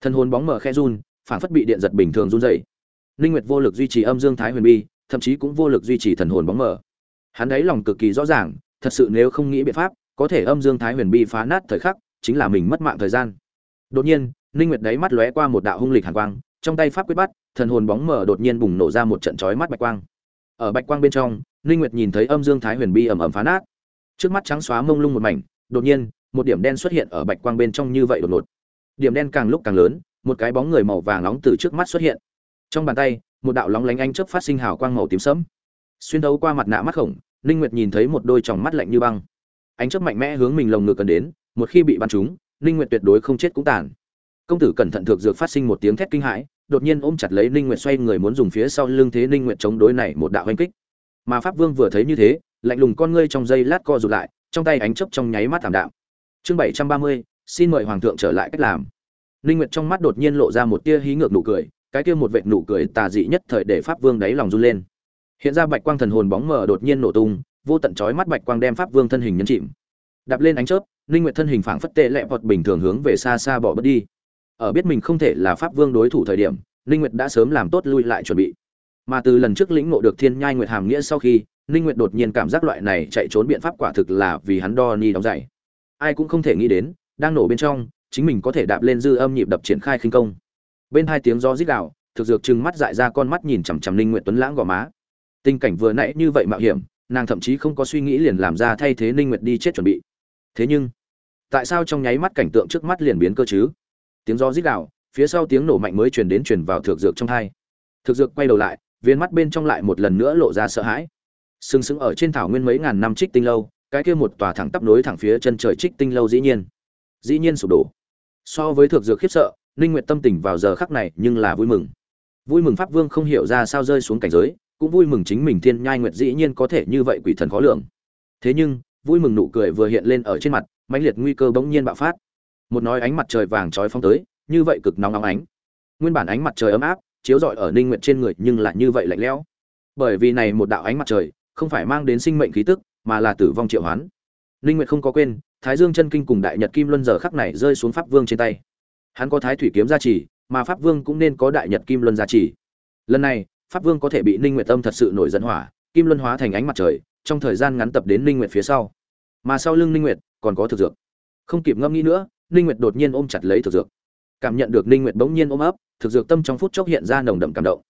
thân hồn bóng mở khe run phản phất bị điện giật bình thường run dày ninh nguyệt vô lực duy trì âm dương thái huyền bi, thậm chí cũng vô lực duy trì thần hồn bóng mở hắn ấy lòng cực kỳ rõ ràng, thật sự nếu không nghĩ biện pháp, có thể âm dương thái huyền bi phá nát thời khắc, chính là mình mất mạng thời gian. Đột nhiên ninh nguyệt đấy mắt lóe qua một đạo hung lịch hàn quang, trong tay pháp quyết bắt, thần hồn bóng mở đột nhiên bùng nổ ra một trận chói mắt bạch quang. Ở bạch quang bên trong ninh nguyệt nhìn thấy âm dương thái huyền bi ầm ầm phá nát. Trước mắt trắng xóa mông lung một mảnh, đột nhiên, một điểm đen xuất hiện ở bạch quang bên trong như vậy đột ngột điểm đen càng lúc càng lớn một cái bóng người màu vàng nóng từ trước mắt xuất hiện. Trong bàn tay một đạo lóng lánh ánh chớp phát sinh hào quang màu tím sẫm. Xuyên thấu qua mặt nạ mắt khổng ninh nguyệt nhìn thấy một đôi tròng mắt lạnh như băng. Ánh chớp mạnh mẽ hướng mình lồng ngực cần đến một khi bị bắn trúng ninh nguyệt tuyệt đối không chết cũng tàn. Công tử cẩn thận thượng dược phát sinh một tiếng thét kinh hãi đột nhiên ôm chặt lấy ninh nguyệt xoay người muốn dùng phía sau lưng thế ninh nguyệt chống đối này một đạo hành kích. Mà pháp vương vừa thấy như thế lạnh lùng con ngươi trong giây lát co rụt lại trong tay ánh chớp trong nháy mắt thảm đạm. Chương 730, xin mời hoàng thượng trở lại cách làm. Ninh nguyệt trong mắt đột nhiên lộ ra một tia hí ngược nụ cười, cái kia một vệt nụ cười tà dị nhất thời để pháp vương đáy lòng run lên. Hiện ra bạch quang thần hồn bóng mờ đột nhiên nổ tung, vô tận chói mắt bạch quang đem pháp vương thân hình nhấn chìm. Đạp lên ánh chớp, ninh nguyệt thân hình phảng phất tệ lẹ vọt bình thường hướng về xa xa bỏ bất đi. Ở biết mình không thể là pháp vương đối thủ thời điểm, ninh nguyệt đã sớm làm tốt lui lại chuẩn bị. Mà từ lần trước lĩnh ngộ được thiên nhai nguyệt hàm nghĩa sau khi, ninh nguyệt đột nhiên cảm giác loại này chạy trốn biện pháp quả thực là vì hắn đo ni đóng dày ai cũng không thể nghĩ đến đang nổ bên trong, chính mình có thể đạp lên dư âm nhịp đập triển khai khinh công. Bên hai tiếng gió rít gào, thực dược trừng mắt dại ra con mắt nhìn chằm chằm ninh nguyện tuấn lãng gò má. Tình cảnh vừa nãy như vậy mạo hiểm, nàng thậm chí không có suy nghĩ liền làm ra thay thế ninh nguyệt đi chết chuẩn bị. Thế nhưng, tại sao trong nháy mắt cảnh tượng trước mắt liền biến cơ chứ? Tiếng gió rít gào, phía sau tiếng nổ mạnh mới truyền đến truyền vào thực dược trong thai. Thực dược quay đầu lại, viên mắt bên trong lại một lần nữa lộ ra sợ hãi. Sừng sững ở trên thảo nguyên mấy ngàn năm trích tinh lâu, cái kia một tòa thẳng tắp nối thẳng phía chân trời trích tinh lâu dĩ nhiên dĩ nhiên sụp đổ. So với thực dược khiếp sợ, ninh nguyệt tâm tình vào giờ khắc này nhưng là vui mừng. Vui mừng pháp vương không hiểu ra sao rơi xuống cảnh giới, cũng vui mừng chính mình thiên nhai nguyệt dĩ nhiên có thể như vậy quỷ thần khó lường. Thế nhưng, vui mừng nụ cười vừa hiện lên ở trên mặt, mãnh liệt nguy cơ bỗng nhiên bạo phát. Một nói ánh mặt trời vàng chói phong tới, như vậy cực nóng nóng ánh. Nguyên bản ánh mặt trời ấm áp, chiếu rọi ở ninh nguyệt trên người nhưng lại như vậy lạnh lẽo. Bởi vì này một đạo ánh mặt trời, không phải mang đến sinh mệnh khí tức, mà là tử vong triệu hoán ninh nguyệt không có quên, thái dương chân kinh cùng đại nhật kim luân giờ khắc này rơi xuống pháp vương trên tay. Hắn có thái thủy kiếm gia trì, mà pháp vương cũng nên có đại nhật kim luân gia trì. Lần này, pháp vương có thể bị ninh nguyệt tâm thật sự nổi giận hỏa, kim luân hóa thành ánh mặt trời, trong thời gian ngắn tập đến ninh nguyệt phía sau. Mà sau lưng ninh nguyệt, còn có thực dược. Không kịp ngâm nghĩ nữa, ninh nguyệt đột nhiên ôm chặt lấy thực dược. Cảm nhận được ninh nguyệt bỗng nhiên ôm ấp, thực dược tâm trong phút chốc hiện ra nồng đậm cảm động.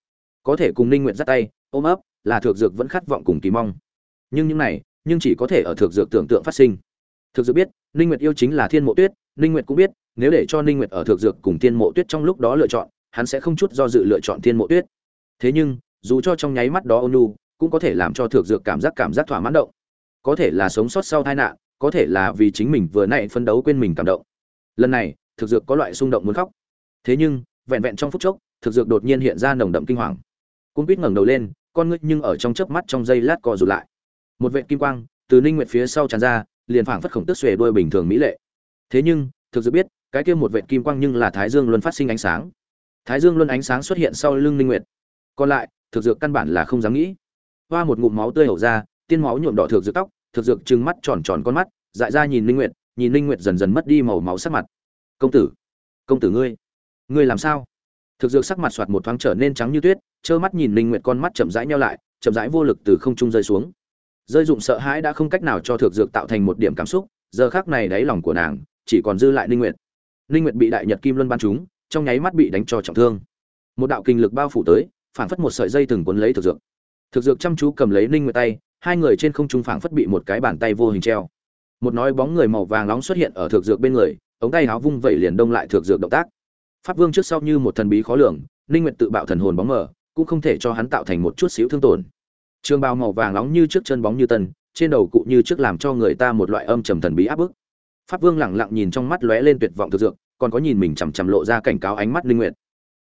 Có thể cùng ninh nguyệt giắt tay, ôm ấp, là thực dược vẫn khát vọng cùng kỳ mong. Nhưng những này nhưng chỉ có thể ở thực dược tưởng tượng phát sinh. Thực dược biết, ninh nguyệt yêu chính là thiên mộ tuyết, ninh nguyệt cũng biết, nếu để cho ninh nguyệt ở thực dược cùng thiên mộ tuyết trong lúc đó lựa chọn, hắn sẽ không chút do dự lựa chọn thiên mộ tuyết. Thế nhưng, dù cho trong nháy mắt đó ôn cũng có thể làm cho thực dược cảm giác cảm giác thỏa mãn động. Có thể là sống sót sau tai nạn, có thể là vì chính mình vừa nãy phân đấu quên mình cảm động. Lần này thực dược có loại xung động muốn khóc. Thế nhưng, vẹn vẹn trong phút chốc thực dược đột nhiên hiện ra nồng đậm kinh hoàng. Cung quýt ngẩng đầu lên, con ngươi nhưng ở trong chớp mắt trong giây lát co rụt lại một vệt kim quang từ ninh nguyệt phía sau tràn ra, liền phảng phất khổng tức xuề đuôi bình thường mỹ lệ. Thế nhưng, thực dược biết, cái kia một vệt kim quang nhưng là thái dương luân phát sinh ánh sáng. Thái dương luân ánh sáng xuất hiện sau lưng ninh nguyệt. Còn lại, thực dược căn bản là không dám nghĩ. Hoa một ngụm máu tươi hổ ra, tiên máu nhuộm đỏ thực dược tóc, thực dược trừng mắt tròn tròn con mắt, dại ra nhìn ninh nguyệt, nhìn ninh nguyệt dần dần mất đi màu máu sắc mặt. Công tử công tử ngươi ngươi làm sao? Thực dược sắc mặt soạt một thoáng trở nên trắng như tuyết, trơ mắt nhìn ninh nguyệt con mắt chậm rãi nheo lại, chậm rãi vô lực từ không trung rơi xuống rơi dụng sợ hãi đã không cách nào cho thực dược tạo thành một điểm cảm xúc, giờ khắc này đáy lòng của nàng chỉ còn dư lại ninh nguyệt. Ninh nguyệt bị đại nhật kim luân ban trúng, trong nháy mắt bị đánh cho trọng thương. Một đạo kinh lực bao phủ tới, phảng phất một sợi dây từng cuốn lấy thực dược. Thực dược chăm chú cầm lấy ninh nguyệt tay, hai người trên không trung phảng phất bị một cái bàn tay vô hình treo. Một nói bóng người màu vàng nóng xuất hiện ở thực dược bên người, ống tay áo vung vẩy liền đông lại thực dược động tác. Pháp vương trước sau như một thần bí khó lường, ninh nguyệt tự bạo thần hồn bóng mờ, cũng không thể cho hắn tạo thành một chút xíu thương tổn trường bào màu vàng nóng như trước chân bóng như tân, trên đầu cụ như trước làm cho người ta một loại âm trầm thần bí áp bức. Pháp vương lẳng lặng nhìn trong mắt lóe lên tuyệt vọng thực dược, còn có nhìn mình chằm chằm lộ ra cảnh cáo ánh mắt linh nguyệt.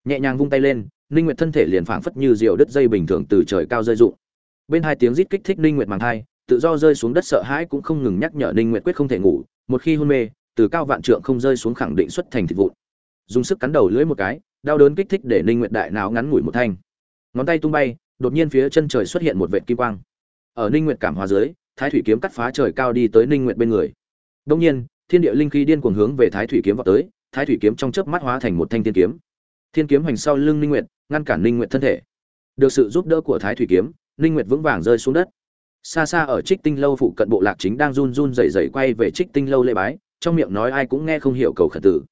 Nhẹ nhàng vung tay lên linh nguyệt thân thể liền phảng phất như diều đứt dây bình thường từ trời cao rơi rụng. Bên hai tiếng rít kích thích linh nguyệt màng hai tự do rơi xuống đất sợ hãi cũng không ngừng nhắc nhở linh nguyệt quyết không thể ngủ, một khi hôn mê, từ cao vạn trượng không rơi xuống khẳng định xuất thành thịt vụn. Dùng sức cắn đầu lưỡi một cái, đau đớn kích thích để linh nguyệt đại não ngắn ngủi một thanh. Ngón tay tung bay đột nhiên phía chân trời xuất hiện một vệt kim quang. Ở ninh nguyệt cảm hóa dưới, thái thủy kiếm cắt phá trời cao đi tới ninh nguyệt bên người. Đương nhiên, thiên địa linh khí điên cuồng hướng về thái thủy kiếm vọt tới, thái thủy kiếm trong chớp mắt hóa thành một thanh thiên kiếm. Thiên kiếm hoành sau lưng ninh nguyệt, ngăn cản ninh nguyệt thân thể. Được sự giúp đỡ của thái thủy kiếm, ninh nguyệt vững vàng rơi xuống đất. Xa xa ở trích tinh lâu phụ cận bộ lạc chính đang run run rẩy rẩy quay về trích tinh lâu lễ bái, trong miệng nói ai cũng nghe không hiểu cầu khẩn tử.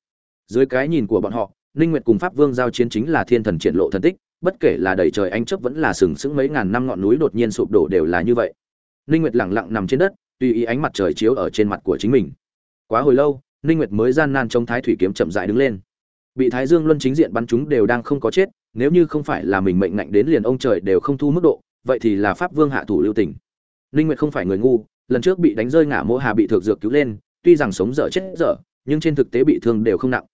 Dưới cái nhìn của bọn họ, ninh nguyệt cùng pháp vương giao chiến chính là thiên thần triển lộ thần tích bất kể là đầy trời ánh chớp vẫn là sừng sững mấy ngàn năm ngọn núi đột nhiên sụp đổ đều là như vậy. Ninh nguyệt lặng lặng nằm trên đất, tùy ý ánh mặt trời chiếu ở trên mặt của chính mình. Quá hồi lâu, ninh nguyệt mới gian nan chống thái thủy kiếm chậm rãi đứng lên. Bị thái dương luân chính diện bắn chúng đều đang không có chết, nếu như không phải là mình mệnh ngạnh đến liền ông trời đều không thu mức độ, vậy thì là pháp vương hạ thủ lưu tình. Ninh nguyệt không phải người ngu, lần trước bị đánh rơi ngã mỗ hà bị thượng dược cứu lên, tuy rằng sống dở chết dở, nhưng trên thực tế bị thương đều không nặng.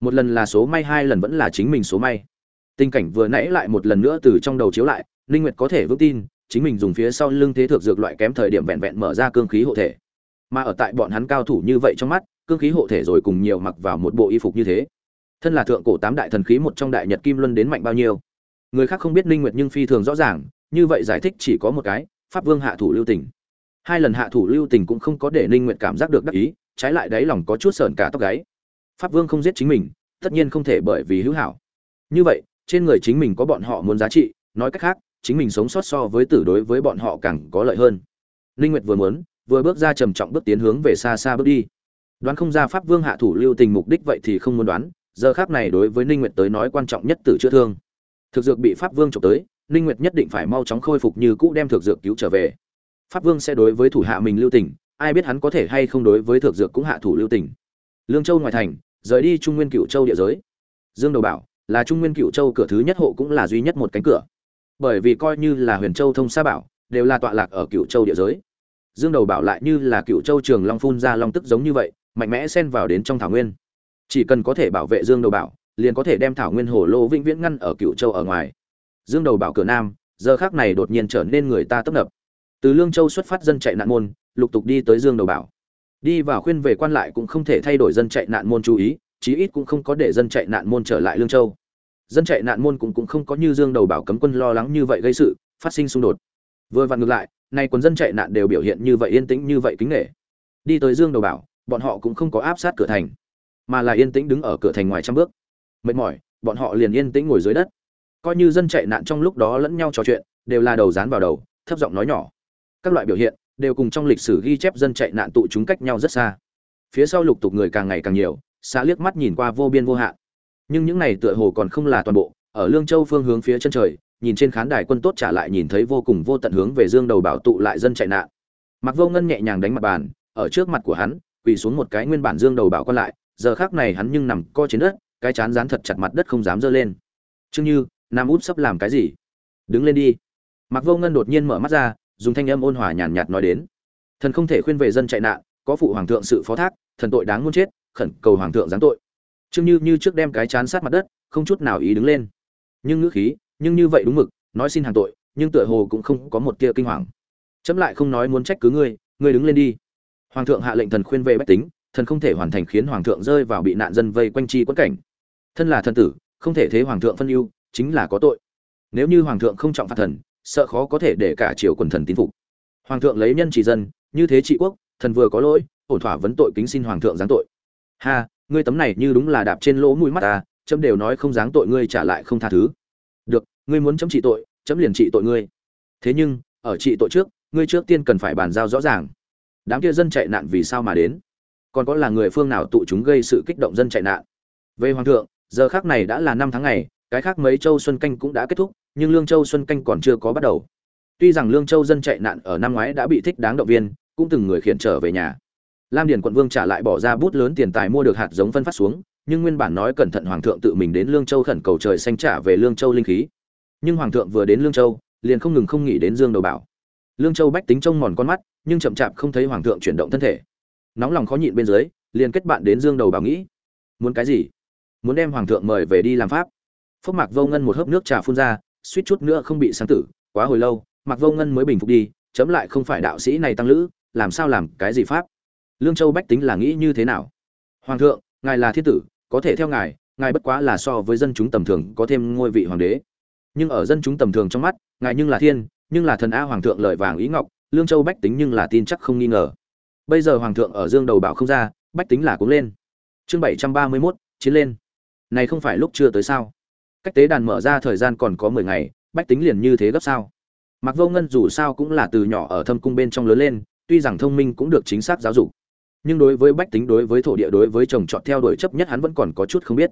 Một lần là số may, hai lần vẫn là chính mình số may tình cảnh vừa nãy lại một lần nữa từ trong đầu chiếu lại, ninh nguyệt có thể vững tin, chính mình dùng phía sau lưng thế thượng dược loại kém thời điểm vẹn vẹn mở ra cương khí hộ thể. Mà ở tại bọn hắn cao thủ như vậy trong mắt, cương khí hộ thể rồi cùng nhiều mặc vào một bộ y phục như thế. Thân là thượng cổ tám đại thần khí một trong đại nhật kim luân đến mạnh bao nhiêu. Người khác không biết ninh nguyệt nhưng phi thường rõ ràng, như vậy giải thích chỉ có một cái, pháp vương hạ thủ lưu tình. Hai lần hạ thủ lưu tình cũng không có để ninh nguyệt cảm giác được đắc ý, trái lại đáy lòng có chút sờn cả tóc gáy. Pháp vương không giết chính mình, tất nhiên không thể bởi vì hữu hảo. Như vậy trên người chính mình có bọn họ muốn giá trị, nói cách khác, chính mình sống sót so với tử đối với bọn họ càng có lợi hơn. Linh nguyệt vừa muốn, vừa bước ra trầm trọng bước tiến hướng về xa xa bước đi. Đoán không ra pháp vương hạ thủ lưu tình mục đích vậy thì không muốn đoán, giờ khác này đối với ninh nguyệt tới nói quan trọng nhất tử chữa thương. Thực dược bị pháp vương trộm tới ninh nguyệt nhất định phải mau chóng khôi phục như cũ đem thực dược cứu trở về. Pháp vương sẽ đối với thủ hạ mình lưu tình, ai biết hắn có thể hay không đối với thực dược cũng hạ thủ lưu tình. Lương châu ngoài thành, rời đi trung nguyên cựu châu địa giới. Dương đầu bảo là trung nguyên cựu châu cửa thứ nhất hộ cũng là duy nhất một cánh cửa. Bởi vì coi như là huyền châu thông sa bảo, đều là tọa lạc ở cựu châu địa giới. Dương đầu bảo lại như là cựu châu trường long phun ra long tức giống như vậy, mạnh mẽ xen vào đến trong thảo nguyên. Chỉ cần có thể bảo vệ dương đầu bảo, liền có thể đem thảo nguyên hồ lô vĩnh viễn ngăn ở cựu châu ở ngoài. Dương đầu bảo cửa nam, giờ khác này đột nhiên trở nên người ta tấp nập. Từ lương châu xuất phát dân chạy nạn môn, lục tục đi tới dương đầu bảo. Đi vào khuyên về quan lại cũng không thể thay đổi dân chạy nạn môn chú ý chí ít cũng không có để dân chạy nạn môn trở lại lương châu. Dân chạy nạn môn cũng cũng không có như dương đầu bảo cấm quân lo lắng như vậy gây sự, phát sinh xung đột. Vừa vặn ngược lại, nay quân dân chạy nạn đều biểu hiện như vậy yên tĩnh, như vậy kính nghệ đi tới dương đầu bảo, bọn họ cũng không có áp sát cửa thành, mà là yên tĩnh đứng ở cửa thành ngoài trăm bước. Mệt mỏi, bọn họ liền yên tĩnh ngồi dưới đất. Coi như dân chạy nạn trong lúc đó lẫn nhau trò chuyện, đều là đầu dán vào đầu, thấp giọng nói nhỏ. Các loại biểu hiện đều cùng trong lịch sử ghi chép dân chạy nạn tụ chúng cách nhau rất xa. Phía sau lục tục người càng ngày càng nhiều xã liếc mắt nhìn qua vô biên vô hạn. Nhưng những này tựa hồ còn không là toàn bộ, ở lương châu phương hướng phía chân trời, nhìn trên khán đài quân tốt trả lại nhìn thấy vô cùng vô tận hướng về dương đầu bảo tụ lại dân chạy nạn. Mặc vô ngân nhẹ nhàng đánh mặt bàn, ở trước mặt của hắn, quỳ xuống một cái nguyên bản dương đầu bảo còn lại, giờ khác này hắn nhưng nằm co trên đất, cái chán dán thật chặt mặt đất không dám dơ lên. Chương như, nam út sắp làm cái gì? Đứng lên đi. Mặc vô ngân đột nhiên mở mắt ra, dùng thanh âm ôn hòa nhàn nhạt nói đến. Thần không thể khuyên về dân chạy nạn, có phụ hoàng thượng sự phó thác, thần tội đáng muốn chết khẩn cầu hoàng thượng giáng tội. Trương như như trước đem cái chán sát mặt đất, không chút nào ý đứng lên. Nhưng ngữ khí, nhưng như vậy đúng mực, nói xin hàng tội, nhưng tựa hồ cũng không có một tia kinh hoàng. Chấm lại không nói muốn trách cứ ngươi ngươi đứng lên đi. Hoàng thượng hạ lệnh thần khuyên về bách tính, thần không thể hoàn thành khiến hoàng thượng rơi vào bị nạn dân vây quanh chi quẫn cảnh. Thân là thần tử, không thể thế hoàng thượng phân ưu, chính là có tội. Nếu như hoàng thượng không trọng phạt thần, sợ khó có thể để cả triều quần thần tín phục. Hoàng thượng lấy nhân trị dân, như thế trị quốc, thần vừa có lỗi, ổn thỏa vấn tội kính xin hoàng thượng giáng tội ha, ngươi tấm này như đúng là đạp trên lỗ mũi mắt ta, chấm đều nói không giáng tội ngươi trả lại không tha thứ. Được, ngươi muốn chấm trị tội, chấm liền trị tội ngươi. Thế nhưng, ở trị tội trước, ngươi trước tiên cần phải bàn giao rõ ràng. Đám kia dân chạy nạn vì sao mà đến? Còn có là người phương nào tụ chúng gây sự kích động dân chạy nạn? Về hoàng thượng, giờ khác này đã là năm tháng ngày, cái khác mấy châu xuân canh cũng đã kết thúc, nhưng lương châu xuân canh còn chưa có bắt đầu. Tuy rằng lương châu dân chạy nạn ở năm ngoái đã bị thích đáng động viên, cũng từng người khiển trở về nhà lam điền quận vương trả lại bỏ ra bút lớn tiền tài mua được hạt giống phân phát xuống, nhưng nguyên bản nói cẩn thận hoàng thượng tự mình đến lương châu khẩn cầu trời xanh trả về lương châu linh khí. Nhưng hoàng thượng vừa đến lương châu, liền không ngừng không nghĩ đến dương đầu bảo. Lương châu bách tính trông mòn con mắt, nhưng chậm chạp không thấy hoàng thượng chuyển động thân thể. Nóng lòng khó nhịn bên dưới, liền kết bạn đến dương đầu bảo nghĩ, muốn cái gì? Muốn đem hoàng thượng mời về đi làm pháp? Phúc mạc vô ngân một hớp nước trà phun ra, suýt chút nữa không bị sáng tử, quá hồi lâu, mạc vô ngân mới bình phục đi, chấm lại không phải đạo sĩ này tăng lữ, làm sao làm cái gì pháp? Lương châu bách tính là nghĩ như thế nào? Hoàng thượng, ngài là thiên tử, có thể theo ngài ngài bất quá là so với dân chúng tầm thường có thêm ngôi vị hoàng đế. Nhưng ở dân chúng tầm thường trong mắt, ngài nhưng là thiên, nhưng là thần a hoàng thượng lợi vàng ý ngọc, lương châu bách tính nhưng là tin chắc không nghi ngờ. Bây giờ hoàng thượng ở dương đầu bảo không ra, bách tính là cũng lên. Chương bảy trăm ba mươi mốt, chiến lên. Này không phải lúc chưa tới sao? Cách tế đàn mở ra thời gian còn có mười ngày, bách tính liền như thế gấp sao? Mặc vô ngân dù sao cũng là từ nhỏ ở thâm cung bên trong lớn lên, tuy rằng thông minh cũng được chính xác giáo dục nhưng đối với bách tính, đối với thổ địa, đối với trồng trọt theo đuổi chấp nhất hắn vẫn còn có chút không biết.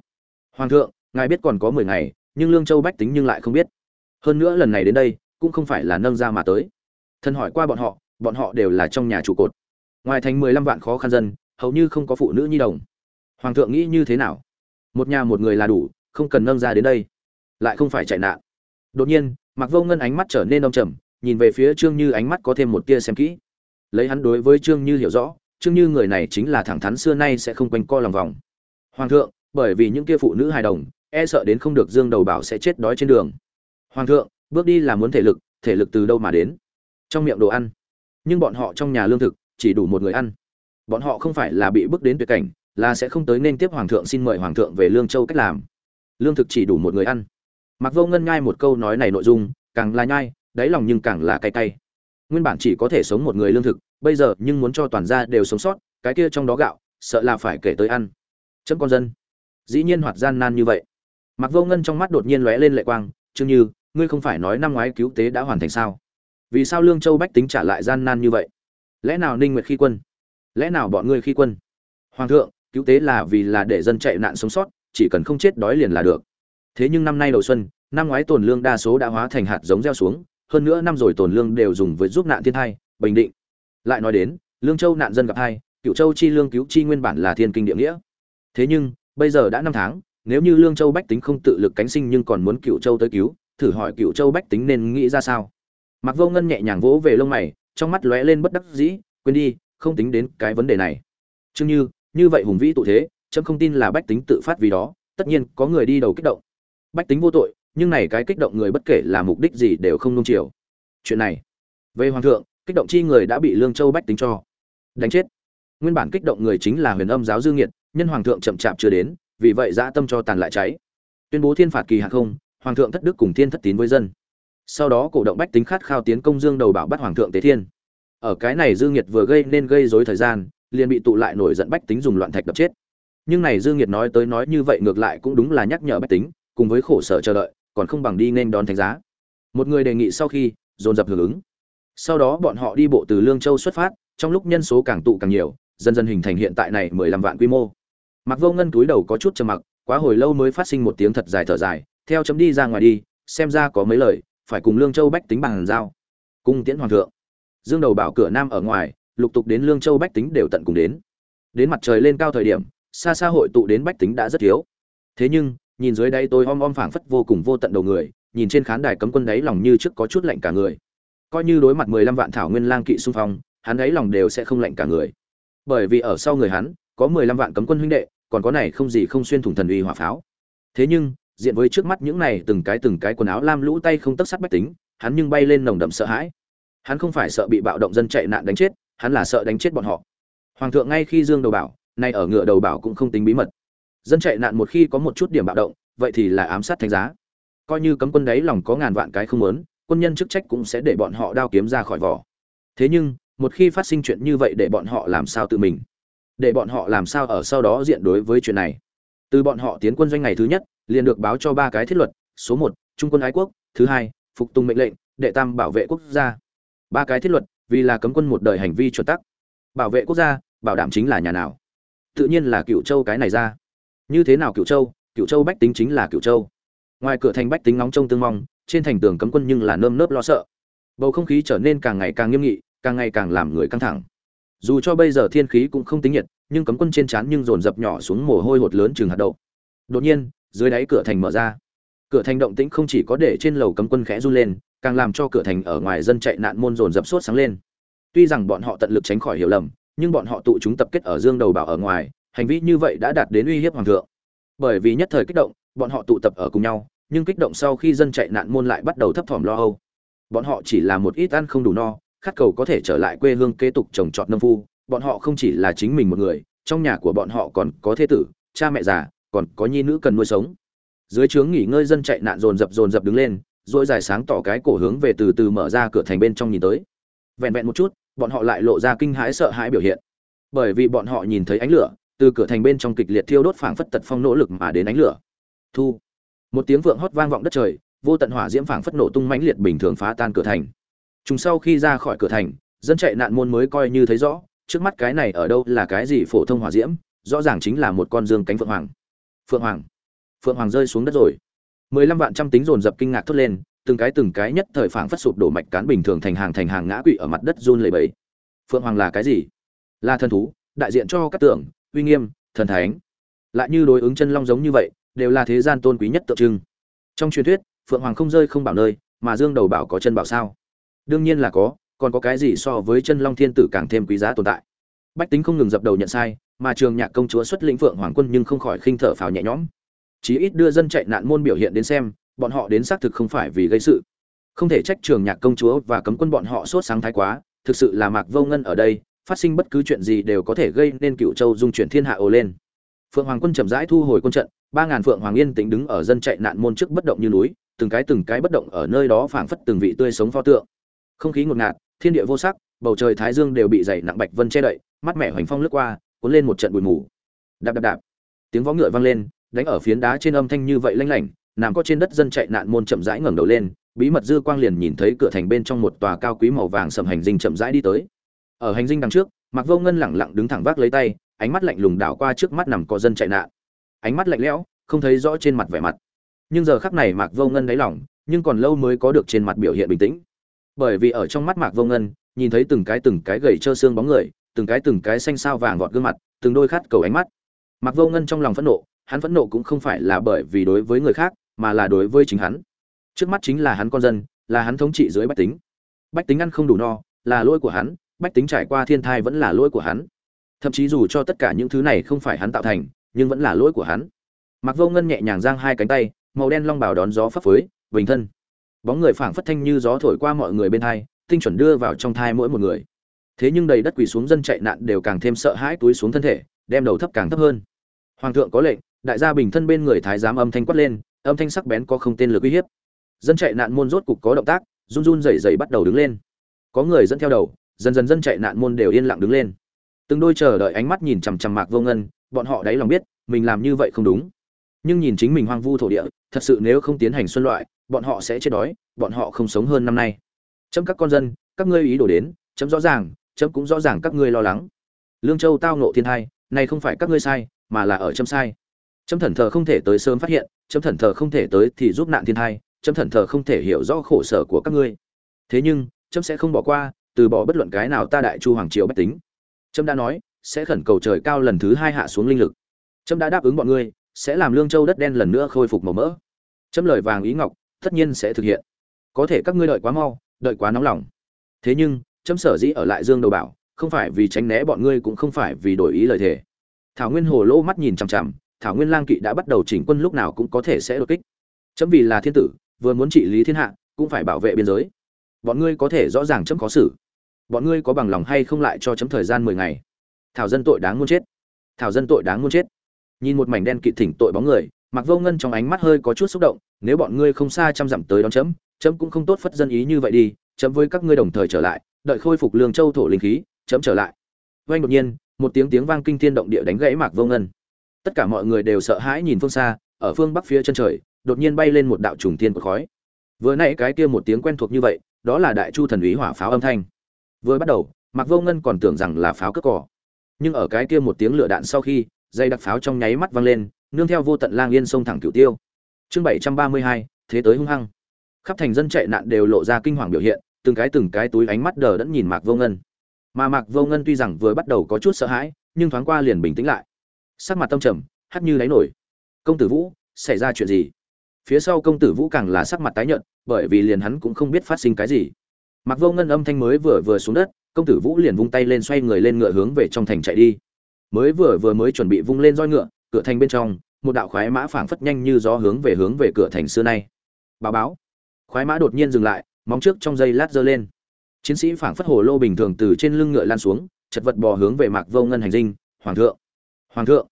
Hoàng thượng, ngài biết còn có mười ngày, nhưng lương châu bách tính nhưng lại không biết. Hơn nữa lần này đến đây, cũng không phải là nâng ra mà tới. Thân hỏi qua bọn họ bọn họ đều là trong nhà trụ cột. Ngoài thành mười lăm vạn khó khăn dân, hầu như không có phụ nữ nhi đồng. Hoàng thượng nghĩ như thế nào? Một nhà một người là đủ, không cần nâng ra đến đây. Lại không phải chạy nạn. Đột nhiên mặc vô ngân ánh mắt trở nên đông trầm, nhìn về phía trương như ánh mắt có thêm một tia xem kỹ. Lấy hắn đối với trương như hiểu rõ chương như người này chính là thẳng thắn xưa nay sẽ không quanh co lòng vòng. Hoàng thượng, bởi vì những kia phụ nữ hài đồng e sợ đến không được dương đầu bảo sẽ chết đói trên đường. Hoàng thượng, bước đi là muốn thể lực thể lực từ đâu mà đến? Trong miệng đồ ăn. Nhưng bọn họ trong nhà lương thực, chỉ đủ một người ăn. Bọn họ không phải là bị bước đến tuyệt cảnh, là sẽ không tới nên tiếp hoàng thượng xin mời hoàng thượng về lương châu cách làm. Lương thực chỉ đủ một người ăn. Mặc vô ngân nhai một câu nói này nội dung, càng là nhai, đáy lòng nhưng càng là cay cay nguyên bản chỉ có thể sống một người lương thực, bây giờ nhưng muốn cho toàn gia đều sống sót, cái kia trong đó gạo, sợ là phải kể tới ăn. Chấm con dân. Dĩ nhiên hoạt gian nan như vậy. Mặc vô ngân trong mắt đột nhiên lóe lên lệ quang chương như, ngươi không phải nói năm ngoái cứu tế đã hoàn thành sao? Vì sao lương châu bách tính trả lại gian nan như vậy? Lẽ nào ninh nguyệt khi quân? Lẽ nào bọn ngươi khi quân? Hoàng thượng, cứu tế là vì là để dân chạy nạn sống sót, chỉ cần không chết đói liền là được. Thế nhưng năm nay đầu xuân, năm ngoái tồn lương đa số đã hóa thành hạt giống gieo xuống hơn nữa năm rồi tồn lương đều dùng với giúp nạn thiên thai, bình định. Lại nói đến, lương châu nạn dân gặp hai cựu châu chi lương cứu chi nguyên bản là thiên kinh địa nghĩa. Thế nhưng, bây giờ đã năm tháng, nếu như lương châu bách tính không tự lực cánh sinh nhưng còn muốn cựu châu tới cứu, thử hỏi cựu châu bách tính nên nghĩ ra sao? Mặc vô ngân nhẹ nhàng vỗ về lông mày, trong mắt lóe lên bất đắc dĩ, quên đi, không tính đến cái vấn đề này. Chương như như vậy hùng vĩ tụ thế trâm không tin là bách tính tự phát vì đó, tất nhiên có người đi đầu kích động. Bách tính vô tội nhưng này cái kích động người bất kể là mục đích gì đều không nung chiều. Chuyện này, về hoàng thượng, kích động chi người đã bị lương châu bách tính cho đánh chết. Nguyên bản kích động người chính là huyền âm giáo dương nghiệt, nhân hoàng thượng chậm chạp chưa đến, vì vậy dã tâm cho tàn lại cháy. Tuyên bố thiên phạt kỳ hạ không, hoàng thượng thất đức cùng thiên thất tín với dân. Sau đó cổ động bách tính khát khao tiến công dương đầu bảo bắt hoàng thượng tế thiên. Ở cái này dương nghiệt vừa gây nên gây rối thời gian, liền bị tụ lại nổi giận bách tính dùng loạn thạch đập chết. Nhưng này dương nghiệt nói tới nói như vậy ngược lại cũng đúng là nhắc nhở bách tính, cùng với khổ sở chờ đợi còn không bằng đi nên đón thánh giá. Một người đề nghị sau khi, dồn dập hưởng ứng. Sau đó bọn họ đi bộ từ lương châu xuất phát, trong lúc nhân số càng tụ càng nhiều, dần dần hình thành hiện tại này mười lăm vạn quy mô. Mặc vô ngân túi đầu có chút trầm mặc, quá hồi lâu mới phát sinh một tiếng thật dài thở dài, theo chấm đi ra ngoài đi, xem ra có mấy lời, phải cùng lương châu bách tính bằng giao. Cung tiễn hoàng thượng. Dương đầu bảo cửa nam ở ngoài, lục tục đến lương châu bách tính đều tận cùng đến. Đến mặt trời lên cao thời điểm, xa xa hội tụ đến bách tính đã rất thiếu. Thế nhưng nhìn dưới đây tôi om om phảng phất vô cùng vô tận đầu người, nhìn trên khán đài cấm quân đấy lòng như trước có chút lạnh cả người. Coi như đối mặt mười lăm vạn thảo nguyên lang kỵ xung phong, hắn ấy lòng đều sẽ không lạnh cả người. Bởi vì ở sau người hắn, có mười lăm vạn cấm quân huynh đệ, còn có này không gì không xuyên thủng thần uy hỏa pháo. Thế nhưng, diện với trước mắt những này từng cái từng cái quần áo lam lũ tay không tất sắt bách tính, hắn nhưng bay lên nồng đậm sợ hãi. Hắn không phải sợ bị bạo động dân chạy nạn đánh chết, hắn là sợ đánh chết bọn họ. Hoàng thượng ngay khi dương đầu bảo, nay ở ngựa đầu bảo cũng không tính bí mật dân chạy nạn một khi có một chút điểm bạo động vậy thì là ám sát thánh giá. Coi như cấm quân đấy lòng có ngàn vạn cái không lớn, quân nhân chức trách cũng sẽ để bọn họ đao kiếm ra khỏi vỏ. Thế nhưng một khi phát sinh chuyện như vậy để bọn họ làm sao tự mình? Để bọn họ làm sao ở sau đó diện đối với chuyện này? Từ bọn họ tiến quân doanh ngày thứ nhất liền được báo cho ba cái thiết luật số một trung quân ái quốc thứ hai phục tùng mệnh lệnh đệ tam bảo vệ quốc gia. Ba cái thiết luật vì là cấm quân một đời hành vi chuẩn tắc. Bảo vệ quốc gia bảo đảm chính là nhà nào. Tự nhiên là cựu châu cái này ra như thế nào cựu châu? Cựu châu bách tính chính là cựu châu. Ngoài cửa thành bách tính nóng trông tương mong, trên thành tường cấm quân nhưng là nơm nớp lo sợ. Bầu không khí trở nên càng ngày càng nghiêm nghị, càng ngày càng làm người căng thẳng. Dù cho bây giờ thiên khí cũng không tính nhiệt, nhưng cấm quân trên trán nhưng dồn dập nhỏ xuống mồ hôi hột lớn chừng hạt đậu. Đột nhiên, dưới đáy cửa thành mở ra. Cửa thành động tĩnh không chỉ có để trên lầu cấm quân khẽ run lên, càng làm cho cửa thành ở ngoài dân chạy nạn môn dồn dập sốt sáng lên. Tuy rằng bọn họ tận lực tránh khỏi hiểu lầm, nhưng bọn họ tụ chúng tập kết ở dương đầu bảo ở ngoài hành vi như vậy đã đạt đến uy hiếp hoàng thượng. Bởi vì nhất thời kích động, bọn họ tụ tập ở cùng nhau, nhưng kích động sau khi dân chạy nạn môn lại bắt đầu thấp thỏm lo âu. Bọn họ chỉ là một ít ăn không đủ no, khát cầu có thể trở lại quê hương kế tục trồng trọt nông phu, bọn họ không chỉ là chính mình một người, trong nhà của bọn họ còn có thế tử, cha mẹ già, còn có nhi nữ cần nuôi sống. Dưới trướng nghỉ ngơi dân chạy nạn dồn dập dồn dập đứng lên rồi dài sáng tỏ cái cổ hướng về từ từ mở ra cửa thành bên trong nhìn tới. Vẹn vẹn một chút, bọn họ lại lộ ra kinh hãi sợ hãi biểu hiện. Bởi vì bọn họ nhìn thấy ánh lửa từ cửa thành bên trong kịch liệt thiêu đốt phảng phất tật phong nỗ lực mà đến ánh lửa. Thu. Một tiếng vượng hót vang vọng đất trời, vô tận hỏa diễm phảng phất nổ tung mãnh liệt bình thường phá tan cửa thành. Chúng sau khi ra khỏi cửa thành, dân chạy nạn môn mới coi như thấy rõ, trước mắt cái này ở đâu là cái gì phổ thông hỏa diễm, rõ ràng chính là một con dương cánh phượng hoàng. Phượng hoàng. Phượng hoàng rơi xuống đất rồi. Mười lăm vạn trăm tính dồn dập kinh ngạc thốt lên, từng cái từng cái nhất thời phảng phất sụp đổ mạch cán bình thường thành hàng thành hàng ngã quỵ ở mặt đất run lẩy bẩy. Phượng hoàng là cái gì? Là thần thú, đại diện cho các tượng uy nghiêm, thần thánh. Lại như đối ứng chân long giống như vậy, đều là thế gian tôn quý nhất tượng trưng. Trong truyền thuyết, phượng hoàng không rơi không bảo nơi, mà dương đầu bảo có chân bảo sao? Đương nhiên là có, còn có cái gì so với chân long thiên tử càng thêm quý giá tồn tại? Bách tính không ngừng dập đầu nhận sai, mà trường nhạc công chúa xuất lĩnh phượng hoàng quân nhưng không khỏi khinh thở phào nhẹ nhõm. Chí ít đưa dân chạy nạn môn biểu hiện đến xem, bọn họ đến xác thực không phải vì gây sự. Không thể trách trường nhạc công chúa và cấm quân bọn họ sốt sáng thái quá, thực sự là mạc vô ngân ở đây phát sinh bất cứ chuyện gì đều có thể gây nên cựu châu dung chuyển thiên hạ ồ lên. Phượng hoàng quân chậm rãi thu hồi quân trận, ba ngàn phượng hoàng yên tĩnh đứng ở dân chạy nạn môn trước bất động như núi, từng cái từng cái bất động ở nơi đó phảng phất từng vị tươi sống pho tượng. Không khí ngột ngạt, thiên địa vô sắc, bầu trời thái dương đều bị dày nặng bạch vân che đậy, mắt mẹ hoành phong lướt qua, cuốn lên một trận bụi mù. Đạp đạp đạp. Tiếng vó ngựa vang lên, đánh ở phiến đá trên âm thanh như vậy lanh lảnh, nằm có trên đất dân chạy nạn môn chậm rãi ngẩng đầu lên, bí mật dư quang liền nhìn thấy cửa thành bên trong một tòa cao quý màu vàng sầm hành dinh chậm rãi đi tới ở hành dinh đằng trước mặc vô ngân lẳng lặng đứng thẳng vác lấy tay, ánh mắt lạnh lùng đảo qua trước mắt nằm có dân chạy nạn. Ánh mắt lạnh lẽo, không thấy rõ trên mặt vẻ mặt. Nhưng giờ khắc này mạc vô ngân đáy lỏng nhưng còn lâu mới có được trên mặt biểu hiện bình tĩnh. Bởi vì ở trong mắt mạc vô ngân, nhìn thấy từng cái từng cái gầy trơ xương bóng người, từng cái từng cái xanh sao vàng gọt gương mặt, từng đôi khát cầu ánh mắt. Mạc vô ngân trong lòng phẫn nộ, hắn phẫn nộ cũng không phải là bởi vì đối với người khác, mà là đối với chính hắn. Trước mắt chính là hắn con dân, là hắn thống trị dưới bách tính. Bách tính ăn không đủ no, là lỗi của hắn bách tính trải qua thiên thai vẫn là lỗi của hắn. Thậm chí dù cho tất cả những thứ này không phải hắn tạo thành, nhưng vẫn là lỗi của hắn. Mặc vô ngân nhẹ nhàng giang hai cánh tay, màu đen long bảo đón gió phấp phới, bình thân. Bóng người phảng phất thanh như gió thổi qua mọi người bên thai, tinh chuẩn đưa vào trong thai mỗi một người. Thế nhưng đầy đất quỳ xuống dân chạy nạn đều càng thêm sợ hãi túi xuống thân thể, đem đầu thấp càng thấp hơn. Hoàng thượng có lệnh, đại gia bình thân bên người thái giám âm thanh quát lên, âm thanh sắc bén có không tên lực uy hiếp. Dân chạy nạn môn rốt cục có động tác, run run rẩy rẩy bắt đầu đứng lên. Có người dẫn theo đầu dần dần dân chạy nạn môn đều yên lặng đứng lên. Từng đôi chờ đợi ánh mắt nhìn chằm chằm mạc vô ngân, bọn họ đáy lòng biết, mình làm như vậy không đúng. Nhưng nhìn chính mình hoang vu thổ địa, thật sự nếu không tiến hành xuân loại, bọn họ sẽ chết đói, bọn họ không sống hơn năm nay. Chấm các con dân, các ngươi ý đồ đến, chấm rõ ràng, chấm cũng rõ ràng các ngươi lo lắng. Lương châu tao nộ thiên hai, này không phải các ngươi sai, mà là ở chấm sai. Chấm thần thờ không thể tới sớm phát hiện, chấm thần thờ không thể tới thì giúp nạn thiên hai, chấm thần thờ không thể hiểu rõ khổ sở của các ngươi. Thế nhưng, chấm sẽ không bỏ qua từ bỏ bất luận cái nào ta đại chu hoàng triều bách tính. Trâm đã nói, sẽ khẩn cầu trời cao lần thứ hai hạ xuống linh lực. Trâm đã đáp ứng bọn ngươi, sẽ làm lương châu đất đen lần nữa khôi phục màu mỡ. Trâm lời vàng ý ngọc, tất nhiên sẽ thực hiện. Có thể các ngươi đợi quá mau, đợi quá nóng lòng. Thế nhưng, trâm sở dĩ ở lại dương đầu bảo, không phải vì tránh né bọn ngươi cũng không phải vì đổi ý lời thề. Thảo nguyên hồ lỗ mắt nhìn chằm chằm, thảo nguyên lang kỵ đã bắt đầu chỉnh quân lúc nào cũng có thể sẽ đột kích. Chấm vì là thiên tử, vừa muốn trị lý thiên hạ, cũng phải bảo vệ biên giới. Bọn ngươi có thể rõ ràng chấm khó xử bọn ngươi có bằng lòng hay không lại cho chấm thời gian mười ngày? Thảo dân tội đáng muốn chết. Thảo dân tội đáng muốn chết. Nhìn một mảnh đen kịt thỉnh tội bóng người mặc vô ngân trong ánh mắt hơi có chút xúc động, nếu bọn ngươi không xa chăm dặm tới đón chấm chấm cũng không tốt phất dân ý như vậy đi, chấm với các ngươi đồng thời trở lại, đợi khôi phục lương châu thổ linh khí, chấm trở lại. Vang đột nhiên, một tiếng tiếng vang kinh thiên động địa đánh gãy mạc vô ngân. Tất cả mọi người đều sợ hãi nhìn phương xa, ở phương bắc phía chân trời, đột nhiên bay lên một đạo trùng thiên của khói. Vừa nãy cái kia một tiếng quen thuộc như vậy, đó là đại chu thần úy hỏa pháo âm thanh vừa bắt đầu, mạc vô ngân còn tưởng rằng là pháo cướp cỏ nhưng ở cái kia một tiếng lửa đạn sau khi, dây đặc pháo trong nháy mắt vang lên, nương theo vô tận lang yên sông thẳng cửu tiêu. Chương bảy trăm ba mươi hai, thế tới hung hăng. Khắp thành dân chạy nạn đều lộ ra kinh hoàng biểu hiện, từng cái từng cái túi ánh mắt đờ đẫn nhìn mạc vô ngân. Mà mạc vô ngân tuy rằng vừa bắt đầu có chút sợ hãi, nhưng thoáng qua liền bình tĩnh lại. Sắc mặt tâm trầm, hắt như đáy nổi. Công tử vũ, xảy ra chuyện gì? Phía sau công tử vũ càng là sắc mặt tái nhợt, bởi vì liền hắn cũng không biết phát sinh cái gì. Mặc Vô Ngân âm thanh mới vừa vừa xuống đất, công tử Vũ liền vung tay lên xoay người lên ngựa hướng về trong thành chạy đi. Mới vừa vừa mới chuẩn bị vung lên roi ngựa, cửa thành bên trong, một đạo khoái mã phảng phất nhanh như gió hướng về hướng về cửa thành xưa nay. Báo báo. Khoái mã đột nhiên dừng lại, móng trước trong giây lát giơ lên. Chiến sĩ phảng phất hồ lô bình thường từ trên lưng ngựa lan xuống, chật vật bò hướng về Mạc Vô Ngân hành dinh, "Hoàng thượng, hoàng thượng,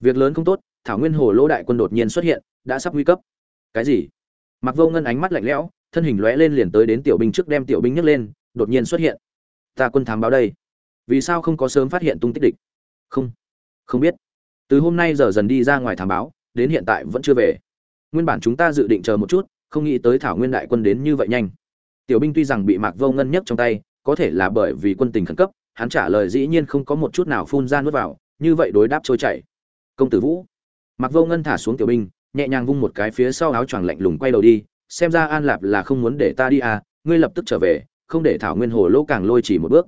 việc lớn không tốt, Thảo Nguyên Hồ Lô đại quân đột nhiên xuất hiện, đã sắp nguy cấp." "Cái gì?" Mạc Vô Ngân ánh mắt lạnh lẽo, thân hình lóe lên liền tới đến tiểu binh trước đem tiểu binh nhấc lên, đột nhiên xuất hiện. Ta quân thám báo đây. Vì sao không có sớm phát hiện tung tích địch? Không. Không biết. Từ hôm nay giờ dần đi ra ngoài thám báo, đến hiện tại vẫn chưa về. Nguyên bản chúng ta dự định chờ một chút, không nghĩ tới thảo nguyên đại quân đến như vậy nhanh. Tiểu binh tuy rằng bị mạc vô ngân nhấc trong tay, có thể là bởi vì quân tình khẩn cấp, hắn trả lời dĩ nhiên không có một chút nào phun ra nuốt vào, như vậy đối đáp trôi chảy. Công tử vũ. Mạc vô ngân thả xuống tiểu binh, nhẹ nhàng vung một cái phía sau áo choàng lạnh lùng quay đầu đi xem ra an lạp là không muốn để ta đi à ngươi lập tức trở về, không để thảo nguyên hồ lỗ càng lôi chỉ một bước.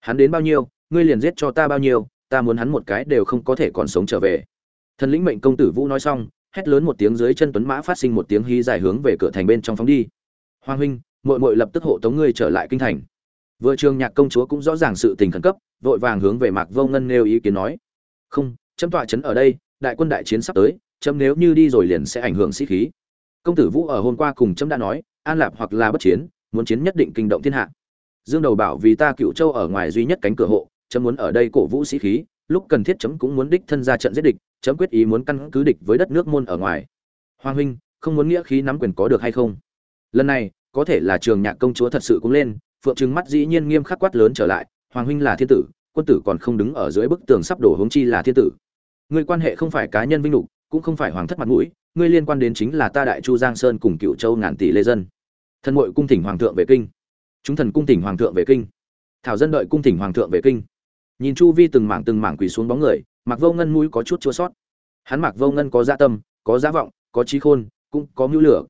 Hắn đến bao nhiêu, ngươi liền giết cho ta bao nhiêu, ta muốn hắn một cái đều không có thể còn sống trở về. Thần lĩnh mệnh công tử vũ nói xong, hét lớn một tiếng dưới chân tuấn mã phát sinh một tiếng hí dài hướng về cửa thành bên trong phóng đi. Hoàng huynh, muội muội lập tức hộ tống ngươi trở lại kinh thành. Vừa trường nhạc công chúa cũng rõ ràng sự tình khẩn cấp, vội vàng hướng về mạc vô ngân nêu ý kiến nói. Không, chấm tọa chấn ở đây, đại quân đại chiến sắp tới, chấm nếu như đi rồi liền sẽ ảnh hưởng sĩ khí công tử vũ ở hôm qua cùng trẫm đã nói, an lạp hoặc là bất chiến, muốn chiến nhất định kinh động thiên hạ. Dương đầu bảo vì ta cựu châu ở ngoài duy nhất cánh cửa hộ chấm muốn ở đây cổ vũ sĩ khí, lúc cần thiết chấm cũng muốn đích thân ra trận giết địch chấm quyết ý muốn căn cứ địch với đất nước môn ở ngoài. Hoàng huynh, không muốn nghĩa khí nắm quyền có được hay không? Lần này, có thể là trường nhạc công chúa thật sự cũng lên, phượng trừng mắt dĩ nhiên nghiêm khắc quát lớn trở lại, hoàng huynh là thiên tử, quân tử còn không đứng ở dưới bức tường sắp đổ hướng chi là thiên tử. Người quan hệ không phải cá nhân vinh lục cũng không phải hoàng thất mặt mũi ngươi liên quan đến chính là ta đại chu giang sơn cùng cựu châu ngàn tỷ lê dân. Thần mội cung thỉnh hoàng thượng về kinh. Chúng thần cung thỉnh hoàng thượng về kinh. Thảo dân đợi cung thỉnh hoàng thượng về kinh. Nhìn chu vi từng mảng từng mảng quỳ xuống bóng người mặc vô ngân mũi có chút chua sót. Hắn mặc vô ngân có dạ tâm, có giá vọng, có trí khôn, cũng có mưu lửa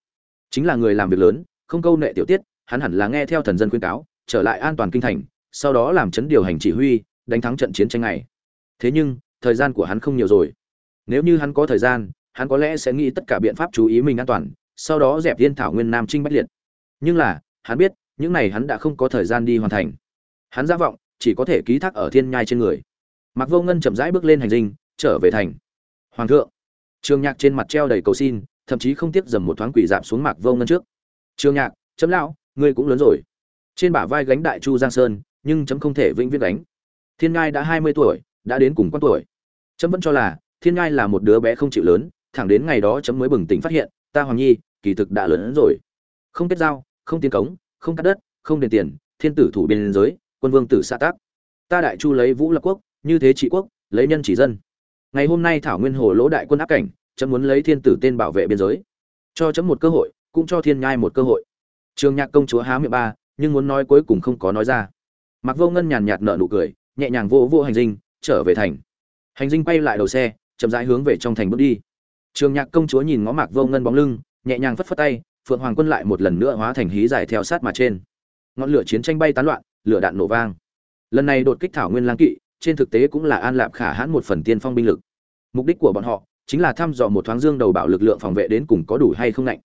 chính là người làm việc lớn, không câu nệ tiểu tiết, hắn hẳn là nghe theo thần dân khuyên cáo, trở lại an toàn kinh thành, sau đó làm chấn điều hành chỉ huy, đánh thắng trận chiến tranh này. Thế nhưng, thời gian của hắn không nhiều rồi. Nếu như hắn có thời gian hắn có lẽ sẽ nghĩ tất cả biện pháp chú ý mình an toàn, sau đó dẹp yên thảo nguyên nam trinh bách liệt. Nhưng là, hắn biết, những này hắn đã không có thời gian đi hoàn thành. Hắn giả vọng, chỉ có thể ký thác ở thiên nhai trên người. Mặc vô ngân chậm rãi bước lên hành dinh, trở về thành. Hoàng thượng. Trường nhạc trên mặt treo đầy cầu xin, thậm chí không tiếc dầm một thoáng quỷ dạp xuống mạc vô ngân trước. Trường nhạc chấm lão, ngươi cũng lớn rồi. Trên bả vai gánh đại chu giang sơn, nhưng chấm không thể vĩnh viễn gánh. Thiên ngai đã hai mươi tuổi, đã đến cùng quan tuổi. Chấm vẫn cho là, thiên ngai là một đứa bé không chịu lớn thẳng đến ngày đó chấm mới bừng tỉnh phát hiện, ta hoàng nhi, kỳ thực đã lớn hơn rồi. Không kết giao, không tiến cống, không cắt đất, không đền tiền, thiên tử thủ biên giới, quân vương tử xã tác. Ta đại chu lấy vũ lập quốc, như thế trị quốc, lấy nhân chỉ dân. Ngày hôm nay thảo nguyên hồ lỗ đại quân áp cảnh, chấm muốn lấy thiên tử tên bảo vệ biên giới. Cho chấm một cơ hội, cũng cho thiên nhai một cơ hội. Trường nhạc công chúa há miệng ba, nhưng muốn nói cuối cùng không có nói ra. Mặc vô ngân nhàn nhạt nở nụ cười, nhẹ nhàng vô vô hành dinh, trở về thành. Hành dinh quay lại đầu xe, chậm rãi hướng về trong thành bước đi trường nhạc công chúa nhìn ngó mạc vô ngân bóng lưng, nhẹ nhàng phất phất tay, phượng hoàng quân lại một lần nữa hóa thành hí dài theo sát mà trên. Ngọn lửa chiến tranh bay tán loạn, lửa đạn nổ vang. Lần này đột kích thảo nguyên lang kỵ, trên thực tế cũng là an lạp khả hãn một phần tiên phong binh lực. Mục đích của bọn họ chính là thăm dò một thoáng dương đầu bảo lực lượng phòng vệ đến cùng có đủ hay không lạnh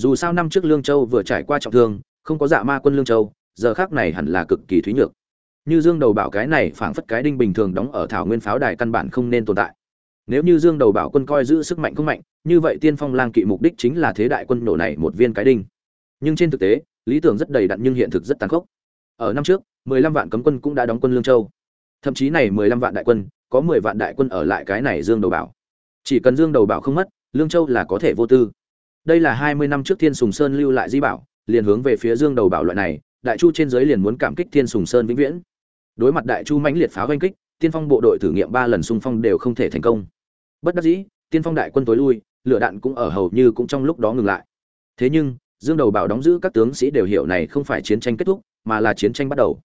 dù sao năm trước lương châu vừa trải qua trọng thương, không có dạ ma quân lương châu, giờ khác này hẳn là cực kỳ thúy nhược. Như dương đầu bảo cái này phảng phất cái đinh bình thường đóng ở thảo nguyên pháo đài căn bản không nên tồn tại nếu như dương đầu bảo quân coi giữ sức mạnh không mạnh, như vậy tiên phong lang kỵ mục đích chính là thế đại quân nổ này một viên cái đinh. Nhưng trên thực tế, lý tưởng rất đầy đặn nhưng hiện thực rất tàn khốc. Ở năm trước 15 vạn cấm quân cũng đã đóng quân lương châu. Thậm chí này 15 vạn đại quân, có 10 vạn đại quân ở lại cái này dương đầu bảo. Chỉ cần dương đầu bảo không mất, lương châu là có thể vô tư. Đây là 20 năm trước thiên sùng sơn lưu lại di bảo, liền hướng về phía dương đầu bảo loại này, đại chu trên dưới liền muốn cảm kích thiên sùng sơn vĩnh viễn. Đối mặt đại chu mãnh liệt pháo oanh kích, tiên phong bộ đội thử nghiệm ba lần xung phong đều không thể thành công bất đắc dĩ, tiên phong đại quân tối lui, lửa đạn cũng ở hầu như cũng trong lúc đó ngừng lại. Thế nhưng, dương đầu bảo đóng giữ các tướng sĩ đều hiểu này không phải chiến tranh kết thúc, mà là chiến tranh bắt đầu.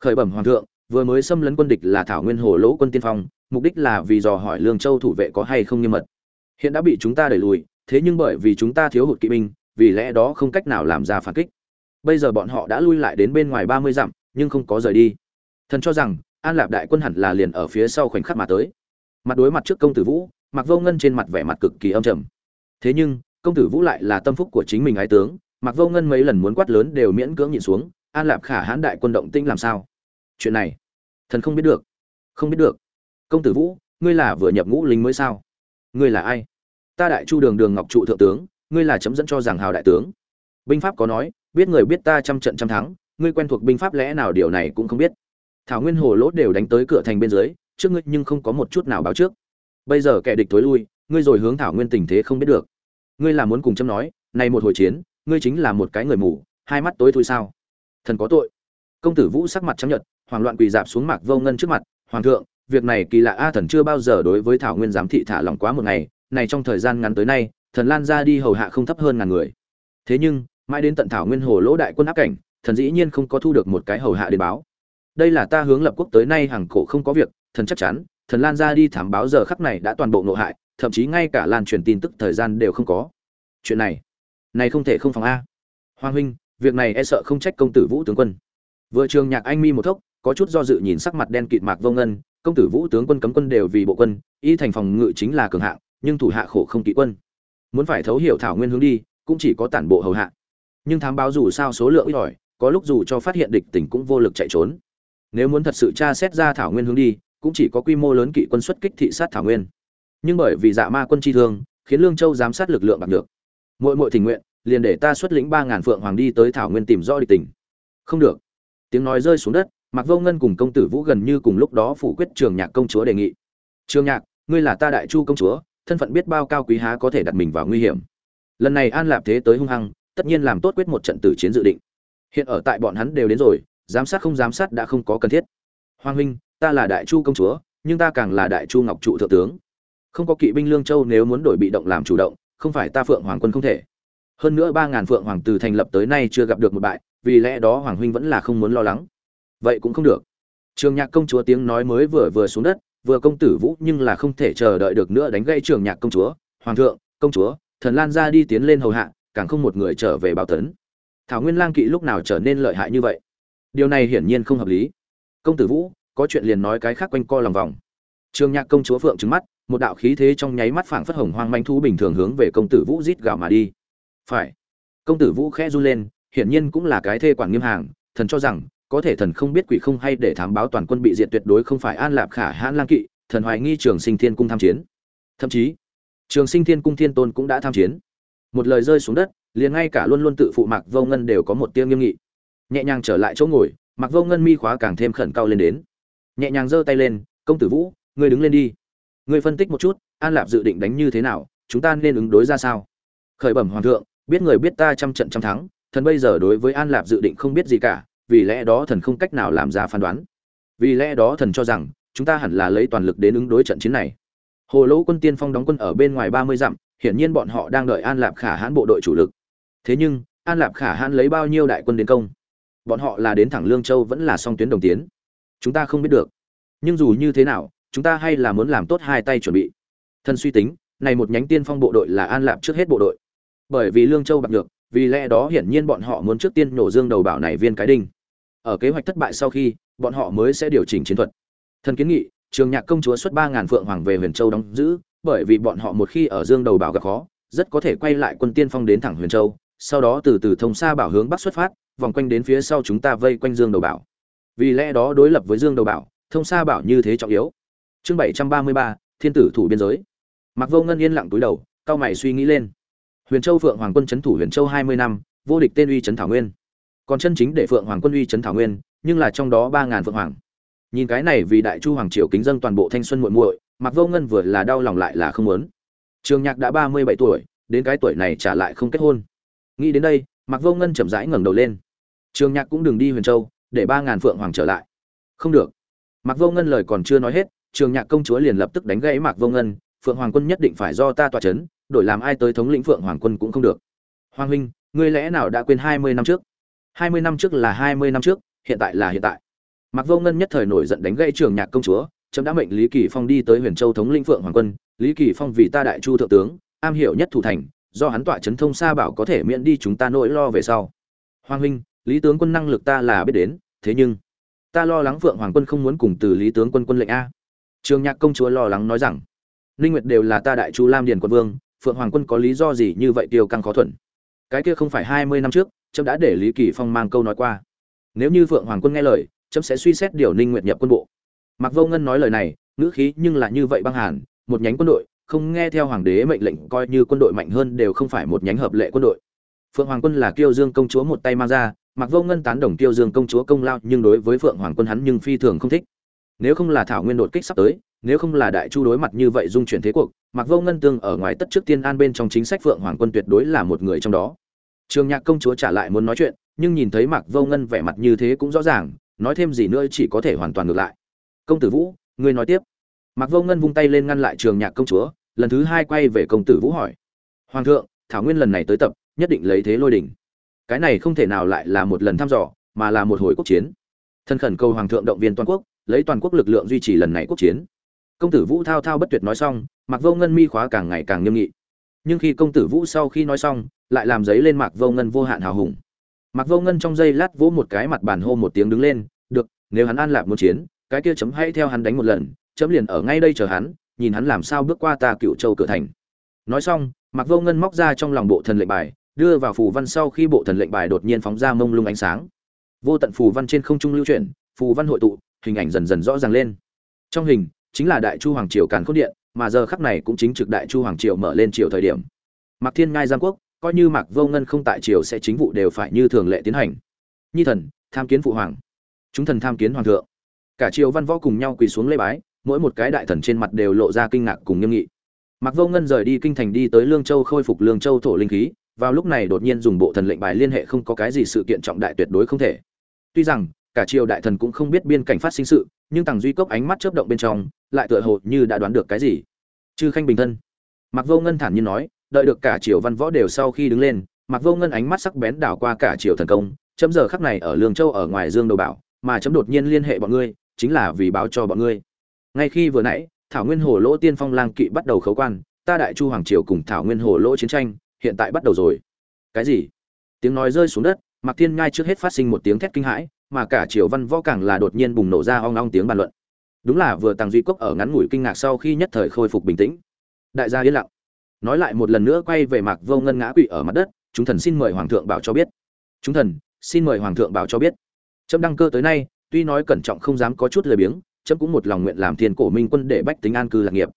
Khởi bẩm hoàng thượng, vừa mới xâm lấn quân địch là thảo nguyên hồ lỗ quân tiên phong, mục đích là vì dò hỏi lương châu thủ vệ có hay không nghiêm mật. Hiện đã bị chúng ta đẩy lùi, thế nhưng bởi vì chúng ta thiếu hụt kỵ binh, vì lẽ đó không cách nào làm ra phản kích. Bây giờ bọn họ đã lui lại đến bên ngoài ba mươi dặm, nhưng không có rời đi. Thần cho rằng, an lạp đại quân hẳn là liền ở phía sau khoảnh khắc mà tới. Mặt đối mặt trước công tử vũ mặc vô ngân trên mặt vẻ mặt cực kỳ âm trầm. Thế nhưng, công tử vũ lại là tâm phúc của chính mình ái tướng mặc vô ngân mấy lần muốn quát lớn đều miễn cưỡng nhịn xuống, an lạp khả hãn đại quân động tĩnh làm sao? Chuyện này, thần không biết được. Không biết được. Công tử vũ, ngươi là vừa nhập ngũ lính mới sao? Ngươi là ai? Ta đại chu đường đường ngọc trụ thượng tướng, ngươi là chấm dẫn cho rằng hào đại tướng. Binh pháp có nói, biết người biết ta trăm trận trăm thắng, ngươi quen thuộc binh pháp lẽ nào điều này cũng không biết. Thảo nguyên hồ lỗ đều đánh tới cửa thành bên dưới, trước ngươi nhưng không có một chút nào báo trước bây giờ kẻ địch tối lui, ngươi rồi hướng thảo nguyên tình thế không biết được. Ngươi là muốn cùng chấm nói, này một hồi chiến, ngươi chính là một cái người mù, hai mắt tối thui sao? Thần có tội. Công tử vũ sắc mặt trắng nhợt, hoảng loạn quỳ dạp xuống mạc vô ngân trước mặt, hoàng thượng, việc này kỳ lạ a, thần chưa bao giờ đối với thảo nguyên giám thị thả lỏng quá một ngày, này trong thời gian ngắn tới nay, thần lan ra đi hầu hạ không thấp hơn ngàn người. Thế nhưng, mãi đến tận thảo nguyên hồ lỗ đại quân áp cảnh, thần dĩ nhiên không có thu được một cái hầu hạ đến báo. Đây là ta hướng lập quốc tới nay hàng cổ không có việc, thần chắc chắn thần lan ra đi thảm báo giờ khắc này đã toàn bộ nội hại, thậm chí ngay cả lan truyền tin tức thời gian đều không có. Chuyện này này không thể không phòng a. Hoàng huynh, việc này e sợ không trách công tử vũ tướng quân. Vừa trường nhạc anh mi một thốc, có chút do dự nhìn sắc mặt đen kịt mạc vô ngân, công tử vũ tướng quân cấm quân đều vì bộ quân, y thành phòng ngự chính là cường hạng, nhưng thủ hạ khổ không kỵ quân. Muốn phải thấu hiểu thảo nguyên hướng đi, cũng chỉ có tản bộ hầu hạ. Nhưng thám báo dù sao số lượng ít ỏi, có lúc dù cho phát hiện địch tỉnh cũng vô lực chạy trốn. Nếu muốn thật sự tra xét ra thảo nguyên hướng đi cũng chỉ có quy mô lớn kỵ quân xuất kích thị sát thảo nguyên. Nhưng bởi vì dạ ma quân chi thương, khiến lương châu giám sát lực lượng bạc được. Mỗi mỗi tình nguyện, liền để ta xuất lĩnh ba ngàn phượng hoàng đi tới thảo nguyên tìm rõ địch tình. Không được. Tiếng nói rơi xuống đất mặc vô ngân cùng công tử vũ gần như cùng lúc đó phủ quyết trường nhạc công chúa đề nghị. Trường nhạc, ngươi là ta đại chu công chúa, thân phận biết bao cao quý há có thể đặt mình vào nguy hiểm. Lần này an lạp thế tới hung hăng, tất nhiên làm tốt quyết một trận tử chiến dự định. Hiện ở tại bọn hắn đều đến rồi, giám sát không giám sát đã không có cần thiết. Hoàng huynh ta là đại chu công chúa, nhưng ta càng là đại chu ngọc trụ thượng tướng. Không có kỵ binh lương châu nếu muốn đổi bị động làm chủ động, không phải ta phượng hoàng quân không thể. Hơn nữa ba ngàn phượng hoàng từ thành lập tới nay chưa gặp được một bại, vì lẽ đó hoàng huynh vẫn là không muốn lo lắng. Vậy cũng không được. Trường nhạc công chúa tiếng nói mới vừa vừa xuống đất, vừa công tử vũ nhưng là không thể chờ đợi được nữa đánh gây trường nhạc công chúa. Hoàng thượng, công chúa, thần lan ra đi tiến lên hầu hạ, càng không một người trở về bảo tấn. Thảo nguyên lang kỵ lúc nào trở nên lợi hại như vậy? Điều này hiển nhiên không hợp lý. Công tử vũ có chuyện liền nói cái khác quanh co lòng vòng. Trương nhạc công chúa phượng trứng mắt, một đạo khí thế trong nháy mắt phảng phất hồng hoang manh thú bình thường hướng về công tử vũ rít gào mà đi. Phải. Công tử vũ khẽ run lên, hiển nhiên cũng là cái thê quản nghiêm hàng, thần cho rằng, có thể thần không biết quỷ không hay để thám báo toàn quân bị diệt tuyệt đối không phải an lạp khả hãn lang kỵ, thần hoài nghi trường sinh thiên cung tham chiến. Thậm chí, trường sinh thiên cung thiên tôn cũng đã tham chiến. Một lời rơi xuống đất, liền ngay cả luôn luôn tự phụ mạc vô ngân đều có một tiêu nghiêm nghị. Nhẹ nhàng trở lại chỗ ngồi, mạc vô ngân mi khóa càng thêm khẩn cao lên đến nhẹ nhàng giơ tay lên, công tử vũ, ngươi đứng lên đi. Ngươi phân tích một chút, an lạp dự định đánh như thế nào, chúng ta nên ứng đối ra sao? Khởi bẩm hoàng thượng, biết người biết ta trăm trận trăm thắng, thần bây giờ đối với an lạp dự định không biết gì cả, vì lẽ đó thần không cách nào làm ra phán đoán. Vì lẽ đó thần cho rằng, chúng ta hẳn là lấy toàn lực đến ứng đối trận chiến này. Hồ lỗ quân tiên phong đóng quân ở bên ngoài ba mươi dặm, hiển nhiên bọn họ đang đợi an lạp khả hãn bộ đội chủ lực. Thế nhưng, an lạp khả hãn lấy bao nhiêu đại quân đến công? Bọn họ là đến thẳng lương châu vẫn là song tuyến đồng tiến chúng ta không biết được. Nhưng dù như thế nào, chúng ta hay là muốn làm tốt hai tay chuẩn bị. Thân suy tính, này một nhánh tiên phong bộ đội là an lạp trước hết bộ đội. Bởi vì lương châu bạc được vì lẽ đó hiển nhiên bọn họ muốn trước tiên nổ dương đầu bảo này viên cái đinh. Ở kế hoạch thất bại sau khi, bọn họ mới sẽ điều chỉnh chiến thuật. Thần kiến nghị, trường nhạc công chúa xuất ba ngàn phượng hoàng về huyền châu đóng giữ, bởi vì bọn họ một khi ở dương đầu bảo gặp khó, rất có thể quay lại quân tiên phong đến thẳng huyền châu, sau đó từ từ thông xa bảo hướng bắc xuất phát, vòng quanh đến phía sau chúng ta vây quanh dương đầu bảo vì lẽ đó đối lập với dương đầu bảo, thông xa bảo như thế trọng yếu. Chương bảy trăm ba mươi ba, thiên tử thủ biên giới. Mặc vô ngân yên lặng túi đầu cao mày suy nghĩ lên. Huyền châu phượng hoàng quân c thủ huyền châu hai mươi năm, vô địch tên uy trấn thảo nguyên. Còn chân chính để phượng hoàng quân uy trấn thảo nguyên, nhưng là trong đó ba ngàn phượng hoàng. Nhìn cái này vì đại chu hoàng triều kính dân toàn bộ thanh xuân muội muội mặc vô ngân vừa là đau lòng lại là không muốn. Trường nhạc đã ba mươi bảy tuổi, đến cái tuổi này trả lại không kết hôn. Nghĩ đến đây mặc vô ngân chậm rãi ngẩng đầu lên. Trường nhạc cũng đừng đi huyền châu để ba ngàn phượng hoàng trở lại. Không được. Mặc vô ngân lời còn chưa nói hết, trường nhạc công chúa liền lập tức đánh gãy mặc vô ngân, phượng hoàng quân nhất định phải do ta tọa chấn, đổi làm ai tới thống lĩnh phượng hoàng quân cũng không được. Hoàng huynh, ngươi lẽ nào đã quên hai mươi năm trước? Hai mươi năm trước là hai mươi năm trước, hiện tại là hiện tại. Mặc vô ngân nhất thời nổi giận đánh gãy trường nhạc công chúa, chấm đã mệnh lý kỳ phong đi tới huyền châu thống lĩnh phượng hoàng quân, lý kỳ phong vì ta đại chu thượng tướng, am hiểu nhất thủ thành, do hắn tọa chấn thông xa bảo có thể miễn đi chúng ta nỗi lo về sau. Hoàng huynh, lý tướng quân năng lực ta là biết đến thế nhưng, ta lo lắng phượng hoàng quân không muốn cùng từ lý tướng quân quân lệnh a. Trường nhạc công chúa lo lắng nói rằng, ninh nguyệt đều là ta đại chu lam điền quân vương, phượng hoàng quân có lý do gì như vậy tiêu căng khó thuận cái kia không phải 20 năm trước trẫm đã để lý kỳ phong mang câu nói qua. Nếu như phượng hoàng quân nghe lời trẫm sẽ suy xét điều ninh nguyệt nhập quân bộ. Mặc vô ngân nói lời này, ngữ khí nhưng là như vậy băng hàn, một nhánh quân đội, không nghe theo hoàng đế mệnh lệnh coi như quân đội mạnh hơn đều không phải một nhánh hợp lệ quân đội. Phượng hoàng quân là kiêu dương công chúa một tay mang ra mặc vô ngân tán đồng tiêu dương công chúa công lao, nhưng đối với phượng hoàng quân hắn nhưng phi thường không thích. Nếu không là thảo nguyên đột kích sắp tới, nếu không là đại chu đối mặt như vậy dung chuyển thế cuộc mặc vô ngân tương ở ngoài tất trước tiên an bên trong chính sách phượng hoàng quân tuyệt đối là một người trong đó. Trường nhạc công chúa trả lại muốn nói chuyện, nhưng nhìn thấy mặc vô ngân vẻ mặt như thế cũng rõ ràng, nói thêm gì nữa chỉ có thể hoàn toàn ngược lại. Công tử vũ, ngươi nói tiếp. Mạc vô ngân vung tay lên ngăn lại trường nhạc công chúa, lần thứ hai quay về công tử vũ hỏi. Hoàng thượng, thảo nguyên lần này tới tập, nhất định lấy thế lôi đỉnh cái này không thể nào lại là một lần thăm dò, mà là một hồi quốc chiến. Thân khẩn cầu hoàng thượng động viên toàn quốc, lấy toàn quốc lực lượng duy trì lần này quốc chiến. Công tử vũ thao thao bất tuyệt nói xong, mạc vô ngân mi khóa càng ngày càng nghiêm nghị. Nhưng khi công tử vũ sau khi nói xong, lại làm giấy lên mạc vô ngân vô hạn hào hùng. Mạc vô ngân trong giây lát vỗ một cái mặt bàn hô một tiếng đứng lên, được, nếu hắn an lạc muốn chiến, cái kia chấm hãy theo hắn đánh một lần, chấm liền ở ngay đây chờ hắn, nhìn hắn làm sao bước qua ta cựu châu cửa thành. Nói xong, mạc vô ngân móc ra trong lòng bộ thần lệnh bài đưa vào phù văn sau khi bộ thần lệnh bài đột nhiên phóng ra mông lung ánh sáng. Vô tận phù văn trên không trung lưu chuyển, phù văn hội tụ, hình ảnh dần dần rõ ràng lên. Trong hình, chính là đại chu hoàng triều càn khôn điện, mà giờ khắc này cũng chính trực đại chu hoàng triều mở lên triều thời điểm. Mạc thiên ngai giang quốc, coi như mạc vô ngân không tại triều sẽ chính vụ đều phải như thường lệ tiến hành. Nhi thần, tham kiến phụ hoàng. Chúng thần tham kiến hoàng thượng. Cả triều văn võ cùng nhau quỳ xuống lê bái, mỗi một cái đại thần trên mặt đều lộ ra kinh ngạc cùng nghiêm nghị. Mạc vô ngân rời đi kinh thành đi tới lương châu khôi phục lương châu thổ linh khí vào lúc này đột nhiên dùng bộ thần lệnh bài liên hệ không có cái gì sự kiện trọng đại tuyệt đối không thể. Tuy rằng, cả triều đại thần cũng không biết biên cảnh phát sinh sự, nhưng tằng duy cốc ánh mắt chớp động bên trong, lại tựa hồ như đã đoán được cái gì. Chư khanh bình thân. Mạc vô ngân thản nhiên nói, đợi được cả triều văn võ đều sau khi đứng lên, mạc vô ngân ánh mắt sắc bén đảo qua cả triều thần công, chấm giờ khắc này ở lương châu ở ngoài dương đầu bảo, mà chấm đột nhiên liên hệ bọn ngươi, chính là vì báo cho bọn ngươi. Ngay khi vừa nãy, thảo nguyên hồ lỗ tiên phong lang kỵ bắt đầu khấu quan, ta đại chu hoàng triều cùng thảo nguyên hồ lỗ chiến tranh hiện tại bắt đầu rồi. Cái gì? Tiếng nói rơi xuống đất, mạc thiên ngai trước hết phát sinh một tiếng thét kinh hãi, mà cả triều văn võ càng là đột nhiên bùng nổ ra ong ong tiếng bàn luận. Đúng là vừa tàng duy cốc ở ngắn ngủi kinh ngạc sau khi nhất thời khôi phục bình tĩnh. Đại gia yên lặng. Nói lại một lần nữa quay về mạc vô ngân ngã quỵ ở mặt đất, chúng thần xin mời hoàng thượng bảo cho biết. Chúng thần, xin mời hoàng thượng bảo cho biết. Trâm đăng cơ tới nay, tuy nói cẩn trọng không dám có chút lười biếng trâm cũng một lòng nguyện làm thiên cổ minh quân để bách tính an cư lạc nghiệp.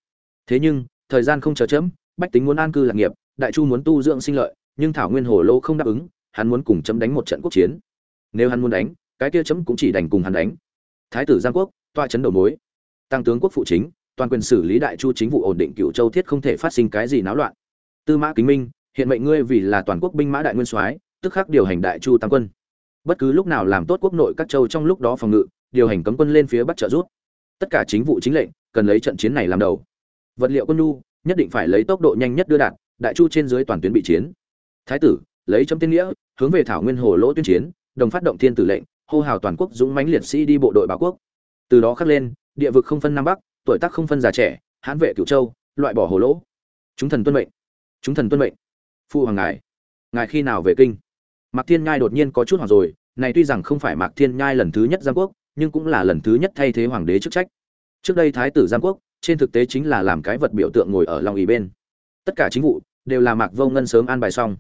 Thế nhưng, thời gian không chờ chấm, bách tính muốn an cư lạc nghiệp đại chu muốn tu dưỡng sinh lợi, nhưng thảo nguyên hồ lô không đáp ứng, hắn muốn cùng chấm đánh một trận quốc chiến. Nếu hắn muốn đánh, cái kia chấm cũng chỉ đành cùng hắn đánh. Thái tử giang quốc toa chấn đầu mối. Tăng tướng quốc phụ chính, toàn quyền xử lý đại chu chính vụ ổn định cựu châu thiết không thể phát sinh cái gì náo loạn. Tư mã kính minh, hiện mệnh ngươi vì là toàn quốc binh mã đại nguyên soái, tức khắc điều hành đại chu tam quân. Bất cứ lúc nào làm tốt quốc nội các châu trong lúc đó phòng ngự, điều hành cấm quân lên phía bắc trợ rút tất cả chính vụ chính lệnh, cần lấy trận chiến này làm đầu. Vật liệu quân nhu, nhất định phải lấy tốc độ nhanh nhất đưa đạt đại chu trên dưới toàn tuyến bị chiến. Thái tử, lấy chấm tiên nghĩa, hướng về thảo nguyên hồ lỗ tuyên chiến, đồng phát động thiên tử lệnh, hô hào toàn quốc dũng mãnh liệt sĩ đi bộ đội báo quốc. Từ đó khắc lên, địa vực không phân nam bắc, tuổi tác không phân già trẻ, hãn vệ cửu châu, loại bỏ hồ lỗ. Chúng thần tuân mệnh. Chúng thần tuân mệnh. Phu hoàng ngài ngài khi nào về kinh? Mạc thiên nhai đột nhiên có chút hoàng rồi, này tuy rằng không phải mạc thiên nhai lần thứ nhất giang quốc, nhưng cũng là lần thứ nhất thay thế hoàng đế chức trách. Trước đây thái tử giang quốc, trên thực tế chính là làm cái vật biểu tượng ngồi ở lòng ý bên. Tất cả chính vụ đều là mạc vô ngân sớm an bài xong.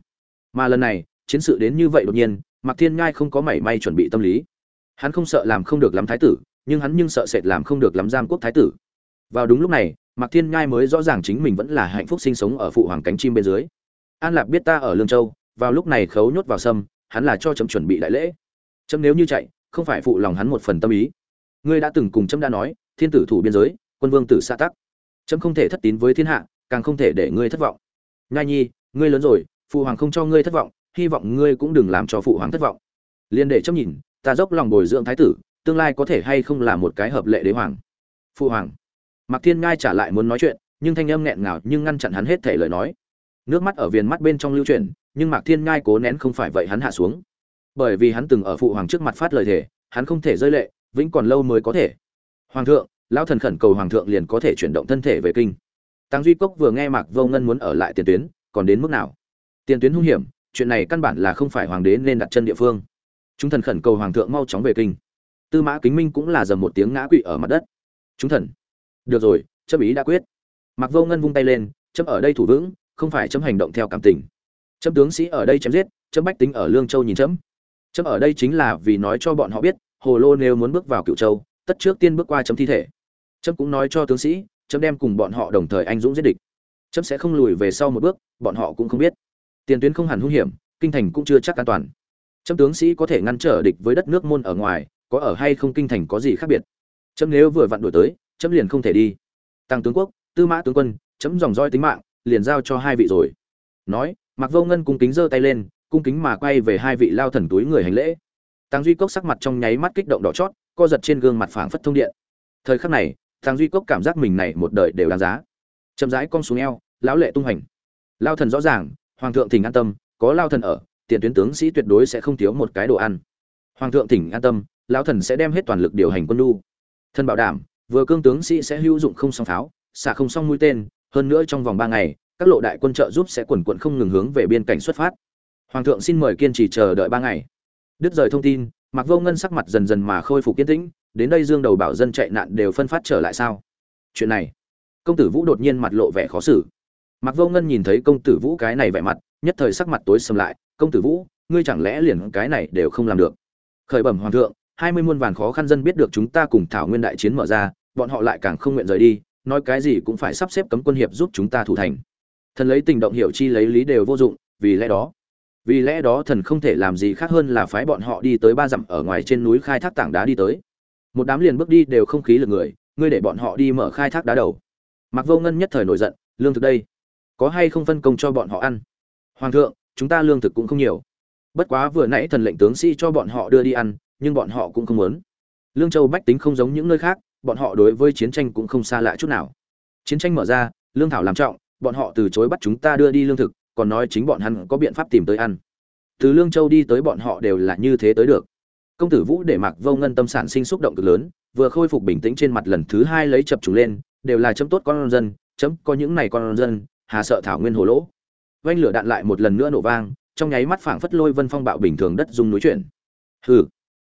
Mà lần này, chiến sự đến như vậy đột nhiên, mạc thiên nhai không có mảy may chuẩn bị tâm lý. Hắn không sợ làm không được lắm thái tử, nhưng hắn nhưng sợ sệt làm không được lắm giam quốc thái tử. Vào đúng lúc này, mạc thiên nhai mới rõ ràng chính mình vẫn là hạnh phúc sinh sống ở phụ hoàng cánh chim bên dưới. An lạc biết ta ở lương châu, vào lúc này khấu nhốt vào sâm, hắn là cho chấm chuẩn bị đại lễ. Chấm nếu như chạy, không phải phụ lòng hắn một phần tâm ý. Ngươi đã từng cùng chấm đã nói, thiên tử thủ biên giới, quân vương tử xa tắc. Chấm không thể thất tín với thiên hạ, càng không thể để ngươi thất vọng nhai nhi, ngươi lớn rồi, phụ hoàng không cho ngươi thất vọng, hy vọng ngươi cũng đừng làm cho phụ hoàng thất vọng. Liên để chấp nhìn, ta dốc lòng bồi dưỡng thái tử, tương lai có thể hay không là một cái hợp lệ đế hoàng. Phụ hoàng. Mạc thiên ngai trả lại muốn nói chuyện, nhưng thanh âm nghẹn ngào nhưng ngăn chặn hắn hết thể lời nói. Nước mắt ở viền mắt bên trong lưu chuyển, nhưng mạc thiên ngai cố nén không phải vậy hắn hạ xuống. Bởi vì hắn từng ở phụ hoàng trước mặt phát lời thề, hắn không thể rơi lệ, vĩnh còn lâu mới có thể. Hoàng thượng, lão thần khẩn cầu hoàng thượng liền có thể chuyển động thân thể về kinh tăng duy cốc vừa nghe mạc vô ngân muốn ở lại tiền tuyến, còn đến mức nào? Tiền tuyến hung hiểm, chuyện này căn bản là không phải hoàng đế nên đặt chân địa phương. Chúng thần khẩn cầu hoàng thượng mau chóng về kinh. Tư mã kính minh cũng là dầm một tiếng ngã quỵ ở mặt đất. Chúng thần. Được rồi, chấp ý đã quyết. Mặc vô ngân vung tay lên chấm ở đây thủ vững, không phải chấm hành động theo cảm tình. Chấm tướng sĩ ở đây chém giết, chấm bách tính ở lương châu nhìn chấm. Chấm ở đây chính là vì nói cho bọn họ biết, hồ lô nếu muốn bước vào cựu châu, tất trước tiên bước qua chấm thi thể. Chấm cũng nói cho tướng sĩ chấm đem cùng bọn họ đồng thời anh dũng giết địch. Chấm sẽ không lùi về sau một bước, bọn họ cũng không biết. Tiền tuyến không hẳn hung hiểm, kinh thành cũng chưa chắc an toàn. Chấm tướng sĩ có thể ngăn trở địch với đất nước môn ở ngoài, có ở hay không kinh thành có gì khác biệt. Chấm nếu vừa vặn đổi tới, chấm liền không thể đi. Tăng tướng quốc, tư mã tướng quân, chấm dòng roi tính mạng, liền giao cho hai vị rồi. Nói mặc vô ngân cung kính giơ tay lên, cung kính mà quay về hai vị lao thần túi người hành lễ. Tăng duy cốc sắc mặt trong nháy mắt kích động đỏ chót, co giật trên gương mặt phảng phất thông điện. Thời khắc này thằng duy cốc cảm giác mình này một đời đều đáng giá. Chậm rãi cong xuống eo, lão lệ tung hành. Lao thần rõ ràng, hoàng thượng thỉnh an tâm, có lao thần ở, tiền tuyến tướng sĩ tuyệt đối sẽ không thiếu một cái đồ ăn. Hoàng thượng thỉnh an tâm, lão thần sẽ đem hết toàn lực điều hành quân lu thân bảo đảm, vừa cương tướng sĩ sẽ hữu dụng không song pháo, xả không song mũi tên, hơn nữa trong vòng ba ngày, các lộ đại quân trợ giúp sẽ quần quận không ngừng hướng về biên cảnh xuất phát. Hoàng thượng xin mời kiên trì chờ đợi ba ngày. Đứt rời thông tin mặc vô ngân sắc mặt dần dần mà khôi phục kiên tĩnh đến đây dương đầu bảo dân chạy nạn đều phân phát trở lại sao? Chuyện này, công tử vũ đột nhiên mặt lộ vẻ khó xử. Mặc vô ngân nhìn thấy công tử vũ cái này vẻ mặt, nhất thời sắc mặt tối sầm lại, công tử vũ, ngươi chẳng lẽ liền cái này đều không làm được? Khởi bẩm hoàng thượng, hai mươi muôn vàn khó khăn dân biết được chúng ta cùng thảo nguyên đại chiến mở ra, bọn họ lại càng không nguyện rời đi, nói cái gì cũng phải sắp xếp cấm quân hiệp giúp chúng ta thủ thành. Thần lấy tình động hiểu chi lấy lý đều vô dụng, vì lẽ đó, vì lẽ đó thần không thể làm gì khác hơn là phái bọn họ đi tới ba dặm ở ngoài trên núi khai thác tảng đá đi tới một đám liền bước đi đều không khí lực người, ngươi để bọn họ đi mở khai thác đá đầu. Mặc vô ngân nhất thời nổi giận, lương thực đây, có hay không phân công cho bọn họ ăn? Hoàng thượng, chúng ta lương thực cũng không nhiều. Bất quá vừa nãy thần lệnh tướng sĩ cho bọn họ đưa đi ăn, nhưng bọn họ cũng không muốn. Lương châu bách tính không giống những nơi khác, bọn họ đối với chiến tranh cũng không xa lạ chút nào. Chiến tranh mở ra, lương thảo làm trọng, bọn họ từ chối bắt chúng ta đưa đi lương thực, còn nói chính bọn hắn có biện pháp tìm tới ăn. Từ lương châu đi tới bọn họ đều là như thế tới được công tử vũ để mặc vô ngân tâm sản sinh xúc động cực lớn, vừa khôi phục bình tĩnh trên mặt lần thứ hai lấy chập trùng lên, đều là chấm tốt con dân, chấm có những này con dân, hà sợ thảo nguyên hồ lỗ. Vanh lửa đạn lại một lần nữa nổ vang, trong nháy mắt phảng phất lôi vân phong bạo bình thường đất dung núi chuyển. Hừ.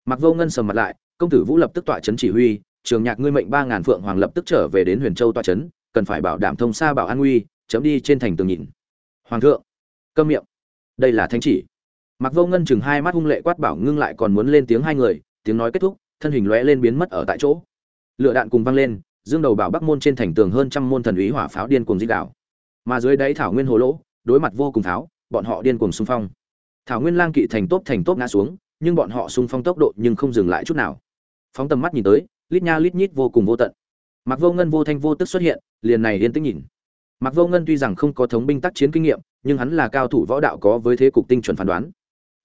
Mặc vô ngân sầm mặt lại, công tử vũ lập tức tọa chấn chỉ huy, trường nhạc ngươi mệnh ba ngàn phượng hoàng lập tức trở về đến huyền châu tọa chấn, cần phải bảo đảm thông xa bảo an nguy, chấm đi trên thành tường nhìn hoàng thượng, câm miệng. Đây là thánh chỉ mặc vô ngân chừng hai mắt hung lệ quát bảo ngưng lại còn muốn lên tiếng hai người, tiếng nói kết thúc, thân hình lóe lên biến mất ở tại chỗ. Lửa đạn cùng văng lên, dương đầu bảo bắc môn trên thành tường hơn trăm môn thần úy hỏa pháo điên cuồng di đảo mà dưới đáy thảo nguyên hồ lỗ, đối mặt vô cùng tháo, bọn họ điên cuồng xung phong. Thảo nguyên lang kỵ thành tốp thành tốp ngã xuống, nhưng bọn họ xung phong tốc độ nhưng không dừng lại chút nào. Phóng tầm mắt nhìn tới, lít nha lít nhít vô cùng vô tận. Mặc vô ngân vô thanh vô tức xuất hiện, liền này yên tĩnh nhìn. Mặc vô ngân tuy rằng không có thống binh tác chiến kinh nghiệm, nhưng hắn là cao thủ võ đạo có với thế cục tinh chuẩn phán đoán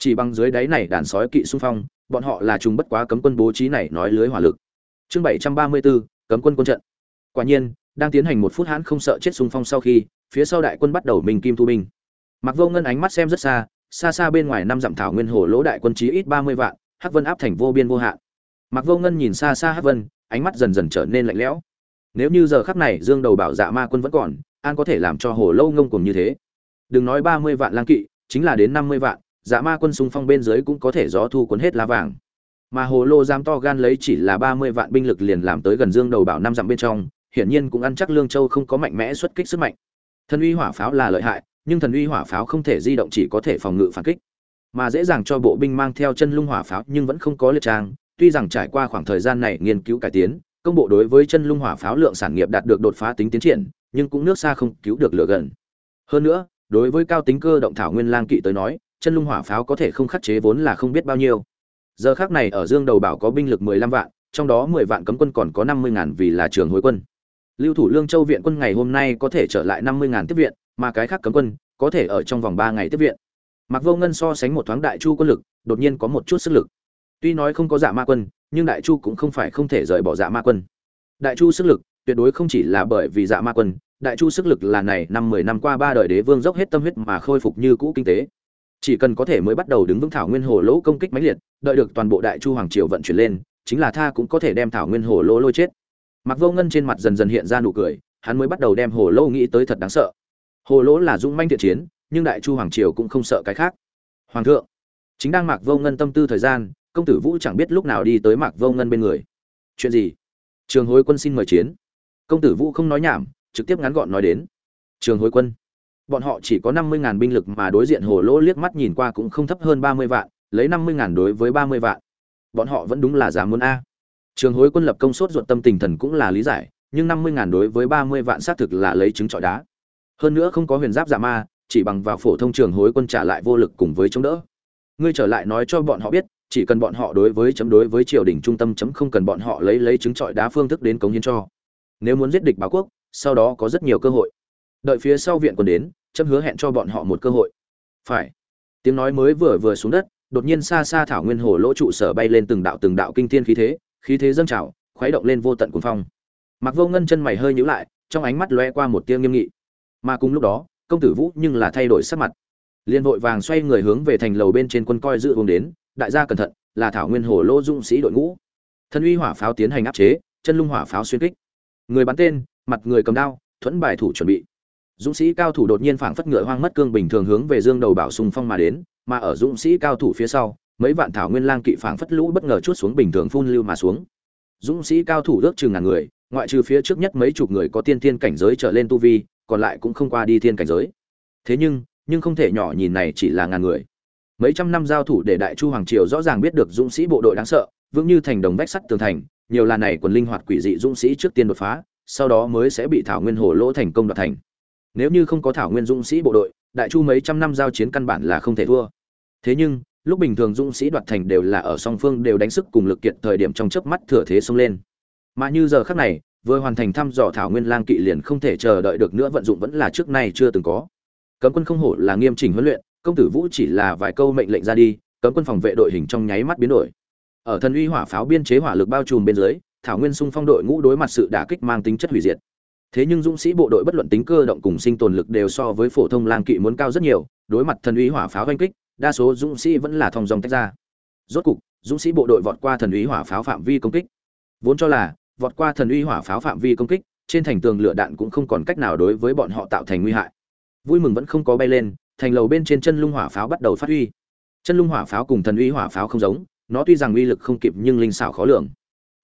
chỉ bằng dưới đáy này đàn sói kỵ xung phong, bọn họ là chúng bất quá cấm quân bố trí này nói lưới hỏa lực. Chương bảy trăm ba mươi bốn cấm quân quân trận. Quả nhiên, đang tiến hành một phút hãn không sợ chết xung phong sau khi, phía sau đại quân bắt đầu mình kim thu binh. Mặc vô ngân ánh mắt xem rất xa xa xa bên ngoài năm dặm thảo nguyên hồ lỗ đại quân chí ít ba mươi vạn, hắc vân áp thành vô biên vô hạn. Mặc vô ngân nhìn xa xa hắc vân, ánh mắt dần dần trở nên lạnh lẽo. Nếu như giờ khắc này dương đầu bảo dạ ma quân vẫn còn, an có thể làm cho hồ lâu ngông cùng như thế? Đừng nói ba mươi vạn lang kỵ, chính là đến năm mươi vạn dạ ma quân xung phong bên dưới cũng có thể gió thu cuốn hết lá vàng. Mà hồ lô giam to gan lấy chỉ là ba mươi vạn binh lực liền làm tới gần dương đầu bảo năm dặm bên trong, hiển nhiên cũng ăn chắc lương châu không có mạnh mẽ xuất kích sức mạnh. Thần uy hỏa pháo là lợi hại, nhưng thần uy hỏa pháo không thể di động chỉ có thể phòng ngự phản kích. Mà dễ dàng cho bộ binh mang theo chân lung hỏa pháo nhưng vẫn không có liệt trang, tuy rằng trải qua khoảng thời gian này nghiên cứu cải tiến, công bộ đối với chân lung hỏa pháo lượng sản nghiệp đạt được đột phá tính tiến triển, nhưng cũng nước xa không cứu được lửa gần. Hơn nữa, đối với cao tính cơ động thảo nguyên lang kỵ tới nói chân lung hỏa pháo có thể không khắc chế vốn là không biết bao nhiêu. Giờ khác này ở dương đầu bảo có binh lực mười lăm vạn, trong đó mười vạn cấm quân còn có năm mươi ngàn vì là trường hối quân. Lưu thủ lương châu viện quân ngày hôm nay có thể trở lại năm mươi ngàn tiếp viện, mà cái khác cấm quân có thể ở trong vòng ba ngày tiếp viện. Mặc vô ngân so sánh một thoáng đại chu quân lực, đột nhiên có một chút sức lực. Tuy nói không có dạ ma quân, nhưng đại chu cũng không phải không thể rời bỏ dạ ma quân. Đại chu sức lực tuyệt đối không chỉ là bởi vì dạ ma quân, đại chu sức lực là này năm mười năm qua ba đời đế vương dốc hết tâm huyết mà khôi phục như cũ kinh tế chỉ cần có thể mới bắt đầu đứng vững thảo nguyên hồ lỗ công kích mãnh liệt, đợi được toàn bộ đại chu hoàng triều vận chuyển lên, chính là tha cũng có thể đem thảo nguyên hồ lỗ lôi chết. Mặc vô ngân trên mặt dần dần hiện ra nụ cười, hắn mới bắt đầu đem hồ lỗ nghĩ tới thật đáng sợ. Hồ lỗ là dũng manh thiện chiến, nhưng đại chu hoàng triều cũng không sợ cái khác. Hoàng thượng, chính đang mạc vô ngân tâm tư thời gian, công tử vũ chẳng biết lúc nào đi tới mạc vô ngân bên người. Chuyện gì? Trường hối quân xin mời chiến. Công tử vũ không nói nhảm, trực tiếp ngắn gọn nói đến. Trường hối quân bọn họ chỉ có năm mươi ngàn binh lực mà đối diện hồ lỗ liếc mắt nhìn qua cũng không thấp hơn ba mươi vạn, lấy năm mươi ngàn đối với ba mươi vạn. Bọn họ vẫn đúng là dám muốn a. Trường hối quân lập công suốt ruột tâm tình thần cũng là lý giải, nhưng năm mươi ngàn đối với ba mươi vạn xác thực là lấy trứng trọi đá. Hơn nữa không có huyền giáp giả ma, chỉ bằng vào phổ thông trường hối quân trả lại vô lực cùng với chống đỡ. Ngươi trở lại nói cho bọn họ biết, chỉ cần bọn họ đối với chấm đối với triều đình trung tâm chấm không cần bọn họ lấy lấy trứng trọi đá phương thức đến cống hiến cho. Nếu muốn giết địch báo quốc, sau đó có rất nhiều cơ hội. Đợi phía sau viện quân đến chấm hứa hẹn cho bọn họ một cơ hội. Phải. Tiếng nói mới vừa vừa xuống đất, đột nhiên xa xa thảo nguyên hồ lỗ trụ sở bay lên từng đạo từng đạo kinh thiên khí thế khí thế dâng trào, khuấy động lên vô tận cuồng phong. Mặc vô ngân chân mày hơi nhíu lại, trong ánh mắt lóe qua một tia nghiêm nghị. Mà cùng lúc đó, công tử vũ nhưng là thay đổi sắc mặt. Liền vội vàng xoay người hướng về thành lầu bên trên quân coi dự uống đến, đại gia cẩn thận, là thảo nguyên hồ lô dũng sĩ đội ngũ. Thân uy hỏa pháo tiến hành áp chế, chân lung hỏa pháo xuyên kích. Người bắn tên, mặt người cầm đao, thuẫn bài thủ chuẩn bị dũng sĩ cao thủ đột nhiên phảng phất ngựa hoang mất cương bình thường hướng về dương đầu bảo sùng phong mà đến, mà ở dũng sĩ cao thủ phía sau, mấy vạn thảo nguyên lang kỵ phảng phất lũ bất ngờ chút xuống bình thường phun lưu mà xuống. Dũng sĩ cao thủ ước chừng ngàn người, ngoại trừ phía trước nhất mấy chục người có tiên thiên cảnh giới trở lên tu vi, còn lại cũng không qua đi thiên cảnh giới. Thế nhưng nhưng không thể nhỏ nhìn này chỉ là ngàn người. Mấy trăm năm giao thủ để đại chu hoàng triều rõ ràng biết được dũng sĩ bộ đội đáng sợ, vững như thành đồng vách sắt tường thành, nhiều là này quần linh hoạt quỷ dị dũng sĩ trước tiên đột phá, sau đó mới sẽ bị thảo nguyên hồ lỗ thành công đoạt thành nếu như không có thảo nguyên dũng sĩ bộ đội, đại chu mấy trăm năm giao chiến căn bản là không thể thua. Thế nhưng, lúc bình thường dũng sĩ đoạt thành đều là ở song phương đều đánh sức cùng lực kiện thời điểm trong chớp mắt thừa thế xông lên. Mà như giờ khắc này, vừa hoàn thành thăm dò thảo nguyên lang kỵ liền không thể chờ đợi được nữa vận dụng vẫn là trước nay chưa từng có. Cấm quân không hổ là nghiêm chỉnh huấn luyện, công tử vũ chỉ là vài câu mệnh lệnh ra đi, cấm quân phòng vệ đội hình trong nháy mắt biến đổi. Ở thần uy hỏa pháo biên chế hỏa lực bao trùm bên dưới, thảo nguyên xung phong đội ngũ đối mặt sự đả kích mang tính chất hủy diệt thế nhưng dũng sĩ bộ đội bất luận tính cơ động cùng sinh tồn lực đều so với phổ thông lang kỵ muốn cao rất nhiều, đối mặt thần uy hỏa pháo oanh kích, đa số dũng sĩ vẫn là thong dòng tách ra. Rốt cục, dũng sĩ bộ đội vọt qua thần uy hỏa pháo phạm vi công kích. Vốn cho là, vọt qua thần uy hỏa pháo phạm vi công kích, trên thành tường lửa đạn cũng không còn cách nào đối với bọn họ tạo thành nguy hại. Vui mừng vẫn không có bay lên, thành lầu bên trên chân lung hỏa pháo bắt đầu phát huy. Chân lung hỏa pháo cùng thần uy hỏa pháo không giống, nó tuy rằng uy lực không kịp nhưng linh xảo khó lường.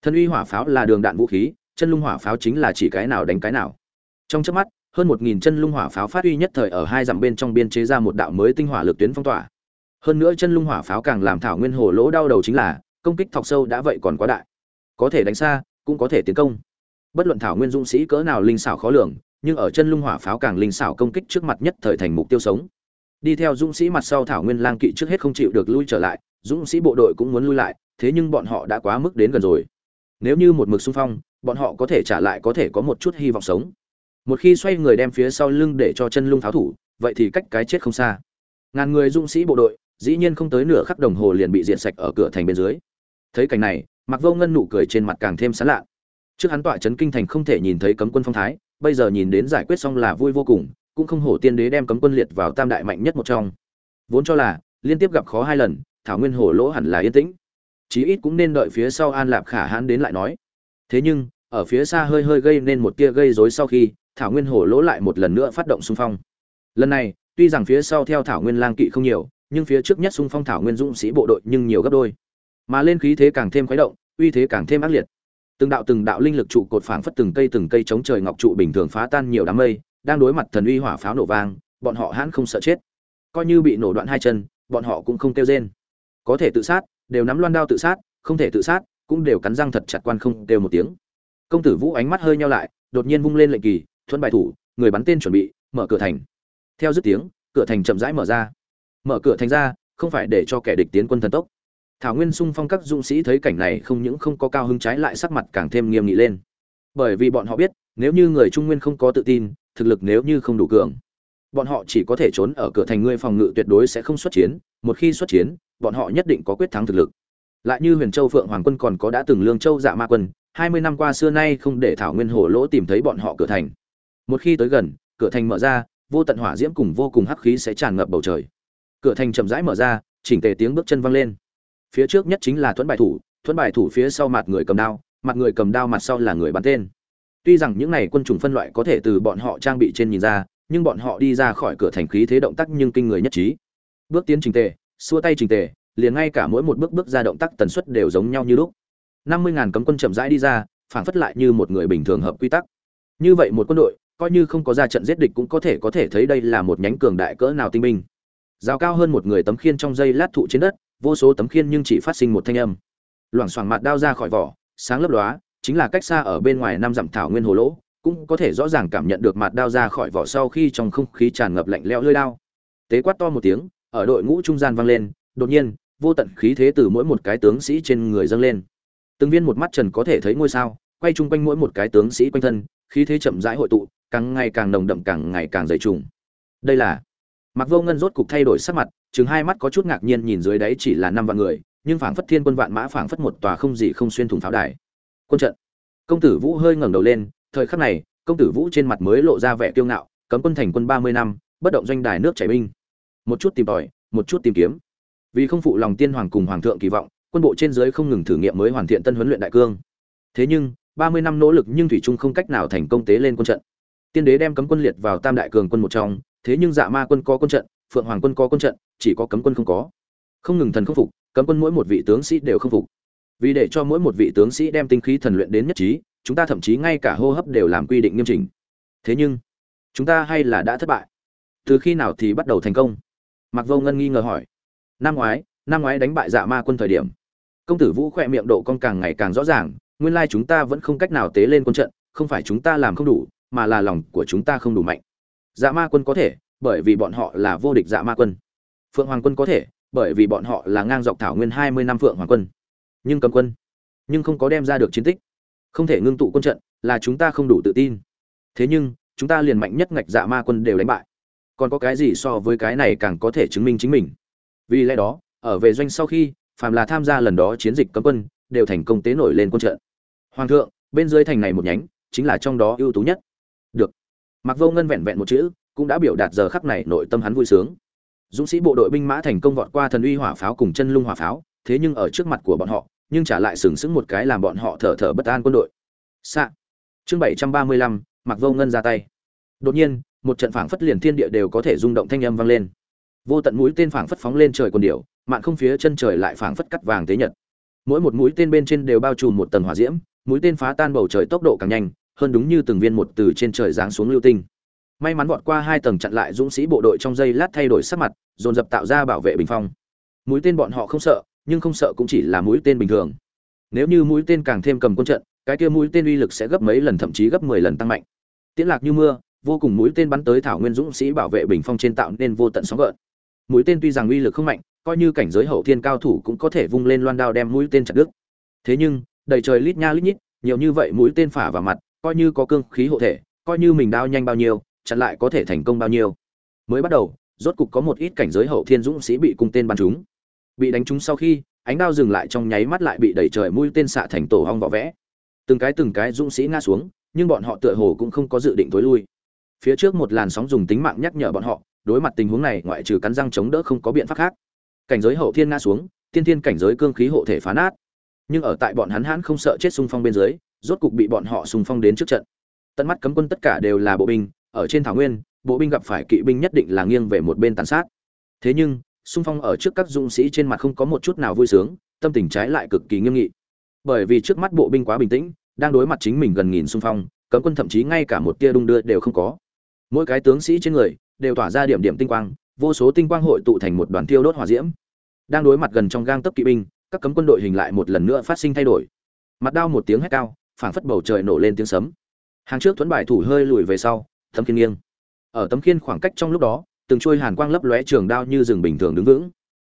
Thần uy hỏa pháo là đường đạn vũ khí chân lung hỏa pháo chính là chỉ cái nào đánh cái nào. Trong chớp mắt, hơn một nghìn chân lung hỏa pháo phát huy nhất thời ở hai dặm bên trong biên chế ra một đạo mới tinh hỏa lực tuyến phong tỏa. Hơn nữa chân lung hỏa pháo càng làm thảo nguyên hồ lỗ đau đầu chính là, công kích thọc sâu đã vậy còn quá đại. Có thể đánh xa, cũng có thể tiến công. Bất luận thảo nguyên dũng sĩ cỡ nào linh xảo khó lường, nhưng ở chân lung hỏa pháo càng linh xảo công kích trước mặt nhất thời thành mục tiêu sống. Đi theo dũng sĩ mặt sau thảo nguyên lang kỵ trước hết không chịu được lui trở lại, dũng sĩ bộ đội cũng muốn lui lại, thế nhưng bọn họ đã quá mức đến gần rồi. Nếu như một mực xung phong bọn họ có thể trả lại có thể có một chút hy vọng sống. Một khi xoay người đem phía sau lưng để cho chân lung tháo thủ, vậy thì cách cái chết không xa. Ngàn người dũng sĩ bộ đội, dĩ nhiên không tới nửa khắc đồng hồ liền bị diện sạch ở cửa thành bên dưới. Thấy cảnh này mặc vô ngân nụ cười trên mặt càng thêm sán lạ. Trước hắn tọa trấn kinh thành không thể nhìn thấy cấm quân phong thái, bây giờ nhìn đến giải quyết xong là vui vô cùng, cũng không hổ tiên đế đem cấm quân liệt vào tam đại mạnh nhất một trong. Vốn cho là, liên tiếp gặp khó hai lần, thảo nguyên hổ lỗ hẳn là yên tĩnh. Chí ít cũng nên đợi phía sau an lạp khả hãn đến lại nói. Thế nhưng ở phía xa hơi hơi gây nên một tia gây rối sau khi, thảo nguyên hổ lỗ lại một lần nữa phát động xung phong. Lần này, tuy rằng phía sau theo thảo nguyên lang kỵ không nhiều, nhưng phía trước nhất xung phong thảo nguyên dũng sĩ bộ đội nhưng nhiều gấp đôi. Mà lên khí thế càng thêm khuấy động, uy thế càng thêm ác liệt. Từng đạo từng đạo linh lực trụ cột phảng phất từng cây từng cây chống trời ngọc trụ bình thường phá tan nhiều đám mây, đang đối mặt thần uy hỏa pháo nổ vang, bọn họ hãn không sợ chết. Coi như bị nổ đoạn hai chân, bọn họ cũng không kêu rên. Có thể tự sát, đều nắm loan đao tự sát, không thể tự sát, cũng đều cắn răng thật chặt quan không kêu một tiếng công tử vũ ánh mắt hơi nhau lại, đột nhiên vung lên lệnh kỳ thuận bài thủ, người bắn tên chuẩn bị, mở cửa thành. Theo dứt tiếng, cửa thành chậm rãi mở ra. Mở cửa thành ra, không phải để cho kẻ địch tiến quân thần tốc. Thảo nguyên sung phong các dũng sĩ thấy cảnh này không những không có cao hứng trái lại sắc mặt càng thêm nghiêm nghị lên. Bởi vì bọn họ biết, nếu như người trung nguyên không có tự tin, thực lực nếu như không đủ cường, bọn họ chỉ có thể trốn ở cửa thành ngươi phòng ngự tuyệt đối sẽ không xuất chiến, một khi xuất chiến, bọn họ nhất định có quyết thắng thực lực. Lại như huyền châu phượng hoàng quân còn có đã từng lương châu dạ ma quân hai mươi năm qua xưa nay không để thảo nguyên hồ lỗ tìm thấy bọn họ cửa thành. Một khi tới gần, cửa thành mở ra, vô tận hỏa diễm cùng vô cùng hắc khí sẽ tràn ngập bầu trời. Cửa thành chậm rãi mở ra, chỉnh tề tiếng bước chân vang lên. Phía trước nhất chính là thuẫn bài thủ, thuẫn bài thủ phía sau mặt người cầm đao, mặt người cầm đao mặt sau là người bắn tên. Tuy rằng những này quân chủng phân loại có thể từ bọn họ trang bị trên nhìn ra, nhưng bọn họ đi ra khỏi cửa thành khí thế động tác nhưng kinh người nhất trí. Bước tiến trình tề, xua tay trình tề, liền ngay cả mỗi một bước bước ra động tác tần suất đều giống nhau như lúc năm mươi ngàn cấm quân chậm rãi đi ra, phảng phất lại như một người bình thường hợp quy tắc. Như vậy một quân đội, coi như không có ra trận giết địch cũng có thể có thể thấy đây là một nhánh cường đại cỡ nào tinh minh. rào cao hơn một người tấm khiên trong dây lát thụ trên đất, vô số tấm khiên nhưng chỉ phát sinh một thanh âm. Loảng xoảng mặt đao ra khỏi vỏ, sáng lấp lóa, chính là cách xa ở bên ngoài năm dặm thảo nguyên hồ lỗ, cũng có thể rõ ràng cảm nhận được mặt đao ra khỏi vỏ sau khi trong không khí tràn ngập lạnh lẽo lưỡi đao. Tế quát to một tiếng, ở đội ngũ trung gian vang lên, đột nhiên, vô tận khí thế từ mỗi một cái tướng sĩ trên người dâng lên từng viên một mắt trần có thể thấy ngôi sao, quay chung quanh mỗi một cái tướng sĩ quanh thân, khí thế chậm rãi hội tụ, càng ngày càng nồng đậm, càng ngày càng dày trùng. Đây là mặc vô ngân rốt cục thay đổi sắc mặt, chừng hai mắt có chút ngạc nhiên nhìn dưới đấy chỉ là năm vạn người, nhưng phảng phất thiên quân vạn mã phảng phất một tòa không gì không xuyên thủng pháo đài. Quân trận. Công tử vũ hơi ngẩng đầu lên, thời khắc này, công tử vũ trên mặt mới lộ ra vẻ kiêu ngạo, cấm quân thành quân ba mươi năm, bất động doanh đài nước chảy binh. Một chút tìm tòi, một chút tìm kiếm. Vì không phụ lòng tiên hoàng cùng hoàng thượng kỳ vọng quân bộ trên dưới không ngừng thử nghiệm mới hoàn thiện tân huấn luyện đại cương. Thế nhưng, ba mươi năm nỗ lực nhưng thủy trung không cách nào thành công tế lên quân trận. Tiên đế đem cấm quân liệt vào tam đại cường quân một trong, thế nhưng dạ ma quân có quân trận, phượng hoàng quân có quân trận, chỉ có cấm quân không có. Không ngừng thần không phục, cấm quân mỗi một vị tướng sĩ đều không phục. Vì để cho mỗi một vị tướng sĩ đem tinh khí thần luyện đến nhất trí, chúng ta thậm chí ngay cả hô hấp đều làm quy định nghiêm chỉnh. Thế nhưng, chúng ta hay là đã thất bại. Từ khi nào thì bắt đầu thành công? Mặc vô ngân nghi ngờ hỏi. Năm ngoái năm ngoái đánh bại dạ ma quân thời điểm công tử vũ khỏe miệng độ con càng ngày càng rõ ràng, nguyên lai chúng ta vẫn không cách nào tế lên quân trận, không phải chúng ta làm không đủ, mà là lòng của chúng ta không đủ mạnh. Dạ ma quân có thể, bởi vì bọn họ là vô địch dạ ma quân. Phượng hoàng quân có thể, bởi vì bọn họ là ngang dọc thảo nguyên hai mươi năm phượng hoàng quân. Nhưng cầm quân, nhưng không có đem ra được chiến tích. Không thể ngưng tụ quân trận, là chúng ta không đủ tự tin. Thế nhưng, chúng ta liền mạnh nhất ngạch dạ ma quân đều đánh bại. Còn có cái gì so với cái này càng có thể chứng minh chính mình? Vì lẽ đó, ở về doanh sau khi phàm là tham gia lần đó chiến dịch cấm quân, đều thành công tế nổi lên quân trận. Hoàng thượng, bên dưới thành này một nhánh, chính là trong đó ưu tú nhất. Được. Mặc vô ngân vẹn vẹn một chữ, cũng đã biểu đạt giờ khắc này nội tâm hắn vui sướng. Dũng sĩ bộ đội binh mã thành công vọt qua thần uy hỏa pháo cùng chân lung hỏa pháo, thế nhưng ở trước mặt của bọn họ, nhưng trả lại sừng sững một cái làm bọn họ thở thở bất an quân đội. Xạ. Chương bảy trăm ba mươi lăm mặc vô ngân ra tay. Đột nhiên, một trận phảng phất liền thiên địa đều có thể rung động thanh âm vang lên. Vô tận mũi tên phảng phất phóng lên trời quần điểu mạn không phía chân trời lại phảng phất cắt vàng tế nhật. Mỗi một mũi tên bên trên đều bao trùm một tầng hỏa diễm, mũi tên phá tan bầu trời tốc độ càng nhanh, hơn đúng như từng viên một từ trên trời giáng xuống lưu tinh. May mắn vọt qua hai tầng chặn lại dũng sĩ bộ đội trong giây lát thay đổi sắc mặt, dồn dập tạo ra bảo vệ bình phong. Mũi tên bọn họ không sợ, nhưng không sợ cũng chỉ là mũi tên bình thường. Nếu như mũi tên càng thêm cầm quân trận, cái kia mũi tên uy lực sẽ gấp mấy lần, thậm chí gấp mười lần tăng mạnh. Tiễn lạc như mưa, vô cùng mũi tên bắn tới thảo nguyên dũng sĩ bảo vệ bình phong trên tạo nên vô tận sóng gợn. Mũi tên tuy rằng uy lực không mạnh coi như cảnh giới hậu thiên cao thủ cũng có thể vung lên loan đao đem mũi tên chặt đứt. Thế nhưng, đầy trời lít nha lít nhít, nhiều như vậy mũi tên phả vào mặt, coi như có cương khí hộ thể, coi như mình đao nhanh bao nhiêu, chặn lại có thể thành công bao nhiêu. Mới bắt đầu, rốt cục có một ít cảnh giới hậu thiên dũng sĩ bị cung tên bắn trúng. Bị đánh trúng sau khi, ánh đao dừng lại trong nháy mắt lại bị đẩy trời mũi tên xạ thành tổ hong vỏ vẽ. Từng cái từng cái dũng sĩ ngã xuống, nhưng bọn họ tựa hồ cũng không có dự định tối lui. Phía trước một làn sóng dùng tính mạng nhắc nhở bọn họ, đối mặt tình huống này ngoại trừ cắn răng chống đỡ không có biện pháp khác cảnh giới hậu thiên ngã xuống, tiên thiên cảnh giới cương khí hộ thể phá nát. Nhưng ở tại bọn hắn hãn không sợ chết xung phong bên dưới, rốt cục bị bọn họ xung phong đến trước trận. Tận mắt cấm quân tất cả đều là bộ binh, ở trên thảo nguyên, bộ binh gặp phải kỵ binh nhất định là nghiêng về một bên tàn sát. Thế nhưng, xung phong ở trước các dũng sĩ trên mặt không có một chút nào vui sướng, tâm tình trái lại cực kỳ nghiêm nghị. Bởi vì trước mắt bộ binh quá bình tĩnh, đang đối mặt chính mình gần nghìn xung phong, cấm quân thậm chí ngay cả một tia đung đưa đều không có. Mỗi cái tướng sĩ trên người đều tỏa ra điểm điểm tinh quang vô số tinh quang hội tụ thành một đoàn tiêu đốt hỏa diễm. Đang đối mặt gần trong gang tấc kỵ binh, các cấm quân đội hình lại một lần nữa phát sinh thay đổi. Mặt đao một tiếng hét cao, phảng phất bầu trời nổ lên tiếng sấm. Hàng trước thuẫn bài thủ hơi lùi về sau tấm khiên nghiêng. Ở tấm khiên khoảng cách trong lúc đó, từng chuôi hàn quang lấp lóe trường đao như rừng bình thường đứng vững.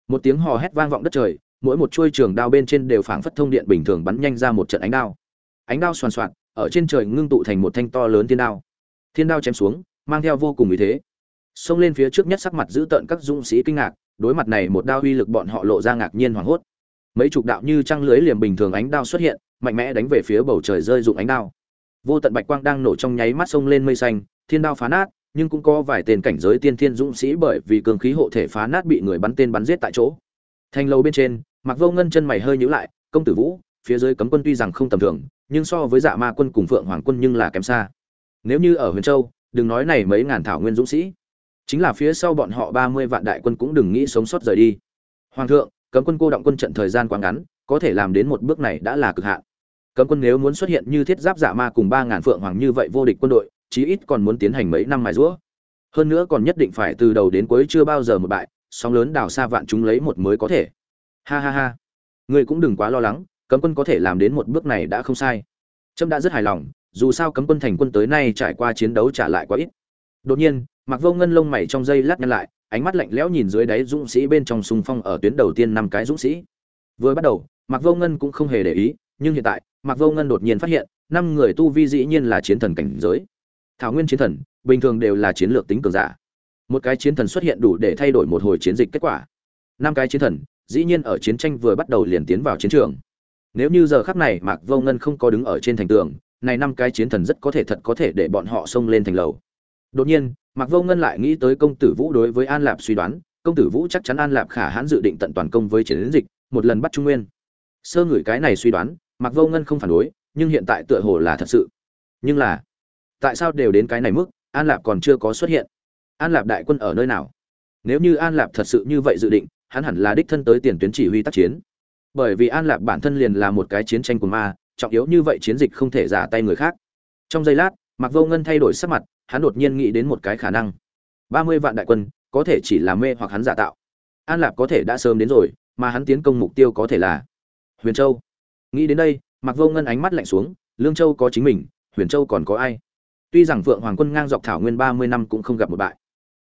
Một tiếng hò hét vang vọng đất trời, mỗi một chuôi trường đao bên trên đều phảng phất thông điện bình thường bắn nhanh ra một trận ánh đao. Ánh đao xoàn xoạt, ở trên trời ngưng tụ thành một thanh to lớn thiên đao. Thiên đao chém xuống, mang theo vô cùng ý thế xông lên phía trước nhất sắc mặt giữ tợn các dũng sĩ kinh ngạc, đối mặt này một đao uy lực bọn họ lộ ra ngạc nhiên hoảng hốt. Mấy chục đạo như trăng lưới liềm bình thường ánh đao xuất hiện, mạnh mẽ đánh về phía bầu trời rơi dụng ánh đao. Vô tận bạch quang đang nổ trong nháy mắt sông lên mây xanh, thiên đao phá nát, nhưng cũng có vài tên cảnh giới tiên thiên dũng sĩ bởi vì cường khí hộ thể phá nát bị người bắn tên bắn giết tại chỗ. Thành lâu bên trên mặc vô ngân chân mày hơi nhíu lại, công tử vũ, phía dưới cấm quân tuy rằng không tầm thường, nhưng so với dạ ma quân cùng phượng hoàng quân nhưng là kém xa. Nếu như ở huyền châu, đừng nói này mấy ngàn thảo nguyên dũng sĩ chính là phía sau bọn họ ba mươi vạn đại quân cũng đừng nghĩ sống sót rời đi. Hoàng thượng, cấm quân cô động quân trận thời gian quá ngắn, có thể làm đến một bước này đã là cực hạn. Cấm quân nếu muốn xuất hiện như thiết giáp dạ ma cùng ba ngàn phượng hoàng như vậy vô địch quân đội, chí ít còn muốn tiến hành mấy năm mài rũa hơn nữa còn nhất định phải từ đầu đến cuối chưa bao giờ một bại, sóng lớn đào xa vạn chúng lấy một mới có thể. Ha ha ha. Người cũng đừng quá lo lắng, cấm quân có thể làm đến một bước này đã không sai. Trâm đã rất hài lòng, dù sao cấm quân thành quân tới nay trải qua chiến đấu trả lại quá ít. Đột nhiên mặc vô ngân lông mày trong dây lát nhăn lại, ánh mắt lạnh lẽo nhìn dưới đáy dũng sĩ bên trong xung phong ở tuyến đầu tiên năm cái dũng sĩ. Vừa bắt đầu mặc vô ngân cũng không hề để ý, nhưng hiện tại mặc vô ngân đột nhiên phát hiện, năm người tu vi dĩ nhiên là chiến thần cảnh giới. Thảo nguyên chiến thần, bình thường đều là chiến lược tính cường giả. Một cái chiến thần xuất hiện đủ để thay đổi một hồi chiến dịch kết quả. Năm cái chiến thần, dĩ nhiên ở chiến tranh vừa bắt đầu liền tiến vào chiến trường. Nếu như giờ khắc này mạc vô ngân không có đứng ở trên thành tường, này năm cái chiến thần rất có thể thật có thể để bọn họ xông lên thành lầu. Đột nhiên mạc vô ngân lại nghĩ tới công tử vũ đối với an lạp suy đoán, công tử vũ chắc chắn an lạp khả hãn dự định tận toàn công với chiến dịch, một lần bắt trung nguyên. Sơ ngửi cái này suy đoán, mạc vô ngân không phản đối, nhưng hiện tại tựa hồ là thật sự. Nhưng là, tại sao đều đến cái này mức, an lạp còn chưa có xuất hiện? An lạp đại quân ở nơi nào? Nếu như an lạp thật sự như vậy dự định, hắn hẳn là đích thân tới tiền tuyến chỉ huy tác chiến. Bởi vì an lạp bản thân liền là một cái chiến tranh của ma, trọng yếu như vậy chiến dịch không thể giả tay người khác. Trong giây lát, mạc vô ngân thay đổi sắc mặt hắn đột nhiên nghĩ đến một cái khả năng. Ba mươi vạn đại quân, có thể chỉ là mê hoặc hắn giả tạo. An lạp có thể đã sớm đến rồi, mà hắn tiến công mục tiêu có thể là huyền châu. Nghĩ đến đây, mạc vô ngân ánh mắt lạnh xuống, lương châu có chính mình, huyền châu còn có ai? Tuy rằng phượng hoàng quân ngang dọc thảo nguyên ba mươi năm cũng không gặp một bại,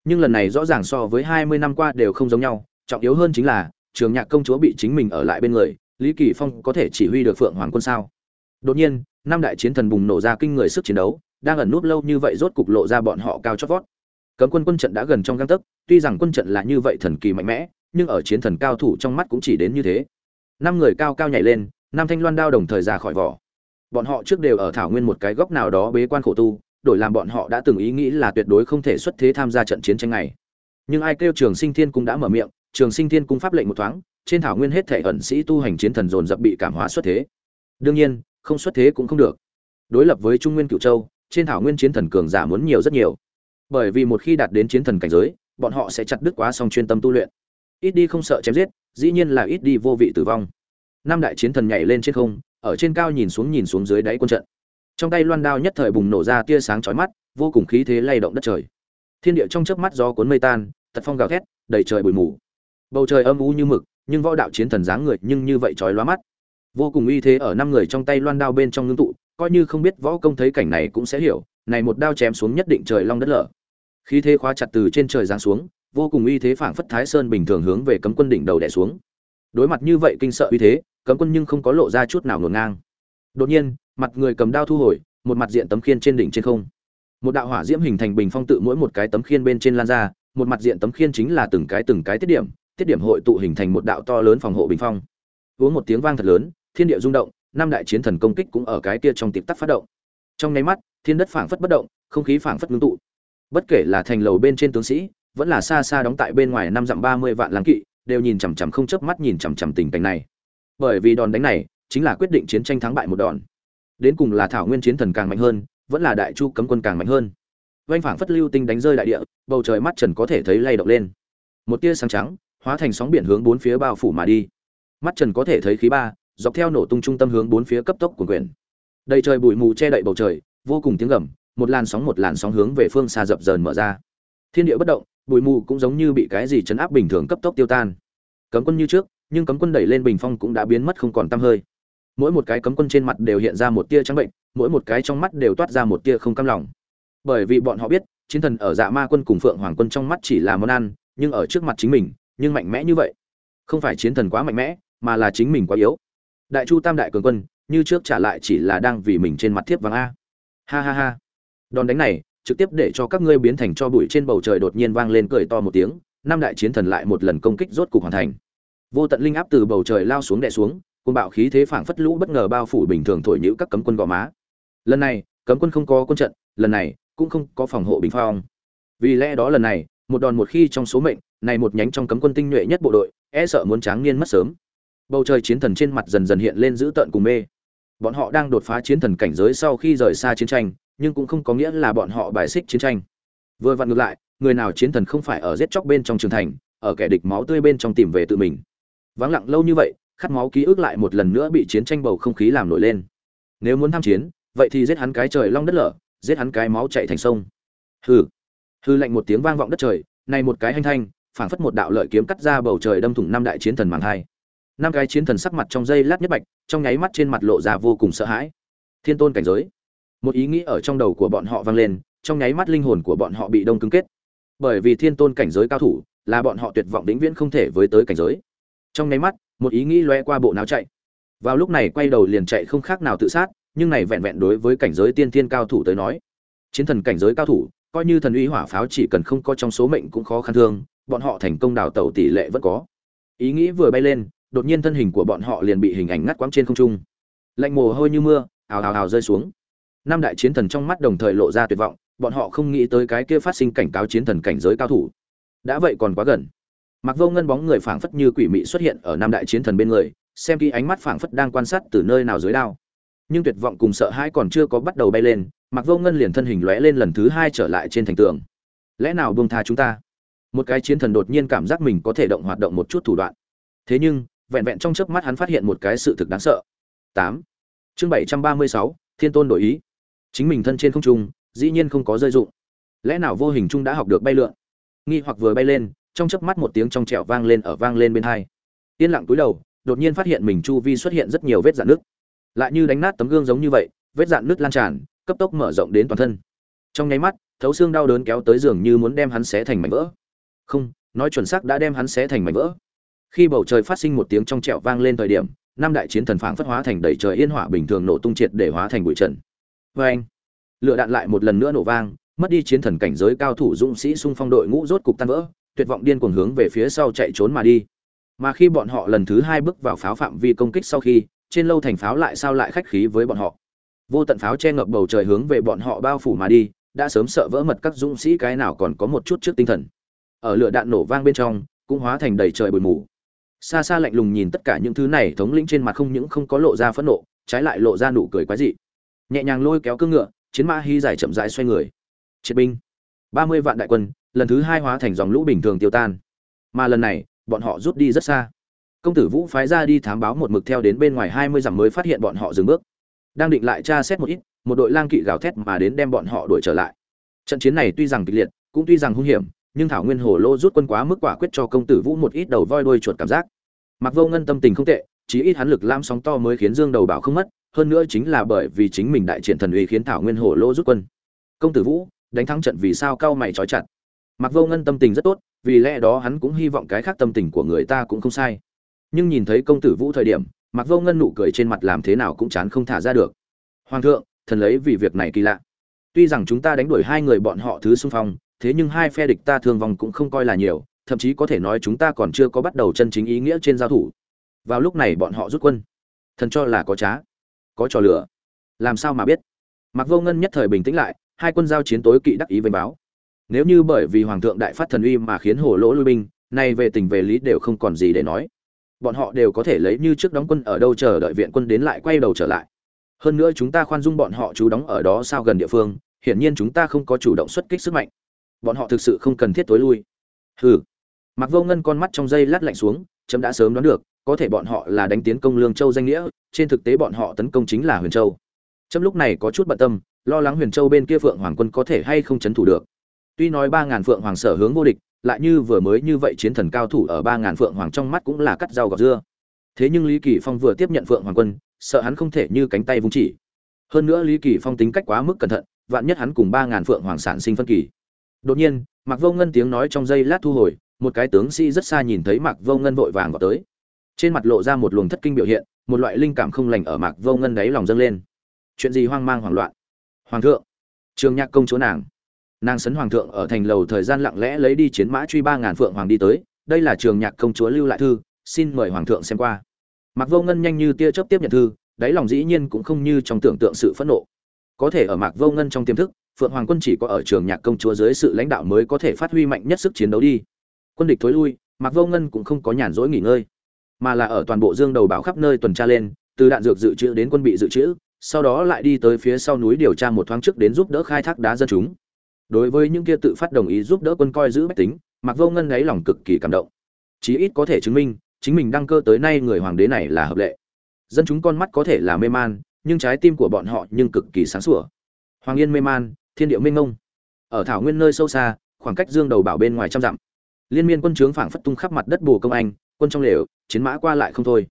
nhưng lần này rõ ràng so với hai mươi năm qua đều không giống nhau, trọng yếu hơn chính là, trường nhạc công chúa bị chính mình ở lại bên người, lý kỳ phong có thể chỉ huy được phượng hoàng quân sao? Đột nhiên, năm đại chiến thần bùng nổ ra kinh người sức chiến đấu đang ẩn núp lâu như vậy rốt cục lộ ra bọn họ cao chót vót. Cấm quân quân trận đã gần trong găng tấc, tuy rằng quân trận là như vậy thần kỳ mạnh mẽ, nhưng ở chiến thần cao thủ trong mắt cũng chỉ đến như thế. Năm người cao cao nhảy lên, năm thanh loan đao đồng thời ra khỏi vỏ. Bọn họ trước đều ở thảo nguyên một cái góc nào đó bế quan khổ tu, đổi làm bọn họ đã từng ý nghĩ là tuyệt đối không thể xuất thế tham gia trận chiến tranh này. Nhưng ai kêu trường sinh thiên cũng đã mở miệng, trường sinh thiên cung pháp lệnh một thoáng, trên thảo nguyên hết thể ẩn sĩ tu hành chiến thần dồn dập bị cảm hóa xuất thế. Đương nhiên, không xuất thế cũng không được. Đối lập với trung nguyên cựu châu trên thảo nguyên chiến thần cường giả muốn nhiều rất nhiều. Bởi vì một khi đạt đến chiến thần cảnh giới, bọn họ sẽ chặt đứt quá song chuyên tâm tu luyện. Ít đi không sợ chém giết, dĩ nhiên là ít đi vô vị tử vong. Năm đại chiến thần nhảy lên trên không, ở trên cao nhìn xuống nhìn xuống dưới đáy quân trận. Trong tay loan đao nhất thời bùng nổ ra tia sáng chói mắt, vô cùng khí thế lay động đất trời. Thiên địa trong chớp mắt gió cuốn mây tan, tật phong gào thét, đầy trời bụi mù. Bầu trời âm u như mực, nhưng võ đạo chiến thần dáng người nhưng như vậy chói lóa mắt. Vô cùng uy thế ở năm người trong tay loan đao bên trong ngưng tụ coi như không biết võ công thấy cảnh này cũng sẽ hiểu, này một đao chém xuống nhất định trời long đất lở. Khí thế khóa chặt từ trên trời giáng xuống, vô cùng uy thế phảng phất thái sơn bình thường hướng về cấm quân đỉnh đầu đè xuống. Đối mặt như vậy kinh sợ uy thế, cấm quân nhưng không có lộ ra chút nào ngổn ngang. Đột nhiên, mặt người cầm đao thu hồi, một mặt diện tấm khiên trên đỉnh trên không. Một đạo hỏa diễm hình thành bình phong tự mỗi một cái tấm khiên bên trên lan ra, một mặt diện tấm khiên chính là từng cái từng cái tiết điểm tiết điểm hội tụ hình thành một đạo to lớn phòng hộ bình phong. Uống một tiếng vang thật lớn, thiên địa rung động năm đại chiến thần công kích cũng ở cái kia trong tiệp tắc phát động. Trong nháy mắt, thiên đất phảng phất bất động, không khí phảng phất ngưng tụ. Bất kể là thành lầu bên trên tướng sĩ, vẫn là xa xa đóng tại bên ngoài năm dặm ba mươi vạn láng kỵ, đều nhìn chằm chằm không chớp mắt nhìn chằm chằm tình cảnh này. Bởi vì đòn đánh này chính là quyết định chiến tranh thắng bại một đòn. Đến cùng là thảo nguyên chiến thần càng mạnh hơn, vẫn là đại chu cấm quân càng mạnh hơn. Vành phảng phất lưu tinh đánh rơi đại địa, bầu trời mắt trần có thể thấy lay động lên. Một tia sáng trắng, hóa thành sóng biển hướng bốn phía bao phủ mà đi. Mắt trần có thể thấy khí ba dọc theo nổ tung trung tâm hướng bốn phía cấp tốc của quyển. Đầy trời bụi mù che đậy bầu trời, vô cùng tiếng gầm, một làn sóng một làn sóng hướng về phương xa dập dờn mở ra. Thiên địa bất động, bụi mù cũng giống như bị cái gì chấn áp bình thường cấp tốc tiêu tan. Cấm quân như trước, nhưng cấm quân đẩy lên bình phong cũng đã biến mất không còn tăm hơi. Mỗi một cái cấm quân trên mặt đều hiện ra một tia trắng bệnh, mỗi một cái trong mắt đều toát ra một tia không cam lòng. Bởi vì bọn họ biết, chiến thần ở dạ ma quân cùng phượng hoàng quân trong mắt chỉ là món ăn, nhưng ở trước mặt chính mình, nhưng mạnh mẽ như vậy. Không phải chiến thần quá mạnh mẽ, mà là chính mình quá yếu đại chu tam đại cường quân, như trước trả lại chỉ là đang vì mình trên mặt thiếp vàng a. Ha ha ha. Đòn đánh này, trực tiếp để cho các ngươi biến thành cho bụi trên bầu trời đột nhiên vang lên cười to một tiếng, năm đại chiến thần lại một lần công kích rốt cục hoàn thành. Vô tận linh áp từ bầu trời lao xuống đè xuống côn bạo khí thế phảng phất lũ bất ngờ bao phủ bình thường thổi nhũ các cấm quân gò má. Lần này, cấm quân không có quân trận, lần này cũng không có phòng hộ bình phong. Vì lẽ đó lần này, một đòn một khi trong số mệnh, này một nhánh trong cấm quân tinh nhuệ nhất bộ đội e sợ muốn tráng niên mất sớm bầu trời chiến thần trên mặt dần dần hiện lên dữ tợn cùng mê. Bọn họ đang đột phá chiến thần cảnh giới sau khi rời xa chiến tranh, nhưng cũng không có nghĩa là bọn họ bài xích chiến tranh. Vừa vặn ngược lại, người nào chiến thần không phải ở giết chóc bên trong trường thành, ở kẻ địch máu tươi bên trong tìm về tự mình. Vắng lặng lâu như vậy, khát máu ký ức lại một lần nữa bị chiến tranh bầu không khí làm nổi lên. Nếu muốn tham chiến, vậy thì giết hắn cái trời long đất lở, giết hắn cái máu chạy thành sông. Hừ. Hư lạnh một tiếng vang vọng đất trời, này một cái hành thanh, phảng phất một đạo lợi kiếm cắt ra bầu trời đâm thủng năm đại chiến thần màng hai năm cái chiến thần sắc mặt trong dây lát nhất bạch, trong nháy mắt trên mặt lộ ra vô cùng sợ hãi. Thiên tôn cảnh giới. Một ý nghĩ ở trong đầu của bọn họ vang lên, trong nháy mắt linh hồn của bọn họ bị đông cứng kết. Bởi vì thiên tôn cảnh giới cao thủ, là bọn họ tuyệt vọng vĩnh viễn không thể với tới cảnh giới. Trong nháy mắt, một ý nghĩ loe qua bộ não chạy. Vào lúc này quay đầu liền chạy không khác nào tự sát, nhưng này vẹn vẹn đối với cảnh giới tiên thiên cao thủ tới nói. Chiến thần cảnh giới cao thủ, coi như thần uy hỏa pháo chỉ cần không có trong số mệnh cũng khó khăn thương, bọn họ thành công đào tẩu tỷ lệ vẫn có. Ý nghĩ vừa bay lên đột nhiên thân hình của bọn họ liền bị hình ảnh ngắt quãng trên không trung. Lạnh mồ hôi như mưa, ào ào ào rơi xuống. Năm đại chiến thần trong mắt đồng thời lộ ra tuyệt vọng, bọn họ không nghĩ tới cái kia phát sinh cảnh cáo chiến thần cảnh giới cao thủ. Đã vậy còn quá gần. Mặc vô ngân bóng người phảng phất như quỷ mị xuất hiện ở năm đại chiến thần bên người, xem kỹ ánh mắt phảng phất đang quan sát từ nơi nào dưới đao. Nhưng tuyệt vọng cùng sợ hãi còn chưa có bắt đầu bay lên mặc vô ngân liền thân hình lóe lên lần thứ hai trở lại trên thành tường. Lẽ nào buông tha chúng ta? Một cái chiến thần đột nhiên cảm giác mình có thể động hoạt động một chút thủ đoạn. Thế nhưng vẹn vẹn trong chớp mắt hắn phát hiện một cái sự thực đáng sợ. Tám. Chương bảy trăm ba mươi sáu, thiên tôn đổi ý. Chính mình thân trên không trung, dĩ nhiên không có rơi dụng. Lẽ nào vô hình trung đã học được bay lượn? Nghi hoặc vừa bay lên, trong chớp mắt một tiếng trong trẻo vang lên ở vang lên bên hai. Yên lặng túi đầu, đột nhiên phát hiện mình chu vi xuất hiện rất nhiều vết rạn nước lại như đánh nát tấm gương giống như vậy, vết rạn nước lan tràn, cấp tốc mở rộng đến toàn thân. Trong nháy mắt, thấu xương đau đớn kéo tới giường như muốn đem hắn xé thành mảnh vỡ. Không, nói chuẩn xác đã đem hắn xé thành mảnh vỡ khi bầu trời phát sinh một tiếng trong trẹo vang lên thời điểm, năm đại chiến thần phảng phất hóa thành đầy trời yên hỏa bình thường nổ tung triệt để hóa thành bụi trần. Vê anh lựa đạn lại một lần nữa nổ vang, mất đi chiến thần cảnh giới cao thủ dũng sĩ xung phong đội ngũ rốt cục tan vỡ, tuyệt vọng điên cuồng hướng về phía sau chạy trốn mà đi. Mà khi bọn họ lần thứ hai bước vào pháo phạm vi công kích sau khi, trên lâu thành pháo lại sao lại khách khí với bọn họ. Vô tận pháo che ngập bầu trời hướng về bọn họ bao phủ mà đi, đã sớm sợ vỡ mật các dũng sĩ cái nào còn có một chút trước tinh thần. Ở lửa đạn nổ vang bên trong, cũng hóa thành đầy trời bụi mù xa xa lạnh lùng nhìn tất cả những thứ này, thống lĩnh trên mặt không những không có lộ ra phẫn nộ, trái lại lộ ra nụ cười quái dị. Nhẹ nhàng lôi kéo cương ngựa, chiến mã hy giải chậm rãi xoay người. Triệt binh, ba mươi vạn đại quân, lần thứ hai hóa thành dòng lũ bình thường tiêu tan. Mà lần này, bọn họ rút đi rất xa. Công tử vũ phái ra đi thám báo một mực theo đến bên ngoài hai mươi dặm mới phát hiện bọn họ dừng bước. Đang định lại tra xét một ít, một đội lang kỵ gào thét mà đến đem bọn họ đuổi trở lại. Trận chiến này tuy rằng kịch liệt, cũng tuy rằng hung hiểm, nhưng thảo nguyên hồ lô rút quân quá mức quả quyết cho công tử vũ một ít đầu voi đuôi chuột cảm giác mặc vô ngân tâm tình không tệ, chí ít hắn lực lam sóng to mới khiến dương đầu bảo không mất, hơn nữa chính là bởi vì chính mình đại triển thần uy khiến thảo nguyên Hổ lô rút quân. Công tử vũ, đánh thắng trận vì sao cao mày trói chặt? Mặc vô ngân tâm tình rất tốt, vì lẽ đó hắn cũng hy vọng cái khác tâm tình của người ta cũng không sai. Nhưng nhìn thấy công tử vũ thời điểm mặc vô ngân nụ cười trên mặt làm thế nào cũng chán không thả ra được. Hoàng thượng, thần lấy vì việc này kỳ lạ. Tuy rằng chúng ta đánh đuổi hai người bọn họ thứ xung phong, thế nhưng hai phe địch ta thương vong cũng không coi là nhiều thậm chí có thể nói chúng ta còn chưa có bắt đầu chân chính ý nghĩa trên giao thủ. Vào lúc này bọn họ rút quân. Thần cho là có trá, có trò lửa. Làm sao mà biết? Mặc vô ngân nhất thời bình tĩnh lại, hai quân giao chiến tối kỵ đắc ý vênh báo. Nếu như bởi vì hoàng thượng đại phát thần uy mà khiến hồ lỗ lui binh, nay về tình về lý đều không còn gì để nói. Bọn họ đều có thể lấy như trước đóng quân ở đâu chờ đợi viện quân đến lại quay đầu trở lại. Hơn nữa chúng ta khoan dung bọn họ trú đóng ở đó sao gần địa phương, hiển nhiên chúng ta không có chủ động xuất kích sức mạnh. Bọn họ thực sự không cần thiết tối lui. Hừ mặc vô ngân con mắt trong dây lát lạnh xuống, chấm đã sớm đoán được, có thể bọn họ là đánh tiến công lương châu danh nghĩa, trên thực tế bọn họ tấn công chính là huyền châu. Chấm lúc này có chút bận tâm, lo lắng huyền châu bên kia phượng hoàng quân có thể hay không chấn thủ được. Tuy nói ba ngàn phượng hoàng sở hướng vô địch, lại như vừa mới như vậy chiến thần cao thủ ở ba ngàn phượng hoàng trong mắt cũng là cắt rau gọt dưa. Thế nhưng lý kỳ phong vừa tiếp nhận phượng hoàng quân, sợ hắn không thể như cánh tay vung chỉ. Hơn nữa lý kỳ phong tính cách quá mức cẩn thận, vạn nhất hắn cùng ba ngàn phượng hoàng sản sinh phân kỳ. Đột nhiên, mạc vô ngân tiếng nói trong giây lát thu hồi một cái tướng sĩ rất xa nhìn thấy mạc vô ngân vội vàng vào tới. Trên mặt lộ ra một luồng thất kinh biểu hiện, một loại linh cảm không lành ở mạc vô ngân đáy lòng dâng lên. Chuyện gì hoang mang hoảng loạn? Hoàng thượng, trường nhạc công chúa nàng. Nàng sấn hoàng thượng ở thành lầu thời gian lặng lẽ lấy đi chiến mã truy ba ngàn phượng hoàng đi tới. Đây là trường nhạc công chúa lưu lại thư, xin mời hoàng thượng xem qua. Mạc vô ngân nhanh như tia chớp tiếp nhận thư, đáy lòng dĩ nhiên cũng không như trong tưởng tượng sự phẫn nộ. Có thể ở mạc vô ngân trong tiềm thức, phượng hoàng quân chỉ có ở trường nhạc công chúa dưới sự lãnh đạo mới có thể phát huy mạnh nhất sức chiến đấu đi quân địch thối lui Mặc vô ngân cũng không có nhàn rỗi nghỉ ngơi, mà là ở toàn bộ dương đầu báo khắp nơi tuần tra lên, từ đạn dược dự trữ đến quân bị dự trữ, sau đó lại đi tới phía sau núi điều tra một thoáng trước đến giúp đỡ khai thác đá dân chúng. Đối với những kia tự phát đồng ý giúp đỡ quân coi giữ bách tính Mặc vô ngân ấy lòng cực kỳ cảm động. Chí ít có thể chứng minh, chính mình đăng cơ tới nay người hoàng đế này là hợp lệ. Dân chúng con mắt có thể là mê man, nhưng trái tim của bọn họ nhưng cực kỳ sáng sủa. Hoàng yên mê man, thiên điệu mênh mông. Ở thảo nguyên nơi sâu xa, khoảng cách dương đầu bảo bên ngoài trăm dặm liên miên quân trướng phảng phất tung khắp mặt đất bù công anh, quân trong lều, chiến mã qua lại không thôi.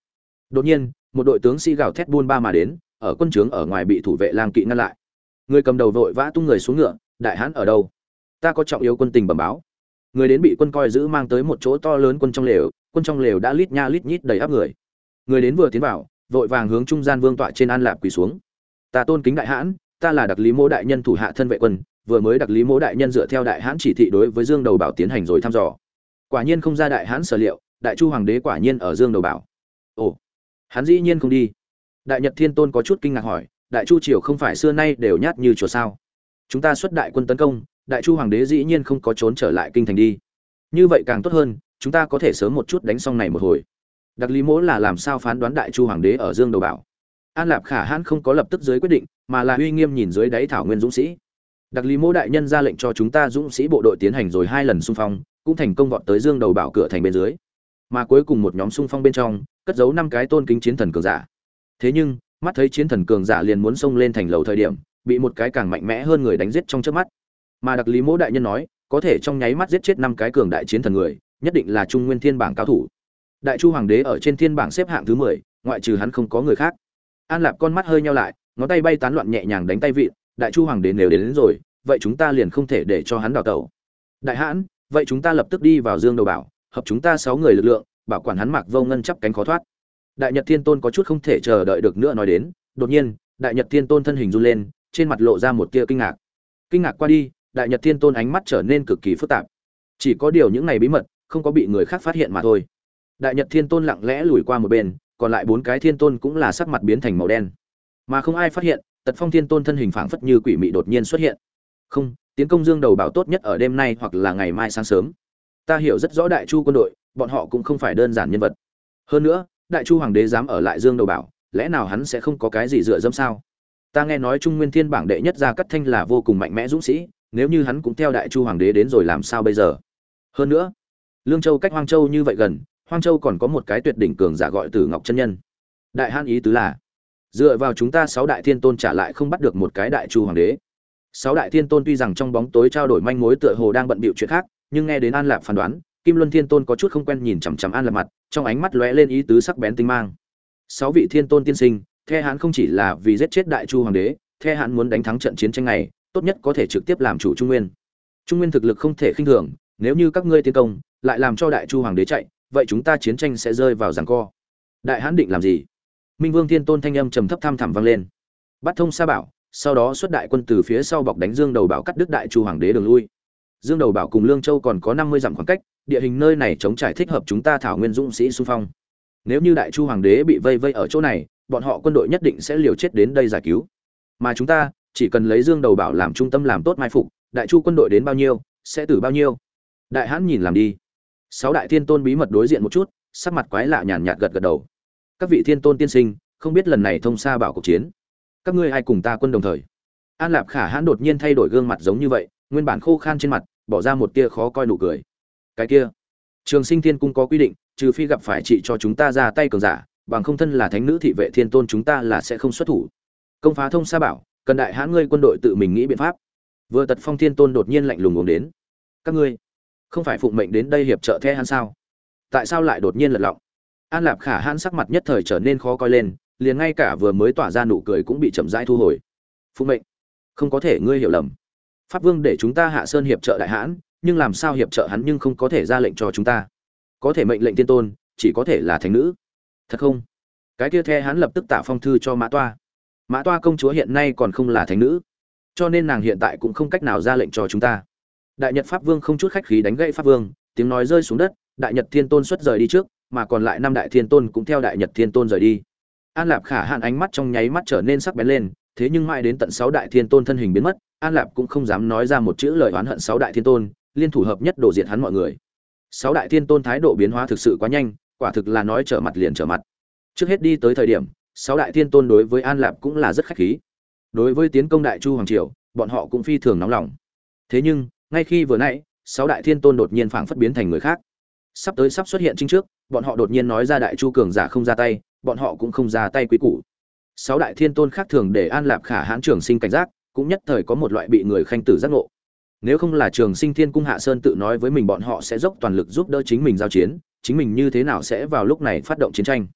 Đột nhiên, một đội tướng sĩ gào thét buôn ba mà đến, ở quân trướng ở ngoài bị thủ vệ lang kỵ ngăn lại. Người cầm đầu vội vã tung người xuống ngựa, đại hãn ở đâu? Ta có trọng yếu quân tình bẩm báo. Người đến bị quân coi giữ mang tới một chỗ to lớn quân trong lều, quân trong lều đã lít nha lít nhít đầy áp người. Người đến vừa tiến vào, vội vàng hướng trung gian vương tọa trên an lạp quỳ xuống. Ta tôn kính đại hãn ta là đặc lý mỗ đại nhân thủ hạ thân vệ quân, vừa mới đặc lý mỗ đại nhân dựa theo đại hãn chỉ thị đối với dương đầu bảo tiến hành rồi thăm dò quả nhiên không ra đại hãn sở liệu, đại chu hoàng đế quả nhiên ở dương đầu bảo. Ồ, hắn dĩ nhiên không đi. Đại nhật thiên tôn có chút kinh ngạc hỏi, đại chu triều không phải xưa nay đều nhát như chùa sao? Chúng ta xuất đại quân tấn công, đại chu hoàng đế dĩ nhiên không có trốn trở lại kinh thành đi. Như vậy càng tốt hơn, chúng ta có thể sớm một chút đánh xong này một hồi. Đặc lý mỗ là làm sao phán đoán đại chu hoàng đế ở dương đầu bảo? An lạp khả hãn không có lập tức dưới quyết định, mà là uy nghiêm nhìn dưới đáy thảo nguyên dũng sĩ. Đặc lý mỗ đại nhân ra lệnh cho chúng ta dũng sĩ bộ đội tiến hành rồi hai lần xung phong cũng thành công vọt tới dương đầu bảo cửa thành bên dưới. Mà cuối cùng một nhóm xung phong bên trong cất giấu năm cái tôn kính chiến thần cường giả. Thế nhưng mắt thấy chiến thần cường giả liền muốn xông lên thành lầu thời điểm bị một cái càng mạnh mẽ hơn người đánh giết trong trước mắt. Mà đặc lý mỗ đại nhân nói có thể trong nháy mắt giết chết năm cái cường đại chiến thần người nhất định là trung nguyên thiên bảng cao thủ. Đại chu hoàng đế ở trên thiên bảng xếp hạng thứ mười ngoại trừ hắn không có người khác. An lạp con mắt hơi nhau lại ngón tay bay tán loạn nhẹ nhàng đánh tay vị đại chu hoàng đế nếu đến, đến rồi vậy chúng ta liền không thể để cho hắn đào tẩu. Đại hãn vậy chúng ta lập tức đi vào dương đầu bảo, hợp chúng ta sáu người lực lượng, bảo quản hắn mặc vô ngân chắp cánh khó thoát. Đại nhật thiên tôn có chút không thể chờ đợi được nữa nói đến, đột nhiên, đại nhật thiên tôn thân hình run lên, trên mặt lộ ra một tia kinh ngạc. Kinh ngạc qua đi, đại nhật thiên tôn ánh mắt trở nên cực kỳ phức tạp. Chỉ có điều những ngày bí mật, không có bị người khác phát hiện mà thôi. Đại nhật thiên tôn lặng lẽ lùi qua một bên, còn lại bốn cái thiên tôn cũng là sắc mặt biến thành màu đen. Mà không ai phát hiện, tật phong thiên tôn thân hình phảng phất như quỷ mị đột nhiên xuất hiện. Không tiến công dương đầu bảo tốt nhất ở đêm nay hoặc là ngày mai sáng sớm. Ta hiểu rất rõ đại chu quân đội, bọn họ cũng không phải đơn giản nhân vật. Hơn nữa, đại chu hoàng đế dám ở lại dương đầu bảo, lẽ nào hắn sẽ không có cái gì dựa dẫm sao? Ta nghe nói trung nguyên thiên bảng đệ nhất gia cắt thanh là vô cùng mạnh mẽ dũng sĩ, nếu như hắn cũng theo đại chu hoàng đế đến rồi làm sao bây giờ? Hơn nữa, lương châu cách hoang châu như vậy gần, hoang châu còn có một cái tuyệt đỉnh cường giả gọi tử ngọc chân nhân. Đại han ý tứ là, dựa vào chúng ta sáu đại thiên tôn trả lại không bắt được một cái đại chu hoàng đế sáu đại thiên tôn tuy rằng trong bóng tối trao đổi manh mối tựa hồ đang bận bịu chuyện khác, nhưng nghe đến an lạp phán đoán, kim luân thiên tôn có chút không quen nhìn chằm chằm an lạp mặt, trong ánh mắt lóe lên ý tứ sắc bén tinh mang. Sáu vị thiên tôn tiên sinh, the hãn không chỉ là vì giết chết đại chu hoàng đế, the hãn muốn đánh thắng trận chiến tranh này, tốt nhất có thể trực tiếp làm chủ trung nguyên. Trung nguyên thực lực không thể khinh thường, nếu như các ngươi tiến công, lại làm cho đại chu hoàng đế chạy, vậy chúng ta chiến tranh sẽ rơi vào giằng co. Đại hãn định làm gì? Minh vương thiên tôn thanh âm trầm thấp tham thẳm vang lên. Bắt thông sa bảo sau đó xuất đại quân từ phía sau bọc đánh dương đầu bảo cắt đứt đại chu hoàng đế đường lui. Dương đầu bảo cùng lương châu còn có năm mươi dặm khoảng cách, địa hình nơi này chống trải thích hợp chúng ta thảo nguyên dũng sĩ xung phong. Nếu như đại chu hoàng đế bị vây vây ở chỗ này, bọn họ quân đội nhất định sẽ liều chết đến đây giải cứu. Mà chúng ta, chỉ cần lấy dương đầu bảo làm trung tâm làm tốt mai phục, đại chu quân đội đến bao nhiêu, sẽ tử bao nhiêu? Đại hãn nhìn làm đi. Sáu đại thiên tôn bí mật đối diện một chút, sắc mặt quái lạ nhàn nhạt gật gật đầu. Các vị thiên tôn tiên sinh, không biết lần này thông xa bảo cuộc chiến các ngươi ai cùng ta quân đồng thời? An lạp khả hãn đột nhiên thay đổi gương mặt giống như vậy, nguyên bản khô khan trên mặt, bỏ ra một tia khó coi nụ cười. Cái kia, trường sinh thiên cung có quy định, trừ phi gặp phải chị cho chúng ta ra tay cường giả, bằng không thân là thánh nữ thị vệ thiên tôn chúng ta là sẽ không xuất thủ. Công phá thông sa bảo, cần đại hãn ngươi quân đội tự mình nghĩ biện pháp. Vừa tật phong thiên tôn đột nhiên lạnh lùng uống đến. Các ngươi, không phải phụng mệnh đến đây hiệp trợ the hắn sao? Tại sao lại đột nhiên lật lọng? An lạp khả hãn sắc mặt nhất thời trở nên khó coi lên liền ngay cả vừa mới tỏa ra nụ cười cũng bị chậm rãi thu hồi. Phụ mệnh, không có thể ngươi hiểu lầm. Pháp vương để chúng ta hạ sơn hiệp trợ đại hãn, nhưng làm sao hiệp trợ hắn nhưng không có thể ra lệnh cho chúng ta. Có thể mệnh lệnh tiên tôn, chỉ có thể là thánh nữ. Thật không? Cái kia the hắn lập tức tạ phong thư cho mã toa. Mã toa công chúa hiện nay còn không là thánh nữ, cho nên nàng hiện tại cũng không cách nào ra lệnh cho chúng ta. Đại nhật pháp vương không chút khách khí đánh gãy pháp vương, tiếng nói rơi xuống đất, đại nhật thiên tôn xuất rời đi trước, mà còn lại năm đại thiên tôn cũng theo đại nhật thiên tôn rời đi an lạp khả hạn ánh mắt trong nháy mắt trở nên sắc bén lên, thế nhưng mãi đến tận sáu đại thiên tôn thân hình biến mất, an lạp cũng không dám nói ra một chữ lời oán hận sáu đại thiên tôn, liên thủ hợp nhất đổ diệt hắn mọi người. Sáu đại thiên tôn thái độ biến hóa thực sự quá nhanh, quả thực là nói trở mặt liền trở mặt. Trước hết đi tới thời điểm, sáu đại thiên tôn đối với an lạp cũng là rất khách khí. Đối với tiến công đại chu hoàng triều, bọn họ cũng phi thường nóng lòng. Thế nhưng, ngay khi vừa nãy, sáu đại thiên tôn đột nhiên phảng phất biến thành người khác. Sắp tới sắp xuất hiện chính trước, bọn họ đột nhiên nói ra đại chu cường giả không ra tay bọn họ cũng không ra tay quý củ. Sáu đại thiên tôn khác thường để an lạp khả hãn trường sinh cảnh giác, cũng nhất thời có một loại bị người khanh tử giác ngộ. Nếu không là trường sinh thiên cung hạ sơn tự nói với mình bọn họ sẽ dốc toàn lực giúp đỡ chính mình giao chiến, chính mình như thế nào sẽ vào lúc này phát động chiến tranh?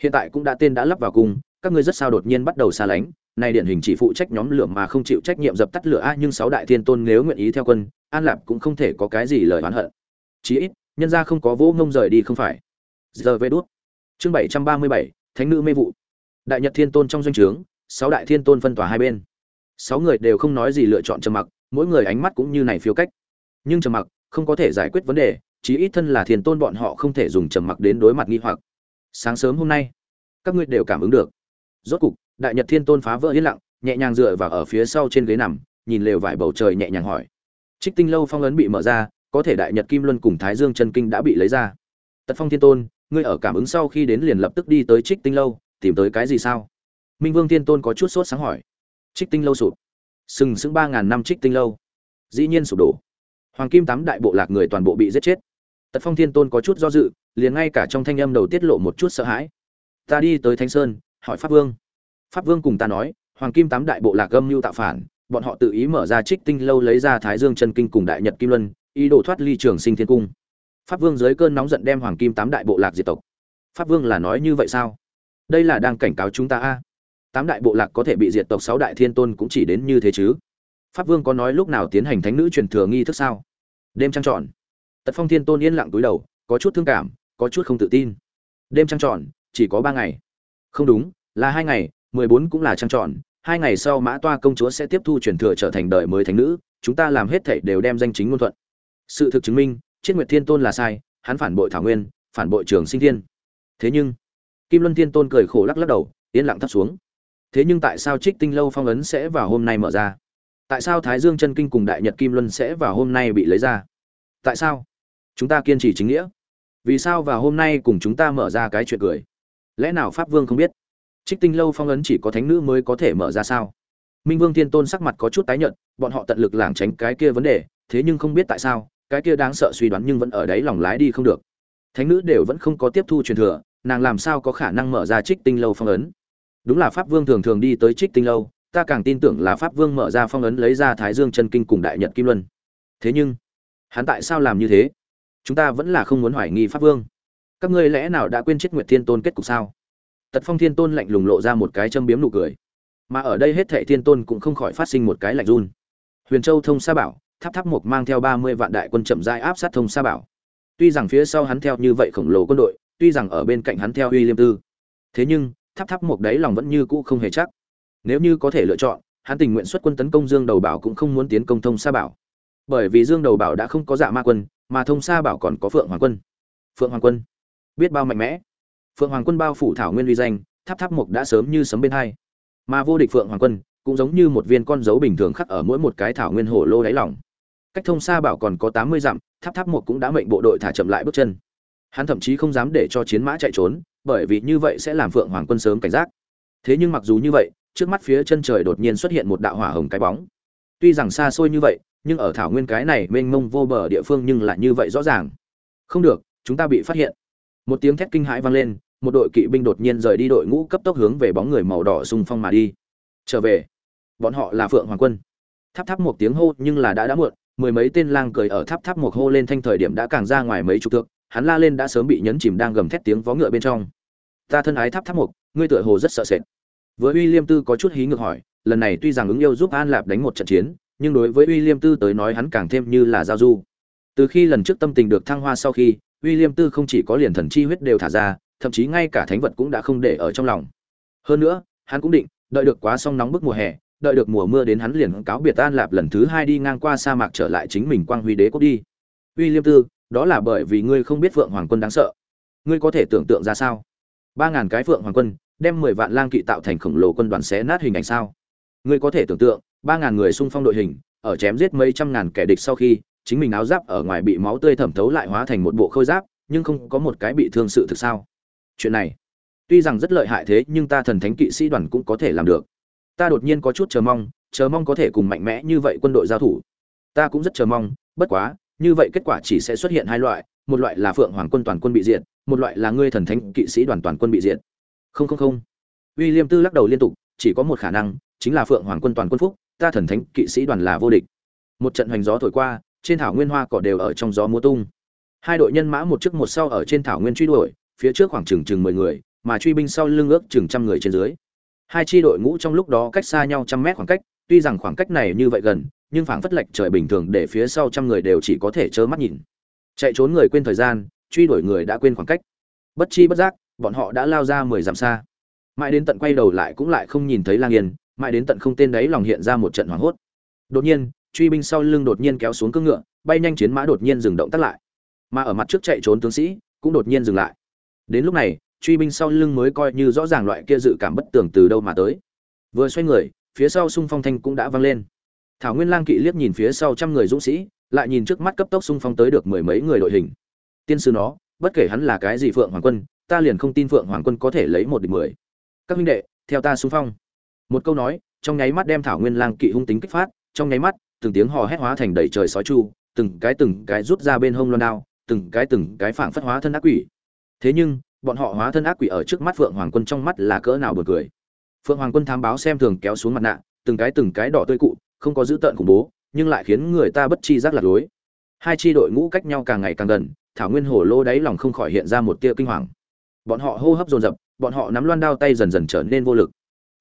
Hiện tại cũng đã tên đã lắp vào cung, các ngươi rất sao đột nhiên bắt đầu xa lánh này điển hình chỉ phụ trách nhóm lửa mà không chịu trách nhiệm dập tắt lửa a, nhưng sáu đại thiên tôn nếu nguyện ý theo quân, an lạp cũng không thể có cái gì lời oán hận. Chí ít, nhân ra không có vỗ ngông rời đi không phải. Giờ về đuốc chương bảy trăm ba mươi bảy, thánh nữ mê vụ. Đại nhật thiên tôn trong doanh trướng, sáu đại thiên tôn phân tỏa hai bên. Sáu người đều không nói gì lựa chọn trầm mặc, mỗi người ánh mắt cũng như này phiêu cách. Nhưng trầm mặc, không có thể giải quyết vấn đề, chí ít thân là thiên tôn bọn họ không thể dùng trầm mặc đến đối mặt nghi hoặc. Sáng sớm hôm nay, các ngươi đều cảm ứng được. Rốt cục, đại nhật thiên tôn phá vỡ yên lặng, nhẹ nhàng dựa vào ở phía sau trên ghế nằm, nhìn lều vải bầu trời nhẹ nhàng hỏi. Trích tinh lâu phong ấn bị mở ra, có thể đại nhật kim luân cùng thái dương chân kinh đã bị lấy ra. Tật phong thiên tôn ngươi ở cảm ứng sau khi đến liền lập tức đi tới trích tinh lâu, tìm tới cái gì sao? Minh vương thiên tôn có chút sốt sáng hỏi. Trích tinh lâu sụp. Sừng sững ba ngàn năm trích tinh lâu. Dĩ nhiên sụp đổ. Hoàng kim tám đại bộ lạc người toàn bộ bị giết chết. Tật phong thiên tôn có chút do dự, liền ngay cả trong thanh âm đầu tiết lộ một chút sợ hãi. Ta đi tới thánh sơn, hỏi pháp vương. Pháp vương cùng ta nói, hoàng kim tám đại bộ lạc âm mưu tạo phản, bọn họ tự ý mở ra trích tinh lâu lấy ra thái dương chân kinh cùng đại nhật kim luân, ý đồ thoát ly trường sinh thiên cung pháp vương dưới cơn nóng giận đem hoàng kim tám đại bộ lạc diệt tộc. Pháp vương là nói như vậy sao? Đây là đang cảnh cáo chúng ta a. Tám đại bộ lạc có thể bị diệt tộc sáu đại thiên tôn cũng chỉ đến như thế chứ. Pháp vương có nói lúc nào tiến hành thánh nữ truyền thừa nghi thức sao? Đêm trăng tròn. Tật phong thiên tôn yên lặng túi đầu, có chút thương cảm, có chút không tự tin. Đêm trăng tròn, chỉ có ba ngày. Không đúng, là hai ngày, mười bốn cũng là trăng tròn. Hai ngày sau mã toa công chúa sẽ tiếp thu truyền thừa trở thành đời mới thánh nữ. Chúng ta làm hết thảy đều đem danh chính ngôn thuận. Sự thực chứng minh chiết nguyệt thiên tôn là sai, hắn phản bội thảo nguyên, phản bội trường sinh thiên. Thế nhưng, kim luân thiên tôn cười khổ lắc lắc đầu, yên lặng thấp xuống. Thế nhưng tại sao trích tinh lâu phong ấn sẽ vào hôm nay mở ra? Tại sao thái dương chân kinh cùng đại nhật kim luân sẽ vào hôm nay bị lấy ra? Tại sao? Chúng ta kiên trì chính nghĩa. Vì sao vào hôm nay cùng chúng ta mở ra cái chuyện cười? Lẽ nào pháp vương không biết? Trích tinh lâu phong ấn chỉ có thánh nữ mới có thể mở ra sao? Minh vương thiên tôn sắc mặt có chút tái nhợt, bọn họ tận lực lảng tránh cái kia vấn đề, thế nhưng không biết tại sao cái kia đáng sợ suy đoán nhưng vẫn ở đấy lòng lái đi không được. Thánh nữ đều vẫn không có tiếp thu truyền thừa, nàng làm sao có khả năng mở ra trích tinh lâu phong ấn? Đúng là pháp vương thường thường đi tới trích tinh lâu, ta càng tin tưởng là pháp vương mở ra phong ấn lấy ra thái dương chân kinh cùng đại nhật kim luân. Thế nhưng, hắn tại sao làm như thế? Chúng ta vẫn là không muốn hoài nghi pháp vương. Các ngươi lẽ nào đã quên chết nguyệt thiên tôn kết cục sao? Tật phong thiên tôn lạnh lùng lộ ra một cái châm biếm nụ cười. Mà ở đây hết thệ thiên tôn cũng không khỏi phát sinh một cái lạnh run. Huyền châu thông sa bảo tháp tháp mục mang theo ba mươi vạn đại quân chậm rãi áp sát thông sa bảo. Tuy rằng phía sau hắn theo như vậy khổng lồ quân đội, tuy rằng ở bên cạnh hắn theo uy liêm tư, thế nhưng, tháp tháp mục đấy lòng vẫn như cũ không hề chắc. Nếu như có thể lựa chọn, hắn tình nguyện xuất quân tấn công dương đầu bảo cũng không muốn tiến công thông sa bảo. Bởi vì dương đầu bảo đã không có dạ ma quân, mà thông sa bảo còn có phượng hoàng quân. Phượng hoàng quân, biết bao mạnh mẽ. Phượng hoàng quân bao phủ thảo nguyên uy danh, tháp tháp mục đã sớm như sấm bên hai. Mà vô địch phượng hoàng quân, cũng giống như một viên con dấu bình thường khắc ở mỗi một cái thảo nguyên hồ lô đáy lỏng cách thông xa bảo còn có tám mươi dặm, tháp tháp mục cũng đã mệnh bộ đội thả chậm lại bước chân. Hắn thậm chí không dám để cho chiến mã chạy trốn, bởi vì như vậy sẽ làm phượng hoàng quân sớm cảnh giác. Thế nhưng mặc dù như vậy, trước mắt phía chân trời đột nhiên xuất hiện một đạo hỏa hồng cái bóng. Tuy rằng xa xôi như vậy, nhưng ở thảo nguyên cái này mênh mông vô bờ địa phương nhưng lại như vậy rõ ràng. Không được, chúng ta bị phát hiện. Một tiếng thét kinh hãi vang lên, một đội kỵ binh đột nhiên rời đi đội ngũ cấp tốc hướng về bóng người màu đỏ xung phong mà đi. Trở về. Bọn họ là phượng hoàng quân. Tháp tháp một tiếng hô nhưng là đã đã muộn mười mấy tên lang cười ở tháp tháp một hô lên thanh thời điểm đã càng ra ngoài mấy chục thước, hắn la lên đã sớm bị nhấn chìm đang gầm thét tiếng vó ngựa bên trong. Ta thân ái tháp tháp một ngươi tựa hồ rất sợ sệt. Với uy liêm tư có chút hí ngược hỏi, lần này tuy rằng ứng yêu giúp an lạp đánh một trận chiến, nhưng đối với uy liêm tư tới nói hắn càng thêm như là giao du. Từ khi lần trước tâm tình được thăng hoa sau khi, uy liêm tư không chỉ có liền thần chi huyết đều thả ra, thậm chí ngay cả thánh vật cũng đã không để ở trong lòng. Hơn nữa, hắn cũng định, đợi được quá xong nóng bức mùa hè đợi được mùa mưa đến hắn liền cáo biệt an lạp lần thứ hai đi ngang qua sa mạc trở lại chính mình quang huy đế quốc đi. Uy liêm tư, đó là bởi vì ngươi không biết vượng hoàng quân đáng sợ. Ngươi có thể tưởng tượng ra sao? Ba ngàn cái vượng hoàng quân đem mười vạn lang kỵ tạo thành khổng lồ quân đoàn xé nát hình ảnh sao? Ngươi có thể tưởng tượng, ba ngàn người xung phong đội hình, ở chém giết mấy trăm ngàn kẻ địch sau khi, chính mình áo giáp ở ngoài bị máu tươi thẩm thấu lại hóa thành một bộ khôi giáp, nhưng không có một cái bị thương sự thực sao? Chuyện này, tuy rằng rất lợi hại thế nhưng ta thần thánh kỵ sĩ đoàn cũng có thể làm được ta đột nhiên có chút chờ mong chờ mong có thể cùng mạnh mẽ như vậy quân đội giao thủ ta cũng rất chờ mong bất quá như vậy kết quả chỉ sẽ xuất hiện hai loại một loại là phượng hoàng quân toàn quân bị diệt một loại là ngươi thần thánh kỵ sĩ đoàn toàn quân bị diệt không không không William Tư lắc đầu liên tục, chỉ có một khả năng, chính là Phượng Hoàng quân toàn quân phúc, ta thần thánh kỵ sĩ đoàn là vô địch. Một trận hoành gió thổi qua, trên thảo nguyên hoa cỏ đều ở trong gió múa tung. Hai đội nhân mã một trước một sau ở trên thảo nguyên truy đuổi, phía trước khoảng chừng chừng mười người, mà truy binh sau lưng ước chừng trăm người trên dưới. Hai chi đội ngũ trong lúc đó cách xa nhau trăm mét khoảng cách, tuy rằng khoảng cách này như vậy gần, nhưng phảng phất lệch trời bình thường để phía sau trăm người đều chỉ có thể trơ mắt nhìn. Chạy trốn người quên thời gian, truy đuổi người đã quên khoảng cách. Bất chi bất giác, bọn họ đã lao ra mười dặm xa mãi đến tận quay đầu lại cũng lại không nhìn thấy lang yên mãi đến tận không tên đấy lòng hiện ra một trận hoảng hốt đột nhiên truy binh sau lưng đột nhiên kéo xuống cưỡng ngựa bay nhanh chiến mã đột nhiên dừng động tắt lại mà ở mặt trước chạy trốn tướng sĩ cũng đột nhiên dừng lại đến lúc này truy binh sau lưng mới coi như rõ ràng loại kia dự cảm bất tường từ đâu mà tới. Vừa xoay người, phía sau xung phong thanh cũng đã vang lên. Thảo nguyên lang kỵ liếc nhìn phía sau trăm người dũng sĩ, lại nhìn trước mắt cấp tốc xung phong tới được mười mấy người đội hình. Tiên sư nó, bất kể hắn là cái gì phượng hoàng quân, ta liền không tin phượng hoàng quân có thể lấy một địch mười. Các huynh đệ, theo ta xung phong. Một câu nói, trong nháy mắt đem thảo nguyên lang kỵ hung tính kích phát, trong nháy mắt, từng tiếng hò hét hóa thành đầy trời sói chu, từng cái từng cái rút ra bên hông loan đao, từng cái từng cái phảng phất hóa thân ác quỷ. Thế nhưng bọn họ hóa thân ác quỷ ở trước mắt phượng hoàng quân trong mắt là cỡ nào buồn cười. Phượng hoàng quân thám báo xem thường kéo xuống mặt nạ, từng cái từng cái đỏ tươi cụ, không có dữ tợn khủng bố, nhưng lại khiến người ta bất chi giác lạc lối. Hai chi đội ngũ cách nhau càng ngày càng gần, thảo nguyên hổ lô đáy lòng không khỏi hiện ra một tia kinh hoàng. Bọn họ hô hấp dồn dập, bọn họ nắm loan đao tay dần dần trở nên vô lực.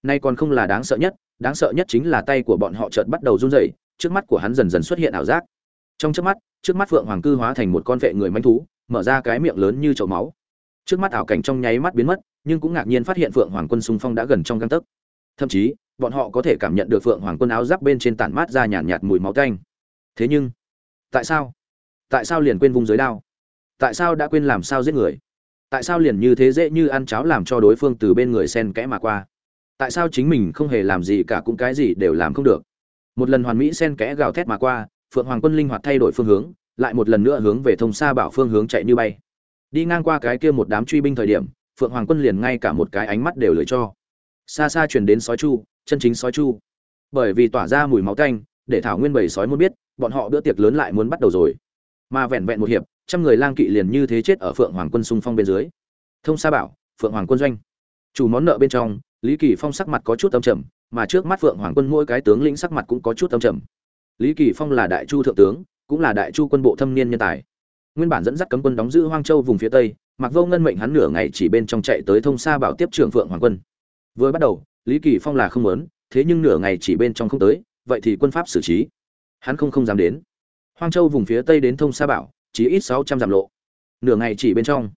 Nay còn không là đáng sợ nhất, đáng sợ nhất chính là tay của bọn họ chợt bắt đầu run rẩy, trước mắt của hắn dần dần xuất hiện ảo giác. Trong trước mắt trước mắt phượng hoàng cư hóa thành một con vệ người manh thú, mở ra cái miệng lớn như chậu máu trước mắt ảo cảnh trong nháy mắt biến mất nhưng cũng ngạc nhiên phát hiện phượng hoàng quân xung phong đã gần trong găng tấc. Thậm chí bọn họ có thể cảm nhận được phượng hoàng quân áo giáp bên trên tản mát ra nhàn nhạt, nhạt mùi máu tanh. Thế nhưng tại sao? Tại sao liền quên vung dưới đao? Tại sao đã quên làm sao giết người? Tại sao liền như thế dễ như ăn cháo làm cho đối phương từ bên người sen kẽ mà qua? Tại sao chính mình không hề làm gì cả cũng cái gì đều làm không được? Một lần hoàn mỹ sen kẽ gào thét mà qua phượng hoàng quân linh hoạt thay đổi phương hướng lại một lần nữa hướng về thông xa bảo phương hướng chạy như bay đi ngang qua cái kia một đám truy binh thời điểm, phượng hoàng quân liền ngay cả một cái ánh mắt đều lười cho. Xa xa truyền đến sói chu, chân chính sói chu. Bởi vì tỏa ra mùi máu tanh, để thảo nguyên bầy sói muốn biết, bọn họ bữa tiệc lớn lại muốn bắt đầu rồi. Mà vẹn vẹn một hiệp, trăm người lang kỵ liền như thế chết ở phượng hoàng quân xung phong bên dưới. Thông sa bảo, phượng hoàng quân doanh. Chủ món nợ bên trong, lý kỳ phong sắc mặt có chút âm trầm, mà trước mắt phượng hoàng quân mỗi cái tướng lĩnh sắc mặt cũng có chút âm trầm. Lý kỳ phong là đại chu thượng tướng, cũng là đại chu quân bộ thâm niên nhân tài nguyên bản dẫn dắt cấm quân đóng giữ hoang châu vùng phía tây mặc vô ngân mệnh hắn nửa ngày chỉ bên trong chạy tới thông sa bảo tiếp trưởng phượng hoàng quân. Vừa bắt đầu, lý kỳ phong là không muốn, thế nhưng nửa ngày chỉ bên trong không tới, vậy thì quân pháp xử trí. Hắn không không dám đến. Hoang châu vùng phía tây đến thông sa bảo, chỉ ít sáu trăm dặm lộ. Nửa ngày chỉ bên trong.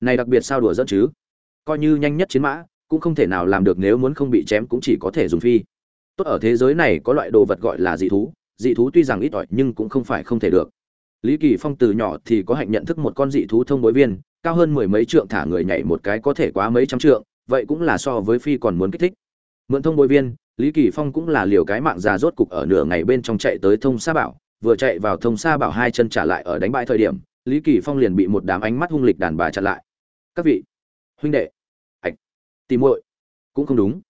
Này đặc biệt sao đùa dẫn chứ? Coi như nhanh nhất chiến mã, cũng không thể nào làm được nếu muốn không bị chém cũng chỉ có thể dùng phi. Tốt ở thế giới này có loại đồ vật gọi là dị thú dị thú tuy rằng ít ỏi nhưng cũng không phải không thể được lý kỳ phong từ nhỏ thì có hạnh nhận thức một con dị thú thông bối viên cao hơn mười mấy trượng thả người nhảy một cái có thể quá mấy trăm trượng vậy cũng là so với phi còn muốn kích thích. Mượn thông bối viên lý kỳ phong cũng là liều cái mạng già rốt cục ở nửa ngày bên trong chạy tới thông sa bảo vừa chạy vào thông sa bảo hai chân trả lại ở đánh bại thời điểm lý kỳ phong liền bị một đám ánh mắt hung lịch đàn bà chặn lại. Các vị huynh đệ hạnh, tỷ muội cũng không đúng.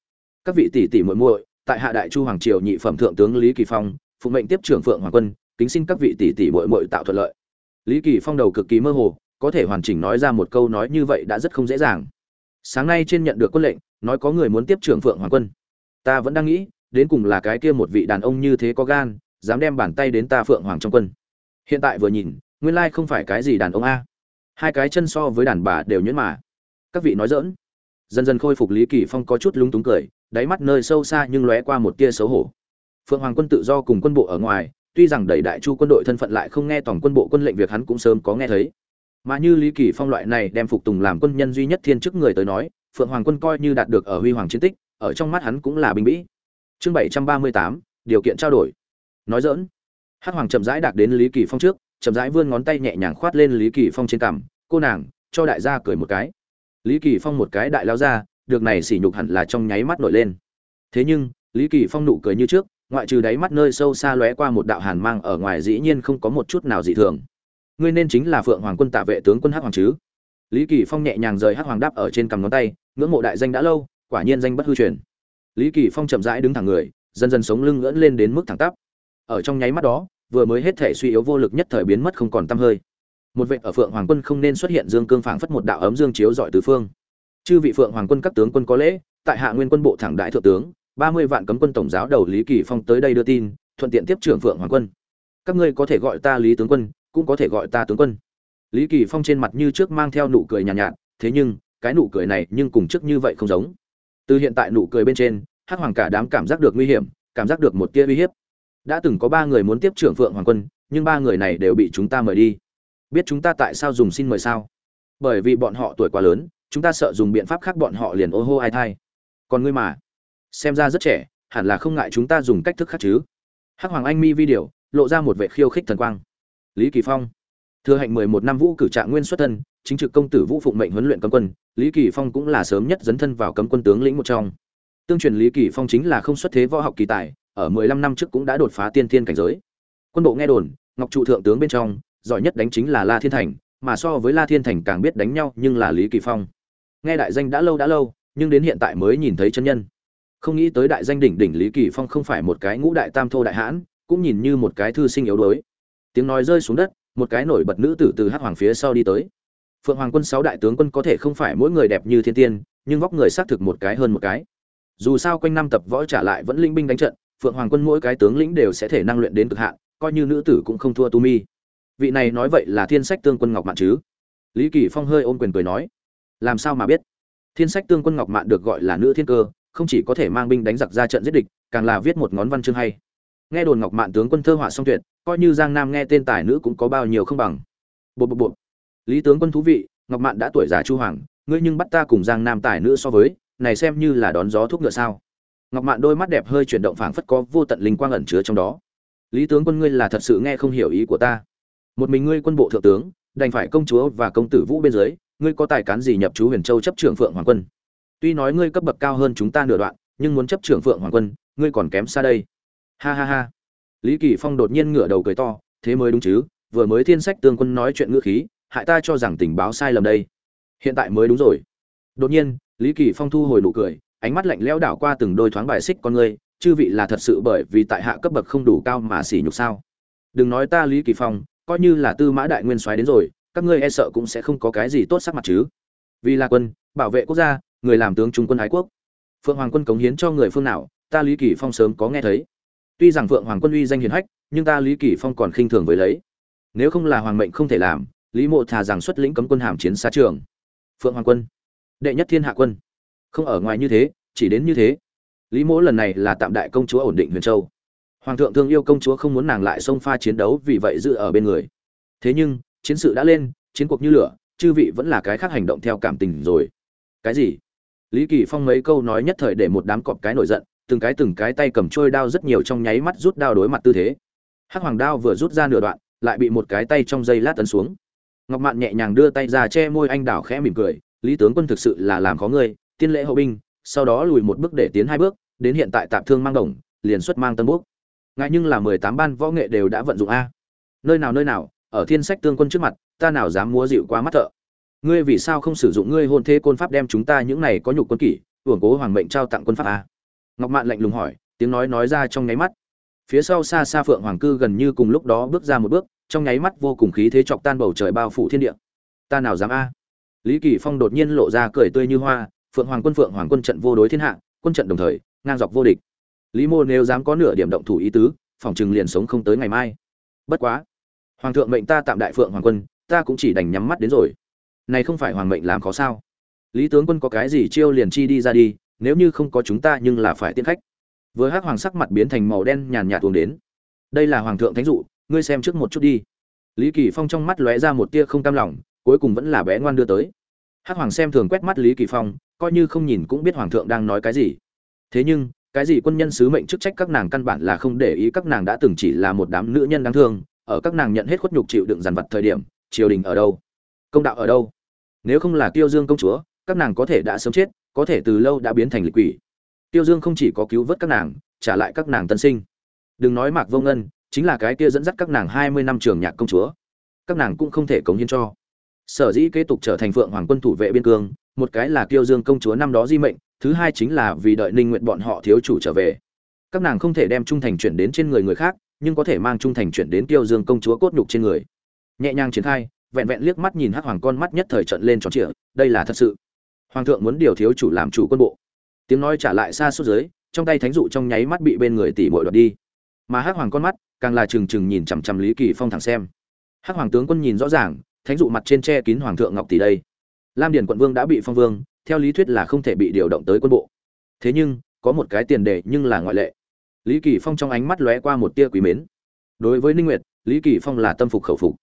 Các vị tỷ tỷ muội muội tại hạ đại chu hoàng triều nhị phẩm thượng tướng lý kỳ phong phụ mệnh tiếp trưởng phượng hoàng quân kính xin các vị tỷ tỷ muội muội tạo thuận lợi. Lý kỳ phong đầu cực kỳ mơ hồ, có thể hoàn chỉnh nói ra một câu nói như vậy đã rất không dễ dàng. Sáng nay trên nhận được quân lệnh, nói có người muốn tiếp trưởng phượng hoàng quân. Ta vẫn đang nghĩ, đến cùng là cái kia một vị đàn ông như thế có gan, dám đem bàn tay đến ta phượng hoàng trong quân. Hiện tại vừa nhìn, nguyên lai không phải cái gì đàn ông a. Hai cái chân so với đàn bà đều nhuyễn mà. Các vị nói dỡn dần dần khôi phục lý kỳ phong có chút lúng túng cười, đáy mắt nơi sâu xa nhưng lóe qua một tia xấu hổ. Phượng hoàng quân tự do cùng quân bộ ở ngoài tuy rằng đẩy đại chu quân đội thân phận lại không nghe tổng quân bộ quân lệnh việc hắn cũng sớm có nghe thấy. Mà như lý kỳ phong loại này đem phục tùng làm quân nhân duy nhất thiên chức người tới nói, phượng hoàng quân coi như đạt được ở huy hoàng chiến tích, ở trong mắt hắn cũng là bình bĩ chương bảy trăm ba mươi tám, điều kiện trao đổi. Nói dỡn hắc hoàng chậm rãi đạt đến lý kỳ phong trước, chậm rãi vươn ngón tay nhẹ nhàng khoát lên lý kỳ phong trên cằm, cô nàng, cho đại gia cười một cái. Lý kỳ phong một cái đại lao ra, được này sỉ nhục hẳn là trong nháy mắt nổi lên. Thế nhưng, lý kỳ phong nụ cười như trước ngoại trừ đáy mắt nơi sâu xa lóe qua một đạo hàn mang ở ngoài dĩ nhiên không có một chút nào dị thường. Ngươi nên chính là phượng hoàng quân tạ vệ tướng quân hắc hoàng chứ? Lý kỳ phong nhẹ nhàng rời hắc hoàng đáp ở trên cằm ngón tay, ngưỡng mộ đại danh đã lâu, quả nhiên danh bất hư truyền. Lý kỳ phong chậm rãi đứng thẳng người, dần dần sống lưng ngẩng lên đến mức thẳng tắp. Ở trong nháy mắt đó, vừa mới hết thể suy yếu vô lực nhất thời biến mất không còn tăm hơi. Một vệ ở phượng hoàng quân không nên xuất hiện dương cương phảng phất một đạo ấm dương chiếu rọi tứ phương. Chư vị phượng hoàng quân các tướng quân có lễ, tại hạ nguyên quân bộ thẳng đại thượng tướng ba mươi vạn cấm quân tổng giáo đầu lý kỳ phong tới đây đưa tin thuận tiện tiếp trưởng phượng hoàng quân. Các ngươi có thể gọi ta lý tướng quân cũng có thể gọi ta tướng quân. Lý kỳ phong trên mặt như trước mang theo nụ cười nhàn nhạt, nhạt thế nhưng cái nụ cười này nhưng cùng trước như vậy không giống. Từ hiện tại nụ cười bên trên hắc hoàng cả đám cảm giác được nguy hiểm cảm giác được một tia uy hiếp. Đã từng có ba người muốn tiếp trưởng phượng hoàng quân nhưng ba người này đều bị chúng ta mời đi. Biết chúng ta tại sao dùng xin mời sao? Bởi vì bọn họ tuổi quá lớn chúng ta sợ dùng biện pháp khác bọn họ liền ô hô ai thai. Còn ngươi mà xem ra rất trẻ, hẳn là không ngại chúng ta dùng cách thức khác chứ. Hắc hoàng anh mi video lộ ra một vệ khiêu khích thần quang. Lý kỳ phong. Thừa hạnh mười một năm vũ cử trạng nguyên xuất thân, chính trực công tử vũ phụng mệnh huấn luyện cấm quân, lý kỳ phong cũng là sớm nhất dấn thân vào cấm quân tướng lĩnh một trong. Tương truyền lý kỳ phong chính là không xuất thế võ học kỳ tài, ở mười lăm năm trước cũng đã đột phá tiên thiên cảnh giới. Quân bộ nghe đồn, ngọc trụ thượng tướng bên trong, giỏi nhất đánh chính là la thiên thành, mà so với la thiên thành càng biết đánh nhau nhưng là lý kỳ phong. Nghe đại danh đã lâu đã lâu, nhưng đến hiện tại mới nhìn thấy chân nhân không nghĩ tới đại danh đỉnh đỉnh lý kỳ phong không phải một cái ngũ đại tam thô đại hãn, cũng nhìn như một cái thư sinh yếu đuối. Tiếng nói rơi xuống đất, một cái nổi bật nữ tử từ hắc hoàng phía sau đi tới. Phượng hoàng quân sáu đại tướng quân có thể không phải mỗi người đẹp như thiên tiên, nhưng vóc người xác thực một cái hơn một cái. Dù sao quanh năm tập võ trả lại vẫn linh binh đánh trận, phượng hoàng quân mỗi cái tướng lĩnh đều sẽ thể năng luyện đến cực hạn, coi như nữ tử cũng không thua tu mi. Vị này nói vậy là thiên sách tương quân ngọc mạn chứ? Lý kỳ phong hơi ôm quyền cười nói, làm sao mà biết? Thiên sách tương quân ngọc mạn được gọi là nữ thiên cơ không chỉ có thể mang binh đánh giặc ra trận giết địch, càng là viết một ngón văn chương hay. Nghe đồn ngọc mạn tướng quân thơ họa song tuyệt, coi như giang nam nghe tên tài nữ cũng có bao nhiêu không bằng. Bộ bộ bộ lý tướng quân thú vị, ngọc mạn đã tuổi già chu hoàng, ngươi nhưng bắt ta cùng giang nam tài nữ so với, này xem như là đón gió thuốc ngựa sao? Ngọc mạn đôi mắt đẹp hơi chuyển động phảng phất có vô tận linh quang ẩn chứa trong đó. Lý tướng quân ngươi là thật sự nghe không hiểu ý của ta. Một mình ngươi quân bộ thượng tướng, đành phải công chúa và công tử vũ bên dưới, ngươi có tài cán gì nhập chú huyền châu chấp trưởng phượng hoàng quân? Tuy nói ngươi cấp bậc cao hơn chúng ta nửa đoạn, nhưng muốn chấp trưởng phượng hoàng quân, ngươi còn kém xa đây. Ha ha ha. Lý kỳ phong đột nhiên ngửa đầu cười to, thế mới đúng chứ, vừa mới thiên sách tương quân nói chuyện ngữ khí, hại ta cho rằng tình báo sai lầm đây. Hiện tại mới đúng rồi. Đột nhiên, lý kỳ phong thu hồi nụ cười, ánh mắt lạnh lẽo đảo qua từng đôi thoáng bài xích con ngươi, chư vị là thật sự bởi vì tại hạ cấp bậc không đủ cao mà xỉ nhục sao? Đừng nói ta lý kỳ phong, coi như là tư mã đại nguyên soái đến rồi, các ngươi e sợ cũng sẽ không có cái gì tốt sắc mặt chứ. Vì là quân, bảo vệ quốc gia người làm tướng trung quân ái quốc. Phượng hoàng quân cống hiến cho người phương nào, ta lý kỳ phong sớm có nghe thấy. Tuy rằng phượng hoàng quân uy danh hiền hách, nhưng ta lý kỳ phong còn khinh thường với lấy. Nếu không là hoàng mệnh không thể làm, lý mộ thà rằng xuất lĩnh cấm quân hàm chiến xa trường. Phượng hoàng quân, đệ nhất thiên hạ quân. Không ở ngoài như thế, chỉ đến như thế. Lý mỗ lần này là tạm đại công chúa ổn định huyền châu. Hoàng thượng thương yêu công chúa không muốn nàng lại xông pha chiến đấu vì vậy giữ ở bên người. Thế nhưng, chiến sự đã lên, chiến cuộc như lửa, chư vị vẫn là cái khác hành động theo cảm tình rồi. Cái gì? Lý kỳ phong mấy câu nói nhất thời để một đám cọp cái nổi giận, từng cái từng cái tay cầm trôi đao rất nhiều trong nháy mắt rút đao đối mặt tư thế hắc hoàng đao vừa rút ra nửa đoạn, lại bị một cái tay trong dây lát tấn xuống ngọc mạn nhẹ nhàng đưa tay ra che môi anh đảo khẽ mỉm cười, lý tướng quân thực sự là làm khó người. tiên lễ hậu binh, sau đó lùi một bước để tiến hai bước, đến hiện tại tạm thương mang đồng, liền xuất mang tân bốc. ngại nhưng là mười tám ban võ nghệ đều đã vận dụng a nơi nào nơi nào, ở thiên sách tương quân trước mặt, ta nào dám múa dịu quá mắt thợ ngươi vì sao không sử dụng ngươi hôn thế côn pháp đem chúng ta những này có nhục quân kỷ, hưởng cố hoàng mệnh trao tặng quân pháp à? ngọc mạn lạnh lùng hỏi, tiếng nói nói ra trong nháy mắt. Phía sau xa xa phượng hoàng cư gần như cùng lúc đó bước ra một bước, trong nháy mắt vô cùng khí thế chọc tan bầu trời bao phủ thiên địa. Ta nào dám a? Lý kỳ phong đột nhiên lộ ra cười tươi như hoa, phượng hoàng quân, phượng hoàng quân trận vô đối thiên hạ, quân trận đồng thời, ngang dọc vô địch. Lý mô nếu dám có nửa điểm động thủ ý tứ, phòng chừng liền sống không tới ngày mai. Bất quá, hoàng thượng mệnh ta tạm đại phượng hoàng quân, ta cũng chỉ đành nhắm mắt đến rồi này không phải hoàng mệnh làm khó sao? Lý tướng quân có cái gì chiêu liền chi đi ra đi, nếu như không có chúng ta nhưng là phải tiên khách. Với hắc hoàng sắc mặt biến thành màu đen nhàn nhạt tuồng đến. Đây là hoàng thượng thánh dụ, ngươi xem trước một chút đi. Lý kỳ phong trong mắt lóe ra một tia không cam lòng, cuối cùng vẫn là bé ngoan đưa tới. Hắc hoàng xem thường quét mắt lý kỳ phong, coi như không nhìn cũng biết hoàng thượng đang nói cái gì. Thế nhưng, cái gì quân nhân sứ mệnh chức trách các nàng căn bản là không để ý, các nàng đã từng chỉ là một đám nữ nhân đáng thương, ở các nàng nhận hết khuất nhục chịu đựng dằn vặt thời điểm, triều đình ở đâu? Công đạo ở đâu? Nếu không là tiêu dương công chúa, các nàng có thể đã sớm chết, có thể từ lâu đã biến thành lịch quỷ. Tiêu dương không chỉ có cứu vớt các nàng, trả lại các nàng tân sinh. Đừng nói mạc vô ngân, chính là cái kia dẫn dắt các nàng hai mươi năm trường nhạc công chúa. Các nàng cũng không thể cống hiến cho. Sở dĩ kế tục trở thành phượng hoàng quân thủ vệ biên cương, một cái là tiêu dương công chúa năm đó di mệnh, thứ hai chính là vì đợi ninh nguyện bọn họ thiếu chủ trở về. Các nàng không thể đem trung thành chuyển đến trên người người khác, nhưng có thể mang trung thành chuyển đến tiêu dương công chúa cốt nhục trên người. Nhẹ nhàng triển khai vẹn vẹn liếc mắt nhìn hắc hoàng con mắt nhất thời trận lên tròn trịa, đây là thật sự. Hoàng thượng muốn điều thiếu chủ làm chủ quân bộ. Tiếng nói trả lại xa suốt dưới, trong tay thánh dụ trong nháy mắt bị bên người tỷ muội đoạt đi. Mà hắc hoàng con mắt càng là trừng trừng nhìn chằm chằm lý kỳ phong thẳng xem. Hắc hoàng tướng quân nhìn rõ ràng, thánh dụ mặt trên che kín hoàng thượng ngọc tỷ đây. Lam điền quận vương đã bị phong vương, theo lý thuyết là không thể bị điều động tới quân bộ. Thế nhưng, có một cái tiền đề nhưng là ngoại lệ. Lý kỳ phong trong ánh mắt lóe qua một tia quý mến. Đối với ninh nguyệt, lý kỳ phong là tâm phục khẩu phục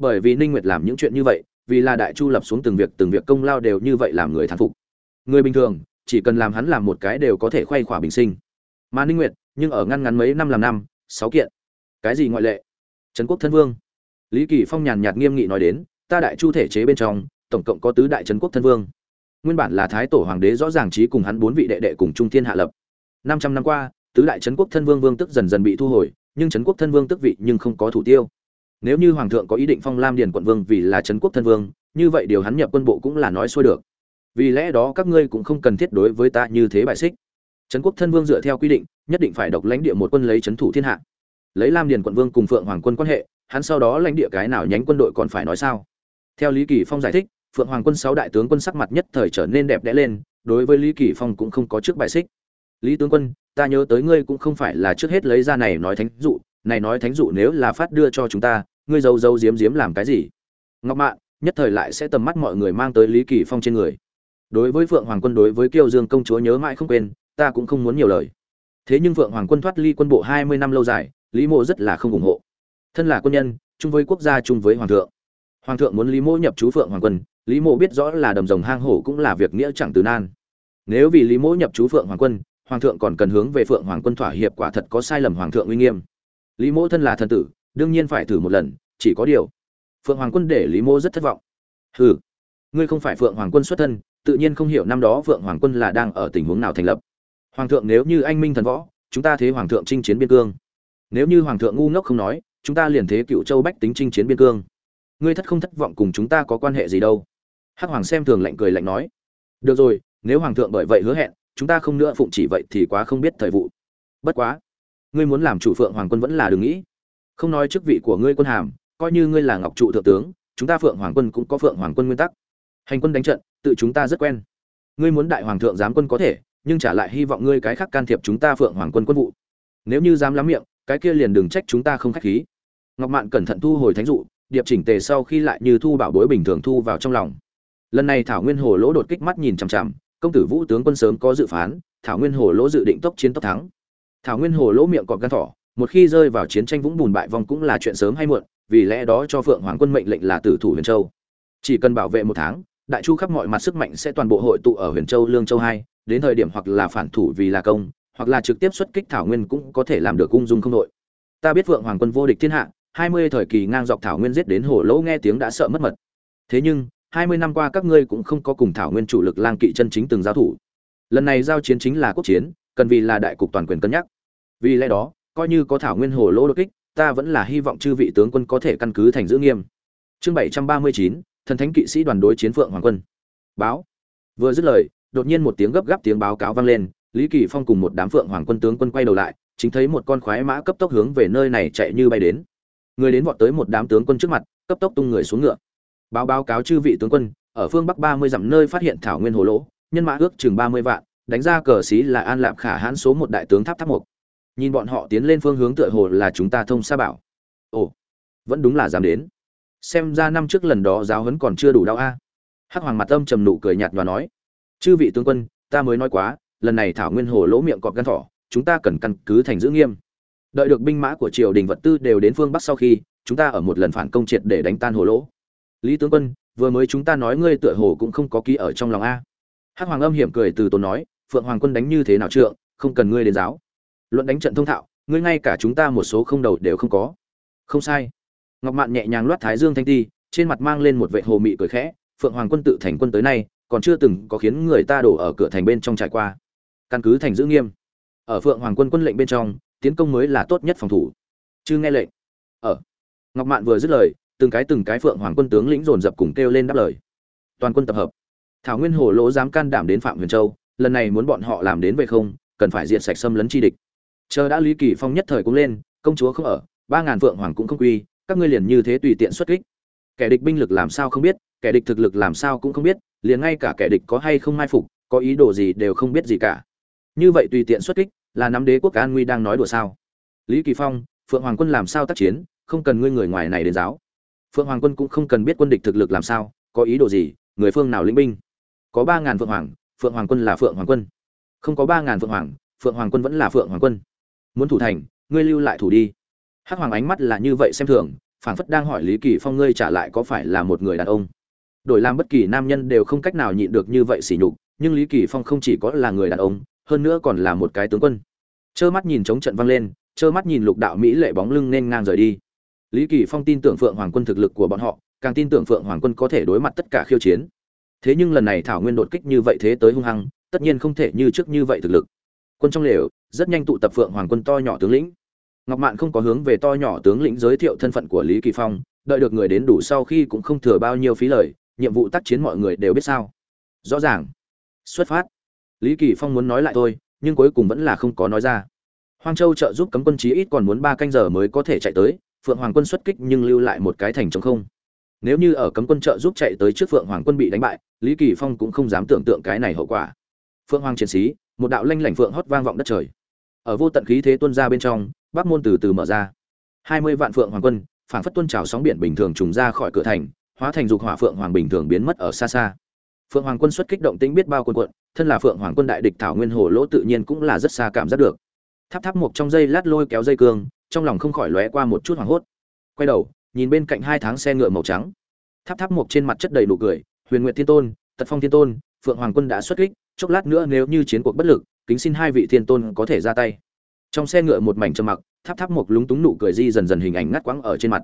bởi vì ninh nguyệt làm những chuyện như vậy, vì là đại chu lập xuống từng việc từng việc công lao đều như vậy làm người thán phục. Người bình thường, chỉ cần làm hắn làm một cái đều có thể khoay khỏa bình sinh. Mà ninh nguyệt, nhưng ở ngăn ngắn mấy năm làm năm, sáu kiện. Cái gì ngoại lệ? Trấn quốc thân vương. Lý kỳ phong nhàn nhạt nghiêm nghị nói đến, ta đại chu thể chế bên trong, tổng cộng có tứ đại trấn quốc thân vương. Nguyên bản là thái tổ hoàng đế rõ ràng trí cùng hắn bốn vị đệ đệ cùng trung thiên hạ lập. Năm trăm năm qua, tứ đại trấn quốc thân vương vương tức dần dần bị thu hồi, nhưng trấn quốc thân vương tức vị nhưng không có thủ tiêu nếu như hoàng thượng có ý định phong lam điền quận vương vì là trấn quốc thân vương, như vậy điều hắn nhập quân bộ cũng là nói xuôi được. Vì lẽ đó các ngươi cũng không cần thiết đối với ta như thế bại xích. Trấn quốc thân vương dựa theo quy định, nhất định phải độc lãnh địa một quân lấy trấn thủ thiên hạ. Lấy lam điền quận vương cùng phượng hoàng quân quan hệ, hắn sau đó lãnh địa cái nào nhánh quân đội còn phải nói sao? Theo lý kỳ phong giải thích, phượng hoàng quân sáu đại tướng quân sắc mặt nhất thời trở nên đẹp đẽ lên, đối với lý kỳ phong cũng không có trước bài xích. Lý tướng quân, ta nhớ tới ngươi cũng không phải là trước hết lấy ra này nói thánh dụ này nói thánh dụ nếu là phát đưa cho chúng ta, ngươi giấu giấu giếm giếm làm cái gì? Ngọc mạn, nhất thời lại sẽ tầm mắt mọi người mang tới lý kỳ phong trên người. Đối với phượng hoàng quân đối với kiêu dương công chúa nhớ mãi không quên, ta cũng không muốn nhiều lời. Thế nhưng phượng hoàng quân thoát ly quân bộ hai mươi năm lâu dài, lý mộ rất là không ủng hộ. Thân là quân nhân, chung với quốc gia chung với hoàng thượng. Hoàng thượng muốn lý mộ nhập chú phượng hoàng quân, lý mộ biết rõ là đầm rồng hang hổ cũng là việc nghĩa chẳng từ nan. Nếu vì lý mộ nhập chú phượng hoàng quân, hoàng thượng còn cần hướng về phượng hoàng quân thỏa hiệp quả thật có sai lầm hoàng thượng uy nghiêm lý mộ thân là thần tử, đương nhiên phải thử một lần, chỉ có điều. Phượng hoàng quân để lý mộ rất thất vọng. Hừ, ngươi không phải phượng hoàng quân xuất thân, tự nhiên không hiểu năm đó phượng hoàng quân là đang ở tình huống nào thành lập. Hoàng thượng nếu như anh minh thần võ, chúng ta thế hoàng thượng chinh chiến biên cương. Nếu như hoàng thượng ngu ngốc không nói, chúng ta liền thế cựu châu bách tính chinh chiến biên cương. Ngươi thất không thất vọng cùng chúng ta có quan hệ gì đâu? Hắc hoàng xem thường lạnh cười lạnh nói. Được rồi, nếu hoàng thượng bởi vậy hứa hẹn, chúng ta không nữa phụng chỉ vậy thì quá không biết thời vụ. Bất quá ngươi muốn làm chủ phượng hoàng quân vẫn là đừng nghĩ. Không nói chức vị của ngươi quân hàm, coi như ngươi là ngọc trụ thượng tướng, chúng ta phượng hoàng quân cũng có phượng hoàng quân nguyên tắc. Hành quân đánh trận, tự chúng ta rất quen. Ngươi muốn đại hoàng thượng giám quân có thể, nhưng trả lại hy vọng ngươi cái khác can thiệp chúng ta phượng hoàng quân quân vụ. Nếu như dám lắm miệng, cái kia liền đừng trách chúng ta không khách khí. Ngọc mạn cẩn thận thu hồi thánh dụ, điệp chỉnh tề sau khi lại như thu bảo bối bình thường thu vào trong lòng. Lần này thảo nguyên hồ lỗ đột kích mắt nhìn chằm chằm, công tử vũ tướng quân sớm có dự phán, thảo nguyên hồ lỗ dự định tốc chiến tốc thắng thảo nguyên hồ lỗ miệng cọp gan thỏ, một khi rơi vào chiến tranh vũng bùn bại vong cũng là chuyện sớm hay muộn, vì lẽ đó cho phượng hoàng quân mệnh lệnh là tử thủ huyền châu. Chỉ cần bảo vệ một tháng, đại chu khắp mọi mặt sức mạnh sẽ toàn bộ hội tụ ở huyền châu lương châu hai, đến thời điểm hoặc là phản thủ vì là công, hoặc là trực tiếp xuất kích thảo nguyên cũng có thể làm được cung dung không đội. Ta biết phượng hoàng quân vô địch thiên hạ, hai mươi thời kỳ ngang dọc thảo nguyên giết đến hồ lỗ nghe tiếng đã sợ mất mật. Thế nhưng, hai mươi năm qua các ngươi cũng không có cùng thảo nguyên chủ lực lang kỵ chân chính từng giao thủ. Lần này giao chiến chính là quốc chiến cần vì là đại cục toàn quyền cân nhắc. Vì lẽ đó, coi như có thảo nguyên hồ lỗ đột kích, ta vẫn là hy vọng chư vị tướng quân có thể căn cứ thành giữ nghiêm. Chương bảy trăm ba mươi chín, thần thánh kỵ sĩ đoàn đối chiến phượng hoàng quân. Báo. Vừa dứt lời, đột nhiên một tiếng gấp gáp tiếng báo cáo vang lên, lý kỳ phong cùng một đám phượng hoàng quân tướng quân quay đầu lại, chính thấy một con khoái mã cấp tốc hướng về nơi này chạy như bay đến. Người đến vọt tới một đám tướng quân trước mặt, cấp tốc tung người xuống ngựa. Báo báo cáo chư vị tướng quân, ở phương bắc ba mươi dặm nơi phát hiện thảo nguyên hồ lỗ nhân mã ước chừng ba mươi vạn đánh ra cờ xí là an lạp khả hãn số một đại tướng tháp tháp một. Nhìn bọn họ tiến lên phương hướng tựa hồ là chúng ta thông xa bảo. Ồ, vẫn đúng là dám đến. Xem ra năm trước lần đó giáo huấn còn chưa đủ đau a. Hắc hoàng mặt âm trầm nụ cười nhạt và nói. Chư vị tướng quân, ta mới nói quá, lần này thảo nguyên hồ lỗ miệng cọp gan thỏ, chúng ta cần căn cứ thành giữ nghiêm. Đợi được binh mã của triều đình vật tư đều đến phương bắc sau khi, chúng ta ở một lần phản công triệt để đánh tan hồ lỗ. Lý tướng quân, vừa mới chúng ta nói ngươi tựa hồ cũng không có ký ở trong lòng a. Hắc hoàng âm hiểm cười từ tốn nói phượng hoàng quân đánh như thế nào trượng, không cần ngươi đến giáo. Luận đánh trận thông thạo, ngươi ngay cả chúng ta một số không đầu đều không có. Không sai. Ngọc mạn nhẹ nhàng loát thái dương thanh ti, trên mặt mang lên một vệ hồ mị cười khẽ, phượng hoàng quân tự thành quân tới nay, còn chưa từng có khiến người ta đổ ở cửa thành bên trong trải qua. Căn cứ thành giữ nghiêm. Ở phượng hoàng quân quân lệnh bên trong, tiến công mới là tốt nhất phòng thủ. Chứ nghe lệnh. Ở. Ngọc mạn vừa dứt lời, từng cái từng cái phượng hoàng quân tướng lĩnh dồn dập cùng kêu lên đáp lời. Toàn quân tập hợp. Thảo nguyên hồ lỗ dám can đảm đến phạm huyền châu lần này muốn bọn họ làm đến vậy không, cần phải diện sạch xâm lấn chi địch. Chờ đã lý kỳ phong nhất thời cũng lên, công chúa không ở, ba ngàn vượng hoàng cũng không quy, các ngươi liền như thế tùy tiện xuất kích. Kẻ địch binh lực làm sao không biết, kẻ địch thực lực làm sao cũng không biết, liền ngay cả kẻ địch có hay không mai phục, có ý đồ gì đều không biết gì cả. Như vậy tùy tiện xuất kích, là nắm đế quốc an nguy đang nói đùa sao? Lý kỳ phong, phượng hoàng quân làm sao tác chiến, không cần ngươi người ngoài này đến giáo. Phượng hoàng quân cũng không cần biết quân địch thực lực làm sao, có ý đồ gì, người phương nào lĩnh binh? Có ba ngàn phượng hoàng phượng hoàng quân là phượng hoàng quân. Không có ba ngàn phượng hoàng phượng hoàng quân vẫn là phượng hoàng quân. Muốn thủ thành, ngươi lưu lại thủ đi. Hắc hoàng ánh mắt là như vậy xem thường, phảng phất đang hỏi lý kỳ phong ngươi trả lại có phải là một người đàn ông. Đổi làm bất kỳ nam nhân đều không cách nào nhịn được như vậy sỉ nhục, nhưng lý kỳ phong không chỉ có là người đàn ông, hơn nữa còn là một cái tướng quân. Trơ mắt nhìn chống trận văng lên trơ mắt nhìn lục đạo mỹ lệ bóng lưng nên ngang rời đi. Lý kỳ phong tin tưởng phượng hoàng quân thực lực của bọn họ, càng tin tưởng phượng hoàng quân có thể đối mặt tất cả khiêu chiến thế nhưng lần này thảo nguyên đột kích như vậy thế tới hung hăng, tất nhiên không thể như trước như vậy thực lực. Quân trong lều, rất nhanh tụ tập phượng hoàng quân to nhỏ tướng lĩnh. Ngọc mạn không có hướng về to nhỏ tướng lĩnh giới thiệu thân phận của lý kỳ phong, đợi được người đến đủ sau khi cũng không thừa bao nhiêu phí lời, nhiệm vụ tác chiến mọi người đều biết sao. Rõ ràng. Xuất phát. Lý kỳ phong muốn nói lại thôi, nhưng cuối cùng vẫn là không có nói ra. Hoang châu trợ giúp cấm quân chí ít còn muốn ba canh giờ mới có thể chạy tới, phượng hoàng quân xuất kích nhưng lưu lại một cái thành trống không nếu như ở cấm quân trợ giúp chạy tới trước phượng hoàng quân bị đánh bại, lý kỳ phong cũng không dám tưởng tượng cái này hậu quả. Phượng hoàng chiến sĩ, một đạo lanh lảnh phượng hót vang vọng đất trời. Ở vô tận khí thế tuôn ra bên trong, bắc môn từ từ mở ra. Hai mươi vạn phượng hoàng quân, phảng phất tuôn trào sóng biển bình thường trùng ra khỏi cửa thành, hóa thành dục hỏa phượng hoàng bình thường biến mất ở xa xa. Phượng hoàng quân xuất kích động tĩnh biết bao quân quận thân là phượng hoàng quân đại địch thảo nguyên hồ lỗ tự nhiên cũng là rất xa cảm giác được. Tháp tháp một trong dây lát lôi kéo dây cương, trong lòng không khỏi lóe qua một chút hoảng hốt. Quay đầu nhìn bên cạnh hai tháng xe ngựa màu trắng. Tháp tháp một trên mặt chất đầy nụ cười, huyền nguyện thiên tôn, tật phong thiên tôn, phượng hoàng quân đã xuất kích, chốc lát nữa nếu như chiến cuộc bất lực, kính xin hai vị thiên tôn có thể ra tay. Trong xe ngựa một mảnh trầm mặc, tháp tháp một lúng túng nụ cười di dần dần hình ảnh ngắt quãng ở trên mặt.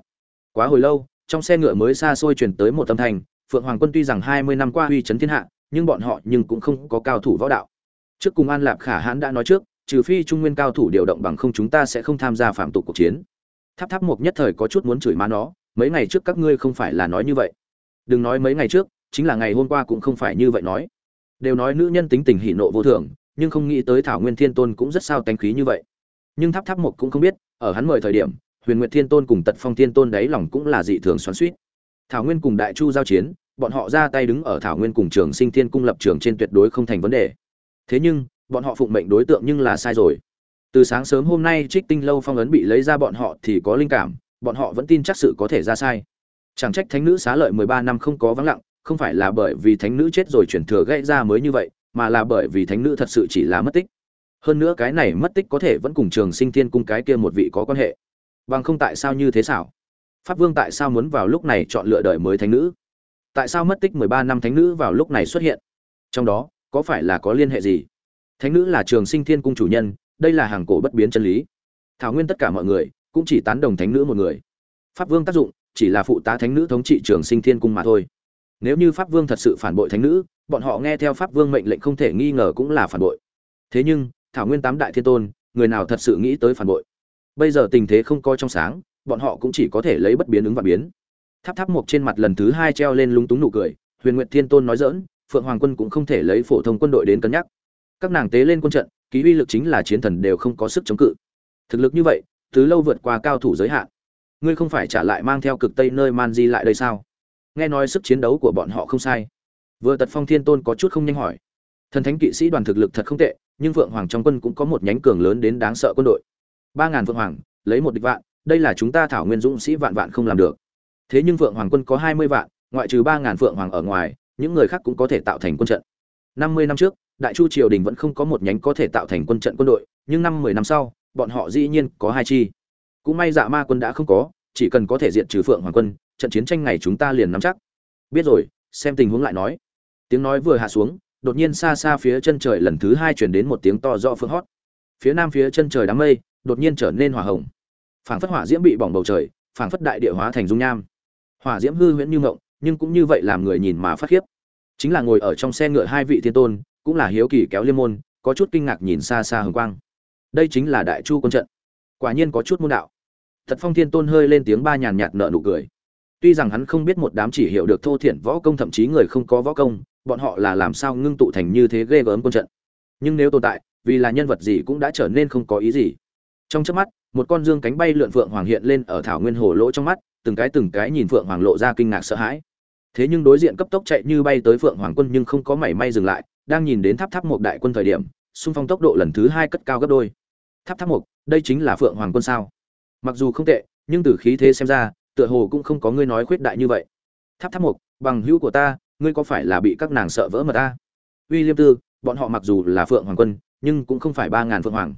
Quá hồi lâu, trong xe ngựa mới xa xôi truyền tới một âm thanh, phượng hoàng quân tuy rằng hai mươi năm qua uy chấn thiên hạ, nhưng bọn họ nhưng cũng không có cao thủ võ đạo. Trước cùng an lạp khả hãn đã nói trước, trừ phi trung nguyên cao thủ điều động bằng không chúng ta sẽ không tham gia phạm tục cuộc chiến tháp tháp một nhất thời có chút muốn chửi má nó, mấy ngày trước các ngươi không phải là nói như vậy. Đừng nói mấy ngày trước, chính là ngày hôm qua cũng không phải như vậy nói. Đều nói nữ nhân tính tình hỉ nộ vô thường, nhưng không nghĩ tới thảo nguyên thiên tôn cũng rất sao tánh khí như vậy. Nhưng tháp tháp một cũng không biết, ở hắn mời thời điểm, huyền nguyệt thiên tôn cùng tật phong thiên tôn đấy lòng cũng là dị thường xoắn suýt thảo nguyên cùng đại chu giao chiến, bọn họ ra tay đứng ở thảo nguyên cùng trường sinh thiên cung lập trường trên tuyệt đối không thành vấn đề. Thế nhưng, bọn họ phụng mệnh đối tượng nhưng là sai rồi từ sáng sớm hôm nay, trích tinh lâu phong ấn bị lấy ra bọn họ thì có linh cảm, bọn họ vẫn tin chắc sự có thể ra sai. Chẳng trách thánh nữ xá lợi mười ba năm không có vắng lặng, không phải là bởi vì thánh nữ chết rồi chuyển thừa gãy ra mới như vậy, mà là bởi vì thánh nữ thật sự chỉ là mất tích. Hơn nữa cái này mất tích có thể vẫn cùng trường sinh thiên cung cái kia một vị có quan hệ. Bằng không tại sao như thế xảo? Pháp vương tại sao muốn vào lúc này chọn lựa đời mới thánh nữ? Tại sao mất tích mười ba năm thánh nữ vào lúc này xuất hiện? Trong đó, có phải là có liên hệ gì? Thánh nữ là trường sinh thiên cung chủ nhân đây là hàng cổ bất biến chân lý. Thảo nguyên tất cả mọi người cũng chỉ tán đồng thánh nữ một người. Pháp vương tác dụng chỉ là phụ tá thánh nữ thống trị trường sinh thiên cung mà thôi. Nếu như pháp vương thật sự phản bội thánh nữ, bọn họ nghe theo pháp vương mệnh lệnh không thể nghi ngờ cũng là phản bội. Thế nhưng, thảo nguyên tám đại thiên tôn, người nào thật sự nghĩ tới phản bội? Bây giờ tình thế không coi trong sáng, bọn họ cũng chỉ có thể lấy bất biến ứng và biến. Tháp tháp một trên mặt lần thứ hai treo lên lúng túng nụ cười, huyền nguyệt thiên tôn nói dỡn phượng hoàng quân cũng không thể lấy phổ thông quân đội đến cân nhắc các nàng tế lên quân trận, ký uy lực chính là chiến thần đều không có sức chống cự. Thực lực như vậy, từ lâu vượt qua cao thủ giới hạn. Ngươi không phải trả lại mang theo cực tây nơi man di lại đây sao? Nghe nói sức chiến đấu của bọn họ không sai. Vừa tật phong thiên tôn có chút không nhanh hỏi. Thần thánh kỵ sĩ đoàn thực lực thật không tệ, nhưng phượng hoàng trong quân cũng có một nhánh cường lớn đến đáng sợ quân đội. Ba ngàn phượng hoàng, lấy một địch vạn, đây là chúng ta thảo nguyên dũng sĩ vạn vạn không làm được. Thế nhưng phượng hoàng quân có hai mươi vạn, ngoại trừ ba ngàn phượng hoàng ở ngoài, những người khác cũng có thể tạo thành quân trận. Năm mươi năm trước đại chu triều đình vẫn không có một nhánh có thể tạo thành quân trận quân đội, nhưng năm mười năm sau, bọn họ dĩ nhiên có hai chi. Cũng may dạ ma quân đã không có, chỉ cần có thể diện trừ phượng hoàng quân, trận chiến tranh này chúng ta liền nắm chắc. Biết rồi, xem tình huống lại nói. Tiếng nói vừa hạ xuống, đột nhiên xa xa phía chân trời lần thứ hai chuyển đến một tiếng to rõ phương hót. Phía nam phía chân trời đám mây, đột nhiên trở nên hỏa hồng. Phảng phất hỏa diễm bị bỏng bầu trời, phảng phất đại địa hóa thành dung nham. Hỏa diễm hư huyễn như ngộng nhưng cũng như vậy làm người nhìn mà phát khiếp. Chính là ngồi ở trong xe ngựa hai vị thiên tôn cũng là hiếu kỳ kéo liêm môn, có chút kinh ngạc nhìn xa xa hồng quang. Đây chính là đại chu quân trận. Quả nhiên có chút môn đạo. Thật phong thiên tôn hơi lên tiếng ba nhàn nhạt nợ nụ cười. Tuy rằng hắn không biết một đám chỉ hiểu được thô thiển võ công thậm chí người không có võ công, bọn họ là làm sao ngưng tụ thành như thế ghê gớm quân trận. Nhưng nếu tồn tại, vì là nhân vật gì cũng đã trở nên không có ý gì. Trong trước mắt, một con dương cánh bay lượn phượng hoàng hiện lên ở thảo nguyên hồ lỗ trong mắt, từng cái từng cái nhìn phượng hoàng lộ ra kinh ngạc sợ hãi. Thế nhưng đối diện cấp tốc chạy như bay tới phượng hoàng quân nhưng không có mảy may dừng lại đang nhìn đến tháp tháp một đại quân thời điểm, xung phong tốc độ lần thứ hai cất cao gấp đôi. Tháp tháp một đây chính là phượng hoàng quân sao? Mặc dù không tệ, nhưng từ khí thế xem ra, tựa hồ cũng không có ngươi nói khuyết đại như vậy. Tháp tháp một bằng hữu của ta, ngươi có phải là bị các nàng sợ vỡ mà ta? Uy liêm tư, bọn họ mặc dù là phượng hoàng quân, nhưng cũng không phải ba ngàn phượng hoàng.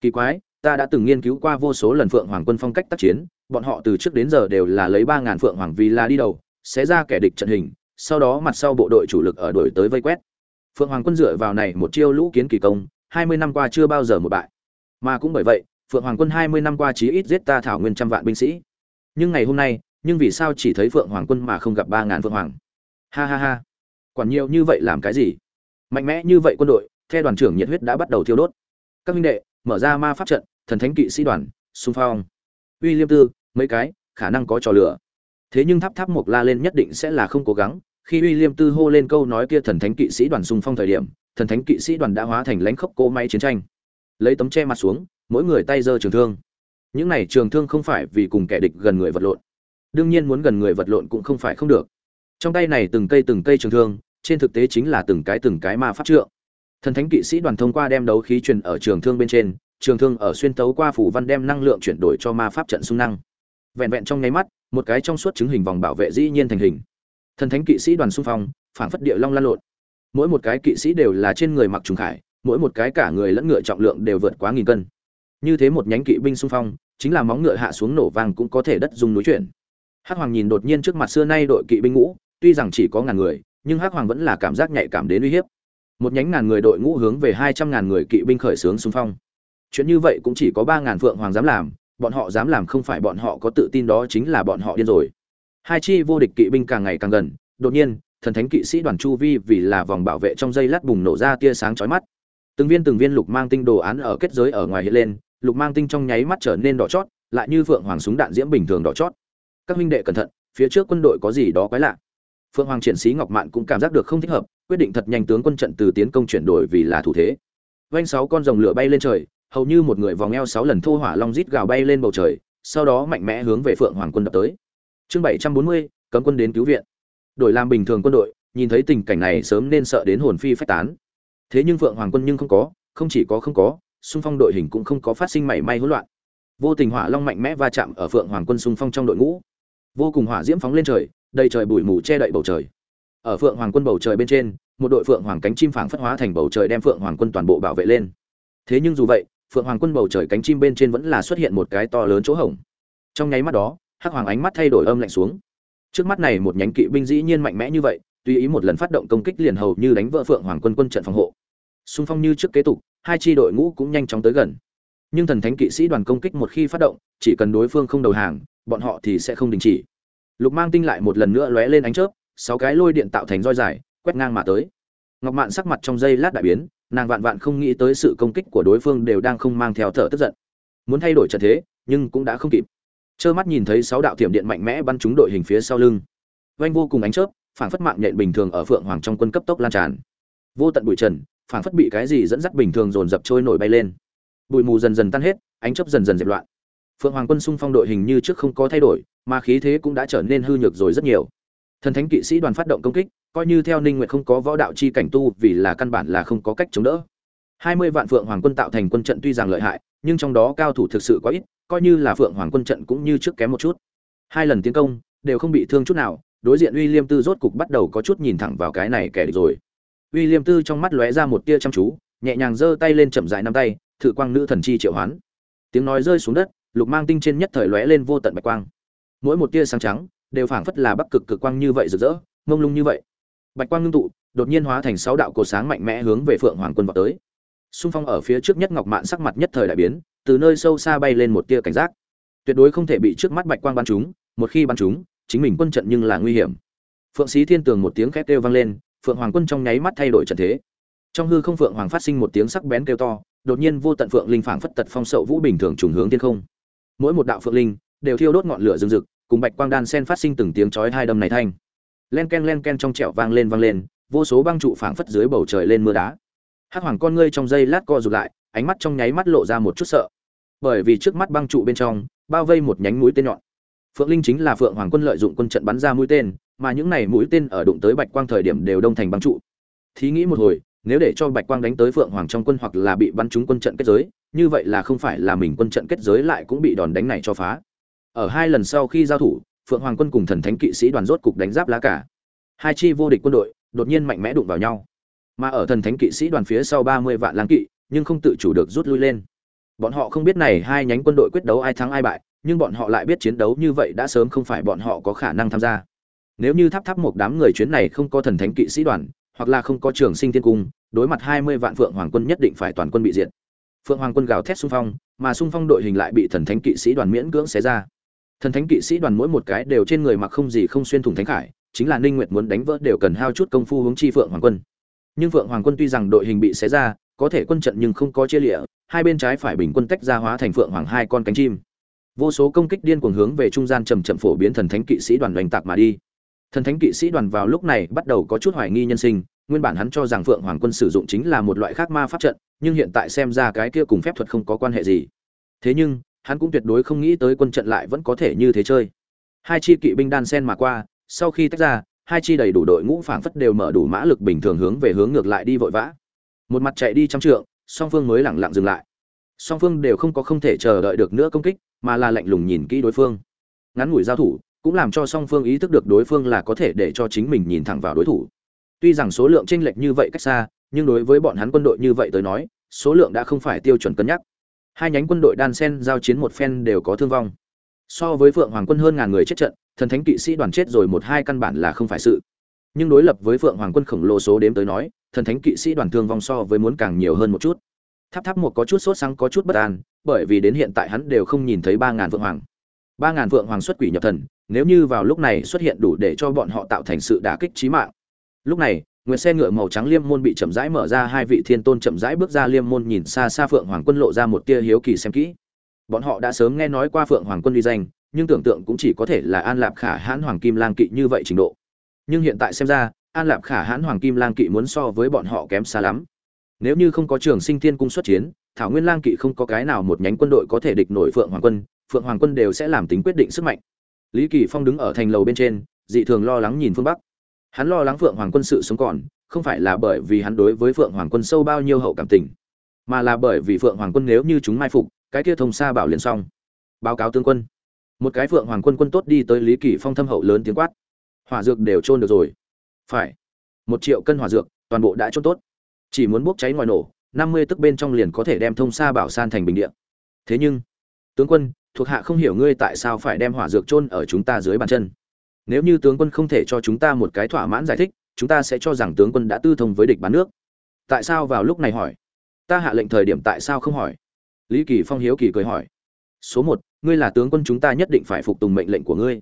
Kỳ quái, ta đã từng nghiên cứu qua vô số lần phượng hoàng quân phong cách tác chiến, bọn họ từ trước đến giờ đều là lấy ba ngàn phượng hoàng vì là đi đầu, sẽ ra kẻ địch trận hình, sau đó mặt sau bộ đội chủ lực ở đổi tới vây quét phượng hoàng quân dựa vào này một chiêu lũ kiến kỳ công, hai mươi năm qua chưa bao giờ một bại. Mà cũng bởi vậy, phượng hoàng quân hai mươi năm qua chí ít giết ta thảo nguyên trăm vạn binh sĩ. Nhưng ngày hôm nay, nhưng vì sao chỉ thấy phượng hoàng quân mà không gặp ba ngàn phượng hoàng? Ha ha ha. Quản nhiều như vậy làm cái gì? Mạnh mẽ như vậy quân đội theo đoàn trưởng nhiệt huyết đã bắt đầu thiêu đốt. Các minh đệ, mở ra ma pháp trận, thần thánh kỵ sĩ đoàn, xung phong. Uy liêm tư, mấy cái, khả năng có trò lửa. Thế nhưng tháp tháp mộc la lên nhất định sẽ là không cố gắng khi uy liêm tư hô lên câu nói kia thần thánh kỵ sĩ đoàn xung phong thời điểm, thần thánh kỵ sĩ đoàn đã hóa thành lãnh khốc cỗ máy chiến tranh. Lấy tấm che mặt xuống, mỗi người tay giơ trường thương. Những này trường thương không phải vì cùng kẻ địch gần người vật lộn. Đương nhiên muốn gần người vật lộn cũng không phải không được. Trong tay này từng cây từng cây trường thương, trên thực tế chính là từng cái từng cái ma pháp trượng. Thần thánh kỵ sĩ đoàn thông qua đem đấu khí truyền ở trường thương bên trên, trường thương ở xuyên tấu qua phủ văn đem năng lượng chuyển đổi cho ma pháp trận xung năng. Vẹn vẹn trong nháy mắt, một cái trong suốt chứng hình vòng bảo vệ dĩ nhiên thành hình thần thánh kỵ sĩ đoàn xung phong, phảng phất địa long lan lộn. Mỗi một cái kỵ sĩ đều là trên người mặc trùng khải, mỗi một cái cả người lẫn ngựa trọng lượng đều vượt quá nghìn cân. Như thế một nhánh kỵ binh xung phong, chính là móng ngựa hạ xuống nổ vàng cũng có thể đất dùng núi chuyển. Hắc hoàng nhìn đột nhiên trước mặt xưa nay đội kỵ binh ngũ, tuy rằng chỉ có ngàn người, nhưng hắc hoàng vẫn là cảm giác nhạy cảm đến uy hiếp. Một nhánh ngàn người đội ngũ hướng về hai trăm ngàn người kỵ binh khởi xướng xung phong. Chuyện như vậy cũng chỉ có ba ngàn phượng hoàng dám làm, bọn họ dám làm không phải bọn họ có tự tin đó chính là bọn họ điên rồi hai chi vô địch kỵ binh càng ngày càng gần, đột nhiên, thần thánh kỵ sĩ đoàn chu vi vì là vòng bảo vệ trong dây lát bùng nổ ra tia sáng chói mắt. Từng viên từng viên lục mang tinh đồ án ở kết giới ở ngoài hiện lên, lục mang tinh trong nháy mắt trở nên đỏ chót, lại như phượng hoàng súng đạn diễm bình thường đỏ chót. Các huynh đệ cẩn thận, phía trước quân đội có gì đó quái lạ. Phượng hoàng triển sĩ ngọc mạn cũng cảm giác được không thích hợp, quyết định thật nhanh tướng quân trận từ tiến công chuyển đổi vì là thủ thế. Vanh sáu con rồng lửa bay lên trời, hầu như một người vòng eo sáu lần thô hỏa long rít gào bay lên bầu trời, sau đó mạnh mẽ hướng về phượng hoàng quân đập tới chương bảy trăm bốn mươi, cấm quân đến cứu viện. Đổi làm bình thường quân đội, nhìn thấy tình cảnh này sớm nên sợ đến hồn phi phách tán. Thế nhưng phượng hoàng quân nhưng không có, không chỉ có không có, xung phong đội hình cũng không có phát sinh mảy may hỗn loạn. Vô tình hỏa long mạnh mẽ va chạm ở phượng hoàng quân xung phong trong đội ngũ. Vô cùng hỏa diễm phóng lên trời, đầy trời bụi mù che đậy bầu trời. Ở phượng hoàng quân bầu trời bên trên, một đội phượng hoàng cánh chim phảng phất hóa thành bầu trời đem phượng hoàng quân toàn bộ bảo vệ lên. Thế nhưng dù vậy, phượng hoàng quân bầu trời cánh chim bên trên vẫn là xuất hiện một cái to lớn chỗ hổng. Trong nháy mắt đó hắc hoàng ánh mắt thay đổi âm lạnh xuống. Trước mắt này một nhánh kỵ binh dĩ nhiên mạnh mẽ như vậy tùy ý một lần phát động công kích liền hầu như đánh vỡ phượng hoàng quân quân trận phòng hộ. Xung phong như trước kế tục, hai tri đội ngũ cũng nhanh chóng tới gần. Nhưng thần thánh kỵ sĩ đoàn công kích một khi phát động, chỉ cần đối phương không đầu hàng, bọn họ thì sẽ không đình chỉ. Lục mang tinh lại một lần nữa lóe lên ánh chớp, sáu cái lôi điện tạo thành roi dài, quét ngang mà tới. Ngọc mạn sắc mặt trong giây lát đại biến, nàng vạn vạn không nghĩ tới sự công kích của đối phương đều đang không mang theo thở tức giận. Muốn thay đổi trận thế, nhưng cũng đã không kịp trơ mắt nhìn thấy sáu đạo thiểm điện mạnh mẽ bắn trúng đội hình phía sau lưng. Oanh vô cùng ánh chớp phản phất mạng nhện bình thường ở phượng hoàng trong quân cấp tốc lan tràn. Vô tận bụi trần phản phất bị cái gì dẫn dắt bình thường dồn dập trôi nổi bay lên. Bụi mù dần dần tan hết, ánh chớp dần dần dẹp loạn. Phượng hoàng quân xung phong đội hình như trước không có thay đổi, mà khí thế cũng đã trở nên hư nhược rồi rất nhiều. Thần thánh kỵ sĩ đoàn phát động công kích, coi như theo ninh nguyện không có võ đạo chi cảnh tu, vì là căn bản là không có cách chống đỡ. Hai mươi vạn phượng hoàng quân tạo thành quân trận tuy rằng lợi hại nhưng trong đó cao thủ thực sự quá ít, coi như là phượng hoàng quân trận cũng như trước kém một chút. Hai lần tiến công, đều không bị thương chút nào, đối diện uy liêm tư rốt cục bắt đầu có chút nhìn thẳng vào cái này kẻ địch rồi. Uy liêm tư trong mắt lóe ra một tia chăm chú, nhẹ nhàng giơ tay lên chậm rãi nắm tay, thử quang nữ thần chi triệu hoán. Tiếng nói rơi xuống đất, lục mang tinh trên nhất thời lóe lên vô tận bạch quang. Mỗi một tia sáng trắng, đều phảng phất là bắc cực cực quang như vậy rực rỡ, mông lung như vậy. Bạch quang ngưng tụ, đột nhiên hóa thành sáu đạo cột sáng mạnh mẽ hướng về phượng hoàng quân vọt tới xung phong ở phía trước nhất ngọc mạn sắc mặt nhất thời đại biến, từ nơi sâu xa bay lên một tia cảnh giác. Tuyệt đối không thể bị trước mắt bạch quang bắn trúng, một khi bắn trúng, chính mình quân trận nhưng là nguy hiểm. Phượng sĩ thiên tường một tiếng khét kêu vang lên, phượng hoàng quân trong nháy mắt thay đổi trận thế. Trong hư không phượng hoàng phát sinh một tiếng sắc bén kêu to, đột nhiên vô tận phượng linh phảng phất tật phong sậu vũ bình thường trùng hướng thiên không. Mỗi một đạo phượng linh đều thiêu đốt ngọn lửa rừng rực, cùng bạch quang đan sen phát sinh từng tiếng chói hai đâm này thanh. Len ken len ken trong trẻo vang lên vang lên, vô số băng trụ phảng phất dưới bầu trời lên mưa đá hắc hoàng con ngươi trong giây lát co rụt lại, ánh mắt trong nháy mắt lộ ra một chút sợ. Bởi vì trước mắt băng trụ bên trong, bao vây một nhánh mũi tên nhọn. Phượng linh chính là phượng hoàng quân lợi dụng quân trận bắn ra mũi tên, mà những này mũi tên ở đụng tới bạch quang thời điểm đều đông thành băng trụ. Thí nghĩ một hồi, nếu để cho bạch quang đánh tới phượng hoàng trong quân hoặc là bị bắn trúng quân trận kết giới, như vậy là không phải là mình quân trận kết giới lại cũng bị đòn đánh này cho phá. Ở hai lần sau khi giao thủ, phượng hoàng quân cùng thần thánh kỵ sĩ đoàn rốt cục đánh giáp lá cả. Hai chi vô địch quân đội đột nhiên mạnh mẽ đụng vào nhau mà ở thần thánh kỵ sĩ đoàn phía sau ba mươi vạn lang kỵ, nhưng không tự chủ được rút lui lên. Bọn họ không biết này hai nhánh quân đội quyết đấu ai thắng ai bại, nhưng bọn họ lại biết chiến đấu như vậy đã sớm không phải bọn họ có khả năng tham gia. Nếu như tháp tháp một đám người chuyến này không có thần thánh kỵ sĩ đoàn, hoặc là không có trường sinh thiên cung, đối mặt hai mươi vạn phượng hoàng quân nhất định phải toàn quân bị diệt. Phượng hoàng quân gào thét xung phong, mà xung phong đội hình lại bị thần thánh kỵ sĩ đoàn miễn cưỡng xé ra. Thần thánh kỵ sĩ đoàn mỗi một cái đều trên người mặc không gì không xuyên thủng thánh khải, chính là ninh nguyệt muốn đánh vỡ đều cần hao chút công phu hướng chi phượng hoàng quân nhưng phượng hoàng quân tuy rằng đội hình bị xé ra, có thể quân trận nhưng không có chia lịa, hai bên trái phải bình quân tách ra hóa thành phượng hoàng hai con cánh chim. Vô số công kích điên cuồng hướng về trung gian trầm chậm phổ biến thần thánh kỵ sĩ đoàn đánh tạc mà đi. Thần thánh kỵ sĩ đoàn vào lúc này bắt đầu có chút hoài nghi nhân sinh, nguyên bản hắn cho rằng phượng hoàng quân sử dụng chính là một loại khác ma pháp trận, nhưng hiện tại xem ra cái kia cùng phép thuật không có quan hệ gì. Thế nhưng, hắn cũng tuyệt đối không nghĩ tới quân trận lại vẫn có thể như thế chơi. Hai chi kỵ binh đan sen mà qua, sau khi tách ra hai chi đầy đủ đội ngũ phảng phất đều mở đủ mã lực bình thường hướng về hướng ngược lại đi vội vã. Một mặt chạy đi trăm trượng, song phương mới lẳng lặng dừng lại. Song phương đều không có không thể chờ đợi được nữa công kích, mà là lạnh lùng nhìn kỹ đối phương. Ngắn ngủi giao thủ, cũng làm cho song phương ý thức được đối phương là có thể để cho chính mình nhìn thẳng vào đối thủ. Tuy rằng số lượng chênh lệch như vậy cách xa, nhưng đối với bọn hắn quân đội như vậy tới nói, số lượng đã không phải tiêu chuẩn cân nhắc. Hai nhánh quân đội đan sen giao chiến một phen đều có thương vong. So với phượng hoàng quân hơn ngàn người chết trận thần thánh kỵ sĩ đoàn chết rồi một hai căn bản là không phải sự. Nhưng đối lập với phượng hoàng quân khổng lồ số đếm tới nói, thần thánh kỵ sĩ đoàn thương vong so với muốn càng nhiều hơn một chút. Tháp tháp một có chút sốt sáng có chút bất an, bởi vì đến hiện tại hắn đều không nhìn thấy ba ngàn phượng hoàng. Ba ngàn phượng hoàng xuất quỷ nhập thần, nếu như vào lúc này xuất hiện đủ để cho bọn họ tạo thành sự đả kích trí mạng. Lúc này, nguyệt xe ngựa màu trắng liêm môn bị chậm rãi mở ra, hai vị thiên tôn chậm rãi bước ra liêm môn nhìn xa xa phượng hoàng quân lộ ra một tia hiếu kỳ xem kỹ. Bọn họ đã sớm nghe nói qua phượng hoàng quân uy danh nhưng tưởng tượng cũng chỉ có thể là an lạp khả hãn hoàng kim lang kỵ như vậy trình độ. Nhưng hiện tại xem ra, an lạp khả hãn hoàng kim lang kỵ muốn so với bọn họ kém xa lắm. Nếu như không có trường sinh thiên cung xuất chiến, thảo nguyên lang kỵ không có cái nào một nhánh quân đội có thể địch nổi phượng hoàng quân, phượng hoàng quân đều sẽ làm tính quyết định sức mạnh. Lý kỳ phong đứng ở thành lầu bên trên, dị thường lo lắng nhìn phương bắc. Hắn lo lắng phượng hoàng quân sự sống còn, không phải là bởi vì hắn đối với phượng hoàng quân sâu bao nhiêu hậu cảm tình, mà là bởi vì phượng hoàng quân nếu như chúng mai phục, cái kia thông xa bảo liền xong. Báo cáo tướng quân một cái phượng hoàng quân quân tốt đi tới lý kỳ phong thâm hậu lớn tiếng quát. Hỏa dược đều trôn được rồi. Phải. Một triệu cân hỏa dược, toàn bộ đã trôn tốt. Chỉ muốn bốc cháy ngoài nổ, năm mươi tức bên trong liền có thể đem thông xa bảo san thành bình địa. Thế nhưng, tướng quân, thuộc hạ không hiểu ngươi tại sao phải đem hỏa dược trôn ở chúng ta dưới bàn chân. Nếu như tướng quân không thể cho chúng ta một cái thỏa mãn giải thích, chúng ta sẽ cho rằng tướng quân đã tư thông với địch bán nước. Tại sao vào lúc này hỏi? Ta hạ lệnh thời điểm tại sao không hỏi? Lý kỳ phong hiếu kỳ cười hỏi số một, ngươi là tướng quân chúng ta nhất định phải phục tùng mệnh lệnh của ngươi.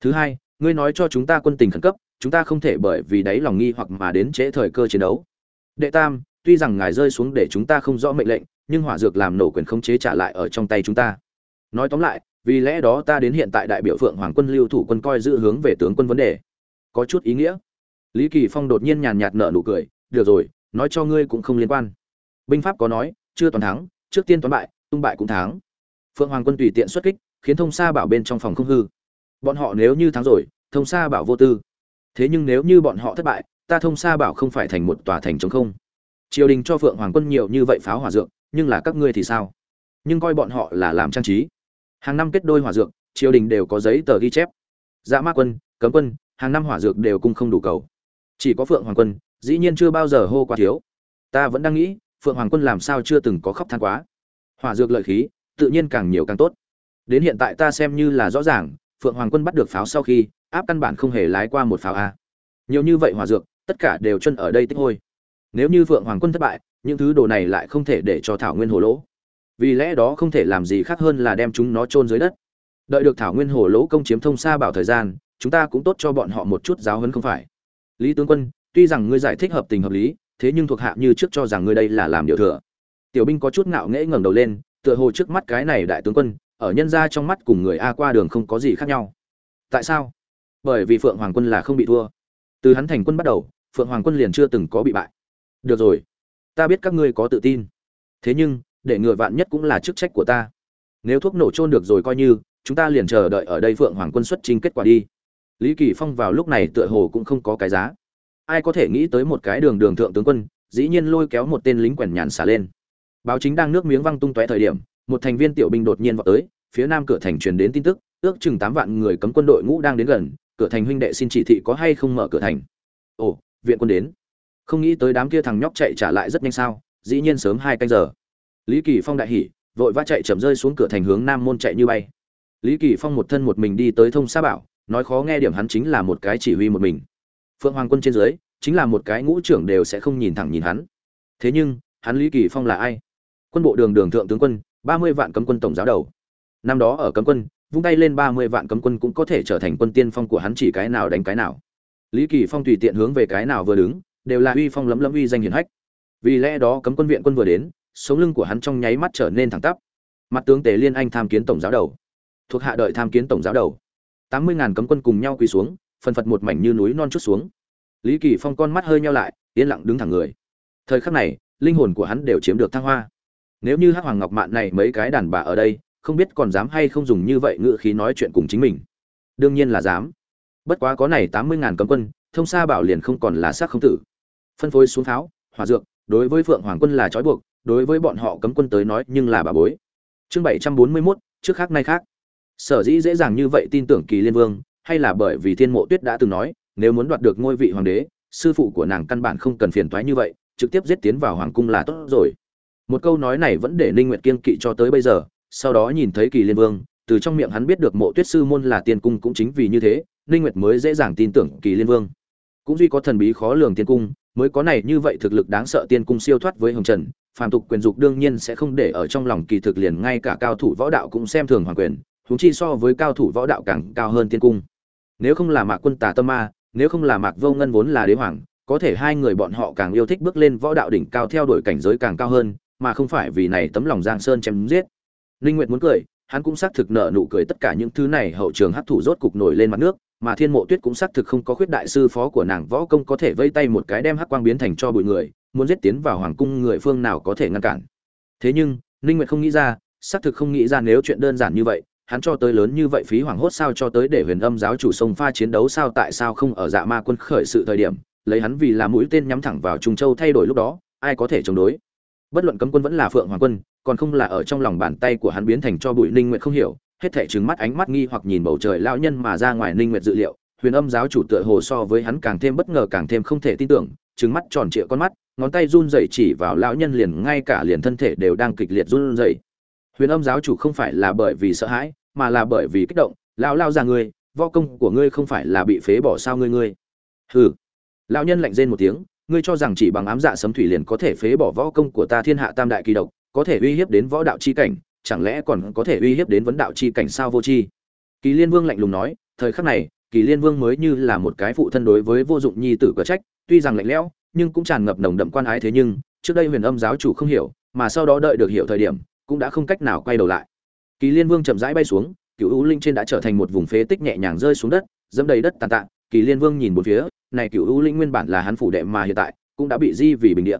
Thứ hai, ngươi nói cho chúng ta quân tình khẩn cấp, chúng ta không thể bởi vì đáy lòng nghi hoặc mà đến trễ thời cơ chiến đấu. Đệ tam, tuy rằng ngài rơi xuống để chúng ta không rõ mệnh lệnh, nhưng hỏa dược làm nổ quyền khống chế trả lại ở trong tay chúng ta. Nói tóm lại, vì lẽ đó ta đến hiện tại đại biểu phượng hoàng quân lưu thủ quân coi giữ hướng về tướng quân vấn đề. Có chút ý nghĩa. Lý kỳ phong đột nhiên nhàn nhạt nở nụ cười, được rồi, nói cho ngươi cũng không liên quan. Binh pháp có nói, chưa toàn thắng, trước tiên toán bại, tung bại cũng thắng phượng hoàng quân tùy tiện xuất kích, khiến thông sa bảo bên trong phòng không hư. Bọn họ nếu như thắng rồi, thông sa bảo vô tư. Thế nhưng nếu như bọn họ thất bại, ta thông sa bảo không phải thành một tòa thành trống không. Triều đình cho phượng hoàng quân nhiều như vậy pháo hỏa dược, nhưng là các ngươi thì sao? Nhưng coi bọn họ là làm trang trí. Hàng năm kết đôi hỏa dược, triều đình đều có giấy tờ ghi chép. Dạ ma quân, cấm quân, hàng năm hỏa dược đều cung không đủ cầu. Chỉ có phượng hoàng quân, dĩ nhiên chưa bao giờ hô quá thiếu. Ta vẫn đang nghĩ, phượng hoàng quân làm sao chưa từng có khóc than quá. Hỏa dược lợi khí tự nhiên càng nhiều càng tốt. Đến hiện tại ta xem như là rõ ràng, phượng hoàng quân bắt được pháo sau khi, áp căn bản không hề lái qua một pháo a. Nhiều như vậy hỏa dược, tất cả đều chân ở đây tích hôi. Nếu như phượng hoàng quân thất bại, những thứ đồ này lại không thể để cho thảo nguyên hồ lỗ. Vì lẽ đó không thể làm gì khác hơn là đem chúng nó chôn dưới đất. Đợi được thảo nguyên hồ lỗ công chiếm thông xa bảo thời gian, chúng ta cũng tốt cho bọn họ một chút giáo huấn không phải. Lý tướng quân, tuy rằng ngươi giải thích hợp tình hợp lý, thế nhưng thuộc hạ như trước cho rằng ngươi đây là làm điều thừa. Tiểu binh có chút ngạo nghễ ngẩng đầu lên tựa hồ trước mắt cái này đại tướng quân, ở nhân ra trong mắt cùng người a qua đường không có gì khác nhau. Tại sao? Bởi vì phượng hoàng quân là không bị thua. Từ hắn thành quân bắt đầu, phượng hoàng quân liền chưa từng có bị bại. Được rồi, ta biết các ngươi có tự tin. Thế nhưng, để ngừa vạn nhất cũng là chức trách của ta. Nếu thuốc nổ trôn được rồi coi như, chúng ta liền chờ đợi ở đây phượng hoàng quân xuất trình kết quả đi. Lý kỳ phong vào lúc này tựa hồ cũng không có cái giá. Ai có thể nghĩ tới một cái đường đường thượng tướng quân, dĩ nhiên lôi kéo một tên lính quèn nhàn xả lên báo chính đang nước miếng văng tung tóe thời điểm, một thành viên tiểu binh đột nhiên vào tới, phía nam cửa thành truyền đến tin tức, ước chừng tám vạn người cấm quân đội ngũ đang đến gần, cửa thành huynh đệ xin chỉ thị có hay không mở cửa thành. Ồ, viện quân đến. Không nghĩ tới đám kia thằng nhóc chạy trả lại rất nhanh sao, dĩ nhiên sớm hai canh giờ. Lý kỳ phong đại hỉ, vội vã chạy chậm rơi xuống cửa thành hướng nam môn chạy như bay. Lý kỳ phong một thân một mình đi tới thông sa bảo, nói khó nghe điểm hắn chính là một cái chỉ huy một mình. Phượng hoàng quân trên dưới, chính là một cái ngũ trưởng đều sẽ không nhìn thẳng nhìn hắn. Thế nhưng, hắn lý kỳ phong là ai? Quân bộ đường đường thượng tướng quân, ba mươi vạn cấm quân tổng giáo đầu. Năm đó ở cấm quân, vung tay lên ba mươi vạn cấm quân cũng có thể trở thành quân tiên phong của hắn chỉ cái nào đánh cái nào. Lý kỳ phong tùy tiện hướng về cái nào vừa đứng, đều là uy phong lấm lấm uy danh hiển hách. Vì lẽ đó cấm quân viện quân vừa đến, sống lưng của hắn trong nháy mắt trở nên thẳng tắp. Mặt tướng tề liên anh tham kiến tổng giáo đầu. Thuộc hạ đợi tham kiến tổng giáo đầu. Tám mươi ngàn cấm quân cùng nhau quỳ xuống, phần phật một mảnh như núi non chút xuống. Lý kỳ phong con mắt hơi nhau lại, yên lặng đứng thẳng người. Thời khắc này, linh hồn của hắn đều chiếm được thăng hoa nếu như hắc hoàng ngọc mạn này mấy cái đàn bà ở đây, không biết còn dám hay không dùng như vậy ngữ khí nói chuyện cùng chính mình. Đương nhiên là dám. Bất quá có này tám mươi ngàn cấm quân, thông xa bảo liền không còn là xác không tử. Phân phối xuống pháo hòa dược, đối với phượng hoàng quân là trói buộc, đối với bọn họ cấm quân tới nói nhưng là bà bối. Chương bảy trăm bốn mươi mốt, trước khác nay khác. Sở dĩ dễ dàng như vậy tin tưởng kỳ liên vương, hay là bởi vì thiên mộ tuyết đã từng nói, nếu muốn đoạt được ngôi vị hoàng đế, sư phụ của nàng căn bản không cần phiền toái như vậy, trực tiếp giết tiến vào hoàng cung là tốt rồi một câu nói này vẫn để ninh nguyệt kiên kỵ cho tới bây giờ, sau đó nhìn thấy kỳ liên vương, từ trong miệng hắn biết được mộ tuyết sư môn là tiên cung cũng chính vì như thế, ninh nguyệt mới dễ dàng tin tưởng kỳ liên vương. Cũng duy có thần bí khó lường tiên cung, mới có này như vậy thực lực đáng sợ tiên cung siêu thoát với hồng trần, phàm tục quyền dục đương nhiên sẽ không để ở trong lòng kỳ thực liền ngay cả cao thủ võ đạo cũng xem thường hoàng quyền, huống chi so với cao thủ võ đạo càng cao hơn tiên cung. Nếu không là mạc quân tà tâm ma, nếu không là mạc vô ngân vốn là đế hoàng, có thể hai người bọn họ càng yêu thích bước lên võ đạo đỉnh cao theo đuổi cảnh giới càng cao hơn mà không phải vì này tấm lòng giang sơn chém giết. Linh nguyệt muốn cười, hắn cũng xác thực nợ nụ cười tất cả những thứ này, hậu trường hấp thụ rốt cục nổi lên mặt nước, mà thiên mộ tuyết cũng xác thực không có khuyết đại sư phó của nàng võ công có thể vây tay một cái đem hắc quang biến thành cho bụi người, muốn giết tiến vào hoàng cung người phương nào có thể ngăn cản. Thế nhưng, ninh nguyệt không nghĩ ra, xác thực không nghĩ ra nếu chuyện đơn giản như vậy, hắn cho tới lớn như vậy phí hoàng hốt sao cho tới để huyền âm giáo chủ sông pha chiến đấu sao tại sao không ở dạ ma quân khởi sự thời điểm, lấy hắn vì là mũi tên nhắm thẳng vào trung châu thay đổi lúc đó, ai có thể chống đối? Bất luận cấm quân vẫn là phượng hoàng quân, còn không là ở trong lòng bàn tay của hắn biến thành cho bụi ninh nguyệt không hiểu, hết thảy trứng mắt ánh mắt nghi hoặc nhìn bầu trời lão nhân mà ra ngoài ninh nguyệt dự liệu, huyền âm giáo chủ tựa hồ so với hắn càng thêm bất ngờ càng thêm không thể tin tưởng trứng mắt tròn trịa con mắt, ngón tay run rẩy chỉ vào lão nhân liền ngay cả liền thân thể đều đang kịch liệt run rẩy. Huyền âm giáo chủ không phải là bởi vì sợ hãi, mà là bởi vì kích động, lão lao ra ngươi, võ công của ngươi không phải là bị phế bỏ sao ngươi ngươi? Hừ. Lão nhân lạnh rên một tiếng ngươi cho rằng chỉ bằng ám dạ sấm thủy liền có thể phế bỏ võ công của ta thiên hạ tam đại kỳ độc, có thể uy hiếp đến võ đạo chi cảnh, chẳng lẽ còn có thể uy hiếp đến vấn đạo chi cảnh sao vô chi kỳ liên vương lạnh lùng nói, thời khắc này, kỳ liên vương mới như là một cái phụ thân đối với vô dụng nhi tử cờ trách, tuy rằng lạnh lẽo, nhưng cũng tràn ngập nồng đậm quan ái thế nhưng, trước đây huyền âm giáo chủ không hiểu, mà sau đó đợi được hiểu thời điểm, cũng đã không cách nào quay đầu lại. Kỳ liên vương chậm rãi bay xuống, cựu u linh trên đã trở thành một vùng phế tích nhẹ nhàng rơi xuống đất, dẫm đầy đất tàn tạ, kỳ liên vương nhìn một phía này cựu u linh nguyên bản là hắn phủ đệ mà hiện tại, cũng đã bị di vì bình địa.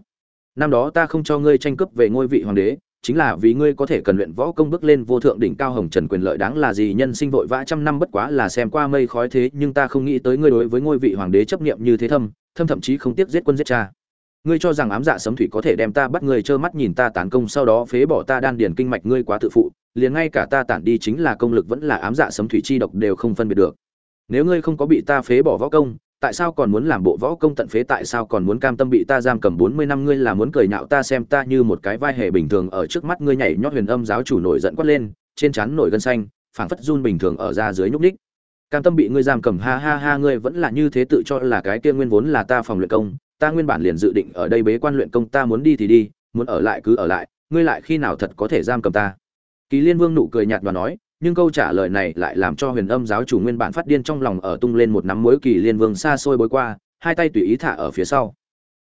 Năm đó ta không cho ngươi tranh cướp về ngôi vị hoàng đế, chính là vì ngươi có thể cần luyện võ công bước lên vô thượng đỉnh cao hồng trần quyền lợi đáng là gì nhân sinh vội vã trăm năm bất quá là xem qua mây khói thế, nhưng ta không nghĩ tới ngươi đối với ngôi vị hoàng đế chấp niệm như thế thâm thâm thậm chí không tiếc giết quân giết cha. Ngươi cho rằng ám dạ sấm thủy có thể đem ta bắt ngươi trơ mắt nhìn ta tán công, sau đó phế bỏ ta đan điền kinh mạch ngươi quá tự phụ, liền ngay cả ta tản đi chính là công lực vẫn là ám dạ sấm thủy chi độc đều không phân biệt được. Nếu ngươi không có bị ta phế bỏ võ công tại sao còn muốn làm bộ võ công tận phế, tại sao còn muốn cam tâm bị ta giam cầm bốn mươi năm ngươi là muốn cười nhạo ta xem ta như một cái vai hề bình thường ở trước mắt ngươi nhảy nhót huyền âm giáo chủ nổi giận quát lên, trên trán nổi gân xanh, phảng phất run bình thường ở ra dưới nhúc ních cam tâm bị ngươi giam cầm, ha ha ha, ngươi vẫn là như thế tự cho là cái kia nguyên vốn là ta phòng luyện công, ta nguyên bản liền dự định ở đây bế quan luyện công, ta muốn đi thì đi, muốn ở lại cứ ở lại, ngươi lại khi nào thật có thể giam cầm ta? Kỳ liên vương nụ cười nhạt và nói nhưng câu trả lời này lại làm cho huyền âm giáo chủ nguyên bản phát điên trong lòng ở tung lên một nắm mối kỳ liên vương xa xôi bối qua, hai tay tùy ý thả ở phía sau.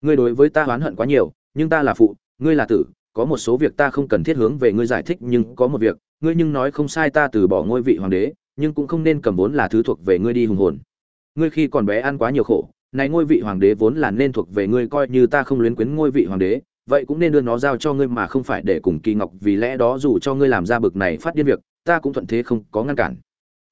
Ngươi đối với ta oán hận quá nhiều, nhưng ta là phụ, ngươi là tử, có một số việc ta không cần thiết hướng về ngươi giải thích nhưng có một việc, ngươi nhưng nói không sai ta từ bỏ ngôi vị hoàng đế, nhưng cũng không nên cầm vốn là thứ thuộc về ngươi đi hùng hồn. Ngươi khi còn bé ăn quá nhiều khổ, này ngôi vị hoàng đế vốn là nên thuộc về ngươi coi như ta không luyến quyến ngôi vị hoàng đế, vậy cũng nên đưa nó giao cho ngươi mà không phải để cùng kỳ ngọc vì lẽ đó dù cho ngươi làm ra bực này phát điên việc ta cũng thuận thế không có ngăn cản.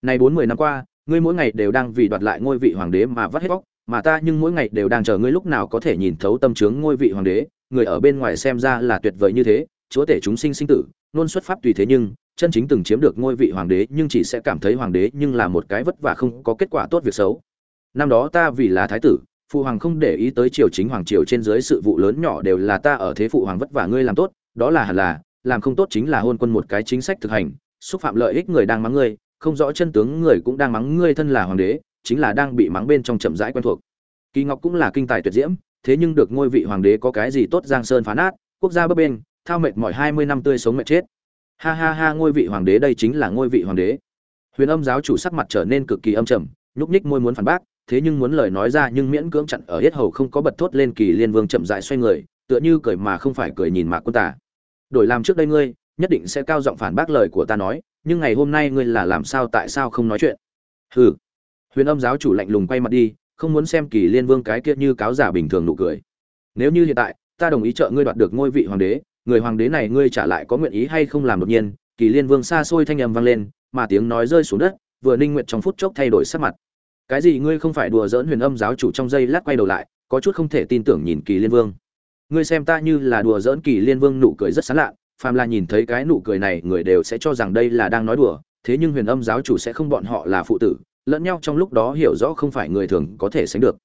Này bốn mươi năm qua, ngươi mỗi ngày đều đang vì đoạt lại ngôi vị hoàng đế mà vắt hết bóc mà ta nhưng mỗi ngày đều đang chờ ngươi lúc nào có thể nhìn thấu tâm trướng ngôi vị hoàng đế, người ở bên ngoài xem ra là tuyệt vời như thế, chúa tể chúng sinh sinh tử luôn xuất pháp tùy thế nhưng, chân chính từng chiếm được ngôi vị hoàng đế nhưng chỉ sẽ cảm thấy hoàng đế nhưng là một cái vất vả không có kết quả tốt việc xấu. Năm đó ta vì là thái tử, phụ hoàng không để ý tới triều chính hoàng triều trên dưới sự vụ lớn nhỏ đều là ta ở thế phụ hoàng vất vả ngươi làm tốt, đó là hẳn là, làm không tốt chính là hôn quân một cái chính sách thực hành xúc phạm lợi ích người đang mắng ngươi, không rõ chân tướng người cũng đang mắng ngươi thân là hoàng đế, chính là đang bị mắng bên trong chậm rãi quen thuộc. Kỳ ngọc cũng là kinh tài tuyệt diễm, thế nhưng được ngôi vị hoàng đế có cái gì tốt giang sơn phá nát quốc gia bấp bên thao mệt mỏi hai mươi năm tươi sống mệt chết. Ha ha ha, ngôi vị hoàng đế đây chính là ngôi vị hoàng đế. Huyền âm giáo chủ sắc mặt trở nên cực kỳ âm trầm, nhúc nhích môi muốn phản bác, thế nhưng muốn lời nói ra nhưng miễn cưỡng chặn ở hết hầu không có bật thốt lên kỳ liên vương chậm dại xoay người, tựa như cười mà không phải cười nhìn mạc quân tả đổi làm trước đây ngươi nhất định sẽ cao giọng phản bác lời của ta nói, nhưng ngày hôm nay ngươi là làm sao tại sao không nói chuyện? Hừ. Huyền âm giáo chủ lạnh lùng quay mặt đi, không muốn xem kỳ liên vương cái kia như cáo giả bình thường nụ cười. Nếu như hiện tại, ta đồng ý trợ ngươi đoạt được ngôi vị hoàng đế, người hoàng đế này ngươi trả lại có nguyện ý hay không làm đột nhiên, kỳ liên vương xa xôi thanh âm vang lên, mà tiếng nói rơi xuống đất, vừa ninh nguyện trong phút chốc thay đổi sắc mặt. Cái gì ngươi không phải đùa giỡn huyền âm giáo chủ trong giây lát quay đầu lại, có chút không thể tin tưởng nhìn kỳ liên vương. Ngươi xem ta như là đùa giỡn kỳ liên vương nụ cười rất sán lạ phàm là nhìn thấy cái nụ cười này, người đều sẽ cho rằng đây là đang nói đùa, thế nhưng huyền âm giáo chủ sẽ không bọn họ là phụ tử, lẫn nhau trong lúc đó hiểu rõ không phải người thường có thể sánh được.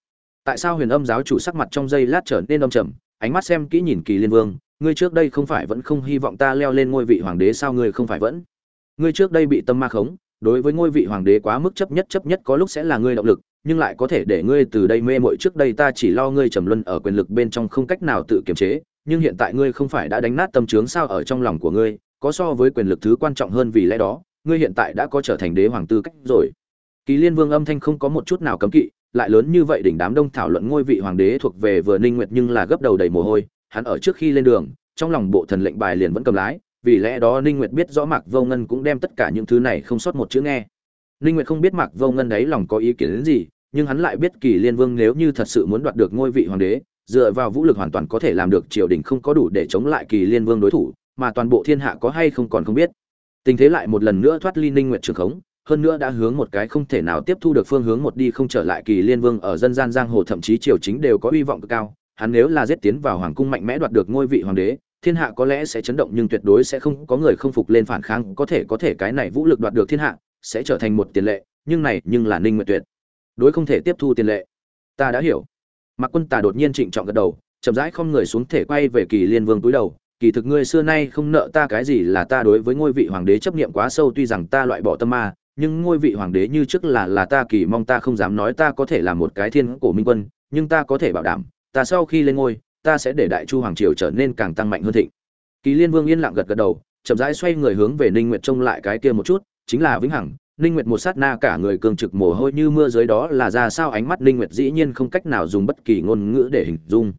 Tại sao huyền âm giáo chủ sắc mặt trong giây lát trở nên âm trầm, ánh mắt xem kỹ nhìn kỳ liên vương, ngươi trước đây không phải vẫn không hy vọng ta leo lên ngôi vị hoàng đế sao ngươi không phải vẫn? Ngươi trước đây bị tâm ma khống, đối với ngôi vị hoàng đế quá mức chấp nhất chấp nhất có lúc sẽ là ngươi động lực, nhưng lại có thể để ngươi từ đây mê mội trước đây ta chỉ lo ngươi trầm luân ở quyền lực bên trong không cách nào tự kiềm chế nhưng hiện tại ngươi không phải đã đánh nát tâm trướng sao ở trong lòng của ngươi, có so với quyền lực thứ quan trọng hơn vì lẽ đó, ngươi hiện tại đã có trở thành đế hoàng tư cách rồi. Kỳ liên vương âm thanh không có một chút nào cấm kỵ, lại lớn như vậy đỉnh đám đông thảo luận ngôi vị hoàng đế thuộc về vừa ninh nguyệt nhưng là gấp đầu đầy mồ hôi, hắn ở trước khi lên đường, trong lòng bộ thần lệnh bài liền vẫn cầm lái, vì lẽ đó ninh nguyệt biết rõ mạc vô ngân cũng đem tất cả những thứ này không sót một chữ nghe. Ninh nguyệt không biết mạc vô ngân đấy lòng có ý kiến đến gì, nhưng hắn lại biết kỳ liên vương nếu như thật sự muốn đoạt được ngôi vị hoàng đế dựa vào vũ lực hoàn toàn có thể làm được triều đình không có đủ để chống lại kỳ liên vương đối thủ, mà toàn bộ thiên hạ có hay không còn không biết. Tình thế lại một lần nữa thoát ly ninh nguyệt trường khống, hơn nữa đã hướng một cái không thể nào tiếp thu được phương hướng một đi không trở lại kỳ liên vương ở dân gian giang hồ, thậm chí triều chính đều có hy vọng cực cao. Hắn nếu là giết tiến vào hoàng cung mạnh mẽ đoạt được ngôi vị hoàng đế, thiên hạ có lẽ sẽ chấn động nhưng tuyệt đối sẽ không có người không phục lên phản kháng, có thể có thể cái này vũ lực đoạt được thiên hạ, sẽ trở thành một tiền lệ, nhưng này nhưng là ninh nguyệt tuyệt. Đối không thể tiếp thu tiền lệ. Ta đã hiểu mạc quân tà đột nhiên trịnh trọng gật đầu, chậm rãi không người xuống thể quay về kỳ liên vương túi đầu. Kỳ thực ngươi xưa nay không nợ ta cái gì là ta đối với ngôi vị hoàng đế chấp niệm quá sâu, tuy rằng ta loại bỏ tâm ma, nhưng ngôi vị hoàng đế như trước là là ta kỳ mong ta không dám nói ta có thể là một cái thiên cổ minh quân, nhưng ta có thể bảo đảm, ta sau khi lên ngôi, ta sẽ để đại chu hoàng triều trở nên càng tăng mạnh hơn thịnh. Kỳ liên vương yên lặng gật gật đầu, chậm rãi xoay người hướng về ninh nguyệt trông lại cái kia một chút, chính là vĩnh hằng ninh nguyệt một sát na cả người cường trực mồ hôi như mưa dưới đó là ra sao ánh mắt ninh nguyệt dĩ nhiên không cách nào dùng bất kỳ ngôn ngữ để hình dung.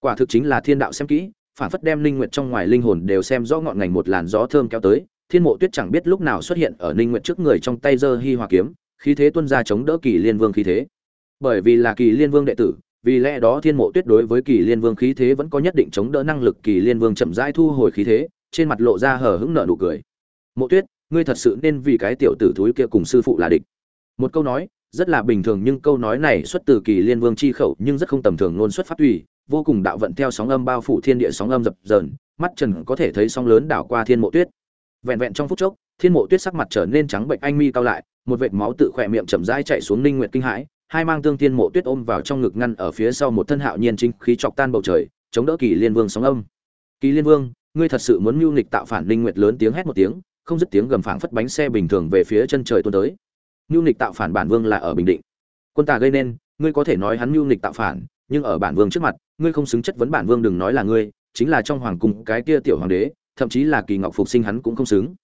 Quả thực chính là thiên đạo xem kỹ, phản phất đem ninh nguyệt trong ngoài linh hồn đều xem rõ ngọn ngành một làn gió thơm kéo tới. Thiên mộ tuyết chẳng biết lúc nào xuất hiện ở ninh nguyệt trước người trong tay giơ hi hòa kiếm, khí thế tuôn ra chống đỡ kỳ liên vương khí thế. Bởi vì là kỳ liên vương đệ tử, vì lẽ đó thiên mộ tuyết đối với kỳ liên vương khí thế vẫn có nhất định chống đỡ năng lực. Kỳ liên vương chậm rãi thu hồi khí thế, trên mặt lộ ra hờ hững nở nụ cười. Mộ tuyết ngươi thật sự nên vì cái tiểu tử thúi kia cùng sư phụ là địch. Một câu nói, rất là bình thường nhưng câu nói này xuất từ kỳ liên vương chi khẩu nhưng rất không tầm thường luôn xuất phát tùy, vô cùng đạo vận theo sóng âm bao phủ thiên địa sóng âm dập dờn, mắt trần có thể thấy sóng lớn đảo qua thiên mộ tuyết. Vẹn vẹn trong phút chốc, thiên mộ tuyết sắc mặt trở nên trắng bệnh anh mi cao lại, một vệt máu tự khỏe miệng chậm rãi chạy xuống ninh nguyệt kinh hãi, hai mang tương thiên mộ tuyết ôm vào trong ngực ngăn ở phía sau một thân hạo nhiên chính khí chọc tan bầu trời, chống đỡ kỳ liên vương sóng âm. Kỳ liên vương, ngươi thật sự muốn mưu nghịch tạo phản ninh nguyệt lớn tiếng hét một tiếng không dứt tiếng gầm phảng phất bánh xe bình thường về phía chân trời tuôn tới. Nưu Nịch tạo phản bản vương là ở bình định. Quân tà gây nên, ngươi có thể nói hắn Nưu Nịch tạo phản, nhưng ở bản vương trước mặt, ngươi không xứng chất vấn bản vương đừng nói là ngươi, chính là trong hoàng cung cái kia tiểu hoàng đế, thậm chí là kỳ ngọc phục sinh hắn cũng không xứng.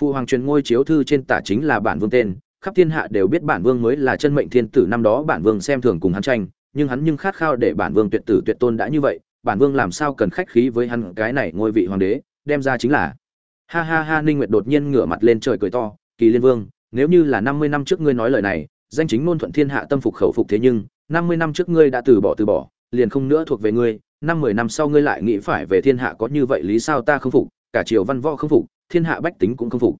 Phu hoàng truyền ngôi chiếu thư trên tả chính là bản vương tên, khắp thiên hạ đều biết bản vương mới là chân mệnh thiên tử năm đó bản vương xem thường cùng hắn tranh, nhưng hắn nhưng khát khao để bản vương tuyệt tử tuyệt tôn đã như vậy, bản vương làm sao cần khách khí với hắn cái này ngôi vị hoàng đế, đem ra chính là ha ha ha ninh nguyệt đột nhiên ngửa mặt lên trời cười to kỳ liên vương nếu như là 50 năm trước ngươi nói lời này danh chính ngôn thuận thiên hạ tâm phục khẩu phục thế nhưng 50 năm trước ngươi đã từ bỏ từ bỏ liền không nữa thuộc về ngươi năm mười năm sau ngươi lại nghĩ phải về thiên hạ có như vậy lý sao ta không phục cả triều văn võ không phục thiên hạ bách tính cũng không phục.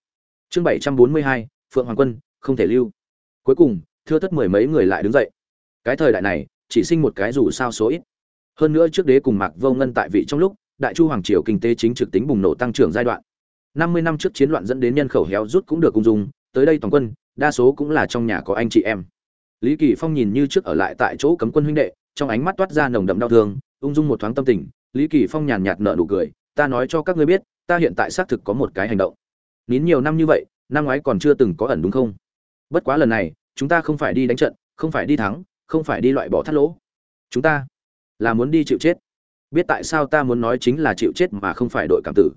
Chương 742, phượng hoàng quân không thể lưu. Cuối cùng thưa tất mười mấy người lại đứng dậy. Cái thời đại này chỉ sinh một cái dù sao số ít. Hơn nữa trước đế cùng mạc vô ngân tại vị trong lúc đại chu hoàng triều kinh tế chính trực tính bùng nổ tăng trưởng giai đoạn năm mươi năm trước chiến loạn dẫn đến nhân khẩu héo rút cũng được cung dung, tới đây toàn quân, đa số cũng là trong nhà có anh chị em. Lý kỳ phong nhìn như trước ở lại tại chỗ cấm quân huynh đệ, trong ánh mắt toát ra nồng đậm đau thương, ung dung một thoáng tâm tình, lý kỳ phong nhàn nhạt nở nụ cười, ta nói cho các ngươi biết, ta hiện tại xác thực có một cái hành động. Nín nhiều năm như vậy, năm ngoái còn chưa từng có ẩn đúng không? Bất quá lần này, chúng ta không phải đi đánh trận, không phải đi thắng, không phải đi loại bỏ thắt lỗ. Chúng ta là muốn đi chịu chết. Biết tại sao ta muốn nói chính là chịu chết mà không phải đội cảm tử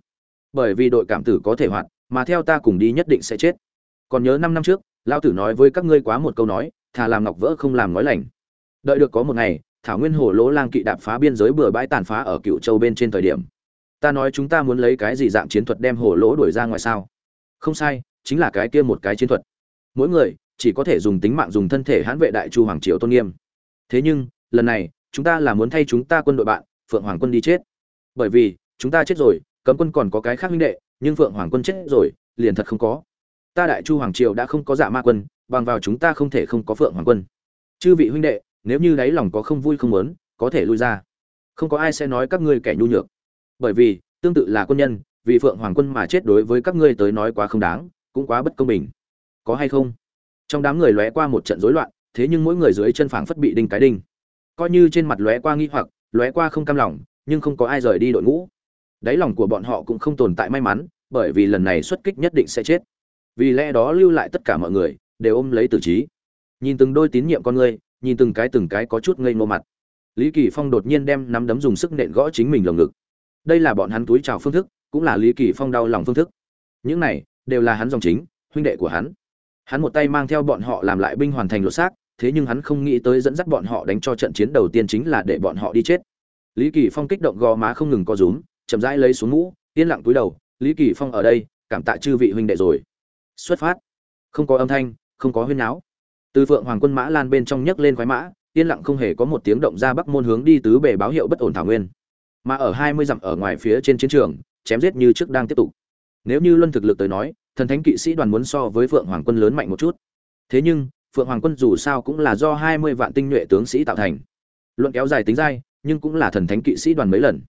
bởi vì đội cảm tử có thể hoạt, mà theo ta cùng đi nhất định sẽ chết. Còn nhớ năm năm trước lao tử nói với các ngươi quá một câu nói, thà làm ngọc vỡ không làm nói lành. Đợi được có một ngày, thảo nguyên hồ lỗ lang kỵ đạp phá biên giới bừa bãi tàn phá ở cựu châu bên trên thời điểm. Ta nói chúng ta muốn lấy cái gì dạng chiến thuật đem hồ lỗ đuổi ra ngoài sao? Không sai, chính là cái kia một cái chiến thuật. Mỗi người, chỉ có thể dùng tính mạng dùng thân thể hãn vệ đại chu hoàng triều tôn nghiêm. Thế nhưng, lần này, chúng ta là muốn thay chúng ta quân đội bạn, phượng hoàng quân đi chết. Bởi vì, chúng ta chết rồi cấm quân còn có cái khác huynh đệ, nhưng phượng hoàng quân chết rồi, liền thật không có. Ta đại chu hoàng triều đã không có dạ ma quân, bằng vào chúng ta không thể không có phượng hoàng quân. Chư vị huynh đệ, nếu như đáy lòng có không vui không muốn, có thể lui ra. Không có ai sẽ nói các ngươi kẻ nhu nhược. Bởi vì, tương tự là quân nhân, vì phượng hoàng quân mà chết đối với các ngươi tới nói quá không đáng, cũng quá bất công bình. Có hay không? Trong đám người lóe qua một trận rối loạn, thế nhưng mỗi người dưới chân phảng phất bị đinh cái đinh. Coi như trên mặt lóe qua nghi hoặc, lóe qua không cam lòng, nhưng không có ai rời đi đội ngũ đáy lòng của bọn họ cũng không tồn tại may mắn, bởi vì lần này xuất kích nhất định sẽ chết. Vì lẽ đó lưu lại tất cả mọi người, đều ôm lấy tử trí. Nhìn từng đôi tín nhiệm con người nhìn từng cái từng cái có chút ngây ngô mặt. Lý kỳ phong đột nhiên đem nắm đấm dùng sức nện gõ chính mình lồng ngực. Đây là bọn hắn túi trào phương thức, cũng là lý kỳ phong đau lòng phương thức. Những này, đều là hắn dòng chính, huynh đệ của hắn. Hắn một tay mang theo bọn họ làm lại binh hoàn thành lột xác, thế nhưng hắn không nghĩ tới dẫn dắt bọn họ đánh cho trận chiến đầu tiên chính là để bọn họ đi chết. Lý kỳ phong kích động gò má không ngừng co rúm chậm rãi lấy xuống mũ, yên lặng túi đầu, lý kỳ phong ở đây, cảm tạ chư vị huynh đệ rồi. Xuất phát. Không có âm thanh, không có huyên náo. Từ phượng hoàng quân mã lan bên trong nhấc lên khoái mã, yên lặng không hề có một tiếng động ra bắc môn hướng đi tứ bề báo hiệu bất ổn thảo nguyên. Mà ở hai mươi dặm ở ngoài phía trên chiến trường, chém giết như trước đang tiếp tục. Nếu như luân thực lực tới nói, thần thánh kỵ sĩ đoàn muốn so với phượng hoàng quân lớn mạnh một chút. Thế nhưng, phượng hoàng quân dù sao cũng là do hai mươi vạn tinh nhuệ tướng sĩ tạo thành. Luận kéo dài tính dai, nhưng cũng là thần thánh kỵ sĩ đoàn mấy lần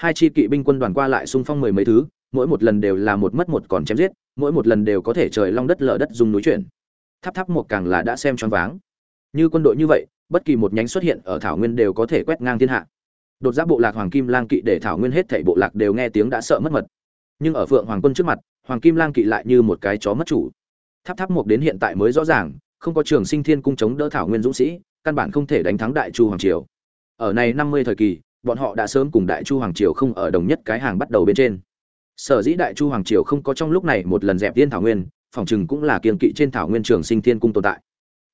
hai chi kỵ binh quân đoàn qua lại xung phong mười mấy thứ, mỗi một lần đều là một mất một còn chém giết, mỗi một lần đều có thể trời long đất lở đất dùng núi chuyển. Tháp tháp một càng là đã xem choáng váng. Như quân đội như vậy, bất kỳ một nhánh xuất hiện ở thảo nguyên đều có thể quét ngang thiên hạ. Đột giáp bộ lạc hoàng kim lang kỵ để thảo nguyên hết thảy bộ lạc đều nghe tiếng đã sợ mất mật. Nhưng ở phượng hoàng quân trước mặt, hoàng kim lang kỵ lại như một cái chó mất chủ. Tháp tháp một đến hiện tại mới rõ ràng, không có trường sinh thiên cung chống đỡ thảo nguyên dũng sĩ, căn bản không thể đánh thắng đại chu hoàng triều. Ở này năm mươi thời kỳ bọn họ đã sớm cùng đại chu hoàng triều không ở đồng nhất cái hàng bắt đầu bên trên. Sở dĩ đại chu hoàng triều không có trong lúc này một lần dẹp tiên thảo nguyên, phòng chừng cũng là kiên kỵ trên thảo nguyên trường sinh thiên cung tồn tại.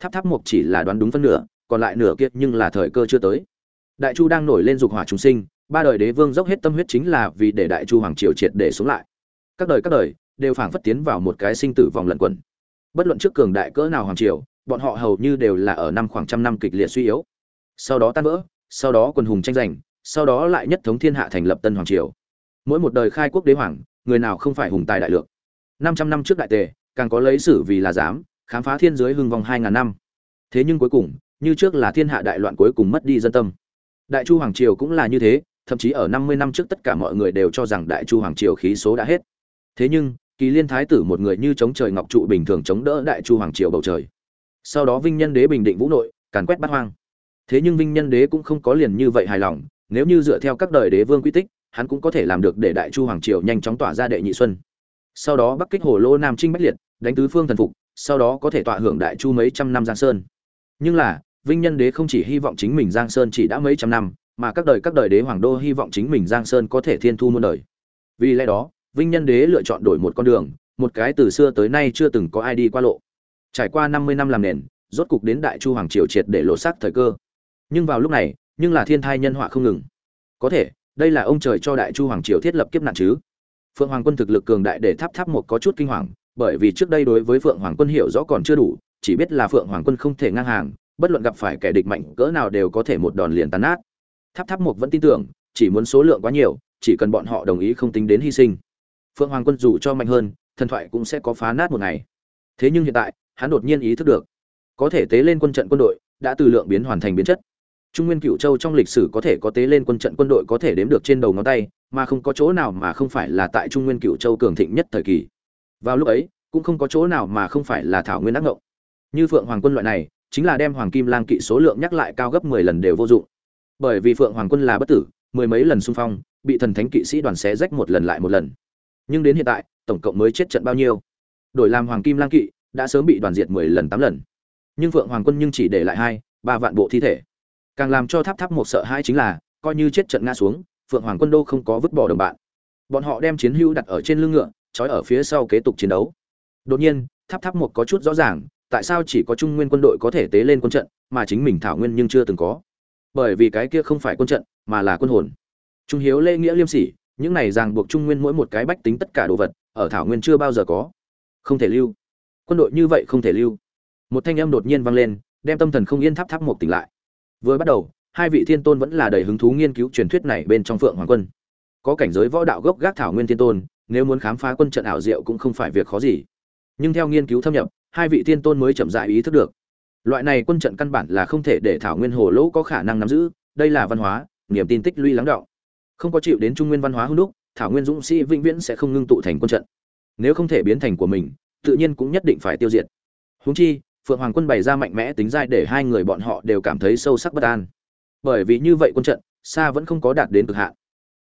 Tháp tháp mục chỉ là đoán đúng phân nửa, còn lại nửa kiệt nhưng là thời cơ chưa tới. Đại chu đang nổi lên dục hỏa chúng sinh, ba đời đế vương dốc hết tâm huyết chính là vì để đại chu hoàng triều triệt để xuống lại. Các đời các đời đều phảng phất tiến vào một cái sinh tử vòng lẩn quẩn. Bất luận trước cường đại cỡ nào hoàng triều, bọn họ hầu như đều là ở năm khoảng trăm năm kịch liệt suy yếu. Sau đó tan vỡ, sau đó quần hùng tranh giành sau đó lại nhất thống thiên hạ thành lập tân hoàng triều. Mỗi một đời khai quốc đế hoàng, người nào không phải hùng tài đại lượng năm trăm năm trước đại tề, càng có lấy sử vì là dám khám phá thiên giới hưng vong hai ngàn năm. Thế nhưng cuối cùng, như trước là thiên hạ đại loạn cuối cùng mất đi dân tâm. Đại chu hoàng triều cũng là như thế, thậm chí ở năm mươi năm trước tất cả mọi người đều cho rằng đại chu hoàng triều khí số đã hết. Thế nhưng, kỳ liên thái tử một người như chống trời ngọc trụ bình thường chống đỡ đại chu hoàng triều bầu trời. Sau đó vinh nhân đế bình định vũ nội, càn quét bát hoang. Thế nhưng vinh nhân đế cũng không có liền như vậy hài lòng nếu như dựa theo các đời đế vương quy tích, hắn cũng có thể làm được để đại chu hoàng triều nhanh chóng tỏa ra đệ nhị xuân. Sau đó bắc kích hồ lô nam trinh bách liệt, đánh tứ phương thần phục, sau đó có thể tọa hưởng đại chu mấy trăm năm giang sơn. Nhưng là, vinh nhân đế không chỉ hy vọng chính mình giang sơn chỉ đã mấy trăm năm, mà các đời các đời đế hoàng đô hy vọng chính mình giang sơn có thể thiên thu muôn đời. Vì lẽ đó, vinh nhân đế lựa chọn đổi một con đường, một cái từ xưa tới nay chưa từng có ai đi qua lộ. Trải qua năm mươi năm làm nền, rốt cục đến đại chu hoàng triều triệt để lộ xác thời cơ. Nhưng vào lúc này nhưng là thiên thai nhân họa không ngừng. Có thể, đây là ông trời cho đại chu hoàng triều thiết lập kiếp nạn chứ. Phượng hoàng quân thực lực cường đại để tháp tháp một có chút kinh hoàng, bởi vì trước đây đối với phượng hoàng quân hiểu rõ còn chưa đủ, chỉ biết là phượng hoàng quân không thể ngang hàng, bất luận gặp phải kẻ địch mạnh cỡ nào đều có thể một đòn liền tàn nát. Tháp tháp một vẫn tin tưởng, chỉ muốn số lượng quá nhiều, chỉ cần bọn họ đồng ý không tính đến hy sinh. Phượng hoàng quân dù cho mạnh hơn, thần thoại cũng sẽ có phá nát một ngày. Thế nhưng hiện tại, hắn đột nhiên ý thức được, có thể tế lên quân trận quân đội, đã từ lượng biến hoàn thành biến chất trung nguyên cựu châu trong lịch sử có thể có tế lên quân trận quân đội có thể đếm được trên đầu ngón tay, mà không có chỗ nào mà không phải là tại trung nguyên cựu châu cường thịnh nhất thời kỳ. Vào lúc ấy, cũng không có chỗ nào mà không phải là thảo nguyên ác ngộng. Như phượng hoàng quân loại này, chính là đem hoàng kim lang kỵ số lượng nhắc lại cao gấp mười lần đều vô dụng. Bởi vì phượng hoàng quân là bất tử, mười mấy lần xung phong, bị thần thánh kỵ sĩ đoàn xé rách một lần lại một lần. Nhưng đến hiện tại, tổng cộng mới chết trận bao nhiêu? Đổi làm hoàng kim lang kỵ, đã sớm bị đoàn diệt mười lần tám lần. Nhưng phượng hoàng quân nhưng chỉ để lại hai, ba vạn bộ thi thể càng làm cho tháp tháp một sợ hai chính là, coi như chết trận ngã xuống, phượng hoàng quân đô không có vứt bỏ đồng bạn. Bọn họ đem chiến hữu đặt ở trên lưng ngựa, trói ở phía sau kế tục chiến đấu. Đột nhiên, tháp tháp một có chút rõ ràng, tại sao chỉ có trung nguyên quân đội có thể tế lên quân trận, mà chính mình thảo nguyên nhưng chưa từng có. Bởi vì cái kia không phải quân trận, mà là quân hồn. Trung hiếu lễ nghĩa liêm sỉ, những này ràng buộc trung nguyên mỗi một cái bách tính tất cả đồ vật, ở thảo nguyên chưa bao giờ có. Không thể lưu. Quân đội như vậy không thể lưu. Một thanh âm đột nhiên vang lên, đem tâm thần không yên tháp tháp một tỉnh lại vừa bắt đầu, hai vị thiên tôn vẫn là đầy hứng thú nghiên cứu truyền thuyết này bên trong phượng hoàng quân. Có cảnh giới võ đạo gốc gác thảo nguyên thiên tôn, nếu muốn khám phá quân trận ảo diệu cũng không phải việc khó gì. Nhưng theo nghiên cứu thâm nhập, hai vị thiên tôn mới chậm rãi ý thức được. Loại này quân trận căn bản là không thể để thảo nguyên hồ lỗ có khả năng nắm giữ, đây là văn hóa, niềm tin tích lũy lắng đọng. không có chịu đến trung nguyên văn hóa hưng đúc, thảo nguyên dũng sĩ vĩnh viễn sẽ không ngưng tụ thành quân trận. Nếu không thể biến thành của mình, tự nhiên cũng nhất định phải tiêu diệt. Huống chi phượng hoàng quân bày ra mạnh mẽ tính dai để hai người bọn họ đều cảm thấy sâu sắc bất an. Bởi vì như vậy quân trận, xa vẫn không có đạt đến cực hạn.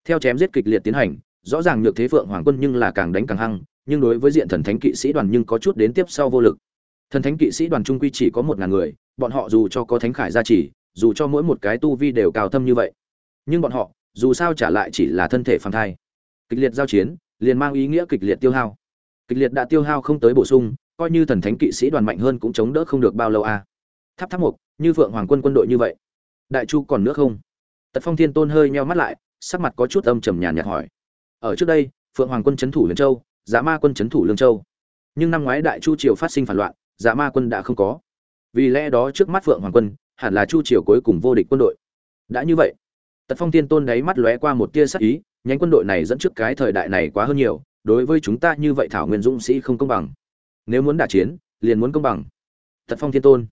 Theo chém giết kịch liệt tiến hành, rõ ràng nhược thế phượng hoàng quân nhưng là càng đánh càng hăng, nhưng đối với diện thần thánh kỵ sĩ đoàn nhưng có chút đến tiếp sau vô lực. Thần thánh kỵ sĩ đoàn trung quy chỉ có một ngàn người, bọn họ dù cho có thánh khải gia trì, dù cho mỗi một cái tu vi đều cao thâm như vậy, nhưng bọn họ, dù sao trả lại chỉ là thân thể phàm thai. Kịch liệt giao chiến, liền mang ý nghĩa kịch liệt tiêu hao. Kịch liệt đã tiêu hao không tới bổ sung coi như thần thánh kỵ sĩ đoàn mạnh hơn cũng chống đỡ không được bao lâu a. À. tháp tháp một như phượng hoàng quân quân đội như vậy. Đại chu còn nữa không? Tật phong thiên tôn hơi meo mắt lại, sắc mặt có chút âm trầm nhàn nhạt hỏi. Ở trước đây, phượng hoàng quân c h ấ n thủ huyền châu Giá ma quân c h ấ n thủ lương châu. Nhưng năm ngoái đại chu triều phát sinh phản loạn Giá ma quân đã không có. Vì lẽ đó trước mắt phượng hoàng quân, hẳn là chu triều cuối cùng vô địch quân đội. Đã như vậy, tật phong thiên tôn đáy mắt lóe qua một tia sắc ý, nhánh quân đội này dẫn trước cái thời đại này quá hơn nhiều, đối với chúng ta như vậy thảo nguyên dũng sĩ không công bằng nếu muốn đả chiến, liền muốn công bằng. Tật phong thiên tôn.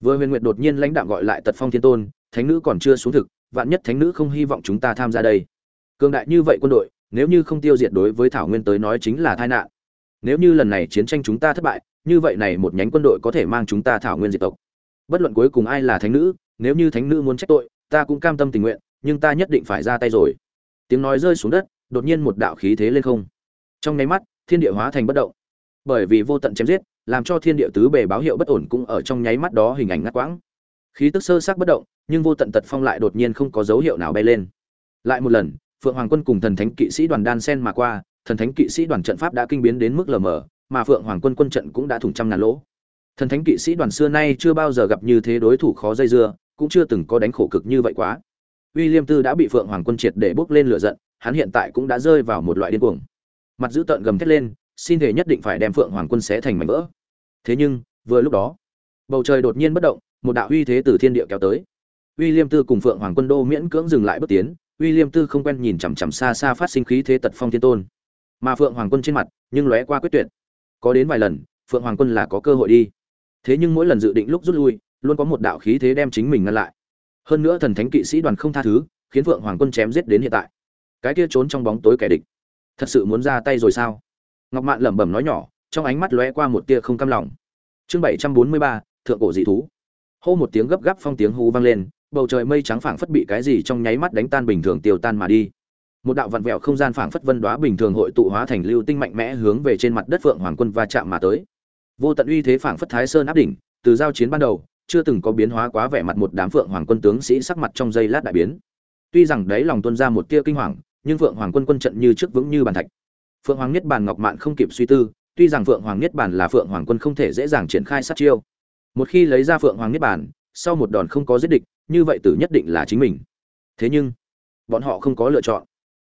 Vừa huyền nguyệt đột nhiên lãnh đạo gọi lại tật phong thiên tôn, thánh nữ còn chưa xuống thực, vạn nhất thánh nữ không hy vọng chúng ta tham gia đây. Cường đại như vậy quân đội, nếu như không tiêu diệt đối với thảo nguyên tới nói chính là tai nạn. Nếu như lần này chiến tranh chúng ta thất bại, như vậy này một nhánh quân đội có thể mang chúng ta thảo nguyên diệt tộc. Bất luận cuối cùng ai là thánh nữ, nếu như thánh nữ muốn trách tội, ta cũng cam tâm tình nguyện, nhưng ta nhất định phải ra tay rồi. Tiếng nói rơi xuống đất, đột nhiên một đạo khí thế lên không. Trong nháy mắt, thiên địa hóa thành bất động bởi vì vô tận chém giết làm cho thiên địa tứ bề báo hiệu bất ổn cũng ở trong nháy mắt đó hình ảnh ngắt quãng. Khí tức sơ sắc bất động nhưng vô tận tật phong lại đột nhiên không có dấu hiệu nào bay lên. Lại một lần phượng hoàng quân cùng thần thánh kỵ sĩ đoàn đan sen mà qua thần thánh kỵ sĩ đoàn trận pháp đã kinh biến đến mức lờ mờ mà phượng hoàng quân quân trận cũng đã thủng trăm ngàn lỗ. Thần thánh kỵ sĩ đoàn xưa nay chưa bao giờ gặp như thế đối thủ khó dây dưa cũng chưa từng có đánh khổ cực như vậy quá. William Tư đã bị Phượng Hoàng quân triệt để bước lên lửa giận, hắn hiện tại cũng đã rơi vào một loại điên cuồng. Mặt dữ tợn gầm thét lên, xin thể nhất định phải đem Phượng Hoàng quân xé thành mảnh vỡ. Thế nhưng, vừa lúc đó, bầu trời đột nhiên bất động, một đạo uy thế từ thiên địa kéo tới. uy liêm Tư cùng Phượng Hoàng quân đô miễn cưỡng dừng lại bước tiến, uy liêm Tư không quen nhìn chằm chằm xa xa phát sinh khí thế tật phong thiên tôn. Mà Phượng Hoàng quân trên mặt, nhưng lóe qua quyết tuyệt. Có đến vài lần, Phượng Hoàng quân là có cơ hội đi. Thế nhưng mỗi lần dự định lúc rút lui, luôn có một đạo khí thế đem chính mình ngăn lại. Hơn nữa thần thánh kỵ sĩ đoàn không tha thứ, khiến Phượng Hoàng quân chém giết đến hiện tại. Cái kia trốn trong bóng tối kẻ địch, thật sự muốn ra tay rồi sao? Ngọc mạn lẩm bẩm nói nhỏ, trong ánh mắt lóe qua một tia không cam lòng. Chương bảy trăm bốn mươi ba, thượng cổ dị thú. Hô một tiếng gấp gáp phong tiếng hú vang lên, bầu trời mây trắng phảng phất bị cái gì trong nháy mắt đánh tan bình thường tiêu tan mà đi. Một đạo vặn vẹo không gian phảng phất vân đoá bình thường hội tụ hóa thành lưu tinh mạnh mẽ hướng về trên mặt đất phượng hoàng quân va chạm mà tới. Vô tận uy thế phảng phất thái sơn áp đỉnh, từ giao chiến ban đầu, chưa từng có biến hóa quá vẻ mặt một đám phượng hoàng quân tướng sĩ sắc mặt trong giây lát đại biến. Tuy rằng đấy lòng tuân ra một tia kinh hoàng, nhưng phượng hoàng quân quân trận như trước vững như bàn thạch phượng hoàng niết bàn ngọc mạn không kịp suy tư, tuy rằng phượng hoàng niết bàn là phượng hoàng quân không thể dễ dàng triển khai sát chiêu. Một khi lấy ra phượng hoàng niết bàn, sau một đòn không có giết địch, như vậy tử nhất định là chính mình. Thế nhưng, bọn họ không có lựa chọn.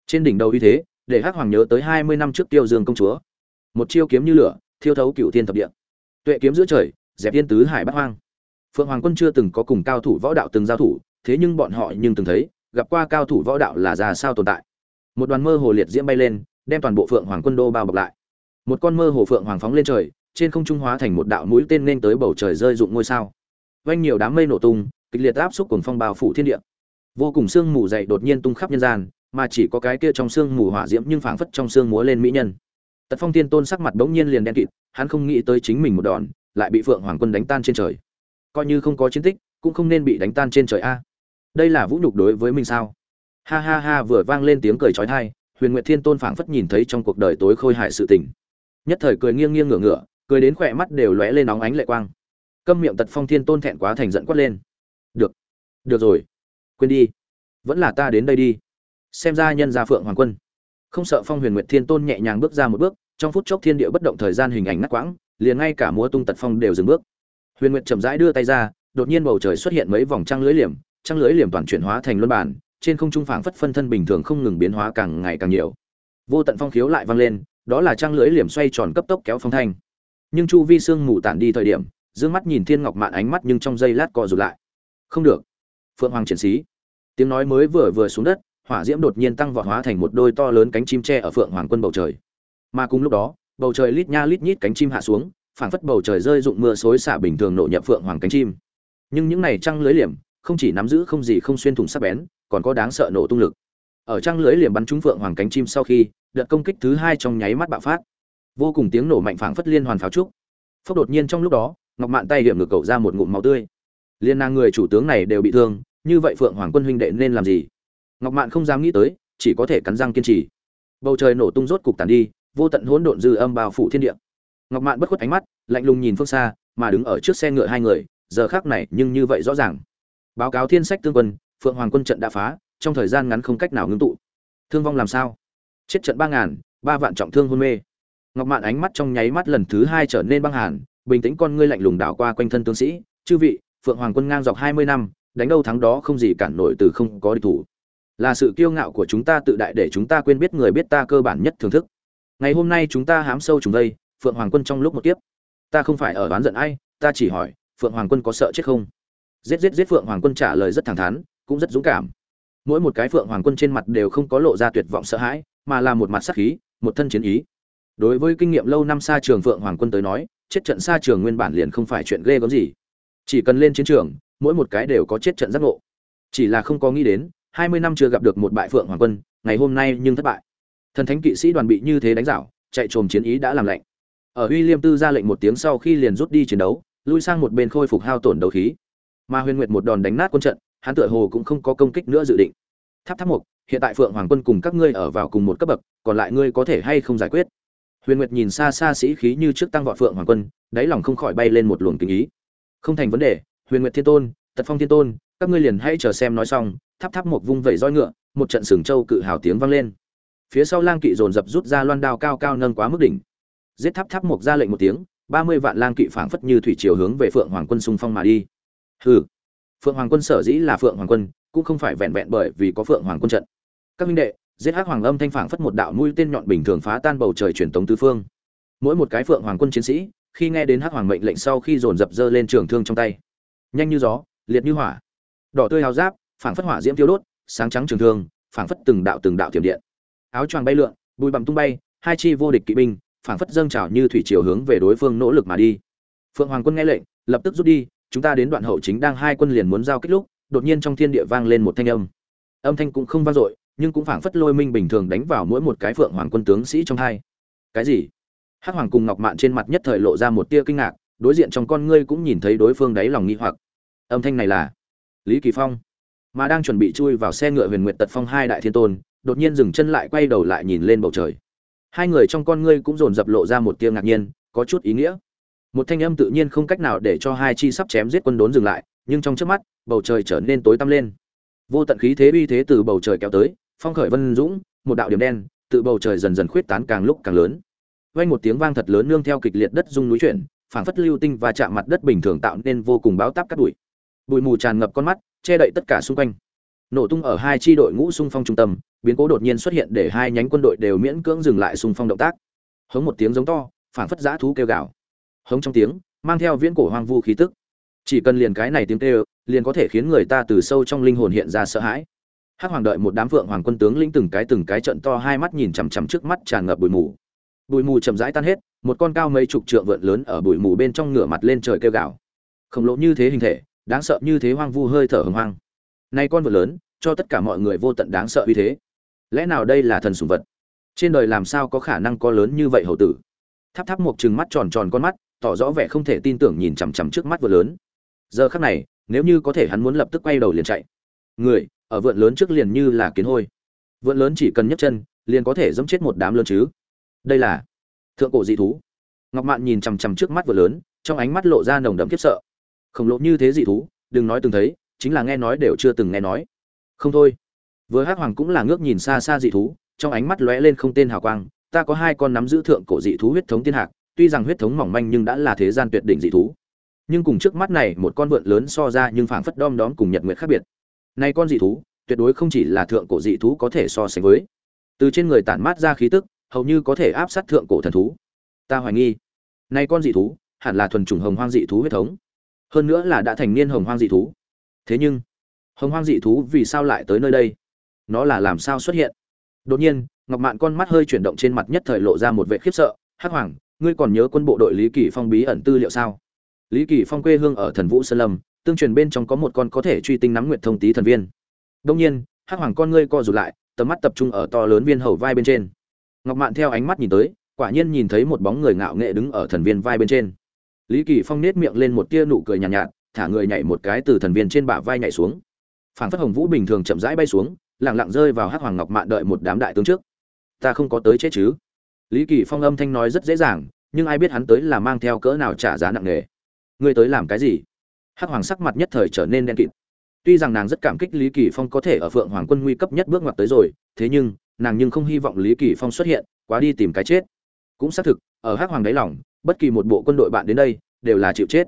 Trên đỉnh đầu uy thế, để hắc hoàng nhớ tới hai mươi năm trước tiêu dương công chúa. Một chiêu kiếm như lửa, thiêu thấu cựu thiên thập địa. Tuệ kiếm giữa trời, dẹp thiên tứ hải bắc hoang. Phượng hoàng quân chưa từng có cùng cao thủ võ đạo từng giao thủ, thế nhưng bọn họ nhưng từng thấy, gặp qua cao thủ võ đạo là ra sao tồn tại. Một đoàn mơ hồ liệt diễm bay lên đem toàn bộ phượng hoàng quân đô bao bọc lại. Một con mơ hồ phượng hoàng phóng lên trời, trên không trung hóa thành một đạo mũi tên nên tới bầu trời rơi dụng ngôi sao. Vanh nhiều đám mây nổ tung, kịch liệt áp xúc cùng phong bao phủ thiên địa. Vô cùng sương mù dậy đột nhiên tung khắp nhân gian, mà chỉ có cái kia trong sương mù hỏa diễm nhưng phảng phất trong sương múa lên mỹ nhân. Tật phong tiên tôn sắc mặt bỗng nhiên liền đen kịt, hắn không nghĩ tới chính mình một đòn, lại bị phượng hoàng quân đánh tan trên trời. Coi như không có chiến tích, cũng không nên bị đánh tan trên trời a. Đây là vũ nhục đối với mình sao? Ha ha ha, vừa vang lên tiếng cười trói thai huyền nguyệt thiên tôn phảng phất nhìn thấy trong cuộc đời tối khôi hại sự tình. Nhất thời cười nghiêng nghiêng ngửa ngửa, cười đến khỏe mắt đều lóe lên nóng ánh lệ quang. Câm miệng tật phong thiên tôn thẹn quá thành giận quát lên. Được được rồi, quên đi. Vẫn là ta đến đây đi. Xem ra nhân gia phượng hoàng quân. Không sợ phong huyền nguyệt thiên tôn nhẹ nhàng bước ra một bước, trong phút chốc thiên địa bất động thời gian hình ảnh ngắt quãng, liền ngay cả múa tung tật phong đều dừng bước. Huyền nguyệt chậm rãi đưa tay ra, đột nhiên bầu trời xuất hiện mấy vòng trăng lưới liềm, trăng lưới liềm toàn chuyển hóa thành luân bản trên không trung phảng phất phân thân bình thường không ngừng biến hóa càng ngày càng nhiều. Vô tận phong khiếu lại vang lên, đó là trăng lưới liềm xoay tròn cấp tốc kéo phong thanh. Nhưng chu vi sương mù tản đi thời điểm, dương mắt nhìn thiên ngọc mạn ánh mắt nhưng trong giây lát co rụt lại. Không được. Phượng hoàng triển sĩ. Tiếng nói mới vừa vừa xuống đất, hỏa diễm đột nhiên tăng vọt hóa thành một đôi to lớn cánh chim tre ở phượng hoàng quân bầu trời. Mà cùng lúc đó, bầu trời lít nha lít nhít cánh chim hạ xuống, phảng phất bầu trời rơi dụng mưa xối xả bình thường nổ nhập phượng hoàng cánh chim. Nhưng những này trăng lưới liềm không chỉ nắm giữ không gì không xuyên thủng sắc bén, còn có đáng sợ nổ tung lực. Ở trang lưới liềm bắn trúng phượng hoàng cánh chim sau khi, đợt công kích thứ hai trong nháy mắt bạo phát. Vô cùng tiếng nổ mạnh phảng phất liên hoàn pháo trúc. Phốc đột nhiên trong lúc đó, ngọc mạn tay hiểm ngược cậu ra một ngụm máu tươi. Liên nàng người chủ tướng này đều bị thương, như vậy phượng hoàng quân huynh đệ nên làm gì? Ngọc mạn không dám nghĩ tới, chỉ có thể cắn răng kiên trì. Bầu trời nổ tung rốt cục tàn đi, vô tận hỗn độn dư âm bao phủ thiên địa. Ngọc mạn bất khuất ánh mắt, lạnh lùng nhìn phương xa, mà đứng ở trước xe ngựa hai người, giờ khác này nhưng như vậy rõ ràng báo cáo thiên sách tương quân, phượng hoàng quân trận đã phá, trong thời gian ngắn không cách nào ngưng tụ. Thương vong làm sao? Chết trận ba ngàn, ba vạn trọng thương hôn mê. Ngọc mạn ánh mắt trong nháy mắt lần thứ hai trở nên băng hàn, bình tĩnh con ngươi lạnh lùng đảo qua quanh thân tướng sĩ. Chư vị, phượng hoàng quân ngang dọc hai mươi năm, đánh đâu thắng đó không gì cản nổi từ không có địch thủ. Là sự kiêu ngạo của chúng ta tự đại để chúng ta quên biết người biết ta cơ bản nhất thưởng thức. Ngày hôm nay chúng ta hám sâu chúng đây, phượng hoàng quân trong lúc một tiếp ta không phải ở đoán giận ai, ta chỉ hỏi, phượng hoàng quân có sợ chết không? Giết giết giết phượng hoàng quân trả lời rất thẳng thắn, cũng rất dũng cảm. Mỗi một cái phượng hoàng quân trên mặt đều không có lộ ra tuyệt vọng sợ hãi, mà là một mặt sắc khí, một thân chiến ý. Đối với kinh nghiệm lâu năm xa trường phượng hoàng quân tới nói, chết trận xa trường nguyên bản liền không phải chuyện ghê gớm gì. Chỉ cần lên chiến trường, mỗi một cái đều có chết trận giác ngộ. Chỉ là không có nghĩ đến, hai mươi năm chưa gặp được một bại phượng hoàng quân, ngày hôm nay nhưng thất bại. Thần thánh kỵ sĩ đoàn bị như thế đánh rảo, chạy trồm chiến ý đã làm lạnh. Ở uy liêm tư ra lệnh một tiếng sau khi liền rút đi chiến đấu, lui sang một bên khôi phục hao tổn đấu khí mà huyền nguyệt một đòn đánh nát quân trận, hắn tựa hồ cũng không có công kích nữa dự định. Tháp tháp mục hiện tại phượng hoàng quân cùng các ngươi ở vào cùng một cấp bậc, còn lại ngươi có thể hay không giải quyết? Huyền nguyệt nhìn xa xa sĩ khí như trước tăng vọt phượng hoàng quân, đáy lòng không khỏi bay lên một luồng tình ý. Không thành vấn đề, huyền nguyệt thiên tôn, tật phong thiên tôn, các ngươi liền hãy chờ xem nói xong, tháp tháp một vung vẩy roi ngựa, một trận sừng châu cự hào tiếng vang lên. Phía sau lang kỵ dồn dập rút ra loan đao cao cao nâng quá mức đỉnh. Giết tháp tháp một ra lệnh một tiếng, ba mươi vạn lang kỵ phảng phất như thủy chiều hướng về phượng hoàng quân xung phong mà đi hừ. Phượng hoàng quân sở dĩ là phượng hoàng quân, cũng không phải vẹn vẹn bởi vì có phượng hoàng quân trận. Các minh đệ, giết hắc hoàng âm thanh phảng phất một đạo mũi tên nhọn bình thường phá tan bầu trời truyền tống tứ phương. Mỗi một cái phượng hoàng quân chiến sĩ, khi nghe đến hắc hoàng mệnh lệnh sau khi dồn dập dơ lên trường thương trong tay. Nhanh như gió, liệt như hỏa. Đỏ tươi hào giáp, phảng phất hỏa diễm tiêu đốt, sáng trắng trường thương, phảng phất từng đạo từng đạo tiềm điện. Áo choàng bay lượn, bụi bặm tung bay, hai chi vô địch kỵ binh, phảng phất dâng trào như thủy triều hướng về đối phương nỗ lực mà đi. Phượng hoàng quân nghe lệnh, lập tức rút đi chúng ta đến đoạn hậu chính đang hai quân liền muốn giao kích lúc, đột nhiên trong thiên địa vang lên một thanh âm. Âm thanh cũng không vang dội, nhưng cũng phảng phất lôi minh bình thường đánh vào mỗi một cái phượng hoàng quân tướng sĩ trong hai. Cái gì? Hắc hoàng cùng ngọc mạn trên mặt nhất thời lộ ra một tia kinh ngạc, đối diện trong con ngươi cũng nhìn thấy đối phương đáy lòng nghi hoặc. Âm thanh này là lý kỳ phong. Mà đang chuẩn bị chui vào xe ngựa huyền nguyệt tật phong hai đại thiên tôn, đột nhiên dừng chân lại quay đầu lại nhìn lên bầu trời. Hai người trong con ngươi cũng dồn dập lộ ra một tia ngạc nhiên, có chút ý nghĩa một thanh âm tự nhiên không cách nào để cho hai chi sắp chém giết quân đốn dừng lại, nhưng trong trước mắt, bầu trời trở nên tối tăm lên. Vô tận khí thế uy thế từ bầu trời kéo tới, phong khởi vân dũng, một đạo điểm đen, tự bầu trời dần dần khuyết tán càng lúc càng lớn. Vang một tiếng vang thật lớn nương theo kịch liệt đất rung núi chuyển, phảng phất lưu tinh và chạm mặt đất bình thường tạo nên vô cùng báo táp cắt bụi. Bụi mù tràn ngập con mắt, che đậy tất cả xung quanh. Nổ tung ở hai chi đội ngũ xung phong trung tâm, biến cố đột nhiên xuất hiện để hai nhánh quân đội đều miễn cưỡng dừng lại xung phong động tác. Hống một tiếng giống to, phảng phất giã thú kêu gào hống trong tiếng, mang theo viễn cổ hoang vu khí tức. Chỉ cần liền cái này tiếng kêu, liền có thể khiến người ta từ sâu trong linh hồn hiện ra sợ hãi. Hắc hoàng đợi một đám vượng hoàng quân tướng lĩnh từng cái từng cái trận to hai mắt nhìn chằm chằm trước mắt tràn ngập bụi mù. Bụi mù chậm rãi tan hết, một con cao mấy chục trượng vượn lớn ở bụi mù bên trong ngửa mặt lên trời kêu gào. Khổng lồ như thế hình thể, đáng sợ như thế hoang vu hơi thở hừng hoang. Nay con vượn lớn, cho tất cả mọi người vô tận đáng sợ uy thế. Lẽ nào đây là thần sủng vật? Trên đời làm sao có khả năng có lớn như vậy hậu tử? Tháp tháp một chừng mắt tròn tròn con mắt tỏ rõ vẻ không thể tin tưởng nhìn chằm chằm trước mắt vượn lớn. Giờ khắc này, nếu như có thể hắn muốn lập tức quay đầu liền chạy. Người, ở vượn lớn trước liền như là kiến hôi. Vượn lớn chỉ cần nhấc chân, liền có thể dẫm chết một đám lớn chứ. Đây là thượng cổ dị thú. Ngọc mạn nhìn chằm chằm trước mắt vượn lớn, trong ánh mắt lộ ra nồng đậm kiếp sợ. Khổng lồ như thế dị thú, đừng nói từng thấy, chính là nghe nói đều chưa từng nghe nói. Không thôi. Vừa hắc hoàng cũng là ngước nhìn xa xa dị thú, trong ánh mắt lóe lên không tên hào quang, ta có hai con nắm giữ thượng cổ dị thú huyết thống tiên hạc tuy rằng huyết thống mỏng manh nhưng đã là thế gian tuyệt đỉnh dị thú. Nhưng cùng trước mắt này, một con vượn lớn so ra nhưng phảng phất đom đóm cùng nhật nguyệt khác biệt. Này con dị thú, tuyệt đối không chỉ là thượng cổ dị thú có thể so sánh với. Từ trên người tản mát ra khí tức, hầu như có thể áp sát thượng cổ thần thú. Ta hoài nghi, này con dị thú hẳn là thuần chủng hồng hoang dị thú huyết thống. Hơn nữa là đã thành niên hồng hoang dị thú. Thế nhưng, hồng hoang dị thú vì sao lại tới nơi đây? Nó là làm sao xuất hiện? Đột nhiên, ngọc mạn con mắt hơi chuyển động trên mặt nhất thời lộ ra một vẻ khiếp sợ, hắc hoàng ngươi còn nhớ quân bộ đội lý kỳ phong bí ẩn tư liệu sao? Lý kỳ phong quê hương ở thần vũ sơn lâm tương truyền bên trong có một con có thể truy tinh nắm nguyệt thông tý thần viên. Đương nhiên hắc hoàng con ngươi co rụt lại tầm mắt tập trung ở to lớn viên hầu vai bên trên. Ngọc mạn theo ánh mắt nhìn tới quả nhiên nhìn thấy một bóng người ngạo nghệ đứng ở thần viên vai bên trên. Lý kỳ phong nét miệng lên một tia nụ cười nhàn nhạt, nhạt thả người nhảy một cái từ thần viên trên bả vai nhảy xuống. Phảng phất hồng vũ bình thường chậm rãi bay xuống lặng lặng rơi vào hắc hoàng ngọc mạn đợi một đám đại tướng trước. Ta không có tới chết chứ? Lý kỳ phong âm thanh nói rất dễ dàng, nhưng ai biết hắn tới là mang theo cỡ nào trả giá nặng nề. Ngươi tới làm cái gì? Hắc hoàng sắc mặt nhất thời trở nên đen kịt. Tuy rằng nàng rất cảm kích lý kỳ phong có thể ở phượng hoàng quân nguy cấp nhất bước ngoặt tới rồi, thế nhưng, nàng nhưng không hy vọng lý kỳ phong xuất hiện, quá đi tìm cái chết. Cũng xác thực, ở hắc hoàng đáy lòng, bất kỳ một bộ quân đội bạn đến đây, đều là chịu chết.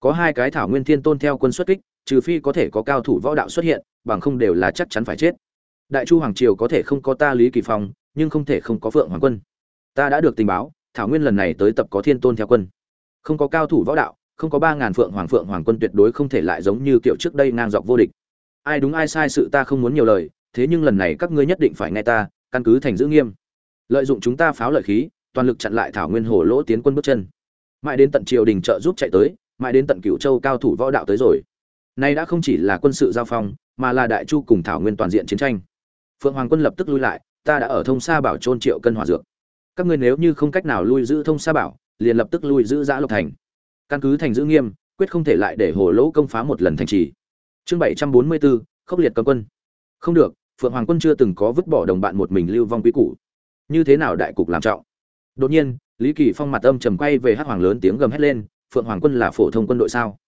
Có hai cái thảo nguyên thiên tôn theo quân xuất kích, trừ phi có thể có cao thủ võ đạo xuất hiện, bằng không đều là chắc chắn phải chết. Đại chu hoàng triều có thể không có ta lý kỳ phong, nhưng không thể không có phượng hoàng quân ta đã được tình báo, thảo nguyên lần này tới tập có thiên tôn theo quân. Không có cao thủ võ đạo, không có ba ngàn phượng hoàng phượng hoàng quân tuyệt đối không thể lại giống như kiểu trước đây ngang dọc vô địch. Ai đúng ai sai sự ta không muốn nhiều lời, thế nhưng lần này các ngươi nhất định phải nghe ta, căn cứ thành giữ nghiêm. Lợi dụng chúng ta pháo lợi khí, toàn lực chặn lại thảo nguyên hồ lỗ tiến quân bước chân. Mãi đến tận triều đình trợ giúp chạy tới, mãi đến tận cửu châu cao thủ võ đạo tới rồi. Nay đã không chỉ là quân sự giao phong, mà là đại chu cùng thảo nguyên toàn diện chiến tranh. Phượng hoàng quân lập tức lui lại, ta đã ở thông xa bảo trôn triệu cân hỏa dược các ngươi nếu như không cách nào lui giữ thông sa bảo, liền lập tức lui giữ giã lộc thành. Căn cứ thành giữ nghiêm, quyết không thể lại để hồ lỗ công phá một lần thành trì. Chương bảy trăm bốn mươi bốn khốc liệt cấm quân. Không được, phượng hoàng quân chưa từng có vứt bỏ đồng bạn một mình lưu vong quý cũ như thế nào đại cục làm trọng? Đột nhiên, lý kỳ phong mặt âm trầm quay về hắc hoàng lớn tiếng gầm hét lên, phượng hoàng quân là phổ thông quân đội sao?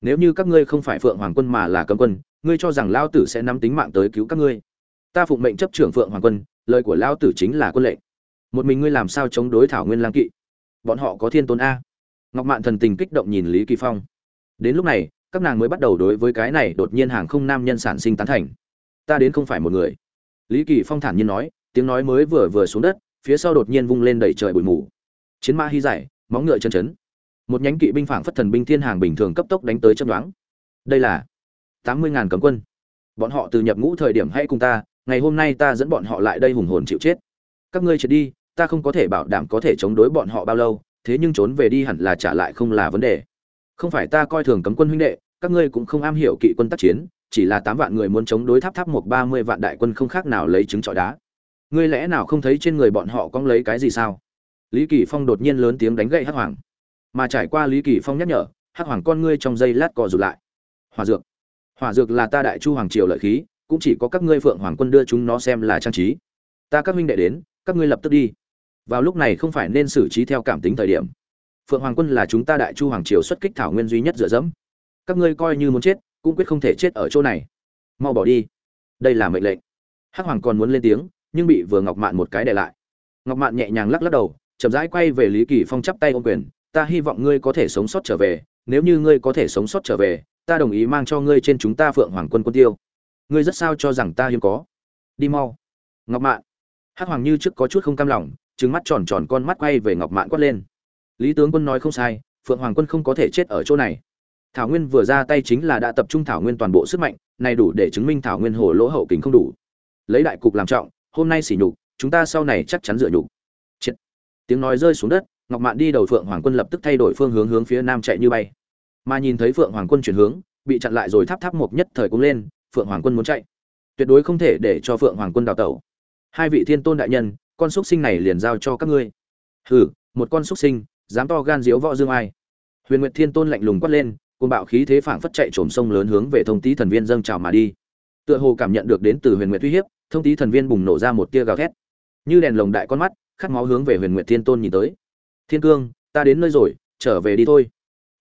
Nếu như các ngươi không phải phượng hoàng quân mà là cấm quân, ngươi cho rằng lao tử sẽ nắm tính mạng tới cứu các ngươi? Ta phụng mệnh chấp trưởng phượng hoàng quân, lời của lao tử chính là quân lệnh một mình ngươi làm sao chống đối thảo nguyên lang kỵ? Bọn họ có thiên tôn a. Ngọc mạn thần tình kích động nhìn lý kỳ phong. Đến lúc này, các nàng mới bắt đầu đối với cái này đột nhiên hàng không nam nhân sản sinh tán thành. Ta đến không phải một người. Lý kỳ phong thản nhiên nói, tiếng nói mới vừa vừa xuống đất, phía sau đột nhiên vung lên đẩy trời bụi mù. Chiến ma hy giải móng ngựa chân chấn. Một nhánh kỵ binh phảng phất thần binh thiên hàng bình thường cấp tốc đánh tới chân đoán đây là tám mươi ngàn cấm quân. Bọn họ từ nhập ngũ thời điểm hãy cùng ta, ngày hôm nay ta dẫn bọn họ lại đây hùng hồn chịu chết. Các ngươi chết đi ta không có thể bảo đảm có thể chống đối bọn họ bao lâu, thế nhưng trốn về đi hẳn là trả lại không là vấn đề. Không phải ta coi thường cấm quân huynh đệ, các ngươi cũng không am hiểu kỵ quân tác chiến, chỉ là tám vạn người muốn chống đối tháp tháp một ba mươi vạn đại quân không khác nào lấy trứng trọi đá. Ngươi lẽ nào không thấy trên người bọn họ có lấy cái gì sao? Lý kỳ phong đột nhiên lớn tiếng đánh gậy hắc hoàng. Mà trải qua lý kỳ phong nhắc nhở, hắc hoàng con ngươi trong giây lát cò rụt lại. Hòa dược. Hòa dược là ta đại chu hoàng triều lợi khí, cũng chỉ có các ngươi phượng hoàng quân đưa chúng nó xem là trang trí. Ta các huynh đệ đến, các ngươi lập tức đi vào lúc này không phải nên xử trí theo cảm tính thời điểm. Phượng hoàng quân là chúng ta đại chu hoàng triều xuất kích thảo nguyên duy nhất dựa dẫm. Các ngươi coi như muốn chết, cũng quyết không thể chết ở chỗ này. Mau bỏ đi. Đây là mệnh lệnh. Hắc hoàng còn muốn lên tiếng, nhưng bị vừa ngọc mạn một cái để lại. Ngọc mạn nhẹ nhàng lắc lắc đầu, chậm rãi quay về lý kỳ phong chắp tay ôm quyền. Ta hy vọng ngươi có thể sống sót trở về. Nếu như ngươi có thể sống sót trở về, ta đồng ý mang cho ngươi trên chúng ta phượng hoàng quân quân tiêu. Ngươi rất sao cho rằng ta hiếm có. Đi mau. Ngọc mạn. Hắc hoàng như trước có chút không cam lòng trừng mắt tròn tròn con mắt quay về ngọc mạn quát lên. Lý tướng quân nói không sai, phượng hoàng quân không có thể chết ở chỗ này. Thảo nguyên vừa ra tay chính là đã tập trung thảo nguyên toàn bộ sức mạnh, này đủ để chứng minh thảo nguyên hồ lỗ hậu kính không đủ. Lấy đại cục làm trọng, hôm nay xỉ nhục, chúng ta sau này chắc chắn dựa nhục. Chết. tiếng nói rơi xuống đất, ngọc mạn đi đầu phượng hoàng quân lập tức thay đổi phương hướng hướng phía nam chạy như bay. Mà nhìn thấy phượng hoàng quân chuyển hướng, bị chặn lại rồi tháp tháp một nhất thời cũng lên, phượng hoàng quân muốn chạy. Tuyệt đối không thể để cho phượng hoàng quân đào tẩu. Hai vị thiên tôn đại nhân con xúc sinh này liền giao cho các ngươi. Hừ, một con xúc sinh, dám to gan diếu võ dương ai. Huyền nguyệt thiên tôn lạnh lùng quát lên côn bạo khí thế phảng phất chạy trồm sông lớn hướng về thông tý thần viên dâng trào mà đi. Tựa hồ cảm nhận được đến từ huyền nguyệt uy hiếp, thông tý thần viên bùng nổ ra một tia gào thét. Như đèn lồng đại con mắt, khát máu hướng về huyền nguyệt thiên tôn nhìn tới. Thiên cương, ta đến nơi rồi, trở về đi thôi.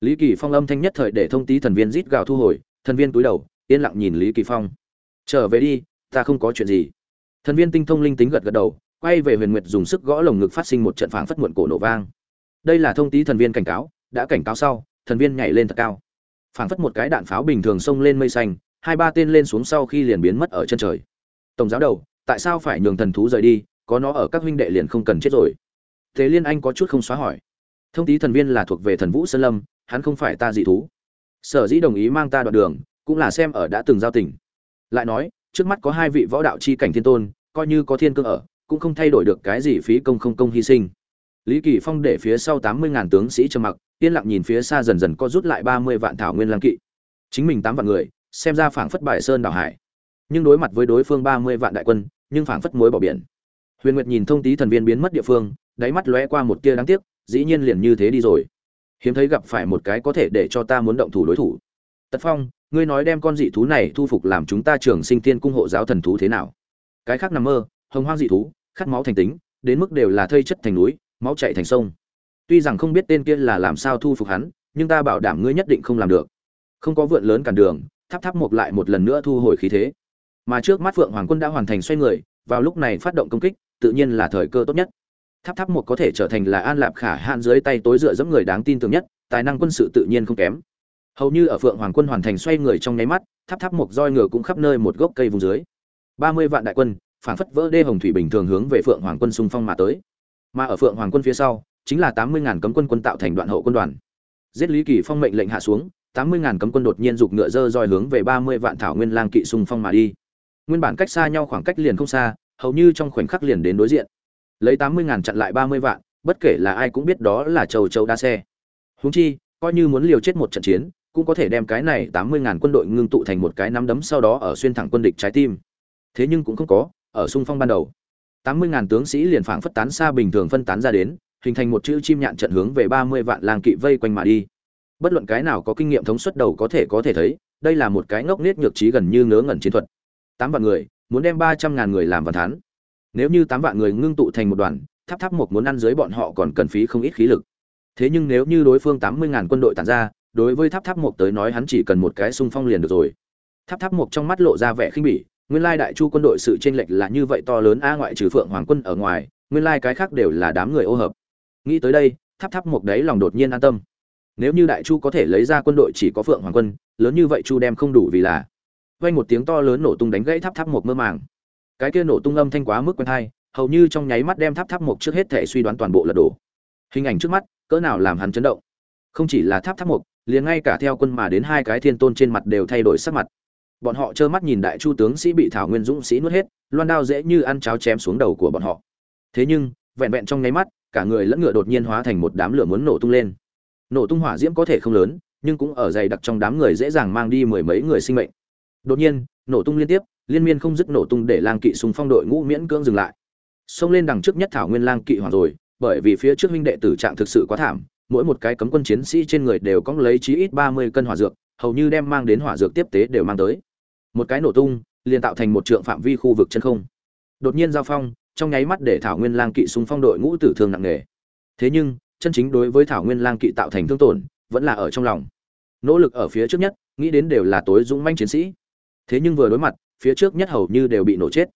Lý kỳ phong âm thanh nhất thời để thông tý thần viên rít gào thu hồi, thần viên cúi đầu, yên lặng nhìn lý kỳ phong. Trở về đi, ta không có chuyện gì. Thần viên tinh thông linh tính gật gật đầu quay về huyền nguyệt dùng sức gõ lồng ngực phát sinh một trận phảng phất muộn cổ nổ vang. Đây là thông tí thần viên cảnh cáo, đã cảnh cáo sau, thần viên nhảy lên thật cao. Phảng phất một cái đạn pháo bình thường xông lên mây xanh, hai ba tên lên xuống sau khi liền biến mất ở chân trời. Tổng giáo đầu, tại sao phải nhường thần thú rời đi, có nó ở các huynh đệ liền không cần chết rồi. Thế liên anh có chút không xóa hỏi. Thông tí thần viên là thuộc về thần vũ sơn lâm, hắn không phải ta dị thú. Sở dĩ đồng ý mang ta đoạn đường, cũng là xem ở đã từng giao tình. Lại nói, trước mắt có hai vị võ đạo chi cảnh thiên tôn, coi như có thiên cương ở cũng không thay đổi được cái gì phí công không công hy sinh. Lý kỳ phong để phía sau tám mươi ngàn tướng sĩ trầm mặc, yên lặng nhìn phía xa dần dần có rút lại ba mươi vạn thảo nguyên lang kỵ. Chính mình tám vạn người, xem ra phảng phất bại sơn đảo hải. Nhưng đối mặt với đối phương ba mươi vạn đại quân, nhưng phảng phất muối bỏ biển. Huyền nguyệt nhìn thông tí thần viên biến mất địa phương, đáy mắt lóe qua một tia đáng tiếc, dĩ nhiên liền như thế đi rồi. Hiếm thấy gặp phải một cái có thể để cho ta muốn động thủ đối thủ. Tật phong, ngươi nói đem con dị thú này thu phục làm chúng ta trường sinh tiên cung hộ giáo thần thú thế nào? Cái khác nằm mơ, hồng hoang dị thú khát máu thành tính, đến mức đều là thây chất thành núi, máu chạy thành sông. Tuy rằng không biết tên kia là làm sao thu phục hắn, nhưng ta bảo đảm ngươi nhất định không làm được. Không có vượn lớn cản đường, tháp tháp một lại một lần nữa thu hồi khí thế. Mà trước mắt phượng hoàng quân đã hoàn thành xoay người, vào lúc này phát động công kích, tự nhiên là thời cơ tốt nhất. Tháp tháp một có thể trở thành là an lạp khả hạn dưới tay tối dựa dẫm người đáng tin tưởng nhất, tài năng quân sự tự nhiên không kém. Hầu như ở phượng hoàng quân hoàn thành xoay người trong nháy mắt, tháp tháp một roi ngựa cũng khắp nơi một gốc cây vùng dưới. Ba mươi vạn đại quân phản phất vỡ đê hồng thủy bình thường hướng về phượng hoàng quân xung phong mà tới. Mà ở phượng hoàng quân phía sau, chính là tám mươi ngàn cấm quân quân tạo thành đoạn hậu quân đoàn. Giết lý kỳ phong mệnh lệnh hạ xuống, tám mươi ngàn cấm quân đột nhiên giục ngựa dơ roi hướng về ba mươi vạn thảo nguyên lang kỵ xung phong mà đi. Nguyên bản cách xa nhau khoảng cách liền không xa, hầu như trong khoảnh khắc liền đến đối diện. Lấy tám mươi ngàn chặn lại ba mươi vạn, bất kể là ai cũng biết đó là châu châu đa xe. Húng chi, coi như muốn liều chết một trận chiến, cũng có thể đem cái này tám mươi ngàn quân đội ngưng tụ thành một cái nắm đấm sau đó ở xuyên thẳng quân địch trái tim. Thế nhưng cũng không có ở xung phong ban đầu. Tám mươi ngàn tướng sĩ liền phảng phất tán xa bình thường phân tán ra đến, hình thành một chữ chim nhạn trận hướng về ba mươi vạn lang kỵ vây quanh mà đi. Bất luận cái nào có kinh nghiệm thống suất đầu có thể có thể thấy, đây là một cái ngốc nết nhược trí gần như ngớ ngẩn chiến thuật. Tám vạn người, muốn đem ba trăm ngàn người làm văn thán. Nếu như tám vạn người ngưng tụ thành một đoàn, tháp tháp một muốn ăn dưới bọn họ còn cần phí không ít khí lực. Thế nhưng nếu như đối phương tám mươi ngàn quân đội tàn ra, đối với tháp tháp một tới nói hắn chỉ cần một cái xung phong liền được rồi. Tháp tháp một trong mắt lộ ra vẻ khinh bỉ nguyên lai đại chu quân đội sự chênh lệch là như vậy to lớn, a ngoại trừ phượng hoàng quân ở ngoài, nguyên lai cái khác đều là đám người ô hợp. Nghĩ tới đây, tháp tháp một đấy lòng đột nhiên an tâm. Nếu như đại chu có thể lấy ra quân đội chỉ có phượng hoàng quân, lớn như vậy chu đem không đủ vì là. Vang một tiếng to lớn nổ tung đánh gãy tháp tháp một mơ màng. Cái kia nổ tung âm thanh quá mức quen thai hầu như trong nháy mắt đem tháp tháp một trước hết thể suy đoán toàn bộ lật đổ. Hình ảnh trước mắt, cỡ nào làm hắn chấn động. Không chỉ là tháp tháp một, liền ngay cả theo quân mà đến hai cái thiên tôn trên mặt đều thay đổi sắc mặt bọn họ trơ mắt nhìn đại chu tướng sĩ bị thảo nguyên dũng sĩ nuốt hết, loan đao dễ như ăn cháo chém xuống đầu của bọn họ. Thế nhưng, vẹn vẹn trong nháy mắt, cả người lẫn ngựa đột nhiên hóa thành một đám lửa muốn nổ tung lên. Nổ tung hỏa diễm có thể không lớn, nhưng cũng ở dày đặc trong đám người dễ dàng mang đi mười mấy người sinh mệnh. Đột nhiên, nổ tung liên tiếp, liên miên không dứt nổ tung để lang kỵ súng phong đội ngũ miễn cưỡng dừng lại. Xông lên đằng trước nhất thảo nguyên lang kỵ hoàng rồi, bởi vì phía trước huynh đệ tử trạng thực sự quá thảm, mỗi một cái cấm quân chiến sĩ trên người đều có lấy chí ít ba mươi cân hỏa dược, hầu như đem mang đến hỏa dược tiếp tế đều mang tới một cái nổ tung, liền tạo thành một trượng phạm vi khu vực chân không. Đột nhiên giao phong, trong nháy mắt để thảo nguyên lang kỵ súng phong đội ngũ tử thương nặng nề. Thế nhưng, chân chính đối với thảo nguyên lang kỵ tạo thành thương tổn, vẫn là ở trong lòng. Nỗ lực ở phía trước nhất, nghĩ đến đều là tối dũng manh chiến sĩ. Thế nhưng vừa đối mặt, phía trước nhất hầu như đều bị nổ chết.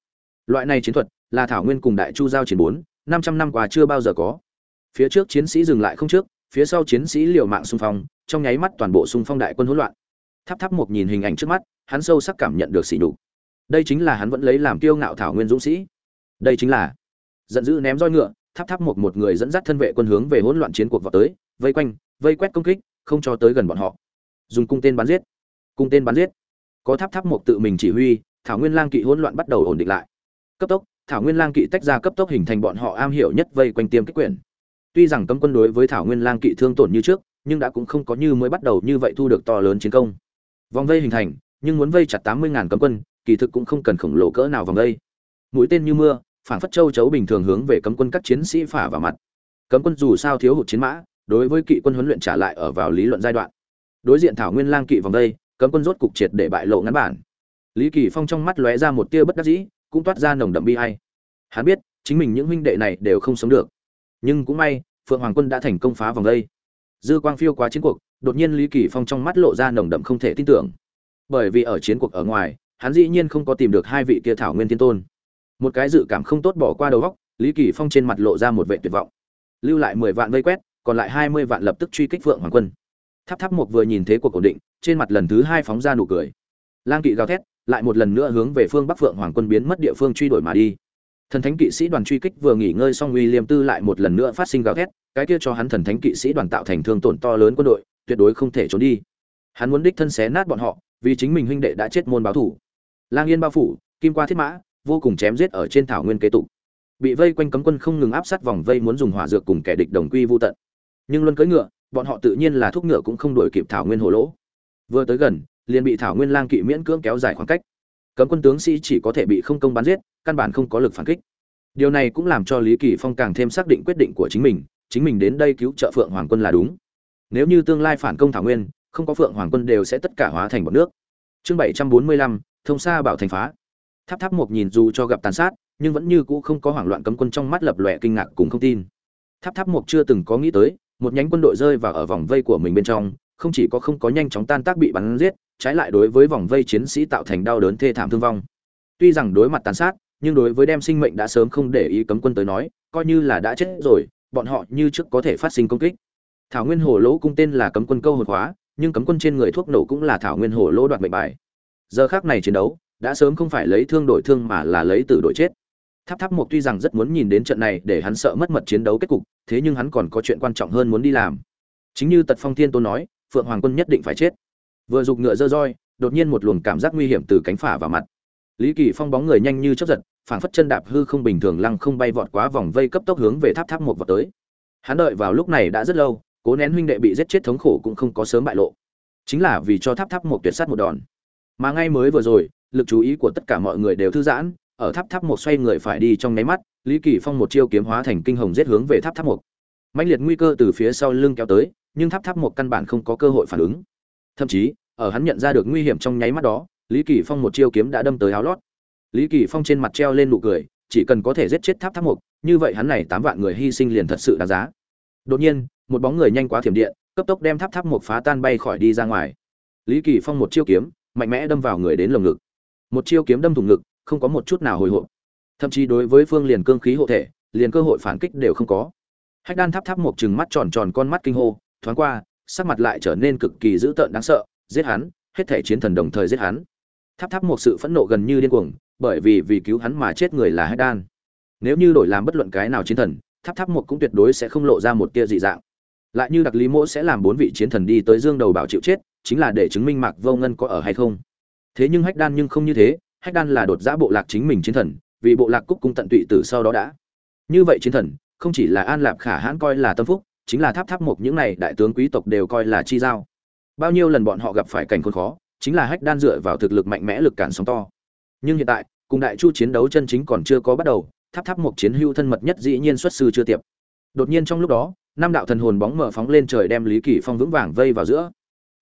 Loại này chiến thuật, là thảo nguyên cùng đại chu giao chiến bốn, năm trăm năm qua chưa bao giờ có. Phía trước chiến sĩ dừng lại không trước, phía sau chiến sĩ liều mạng xung phong, trong nháy mắt toàn bộ xung phong đại quân hỗn loạn. Tháp tháp một nhìn hình ảnh trước mắt hắn sâu sắc cảm nhận được sỉ nhục. Đây chính là hắn vẫn lấy làm kiêu ngạo thảo nguyên dũng sĩ. Đây chính là giận dữ ném roi ngựa, tháp tháp một một người dẫn dắt thân vệ quân hướng về hỗn loạn chiến cuộc vào tới, vây quanh, vây quét công kích, không cho tới gần bọn họ. Dùng cung tên bắn giết. Cung tên bắn giết. Có tháp tháp một tự mình chỉ huy, thảo nguyên lang kỵ hỗn loạn bắt đầu ổn định lại. Cấp tốc, thảo nguyên lang kỵ tách ra cấp tốc hình thành bọn họ am hiểu nhất vây quanh tiêm kích quyển tuy rằng cấm quân đối với thảo nguyên lang kỵ thương tổn như trước, nhưng đã cũng không có như mới bắt đầu như vậy thu được to lớn chiến công. Vòng vây hình thành nhưng muốn vây chặt tám mươi ngàn cấm quân, kỳ thực cũng không cần khổng lồ cỡ nào vòng đây. Mũi tên như mưa phản phất châu chấu bình thường hướng về cấm quân các chiến sĩ phả vào mặt. Cấm quân dù sao thiếu hụt chiến mã, đối với kỵ quân huấn luyện trả lại ở vào lý luận giai đoạn. Đối diện thảo nguyên lang kỵ vòng đây, cấm quân rốt cục triệt để bại lộ ngắn bản. Lý kỳ phong trong mắt lóe ra một tia bất đắc dĩ, cũng toát ra nồng đậm bi ai. Hắn biết, chính mình những huynh đệ này đều không sống được. Nhưng cũng may, phượng hoàng quân đã thành công phá vòng đây. Dư quang phiêu quá chiến cuộc, đột nhiên lý kỳ phong trong mắt lộ ra nồng đậm không thể tin tưởng bởi vì ở chiến cuộc ở ngoài, hắn dĩ nhiên không có tìm được hai vị kia thảo nguyên thiên tôn. Một cái dự cảm không tốt bỏ qua đầu góc lý kỳ phong trên mặt lộ ra một vệ tuyệt vọng. Lưu lại mười vạn vây quét, còn lại hai mươi vạn lập tức truy kích phượng hoàng quân. Tháp tháp một vừa nhìn thế cuộc ổn định, trên mặt lần thứ hai phóng ra nụ cười. Lang kỵ gào thét, lại một lần nữa hướng về phương bắc phượng hoàng quân biến mất địa phương truy đuổi mà đi. Thần thánh kỵ sĩ đoàn truy kích vừa nghỉ ngơi xong uy liêm tư lại một lần nữa phát sinh gào thét, cái kia cho hắn thần thánh kỵ sĩ đoàn tạo thành thương tổn to lớn quân đội, tuyệt đối không thể trốn đi. Hắn muốn đích thân xé nát bọn họ vì chính mình huynh đệ đã chết môn báo thủ. Lang yên bao phủ, kim qua thiết mã, vô cùng chém giết ở trên thảo nguyên kế tục. Bị vây quanh cấm quân không ngừng áp sát vòng vây muốn dùng hỏa dược cùng kẻ địch đồng quy vô tận. Nhưng luân cưỡi ngựa, bọn họ tự nhiên là thúc ngựa cũng không đuổi kịp thảo nguyên hồ lỗ. Vừa tới gần, liền bị thảo nguyên lang kỵ miễn cưỡng kéo dài khoảng cách. Cấm quân tướng sĩ chỉ có thể bị không công bắn giết, căn bản không có lực phản kích. Điều này cũng làm cho lý kỳ phong càng thêm xác định quyết định của chính mình chính mình đến đây cứu trợ phượng hoàng quân là đúng. Nếu như tương lai phản công thảo nguyên không có phượng hoàng quân đều sẽ tất cả hóa thành một nước. Chương bảy trăm bốn mươi lăm, thông xa bảo thành phá. Tháp tháp một nhìn dù cho gặp tàn sát, nhưng vẫn như cũ không có hoảng loạn cấm quân trong mắt lập lòe kinh ngạc cùng không tin. Tháp tháp một chưa từng có nghĩ tới, một nhánh quân đội rơi vào ở vòng vây của mình bên trong, không chỉ có không có nhanh chóng tan tác bị bắn giết, trái lại đối với vòng vây chiến sĩ tạo thành đau đớn thê thảm thương vong. Tuy rằng đối mặt tàn sát, nhưng đối với đem sinh mệnh đã sớm không để ý cấm quân tới nói, coi như là đã chết rồi, bọn họ như trước có thể phát sinh công kích. Thảo nguyên hồ lỗ cung tên là cấm quân câu hồn hóa nhưng cấm quân trên người thuốc nổ cũng là thảo nguyên hồ lô đoạt mệnh bài. Giờ khác này chiến đấu, đã sớm không phải lấy thương đổi thương mà là lấy tử đổi chết. Tháp tháp một tuy rằng rất muốn nhìn đến trận này để hắn sợ mất mật chiến đấu kết cục, thế nhưng hắn còn có chuyện quan trọng hơn muốn đi làm. Chính như tật phong thiên tôn nói, phượng hoàng quân nhất định phải chết. Vừa giục ngựa dơ roi, đột nhiên một luồng cảm giác nguy hiểm từ cánh phả vào mặt. Lý kỳ phong bóng người nhanh như chớp giật, phảng phất chân đạp hư không bình thường lăng không bay vọt quá vòng vây cấp tốc hướng về tháp tháp một vọt tới. Hắn đợi vào lúc này đã rất lâu cố nén huynh đệ bị giết chết thống khổ cũng không có sớm bại lộ. Chính là vì cho tháp tháp một tuyệt sát một đòn. Mà ngay mới vừa rồi, lực chú ý của tất cả mọi người đều thư giãn, ở tháp tháp một xoay người phải đi trong nháy mắt, lý kỳ phong một chiêu kiếm hóa thành kinh hồng giết hướng về tháp tháp một mãnh liệt nguy cơ từ phía sau lưng kéo tới, nhưng tháp tháp một căn bản không có cơ hội phản ứng. Thậm chí, ở hắn nhận ra được nguy hiểm trong nháy mắt đó, lý kỳ phong một chiêu kiếm đã đâm tới áo lót. Lý kỳ phong trên mặt treo lên nụ cười, chỉ cần có thể giết chết tháp tháp một như vậy hắn này tám vạn người hy sinh liền thật sự đáng giá. Đột nhiên một bóng người nhanh quá thiểm điện, cấp tốc đem tháp tháp một phá tan bay khỏi đi ra ngoài. Lý kỳ phong một chiêu kiếm, mạnh mẽ đâm vào người đến lồng ngực. Một chiêu kiếm đâm thủng ngực, không có một chút nào hồi hộp. Thậm chí đối với phương liền cương khí hộ thể, liền cơ hội phản kích đều không có. Hách đan tháp tháp một chừng mắt tròn tròn con mắt kinh hô, thoáng qua, sắc mặt lại trở nên cực kỳ dữ tợn đáng sợ, giết hắn, hết thể chiến thần đồng thời giết hắn. Tháp tháp một sự phẫn nộ gần như điên cuồng, bởi vì vì cứu hắn mà chết người là hách đan. Nếu như đổi làm bất luận cái nào chiến thần, tháp tháp một cũng tuyệt đối sẽ không lộ ra một tia dị dạng lại như đặc lý mỗ sẽ làm bốn vị chiến thần đi tới dương đầu bảo chịu chết, chính là để chứng minh mạc vô ngân có ở hay không. Thế nhưng hách đan nhưng không như thế, hách đan là đột giã bộ lạc chính mình chiến thần, vì bộ lạc cúc cung tận tụy từ sau đó đã. Như vậy chiến thần, không chỉ là an lạp khả hãn coi là tâm phúc, chính là tháp tháp một những này đại tướng quý tộc đều coi là chi giao. Bao nhiêu lần bọn họ gặp phải cảnh khốn khó, chính là hách đan dựa vào thực lực mạnh mẽ lực cản sóng to. Nhưng hiện tại, cùng đại chu chiến đấu chân chính còn chưa có bắt đầu, tháp tháp một chiến hưu thân mật nhất dĩ nhiên xuất sư chưa tiệp. Đột nhiên trong lúc đó năm đạo thần hồn bóng mở phóng lên trời đem lý kỳ phong vững vàng vây vào giữa.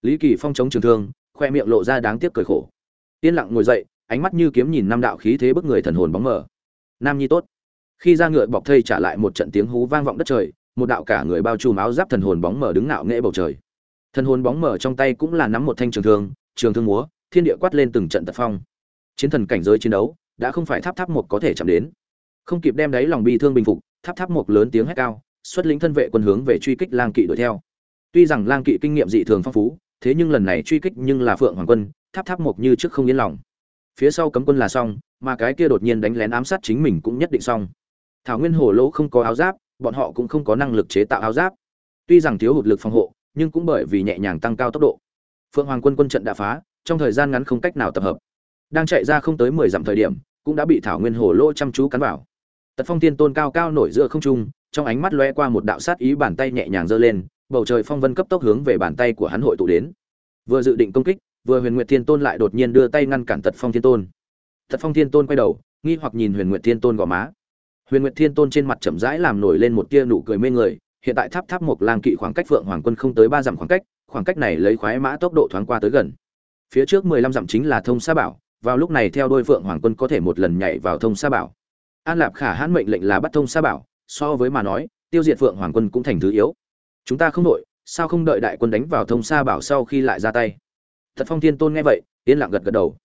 Lý kỳ phong chống trường thương, khoe miệng lộ ra đáng tiếc cười khổ. Yên lặng ngồi dậy, ánh mắt như kiếm nhìn năm đạo khí thế bức người thần hồn bóng mở. Nam nhi tốt. Khi ra ngựa, bọc thây trả lại một trận tiếng hú vang vọng đất trời, một đạo cả người bao trùm áo giáp thần hồn bóng mở đứng ngạo nghễ bầu trời. Thần hồn bóng mở trong tay cũng là nắm một thanh trường thương trường thương múa, thiên địa quát lên từng trận tật phong. Chiến thần cảnh giới chiến đấu, đã không phải tháp tháp một có thể chạm đến. Không kịp đem đáy lòng bi thương bình phục, tháp tháp một lớn tiếng hét cao xuất lĩnh thân vệ quân hướng về truy kích lang kỵ đuổi theo. Tuy rằng lang kỵ kinh nghiệm dị thường phong phú, thế nhưng lần này truy kích nhưng là phượng hoàng quân, tháp tháp một như trước không yên lòng. Phía sau cấm quân là xong, mà cái kia đột nhiên đánh lén ám sát chính mình cũng nhất định xong. Thảo nguyên hồ lỗ không có áo giáp, bọn họ cũng không có năng lực chế tạo áo giáp. Tuy rằng thiếu hụt lực phòng hộ, nhưng cũng bởi vì nhẹ nhàng tăng cao tốc độ. Phượng hoàng quân quân trận đã phá, trong thời gian ngắn không cách nào tập hợp. Đang chạy ra không tới mười dặm thời điểm, cũng đã bị thảo nguyên hồ lỗ chăm chú cắn vào. Tật phong tiên tôn cao cao nổi giữa không trung trong ánh mắt lóe qua một đạo sát ý, bàn tay nhẹ nhàng giơ lên, bầu trời phong vân cấp tốc hướng về bàn tay của hắn hội tụ đến. Vừa dự định công kích, vừa huyền nguyệt thiên tôn lại đột nhiên đưa tay ngăn cản tật phong thiên tôn. Tật phong thiên tôn quay đầu, nghi hoặc nhìn huyền nguyệt thiên tôn gò má. Huyền nguyệt thiên tôn trên mặt chậm rãi làm nổi lên một tia nụ cười mê người, hiện tại tháp tháp một lang kỵ khoảng cách phượng hoàng quân không tới ba dặm khoảng cách khoảng cách này lấy khoái mã tốc độ thoáng qua tới gần. Phía trước mười lăm dặm chính là thông sa bảo, vào lúc này theo đôi phượng hoàng quân có thể một lần nhảy vào thông sa bảo. An lạp khả hãn mệnh lệnh là bắt thông sa bảo so với mà nói, tiêu diệt phượng hoàng quân cũng thành thứ yếu. Chúng ta không đội, sao không đợi đại quân đánh vào thông sa bảo sau khi lại ra tay? Thật phong thiên tôn nghe vậy, yên lặng gật gật đầu.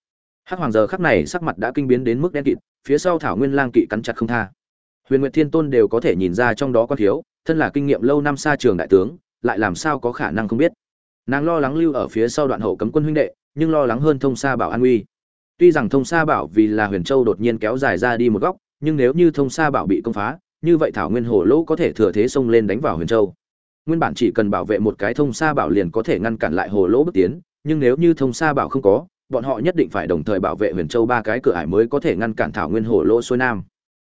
Hắc hoàng giờ khắc này sắc mặt đã kinh biến đến mức đen kịt, phía sau thảo nguyên lang kỵ cắn chặt không tha. Huyền nguyệt thiên tôn đều có thể nhìn ra trong đó có thiếu, thân là kinh nghiệm lâu năm xa trường đại tướng, lại làm sao có khả năng không biết. Nàng lo lắng lưu ở phía sau đoạn hậu cấm quân huynh đệ, nhưng lo lắng hơn thông sa bảo an uy. Tuy rằng thông sa bảo vì là huyền châu đột nhiên kéo dài ra đi một góc, nhưng nếu như thông sa bảo bị công phá như vậy thảo nguyên hồ lỗ có thể thừa thế xông lên đánh vào huyền châu. Nguyên bản chỉ cần bảo vệ một cái thông xa bảo liền có thể ngăn cản lại hồ lỗ bước tiến, nhưng nếu như thông xa bảo không có, bọn họ nhất định phải đồng thời bảo vệ huyền châu ba cái cửa ải mới có thể ngăn cản thảo nguyên hồ lỗ xuôi nam.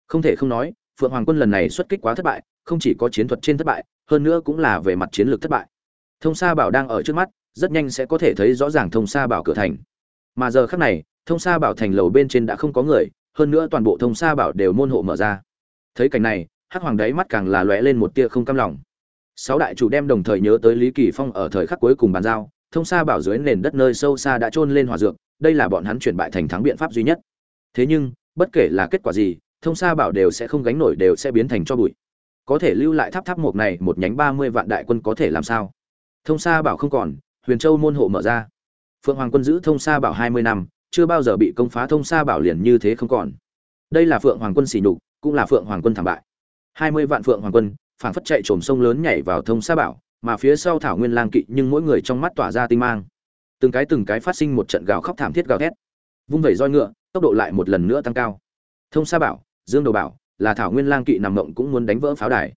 Không thể không nói, phượng hoàng quân lần này xuất kích quá thất bại, không chỉ có chiến thuật trên thất bại, hơn nữa cũng là về mặt chiến lược thất bại. Thông sa bảo đang ở trước mắt, rất nhanh sẽ có thể thấy rõ ràng thông sa bảo cửa thành. Mà giờ khắc này, thông sa bảo thành lầu bên trên đã không có người, hơn nữa toàn bộ thông sa bảo đều môn hộ mở ra thấy cảnh này, hắc hoàng đáy mắt càng là lóe lên một tia không cam lòng. Sáu đại chủ đem đồng thời nhớ tới lý kỳ phong ở thời khắc cuối cùng bàn giao, thông sa bảo dưới nền đất nơi sâu xa đã trôn lên hòa dược, đây là bọn hắn chuyển bại thành thắng biện pháp duy nhất. Thế nhưng, bất kể là kết quả gì, thông sa bảo đều sẽ không gánh nổi đều sẽ biến thành cho bụi. Có thể lưu lại tháp tháp một này một nhánh ba mươi vạn đại quân có thể làm sao? Thông sa bảo không còn, huyền châu môn hộ mở ra. Phượng hoàng quân giữ thông sa bảo hai mươi năm, chưa bao giờ bị công phá thông sa bảo liền như thế không còn. Đây là phượng hoàng quân xỉ nhục cũng là phượng hoàng quân thảm bại. Hai mươi vạn phượng hoàng quân, phảng phất chạy trồm sông lớn nhảy vào thông sa bảo, mà phía sau thảo nguyên lang kỵ nhưng mỗi người trong mắt tỏa ra tinh mang. Từng cái từng cái phát sinh một trận gào khóc thảm thiết gào thét. Vung vẩy roi ngựa, tốc độ lại một lần nữa tăng cao. Thông sa bảo, dương đầu bảo, là thảo nguyên lang kỵ nằm mộng cũng muốn đánh vỡ pháo đài.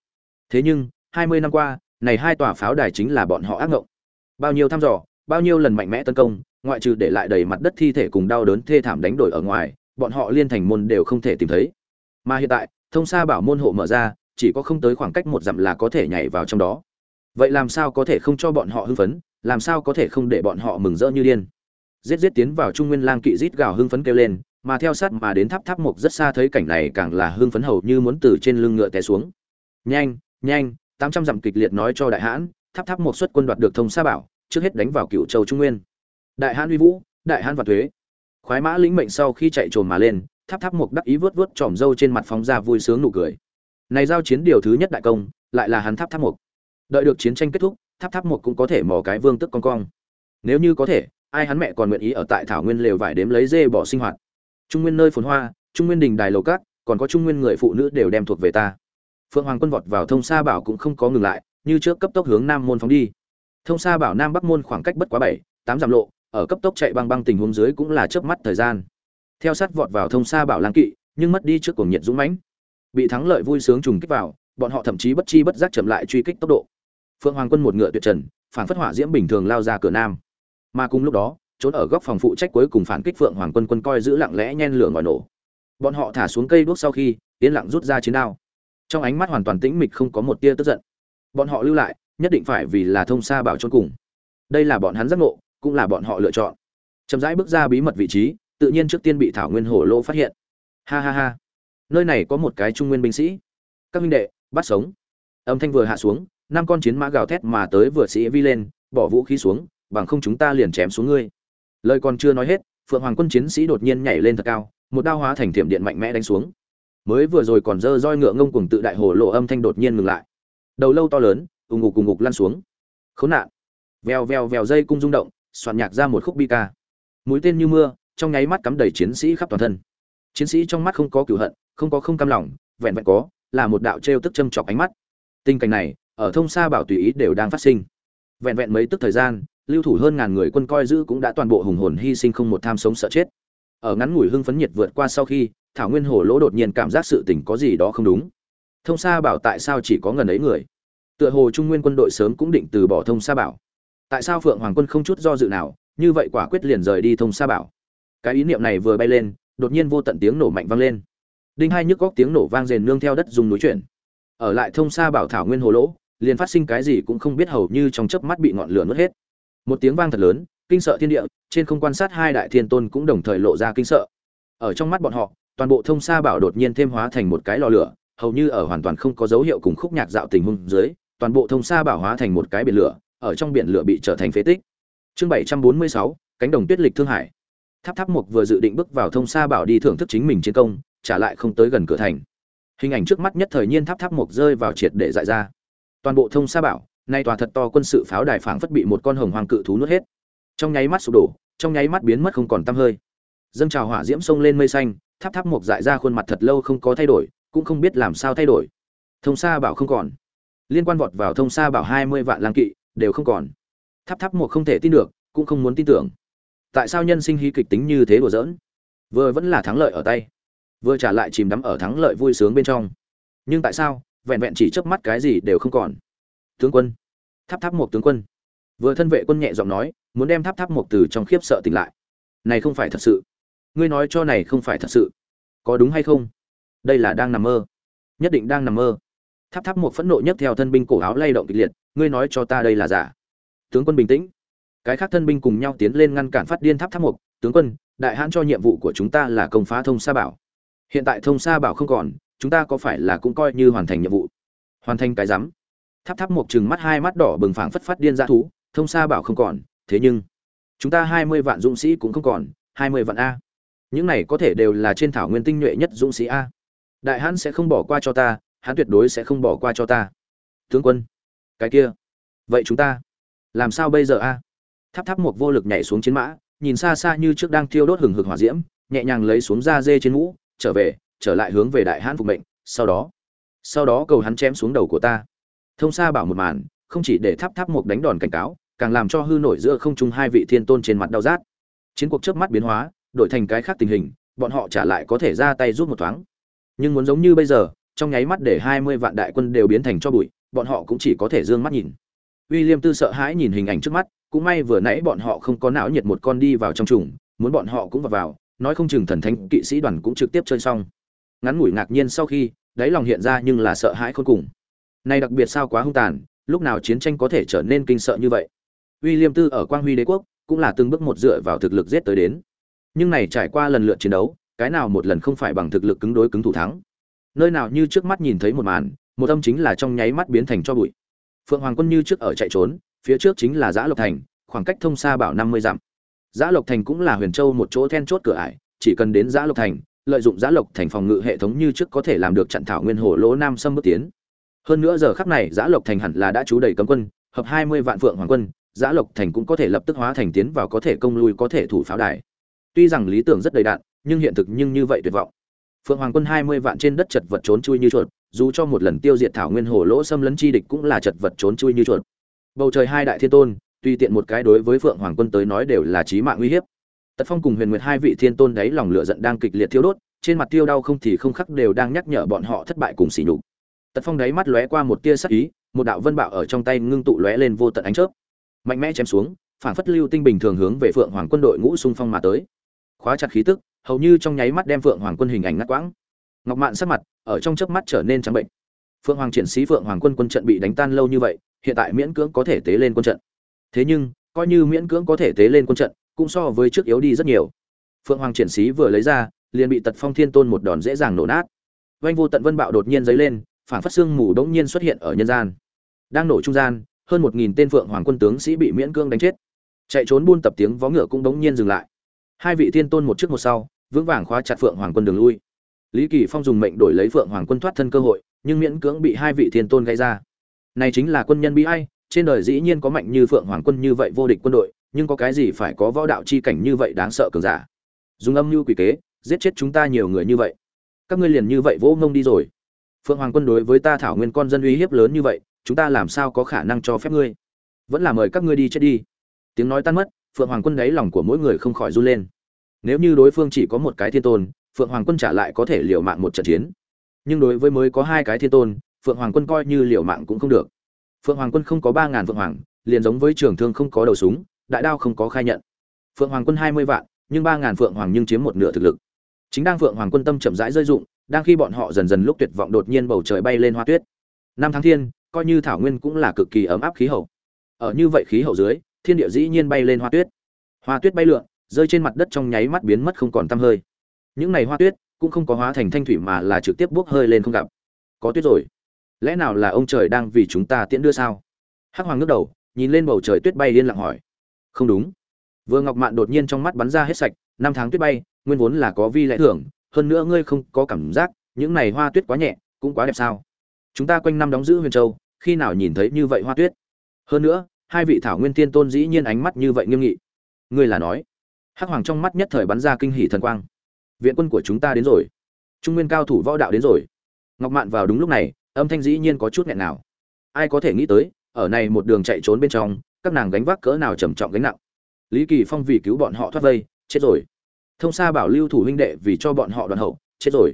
Thế nhưng, hai mươi năm qua, này hai tòa pháo đài chính là bọn họ ác ngộng. Bao nhiêu thăm dò, bao nhiêu lần mạnh mẽ tấn công, ngoại trừ để lại đầy mặt đất thi thể cùng đau đớn thê thảm đánh đổi ở ngoài, bọn họ liên thành môn đều không thể tìm thấy mà hiện tại, thông sa bảo môn hộ mở ra, chỉ có không tới khoảng cách một dặm là có thể nhảy vào trong đó. Vậy làm sao có thể không cho bọn họ hưng phấn, làm sao có thể không để bọn họ mừng rỡ như điên? Giết giết tiến vào trung nguyên lang kỵ rít gào hưng phấn kêu lên, mà theo sát mà đến tháp tháp mục rất xa thấy cảnh này càng là hưng phấn hầu như muốn từ trên lưng ngựa té xuống. Nhanh nhanh, tám trăm dặm kịch liệt nói cho đại hãn, tháp tháp một xuất quân đoạt được thông sa bảo, trước hết đánh vào cựu châu trung nguyên. Đại hãn uy vũ, đại hãn và thuế. Khoái mã lĩnh mệnh sau khi chạy trồn mà lên tháp tháp mục đắc ý vớt vớt tròm râu trên mặt phóng ra vui sướng nụ cười. Này giao chiến điều thứ nhất đại công, lại là hắn tháp tháp mục. Đợi được chiến tranh kết thúc, tháp tháp mục cũng có thể mò cái vương tức con cong. Nếu như có thể, ai hắn mẹ còn nguyện ý ở tại thảo nguyên lều vải đếm lấy dê bỏ sinh hoạt. Trung nguyên nơi phồn hoa, trung nguyên đình đài lầu cát, còn có trung nguyên người phụ nữ đều đem thuộc về ta. Phượng hoàng quân vọt vào thông sa bảo cũng không có ngừng lại, như trước cấp tốc hướng nam môn phóng đi. Thông sa bảo nam bắc môn khoảng cách bất quá bảy, tám dặm lộ, ở cấp tốc chạy băng băng tình huống dưới cũng là chớp mắt thời gian theo sát vọt vào thông sa bảo lang kỵ, nhưng mất đi trước cuồng nhiệt dũng mãnh. Bị thắng lợi vui sướng trùng kích vào, bọn họ thậm chí bất chi bất giác chậm lại truy kích tốc độ. Phượng hoàng quân một ngựa tuyệt trần, phản phất hỏa diễm bình thường lao ra cửa nam. Mà cùng lúc đó, trốn ở góc phòng phụ trách cuối cùng phản kích phượng hoàng quân quân coi giữ lặng lẽ nhen lửa ngòi nổ. Bọn họ thả xuống cây đuốc sau khi, yên lặng rút ra chiến đao. Trong ánh mắt hoàn toàn tĩnh mịch không có một tia tức giận. Bọn họ lưu lại, nhất định phải vì là thông xa bảo trốn cùng. Đây là bọn hắn giác ngộ, cũng là bọn họ lựa chọn. Chậm rãi bước ra bí mật vị trí tự nhiên trước tiên bị thảo nguyên hổ lô phát hiện. Ha ha ha. Nơi này có một cái trung nguyên binh sĩ. Các minh đệ, bắt sống. Âm thanh vừa hạ xuống, năm con chiến mã gào thét mà tới vừa sĩ vi lên, bỏ vũ khí xuống, bằng không chúng ta liền chém xuống ngươi. Lời còn chưa nói hết, phượng hoàng quân chiến sĩ đột nhiên nhảy lên thật cao, một đao hóa thành thiểm điện mạnh mẽ đánh xuống. Mới vừa rồi còn dơ roi ngựa ngông cùng tự đại hồ lộ âm thanh đột nhiên ngừng lại. Đầu lâu to lớn, ùng ngục cùng ngục lăn xuống. Khốn nạn. Vèo vèo vèo dây cung rung động, soạn nhạc ra một khúc bi ca. Mũi tên như mưa trong nháy mắt cắm đầy chiến sĩ khắp toàn thân. Chiến sĩ trong mắt không có cửu hận, không có không cam lòng, vẹn vẹn có, là một đạo trêu tức châm chọc ánh mắt. Tình cảnh này, ở thông xa bảo tùy ý đều đang phát sinh. Vẹn vẹn mấy tức thời gian, lưu thủ hơn ngàn người quân coi giữ cũng đã toàn bộ hùng hồn hy sinh không một tham sống sợ chết. Ở ngắn ngủi hưng phấn nhiệt vượt qua sau khi, thảo nguyên hồ lỗ đột nhiên cảm giác sự tình có gì đó không đúng. Thông sa bảo tại sao chỉ có ngần ấy người? Tựa hồ trung nguyên quân đội sớm cũng định từ bỏ thông sa bảo. Tại sao phượng hoàng quân không chút do dự nào, như vậy quả quyết liền rời đi thông sa bảo? Cái ý niệm này vừa bay lên, đột nhiên vô tận tiếng nổ mạnh vang lên. Đinh hai nhức góc tiếng nổ vang rền nương theo đất dùng núi chuyển. Ở lại thông sa bảo thảo nguyên hồ lỗ, liền phát sinh cái gì cũng không biết hầu như trong chớp mắt bị ngọn lửa nuốt hết. Một tiếng vang thật lớn, kinh sợ thiên địa, trên không quan sát hai đại thiên tôn cũng đồng thời lộ ra kinh sợ. Ở trong mắt bọn họ, toàn bộ thông sa bảo đột nhiên thêm hóa thành một cái lò lửa, hầu như ở hoàn toàn không có dấu hiệu cùng khúc nhạc dạo tình hung dưới, toàn bộ thông sa bảo hóa thành một cái biển lửa, ở trong biển lửa bị trở thành phế tích. Chương bảy trăm bốn mươi sáu, cánh đồng tuyết lịch thương hải tháp tháp mục vừa dự định bước vào thông sa bảo đi thưởng thức chính mình chiến công, trả lại không tới gần cửa thành. Hình ảnh trước mắt nhất thời nhiên tháp tháp mục rơi vào triệt để dại ra. Toàn bộ thông sa bảo, nay tòa thật to quân sự pháo đài phảng phất bị một con hồng hoàng cự thú nuốt hết. Trong nháy mắt sụp đổ, trong nháy mắt biến mất không còn tăm hơi. Dâng trào hỏa diễm sông lên mây xanh, tháp tháp Mục dại ra khuôn mặt thật lâu không có thay đổi, cũng không biết làm sao thay đổi. Thông sa bảo không còn. Liên quan vọt vào thông xa bảo hai mươi vạn lang kỵ, đều không còn. Tháp tháp Mục không thể tin được, cũng không muốn tin tưởng tại sao nhân sinh hí kịch tính như thế đùa giỡn? Vừa vẫn là thắng lợi ở tay, vừa trả lại chìm đắm ở thắng lợi vui sướng bên trong. Nhưng tại sao, vẹn vẹn chỉ chớp mắt cái gì đều không còn? Tướng quân, tháp tháp một tướng quân. Vừa thân vệ quân nhẹ giọng nói, muốn đem tháp tháp một từ trong khiếp sợ tỉnh lại. Này không phải thật sự. Ngươi nói cho này không phải thật sự. Có đúng hay không? Đây là đang nằm mơ. Nhất định đang nằm mơ. Tháp tháp một phẫn nộ nhất theo thân binh cổ áo lay động kịch liệt, ngươi nói cho ta đây là giả. Tướng quân bình tĩnh cái khác thân binh cùng nhau tiến lên ngăn cản phát điên tháp tháp một tướng quân, đại hãn cho nhiệm vụ của chúng ta là công phá thông sa bảo. Hiện tại thông sa bảo không còn, chúng ta có phải là cũng coi như hoàn thành nhiệm vụ? Hoàn thành cái rắm. Tháp tháp một chừng mắt hai mắt đỏ bừng phảng phất phát điên ra thú, thông sa bảo không còn, thế nhưng, chúng ta hai mươi vạn dũng sĩ cũng không còn, hai mươi vạn a. Những này có thể đều là trên thảo nguyên tinh nhuệ nhất dũng sĩ a. Đại hãn sẽ không bỏ qua cho ta hắn tuyệt đối sẽ không bỏ qua cho ta. Tướng quân, cái kia, vậy chúng ta làm sao bây giờ a? Tháp tháp một vô lực nhảy xuống chiến mã, nhìn xa xa như trước đang thiêu đốt hừng hực hỏa diễm, nhẹ nhàng lấy xuống da dê trên mũ, trở về, trở lại hướng về đại hãn phục mệnh, sau đó sau đó cầu hắn chém xuống đầu của ta. Thông xa bảo một màn, không chỉ để tháp tháp một đánh đòn cảnh cáo, càng làm cho hư nổi giữa không trung hai vị thiên tôn trên mặt đau rát. Chiến cuộc chớp mắt biến hóa, đổi thành cái khác tình hình, bọn họ trả lại có thể ra tay giúp một thoáng. Nhưng muốn giống như bây giờ, trong nháy mắt để hai mươi vạn đại quân đều biến thành cho bụi, bọn họ cũng chỉ có thể dương mắt nhìn. William tư sợ hãi nhìn hình ảnh trước mắt cũng may vừa nãy bọn họ không có não nhiệt một con đi vào trong trùng, muốn bọn họ cũng vào vào, nói không chừng thần thánh kỵ sĩ đoàn cũng trực tiếp chơi xong. Ngắn ngủi ngạc nhiên sau khi, đáy lòng hiện ra nhưng là sợ hãi khôn cùng. Này đặc biệt sao quá hung tàn, lúc nào chiến tranh có thể trở nên kinh sợ như vậy? William tư ở quang huy đế quốc cũng là từng bước một dựa vào thực lực giết tới đến. Nhưng này trải qua lần lượt chiến đấu, cái nào một lần không phải bằng thực lực cứng đối cứng thủ thắng? Nơi nào như trước mắt nhìn thấy một màn, một âm chính là trong nháy mắt biến thành cho bụi. Phượng hoàng quân như trước ở chạy trốn phía trước chính là giã lộc thành, khoảng cách thông xa bảo năm mươi dặm. Giã lộc thành cũng là huyền châu một chỗ then chốt cửa ải, chỉ cần đến giã lộc thành, lợi dụng giã lộc thành phòng ngự hệ thống như trước có thể làm được chặn thảo nguyên hồ lỗ nam xâm bước tiến. Hơn nữa giờ khắc này, giã lộc thành hẳn là đã trú đầy cấm quân, hợp hai mươi vạn phượng hoàng quân, giã lộc thành cũng có thể lập tức hóa thành tiến vào có thể công lui, có thể thủ pháo đài. Tuy rằng lý tưởng rất đầy đạn, nhưng hiện thực nhưng như vậy tuyệt vọng. Phượng hoàng quân hai mươi vạn trên đất chật vật trốn chui như chuột, dù cho một lần tiêu diệt thảo nguyên hồ lỗ xâm lấn chi địch cũng là chật vật trốn chui như chuột bầu trời hai đại thiên tôn, tuy tiện một cái đối với phượng hoàng quân tới nói đều là chí mạng uy hiếp. Tật phong cùng huyền nguyệt hai vị thiên tôn đấy lòng lửa giận đang kịch liệt thiêu đốt, trên mặt tiêu đau không thì không khắc đều đang nhắc nhở bọn họ thất bại cùng xỉ nhục. Tật phong đấy mắt lóe qua một tia sắc ý, một đạo vân bạo ở trong tay ngưng tụ lóe lên vô tận ánh chớp. Mạnh mẽ chém xuống, phản phất lưu tinh bình thường hướng về phượng hoàng quân đội ngũ xung phong mà tới. Khóa chặt khí tức, hầu như trong nháy mắt đem phượng hoàng quân hình ảnh ngắt quãng. Ngọc mạn sắc mặt ở trong chớp mắt trở nên trắng bệnh. Phượng hoàng triển sĩ phượng hoàng quân quân trận bị đánh tan lâu như vậy hiện tại miễn cưỡng có thể tế lên quân trận. Thế nhưng, coi như miễn cưỡng có thể tế lên quân trận, cũng so với trước yếu đi rất nhiều. Phượng hoàng triển sĩ vừa lấy ra, liền bị tật phong thiên tôn một đòn dễ dàng nổ nát. Vành vô tận vân bạo đột nhiên giấy lên, phản phát xương mù đống nhiên xuất hiện ở nhân gian. Đang nổ trung gian, hơn một nghìn tên phượng hoàng quân tướng sĩ bị miễn cưỡng đánh chết. Chạy trốn buôn tập tiếng vó ngựa cũng đống nhiên dừng lại. Hai vị thiên tôn một trước một sau, vững vàng khóa chặt phượng hoàng quân đường lui. Lý kỳ phong dùng mệnh đổi lấy phượng hoàng quân thoát thân cơ hội, nhưng miễn cưỡng bị hai vị thiên tôn gây ra này chính là quân nhân bi ai, trên đời dĩ nhiên có mạnh như phượng hoàng quân như vậy vô địch quân đội, nhưng có cái gì phải có võ đạo chi cảnh như vậy đáng sợ cường giả? Dùng âm mưu quỷ kế, giết chết chúng ta nhiều người như vậy. Các ngươi liền như vậy vỗ ngông đi rồi. Phượng hoàng quân đối với ta thảo nguyên con dân uy hiếp lớn như vậy, chúng ta làm sao có khả năng cho phép ngươi? Vẫn là mời các ngươi đi chết đi. Tiếng nói tan mất, phượng hoàng quân đáy lòng của mỗi người không khỏi run lên. Nếu như đối phương chỉ có một cái thiên tôn, phượng hoàng quân trả lại có thể liều mạng một trận chiến. Nhưng đối với mới có hai cái thiên tôn phượng hoàng quân coi như liều mạng cũng không được. Phượng hoàng quân không có ba ngàn phượng hoàng, liền giống với trường thương không có đầu súng, đại đao không có khai nhận. Phượng hoàng quân hai mươi vạn, nhưng ba ngàn phượng hoàng nhưng chiếm một nửa thực lực. Chính đang phượng hoàng quân tâm chậm rãi rơi dụng, đang khi bọn họ dần dần lúc tuyệt vọng đột nhiên bầu trời bay lên hoa tuyết. Năm tháng thiên, coi như thảo nguyên cũng là cực kỳ ấm áp khí hậu. Ở như vậy khí hậu dưới, thiên địa dĩ nhiên bay lên hoa tuyết. Hoa tuyết bay lượn, rơi trên mặt đất trong nháy mắt biến mất không còn tăm hơi. Những này hoa tuyết cũng không có hóa thành thanh thủy mà là trực tiếp buốc hơi lên không gặp. Có tuyết rồi lẽ nào là ông trời đang vì chúng ta tiễn đưa sao? Hắc hoàng ngước đầu, nhìn lên bầu trời tuyết bay liên lặng hỏi. Không đúng. Vừa ngọc mạn đột nhiên trong mắt bắn ra hết sạch, năm tháng tuyết bay, nguyên vốn là có vi lẽ thưởng hơn nữa ngươi không có cảm giác, những này hoa tuyết quá nhẹ, cũng quá đẹp sao? Chúng ta quanh năm đóng giữ huyền châu, khi nào nhìn thấy như vậy hoa tuyết? Hơn nữa, hai vị thảo nguyên tiên tôn dĩ nhiên ánh mắt như vậy nghiêm nghị. Ngươi là nói. Hắc hoàng trong mắt nhất thời bắn ra kinh hỷ thần quang. Viện quân của chúng ta đến rồi. Trung nguyên cao thủ võ đạo đến rồi. Ngọc mạn vào đúng lúc này âm thanh dĩ nhiên có chút nghẹn nào. Ai có thể nghĩ tới, ở này một đường chạy trốn bên trong, các nàng gánh vác cỡ nào trầm trọng gánh nặng. Lý kỳ phong vì cứu bọn họ thoát vây, chết rồi. Thông Sa bảo lưu thủ huynh đệ vì cho bọn họ đoàn hậu, chết rồi.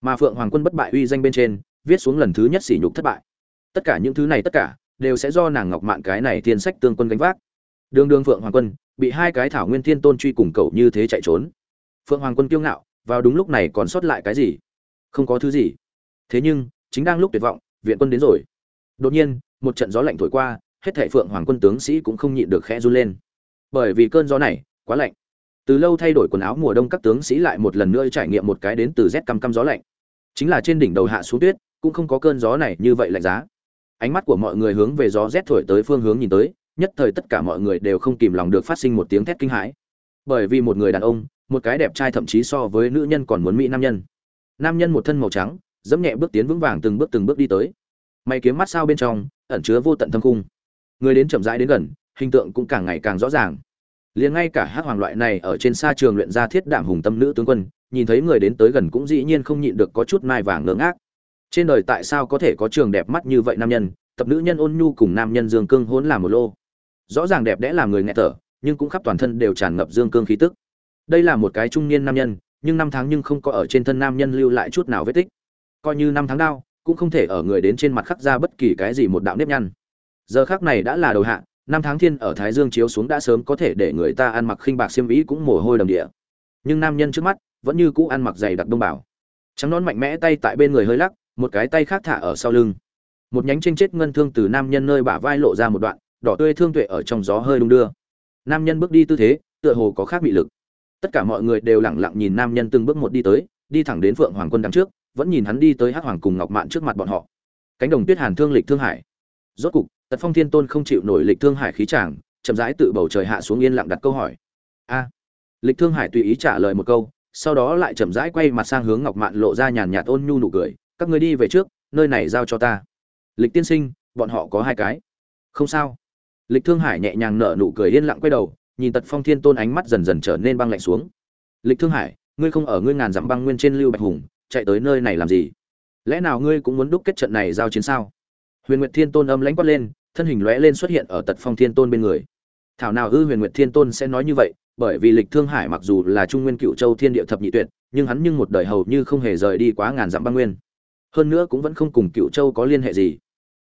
Mà phượng hoàng quân bất bại uy danh bên trên, viết xuống lần thứ nhất sỉ nhục thất bại. Tất cả những thứ này tất cả, đều sẽ do nàng ngọc mạn cái này thiên sách tương quân gánh vác. Đường đường phượng hoàng quân, bị hai cái thảo nguyên thiên tôn truy cùng cậu như thế chạy trốn. Phượng hoàng quân kiêu ngạo, vào đúng lúc này còn sót lại cái gì? Không có thứ gì. Thế nhưng chính đang lúc tuyệt vọng, viện quân đến rồi. Đột nhiên, một trận gió lạnh thổi qua, hết thảy phượng hoàng quân tướng sĩ cũng không nhịn được khẽ run lên. Bởi vì cơn gió này, quá lạnh. Từ lâu thay đổi quần áo mùa đông các tướng sĩ lại một lần nữa trải nghiệm một cái đến từ rét căm căm gió lạnh. Chính là trên đỉnh đầu hạ xuống tuyết, cũng không có cơn gió này như vậy lạnh giá. Ánh mắt của mọi người hướng về gió rét thổi tới phương hướng nhìn tới, nhất thời tất cả mọi người đều không kìm lòng được phát sinh một tiếng thét kinh hãi. Bởi vì một người đàn ông, một cái đẹp trai thậm chí so với nữ nhân còn muốn mỹ nam nhân. Nam nhân một thân màu trắng dẫm nhẹ bước tiến vững vàng từng bước từng bước đi tới. Mày kiếm mắt sao bên trong, ẩn chứa vô tận thâm cung người đến chậm rãi đến gần, hình tượng cũng càng ngày càng rõ ràng. Liền ngay cả hắc hoàng loại này ở trên xa trường luyện ra thiết đảm hùng tâm nữ tướng quân, nhìn thấy người đến tới gần cũng dĩ nhiên không nhịn được có chút mai vàng ngưỡng ác trên đời tại sao có thể có trường đẹp mắt như vậy nam nhân, tập nữ nhân ôn nhu cùng nam nhân dương cương hỗn làm một lô. Rõ ràng đẹp đẽ làm người nghe thở, nhưng cũng khắp toàn thân đều tràn ngập dương cương khí tức. Đây là một cái trung niên nam nhân, nhưng năm tháng nhưng không có ở trên thân nam nhân lưu lại chút nào vết tích coi như năm tháng đau cũng không thể ở người đến trên mặt khắc ra bất kỳ cái gì một đạo nếp nhăn. Giờ khác này đã là đầu hạ, năm tháng thiên ở thái dương chiếu xuống đã sớm có thể để người ta ăn mặc khinh bạc xiêm vĩ cũng mồ hôi đầm địa. Nhưng nam nhân trước mắt, vẫn như cũ ăn mặc dày đặc đông bảo. Trắng nón mạnh mẽ tay tại bên người hơi lắc, một cái tay khác thả ở sau lưng. Một nhánh tranh chết ngân thương từ nam nhân nơi bả vai lộ ra một đoạn, đỏ tươi thương tuệ ở trong gió hơi đung đưa. Nam nhân bước đi tư thế, tựa hồ có khác bị lực. Tất cả mọi người đều lẳng lặng nhìn nam nhân từng bước một đi tới, đi thẳng đến phượng hoàng quân đằng trước vẫn nhìn hắn đi tới hắc hoàng cùng ngọc mạn trước mặt bọn họ. Cánh đồng tuyết hàn thương lịch thương hải. Rốt cục, tật phong thiên tôn không chịu nổi lịch thương hải khí tràng chậm rãi tự bầu trời hạ xuống yên lặng đặt câu hỏi. A. Lịch thương hải tùy ý trả lời một câu, sau đó lại chậm rãi quay mặt sang hướng ngọc mạn lộ ra nhàn nhạt ôn nhu nụ cười. Các ngươi đi về trước, nơi này giao cho ta. Lịch tiên sinh, bọn họ có hai cái. Không sao. Lịch thương hải nhẹ nhàng nở nụ cười yên lặng quay đầu, nhìn tật phong thiên tôn ánh mắt dần dần trở nên băng lạnh xuống. Lịch thương hải, ngươi không ở ngươi ngàn dặm băng nguyên trên lưu bạch hùng chạy tới nơi này làm gì? Lẽ nào ngươi cũng muốn đúc kết trận này giao chiến sao? Huyền nguyệt thiên tôn âm lãnh quát lên, thân hình lóe lên xuất hiện ở tật phong thiên tôn bên người. Thảo nào ư, huyền nguyệt thiên tôn sẽ nói như vậy, bởi vì lịch thương hải mặc dù là trung nguyên cựu châu thiên địa thập nhị tuyệt, nhưng hắn nhưng một đời hầu như không hề rời đi quá ngàn dặm băng nguyên. Hơn nữa cũng vẫn không cùng cựu châu có liên hệ gì.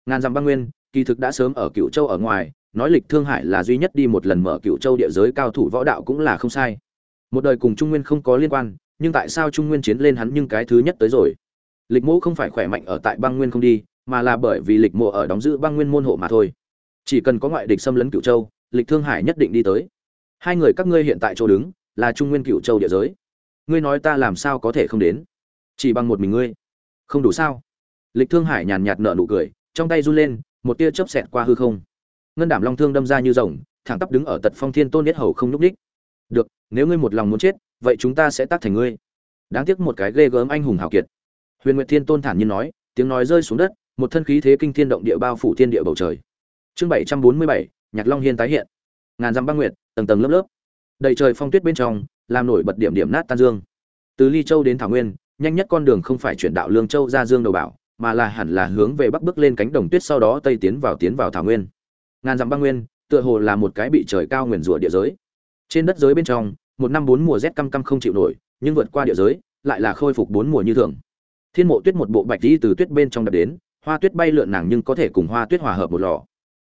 Ngàn dặm băng nguyên, kỳ thực đã sớm ở cựu châu ở ngoài, nói lịch thương hải là duy nhất đi một lần mở cựu châu địa giới cao thủ võ đạo cũng là không sai. Một đời cùng trung nguyên không có liên quan nhưng tại sao trung nguyên chiến lên hắn nhưng cái thứ nhất tới rồi? Lịch mộ không phải khỏe mạnh ở tại băng nguyên không đi, mà là bởi vì lịch mộ ở đóng giữ băng nguyên môn hộ mà thôi. Chỉ cần có ngoại địch xâm lấn cựu châu, lịch thương hải nhất định đi tới. Hai người các ngươi hiện tại chỗ đứng, là trung nguyên cựu châu địa giới. Ngươi nói ta làm sao có thể không đến? Chỉ bằng một mình ngươi. Không đủ sao? Lịch thương hải nhàn nhạt nở nụ cười, trong tay run lên, một tia chớp xẹt qua hư không. Ngân đảm long thương đâm ra như rồng, thẳng tắp đứng ở tật phong thiên tôn nhất hầu không nhúc ních được, nếu ngươi một lòng muốn chết vậy chúng ta sẽ tác thành ngươi. Đáng tiếc một cái ghê gớm anh hùng hào kiệt. Huyền nguyệt thiên tôn thản nhiên nói, tiếng nói rơi xuống đất, một thân khí thế kinh thiên động địa bao phủ thiên địa bầu trời. Chương bảy trăm bốn mươi bảy, nhạc long hiên tái hiện. Ngàn dặm băng nguyệt, tầng tầng lớp lớp. Đầy trời phong tuyết bên trong, làm nổi bật điểm điểm nát tan dương. Từ ly châu đến thảo nguyên, nhanh nhất con đường không phải chuyển đạo lương châu ra dương đầu bảo, mà là hẳn là hướng về bắc bước lên cánh đồng tuyết sau đó tây tiến vào tiến vào thảo nguyên. Ngàn dặm băng nguyên, tựa hồ là một cái bị trời cao nguyền rủa địa giới. Trên đất giới bên trong một năm bốn mùa rét căm căm không chịu nổi, nhưng vượt qua địa giới, lại là khôi phục bốn mùa như thường. Thiên mộ tuyết một bộ bạch đi từ tuyết bên trong đập đến, hoa tuyết bay lượn nàng nhưng có thể cùng hoa tuyết hòa hợp một lò.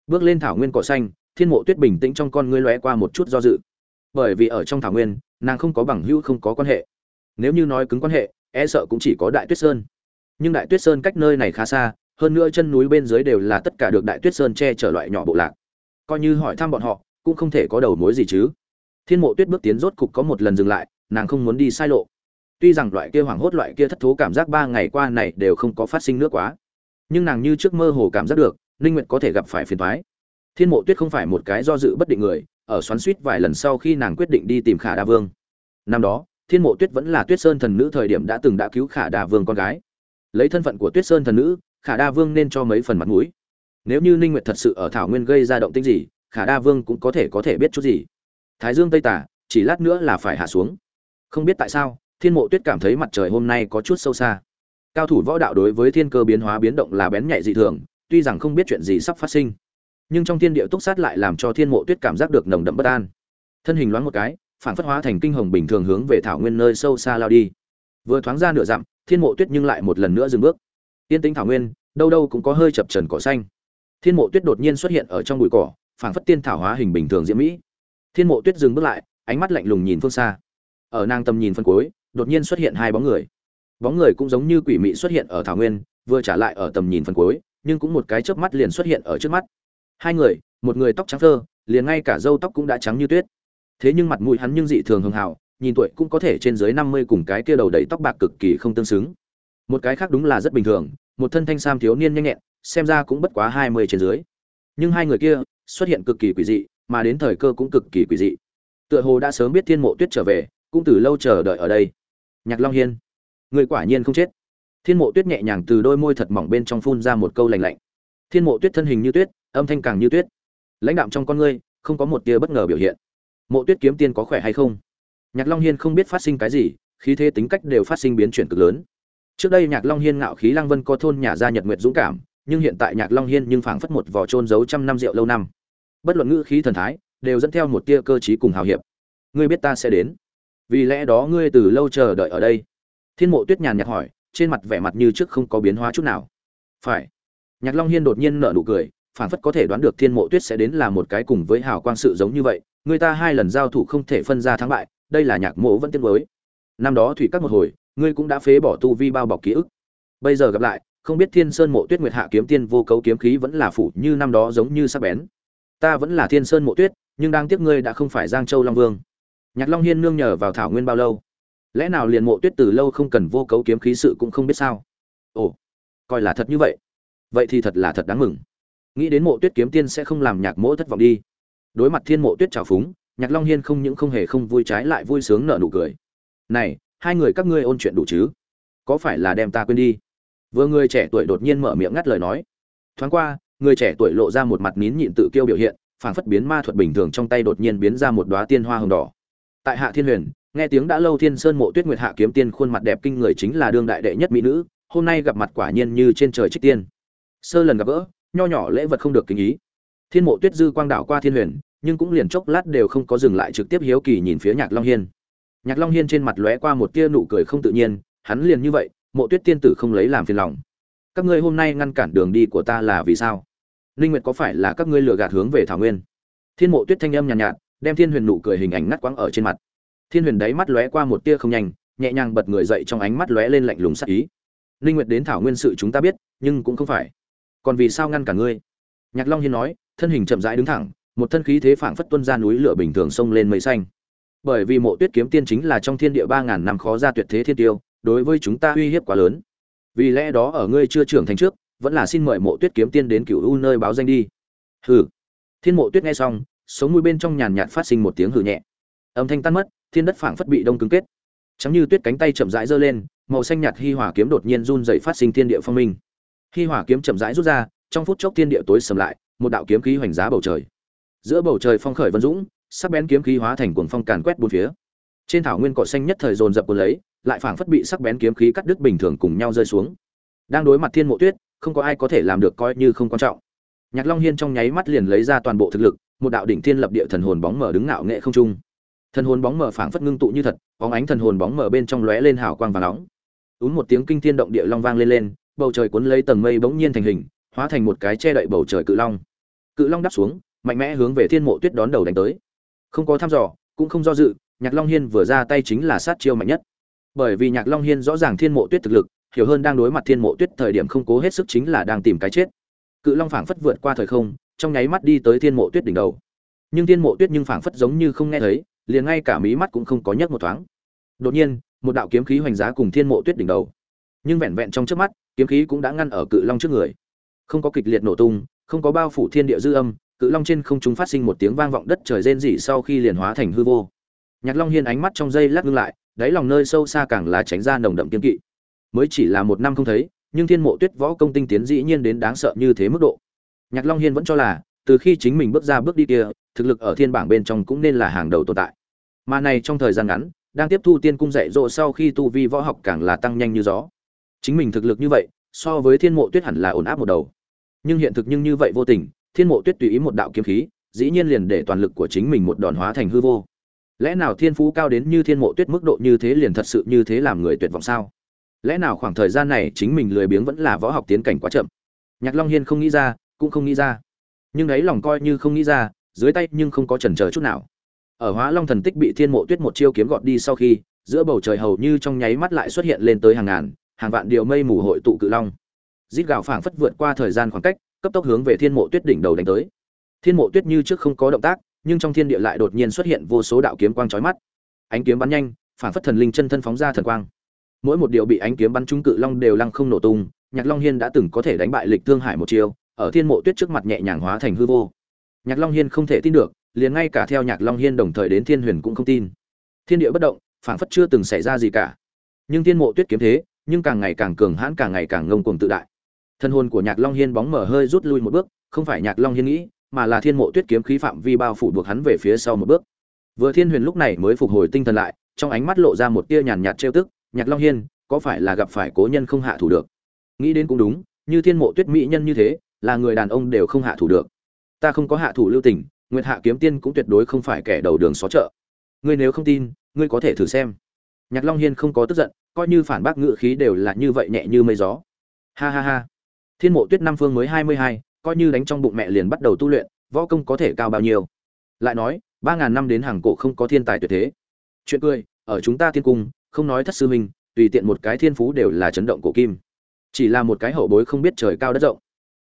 Bước lên thảo nguyên cỏ xanh, thiên mộ tuyết bình tĩnh trong con ngươi lóe qua một chút do dự. Bởi vì ở trong thảo nguyên, nàng không có bằng hữu không có quan hệ. Nếu như nói cứng quan hệ e sợ cũng chỉ có đại tuyết sơn. Nhưng đại tuyết sơn cách nơi này khá xa, hơn nữa chân núi bên dưới đều là tất cả được đại tuyết sơn che chở loại nhỏ bộ lạc. Coi như hỏi thăm bọn họ, cũng không thể có đầu mối gì chứ thiên mộ tuyết bước tiến rốt cục có một lần dừng lại, nàng không muốn đi sai lộ. Tuy rằng loại kia hoảng hốt loại kia thất thố cảm giác ba ngày qua này đều không có phát sinh nữa quá, nhưng nàng như trước mơ hồ cảm giác được, ninh nguyệt có thể gặp phải phiền toái. Thiên mộ tuyết không phải một cái do dự bất định người, ở xoắn suýt vài lần sau khi nàng quyết định đi tìm khả đa vương. Năm đó, thiên mộ tuyết vẫn là tuyết sơn thần nữ thời điểm đã từng đã cứu khả đa vương con gái. Lấy thân phận của tuyết sơn thần nữ, khả đa vương nên cho mấy phần mặt mũi. Nếu như ninh nguyệt thật sự ở thảo nguyên gây ra động tĩnh gì, khả đa vương cũng có thể có thể biết chút gì thái dương tây tả chỉ lát nữa là phải hạ xuống. Không biết tại sao, thiên mộ tuyết cảm thấy mặt trời hôm nay có chút sâu xa. Cao thủ võ đạo đối với thiên cơ biến hóa biến động là bén nhạy dị thường, tuy rằng không biết chuyện gì sắp phát sinh. Nhưng trong thiên địa túc sát lại làm cho thiên mộ tuyết cảm giác được nồng đậm bất an. Thân hình loáng một cái, phản phất hóa thành kinh hồng bình thường hướng về thảo nguyên nơi sâu xa lao đi. Vừa thoáng ra nửa dặm, thiên mộ tuyết nhưng lại một lần nữa dừng bước. Tiên tĩnh thảo nguyên, đâu đâu cũng có hơi chập trần cỏ xanh. Thiên mộ tuyết đột nhiên xuất hiện ở trong bụi cỏ phảng phất tiên thảo hóa hình bình thường diễm mỹ thiên mộ tuyết dừng bước lại, ánh mắt lạnh lùng nhìn phương xa. Ở nàng tầm nhìn phân cuối, đột nhiên xuất hiện hai bóng người. Bóng người cũng giống như quỷ mị xuất hiện ở thảo nguyên, vừa trả lại ở tầm nhìn phân cuối, nhưng cũng một cái chớp mắt liền xuất hiện ở trước mắt. Hai người, một người tóc trắng thơ liền ngay cả râu tóc cũng đã trắng như tuyết. Thế nhưng mặt mũi hắn nhưng dị thường hưng hào, nhìn tuổi cũng có thể trên dưới năm mươi cùng cái kia đầu đầy tóc bạc cực kỳ không tương xứng. Một cái khác đúng là rất bình thường, một thân thanh sam thiếu niên nhanh nhẹn, xem ra cũng bất quá hai mươi trên dưới. Nhưng hai người kia, xuất hiện cực kỳ quỷ dị mà đến thời cơ cũng cực kỳ quỷ dị. Tựa hồ đã sớm biết thiên mộ tuyết trở về, cũng từ lâu chờ đợi ở đây. Nhạc long hiên, người quả nhiên không chết. Thiên mộ tuyết nhẹ nhàng từ đôi môi thật mỏng bên trong phun ra một câu lành lạnh. Thiên mộ tuyết thân hình như tuyết, âm thanh càng như tuyết. Lãnh đạm trong con ngươi, không có một tia bất ngờ biểu hiện. Mộ tuyết kiếm tiên có khỏe hay không? Nhạc long hiên không biết phát sinh cái gì, khí thế tính cách đều phát sinh biến chuyển cực lớn. Trước đây nhạc long hiên ngạo khí lang vân có thôn nhà gia nhật nguyệt dũng cảm, nhưng hiện tại nhạc long hiên nhưng phảng phất một vò trôn giấu trăm năm rượu lâu năm bất luận ngữ khí thần thái đều dẫn theo một tia cơ trí cùng hào hiệp. Ngươi biết ta sẽ đến. Vì lẽ đó ngươi từ lâu chờ đợi ở đây. Thiên mộ tuyết nhàn nhạt hỏi, trên mặt vẻ mặt như trước không có biến hóa chút nào. Phải. Nhạc long hiên đột nhiên nở nụ cười phản phất có thể đoán được thiên mộ tuyết sẽ đến là một cái cùng với hào quang sự giống như vậy. Người ta hai lần giao thủ không thể phân ra thắng bại, đây là nhạc mộ vẫn tiếc với năm đó thủy các một hồi, ngươi cũng đã phế bỏ tu vi bao bọc ký ức. Bây giờ gặp lại, không biết thiên sơn mộ tuyết nguyệt hạ kiếm tiên vô cấu kiếm khí vẫn là phủ như năm đó giống như sắc bén ta vẫn là thiên sơn mộ tuyết, nhưng đang tiếc ngươi đã không phải giang châu long vương. Nhạc long hiên nương nhờ vào thảo nguyên bao lâu? Lẽ nào liền mộ tuyết từ lâu không cần vô cấu kiếm khí sự cũng không biết sao? Ồ, coi là thật như vậy. Vậy thì thật là thật đáng mừng. Nghĩ đến mộ tuyết kiếm tiên sẽ không làm nhạc mỗ thất vọng đi. Đối mặt thiên mộ tuyết trào phúng, nhạc long hiên không những không hề không vui trái lại vui sướng nở nụ cười. Này, hai người các ngươi ôn chuyện đủ chứ? Có phải là đem ta quên đi? Vừa người trẻ tuổi đột nhiên mở miệng ngắt lời nói. Thoáng qua người trẻ tuổi lộ ra một mặt nín nhịn tự kiêu biểu hiện, phảng phất biến ma thuật bình thường trong tay đột nhiên biến ra một đóa tiên hoa hồng đỏ. Tại hạ thiên huyền, nghe tiếng đã lâu thiên sơn mộ tuyết nguyệt hạ kiếm tiên khuôn mặt đẹp kinh người chính là đương đại đệ nhất mỹ nữ, hôm nay gặp mặt quả nhiên như trên trời trích tiên. Sơ lần gặp gỡ, nho nhỏ lễ vật không được kính ý. Thiên mộ tuyết dư quang đảo qua thiên huyền, nhưng cũng liền chốc lát đều không có dừng lại trực tiếp hiếu kỳ nhìn phía nhạc long hiên. Nhạc long hiên trên mặt lóe qua một tia nụ cười không tự nhiên, hắn liền như vậy, mộ tuyết tiên tử không lấy làm phiền lòng các ngươi hôm nay ngăn cản đường đi của ta là vì sao? Ninh nguyệt có phải là các ngươi lừa gạt hướng về thảo nguyên? Thiên mộ tuyết thanh âm nhàn nhạt, nhạt đem thiên huyền nụ cười hình ảnh ngắt quãng ở trên mặt. Thiên huyền đáy mắt lóe qua một tia không nhanh nhẹ nhàng bật người dậy trong ánh mắt lóe lên lạnh lùng sắc ý. Ninh nguyệt đến thảo nguyên sự chúng ta biết nhưng cũng không phải. Còn vì sao ngăn cả ngươi? Nhạc long hiên nói thân hình chậm rãi đứng thẳng một thân khí thế phảng phất tuân ra núi lửa bình thường sông lên mây xanh. Bởi vì mộ tuyết kiếm tiên chính là trong thiên địa ba ngàn năm khó ra tuyệt thế thiên tiêu đối với chúng ta uy hiếp quá lớn vì lẽ đó ở ngươi chưa trưởng thành trước, vẫn là xin mời mộ tuyết kiếm tiên đến cựu u nơi báo danh đi. Hừ. Thiên mộ tuyết nghe xong, sống mũi bên trong nhàn nhạt phát sinh một tiếng hừ nhẹ. Âm thanh tan mất, thiên đất phảng phất bị đông cứng kết. Trắng như tuyết cánh tay chậm rãi giơ lên, màu xanh nhạt hi hỏa kiếm đột nhiên run dậy phát sinh thiên địa phong minh. Hi hỏa kiếm chậm rãi rút ra, trong phút chốc thiên địa tối sầm lại, một đạo kiếm khí hoành giá bầu trời. Giữa bầu trời phong khởi vân dũng, sắc bén kiếm khí hóa thành cuồng phong càn quét bốn phía. Trên thảo nguyên cỏ xanh nhất thời dồn dập cuốn lấy lại phảng phất bị sắc bén kiếm khí cắt đứt bình thường cùng nhau rơi xuống. Đang đối mặt thiên mộ tuyết, không có ai có thể làm được coi như không quan trọng. Nhạc long hiên trong nháy mắt liền lấy ra toàn bộ thực lực, một đạo đỉnh thiên lập địa thần hồn bóng mở đứng ngạo nghệ không trung. Thần hồn bóng mở phảng phất ngưng tụ như thật, bóng ánh thần hồn bóng mở bên trong lóe lên hào quang và nóng. Ún một tiếng kinh thiên động địa long vang lên lên, bầu trời cuốn lấy tầng mây bỗng nhiên thành hình, hóa thành một cái che đậy bầu trời cự long. Cự long đáp xuống, mạnh mẽ hướng về thiên mộ tuyết đón đầu đánh tới. Không có thăm dò, cũng không do dự, nhạc long hiên vừa ra tay chính là sát chiêu mạnh nhất bởi vì nhạc long hiên rõ ràng thiên mộ tuyết thực lực, hiểu hơn đang đối mặt thiên mộ tuyết thời điểm không cố hết sức chính là đang tìm cái chết. Cự long phảng phất vượt qua thời không, trong nháy mắt đi tới thiên mộ tuyết đỉnh đầu. Nhưng thiên mộ tuyết nhưng phảng phất giống như không nghe thấy, liền ngay cả mí mắt cũng không có nhấc một thoáng. Đột nhiên, một đạo kiếm khí hoành giá cùng thiên mộ tuyết đỉnh đầu. Nhưng vẹn vẹn trong trước mắt, kiếm khí cũng đã ngăn ở cự long trước người. Không có kịch liệt nổ tung, không có bao phủ thiên địa dư âm, cự long trên không trung phát sinh một tiếng vang vọng đất trời rên rỉ sau khi liền hóa thành hư vô. Nhạc long hiên ánh mắt trong giây lát ngưng lại đáy lòng nơi sâu xa càng là tránh ra nồng đậm kiên kỵ. Mới chỉ là một năm không thấy, nhưng thiên mộ tuyết võ công tinh tiến dĩ nhiên đến đáng sợ như thế mức độ. Nhạc long hiên vẫn cho là, từ khi chính mình bước ra bước đi kia, thực lực ở thiên bảng bên trong cũng nên là hàng đầu tồn tại. Mà này trong thời gian ngắn, đang tiếp thu tiên cung dạy dỗ sau khi tu vi võ học càng là tăng nhanh như gió. Chính mình thực lực như vậy, so với thiên mộ tuyết hẳn là ổn áp một đầu. Nhưng hiện thực nhưng như vậy vô tình, thiên mộ tuyết tùy ý một đạo kiếm khí, dĩ nhiên liền để toàn lực của chính mình một đòn hóa thành hư vô lẽ nào thiên phú cao đến như thiên mộ tuyết mức độ như thế liền thật sự như thế làm người tuyệt vọng sao? Lẽ nào khoảng thời gian này chính mình lười biếng vẫn là võ học tiến cảnh quá chậm? Nhạc long hiên không nghĩ ra, cũng không nghĩ ra. Nhưng ấy lòng coi như không nghĩ ra, dưới tay nhưng không có chần chờ chút nào. Ở hóa long thần tích bị thiên mộ tuyết một chiêu kiếm gọt đi sau khi, giữa bầu trời hầu như trong nháy mắt lại xuất hiện lên tới hàng ngàn, hàng vạn điều mây mù hội tụ cự long. Rít gạo phảng phất vượt qua thời gian khoảng cách, cấp tốc hướng về thiên mộ tuyết đỉnh đầu đánh tới. Thiên mộ tuyết như trước không có động tác nhưng trong thiên địa lại đột nhiên xuất hiện vô số đạo kiếm quang chói mắt. Ánh kiếm bắn nhanh, phảng phất thần linh chân thân phóng ra thần quang. Mỗi một điều bị ánh kiếm bắn trúng cự long đều lăng không nổ tung, nhạc long hiên đã từng có thể đánh bại lịch thương hải một chiêu, ở thiên mộ tuyết trước mặt nhẹ nhàng hóa thành hư vô. Nhạc long hiên không thể tin được, liền ngay cả theo nhạc long hiên đồng thời đến thiên huyền cũng không tin. Thiên địa bất động, phảng phất chưa từng xảy ra gì cả. Nhưng thiên mộ tuyết kiếm thế, nhưng càng ngày càng cường hãn, càng ngày càng ngông cuồng tự đại. Thân hồn của nhạc long hiên bóng mở hơi rút lui một bước, không phải nhạc long hiên nghĩ mà là thiên mộ tuyết kiếm khí phạm vi bao phủ buộc hắn về phía sau một bước. Vừa thiên huyền lúc này mới phục hồi tinh thần lại, trong ánh mắt lộ ra một tia nhàn nhạt trêu tức, nhạc long hiên, có phải là gặp phải cố nhân không hạ thủ được? Nghĩ đến cũng đúng, như thiên mộ tuyết mỹ nhân như thế, là người đàn ông đều không hạ thủ được. Ta không có hạ thủ lưu tình, nguyệt hạ kiếm tiên cũng tuyệt đối không phải kẻ đầu đường xó chợ. Ngươi nếu không tin, ngươi có thể thử xem. Nhạc long hiên không có tức giận, coi như phản bác ngự khí đều là như vậy nhẹ như mây gió. Ha ha ha. Thiên mộ tuyết năm phương mới hai mươi hai coi như đánh trong bụng mẹ liền bắt đầu tu luyện, võ công có thể cao bao nhiêu? Lại nói, ba ngàn năm đến hàng cổ không có thiên tài tuyệt thế. Chuyện cười, ở chúng ta thiên cung, không nói thất sư minh tùy tiện một cái thiên phú đều là chấn động cổ kim. Chỉ là một cái hậu bối không biết trời cao đất rộng.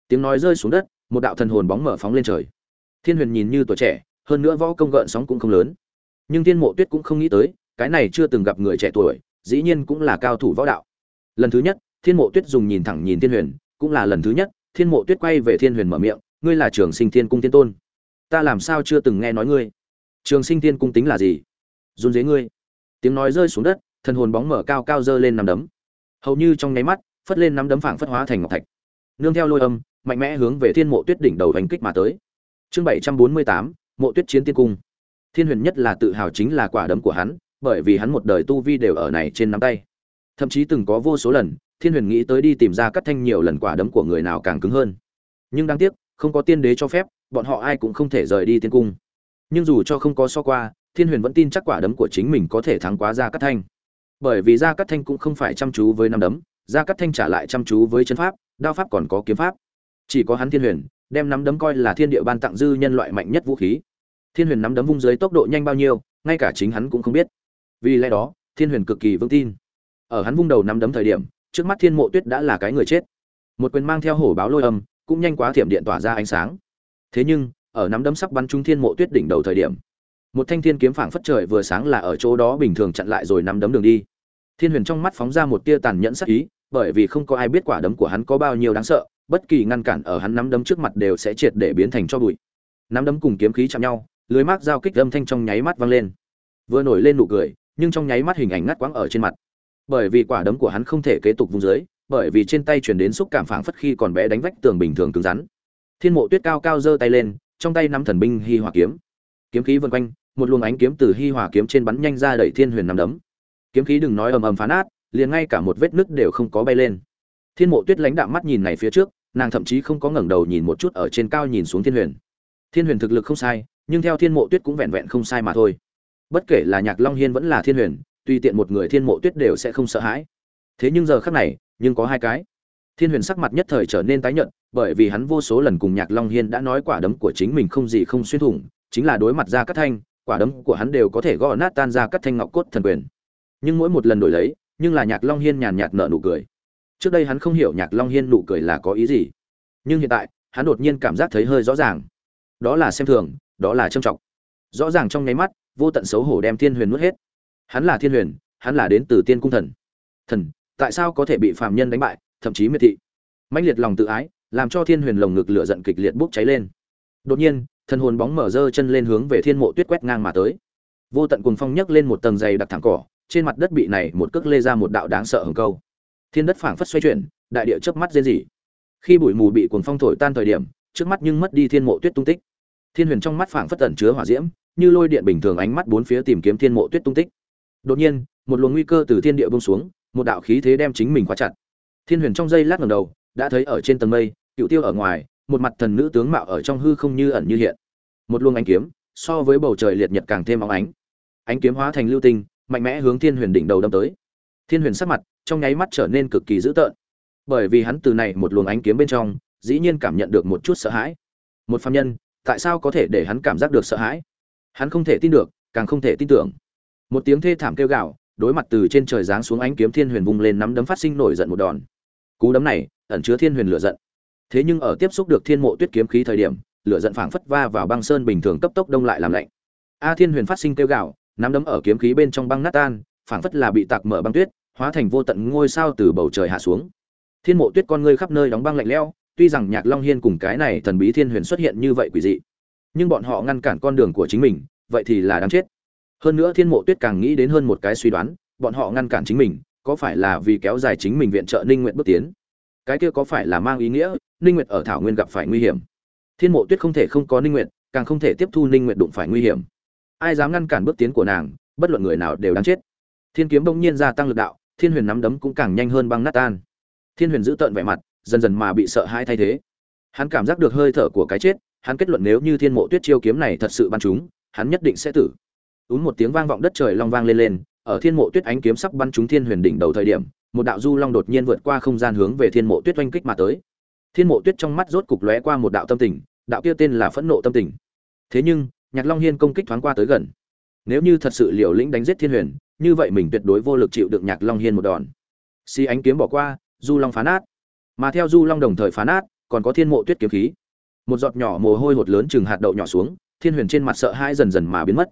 Tiếng nói rơi xuống đất, một đạo thần hồn bóng mở phóng lên trời. Thiên huyền nhìn như tuổi trẻ, hơn nữa võ công gợn sóng cũng không lớn. Nhưng thiên mộ tuyết cũng không nghĩ tới, cái này chưa từng gặp người trẻ tuổi, dĩ nhiên cũng là cao thủ võ đạo. Lần thứ nhất, thiên mộ tuyết dùng nhìn thẳng nhìn thiên huyền, cũng là lần thứ nhất thiên mộ tuyết quay về thiên huyền mở miệng, ngươi là trường sinh thiên cung thiên tôn. Ta làm sao chưa từng nghe nói ngươi? Trường sinh thiên cung tính là gì? Run dế ngươi. Tiếng nói rơi xuống đất, thần hồn bóng mở cao cao dơ lên nắm đấm. Hầu như trong nháy mắt, phất lên nắm đấm phảng phất hóa thành ngọc thạch. Nương theo lôi âm, mạnh mẽ hướng về thiên mộ tuyết đỉnh đầu hành kích mà tới. Chương bảy trăm bốn mươi tám, mộ tuyết chiến tiên cung. Thiên huyền nhất là tự hào chính là quả đấm của hắn, bởi vì hắn một đời tu vi đều ở này trên nắm tay. Thậm chí từng có vô số lần thiên huyền nghĩ tới đi tìm ra cắt thanh nhiều lần quả đấm của người nào càng cứng hơn. Nhưng đáng tiếc, không có tiên đế cho phép, bọn họ ai cũng không thể rời đi tiên cung. Nhưng dù cho không có so qua, thiên huyền vẫn tin chắc quả đấm của chính mình có thể thắng quá ra cắt thanh. Bởi vì ra cắt thanh cũng không phải chăm chú với năm đấm ra cắt thanh trả lại chăm chú với chân pháp, đao pháp còn có kiếm pháp. Chỉ có hắn thiên huyền, đem nắm đấm coi là thiên địa ban tặng dư nhân loại mạnh nhất vũ khí. Thiên huyền nắm đấm vung dưới tốc độ nhanh bao nhiêu, ngay cả chính hắn cũng không biết. Vì lẽ đó, thiên huyền cực kỳ vững tin. Ở hắn vung đầu nắm đấm thời điểm trước mắt thiên mộ tuyết đã là cái người chết. Một quyền mang theo hổ báo lôi âm, cũng nhanh quá thiểm điện tỏa ra ánh sáng. Thế nhưng, ở nắm đấm sắp bắn trúng thiên mộ tuyết đỉnh đầu thời điểm, một thanh thiên kiếm phảng phất trời vừa sáng là ở chỗ đó bình thường chặn lại rồi nắm đấm đường đi. Thiên huyền trong mắt phóng ra một tia tàn nhẫn sắc ý, bởi vì không có ai biết quả đấm của hắn có bao nhiêu đáng sợ, bất kỳ ngăn cản ở hắn nắm đấm trước mặt đều sẽ triệt để biến thành cho bụi. Nắm đấm cùng kiếm khí chạm nhau, lưới mác giao kích âm thanh trong nháy mắt vang lên. Vừa nổi lên nụ cười, nhưng trong nháy mắt hình ảnh ngắt quãng ở trên mặt bởi vì quả đấm của hắn không thể kế tục vung dưới, bởi vì trên tay truyền đến xúc cảm phảng phất khi còn bé đánh vách tường bình thường cứng rắn. Thiên mộ tuyết cao cao giơ tay lên, trong tay nắm thần binh hi hòa kiếm. Kiếm khí vân quanh, một luồng ánh kiếm từ hi hòa kiếm trên bắn nhanh ra đẩy thiên huyền nằm đấm. Kiếm khí đừng nói ầm ầm phá nát, liền ngay cả một vết nứt đều không có bay lên. Thiên mộ tuyết lãnh đạm mắt nhìn này phía trước, nàng thậm chí không có ngẩng đầu nhìn một chút ở trên cao nhìn xuống thiên huyền. Thiên huyền thực lực không sai, nhưng theo thiên mộ tuyết cũng vẹn vẹn không sai mà thôi. Bất kể là nhạc long hiên vẫn là thiên huyền tùy tiện một người thiên mộ tuyết đều sẽ không sợ hãi. Thế nhưng giờ khác này, nhưng có hai cái. Thiên huyền sắc mặt nhất thời trở nên tái nhợt, bởi vì hắn vô số lần cùng nhạc long hiên đã nói quả đấm của chính mình không gì không xuyên thủng, chính là đối mặt ra cắt thanh, quả đấm của hắn đều có thể gõ nát tan ra cắt thanh ngọc cốt thần quyền. Nhưng mỗi một lần đổi lấy, nhưng là nhạc long hiên nhàn nhạt nợ nụ cười. Trước đây hắn không hiểu nhạc long hiên nụ cười là có ý gì. Nhưng hiện tại, hắn đột nhiên cảm giác thấy hơi rõ ràng. Đó là xem thường, đó là trâm trọng. Rõ ràng trong nháy mắt, vô tận xấu hổ đem thiên huyền nuốt hết hắn là thiên huyền, hắn là đến từ tiên cung thần. Thần, tại sao có thể bị phạm nhân đánh bại, thậm chí miệt thị? Mãnh liệt lòng tự ái, làm cho thiên huyền lồng ngực lửa giận kịch liệt bốc cháy lên. Đột nhiên, thần hồn bóng mở dơ chân lên hướng về thiên mộ tuyết quét ngang mà tới. Vô tận cùng phong nhấc lên một tầng dày đặc thẳng cỏ, trên mặt đất bị này một cước lê ra một đạo đáng sợ hừng câu. Thiên đất phảng phất xoay chuyển, đại địa chớp mắt dên dỉ khi bụi mù bị cuồng phong thổi tan thời điểm, trước mắt nhưng mất đi thiên mộ tuyết tung tích. Thiên huyền trong mắt phảng phất tẩn chứa hỏa diễm, như lôi điện bình thường ánh mắt bốn phía tìm kiếm thiên mộ tuyết tung tích đột nhiên, một luồng nguy cơ từ thiên địa bông xuống, một đạo khí thế đem chính mình khóa chặt. Thiên huyền trong giây lát ngầm đầu, đã thấy ở trên tầng mây, cựu tiêu ở ngoài, một mặt thần nữ tướng mạo ở trong hư không như ẩn như hiện. Một luồng ánh kiếm, so với bầu trời liệt nhật càng thêm óng ánh. Ánh kiếm hóa thành lưu tinh, mạnh mẽ hướng thiên huyền đỉnh đầu đâm tới. Thiên huyền sắc mặt, trong nháy mắt trở nên cực kỳ dữ tợn. Bởi vì hắn từ này một luồng ánh kiếm bên trong, dĩ nhiên cảm nhận được một chút sợ hãi. Một phạm nhân, tại sao có thể để hắn cảm giác được sợ hãi? Hắn không thể tin được, càng không thể tin tưởng một tiếng thê thảm kêu gào, đối mặt từ trên trời giáng xuống ánh kiếm thiên huyền vung lên nắm đấm phát sinh nổi giận một đòn. Cú đấm này, ẩn chứa thiên huyền lửa giận. Thế nhưng ở tiếp xúc được thiên mộ tuyết kiếm khí thời điểm, lửa giận phảng phất va vào băng sơn bình thường cấp tốc đông lại làm lạnh. A thiên huyền phát sinh kêu gào, nắm đấm ở kiếm khí bên trong băng nát tan, phảng phất là bị tạc mở băng tuyết, hóa thành vô tận ngôi sao từ bầu trời hạ xuống. Thiên mộ tuyết con ngươi khắp nơi đóng băng lạnh lẽo, tuy rằng nhạc long hiên cùng cái này thần bí thiên huyền xuất hiện như vậy quỷ dị, nhưng bọn họ ngăn cản con đường của chính mình, vậy thì là đáng chết hơn nữa thiên mộ tuyết càng nghĩ đến hơn một cái suy đoán, bọn họ ngăn cản chính mình, có phải là vì kéo dài chính mình viện trợ ninh nguyện bước tiến? Cái kia có phải là mang ý nghĩa ninh nguyệt ở thảo nguyên gặp phải nguy hiểm? Thiên mộ tuyết không thể không có ninh nguyệt, càng không thể tiếp thu ninh nguyệt đụng phải nguy hiểm. Ai dám ngăn cản bước tiến của nàng, bất luận người nào đều đáng chết. Thiên kiếm bỗng nhiên gia tăng lực đạo, thiên huyền nắm đấm cũng càng nhanh hơn băng nát tan. Thiên huyền giữ tợn vẻ mặt, dần dần mà bị sợ hãi thay thế. Hắn cảm giác được hơi thở của cái chết, hắn kết luận nếu như thiên mộ tuyết chiêu kiếm này thật sự bắn chúng, hắn nhất định sẽ tử ún một tiếng vang vọng đất trời long vang lên lên, ở thiên mộ tuyết ánh kiếm sắp bắn trúng thiên huyền đỉnh đầu thời điểm, một đạo du long đột nhiên vượt qua không gian hướng về thiên mộ tuyết oanh kích mà tới. Thiên mộ tuyết trong mắt rốt cục lóe qua một đạo tâm tình, đạo kia tên là phẫn nộ tâm tình. Thế nhưng, nhạc long hiên công kích thoáng qua tới gần. Nếu như thật sự liều lĩnh đánh giết thiên huyền, như vậy mình tuyệt đối vô lực chịu được nhạc long hiên một đòn. Xi ánh kiếm bỏ qua, du long phá nát. Mà theo du long đồng thời phá nát, còn có thiên mộ tuyết kiếm khí. Một giọt nhỏ mồ hôi hột lớn chừng hạt đậu nhỏ xuống, thiên huyền trên mặt sợ hãi dần dần mà biến mất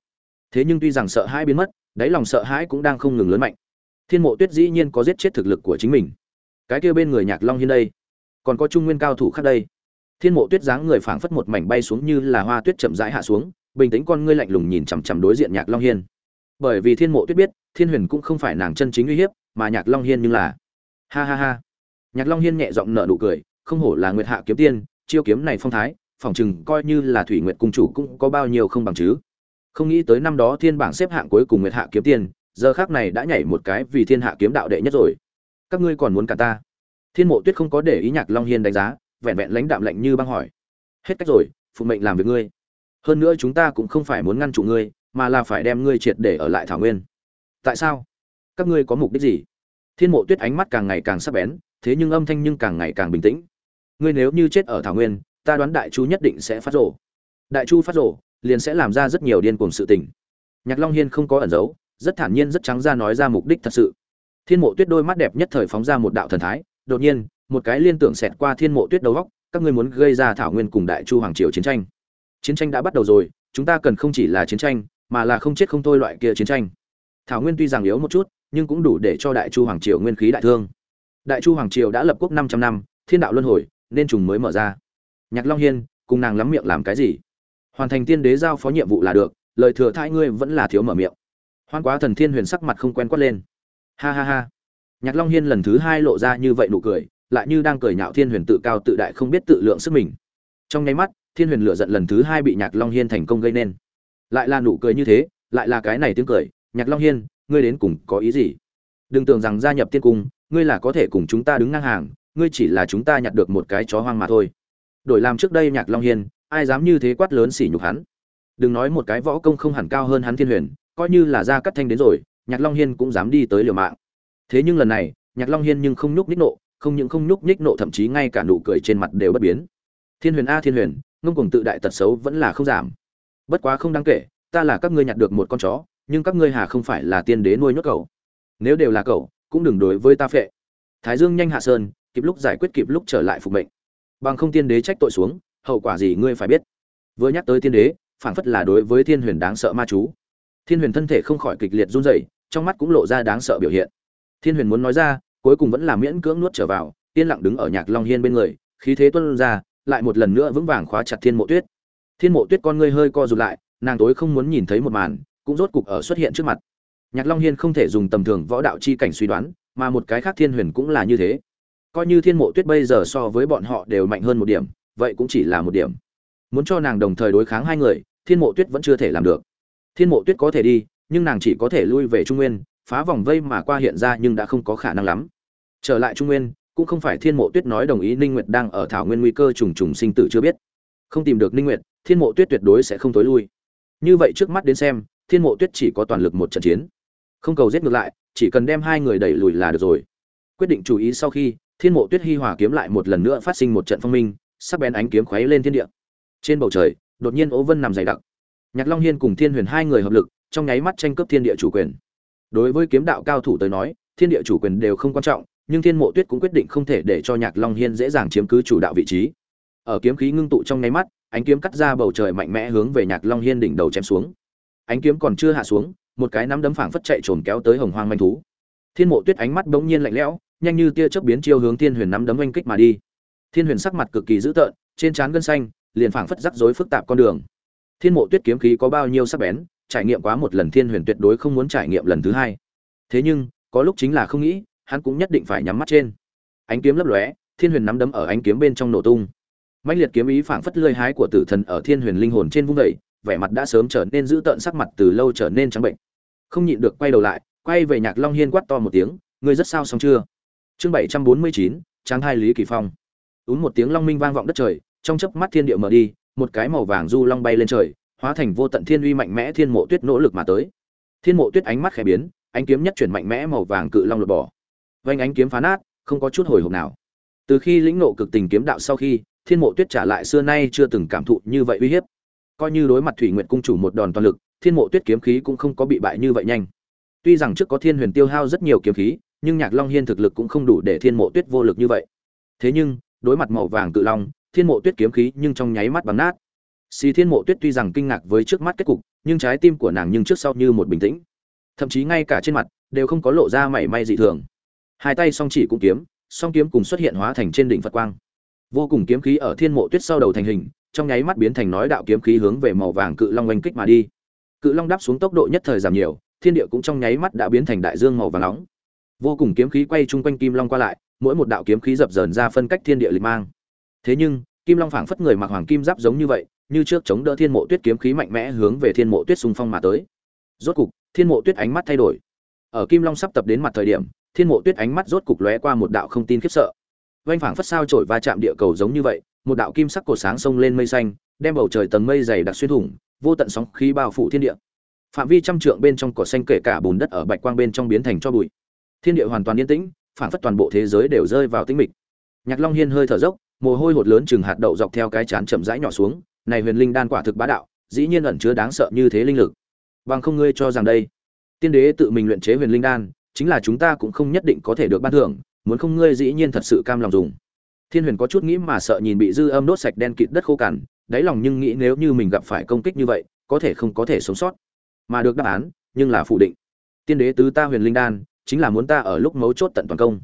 thế nhưng tuy rằng sợ hãi biến mất, đáy lòng sợ hãi cũng đang không ngừng lớn mạnh. Thiên mộ tuyết dĩ nhiên có giết chết thực lực của chính mình. Cái kia bên người nhạc long hiên đây, còn có trung nguyên cao thủ khác đây. Thiên mộ tuyết dáng người phảng phất một mảnh bay xuống như là hoa tuyết chậm rãi hạ xuống, bình tĩnh con ngươi lạnh lùng nhìn chằm chằm đối diện nhạc long hiên. Bởi vì thiên mộ tuyết biết, thiên huyền cũng không phải nàng chân chính uy hiếp, mà nhạc long hiên nhưng là. Ha ha ha. Nhạc long hiên nhẹ giọng nở nụ cười, không hổ là nguyệt hạ kiếm tiên, chiêu kiếm này phong thái phỏng chừng coi như là thủy nguyệt cung chủ cũng có bao nhiêu không bằng chứ không nghĩ tới năm đó thiên bảng xếp hạng cuối cùng nguyệt hạ kiếm tiên giờ khác này đã nhảy một cái vì thiên hạ kiếm đạo đệ nhất rồi. Các ngươi còn muốn cả ta? Thiên mộ tuyết không có để ý nhạc long hiên đánh giá, vẹn vẹn lãnh đạm lạnh như băng hỏi. Hết cách rồi, phụ mệnh làm việc ngươi. Hơn nữa chúng ta cũng không phải muốn ngăn trụ ngươi, mà là phải đem ngươi triệt để ở lại thảo nguyên. Tại sao? Các ngươi có mục đích gì? Thiên mộ tuyết ánh mắt càng ngày càng sắc bén, thế nhưng âm thanh nhưng càng ngày càng bình tĩnh. Ngươi nếu như chết ở thảo nguyên, ta đoán đại chu nhất định sẽ phát rổ đại chu phát rổ liền sẽ làm ra rất nhiều điên cuồng sự tình. Nhạc long hiên không có ẩn giấu rất thản nhiên rất trắng ra nói ra mục đích thật sự. Thiên mộ tuyết đôi mắt đẹp nhất thời phóng ra một đạo thần thái đột nhiên một cái liên tưởng xẹt qua thiên mộ tuyết đầu óc, các ngươi muốn gây ra thảo nguyên cùng đại chu hoàng triều chiến tranh. Chiến tranh đã bắt đầu rồi chúng ta cần không chỉ là chiến tranh mà là không chết không thôi loại kia chiến tranh. Thảo nguyên tuy rằng yếu một chút nhưng cũng đủ để cho đại chu hoàng triều nguyên khí đại thương. Đại chu hoàng triều đã lập quốc 500 năm thiên đạo luân hồi nên trùng mới mở ra. Nhạc long hiên cùng nàng lắm miệng làm cái gì? Hoàn thành tiên đế giao phó nhiệm vụ là được, lời thừa thãi ngươi vẫn là thiếu mở miệng. Hoan quá thần thiên huyền sắc mặt không quen quát lên. Ha ha ha. Nhạc long hiên lần thứ hai lộ ra như vậy nụ cười, lại như đang cười nhạo thiên huyền tự cao tự đại không biết tự lượng sức mình. Trong nháy mắt, thiên huyền lựa giận lần thứ hai bị nhạc long hiên thành công gây nên. Lại là nụ cười như thế, lại là cái này tiếng cười, nhạc long hiên, ngươi đến cùng có ý gì? Đừng tưởng rằng gia nhập tiên cung, ngươi là có thể cùng chúng ta đứng ngang hàng, ngươi chỉ là chúng ta nhặt được một cái chó hoang mà thôi. Đổi làm trước đây nhạc long hiên ai dám như thế quát lớn sỉ nhục hắn. Đừng nói một cái võ công không hẳn cao hơn hắn thiên huyền, coi như là ra cắt thanh đến rồi, nhạc long hiên cũng dám đi tới liều mạng. Thế nhưng lần này, nhạc long hiên nhưng không nhúc nhích nộ, không những không nhúc nhích nộ, thậm chí ngay cả nụ cười trên mặt đều bất biến. Thiên huyền a thiên huyền, ngông cùng tự đại tật xấu vẫn là không giảm. Bất quá không đáng kể, ta là các ngươi nhặt được một con chó, nhưng các ngươi hà không phải là tiên đế nuôi nhốt cậu. Nếu đều là cậu, cũng đừng đối với ta phệ. Thái dương nhanh hạ sơn, kịp lúc giải quyết kịp lúc trở lại phục mệnh. Bằng không tiên đế trách tội xuống hậu quả gì ngươi phải biết. Vừa nhắc tới tiên đế phản phất là đối với thiên huyền đáng sợ ma chú. Thiên huyền thân thể không khỏi kịch liệt run rẩy, trong mắt cũng lộ ra đáng sợ biểu hiện. Thiên huyền muốn nói ra, cuối cùng vẫn là miễn cưỡng nuốt trở vào, yên lặng đứng ở nhạc long hiên bên người, khí thế tuân ra, lại một lần nữa vững vàng khóa chặt thiên mộ tuyết. Thiên mộ tuyết con ngươi hơi co rụt lại, nàng tối không muốn nhìn thấy một màn, cũng rốt cục ở xuất hiện trước mặt. Nhạc long hiên không thể dùng tầm thường võ đạo chi cảnh suy đoán, mà một cái khác thiên huyền cũng là như thế. Coi như thiên mộ tuyết bây giờ so với bọn họ đều mạnh hơn một điểm vậy cũng chỉ là một điểm. Muốn cho nàng đồng thời đối kháng hai người, thiên mộ tuyết vẫn chưa thể làm được. Thiên mộ tuyết có thể đi, nhưng nàng chỉ có thể lui về trung nguyên, phá vòng vây mà qua hiện ra nhưng đã không có khả năng lắm. Trở lại trung nguyên, cũng không phải thiên mộ tuyết nói đồng ý ninh nguyệt đang ở thảo nguyên nguy cơ trùng trùng sinh tử chưa biết. Không tìm được ninh nguyệt, thiên mộ tuyết tuyệt đối sẽ không tối lui. Như vậy trước mắt đến xem, thiên mộ tuyết chỉ có toàn lực một trận chiến. Không cầu giết ngược lại, chỉ cần đem hai người đẩy lùi là được rồi. Quyết định chú ý sau khi, thiên mộ tuyết hi hòa kiếm lại một lần nữa phát sinh một trận phong minh sắc bén ánh kiếm khuấy lên thiên địa. Trên bầu trời, đột nhiên ố vân nằm dày đặc. Nhạc long hiên cùng thiên huyền hai người hợp lực, trong nháy mắt tranh cướp thiên địa chủ quyền. Đối với kiếm đạo cao thủ tới nói, thiên địa chủ quyền đều không quan trọng, nhưng thiên mộ tuyết cũng quyết định không thể để cho nhạc long hiên dễ dàng chiếm cứ chủ đạo vị trí. Ở kiếm khí ngưng tụ trong nháy mắt, ánh kiếm cắt ra bầu trời mạnh mẽ hướng về nhạc long hiên đỉnh đầu chém xuống. Ánh kiếm còn chưa hạ xuống, một cái nắm đấm phảng phất chạy trồn kéo tới hồng hoang manh thú. Thiên mộ tuyết ánh mắt bỗng nhiên lạnh lẽo, nhanh như tia chớp biến chiêu hướng thiên huyền nắm đấm oanh kích mà đi thiên huyền sắc mặt cực kỳ dữ tợn, trên trán gân xanh liền phảng phất rắc rối phức tạp con đường. Thiên mộ tuyết kiếm khí có bao nhiêu sắc bén, trải nghiệm quá một lần thiên huyền tuyệt đối không muốn trải nghiệm lần thứ hai. Thế nhưng, có lúc chính là không nghĩ, hắn cũng nhất định phải nhắm mắt trên. Ánh kiếm lấp lóe, thiên huyền nắm đấm ở ánh kiếm bên trong nổ tung. Mạnh liệt kiếm ý phảng phất lơi hái của tử thần ở thiên huyền linh hồn trên vung vẩy vẻ mặt đã sớm trở nên dữ tợn, sắc mặt từ lâu trở nên trắng bệnh. Không nhịn được quay đầu lại, quay về nhạc long hiên quát to một tiếng, ngươi rất sao xong chưa? Chương bảy trăm bốn mươi chín trang hai lý kỳ phong ún một tiếng long minh vang vọng đất trời, trong chớp mắt thiên địa mở đi, một cái màu vàng du long bay lên trời, hóa thành vô tận thiên uy mạnh mẽ thiên mộ tuyết nỗ lực mà tới. Thiên mộ tuyết ánh mắt khẽ biến, ánh kiếm nhất chuyển mạnh mẽ màu vàng cự long lột bỏ. Vanh ánh kiếm phá nát, không có chút hồi hộp nào. Từ khi lĩnh nộ cực tình kiếm đạo sau khi, thiên mộ tuyết trả lại xưa nay chưa từng cảm thụ như vậy uy hiếp. Coi như đối mặt thủy nguyện cung chủ một đòn toàn lực, thiên mộ tuyết kiếm khí cũng không có bị bại như vậy nhanh. Tuy rằng trước có thiên huyền tiêu hao rất nhiều kiếm khí, nhưng nhạc long hiên thực lực cũng không đủ để thiên mộ tuyết vô lực như vậy. Thế nhưng đối mặt màu vàng cự long, thiên mộ tuyết kiếm khí nhưng trong nháy mắt bắn nát. Xí thiên mộ tuyết tuy rằng kinh ngạc với trước mắt kết cục, nhưng trái tim của nàng nhưng trước sau như một bình tĩnh. Thậm chí ngay cả trên mặt, đều không có lộ ra mảy may dị thường. Hai tay song chỉ cũng kiếm, song kiếm cùng xuất hiện hóa thành trên đỉnh phật quang. Vô cùng kiếm khí ở thiên mộ tuyết sau đầu thành hình, trong nháy mắt biến thành nói đạo kiếm khí hướng về màu vàng cự long oanh kích mà đi. Cự long đáp xuống tốc độ nhất thời giảm nhiều, thiên địa cũng trong nháy mắt đã biến thành đại dương màu vàng nóng. Vô cùng kiếm khí quay chung quanh kim long qua lại mỗi một đạo kiếm khí dập dờn ra phân cách thiên địa lịch mang. Thế nhưng, kim long phảng phất người mặc hoàng kim giáp giống như vậy, như trước chống đỡ thiên mộ tuyết kiếm khí mạnh mẽ hướng về thiên mộ tuyết xung phong mà tới. Rốt cục, thiên mộ tuyết ánh mắt thay đổi. Ở kim long sắp tập đến mặt thời điểm, thiên mộ tuyết ánh mắt rốt cục lóe qua một đạo không tin khiếp sợ. Vanh phảng phất sao trổi va chạm địa cầu giống như vậy, một đạo kim sắc cổ sáng xông lên mây xanh, đem bầu trời tầng mây dày đặc xuyên thủng, vô tận sóng khí bao phủ thiên địa. Phạm vi trăm trượng bên trong cỏ xanh kể cả bùn đất ở bạch quang bên trong biến thành cho bụi. Thiên địa hoàn toàn yên tĩnh phảng phất toàn bộ thế giới đều rơi vào tĩnh mịch. Nhạc long hiên hơi thở dốc, mồ hôi hột lớn chừng hạt đậu dọc theo cái chán chậm rãi nhỏ xuống, này huyền linh đan quả thực bá đạo, dĩ nhiên ẩn chứa đáng sợ như thế linh lực. Bằng không ngươi cho rằng đây, tiên đế tự mình luyện chế huyền linh đan, chính là chúng ta cũng không nhất định có thể được ban thưởng, muốn không ngươi dĩ nhiên thật sự cam lòng dùng. Thiên huyền có chút nghĩ mà sợ nhìn bị dư âm đốt sạch đen kịt đất khô cằn, đáy lòng nhưng nghĩ nếu như mình gặp phải công kích như vậy, có thể không có thể sống sót. Mà được đáp án, nhưng là phủ định. Tiên đế tứ ta huyền linh đan chính là muốn ta ở lúc mấu chốt tận toàn công.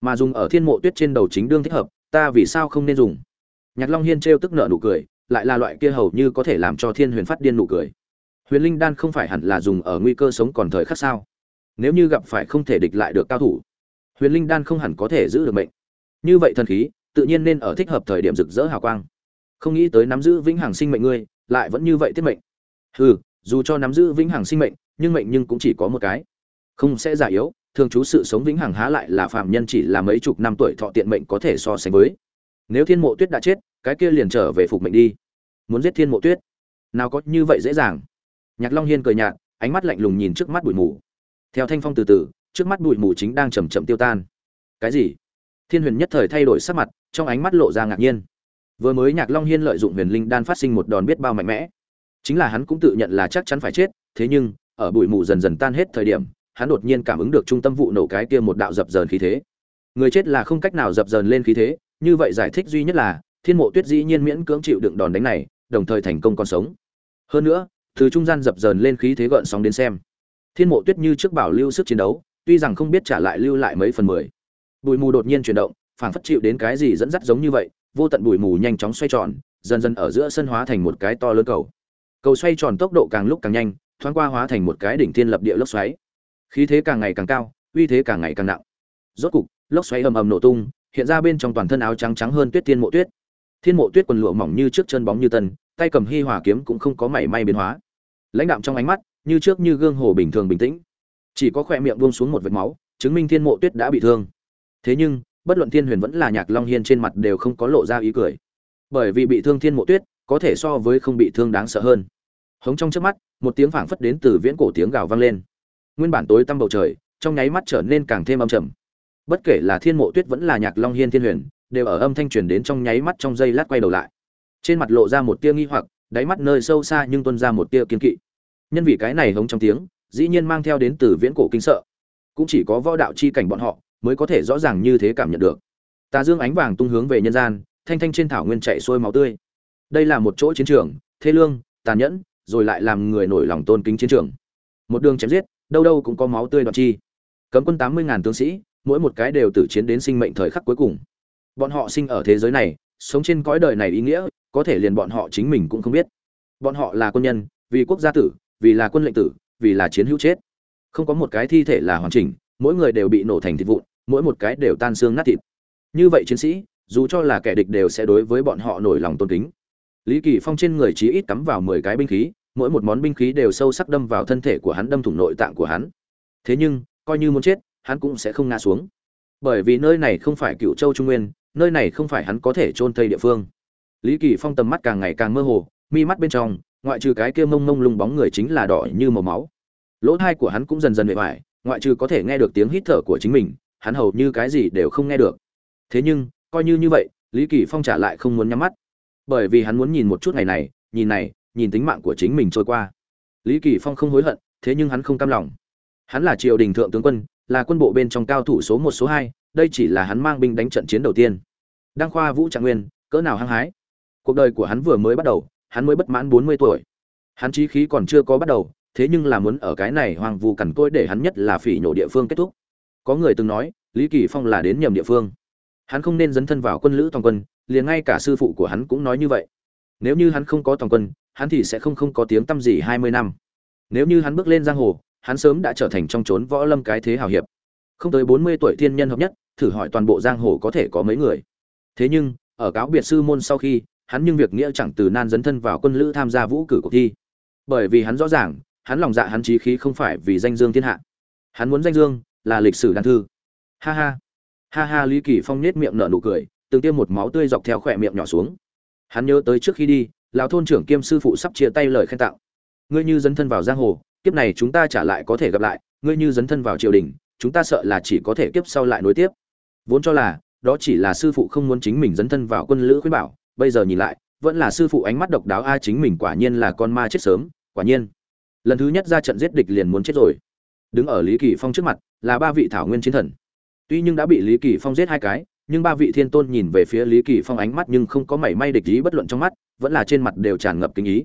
Mà dùng ở thiên mộ tuyết trên đầu chính đương thích hợp, ta vì sao không nên dùng? Nhạc long hiên trêu tức nợ nụ cười, lại là loại kia hầu như có thể làm cho thiên huyền phát điên nụ cười. Huyền linh đan không phải hẳn là dùng ở nguy cơ sống còn thời khắc sao? Nếu như gặp phải không thể địch lại được cao thủ, huyền linh đan không hẳn có thể giữ được mệnh. Như vậy thần khí, tự nhiên nên ở thích hợp thời điểm rực rỡ hào quang. Không nghĩ tới nắm giữ vĩnh hằng sinh mệnh ngươi, lại vẫn như vậy tiết mệnh. Hừ, dù cho nắm giữ vĩnh hằng sinh mệnh, nhưng mệnh nhưng cũng chỉ có một cái. Không sẽ già yếu thường trú sự sống vĩnh hằng há lại là phàm nhân chỉ là mấy chục năm tuổi thọ tiện mệnh có thể so sánh với. Nếu thiên mộ tuyết đã chết, cái kia liền trở về phục mệnh đi. Muốn giết thiên mộ tuyết? Nào có như vậy dễ dàng. Nhạc long hiên cười nhạt, ánh mắt lạnh lùng nhìn trước mắt bụi mù. Theo thanh phong từ từ, trước mắt bụi mù chính đang chậm chậm tiêu tan. Cái gì? Thiên huyền nhất thời thay đổi sắc mặt, trong ánh mắt lộ ra ngạc nhiên. Vừa mới nhạc long hiên lợi dụng huyền linh đan phát sinh một đòn biết bao mạnh mẽ. Chính là hắn cũng tự nhận là chắc chắn phải chết, thế nhưng, ở bụi mù dần dần tan hết thời điểm hắn đột nhiên cảm ứng được trung tâm vụ nổ cái kia một đạo dập dờn khí thế. Người chết là không cách nào dập dờn lên khí thế, như vậy giải thích duy nhất là, thiên mộ tuyết dĩ nhiên miễn cưỡng chịu đựng đòn đánh này, đồng thời thành công còn sống. Hơn nữa, từ trung gian dập dờn lên khí thế gợn sóng đến xem. Thiên mộ tuyết như trước bảo lưu sức chiến đấu, tuy rằng không biết trả lại lưu lại mấy phần mười. Bụi mù đột nhiên chuyển động, phảng phất chịu đến cái gì dẫn dắt giống như vậy, vô tận bụi mù nhanh chóng xoay tròn, dần dần ở giữa sân hóa thành một cái to lớn cầu. Cầu xoay tròn tốc độ càng lúc càng nhanh, thoáng qua hóa thành một cái đỉnh thiên lập địa lốc xoáy khí thế càng ngày càng cao, uy thế càng ngày càng nặng. Rốt cục, lốc xoáy ầm ầm nổ tung, hiện ra bên trong toàn thân áo trắng trắng hơn tuyết thiên mộ tuyết. Thiên mộ tuyết quần lụa mỏng như trước chân bóng như tân tay cầm hi hòa kiếm cũng không có mảy may biến hóa. Lãnh đạm trong ánh mắt, như trước như gương hồ bình thường bình tĩnh. Chỉ có khỏe miệng buông xuống một vệt máu, chứng minh thiên mộ tuyết đã bị thương. Thế nhưng, bất luận thiên huyền vẫn là nhạc long hiên trên mặt đều không có lộ ra ý cười. Bởi vì bị thương thiên mộ tuyết, có thể so với không bị thương đáng sợ hơn. Hống trong trước mắt, một tiếng phảng phất đến từ viễn cổ tiếng gào vang lên nguyên bản tối tăm bầu trời, trong nháy mắt trở nên càng thêm âm trầm. Bất kể là thiên mộ tuyết vẫn là nhạc long hiên thiên huyền, đều ở âm thanh truyền đến trong nháy mắt trong giây lát quay đầu lại. Trên mặt lộ ra một tia nghi hoặc, đáy mắt nơi sâu xa nhưng tuân ra một tia kiên kỵ. Nhân vì cái này hống trong tiếng, dĩ nhiên mang theo đến từ viễn cổ kinh sợ. Cũng chỉ có võ đạo chi cảnh bọn họ, mới có thể rõ ràng như thế cảm nhận được. Tà dương ánh vàng tung hướng về nhân gian, thanh thanh trên thảo nguyên chạy xuôi máu tươi. Đây là một chỗ chiến trường thế lương, tàn nhẫn, rồi lại làm người nổi lòng tôn kính chiến trường. Một đường chém giết đâu đâu cũng có máu tươi đoạn chi. Cấm quân tám mươi ngàn tướng sĩ, mỗi một cái đều tử chiến đến sinh mệnh thời khắc cuối cùng. Bọn họ sinh ở thế giới này, sống trên cõi đời này ý nghĩa, có thể liền bọn họ chính mình cũng không biết. Bọn họ là quân nhân, vì quốc gia tử, vì là quân lệnh tử, vì là chiến hữu chết. Không có một cái thi thể là hoàn chỉnh, mỗi người đều bị nổ thành thịt vụn, mỗi một cái đều tan xương nát thịt. Như vậy chiến sĩ, dù cho là kẻ địch đều sẽ đối với bọn họ nổi lòng tôn kính. Lý kỳ phong trên người chí ít cắm vào mười cái binh khí mỗi một món binh khí đều sâu sắc đâm vào thân thể của hắn, đâm thủng nội tạng của hắn. Thế nhưng, coi như muốn chết, hắn cũng sẽ không ngã xuống. Bởi vì nơi này không phải cựu châu trung nguyên, nơi này không phải hắn có thể chôn thây địa phương. Lý kỳ phong tầm mắt càng ngày càng mơ hồ, mi mắt bên trong, ngoại trừ cái kia mông mông lung bóng người chính là đỏ như màu máu. Lỗ tai của hắn cũng dần dần mệt mỏi, ngoại trừ có thể nghe được tiếng hít thở của chính mình, hắn hầu như cái gì đều không nghe được. Thế nhưng, coi như như vậy, lý kỳ phong trả lại không muốn nhắm mắt. Bởi vì hắn muốn nhìn một chút ngày này, nhìn này nhìn tính mạng của chính mình trôi qua. Lý kỳ phong không hối hận, thế nhưng hắn không cam lòng. Hắn là triều đình thượng tướng quân, là quân bộ bên trong cao thủ số một, số hai, đây chỉ là hắn mang binh đánh trận chiến đầu tiên. Đăng khoa vũ trạng nguyên, cỡ nào hăng hái. Cuộc đời của hắn vừa mới bắt đầu, hắn mới bất mãn bốn mươi tuổi. Hắn chí khí còn chưa có bắt đầu, thế nhưng là muốn ở cái này hoàng vu cằn côi để hắn nhất là phỉ nhổ địa phương kết thúc. Có người từng nói, lý kỳ phong là đến nhầm địa phương. Hắn không nên dấn thân vào quân lữ toàn quân, liền ngay cả sư phụ của hắn cũng nói như vậy nếu như hắn không có toàn quân, hắn thì sẽ không không có tiếng tăm gì hai mươi năm. Nếu như hắn bước lên giang hồ, hắn sớm đã trở thành trong trốn võ lâm cái thế hào hiệp. Không tới bốn mươi tuổi thiên nhân hợp nhất, thử hỏi toàn bộ giang hồ có thể có mấy người. Thế nhưng, ở cáo biệt sư môn sau khi, hắn nhưng việc nghĩa chẳng từ nan dấn thân vào quân lữ tham gia vũ cử cuộc thi. Bởi vì hắn rõ ràng, hắn lòng dạ hắn trí khí không phải vì danh dương thiên hạ. Hắn muốn danh dương là lịch sử đan thư. Ha ha. Ha ha, lý kỳ phong nết miệng nở nụ cười, từng tiêm một máu tươi dọc theo khỏe miệng nhỏ xuống hắn nhớ tới trước khi đi, lão thôn trưởng kiêm sư phụ sắp chia tay lời khen tặng. Ngươi như dấn thân vào giang hồ, kiếp này chúng ta trả lại có thể gặp lại. Ngươi như dấn thân vào triều đình, chúng ta sợ là chỉ có thể kiếp sau lại nối tiếp. Vốn cho là, đó chỉ là sư phụ không muốn chính mình dấn thân vào quân lữ khuyên bảo, bây giờ nhìn lại, vẫn là sư phụ ánh mắt độc đáo, a, chính mình quả nhiên là con ma chết sớm, quả nhiên. Lần thứ nhất ra trận giết địch liền muốn chết rồi. Đứng ở lý kỳ phong trước mặt, là ba vị thảo nguyên chiến thần. Tuy nhưng đã bị lý kỳ phong giết hai cái nhưng ba vị thiên tôn nhìn về phía lý kỳ phong ánh mắt nhưng không có mảy may địch ý bất luận trong mắt, vẫn là trên mặt đều tràn ngập kinh ý.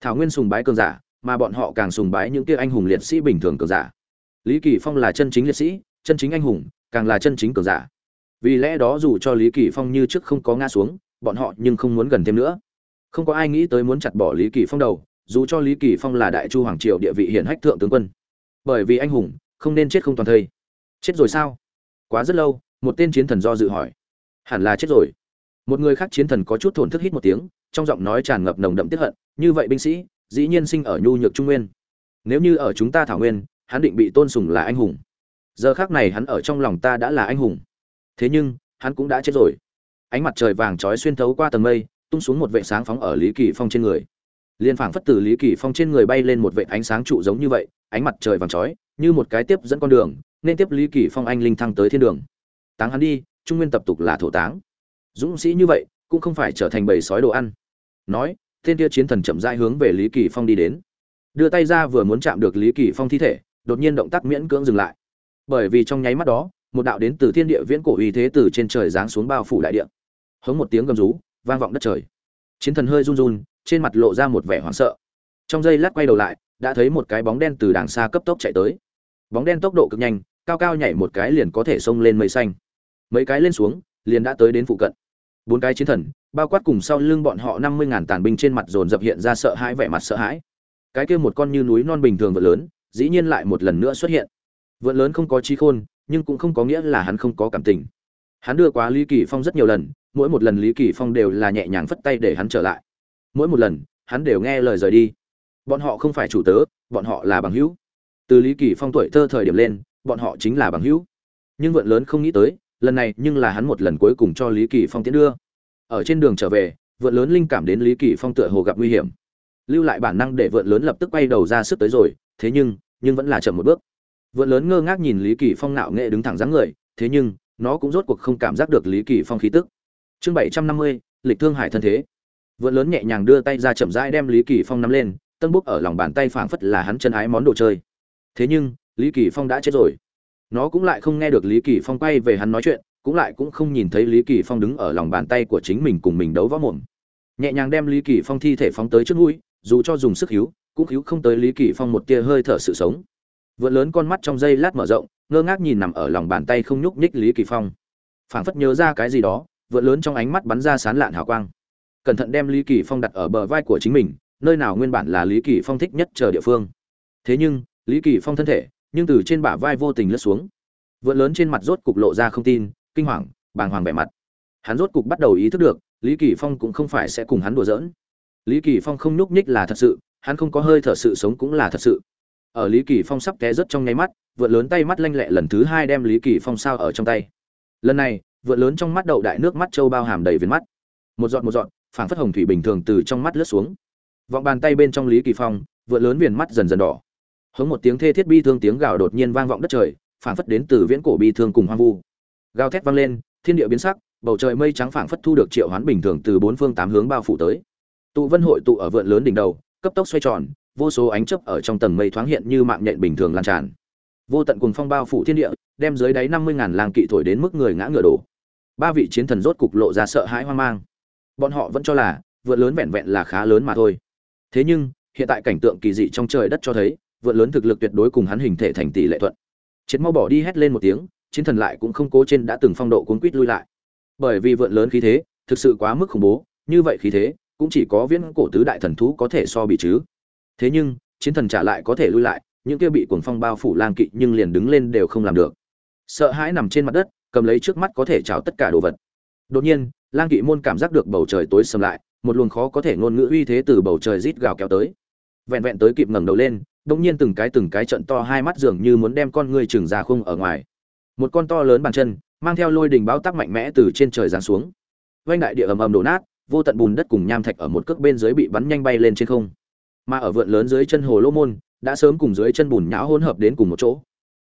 Thảo nguyên sùng bái cường giả, mà bọn họ càng sùng bái những kia anh hùng liệt sĩ bình thường cường giả. Lý kỳ phong là chân chính liệt sĩ, chân chính anh hùng, càng là chân chính cường giả. Vì lẽ đó dù cho lý kỳ phong như trước không có ngã xuống, bọn họ nhưng không muốn gần thêm nữa. Không có ai nghĩ tới muốn chặt bỏ lý kỳ phong đầu, dù cho lý kỳ phong là đại chu hoàng triều địa vị hiển hách thượng tướng quân. Bởi vì anh hùng, không nên chết không toàn thây. Chết rồi sao? Quá rất lâu một tên chiến thần do dự hỏi. Hẳn là chết rồi. Một người khác chiến thần có chút thổn thức hít một tiếng, trong giọng nói tràn ngập nồng đậm tiếp hận, như vậy binh sĩ, dĩ nhiên sinh ở nhu nhược trung nguyên. Nếu như ở chúng ta thảo nguyên, hắn định bị tôn sùng là anh hùng. Giờ khác này hắn ở trong lòng ta đã là anh hùng. Thế nhưng, hắn cũng đã chết rồi. Ánh mặt trời vàng trói xuyên thấu qua tầng mây, tung xuống một vệ sáng phóng ở lý kỳ phong trên người. Liên phảng phất từ lý kỳ phong trên người bay lên một vệ ánh sáng trụ giống như vậy, ánh mặt trời vàng trói, như một cái tiếp dẫn con đường, nên tiếp lý kỳ phong anh linh thăng tới thiên đường táng hắn đi, trung nguyên tập tục là thổ táng. Dũng sĩ như vậy, cũng không phải trở thành bầy sói đồ ăn. Nói, tên kia chiến thần chậm rãi hướng về lý kỳ phong đi đến. Đưa tay ra vừa muốn chạm được lý kỳ phong thi thể, đột nhiên động tác miễn cưỡng dừng lại. Bởi vì trong nháy mắt đó, một đạo đến từ thiên địa viễn cổ uy thế từ trên trời giáng xuống bao phủ đại địa. Hống một tiếng gầm rú, vang vọng đất trời. Chiến thần hơi run run, trên mặt lộ ra một vẻ hoảng sợ. Trong giây lát quay đầu lại, đã thấy một cái bóng đen từ đàng xa cấp tốc chạy tới. Bóng đen tốc độ cực nhanh, cao cao nhảy một cái liền có thể xông lên mây xanh mấy cái lên xuống, liền đã tới đến phụ cận. Bốn cái chiến thần, bao quát cùng sau lưng bọn họ năm mươi ngàn tàn binh trên mặt dồn dập hiện ra sợ hãi vẻ mặt sợ hãi. Cái kia một con như núi non bình thường vượt lớn, dĩ nhiên lại một lần nữa xuất hiện. Vượt lớn không có trí khôn, nhưng cũng không có nghĩa là hắn không có cảm tình. Hắn đưa quá lý kỳ phong rất nhiều lần, mỗi một lần lý kỳ phong đều là nhẹ nhàng phất tay để hắn trở lại. Mỗi một lần, hắn đều nghe lời rời đi. Bọn họ không phải chủ tớ, bọn họ là bằng hữu. Từ lý kỳ phong tuổi thơ thời điểm lên, bọn họ chính là bằng hữu. Nhưng vượn lớn không nghĩ tới lần này nhưng là hắn một lần cuối cùng cho lý kỳ phong tiến đưa. Ở trên đường trở về vượn lớn linh cảm đến lý kỳ phong tựa hồ gặp nguy hiểm. Lưu lại bản năng để vượn lớn lập tức quay đầu ra sức tới rồi, thế nhưng nhưng vẫn là chậm một bước. Vượn lớn ngơ ngác nhìn lý kỳ phong nạo nghệ đứng thẳng dáng người, thế nhưng, nó cũng rốt cuộc không cảm giác được lý kỳ phong khí tức. Chương bảy trăm năm mươi, lịch thương hải thân thế. Vượn lớn nhẹ nhàng đưa tay ra chậm rãi đem lý kỳ phong nắm lên, tân bút ở lòng bàn tay phảng phất là hắn chân ái món đồ chơi. Thế nhưng, lý kỳ phong đã chết rồi nó cũng lại không nghe được lý kỳ phong quay về hắn nói chuyện, cũng lại cũng không nhìn thấy lý kỳ phong đứng ở lòng bàn tay của chính mình cùng mình đấu võ mồm. Nhẹ nhàng đem lý kỳ phong thi thể phóng tới trước mũi, dù cho dùng sức hữu cũng hữu không tới lý kỳ phong một tia hơi thở sự sống. Vượn lớn con mắt trong giây lát mở rộng, ngơ ngác nhìn nằm ở lòng bàn tay không nhúc nhích lý kỳ phong. Phảng phất nhớ ra cái gì đó, vượn lớn trong ánh mắt bắn ra sán lạn hào quang. Cẩn thận đem lý kỳ phong đặt ở bờ vai của chính mình, nơi nào nguyên bản là lý kỳ phong thích nhất chờ địa phương. Thế nhưng, lý kỳ phong thân thể nhưng từ trên bả vai vô tình lướt xuống. Vượn lớn trên mặt rốt cục lộ ra không tin, kinh hoàng, bàng hoàng vẻ mặt. Hắn rốt cục bắt đầu ý thức được, lý kỳ phong cũng không phải sẽ cùng hắn đùa giỡn. Lý kỳ phong không nhúc nhích là thật sự, hắn không có hơi thở sự sống cũng là thật sự. Ở lý kỳ phong sắp té rất trong nháy mắt, vượn lớn tay mắt lanh lẹ lần thứ hai đem lý kỳ phong sao ở trong tay. Lần này, vượn lớn trong mắt đậu đại nước mắt châu bao hàm đầy viền mắt. Một giọt một giọt, phảng phất hồng thủy bình thường từ trong mắt lướt xuống. Vọng bàn tay bên trong lý kỳ phong, vượn lớn viền mắt dần dần đỏ hống một tiếng thê thiết bi thương tiếng gào đột nhiên vang vọng đất trời, phảng phất đến từ viễn cổ bi thương cùng hoang vu. Gào thét vang lên, thiên địa biến sắc, bầu trời mây trắng phảng phất thu được triệu hoán bình thường từ bốn phương tám hướng bao phủ tới. Tụ vân hội tụ ở vượn lớn đỉnh đầu, cấp tốc xoay tròn, vô số ánh chớp ở trong tầng mây thoáng hiện như mạng nhện bình thường lan tràn. Vô tận cùng phong bao phủ thiên địa, đem dưới đáy năm mươi ngàn làng kỵ thổi đến mức người ngã ngựa đổ. Ba vị chiến thần rốt cục lộ ra sợ hãi hoang mang. Bọn họ vẫn cho là, vượn lớn vẹn vẹn là khá lớn mà thôi. Thế nhưng, hiện tại cảnh tượng kỳ dị trong trời đất cho thấy vượn lớn thực lực tuyệt đối cùng hắn hình thể thành tỷ lệ thuận. Chiến mau bỏ đi hét lên một tiếng, chiến thần lại cũng không cố trên đã từng phong độ cuốn quýt lui lại. Bởi vì vượn lớn khí thế, thực sự quá mức khủng bố, như vậy khí thế, cũng chỉ có viễn cổ tứ đại thần thú có thể so bị chứ. Thế nhưng, chiến thần trả lại có thể lui lại, những kia bị cuồng phong bao phủ lang kỵ nhưng liền đứng lên đều không làm được. Sợ hãi nằm trên mặt đất, cầm lấy trước mắt có thể trào tất cả đồ vật. Đột nhiên, lang kỵ môn cảm giác được bầu trời tối sầm lại, một luồng khó có thể ngôn ngữ uy thế từ bầu trời rít gào kéo tới. Vẹn vẹn tới kịp ngẩng đầu lên đông nhiên từng cái từng cái trận to hai mắt dường như muốn đem con người trừng ra khung ở ngoài. Một con to lớn bàn chân, mang theo lôi đình báo tắc mạnh mẽ từ trên trời giáng xuống. Vanh đại địa ầm ầm đổ nát, vô tận bùn đất cùng nham thạch ở một cước bên dưới bị bắn nhanh bay lên trên không. Mà ở vượn lớn dưới chân hồ lô môn, đã sớm cùng dưới chân bùn nhão hỗn hợp đến cùng một chỗ.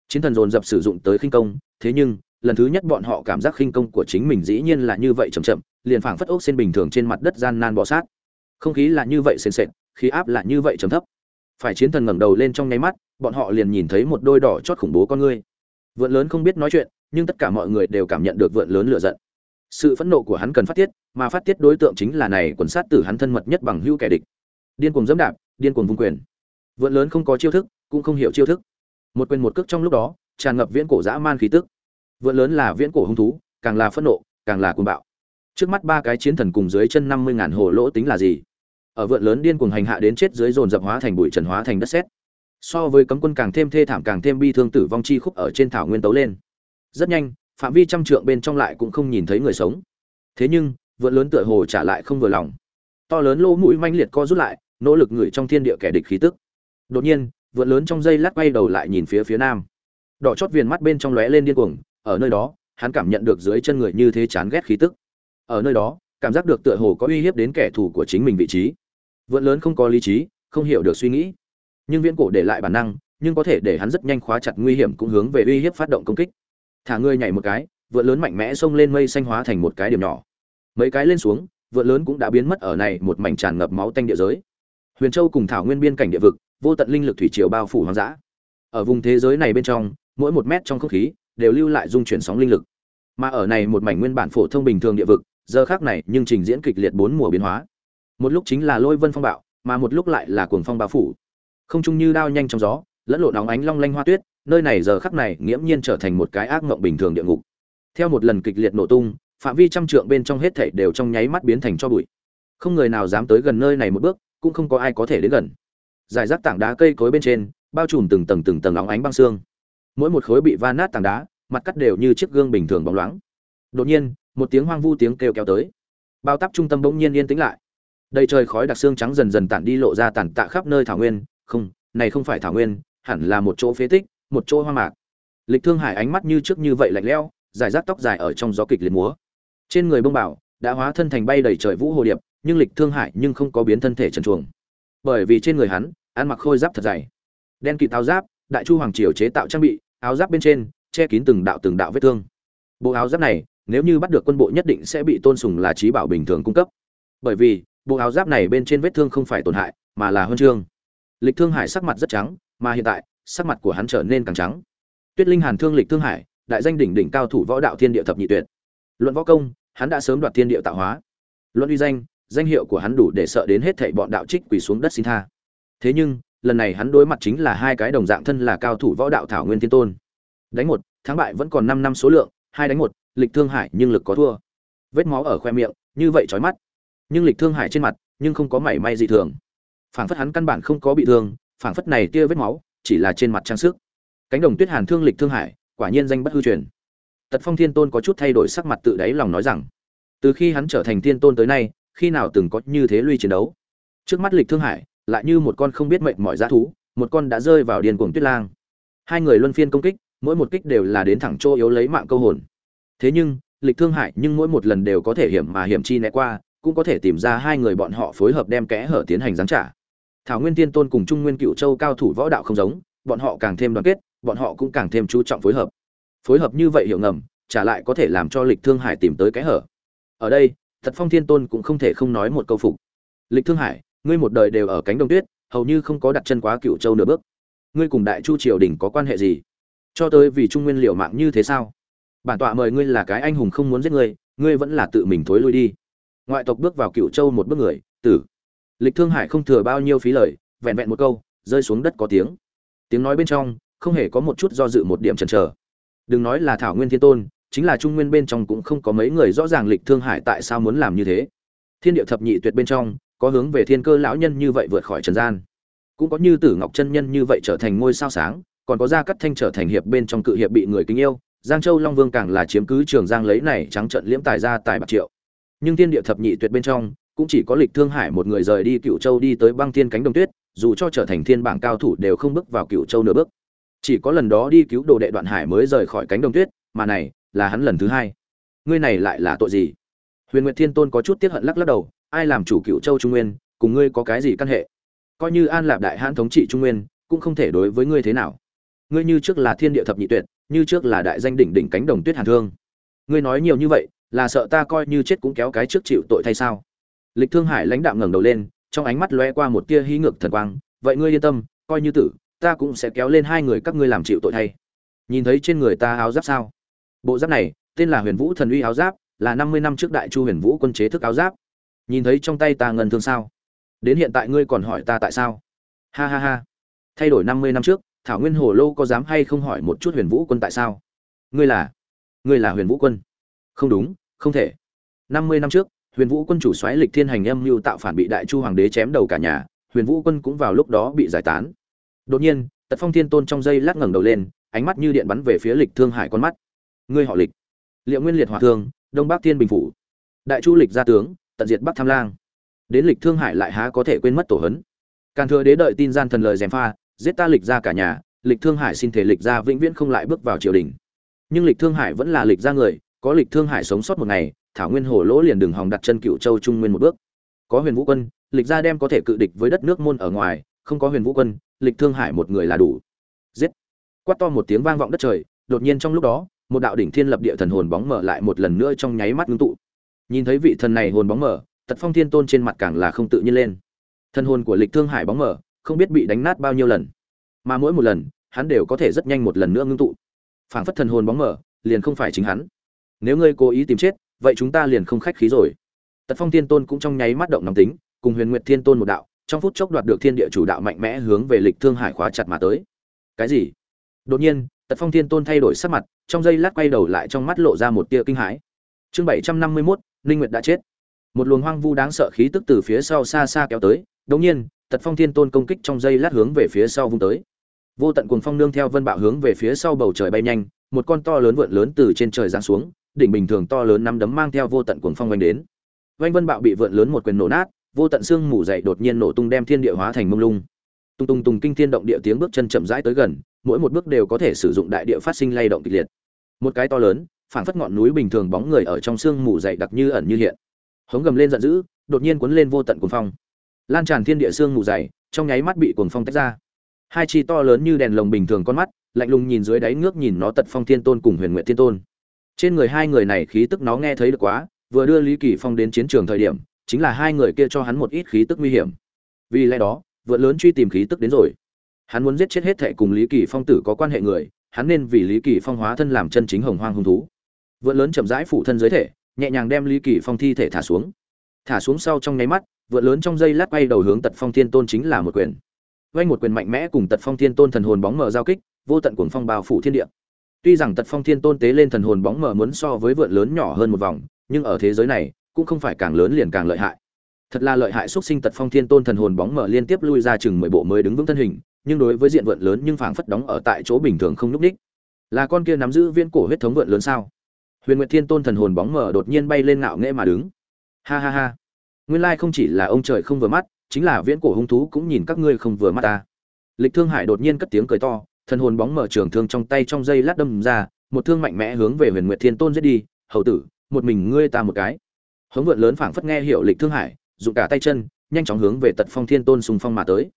Chiến thần dồn dập sử dụng tới khinh công, thế nhưng, lần thứ nhất bọn họ cảm giác khinh công của chính mình dĩ nhiên là như vậy chậm chậm, liền phảng phất ốc xên bình thường trên mặt đất gian nan bò sát. Không khí là như vậy sền sệt, khí áp là như vậy trầm thấp phải chiến thần ngẩng đầu lên trong nháy mắt, bọn họ liền nhìn thấy một đôi đỏ chót khủng bố con ngươi. Vượn lớn không biết nói chuyện, nhưng tất cả mọi người đều cảm nhận được vượn lớn lửa giận. Sự phẫn nộ của hắn cần phát tiết, mà phát tiết đối tượng chính là này quần sát tử hắn thân mật nhất bằng hữu kẻ địch. Điên cuồng dẫm đạp, điên cuồng vung quyền. Vượn lớn không có chiêu thức, cũng không hiểu chiêu thức. Một quyền một cước trong lúc đó, tràn ngập viễn cổ dã man khí tức. Vượn lớn là viễn cổ hung thú, càng là phẫn nộ, càng là cuồng bạo. Trước mắt ba cái chiến thần cùng dưới chân năm mươi ngàn hồ lỗ tính là gì? Ở vượn lớn điên cuồng hành hạ đến chết dưới dồn dập hóa thành bụi trần hóa thành đất sét. So với cấm quân càng thêm thê thảm càng thêm bi thương tử vong chi khúc ở trên thảo nguyên tấu lên. Rất nhanh, phạm vi trăm trượng bên trong lại cũng không nhìn thấy người sống. Thế nhưng, vượn lớn tựa hồ trả lại không vừa lòng. To lớn lỗ mũi manh liệt co rút lại, nỗ lực ngửi trong thiên địa kẻ địch khí tức. Đột nhiên, vượn lớn trong dây lát quay đầu lại nhìn phía phía nam. Đỏ chót viền mắt bên trong lóe lên điên cuồng, ở nơi đó, hắn cảm nhận được dưới chân người như thế chán ghét khí tức. Ở nơi đó, cảm giác được tựa hồ có uy hiếp đến kẻ thù của chính mình vị trí vượn lớn không có lý trí, không hiểu được suy nghĩ. Nhưng viễn cổ để lại bản năng, nhưng có thể để hắn rất nhanh khóa chặt nguy hiểm cũng hướng về uy hiếp phát động công kích. Thả ngươi nhảy một cái, vượn lớn mạnh mẽ xông lên mây xanh hóa thành một cái điểm nhỏ. Mấy cái lên xuống, vượn lớn cũng đã biến mất ở này một mảnh tràn ngập máu tanh địa giới. Huyền châu cùng thảo nguyên biên cảnh địa vực, vô tận linh lực thủy triều bao phủ hoang dã. Ở vùng thế giới này bên trong, mỗi một mét trong không khí đều lưu lại dung chuyển sóng linh lực. Mà ở này một mảnh nguyên bản phổ thông bình thường địa vực, giờ khác này nhưng trình diễn kịch liệt bốn mùa biến hóa một lúc chính là lôi vân phong bạo, mà một lúc lại là cuồng phong bao phủ. Không trung như đao nhanh trong gió, lẫn lộn óng ánh long lanh hoa tuyết, nơi này giờ khắc này nghiễm nhiên trở thành một cái ác mộng bình thường địa ngục. Theo một lần kịch liệt nổ tung, phạm vi trăm trượng bên trong hết thảy đều trong nháy mắt biến thành cho bụi. Không người nào dám tới gần nơi này một bước, cũng không có ai có thể đến gần. Giải rác tảng đá cây cối bên trên, bao trùm từng tầng từng tầng óng ánh băng xương. Mỗi một khối bị va nát tảng đá, mặt cắt đều như chiếc gương bình thường bóng loáng. Đột nhiên, một tiếng hoang vu tiếng kêu kéo tới. Bao tắp trung tâm bỗng nhiên yên tĩnh lại đầy trời khói đặc xương trắng dần dần tản đi lộ ra tản tạ khắp nơi thảo nguyên. Không, này không phải thảo nguyên, hẳn là một chỗ phế tích, một chỗ hoang mạc. Lịch thương hải ánh mắt như trước như vậy lạnh lẽo giải rác tóc dài ở trong gió kịch liệt múa. Trên người bông bảo đã hóa thân thành bay đầy trời vũ hồ điệp, nhưng lịch thương Hải nhưng không có biến thân thể trần chuồng bởi vì trên người hắn, ăn mặc khôi giáp thật dày. Đen kịt áo giáp, đại chu hoàng triều chế tạo trang bị, áo giáp bên trên, che kín từng đạo từng đạo vết thương. Bộ áo giáp này, nếu như bắt được quân bộ nhất định sẽ bị tôn sùng là trí bảo bình thường cung cấp. Bởi vì bộ áo giáp này bên trên vết thương không phải tổn hại, mà là huân chương. Lịch thương hải sắc mặt rất trắng, mà hiện tại, sắc mặt của hắn trở nên càng trắng. Tuyết linh hàn thương lịch thương hải, đại danh đỉnh đỉnh cao thủ võ đạo thiên địa thập nhị tuyệt. Luận võ công, hắn đã sớm đoạt thiên địa tạo hóa. Luận uy danh danh hiệu của hắn đủ để sợ đến hết thảy bọn đạo trích quỳ xuống đất xin tha. Thế nhưng, lần này hắn đối mặt chính là hai cái đồng dạng thân là cao thủ võ đạo thảo nguyên thiên tôn. Đánh một, thắng bại vẫn còn năm năm số lượng, hai đánh một, lịch thương hải nhưng lực có thua. Vết máu ở khoe miệng, như vậy chói mắt nhưng lịch thương hải trên mặt, nhưng không có mảy may gì thường. Phảng phất hắn căn bản không có bị thương, phảng phất này tia vết máu, chỉ là trên mặt trang sức. Cánh đồng tuyết hàn thương lịch thương hải quả nhiên danh bất hư truyền. Tật phong thiên tôn có chút thay đổi sắc mặt tự đáy lòng nói rằng, từ khi hắn trở thành thiên tôn tới nay, khi nào từng có như thế lui chiến đấu? Trước mắt lịch thương hải lại như một con không biết mệnh mọi giá thú, một con đã rơi vào điền cuồng tuyết lang. Hai người luân phiên công kích, mỗi một kích đều là đến thẳng chỗ yếu lấy mạng câu hồn. Thế nhưng, lịch thương hải nhưng mỗi một lần đều có thể hiểm mà hiểm chi né qua cũng có thể tìm ra hai người bọn họ phối hợp đem kẽ hở tiến hành giáng trả. Thảo nguyên tiên tôn cùng trung nguyên cựu châu cao thủ võ đạo không giống, bọn họ càng thêm đoàn kết, bọn họ cũng càng thêm chú trọng phối hợp. Phối hợp như vậy hiểu ngầm, trả lại có thể làm cho lịch thương hải tìm tới kẽ hở. Ở đây, thật phong thiên tôn cũng không thể không nói một câu phục. Lịch thương hải, ngươi một đời đều ở cánh đồng tuyết, hầu như không có đặt chân quá cựu châu nửa bước. Ngươi cùng đại chu triều đình có quan hệ gì? Cho tới vì trung nguyên liệu mạng như thế sao? Bản tọa mời ngươi là cái anh hùng không muốn giết ngươi ngươi vẫn là tự mình thối lui đi ngoại tộc bước vào cựu châu một bước người, tử. Lịch thương hải không thừa bao nhiêu phí lời, vẹn vẹn một câu, rơi xuống đất có tiếng. Tiếng nói bên trong, không hề có một chút do dự một điểm chần chờ. Đừng nói là thảo nguyên thiên tôn, chính là trung nguyên bên trong cũng không có mấy người rõ ràng lịch thương hải tại sao muốn làm như thế. Thiên địa thập nhị tuyệt bên trong, có hướng về thiên cơ lão nhân như vậy vượt khỏi trần gian. Cũng có như tử ngọc chân nhân như vậy trở thành ngôi sao sáng, còn có gia cắt thanh trở thành hiệp bên trong cự hiệp bị người kính yêu. Giang châu long vương càng là chiếm cứ trường giang lấy này trắng trận liễm tài ra tài bạc triệu nhưng thiên địa thập nhị tuyệt bên trong, cũng chỉ có lịch thương hải một người rời đi cựu châu đi tới băng thiên cánh đồng tuyết, dù cho trở thành thiên bảng cao thủ đều không bước vào cựu châu nửa bước. Chỉ có lần đó đi cứu đồ đệ đoạn hải mới rời khỏi cánh đồng tuyết, mà này là hắn lần thứ hai. Ngươi này lại là tội gì? Huyền nguyệt thiên tôn có chút tiếc hận lắc lắc đầu, ai làm chủ cựu châu trung nguyên, cùng ngươi có cái gì căn hệ? Coi như an lạp đại hãn thống trị trung nguyên, cũng không thể đối với ngươi thế nào. Ngươi như trước là thiên địa thập nhị tuyệt, như trước là đại danh đỉnh đỉnh cánh đồng tuyết hàn thương. Ngươi nói nhiều như vậy là sợ ta coi như chết cũng kéo cái trước chịu tội thay sao? Lịch thương hải lãnh đạm ngẩng đầu lên, trong ánh mắt lóe qua một tia hí ngược thần quang, vậy ngươi yên tâm, coi như tử, ta cũng sẽ kéo lên hai người các ngươi làm chịu tội thay. Nhìn thấy trên người ta áo giáp sao? Bộ giáp này, tên là huyền vũ thần uy áo giáp, là năm mươi năm trước đại chu huyền vũ quân chế thức áo giáp. Nhìn thấy trong tay ta ngân thương sao? Đến hiện tại ngươi còn hỏi ta tại sao? Ha ha ha. Thay đổi năm mươi năm trước, thảo nguyên hồ lô có dám hay không hỏi một chút huyền vũ quân tại sao? Ngươi là ngươi là huyền vũ quân. Không đúng không thể. Năm mươi năm trước, huyền vũ quân chủ xoáy lịch thiên hành âm mưu tạo phản bị đại chu hoàng đế chém đầu cả nhà, huyền vũ quân cũng vào lúc đó bị giải tán. Đột nhiên, tật phong thiên tôn trong dây lát ngẩng đầu lên, ánh mắt như điện bắn về phía lịch thương hải con mắt. Ngươi họ lịch. Liệu nguyên liệt hòa thương, đông bắc thiên bình phủ. Đại chu lịch gia tướng, tận diệt bắc tham lang. Đến lịch thương hải lại há có thể quên mất tổ hấn. Càn thừa đế đợi tin gian thần lời dèm pha, giết ta lịch ra cả nhà, lịch thương hải xin thể lịch ra vĩnh viễn không lại bước vào triều đình. Nhưng lịch thương hải vẫn là lịch ra người có lịch thương hải sống sót một ngày, thảo nguyên hồ lỗ liền đường hòng đặt chân cựu châu trung nguyên một bước. Có huyền vũ quân, lịch gia đem có thể cự địch với đất nước môn ở ngoài, không có huyền vũ quân, lịch thương hải một người là đủ. Giết! Quát to một tiếng vang vọng đất trời, đột nhiên trong lúc đó, một đạo đỉnh thiên lập địa thần hồn bóng mở lại một lần nữa trong nháy mắt ngưng tụ. Nhìn thấy vị thần này hồn bóng mở, tật phong thiên tôn trên mặt càng là không tự nhiên lên. Thần hồn của lịch thương hải bóng mở, không biết bị đánh nát bao nhiêu lần. Mà mỗi một lần, hắn đều có thể rất nhanh một lần nữa ngưng tụ. Phảng phất thần hồn bóng mở, liền không phải chính hắn nếu ngươi cố ý tìm chết, vậy chúng ta liền không khách khí rồi. Tật phong thiên tôn cũng trong nháy mắt động nóng tính, cùng huyền nguyệt thiên tôn một đạo, trong phút chốc đoạt được thiên địa chủ đạo mạnh mẽ hướng về lịch thương hải khóa chặt mà tới. Cái gì? Đột nhiên, tật phong thiên tôn thay đổi sắc mặt, trong giây lát quay đầu lại trong mắt lộ ra một tia kinh hãi. Chương bảy trăm năm mươi mốt ninh nguyệt đã chết. Một luồng hoang vu đáng sợ khí tức từ phía sau xa xa kéo tới, đột nhiên, tật phong thiên tôn công kích trong giây lát hướng về phía sau vung tới. Vô tận cuồng phong nương theo vân bạo hướng về phía sau bầu trời bay nhanh, một con to lớn vượn lớn từ trên trời giáng xuống đỉnh bình thường to lớn năm đấm mang theo vô tận cuồng phong vanh đến. Vanh vân bạo bị vượn lớn một quyền nổ nát, vô tận xương mù dậy đột nhiên nổ tung đem thiên địa hóa thành mông lung. Tung tung tung kinh thiên động địa tiếng bước chân chậm rãi tới gần, mỗi một bước đều có thể sử dụng đại địa phát sinh lay động kịch liệt. Một cái to lớn, phảng phất ngọn núi bình thường bóng người ở trong xương mù dày đặc như ẩn như hiện. Hống gầm lên giận dữ, đột nhiên cuốn lên vô tận cuồng phong. Lan tràn thiên địa xương mù dày, trong nháy mắt bị cuồng phong tách ra. Hai chi to lớn như đèn lồng bình thường con mắt, lạnh lùng nhìn dưới đáy ngước nhìn nó tật phong thiên tôn cùng huyền nguyện thiên tôn trên người hai người này khí tức nó nghe thấy được quá, vừa đưa lý kỳ phong đến chiến trường thời điểm, chính là hai người kia cho hắn một ít khí tức nguy hiểm. Vì lẽ đó vượn lớn truy tìm khí tức đến rồi. Hắn muốn giết chết hết thệ cùng lý kỳ phong tử có quan hệ người, hắn nên vì lý kỳ phong hóa thân làm chân chính hồng hoang hung thú. Vượn lớn chậm rãi phủ thân giới thể, nhẹ nhàng đem lý kỳ phong thi thể thả xuống. Thả xuống sau trong nháy mắt vượn lớn trong dây lát quay đầu hướng tật phong thiên tôn chính là một quyền. Vay một quyền mạnh mẽ cùng tật phong thiên tôn thần hồn bóng mở giao kích, vô tận cuồng phong bao phủ thiên địa tuy rằng tật phong thiên tôn tế lên thần hồn bóng mở muốn so với vượn lớn nhỏ hơn một vòng, nhưng ở thế giới này, cũng không phải càng lớn liền càng lợi hại. Thật là lợi hại xuất sinh tật phong thiên tôn thần hồn bóng mở liên tiếp lui ra chừng mười bộ mới đứng vững thân hình, nhưng đối với diện vượn lớn nhưng phảng phất đóng ở tại chỗ bình thường không nhúc ních là con kia nắm giữ viên cổ huyết thống vượn lớn sao? Huyền nguyệt thiên tôn thần hồn bóng mở đột nhiên bay lên ngạo nghễ mà đứng. Ha ha ha. Nguyên lai không chỉ là ông trời không vừa mắt, chính là viễn cổ hung thú cũng nhìn các ngươi không vừa mắt ta. Lịch thương hải đột nhiên cất tiếng cười to thần hồn bóng mở trường thương trong tay trong dây lát đâm ra, một thương mạnh mẽ hướng về huyền nguyệt thiên tôn giết đi, hầu tử, một mình ngươi ta một cái. Hống vượn lớn phảng phất nghe hiệu lịch thương hải, dùng cả tay chân, nhanh chóng hướng về tật phong thiên tôn xung phong mà tới.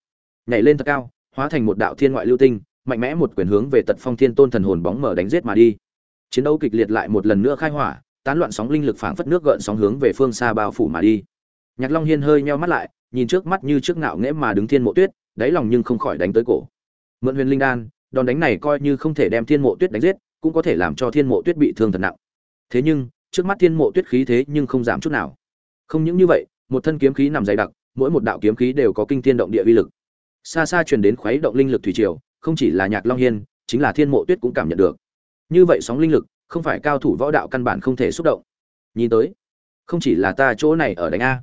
Nhảy lên thật cao, hóa thành một đạo thiên ngoại lưu tinh, mạnh mẽ một quyền hướng về tật phong thiên tôn thần hồn bóng mở đánh giết mà đi. Chiến đấu kịch liệt lại một lần nữa khai hỏa, tán loạn sóng linh lực phảng phất nước gợn sóng hướng về phương xa bao phủ mà đi. Nhạc long hiên hơi nheo mắt lại, nhìn trước mắt như trước ngạo nghễ mà đứng thiên mộ tuyết, đáy lòng nhưng không khỏi đánh tới cổ. Mượn huyền linh đan đòn đánh này coi như không thể đem thiên mộ tuyết đánh giết, cũng có thể làm cho thiên mộ tuyết bị thương thật nặng. Thế nhưng, trước mắt thiên mộ tuyết khí thế nhưng không giảm chút nào. Không những như vậy, một thân kiếm khí nằm dày đặc, mỗi một đạo kiếm khí đều có kinh thiên động địa uy lực. Xa xa truyền đến khuấy động linh lực thủy triều, không chỉ là nhạc long hiên, chính là thiên mộ tuyết cũng cảm nhận được. Như vậy sóng linh lực, không phải cao thủ võ đạo căn bản không thể xúc động. Nhìn tới, không chỉ là ta chỗ này ở đánh a.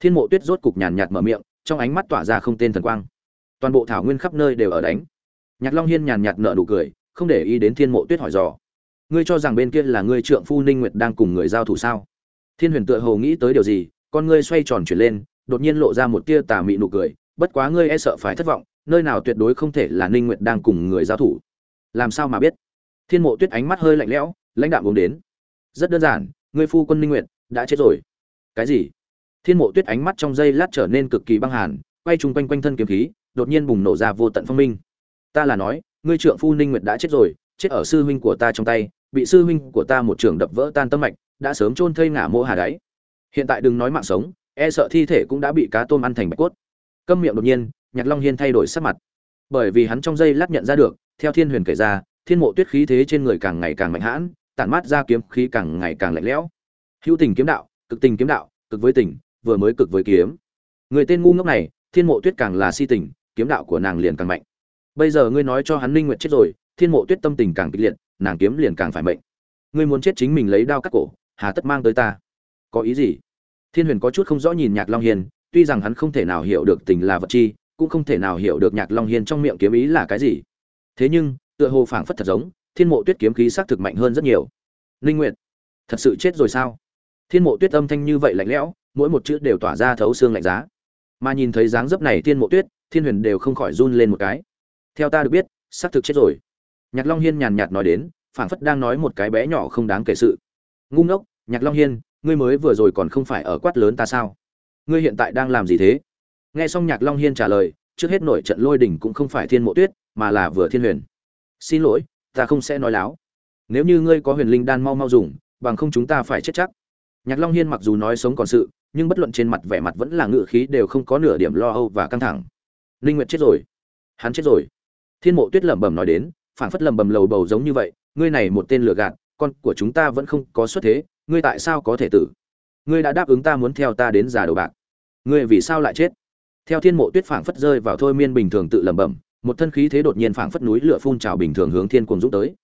Thiên mộ tuyết rốt cục nhàn nhạt mở miệng, trong ánh mắt tỏa ra không tên thần quang. Toàn bộ thảo nguyên khắp nơi đều ở đánh nhạc long hiên nhàn nhạt nở nụ cười, không để ý đến thiên mộ tuyết hỏi dò. Ngươi cho rằng bên kia là ngươi trượng phu ninh nguyệt đang cùng người giao thủ sao? Thiên huyền tựa hồ nghĩ tới điều gì, con ngươi xoay tròn chuyển lên, đột nhiên lộ ra một tia tà mị nụ cười, bất quá ngươi e sợ phải thất vọng, nơi nào tuyệt đối không thể là ninh nguyệt đang cùng người giao thủ. Làm sao mà biết? Thiên mộ tuyết ánh mắt hơi lạnh lẽo, lãnh đạm uống đến. Rất đơn giản, ngươi phu quân ninh nguyệt đã chết rồi. Cái gì? Thiên mộ tuyết ánh mắt trong giây lát trở nên cực kỳ băng hàn, quay chung quanh quanh thân kiếm khí, đột nhiên bùng nổ ra vô tận phong minh ta là nói, ngươi trượng phu ninh nguyệt đã chết rồi, chết ở sư huynh của ta trong tay, bị sư huynh của ta một trường đập vỡ tan tâm mạch, đã sớm chôn thây ngả mô hà đáy. Hiện tại đừng nói mạng sống e sợ thi thể cũng đã bị cá tôm ăn thành bạch cốt. Câm miệng đột nhiên, nhạc long hiên thay đổi sắc mặt. Bởi vì hắn trong giây lát nhận ra được, theo thiên huyền kể ra, thiên mộ tuyết khí thế trên người càng ngày càng mạnh hãn, tản mát ra kiếm khí càng ngày càng lạnh lẽo. Hữu tình kiếm đạo, cực tình kiếm đạo, cực với tình, vừa mới cực với kiếm. Người tên ngu ngốc này, thiên mộ tuyết càng là si tình, kiếm đạo của nàng liền càng mạnh bây giờ ngươi nói cho hắn linh nguyện chết rồi thiên mộ tuyết tâm tình càng kịch liệt nàng kiếm liền càng phải mệnh. Ngươi muốn chết chính mình lấy đao cắt cổ hà tất mang tới ta. Có ý gì? Thiên huyền có chút không rõ nhìn nhạc long hiền, tuy rằng hắn không thể nào hiểu được tình là vật chi cũng không thể nào hiểu được nhạc long hiền trong miệng kiếm ý là cái gì. Thế nhưng tựa hồ phảng phất thật giống thiên mộ tuyết kiếm khí xác thực mạnh hơn rất nhiều. Linh nguyện thật sự chết rồi sao? Thiên mộ tuyết âm thanh như vậy lạnh lẽo mỗi một chữ đều tỏa ra thấu xương lạnh giá. Mà nhìn thấy dáng dấp này thiên mộ tuyết thiên huyền đều không khỏi run lên một cái theo ta được biết, xác thực chết rồi. Nhạc long hiên nhàn nhạt nói đến, phảng phất đang nói một cái bé nhỏ không đáng kể sự. Ngu ngốc, nhạc long hiên, ngươi mới vừa rồi còn không phải ở quát lớn ta sao? Ngươi hiện tại đang làm gì thế? Nghe xong nhạc long hiên trả lời, trước hết nổi trận lôi đỉnh cũng không phải thiên mộ tuyết, mà là vừa thiên huyền. Xin lỗi, ta không sẽ nói láo. Nếu như ngươi có huyền linh đan mau mau dùng, bằng không chúng ta phải chết chắc. Nhạc long hiên mặc dù nói sống còn sự, nhưng bất luận trên mặt vẻ mặt vẫn là ngự khí đều không có nửa điểm lo âu và căng thẳng. Linh nguyệt chết rồi. Hắn chết rồi thiên mộ tuyết lẩm bẩm nói đến, phảng phất lẩm bẩm lầu bầu giống như vậy, ngươi này một tên lừa gạt, con của chúng ta vẫn không có xuất thế, ngươi tại sao có thể tử? Ngươi đã đáp ứng ta muốn theo ta đến già đầu bạc. Ngươi vì sao lại chết? Theo thiên mộ tuyết phảng phất rơi vào thôi miên bình thường tự lẩm bẩm, một thân khí thế đột nhiên phảng phất núi lửa phun trào bình thường hướng thiên cuồng dũng tới.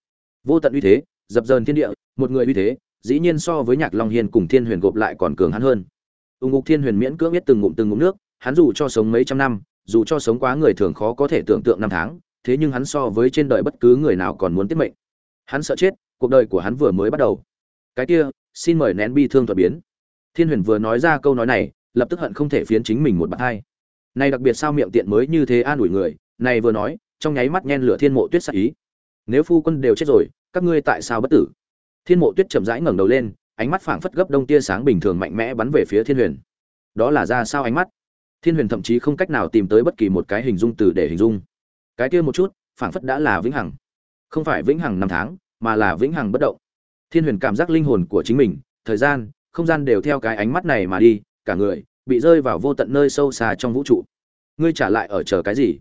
Vô tận uy thế, dập dờn thiên địa, một người uy thế, dĩ nhiên so với nhạc long hiên cùng thiên huyền gộp lại còn cường hắn hơn. Ung ngục thiên huyền miễn cưỡng biết từng ngụm từng ngụm nước, hắn dù cho sống mấy trăm năm, dù cho sống quá người thường khó có thể tưởng tượng năm tháng thế nhưng hắn so với trên đời bất cứ người nào còn muốn tiết mệnh. Hắn sợ chết, cuộc đời của hắn vừa mới bắt đầu. Cái kia, xin mời nén bi thương thuật biến. Thiên huyền vừa nói ra câu nói này, lập tức hận không thể phiến chính mình một bàn hai. Này đặc biệt sao miệng tiện mới như thế an ủi người, này vừa nói, trong nháy mắt nhen lửa thiên mộ tuyết sắc ý. Nếu phu quân đều chết rồi, các ngươi tại sao bất tử? Thiên mộ tuyết chậm rãi ngẩng đầu lên, ánh mắt phảng phất gấp đông tia sáng bình thường mạnh mẽ bắn về phía thiên huyền. Đó là ra sao ánh mắt? Thiên huyền thậm chí không cách nào tìm tới bất kỳ một cái hình dung từ để hình dung cái kia một chút, phảng phất đã là vĩnh hằng. Không phải vĩnh hằng năm tháng, mà là vĩnh hằng bất động. Thiên huyền cảm giác linh hồn của chính mình, thời gian, không gian đều theo cái ánh mắt này mà đi, cả người bị rơi vào vô tận nơi sâu xa trong vũ trụ. Ngươi trả lại ở chờ cái gì?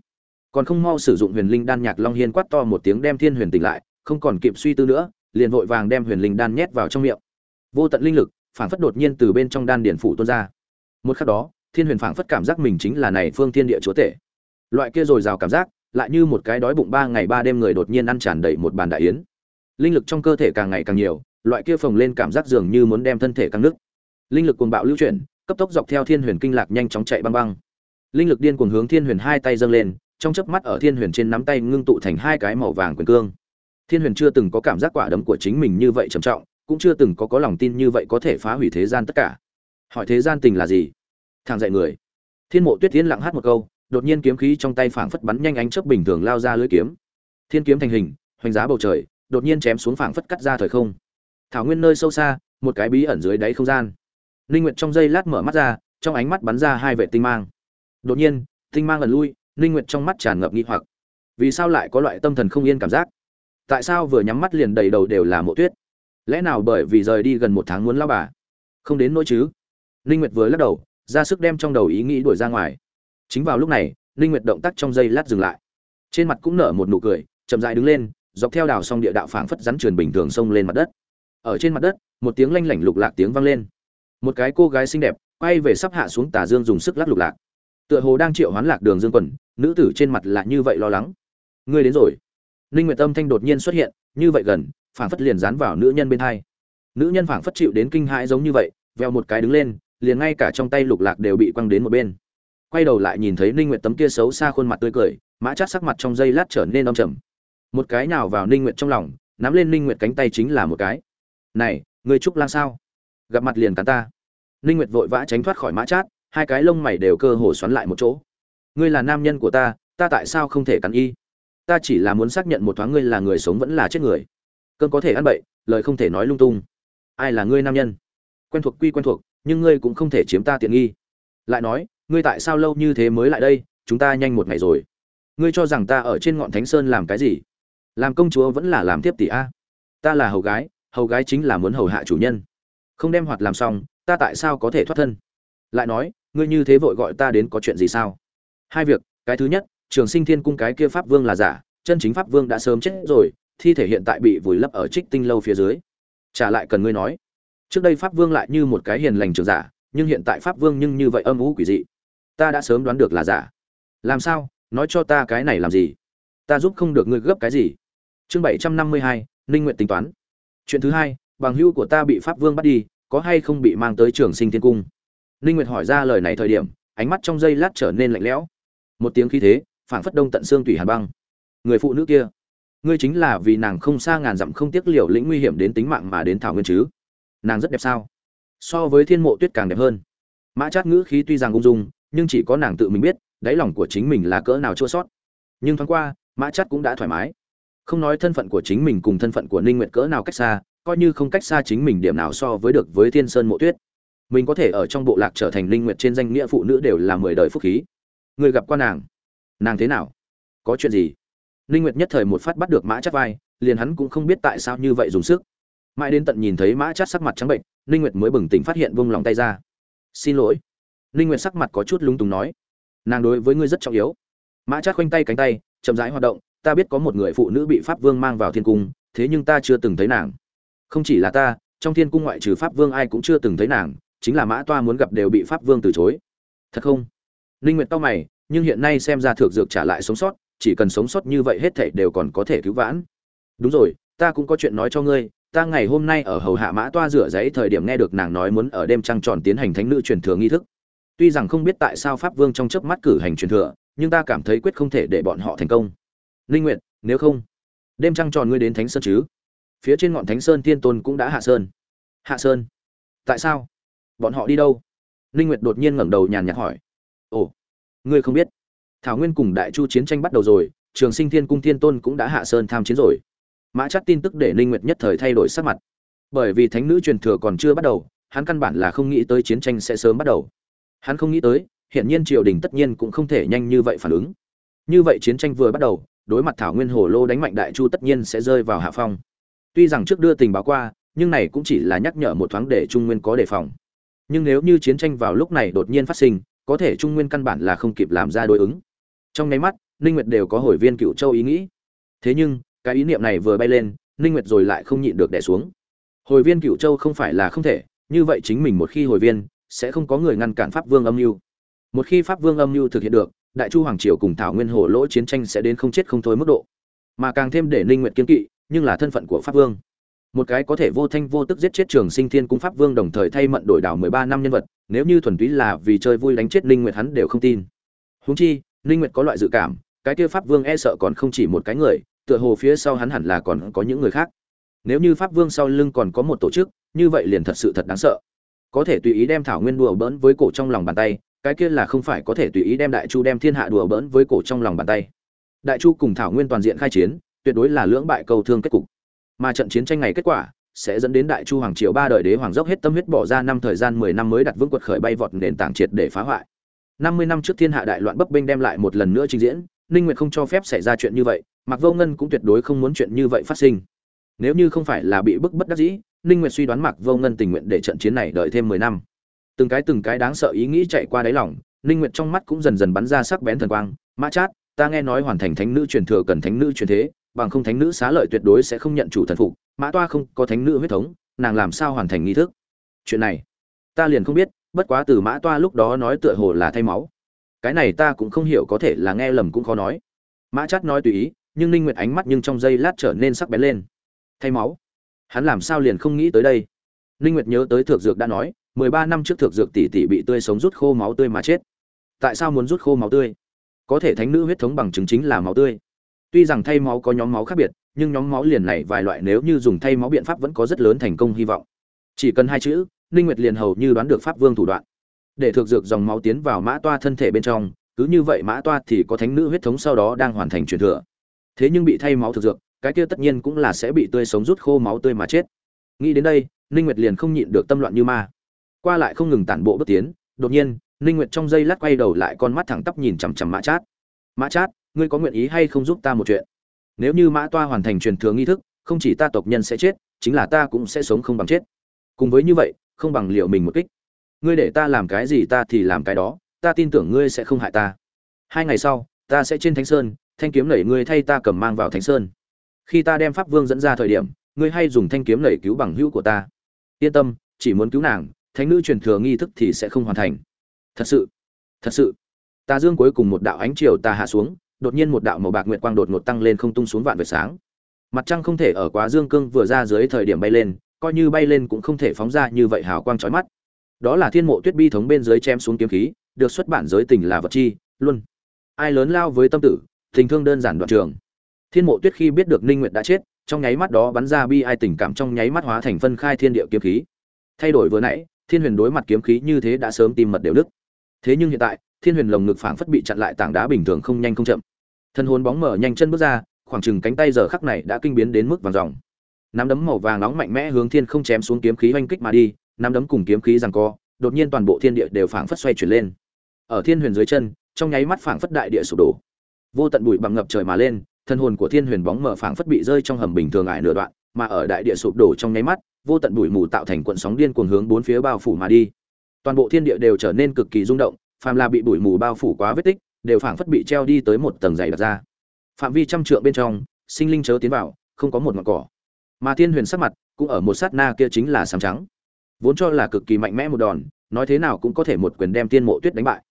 Còn không mau sử dụng huyền linh đan nhạc long hiên quát to một tiếng đem thiên huyền tỉnh lại, không còn kịp suy tư nữa, liền vội vàng đem huyền linh đan nhét vào trong miệng. Vô tận linh lực, phảng phất đột nhiên từ bên trong đan điển phủ tuôn ra. Một khắc đó, thiên huyền phảng phất cảm giác mình chính là này phương thiên địa chúa tể. Loại kia dồi dào cảm giác lại như một cái đói bụng ba ngày ba đêm người đột nhiên ăn tràn đầy một bàn đại yến. Linh lực trong cơ thể càng ngày càng nhiều, loại kia phồng lên cảm giác dường như muốn đem thân thể căng nước. Linh lực cuồng bạo lưu chuyển, cấp tốc dọc theo thiên huyền kinh lạc nhanh chóng chạy băng băng. Linh lực điên cuồng hướng thiên huyền hai tay dâng lên, trong chớp mắt ở thiên huyền trên nắm tay ngưng tụ thành hai cái màu vàng quyền cương. Thiên huyền chưa từng có cảm giác quả đấm của chính mình như vậy trầm trọng, cũng chưa từng có có lòng tin như vậy có thể phá hủy thế gian tất cả. Hỏi thế gian tình là gì? Thằng dạy người. Thiên mộ tuyết tiến lặng hát một câu đột nhiên kiếm khí trong tay phảng phất bắn nhanh ánh chớp bình thường lao ra lưỡi kiếm. Thiên kiếm thành hình, hoành giá bầu trời, đột nhiên chém xuống phảng phất cắt ra thời không. Thảo nguyên nơi sâu xa, một cái bí ẩn dưới đáy không gian. Linh nguyệt trong giây lát mở mắt ra, trong ánh mắt bắn ra hai vệ tinh mang. Đột nhiên, tinh mang ẩn lui linh nguyệt trong mắt tràn ngập nghi hoặc. Vì sao lại có loại tâm thần không yên cảm giác? Tại sao vừa nhắm mắt liền đầy đầu đều là mộ tuyết? Lẽ nào bởi vì rời đi gần một tháng muốn lao bà? Không đến nỗi chứ? Linh nguyệt vừa lắc đầu, ra sức đem trong đầu ý nghĩ đuổi ra ngoài chính vào lúc này, linh nguyệt động tác trong giây lát dừng lại. Trên mặt cũng nở một nụ cười, chậm rãi đứng lên, dọc theo đào song địa đạo phảng phất rắn truyền bình thường xông lên mặt đất. Ở trên mặt đất, một tiếng lanh lảnh lục lạc tiếng vang lên. Một cái cô gái xinh đẹp, quay về sắp hạ xuống tà dương dùng sức lắc lục lạc. Tựa hồ đang triệu hoán lạc đường dương quần, nữ tử trên mặt là như vậy lo lắng. Ngươi đến rồi. Ninh nguyệt tâm thanh đột nhiên xuất hiện, như vậy gần, phảng phất liền dán vào nữ nhân bên hai. Nữ nhân phảng phất chịu đến kinh hãi giống như vậy, veo một cái đứng lên, liền ngay cả trong tay lục lạc đều bị quăng đến một bên quay đầu lại nhìn thấy ninh nguyệt tấm kia xấu xa khuôn mặt tươi cười, mã chát sắc mặt trong giây lát trở nên âm trầm. Một cái nào vào ninh nguyệt trong lòng, nắm lên ninh nguyệt cánh tay chính là một cái. Này, ngươi trúc lang sao? Gặp mặt liền cắn ta. Ninh nguyệt vội vã tránh thoát khỏi mã chát, hai cái lông mày đều cơ hồ xoắn lại một chỗ. Ngươi là nam nhân của ta ta tại sao không thể cắn y? Ta chỉ là muốn xác nhận một thoáng ngươi là người sống vẫn là chết người. Cơn có thể ăn bậy, lời không thể nói lung tung. Ai là ngươi nam nhân? Quen thuộc quy quen thuộc, nhưng ngươi cũng không thể chiếm ta tiện nghi. Lại nói ngươi tại sao lâu như thế mới lại đây, chúng ta nhanh một ngày rồi. Ngươi cho rằng ta ở trên ngọn thánh sơn làm cái gì? Làm công chúa vẫn là làm tiếp tỷ a. Ta là hầu gái hầu gái chính là muốn hầu hạ chủ nhân. Không đem hoạt làm xong, ta tại sao có thể thoát thân? Lại nói, ngươi như thế vội gọi ta đến có chuyện gì sao? Hai việc, cái thứ nhất, trường sinh thiên cung cái kia pháp vương là giả, chân chính pháp vương đã sớm chết rồi, thi thể hiện tại bị vùi lấp ở trích tinh lâu phía dưới. Trả lại cần ngươi nói. Trước đây pháp vương lại như một cái hiền lành trường giả, nhưng hiện tại pháp vương nhưng như vậy âm ủ quỷ dị ta đã sớm đoán được là giả. Làm sao? Nói cho ta cái này làm gì? Ta giúp không được ngươi gấp cái gì? Chương bảy trăm năm mươi hai, ninh nguyện tính toán. Chuyện thứ hai, bằng hữu của ta bị pháp vương bắt đi, có hay không bị mang tới trường sinh thiên cung? Ninh nguyệt hỏi ra lời này thời điểm, ánh mắt trong giây lát trở nên lạnh lẽo. Một tiếng khí thế, phảng phất đông tận xương tủy hàn băng. Người phụ nữ kia, ngươi chính là vì nàng không xa ngàn dặm không tiếc liều lĩnh nguy hiểm đến tính mạng mà đến thảo nguyên chứ? Nàng rất đẹp sao? So với thiên mộ tuyết càng đẹp hơn. Mã chát ngữ khí tuy rằng ung dung nhưng chỉ có nàng tự mình biết, đáy lòng của chính mình là cỡ nào chua sót. Nhưng thoáng qua, mã chắt cũng đã thoải mái. Không nói thân phận của chính mình cùng thân phận của ninh nguyệt cỡ nào cách xa, coi như không cách xa chính mình điểm nào so với được với thiên sơn mộ tuyết. Mình có thể ở trong bộ lạc trở thành linh nguyệt trên danh nghĩa phụ nữ đều là mười đời phúc khí. Người gặp qua nàng? Nàng thế nào? Có chuyện gì? Linh nguyệt nhất thời một phát bắt được mã chắt vai, liền hắn cũng không biết tại sao như vậy dùng sức. Mãi đến tận nhìn thấy mã chắt sắc mặt trắng bệnh linh nguyệt mới bừng tỉnh phát hiện vung lòng tay ra. Xin lỗi linh nguyệt sắc mặt có chút lúng túng nói, nàng đối với ngươi rất trọng yếu. Mã chát khoanh tay cánh tay, chậm rãi hoạt động, ta biết có một người phụ nữ bị pháp vương mang vào thiên cung, thế nhưng ta chưa từng thấy nàng. Không chỉ là ta, trong thiên cung ngoại trừ pháp vương ai cũng chưa từng thấy nàng, chính là mã toa muốn gặp đều bị pháp vương từ chối. Thật không? Ninh nguyệt tao mày, nhưng hiện nay xem ra thượng dược trả lại sống sót, chỉ cần sống sót như vậy hết thảy đều còn có thể cứu vãn. Đúng rồi, ta cũng có chuyện nói cho ngươi, ta ngày hôm nay ở hầu hạ mã toa rửa giấy thời điểm nghe được nàng nói muốn ở đêm trăng tròn tiến hành thánh nữ truyền thừa nghi thức tuy rằng không biết tại sao pháp vương trong chớp mắt cử hành truyền thừa, nhưng ta cảm thấy quyết không thể để bọn họ thành công. Linh nguyệt, nếu không, đêm trăng tròn ngươi đến thánh sơn chứ? Phía trên ngọn thánh sơn thiên tôn cũng đã hạ sơn. Hạ sơn? Tại sao? Bọn họ đi đâu? Linh nguyệt đột nhiên ngẩng đầu nhàn nhạt hỏi. Ồ, ngươi không biết. Thảo nguyên cùng đại chu chiến tranh bắt đầu rồi, trường sinh thiên cung thiên tôn cũng đã hạ sơn tham chiến rồi. Mã chắc tin tức để Linh nguyệt nhất thời thay đổi sắc mặt. Bởi vì thánh nữ truyền thừa còn chưa bắt đầu, hắn căn bản là không nghĩ tới chiến tranh sẽ sớm bắt đầu hắn không nghĩ tới hiện nhiên triều đình tất nhiên cũng không thể nhanh như vậy phản ứng. Như vậy chiến tranh vừa bắt đầu, đối mặt thảo nguyên hồ lô đánh mạnh đại chu tất nhiên sẽ rơi vào hạ phong. Tuy rằng trước đưa tình báo qua, nhưng này cũng chỉ là nhắc nhở một thoáng để trung nguyên có đề phòng. Nhưng nếu như chiến tranh vào lúc này đột nhiên phát sinh, có thể trung nguyên căn bản là không kịp làm ra đối ứng. Trong nháy mắt, ninh nguyệt đều có hồi viên cựu châu ý nghĩ. Thế nhưng, cái ý niệm này vừa bay lên, ninh nguyệt rồi lại không nhịn được đè xuống. Hồi viên cựu châu không phải là không thể, như vậy chính mình một khi hồi viên sẽ không có người ngăn cản pháp vương âm mưu. Một khi pháp vương âm mưu thực hiện được, đại chu hoàng triều cùng thảo nguyên hồ lỗ chiến tranh sẽ đến không chết không thôi mức độ. Mà càng thêm để ninh nguyện kiên kỵ, nhưng là thân phận của pháp vương. Một cái có thể vô thanh vô tức giết chết trường sinh thiên cung pháp vương đồng thời thay mận đổi đảo 13 năm nhân vật, nếu như thuần túy là vì chơi vui đánh chết ninh nguyệt hắn đều không tin. Huống chi, ninh nguyệt có loại dự cảm, cái kia pháp vương e sợ còn không chỉ một cái người, tựa hồ phía sau hắn hẳn là còn có những người khác. Nếu như pháp vương sau lưng còn có một tổ chức, như vậy liền thật sự thật đáng sợ có thể tùy ý đem thảo nguyên đùa bỡn với cổ trong lòng bàn tay, cái kia là không phải có thể tùy ý đem đại chu đem thiên hạ đùa bỡn với cổ trong lòng bàn tay. Đại chu cùng thảo nguyên toàn diện khai chiến, tuyệt đối là lưỡng bại cầu thương kết cục. Mà trận chiến tranh này kết quả, sẽ dẫn đến đại chu hoàng triều ba đời đế hoàng dốc hết tâm huyết bỏ ra năm thời gian mười năm mới đặt vững quật khởi bay vọt nền tảng triệt để phá hoại. Năm mươi năm trước thiên hạ đại loạn bấp bênh đem lại một lần nữa trình diễn, ninh nguyệt không cho phép xảy ra chuyện như vậy mặc vô ngân cũng tuyệt đối không muốn chuyện như vậy phát sinh. Nếu như không phải là bị bức bất đắc dĩ ninh nguyệt suy đoán mặc vô ngân tình nguyện để trận chiến này đợi thêm mười năm. Từng cái từng cái đáng sợ ý nghĩ chạy qua đáy lòng, ninh nguyệt trong mắt cũng dần dần bắn ra sắc bén thần quang. Mã chát, ta nghe nói hoàn thành thánh nữ truyền thừa cần thánh nữ truyền thế, bằng không thánh nữ xá lợi tuyệt đối sẽ không nhận chủ thần phục, mã toa không có thánh nữ huyết thống, nàng làm sao hoàn thành nghi thức? Chuyện này, ta liền không biết, bất quá từ mã toa lúc đó nói tựa hồ là thay máu. Cái này ta cũng không hiểu có thể là nghe lầm cũng khó nói. Mã chát nói tùy ý, nhưng ninh nguyệt ánh mắt nhưng trong giây lát trở nên sắc bén lên. Thay máu? Hắn làm sao liền không nghĩ tới đây? Ninh nguyệt nhớ tới thượng dược đã nói 13 năm trước thượng dược tỷ tỷ bị tươi sống rút khô máu tươi mà chết. Tại sao muốn rút khô máu tươi? Có thể thánh nữ huyết thống bằng chứng chính là máu tươi. Tuy rằng thay máu có nhóm máu khác biệt, nhưng nhóm máu liền này vài loại nếu như dùng thay máu biện pháp vẫn có rất lớn thành công hy vọng. Chỉ cần hai chữ, ninh nguyệt liền hầu như đoán được pháp vương thủ đoạn. Để thực dược dòng máu tiến vào mã toa thân thể bên trong, cứ như vậy mã toa thì có thánh nữ huyết thống sau đó đang hoàn thành truyền thừa. Thế nhưng bị thay máu thực dược cái kia tất nhiên cũng là sẽ bị tươi sống rút khô máu tươi mà chết. Nghĩ đến đây, ninh nguyệt liền không nhịn được tâm loạn như ma. Qua lại không ngừng tản bộ bước tiến, đột nhiên, ninh nguyệt trong giây lát quay đầu lại con mắt thẳng tắp nhìn chằm chằm mã chát. Mã chát, ngươi có nguyện ý hay không giúp ta một chuyện? Nếu như mã toa hoàn thành truyền thừa nghi thức, không chỉ ta tộc nhân sẽ chết, chính là ta cũng sẽ sống không bằng chết. Cùng với như vậy, không bằng liệu mình một kích. Ngươi để ta làm cái gì ta thì làm cái đó, ta tin tưởng ngươi sẽ không hại ta. Hai ngày sau, ta sẽ trên thánh sơn, thanh kiếm nảy ngươi thay ta cầm mang vào thánh sơn khi ta đem pháp vương dẫn ra thời điểm, ngươi hay dùng thanh kiếm lẩy cứu bằng hữu của ta. Yên tâm, chỉ muốn cứu nàng, thánh nữ truyền thừa nghi thức thì sẽ không hoàn thành. Thật sự thật sự. Ta dương cuối cùng một đạo ánh chiều ta hạ xuống, đột nhiên một đạo màu bạc nguyệt quang đột ngột tăng lên không tung xuống vạn vệt sáng. Mặt trăng không thể ở quá dương cương vừa ra dưới thời điểm bay lên, coi như bay lên cũng không thể phóng ra như vậy hào quang chói mắt. Đó là thiên mộ tuyết bi thống bên dưới chém xuống kiếm khí, được xuất bản giới tình là vật chi luôn ai lớn lao với tâm tử, tình thương đơn giản đoạn trường thiên mộ tuyết khi biết được ninh nguyệt đã chết, trong nháy mắt đó bắn ra bi ai tình cảm trong nháy mắt hóa thành phân khai thiên địa kiếm khí. Thay đổi vừa nãy, thiên huyền đối mặt kiếm khí như thế đã sớm tìm mật đều đức thế nhưng hiện tại, thiên huyền lồng ngực phảng phất bị chặn lại tảng đá bình thường không nhanh không chậm. Thân hồn bóng mở nhanh chân bước ra, khoảng chừng cánh tay giờ khắc này đã kinh biến đến mức vàng ròng nắm đấm màu vàng nóng mạnh mẽ hướng thiên không chém xuống kiếm khí oanh kích mà đi, nắm đấm cùng kiếm khí giằng co, đột nhiên toàn bộ thiên địa đều phảng phất xoay chuyển lên. Ở thiên huyền dưới chân, trong nháy mắt phảng phất đại địa sụp đổ. Vô tận bụi bằng ngập trời mà lên thân hồn của thiên huyền bóng mở phảng phất bị rơi trong hầm bình thường ải nửa đoạn, mà ở đại địa sụp đổ trong nháy mắt, vô tận bụi mù tạo thành cuộn sóng điên cuồng hướng bốn phía bao phủ mà đi. Toàn bộ thiên địa đều trở nên cực kỳ rung động, phàm là bị bụi mù bao phủ quá vết tích, đều phảng phất bị treo đi tới một tầng dày đặc ra. Phạm vi trăm trượng bên trong, sinh linh chớ tiến vào, không có một ngọn cỏ. Mà thiên huyền sắc mặt cũng ở một sát na kia chính là sáng trắng. Vốn cho là cực kỳ mạnh mẽ một đòn, nói thế nào cũng có thể một quyền đem thiên mộ tuyết đánh bại.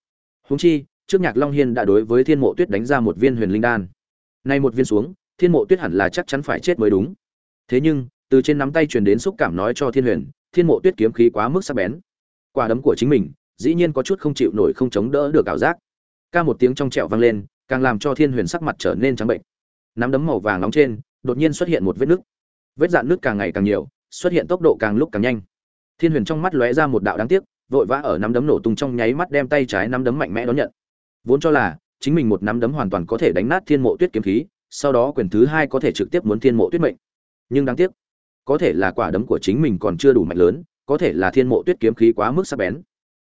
Húng chi, trước nhạc long hiên đã đối với thiên mộ tuyết đánh ra một viên huyền linh đan nay một viên xuống, thiên mộ tuyết hẳn là chắc chắn phải chết mới đúng. Thế nhưng, từ trên nắm tay truyền đến xúc cảm nói cho thiên huyền, thiên mộ tuyết kiếm khí quá mức sắc bén. Quả đấm của chính mình, dĩ nhiên có chút không chịu nổi không chống đỡ được ảo giác. Ca một tiếng trong trẹo vang lên, càng làm cho thiên huyền sắc mặt trở nên trắng bệnh. Nắm đấm màu vàng nóng trên, đột nhiên xuất hiện một vết nứt. Vết dạn nứt càng ngày càng nhiều, xuất hiện tốc độ càng lúc càng nhanh. Thiên huyền trong mắt lóe ra một đạo đáng tiếc, vội vã ở nắm đấm nổ tung trong nháy mắt đem tay trái nắm đấm mạnh mẽ đón nhận. Vốn cho là chính mình một nắm đấm hoàn toàn có thể đánh nát thiên mộ tuyết kiếm khí, sau đó quyền thứ hai có thể trực tiếp muốn thiên mộ tuyết mệnh. Nhưng đáng tiếc, có thể là quả đấm của chính mình còn chưa đủ mạnh lớn, có thể là thiên mộ tuyết kiếm khí quá mức sắc bén.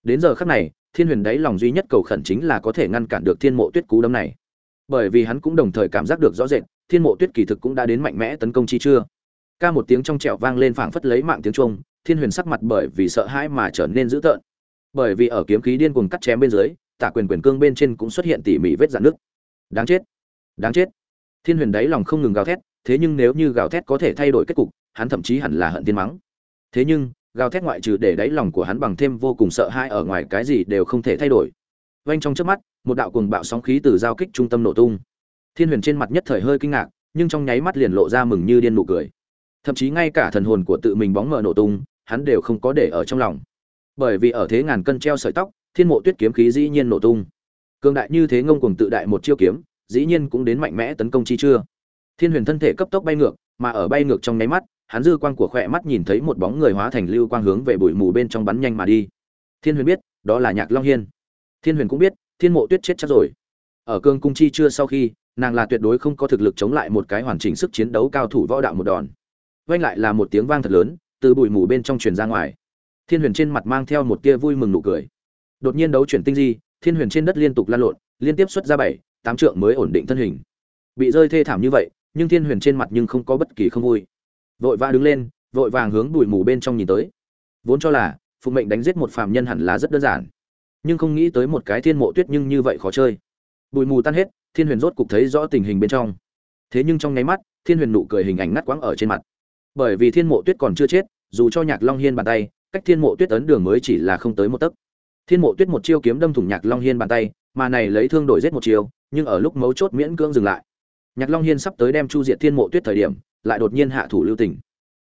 Đến giờ khắc này, thiên huyền đáy lòng duy nhất cầu khẩn chính là có thể ngăn cản được thiên mộ tuyết cú đấm này. Bởi vì hắn cũng đồng thời cảm giác được rõ rệt, thiên mộ tuyết kỳ thực cũng đã đến mạnh mẽ tấn công chi chưa. Ca một tiếng trong trẹo vang lên phảng phất lấy mạng tiếng trung thiên huyền sắc mặt bởi vì sợ hãi mà trở nên dữ tợn. Bởi vì ở kiếm khí điên cuồng cắt chém bên dưới tả quyền quyền cương bên trên cũng xuất hiện tỉ mỉ vết dạn nước. Đáng chết đáng chết. Thiên huyền đáy lòng không ngừng gào thét, thế nhưng nếu như gào thét có thể thay đổi kết cục, hắn thậm chí hẳn là hận tiên mắng. Thế nhưng, gào thét ngoại trừ để đáy lòng của hắn bằng thêm vô cùng sợ hãi ở ngoài cái gì đều không thể thay đổi. Vanh trong trước mắt, một đạo cuồng bạo sóng khí từ giao kích trung tâm nổ tung. Thiên huyền trên mặt nhất thời hơi kinh ngạc, nhưng trong nháy mắt liền lộ ra mừng như điên nụ cười. Thậm chí ngay cả thần hồn của tự mình bóng mờ nổ tung, hắn đều không có để ở trong lòng. Bởi vì ở thế ngàn cân treo sợi tóc thiên mộ tuyết kiếm khí dĩ nhiên nổ tung. Cường đại như thế ngông cuồng tự đại một chiêu kiếm, dĩ nhiên cũng đến mạnh mẽ tấn công chi chưa. Thiên huyền thân thể cấp tốc bay ngược, mà ở bay ngược trong nháy mắt, hắn dư quang của khỏe mắt nhìn thấy một bóng người hóa thành lưu quang hướng về bụi mù bên trong bắn nhanh mà đi. Thiên huyền biết, đó là nhạc long hiên. Thiên huyền cũng biết, thiên mộ tuyết chết chắc rồi. Ở cương cung chi chưa sau khi, nàng là tuyệt đối không có thực lực chống lại một cái hoàn chỉnh sức chiến đấu cao thủ võ đạo một đòn. Vang lại là một tiếng vang thật lớn, từ bụi mù bên trong truyền ra ngoài. Thiên huyền trên mặt mang theo một tia vui mừng nụ cười đột nhiên đấu chuyển tinh di, thiên huyền trên đất liên tục lan lộn, liên tiếp xuất ra bảy, tám trượng mới ổn định thân hình. Bị rơi thê thảm như vậy, nhưng thiên huyền trên mặt nhưng không có bất kỳ không vui. Vội vã đứng lên, vội vàng hướng bụi mù bên trong nhìn tới. Vốn cho là, phụ mệnh đánh giết một phàm nhân hẳn là rất đơn giản. Nhưng không nghĩ tới một cái thiên mộ tuyết nhưng như vậy khó chơi. Bụi mù tan hết, thiên huyền rốt cục thấy rõ tình hình bên trong. Thế nhưng trong nháy mắt, thiên huyền nụ cười hình ảnh ngắt quãng ở trên mặt. Bởi vì thiên mộ tuyết còn chưa chết, dù cho nhạc long hiên bàn tay, cách thiên mộ tuyết ấn đường mới chỉ là không tới một tấc thiên mộ tuyết một chiêu kiếm đâm thủng nhạc long hiên bàn tay, mà này lấy thương đổi giết một chiêu, nhưng ở lúc mấu chốt miễn cưỡng dừng lại. Nhạc long hiên sắp tới đem chu diệt thiên mộ tuyết thời điểm, lại đột nhiên hạ thủ lưu tình.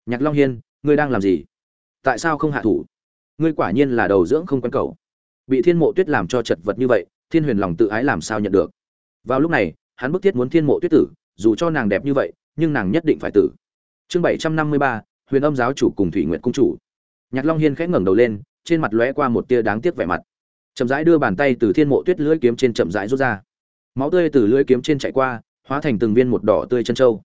Nhạc long hiên, ngươi đang làm gì? Tại sao không hạ thủ? Ngươi quả nhiên là đầu dưỡng không quen cầu bị thiên mộ tuyết làm cho chật vật như vậy, thiên huyền lòng tự ái làm sao nhận được? Vào lúc này, hắn bức thiết muốn thiên mộ tuyết tử, dù cho nàng đẹp như vậy, nhưng nàng nhất định phải tử. Chương bảy trăm năm mươi ba, huyền âm giáo chủ cùng thủy Nguyệt cung chủ. Nhạc long hiên khẽ ngẩng đầu lên trên mặt lóe qua một tia đáng tiếc vẻ mặt. Chậm rãi đưa bàn tay từ thiên mộ tuyết lưỡi kiếm trên chậm rãi rút ra. Máu tươi từ lưỡi kiếm trên chạy qua, hóa thành từng viên một đỏ tươi chân trâu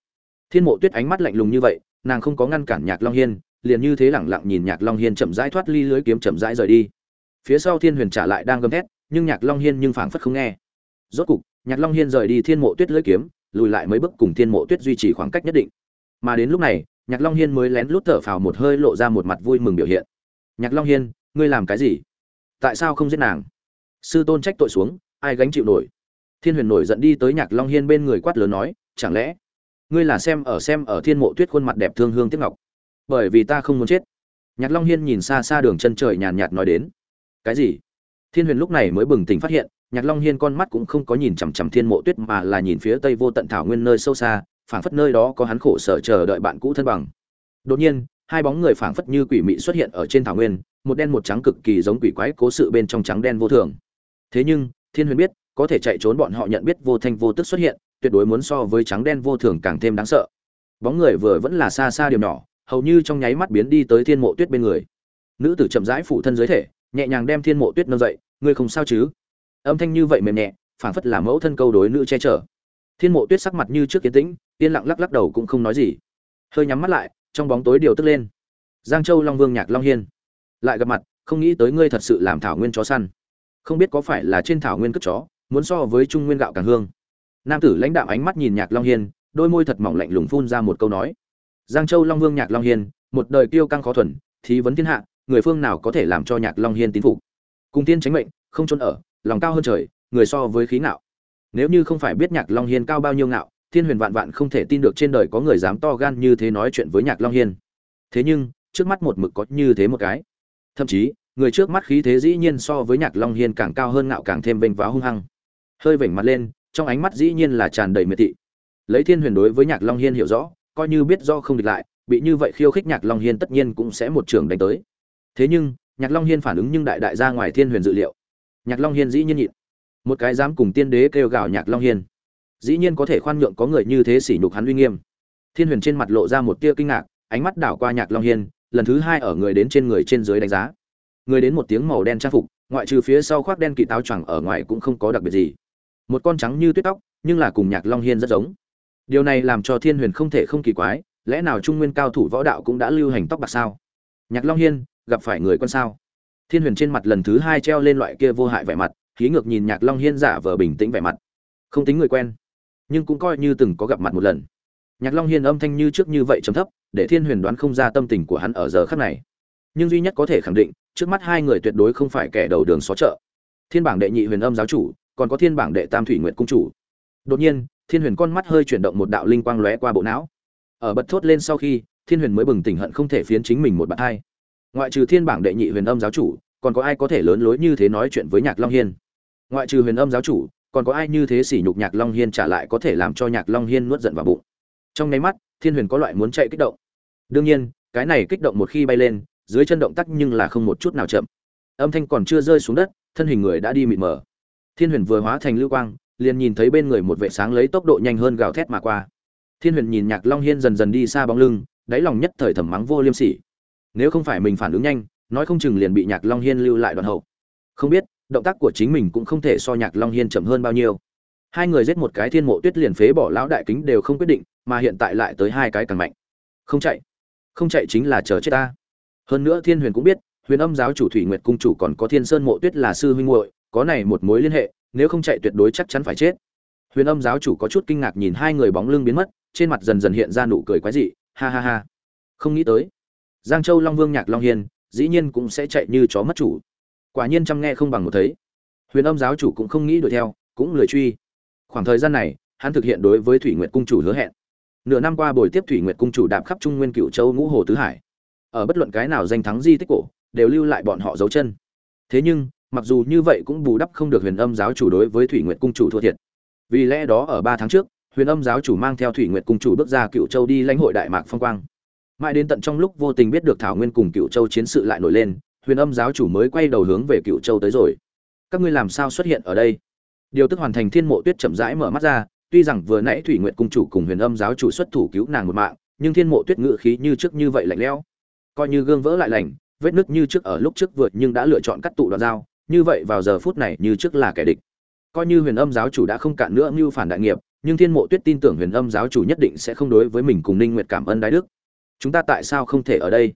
thiên mộ tuyết ánh mắt lạnh lùng như vậy, nàng không có ngăn cản nhạc long hiên, liền như thế lẳng lặng nhìn nhạc long hiên chậm rãi thoát ly lưỡi kiếm chậm rãi rời đi. Phía sau thiên huyền trả lại đang gầm thét, nhưng nhạc long hiên nhưng phảng phất không nghe. Rốt cục, nhạc long hiên rời đi thiên mộ tuyết lưỡi kiếm, lùi lại mấy bước cùng thiên mộ tuyết duy trì khoảng cách nhất định. Mà đến lúc này, nhạc long hiên mới lén lút thở phào một hơi lộ ra một mặt vui mừng biểu hiện. Nhạc long hiên ngươi làm cái gì? Tại sao không giết nàng? Sư tôn trách tội xuống, ai gánh chịu nổi? Thiên huyền nổi giận đi tới nhạc long hiên bên người quát lớn nói, chẳng lẽ ngươi là xem ở xem ở thiên mộ tuyết khuôn mặt đẹp thương hương tiếc ngọc? Bởi vì ta không muốn chết. Nhạc long hiên nhìn xa xa đường chân trời nhàn nhạt nói đến, cái gì? Thiên huyền lúc này mới bừng tỉnh phát hiện, nhạc long hiên con mắt cũng không có nhìn chằm chằm thiên mộ tuyết mà là nhìn phía tây vô tận thảo nguyên nơi sâu xa, phảng phất nơi đó có hắn khổ sở chờ đợi bạn cũ thân bằng. Đột nhiên, hai bóng người phảng phất như quỷ mị xuất hiện ở trên thảo nguyên một đen một trắng cực kỳ giống quỷ quái cố sự bên trong trắng đen vô thường. Thế nhưng, thiên huyền biết, có thể chạy trốn bọn họ nhận biết vô thanh vô tức xuất hiện, tuyệt đối muốn so với trắng đen vô thường càng thêm đáng sợ. Bóng người vừa vẫn là xa xa điều nhỏ, hầu như trong nháy mắt biến đi tới thiên mộ tuyết bên người. Nữ tử chậm rãi phụ thân dưới thể, nhẹ nhàng đem thiên mộ tuyết nâng dậy, ngươi không sao chứ? Âm thanh như vậy mềm nhẹ, phảng phất là mẫu thân câu đối nữ che chở. Thiên mộ tuyết sắc mặt như trước kiến tĩnh, yên lặng lắc lắc đầu cũng không nói gì. Hơi nhắm mắt lại, trong bóng tối điều tức lên. Giang châu long vương nhạc long hiên lại gặp mặt, không nghĩ tới ngươi thật sự làm thảo nguyên chó săn. Không biết có phải là trên thảo nguyên cất chó, muốn so với trung nguyên gạo càng hương. Nam tử lãnh đạo ánh mắt nhìn nhạc long hiên, đôi môi thật mỏng lạnh lùng phun ra một câu nói. Giang châu long vương nhạc long hiên, một đời kiêu căng khó thuần thì vấn thiên hạ, người phương nào có thể làm cho nhạc long hiên tín phục? Cùng tiên tránh mệnh, không trốn ở, lòng cao hơn trời, người so với khí ngạo. Nếu như không phải biết nhạc long hiên cao bao nhiêu ngạo, thiên huyền vạn vạn không thể tin được trên đời có người dám to gan như thế nói chuyện với nhạc long hiên. Thế nhưng, trước mắt một mực có như thế một cái thậm chí, người trước mắt khí thế dĩ nhiên so với nhạc long hiên càng cao hơn ngạo càng thêm vênh váo hung hăng. Hơi vểnh mặt lên, trong ánh mắt dĩ nhiên là tràn đầy miệt thị. Lấy thiên huyền đối với nhạc long hiên hiểu rõ, coi như biết do không địch lại, bị như vậy khiêu khích nhạc long hiên tất nhiên cũng sẽ một trường đánh tới. Thế nhưng, nhạc long hiên phản ứng nhưng đại đại ra ngoài thiên huyền dự liệu. Nhạc long hiên dĩ nhiên nhịn. Một cái dám cùng tiên đế kêu gào nhạc long hiên. Dĩ nhiên có thể khoan nhượng có người như thế sỉ nhục hắn uy nghiêm. Thiên huyền trên mặt lộ ra một tia kinh ngạc, ánh mắt đảo qua nhạc long hiên lần thứ hai ở người đến trên người trên dưới đánh giá. Người đến một tiếng màu đen trang phục, ngoại trừ phía sau khoác đen kỵ táo choàng ở ngoài cũng không có đặc biệt gì. Một con trắng như tuyết tóc, nhưng là cùng nhạc long hiên rất giống. Điều này làm cho thiên huyền không thể không kỳ quái, lẽ nào trung nguyên cao thủ võ đạo cũng đã lưu hành tóc bạc sao? Nhạc long hiên, gặp phải người quân sao? Thiên huyền trên mặt lần thứ hai treo lên loại kia vô hại vẻ mặt khí ngược nhìn nhạc long hiên giả vờ bình tĩnh vẻ mặt. Không tính người quen, nhưng cũng coi như từng có gặp mặt một lần nhạc long hiên âm thanh như trước như vậy trầm thấp, để thiên huyền đoán không ra tâm tình của hắn ở giờ khắc này. Nhưng duy nhất có thể khẳng định, trước mắt hai người tuyệt đối không phải kẻ đầu đường xó chợ. Thiên bảng đệ nhị huyền âm giáo chủ, còn có thiên bảng đệ tam thủy nguyện cung chủ. Đột nhiên, thiên huyền con mắt hơi chuyển động một đạo linh quang lóe qua bộ não. Ở bật thốt lên sau khi, thiên huyền mới bừng tỉnh hận không thể phiến chính mình một bạn hai ngoại trừ thiên bảng đệ nhị huyền âm giáo chủ, còn có ai có thể lớn lối như thế nói chuyện với nhạc long hiên? Ngoại trừ huyền âm giáo chủ, còn có ai như thế sỉ nhục nhạc long hiên trả lại có thể làm cho nhạc long hiên nuốt giận vào bụng? Trong nháy mắt, thiên huyền có loại muốn chạy kích động. Đương nhiên, cái này kích động một khi bay lên, dưới chân động tác nhưng là không một chút nào chậm. Âm thanh còn chưa rơi xuống đất, thân hình người đã đi mịt mờ. Thiên huyền vừa hóa thành lưu quang, liền nhìn thấy bên người một vệ sáng lấy tốc độ nhanh hơn gào thét mà qua. Thiên huyền nhìn nhạc long hiên dần dần đi xa bóng lưng, đáy lòng nhất thời thầm mắng vô liêm sỉ. Nếu không phải mình phản ứng nhanh, nói không chừng liền bị nhạc long hiên lưu lại đoạn hậu. Không biết, động tác của chính mình cũng không thể so nhạc long hiên chậm hơn bao nhiêu hai người giết một cái thiên mộ tuyết liền phế bỏ lão đại kính đều không quyết định, mà hiện tại lại tới hai cái càng mạnh. Không chạy. Không chạy chính là chờ chết ta. Hơn nữa thiên huyền cũng biết, huyền âm giáo chủ thủy nguyệt cung chủ còn có thiên sơn mộ tuyết là sư huynh muội, có này một mối liên hệ, nếu không chạy tuyệt đối chắc chắn phải chết. Huyền âm giáo chủ có chút kinh ngạc nhìn hai người bóng lưng biến mất, trên mặt dần dần hiện ra nụ cười quái dị, ha ha ha. Không nghĩ tới, giang châu long vương nhạc long hiền, dĩ nhiên cũng sẽ chạy như chó mất chủ. Quả nhiên chăm nghe không bằng một thấy. Huyền âm giáo chủ cũng không nghĩ đuổi theo, cũng lười truy khoảng thời gian này, hắn thực hiện đối với thủy nguyệt cung chủ hứa hẹn. Nửa năm qua buổi tiếp thủy nguyệt cung chủ đạp khắp trung nguyên cựu châu ngũ hồ tứ hải. Ở bất luận cái nào danh thắng di tích cổ, đều lưu lại bọn họ dấu chân. Thế nhưng, mặc dù như vậy cũng bù đắp không được huyền âm giáo chủ đối với thủy nguyệt cung chủ thua thiệt. Vì lẽ đó ở ba tháng trước, huyền âm giáo chủ mang theo thủy nguyệt cung chủ bước ra cựu châu đi lãnh hội đại mạc phong quang. Mãi đến tận trong lúc vô tình biết được thảo nguyên cùng cựu châu chiến sự lại nổi lên, huyền âm giáo chủ mới quay đầu hướng về cựu châu tới rồi. Các ngươi làm sao xuất hiện ở đây? Điều tức hoàn thành thiên mộ tuyết chậm rãi mở mắt ra, tuy rằng vừa nãy thủy nguyện cung chủ cùng huyền âm giáo chủ xuất thủ cứu nàng một mạng, nhưng thiên mộ tuyết ngự khí như trước như vậy lạnh lẽo, coi như gương vỡ lại lành, vết nứt như trước ở lúc trước vượt nhưng đã lựa chọn cắt tụ đoạn dao, như vậy vào giờ phút này như trước là kẻ địch. Coi như huyền âm giáo chủ đã không cạn nữa mưu phản đại nghiệp, nhưng thiên mộ tuyết tin tưởng huyền âm giáo chủ nhất định sẽ không đối với mình cùng ninh nguyệt cảm ơn đái đức. Chúng ta tại sao không thể ở đây?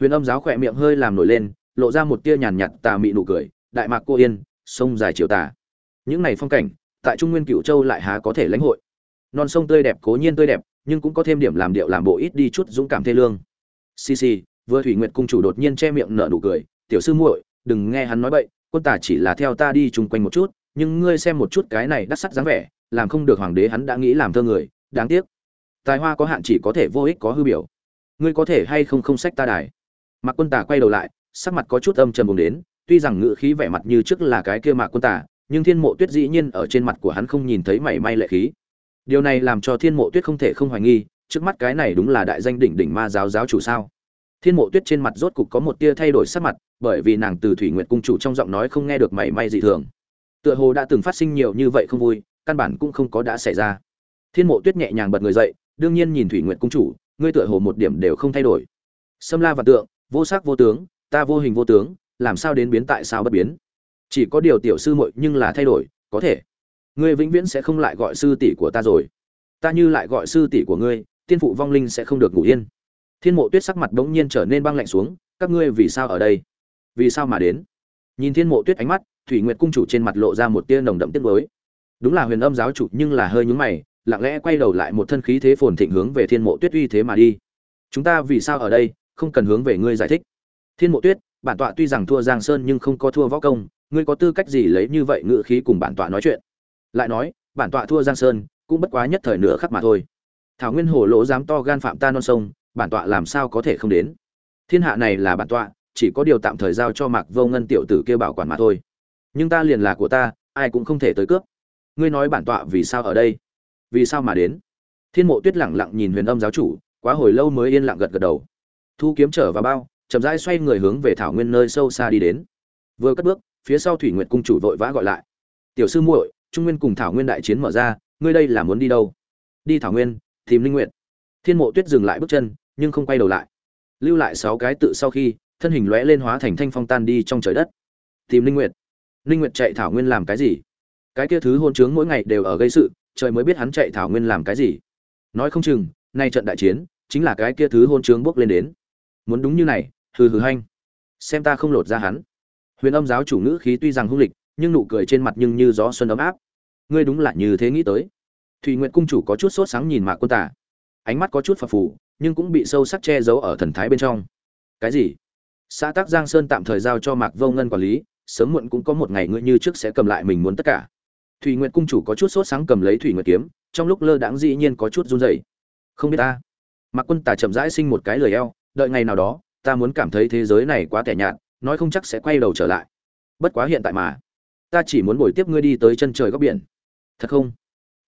Huyền âm giáo khỏe miệng hơi làm nổi lên, lộ ra một tia nhàn nhạt tà mị nụ cười, đại mạc cô yên, sông dài chiều tà những này phong cảnh, tại trung nguyên cựu châu lại há có thể lãnh hội. Non sông tươi đẹp, cố nhiên tươi đẹp, nhưng cũng có thêm điểm làm điệu làm bộ ít đi chút dũng cảm thê lương. Xì xì, vừa thủy nguyệt cung chủ đột nhiên che miệng nở nụ cười, tiểu sư muội, đừng nghe hắn nói bậy, quân tả chỉ là theo ta đi chung quanh một chút, nhưng ngươi xem một chút cái này đắt sắt dáng vẻ, làm không được hoàng đế hắn đã nghĩ làm thơ người, đáng tiếc. Tài hoa có hạn chỉ có thể vô ích có hư biểu. Ngươi có thể hay không không sách ta đài? Mạc quân tả quay đầu lại, sắc mặt có chút âm trầm bùng đến, tuy rằng ngữ khí vẻ mặt như trước là cái kia mạc quân tả nhưng thiên mộ tuyết dĩ nhiên ở trên mặt của hắn không nhìn thấy mảy may lệ khí. Điều này làm cho thiên mộ tuyết không thể không hoài nghi, trước mắt cái này đúng là đại danh đỉnh đỉnh ma giáo giáo chủ sao? Thiên mộ tuyết trên mặt rốt cục có một tia thay đổi sắc mặt, bởi vì nàng từ thủy nguyệt cung chủ trong giọng nói không nghe được mảy may gì thường. Tựa hồ đã từng phát sinh nhiều như vậy không vui, căn bản cũng không có đã xảy ra. Thiên mộ tuyết nhẹ nhàng bật người dậy, đương nhiên nhìn thủy nguyệt cung chủ, ngươi tựa hồ một điểm đều không thay đổi. Xâm la và tượng, vô sắc vô tướng, ta vô hình vô tướng, làm sao đến biến tại sao bất biến? Chỉ có điều tiểu sư muội nhưng là thay đổi, có thể. Ngươi vĩnh viễn sẽ không lại gọi sư tỷ của ta rồi. Ta như lại gọi sư tỷ của ngươi, tiên phụ vong linh sẽ không được ngủ yên. Thiên mộ tuyết sắc mặt bỗng nhiên trở nên băng lạnh xuống, các ngươi vì sao ở đây? Vì sao mà đến? Nhìn thiên mộ tuyết ánh mắt, thủy nguyệt cung chủ trên mặt lộ ra một tia nồng đậm tiếc nuối. Đúng là huyền âm giáo chủ nhưng là hơi nhướng mày, lặng lẽ quay đầu lại một thân khí thế phồn thịnh hướng về thiên mộ tuyết uy thế mà đi. Chúng ta vì sao ở đây, không cần hướng về ngươi giải thích. Thiên mộ tuyết, bản tọa tuy rằng thua giang sơn nhưng không có thua võ công ngươi có tư cách gì lấy như vậy ngự khí cùng bản tọa nói chuyện? Lại nói, bản tọa thua giang sơn, cũng bất quá nhất thời nửa khắc mà thôi. Thảo nguyên hồ lỗ dám to gan phạm ta non sông, bản tọa làm sao có thể không đến? Thiên hạ này là bản tọa, chỉ có điều tạm thời giao cho mạc vô ngân tiểu tử kia bảo quản mà thôi. Nhưng ta liền là của ta, ai cũng không thể tới cướp. Ngươi nói bản tọa vì sao ở đây? Vì sao mà đến? Thiên mộ tuyết lẳng lặng nhìn huyền âm giáo chủ, quá hồi lâu mới yên lặng gật gật đầu. Thu kiếm trở vào bao, chậm rãi xoay người hướng về thảo nguyên nơi sâu xa đi đến. Vừa cất bước phía sau thủy nguyệt cung chủ vội vã gọi lại. Tiểu sư muội, trung nguyên cùng thảo nguyên đại chiến mở ra, ngươi đây là muốn đi đâu? Đi thảo nguyên, tìm linh nguyện thiên mộ tuyết dừng lại bước chân, nhưng không quay đầu lại. Lưu lại sáu cái tự sau khi, thân hình lóe lên hóa thành thanh phong tan đi trong trời đất. Tìm linh nguyện linh nguyện chạy thảo nguyên làm cái gì? Cái kia thứ hôn trướng mỗi ngày đều ở gây sự, trời mới biết hắn chạy thảo nguyên làm cái gì. Nói không chừng, nay trận đại chiến, chính là cái kia thứ hôn trướng bước lên đến. Muốn đúng như này, hừ hừ hanh. Xem ta không lột ra hắn huyền âm giáo chủ ngữ khí tuy rằng hung lịch, nhưng nụ cười trên mặt nhưng như gió xuân ấm áp. Ngươi đúng là như thế nghĩ tới. Thùy nguyện cung chủ có chút sốt sáng nhìn mạc quân tả ánh mắt có chút phập phù, nhưng cũng bị sâu sắc che giấu ở thần thái bên trong. Cái gì? Xã tác giang sơn tạm thời giao cho mạc vô ngân quản lý, sớm muộn cũng có một ngày ngươi như trước sẽ cầm lại mình muốn tất cả. Thùy nguyện cung chủ có chút sốt sáng cầm lấy thủy nguyện kiếm, trong lúc lơ đãng dĩ nhiên có chút run rẩy. Không biết ta. Mạc quân tả chậm rãi sinh một cái lời eo, đợi ngày nào đó, ta muốn cảm thấy thế giới này quá tẻ nhạt nói không chắc sẽ quay đầu trở lại. Bất quá hiện tại mà, ta chỉ muốn bồi tiếp ngươi đi tới chân trời góc biển. Thật không?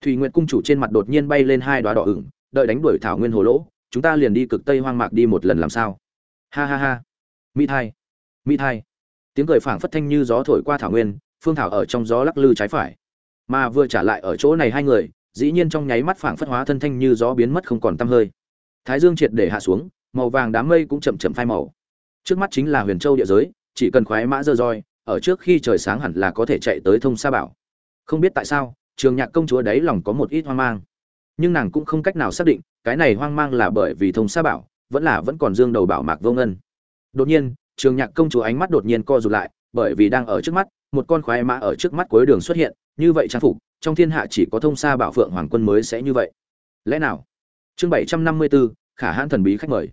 Thùy nguyện cung chủ trên mặt đột nhiên bay lên hai đoá đỏ ửng, đợi đánh đuổi thảo nguyên hồ lỗ, chúng ta liền đi cực tây hoang mạc đi một lần làm sao? Ha ha ha. Mỹ thai. Mỹ thai. Tiếng cười phảng phất thanh như gió thổi qua thảo nguyên, phương thảo ở trong gió lắc lư trái phải. Mà vừa trả lại ở chỗ này hai người, dĩ nhiên trong nháy mắt phảng phất hóa thân thanh như gió biến mất không còn tăm hơi. Thái dương triệt để hạ xuống, màu vàng đám mây cũng chậm chậm phai màu trước mắt chính là huyền châu địa giới, chỉ cần khoái mã dơ roi, ở trước khi trời sáng hẳn là có thể chạy tới thông sa bảo. Không biết tại sao, trường nhạc công chúa đấy lòng có một ít hoang mang. Nhưng nàng cũng không cách nào xác định, cái này hoang mang là bởi vì thông sa bảo, vẫn là vẫn còn dương đầu bảo mạc vô ngân. Đột nhiên, trường nhạc công chúa ánh mắt đột nhiên co rụt lại, bởi vì đang ở trước mắt, một con khoái mã ở trước mắt cuối đường xuất hiện, như vậy trang phục, trong thiên hạ chỉ có thông sa bảo phượng hoàng quân mới sẽ như vậy. Lẽ nào? Chương bảy trăm năm mươi bốn, khả hãn thần bí khách mời.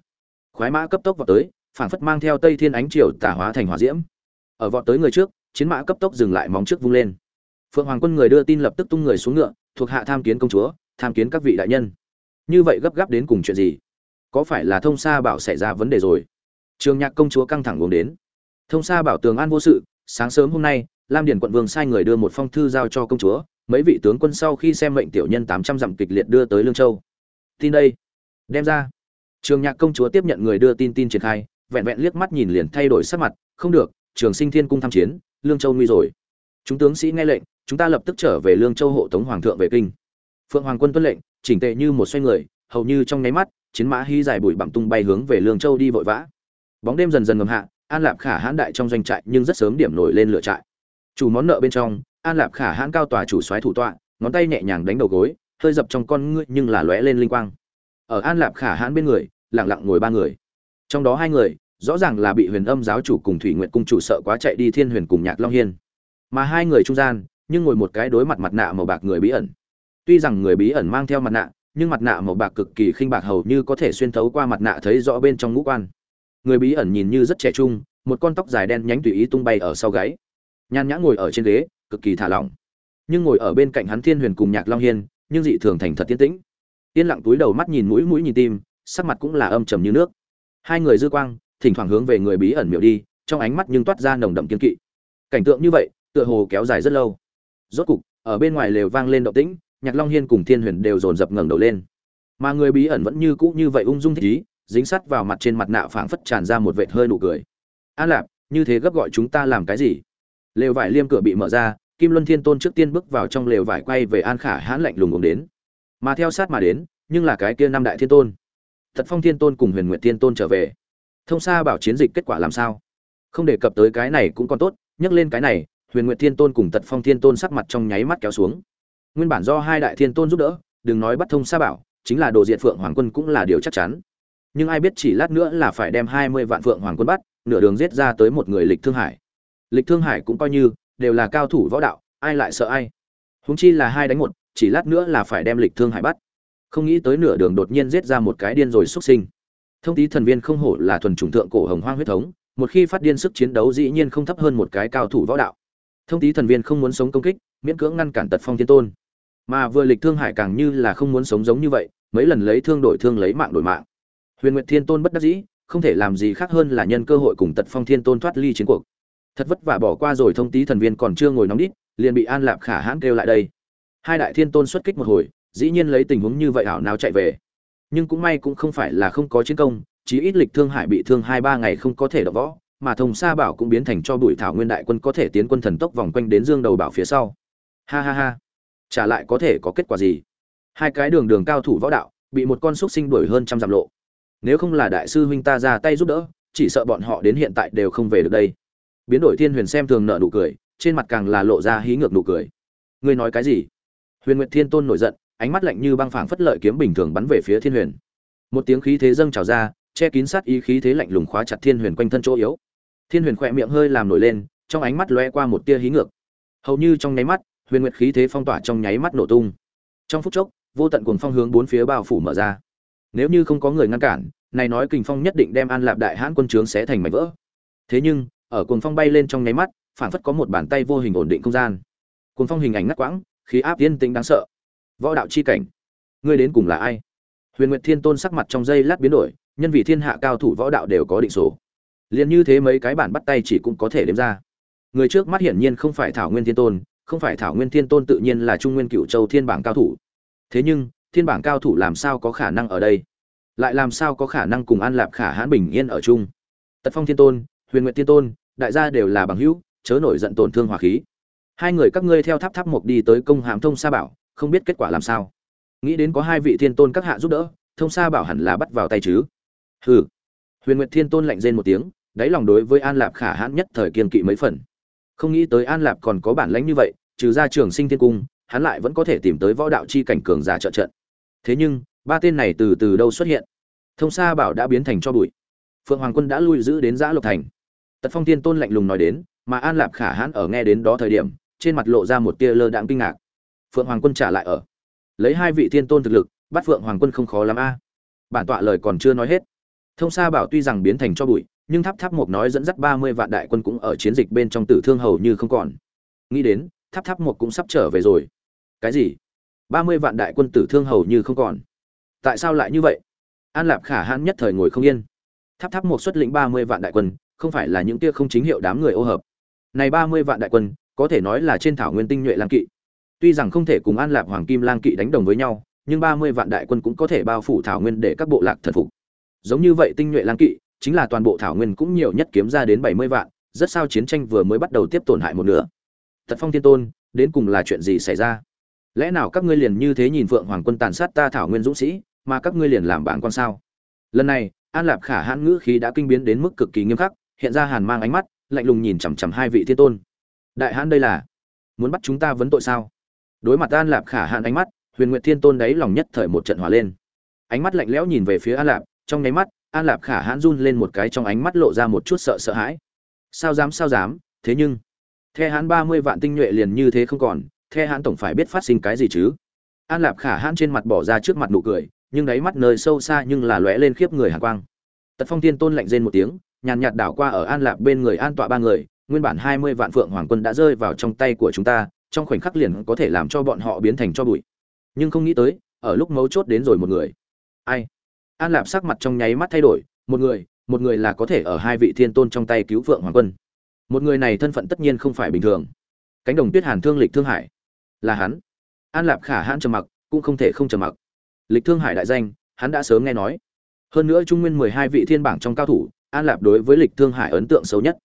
Khoái mã cấp tốc vào tới phảng phất mang theo tây thiên ánh triều tả hóa thành hỏa diễm. Ở vọt tới người trước, chiến mã cấp tốc dừng lại móng trước vung lên. Phượng hoàng quân người đưa tin lập tức tung người xuống ngựa, thuộc hạ tham kiến công chúa, tham kiến các vị đại nhân. Như vậy gấp gáp đến cùng chuyện gì? Có phải là thông sa bảo xảy ra vấn đề rồi? Trường nhạc công chúa căng thẳng uống đến. Thông sa bảo tường an vô sự, sáng sớm hôm nay, lam điền quận vương sai người đưa một phong thư giao cho công chúa, mấy vị tướng quân sau khi xem mệnh tiểu nhân tám trăm dặm kịch liệt đưa tới lương châu. Tin đây. Đem ra. Trường nhạc công chúa tiếp nhận người đưa tin tin triển khai vẹn vẹn liếc mắt nhìn liền thay đổi sắc mặt, không được, trường sinh thiên cung tham chiến, lương châu nguy rồi. Chúng tướng sĩ nghe lệnh, chúng ta lập tức trở về lương châu hộ tống hoàng thượng về kinh. Phượng hoàng quân tuân lệnh, chỉnh tệ như một xoay người, hầu như trong nháy mắt, chiến mã hy dài bụi bặm tung bay hướng về lương châu đi vội vã. Bóng đêm dần dần ngầm hạ, an lạp khả hãn đại trong doanh trại nhưng rất sớm điểm nổi lên lửa trại. Chủ món nợ bên trong, an lạp khả hãn cao tòa chủ soái thủ tọa, ngón tay nhẹ nhàng đánh đầu gối, hơi dập trong con ngươi nhưng là lóe lên linh quang. Ở an lạp khả hãn bên người, lặng lặng ngồi ba người trong đó hai người, rõ ràng là bị huyền âm giáo chủ cùng thủy nguyện cung chủ sợ quá chạy đi thiên huyền cùng nhạc long hiên. Mà hai người trung gian, nhưng ngồi một cái đối mặt mặt nạ màu bạc người bí ẩn. Tuy rằng người bí ẩn mang theo mặt nạ, nhưng mặt nạ màu bạc cực kỳ khinh bạc hầu như có thể xuyên thấu qua mặt nạ thấy rõ bên trong ngũ quan. Người bí ẩn nhìn như rất trẻ trung, một con tóc dài đen nhánh tùy ý tung bay ở sau gáy. Nhan nhã ngồi ở trên ghế, cực kỳ thả lỏng. Nhưng ngồi ở bên cạnh hắn thiên huyền cùng nhạc long hiên, nhưng dị thường thành thật tiên tĩnh. Yên lặng túi đầu mắt nhìn mũi mũi nhìn tim, sắc mặt cũng là âm trầm như nước hai người dư quang, thỉnh thoảng hướng về người bí ẩn miểu đi, trong ánh mắt nhưng toát ra nồng đậm kiên kỵ. Cảnh tượng như vậy, tựa hồ kéo dài rất lâu. Rốt cục, ở bên ngoài lều vang lên động tĩnh, nhạc long hiên cùng thiên huyền đều dồn dập ngẩng đầu lên. Mà người bí ẩn vẫn như cũ như vậy ung dung thích ý, dính sắt vào mặt trên mặt nạ phảng phất tràn ra một vệt hơi nụ cười. An lạp, như thế gấp gọi chúng ta làm cái gì? Lều vải liêm cửa bị mở ra, kim luân thiên tôn trước tiên bước vào trong lều vải quay về an khả hãn lạnh lùng uống đến. Mà theo sát mà đến, nhưng là cái kia năm đại thiên tôn thật phong thiên tôn cùng huyền nguyện thiên tôn trở về. Thông xa bảo chiến dịch kết quả làm sao? Không đề cập tới cái này cũng còn tốt, nhắc lên cái này, huyền nguyện thiên tôn cùng tật phong thiên tôn sắc mặt trong nháy mắt kéo xuống. Nguyên bản do hai đại thiên tôn giúp đỡ, đừng nói bắt thông sa bảo, chính là đồ diện phượng hoàng quân cũng là điều chắc chắn. Nhưng ai biết chỉ lát nữa là phải đem hai mươi vạn phượng hoàng quân bắt, nửa đường giết ra tới một người lịch thương hải. Lịch thương hải cũng coi như, đều là cao thủ võ đạo, ai lại sợ ai? Húng chi là hai đánh một, chỉ lát nữa là phải đem lịch thương hải bắt không nghĩ tới nửa đường đột nhiên giết ra một cái điên rồi xuất sinh. Thông tí thần viên không hổ là thuần chủng thượng cổ hồng hoang huyết thống, một khi phát điên sức chiến đấu dĩ nhiên không thấp hơn một cái cao thủ võ đạo. Thông tí thần viên không muốn sống công kích, miễn cưỡng ngăn cản tật phong thiên tôn. Mà vừa lịch thương hải càng như là không muốn sống giống như vậy, mấy lần lấy thương đổi thương lấy mạng đổi mạng. Huyền nguyệt thiên tôn bất đắc dĩ, không thể làm gì khác hơn là nhân cơ hội cùng tật phong thiên tôn thoát ly chiến cuộc. Thật vất vả bỏ qua rồi thông tí thần viên còn chưa ngồi nóng đít, liền bị an lạp khả hãn kêu lại đây. Hai đại thiên tôn xuất kích một hồi dĩ nhiên lấy tình huống như vậy ảo nào chạy về. Nhưng cũng may cũng không phải là không có chiến công, chí ít lịch thương hải bị thương hai ba ngày không có thể đỡ võ, mà thông sa bảo cũng biến thành cho bụi thảo nguyên đại quân có thể tiến quân thần tốc vòng quanh đến dương đầu bảo phía sau. Ha ha ha. Trả lại có thể có kết quả gì. Hai cái đường đường cao thủ võ đạo, bị một con xúc sinh đuổi hơn trăm dặm lộ. Nếu không là đại sư huynh ta ra tay giúp đỡ, chỉ sợ bọn họ đến hiện tại đều không về được đây. Biến đổi thiên huyền xem thường nợ nụ cười, trên mặt càng là lộ ra hí ngược nụ cười. Ngươi nói cái gì? Huyền nguyệt thiên tôn nổi giận ánh mắt lạnh như băng phảng phất lợi kiếm bình thường bắn về phía thiên huyền. Một tiếng khí thế dâng trào ra, che kín sát ý khí thế lạnh lùng khóa chặt thiên huyền quanh thân chỗ yếu. Thiên huyền khỏe miệng hơi làm nổi lên, trong ánh mắt lóe qua một tia hí ngược. Hầu như trong nháy mắt, huyền nguyệt khí thế phong tỏa trong nháy mắt nổ tung. Trong phút chốc, vô tận cuồng phong hướng bốn phía bao phủ mở ra. Nếu như không có người ngăn cản, này nói kình phong nhất định đem an lạp đại hãn quân trướng sẽ thành mảnh vỡ. Thế nhưng, ở cuồng phong bay lên trong nháy mắt phản phất có một bàn tay vô hình ổn định không gian. Cuồng phong hình ảnh ngắt quãng, khí áp yên tĩnh đáng sợ võ đạo chi cảnh. Ngươi đến cùng là ai? Huyền nguyệt thiên tôn sắc mặt trong giây lát biến đổi, nhân vì thiên hạ cao thủ võ đạo đều có định số. Liền như thế mấy cái bản bắt tay chỉ cũng có thể đếm ra. Người trước mắt hiển nhiên không phải thảo nguyên thiên tôn, không phải thảo nguyên thiên tôn tự nhiên là trung nguyên cựu châu thiên bảng cao thủ. Thế nhưng, thiên bảng cao thủ làm sao có khả năng ở đây? Lại làm sao có khả năng cùng an lạp khả hãn bình yên ở chung? Tật phong thiên tôn, huyền nguyện thiên tôn, đại gia đều là bằng hữu, chớ nổi giận tổn thương hòa khí. Hai người các ngươi theo tháp tháp mộc đi tới công hàm thông sa bảo không biết kết quả làm sao. Nghĩ đến có hai vị thiên tôn các hạ giúp đỡ, thông sa bảo hẳn là bắt vào tay chứ. Hừ. Huyền nguyệt thiên tôn lạnh rên một tiếng, đáy lòng đối với an lạp khả hãn nhất thời kiên kỵ mấy phần. Không nghĩ tới an lạp còn có bản lãnh như vậy, trừ ra trường sinh thiên cung, hắn lại vẫn có thể tìm tới võ đạo chi cảnh cường giả trợ trận. Thế nhưng, ba tên này từ từ đâu xuất hiện? Thông sa bảo đã biến thành cho bụi. Phượng hoàng quân đã lui giữ đến giã lộc thành. Tật phong thiên tôn lạnh lùng nói đến, mà an lạp khả hãn ở nghe đến đó thời điểm, trên mặt lộ ra một tia lơ đãng kinh ngạc phượng hoàng quân trả lại ở. Lấy hai vị thiên tôn thực lực, bắt phượng hoàng quân không khó lắm a. Bản tọa lời còn chưa nói hết. Thông sa bảo tuy rằng biến thành cho bụi, nhưng tháp tháp mộc nói dẫn dắt ba mươi vạn đại quân cũng ở chiến dịch bên trong tử thương hầu như không còn. Nghĩ đến, tháp tháp mộc cũng sắp trở về rồi. Cái gì? Ba mươi vạn đại quân tử thương hầu như không còn. Tại sao lại như vậy? An lạp khả hãn nhất thời ngồi không yên. Tháp tháp mộc xuất lĩnh ba mươi vạn đại quân, không phải là những tia không chính hiệu đám người ô hợp. Này ba mươi vạn đại quân, có thể nói là trên thảo nguyên tinh nhuệ làm kỵ tuy rằng không thể cùng an lạp hoàng kim lang kỵ đánh đồng với nhau, nhưng ba mươi vạn đại quân cũng có thể bao phủ thảo nguyên để các bộ lạc thần phục. Giống như vậy tinh nhuệ lang kỵ, chính là toàn bộ thảo nguyên cũng nhiều nhất kiếm ra đến bảy mươi vạn, rất sao chiến tranh vừa mới bắt đầu tiếp tổn hại một nửa. Tật phong thiên tôn, đến cùng là chuyện gì xảy ra? Lẽ nào các ngươi liền như thế nhìn phượng hoàng quân tàn sát ta thảo nguyên dũng sĩ, mà các ngươi liền làm bạn quan sao? Lần này, an lạp khả hãn ngữ khí đã kinh biến đến mức cực kỳ nghiêm khắc, hiện ra hàn mang ánh mắt, lạnh lùng nhìn chằm chằm hai vị thiên tôn. Đại hãn đây là muốn bắt chúng ta vấn tội sao? Đối mặt an lạp khả hãn ánh mắt, huyền nguyệt thiên tôn đấy lòng nhất thời một trận hòa lên. Ánh mắt lạnh lẽo nhìn về phía an lạp, trong nháy mắt, an lạp khả hãn run lên một cái trong ánh mắt lộ ra một chút sợ sợ hãi. Sao dám sao dám, thế nhưng, the hãn ba mươi vạn tinh nhuệ liền như thế không còn, the hãn tổng phải biết phát sinh cái gì chứ? An lạp khả hãn trên mặt bỏ ra trước mặt nụ cười, nhưng đáy mắt nơi sâu xa nhưng là lóe lên khiếp người hàn quang. Tật phong tiên tôn lạnh rên một tiếng, nhàn nhạt đảo qua ở an lạp bên người an tọa ba người, nguyên bản hai mươi vạn phượng hoàng quân đã rơi vào trong tay của chúng ta trong khoảnh khắc liền có thể làm cho bọn họ biến thành cho bụi. Nhưng không nghĩ tới, ở lúc mấu chốt đến rồi một người. Ai? An lạp sắc mặt trong nháy mắt thay đổi, một người một người là có thể ở hai vị thiên tôn trong tay cứu vượng hoàng quân. Một người này thân phận tất nhiên không phải bình thường. Cánh đồng tuyết hàn thương lịch thương hải. Là hắn. An lạp khả hãn trầm mặc, cũng không thể không trầm mặc. Lịch thương hải đại danh, hắn đã sớm nghe nói. Hơn nữa trung nguyên mười hai vị thiên bảng trong cao thủ, an lạp đối với lịch thương hải ấn tượng xấu nhất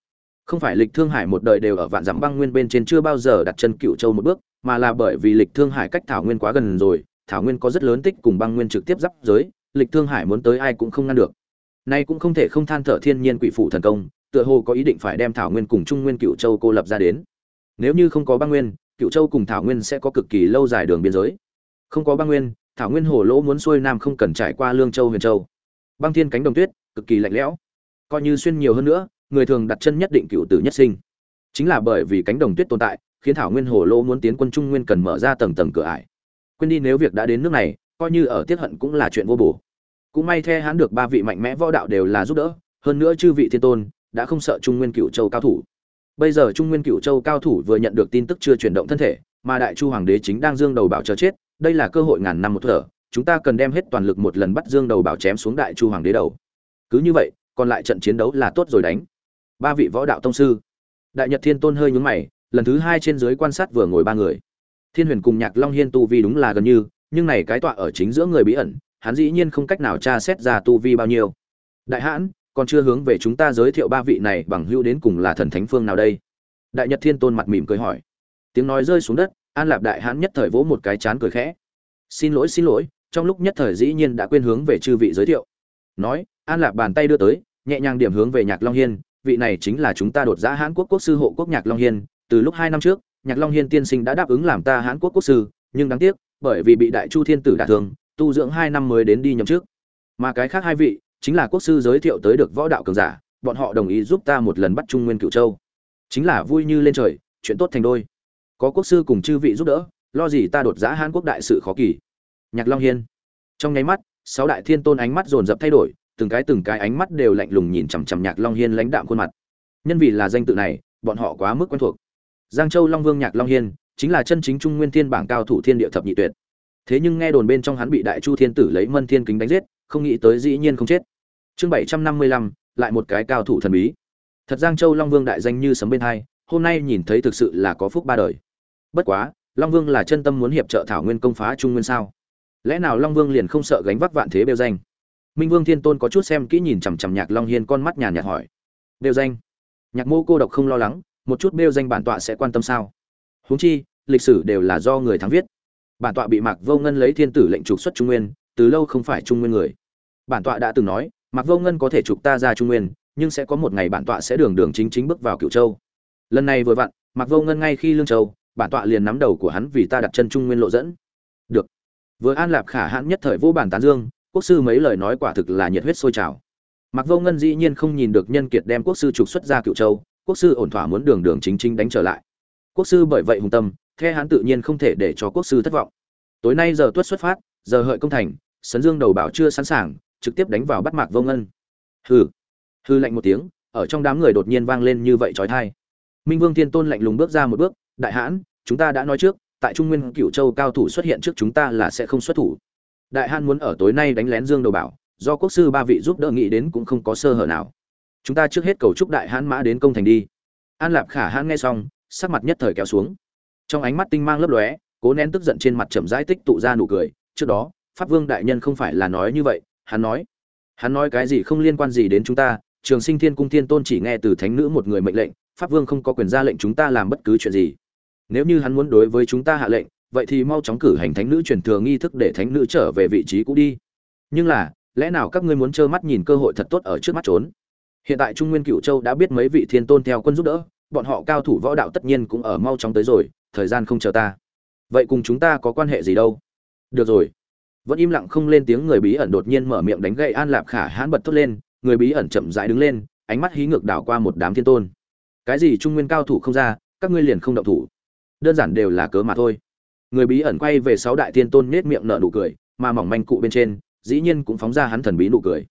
không phải lịch thương hải một đời đều ở vạn dặm băng nguyên bên trên chưa bao giờ đặt chân cựu châu một bước, mà là bởi vì lịch thương hải cách thảo nguyên quá gần rồi, thảo nguyên có rất lớn tích cùng băng nguyên trực tiếp giáp giới, lịch thương hải muốn tới ai cũng không ngăn được. Nay cũng không thể không than thở thiên nhiên quỷ phủ thần công, tựa hồ có ý định phải đem thảo nguyên cùng trung nguyên cựu châu cô lập ra đến. Nếu như không có băng nguyên, cựu châu cùng thảo nguyên sẽ có cực kỳ lâu dài đường biên giới. Không có băng nguyên, thảo nguyên hồ lỗ muốn xuôi nam không cần trải qua lương châu, huyền châu. Băng thiên cánh đồng tuyết, cực kỳ lạnh lẽo, coi như xuyên nhiều hơn nữa người thường đặt chân nhất định cựu tử nhất sinh. Chính là bởi vì cánh đồng tuyết tồn tại, khiến thảo nguyên hồ Lô muốn tiến quân trung nguyên cần mở ra tầng tầng cửa ải. Quên đi nếu việc đã đến nước này, coi như ở tiết hận cũng là chuyện vô bổ. Cũng may the hắn được ba vị mạnh mẽ võ đạo đều là giúp đỡ, hơn nữa chư vị thiên tôn đã không sợ trung nguyên cựu châu cao thủ. Bây giờ trung nguyên cựu châu cao thủ vừa nhận được tin tức chưa chuyển động thân thể, mà đại chu hoàng đế chính đang dương đầu bảo chờ chết, đây là cơ hội ngàn năm một thở, chúng ta cần đem hết toàn lực một lần bắt dương đầu bảo chém xuống đại chu hoàng đế đầu. Cứ như vậy, còn lại trận chiến đấu là tốt rồi đánh ba vị võ đạo tông sư. Đại nhật thiên tôn hơi nhúng mày, lần thứ hai trên dưới quan sát vừa ngồi ba người. Thiên huyền cùng nhạc long hiên tu vi đúng là gần như, nhưng này cái tọa ở chính giữa người bí ẩn, hắn dĩ nhiên không cách nào tra xét ra tu vi bao nhiêu. Đại hãn, còn chưa hướng về chúng ta giới thiệu ba vị này bằng hữu đến cùng là thần thánh phương nào đây? Đại nhật thiên tôn mặt mỉm cười hỏi. Tiếng nói rơi xuống đất, an lạp đại hãn nhất thời vỗ một cái chán cười khẽ. Xin lỗi xin lỗi, trong lúc nhất thời dĩ nhiên đã quên hướng về chư vị giới thiệu. Nói, an lạp bàn tay đưa tới, nhẹ nhàng điểm hướng về nhạc long hiên vị này chính là chúng ta đột giá hãn quốc quốc sư hộ quốc nhạc long hiên, từ lúc hai năm trước, nhạc long hiên tiên sinh đã đáp ứng làm ta hãn quốc quốc sư, nhưng đáng tiếc, bởi vì bị đại chu thiên tử đả thương, tu dưỡng hai năm mới đến đi nhậm trước mà cái khác hai vị, chính là quốc sư giới thiệu tới được võ đạo cường giả, bọn họ đồng ý giúp ta một lần bắt trung nguyên cựu châu. Chính là vui như lên trời, chuyện tốt thành đôi. Có quốc sư cùng chư vị giúp đỡ, lo gì ta đột giá Hán quốc đại sự khó kỳ. Nhạc long hiên. Trong nháy mắt, sáu đại thiên tôn ánh mắt dồn dập thay đổi từng cái từng cái ánh mắt đều lạnh lùng nhìn chằm chằm nhạc long hiên lãnh đạm khuôn mặt. Nhân vì là danh tự này, bọn họ quá mức quen thuộc. Giang châu long vương nhạc long hiên chính là chân chính trung nguyên thiên bảng cao thủ thiên địa thập nhị tuyệt. Thế nhưng nghe đồn bên trong hắn bị đại chu thiên tử lấy mân thiên kính đánh giết, không nghĩ tới dĩ nhiên không chết. Chương bảy trăm năm mươi lăm, lại một cái cao thủ thần bí. Thật giang châu long vương đại danh như sấm bên hai, hôm nay nhìn thấy thực sự là có phúc ba đời. Bất quá, long vương là chân tâm muốn hiệp trợ thảo nguyên công phá trung nguyên sao? Lẽ nào long vương liền không sợ gánh vác vạn thế bêu danh? Minh vương thiên tôn có chút xem kỹ nhìn chằm chằm nhạc long hiên con mắt nhàn nhạt hỏi. Đều danh. Nhạc mô cô độc không lo lắng, một chút bêu danh bản tọa sẽ quan tâm sao? Huống chi, lịch sử đều là do người thắng viết. Bản tọa bị mạc vô ngân lấy thiên tử lệnh trục xuất trung nguyên, từ lâu không phải trung nguyên người. Bản tọa đã từng nói, mạc vô ngân có thể trục ta ra trung nguyên, nhưng sẽ có một ngày bản tọa sẽ đường đường chính chính bước vào cựu châu. Lần này vừa vặn, mạc vô ngân ngay khi lương châu, bản tọa liền nắm đầu của hắn vì ta đặt chân trung nguyên lộ dẫn. Được. Vừa an lạp khả hãn nhất thời vô bản tán dương quốc sư mấy lời nói quả thực là nhiệt huyết sôi trào. Mặc vô ngân dĩ nhiên không nhìn được nhân kiệt đem quốc sư trục xuất ra cựu châu, quốc sư ổn thỏa muốn đường đường chính chính đánh trở lại. Quốc sư bởi vậy hùng tâm, the hắn tự nhiên không thể để cho quốc sư thất vọng. Tối nay giờ tuất xuất phát, giờ hợi công thành, sấn dương đầu bảo chưa sẵn sàng, trực tiếp đánh vào bắt mạc vô ngân. Hừ. Hư lạnh một tiếng, ở trong đám người đột nhiên vang lên như vậy trói thai minh vương thiên tôn lạnh lùng bước ra một bước, đại hãn chúng ta đã nói trước, tại trung nguyên cựu châu cao thủ xuất hiện trước chúng ta là sẽ không xuất thủ đại han muốn ở tối nay đánh lén dương đầu bảo, do quốc sư ba vị giúp đỡ nghĩ đến cũng không có sơ hở nào. Chúng ta trước hết cầu chúc đại hãn mã đến công thành đi. An lạp khả hãn nghe xong, sắc mặt nhất thời kéo xuống. Trong ánh mắt tinh mang lấp lóe, cố nén tức giận trên mặt chậm rãi tích tụ ra nụ cười. Trước đó, pháp vương đại nhân không phải là nói như vậy, hắn nói. Hắn nói cái gì không liên quan gì đến chúng ta, trường sinh thiên cung thiên tôn chỉ nghe từ thánh nữ một người mệnh lệnh, pháp vương không có quyền ra lệnh chúng ta làm bất cứ chuyện gì. Nếu như hắn muốn đối với chúng ta hạ lệnh vậy thì mau chóng cử hành thánh nữ truyền thừa nghi thức để thánh nữ trở về vị trí cũ đi. Nhưng là, lẽ nào các ngươi muốn trơ mắt nhìn cơ hội thật tốt ở trước mắt trốn? Hiện tại trung nguyên cựu châu đã biết mấy vị thiên tôn theo quân giúp đỡ, bọn họ cao thủ võ đạo tất nhiên cũng ở mau chóng tới rồi, thời gian không chờ ta. Vậy cùng chúng ta có quan hệ gì đâu? Được rồi. Vẫn im lặng không lên tiếng người bí ẩn đột nhiên mở miệng đánh gậy an lạp khả hãn bật thốt lên, người bí ẩn chậm rãi đứng lên, ánh mắt hí ngược đảo qua một đám thiên tôn. Cái gì trung nguyên cao thủ không ra, các ngươi liền không động thủ. Đơn giản đều là cớ mà thôi người bí ẩn quay về sáu đại thiên tôn nết miệng nở nụ cười, mà mỏng manh cụ bên trên, dĩ nhiên cũng phóng ra hắn thần bí nụ cười.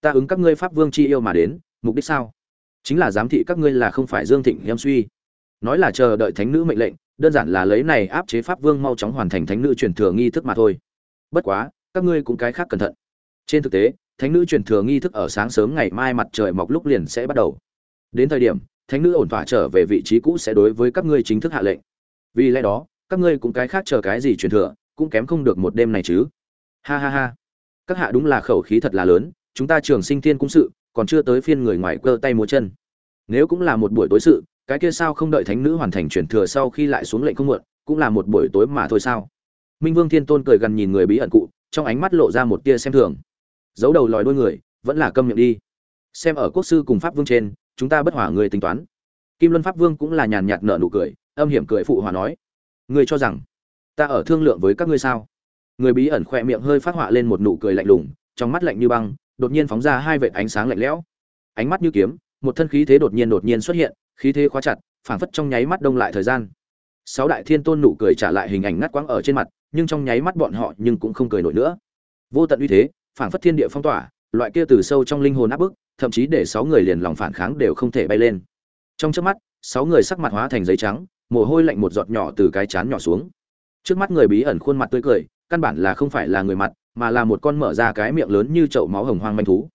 Ta ứng các ngươi pháp vương chi yêu mà đến, mục đích sao? Chính là giám thị các ngươi là không phải dương thịnh em suy. Nói là chờ đợi thánh nữ mệnh lệnh, đơn giản là lấy này áp chế pháp vương mau chóng hoàn thành thánh nữ truyền thừa nghi thức mà thôi. Bất quá, các ngươi cũng cái khác cẩn thận. Trên thực tế, thánh nữ truyền thừa nghi thức ở sáng sớm ngày mai mặt trời mọc lúc liền sẽ bắt đầu. Đến thời điểm, thánh nữ ổn thỏa trở về vị trí cũ sẽ đối với các ngươi chính thức hạ lệnh. Vì lẽ đó các ngươi cũng cái khác chờ cái gì truyền thừa, cũng kém không được một đêm này chứ. Ha ha ha. Các hạ đúng là khẩu khí thật là lớn, chúng ta trường sinh thiên cung sự, còn chưa tới phiên người ngoài cơ tay múa chân. Nếu cũng là một buổi tối sự, cái kia sao không đợi thánh nữ hoàn thành truyền thừa sau khi lại xuống lệnh không muộn, cũng là một buổi tối mà thôi sao? Minh vương thiên tôn cười gần nhìn người bí ẩn cụ, trong ánh mắt lộ ra một tia xem thường. Giấu đầu lòi đôi người, vẫn là câm miệng đi. Xem ở quốc sư cùng pháp vương trên, chúng ta bất hỏa người tính toán. Kim luân pháp vương cũng là nhàn nhạt nở nụ cười, âm hiểm cười phụ hòa nói Ngươi cho rằng ta ở thương lượng với các ngươi sao? Người bí ẩn khỏe miệng hơi phát họa lên một nụ cười lạnh lùng, trong mắt lạnh như băng, đột nhiên phóng ra hai vệt ánh sáng lạnh lẽo. Ánh mắt như kiếm, một thân khí thế đột nhiên đột nhiên xuất hiện, khí thế khóa chặt, phảng phất trong nháy mắt đông lại thời gian. Sáu đại thiên tôn nụ cười trả lại hình ảnh ngắt quãng ở trên mặt, nhưng trong nháy mắt bọn họ nhưng cũng không cười nổi nữa. Vô tận uy thế, phảng phất thiên địa phong tỏa, loại kia từ sâu trong linh hồn áp bức, thậm chí để sáu người liền lòng phản kháng đều không thể bay lên. Trong trước mắt, sáu người sắc mặt hóa thành giấy trắng mồ hôi lạnh một giọt nhỏ từ cái chán nhỏ xuống. Trước mắt người bí ẩn khuôn mặt tươi cười, căn bản là không phải là người mặt, mà là một con mở ra cái miệng lớn như chậu máu hồng hoang manh thú.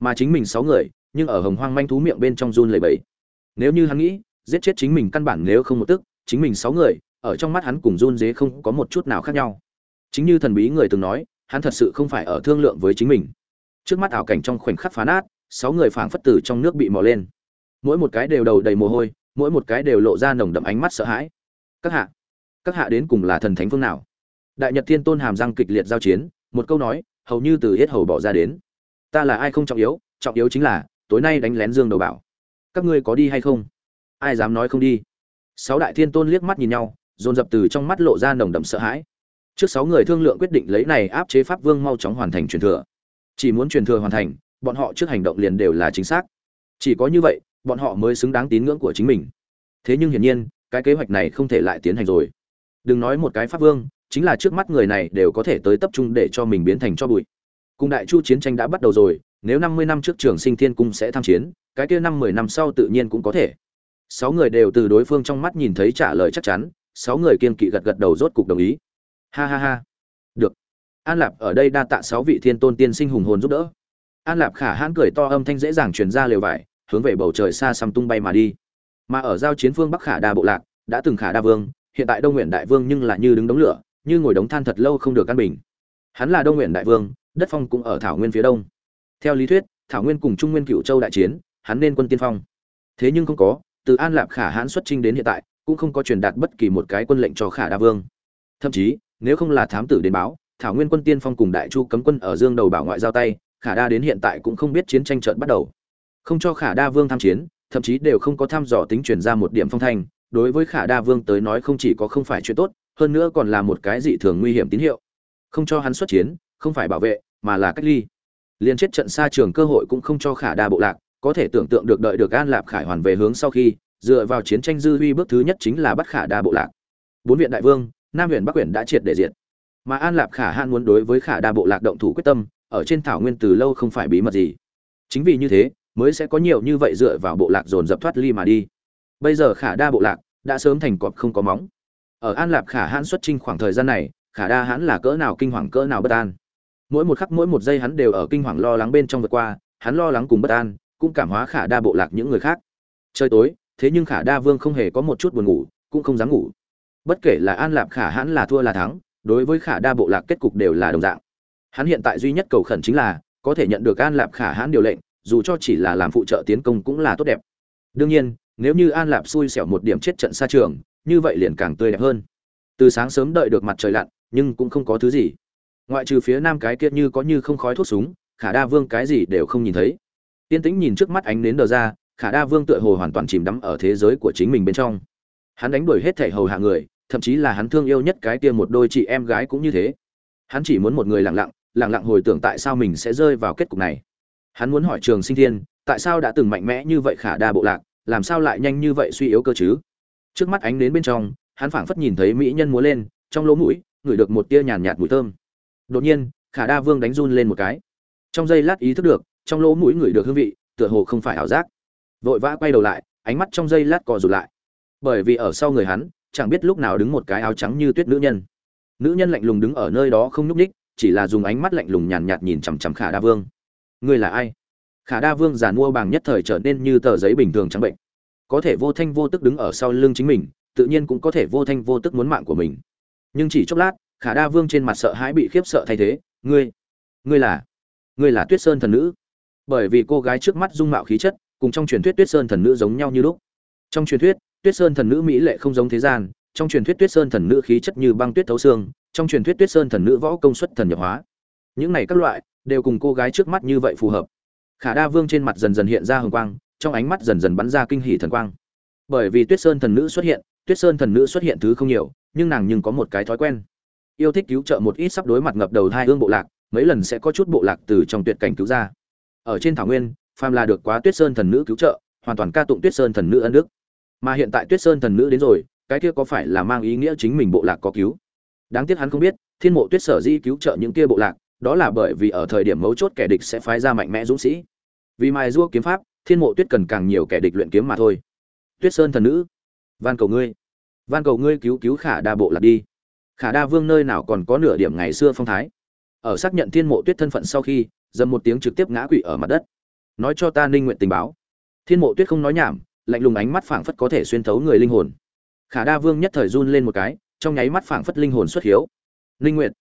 Mà chính mình sáu người, nhưng ở hồng hoang manh thú miệng bên trong run lẩy bẩy. Nếu như hắn nghĩ, giết chết chính mình căn bản nếu không một tức, chính mình sáu người, ở trong mắt hắn cùng run dế không có một chút nào khác nhau. Chính như thần bí người từng nói, hắn thật sự không phải ở thương lượng với chính mình. Trước mắt ảo cảnh trong khoảnh khắc phá nát, sáu người phảng phất tử trong nước bị mò lên. Mỗi một cái đều đầu đầy mồ hôi mỗi một cái đều lộ ra nồng đậm ánh mắt sợ hãi. Các hạ các hạ đến cùng là thần thánh phương nào? Đại nhật thiên tôn hàm răng kịch liệt giao chiến, một câu nói, hầu như từ hết hầu bỏ ra đến. Ta là ai không trọng yếu trọng yếu chính là, tối nay đánh lén dương đầu bảo. Các ngươi có đi hay không? Ai dám nói không đi? Sáu đại thiên tôn liếc mắt nhìn nhau, dồn dập từ trong mắt lộ ra nồng đậm sợ hãi. Trước sáu người thương lượng quyết định lấy này áp chế pháp vương mau chóng hoàn thành truyền thừa. Chỉ muốn truyền thừa hoàn thành, bọn họ trước hành động liền đều là chính xác. Chỉ có như vậy bọn họ mới xứng đáng tín ngưỡng của chính mình. Thế nhưng hiển nhiên, cái kế hoạch này không thể lại tiến hành rồi. Đừng nói một cái pháp vương, chính là trước mắt người này đều có thể tới tập trung để cho mình biến thành cho bụi. Cùng đại chu chiến tranh đã bắt đầu rồi, nếu năm mươi năm trước trường sinh thiên cung sẽ tham chiến, cái kia năm mười năm sau tự nhiên cũng có thể. Sáu người đều từ đối phương trong mắt nhìn thấy trả lời chắc chắn, sáu người kiên kỵ gật gật đầu rốt cục đồng ý. Ha ha ha. Được. An lạp ở đây đa tạ sáu vị thiên tôn tiên sinh hùng hồn giúp đỡ. An lạp khả hãn cười to âm thanh dễ dàng truyền ra lều vải hướng về bầu trời xa xăm tung bay mà đi. Mà ở giao chiến phương bắc khả đa bộ lạc, đã từng khả đa vương, hiện tại đông nguyện đại vương nhưng là như đứng đống lửa, như ngồi đống than thật lâu không được căn bình. Hắn là đông nguyện đại vương, đất phong cũng ở thảo nguyên phía đông. Theo lý thuyết, thảo nguyên cùng trung nguyên cựu châu đại chiến, hắn nên quân tiên phong. Thế nhưng không có, từ an lạp khả hãn xuất trinh đến hiện tại, cũng không có truyền đạt bất kỳ một cái quân lệnh cho khả đa vương. Thậm chí, nếu không là thám tử đến báo, thảo nguyên quân tiên phong cùng đại chu cấm quân ở dương đầu bảo ngoại giao tay, khả đa đến hiện tại cũng không biết chiến tranh trận bắt đầu không cho khả đa vương tham chiến, thậm chí đều không có thăm dò tính truyền ra một điểm phong thanh. Đối với khả đa vương tới nói không chỉ có không phải chuyện tốt, hơn nữa còn là một cái dị thường nguy hiểm tín hiệu. Không cho hắn xuất chiến, không phải bảo vệ, mà là cách ly. Liên chết trận xa trường cơ hội cũng không cho khả đa bộ lạc, có thể tưởng tượng được đợi được an lạp khải hoàn về hướng sau khi, dựa vào chiến tranh dư huy bước thứ nhất chính là bắt khả đa bộ lạc. Bốn viện đại vương, nam huyện bắc huyện đã triệt để diệt. Mà an lạp khả hạn muốn đối với khả đa bộ lạc động thủ quyết tâm, ở trên thảo nguyên từ lâu không phải bí mật gì. Chính vì như thế mới sẽ có nhiều như vậy dựa vào bộ lạc dồn dập thoát ly mà đi. Bây giờ khả đa bộ lạc đã sớm thành cọp không có móng. Ở an lạp khả hãn xuất trinh khoảng thời gian này, khả đa hãn là cỡ nào kinh hoàng cỡ nào bất an. Mỗi một khắc, mỗi một giây hắn đều ở kinh hoàng lo lắng bên trong vượt qua, hắn lo lắng cùng bất an, cũng cảm hóa khả đa bộ lạc những người khác. Trời tối, thế nhưng khả đa vương không hề có một chút buồn ngủ, cũng không dám ngủ. Bất kể là an lạp khả hãn là thua là thắng, đối với khả đa bộ lạc kết cục đều là đồng dạng. Hắn hiện tại duy nhất cầu khẩn chính là có thể nhận được an lạp khả hãn điều lệnh dù cho chỉ là làm phụ trợ tiến công cũng là tốt đẹp. Đương nhiên, nếu như an lạp xui xẻo một điểm chết trận xa trường, như vậy liền càng tươi đẹp hơn. Từ sáng sớm đợi được mặt trời lặn, nhưng cũng không có thứ gì. Ngoại trừ phía nam cái kia như có như không khói thuốc súng, khả đa vương cái gì đều không nhìn thấy. Tiên tĩnh nhìn trước mắt ánh nến đờ ra, khả đa vương tựa hồ hoàn toàn chìm đắm ở thế giới của chính mình bên trong. Hắn đánh đuổi hết thể hầu hạ người, thậm chí là hắn thương yêu nhất cái kia một đôi chị em gái cũng như thế. Hắn chỉ muốn một người lặng lặng lặng lặng hồi tưởng tại sao mình sẽ rơi vào kết cục này hắn muốn hỏi trường sinh thiên, tại sao đã từng mạnh mẽ như vậy khả đa bộ lạc, làm sao lại nhanh như vậy suy yếu cơ chứ? Trước mắt ánh đến bên trong, hắn phảng phất nhìn thấy mỹ nhân múa lên, trong lỗ mũi, ngửi được một tia nhàn nhạt mùi thơm. Đột nhiên, khả đa vương đánh run lên một cái. Trong giây lát ý thức được, trong lỗ mũi ngửi được hương vị, tựa hồ không phải ảo giác. Vội vã quay đầu lại, ánh mắt trong giây lát cò rụt lại. Bởi vì ở sau người hắn, chẳng biết lúc nào đứng một cái áo trắng như tuyết nữ nhân. Nữ nhân lạnh lùng đứng ở nơi đó không nhúc ních chỉ là dùng ánh mắt lạnh lùng nhàn nhạt nhìn chằm chằm khả đa vương ngươi là ai? Khả đa vương giàn mua bàng nhất thời trở nên như tờ giấy bình thường trắng bệnh. Có thể vô thanh vô tức đứng ở sau lưng chính mình, tự nhiên cũng có thể vô thanh vô tức muốn mạng của mình. Nhưng chỉ chốc lát, khả đa vương trên mặt sợ hãi bị khiếp sợ thay thế. Ngươi ngươi là ngươi là tuyết sơn thần nữ. Bởi vì cô gái trước mắt dung mạo khí chất, cùng trong truyền thuyết tuyết sơn thần nữ giống nhau như lúc. Trong truyền thuyết, tuyết sơn thần nữ mỹ lệ không giống thế gian, trong truyền thuyết tuyết sơn thần nữ khí chất như băng tuyết thấu xương, trong truyền thuyết tuyết sơn thần nữ võ công suất thần nhập hóa. Những này các loại đều cùng cô gái trước mắt như vậy phù hợp. Khả đa vương trên mặt dần dần hiện ra hồng quang, trong ánh mắt dần dần bắn ra kinh hỉ thần quang. Bởi vì tuyết sơn thần nữ xuất hiện, tuyết sơn thần nữ xuất hiện thứ không nhiều, nhưng nàng nhưng có một cái thói quen. Yêu thích cứu trợ một ít sắp đối mặt ngập đầu hai ương bộ lạc, mấy lần sẽ có chút bộ lạc từ trong tuyệt cảnh cứu ra. Ở trên thảo nguyên, phàm là được quá tuyết sơn thần nữ cứu trợ, hoàn toàn ca tụng tuyết sơn thần nữ ân đức. Mà hiện tại tuyết sơn thần nữ đến rồi, cái kia có phải là mang ý nghĩa chính mình bộ lạc có cứu? Đáng tiếc hắn không biết, thiên mộ tuyết sở di cứu trợ những kia bộ lạc đó là bởi vì ở thời điểm mấu chốt kẻ địch sẽ phái ra mạnh mẽ dũng sĩ. Vì mài giũa kiếm pháp, thiên mộ tuyết cần càng nhiều kẻ địch luyện kiếm mà thôi. Tuyết sơn thần nữ, van cầu ngươi. Van cầu ngươi cứu cứu khả đa bộ lạc đi. Khả đa vương nơi nào còn có nửa điểm ngày xưa phong thái. Ở xác nhận thiên mộ tuyết thân phận sau khi, dầm một tiếng trực tiếp ngã quỵ ở mặt đất. Nói cho ta ninh nguyện tình báo. Thiên mộ tuyết không nói nhảm, lạnh lùng ánh mắt phảng phất có thể xuyên thấu người linh hồn. Khả đa vương nhất thời run lên một cái, trong nháy mắt phảng phất linh hồn xuất hiếu. Linh nguyện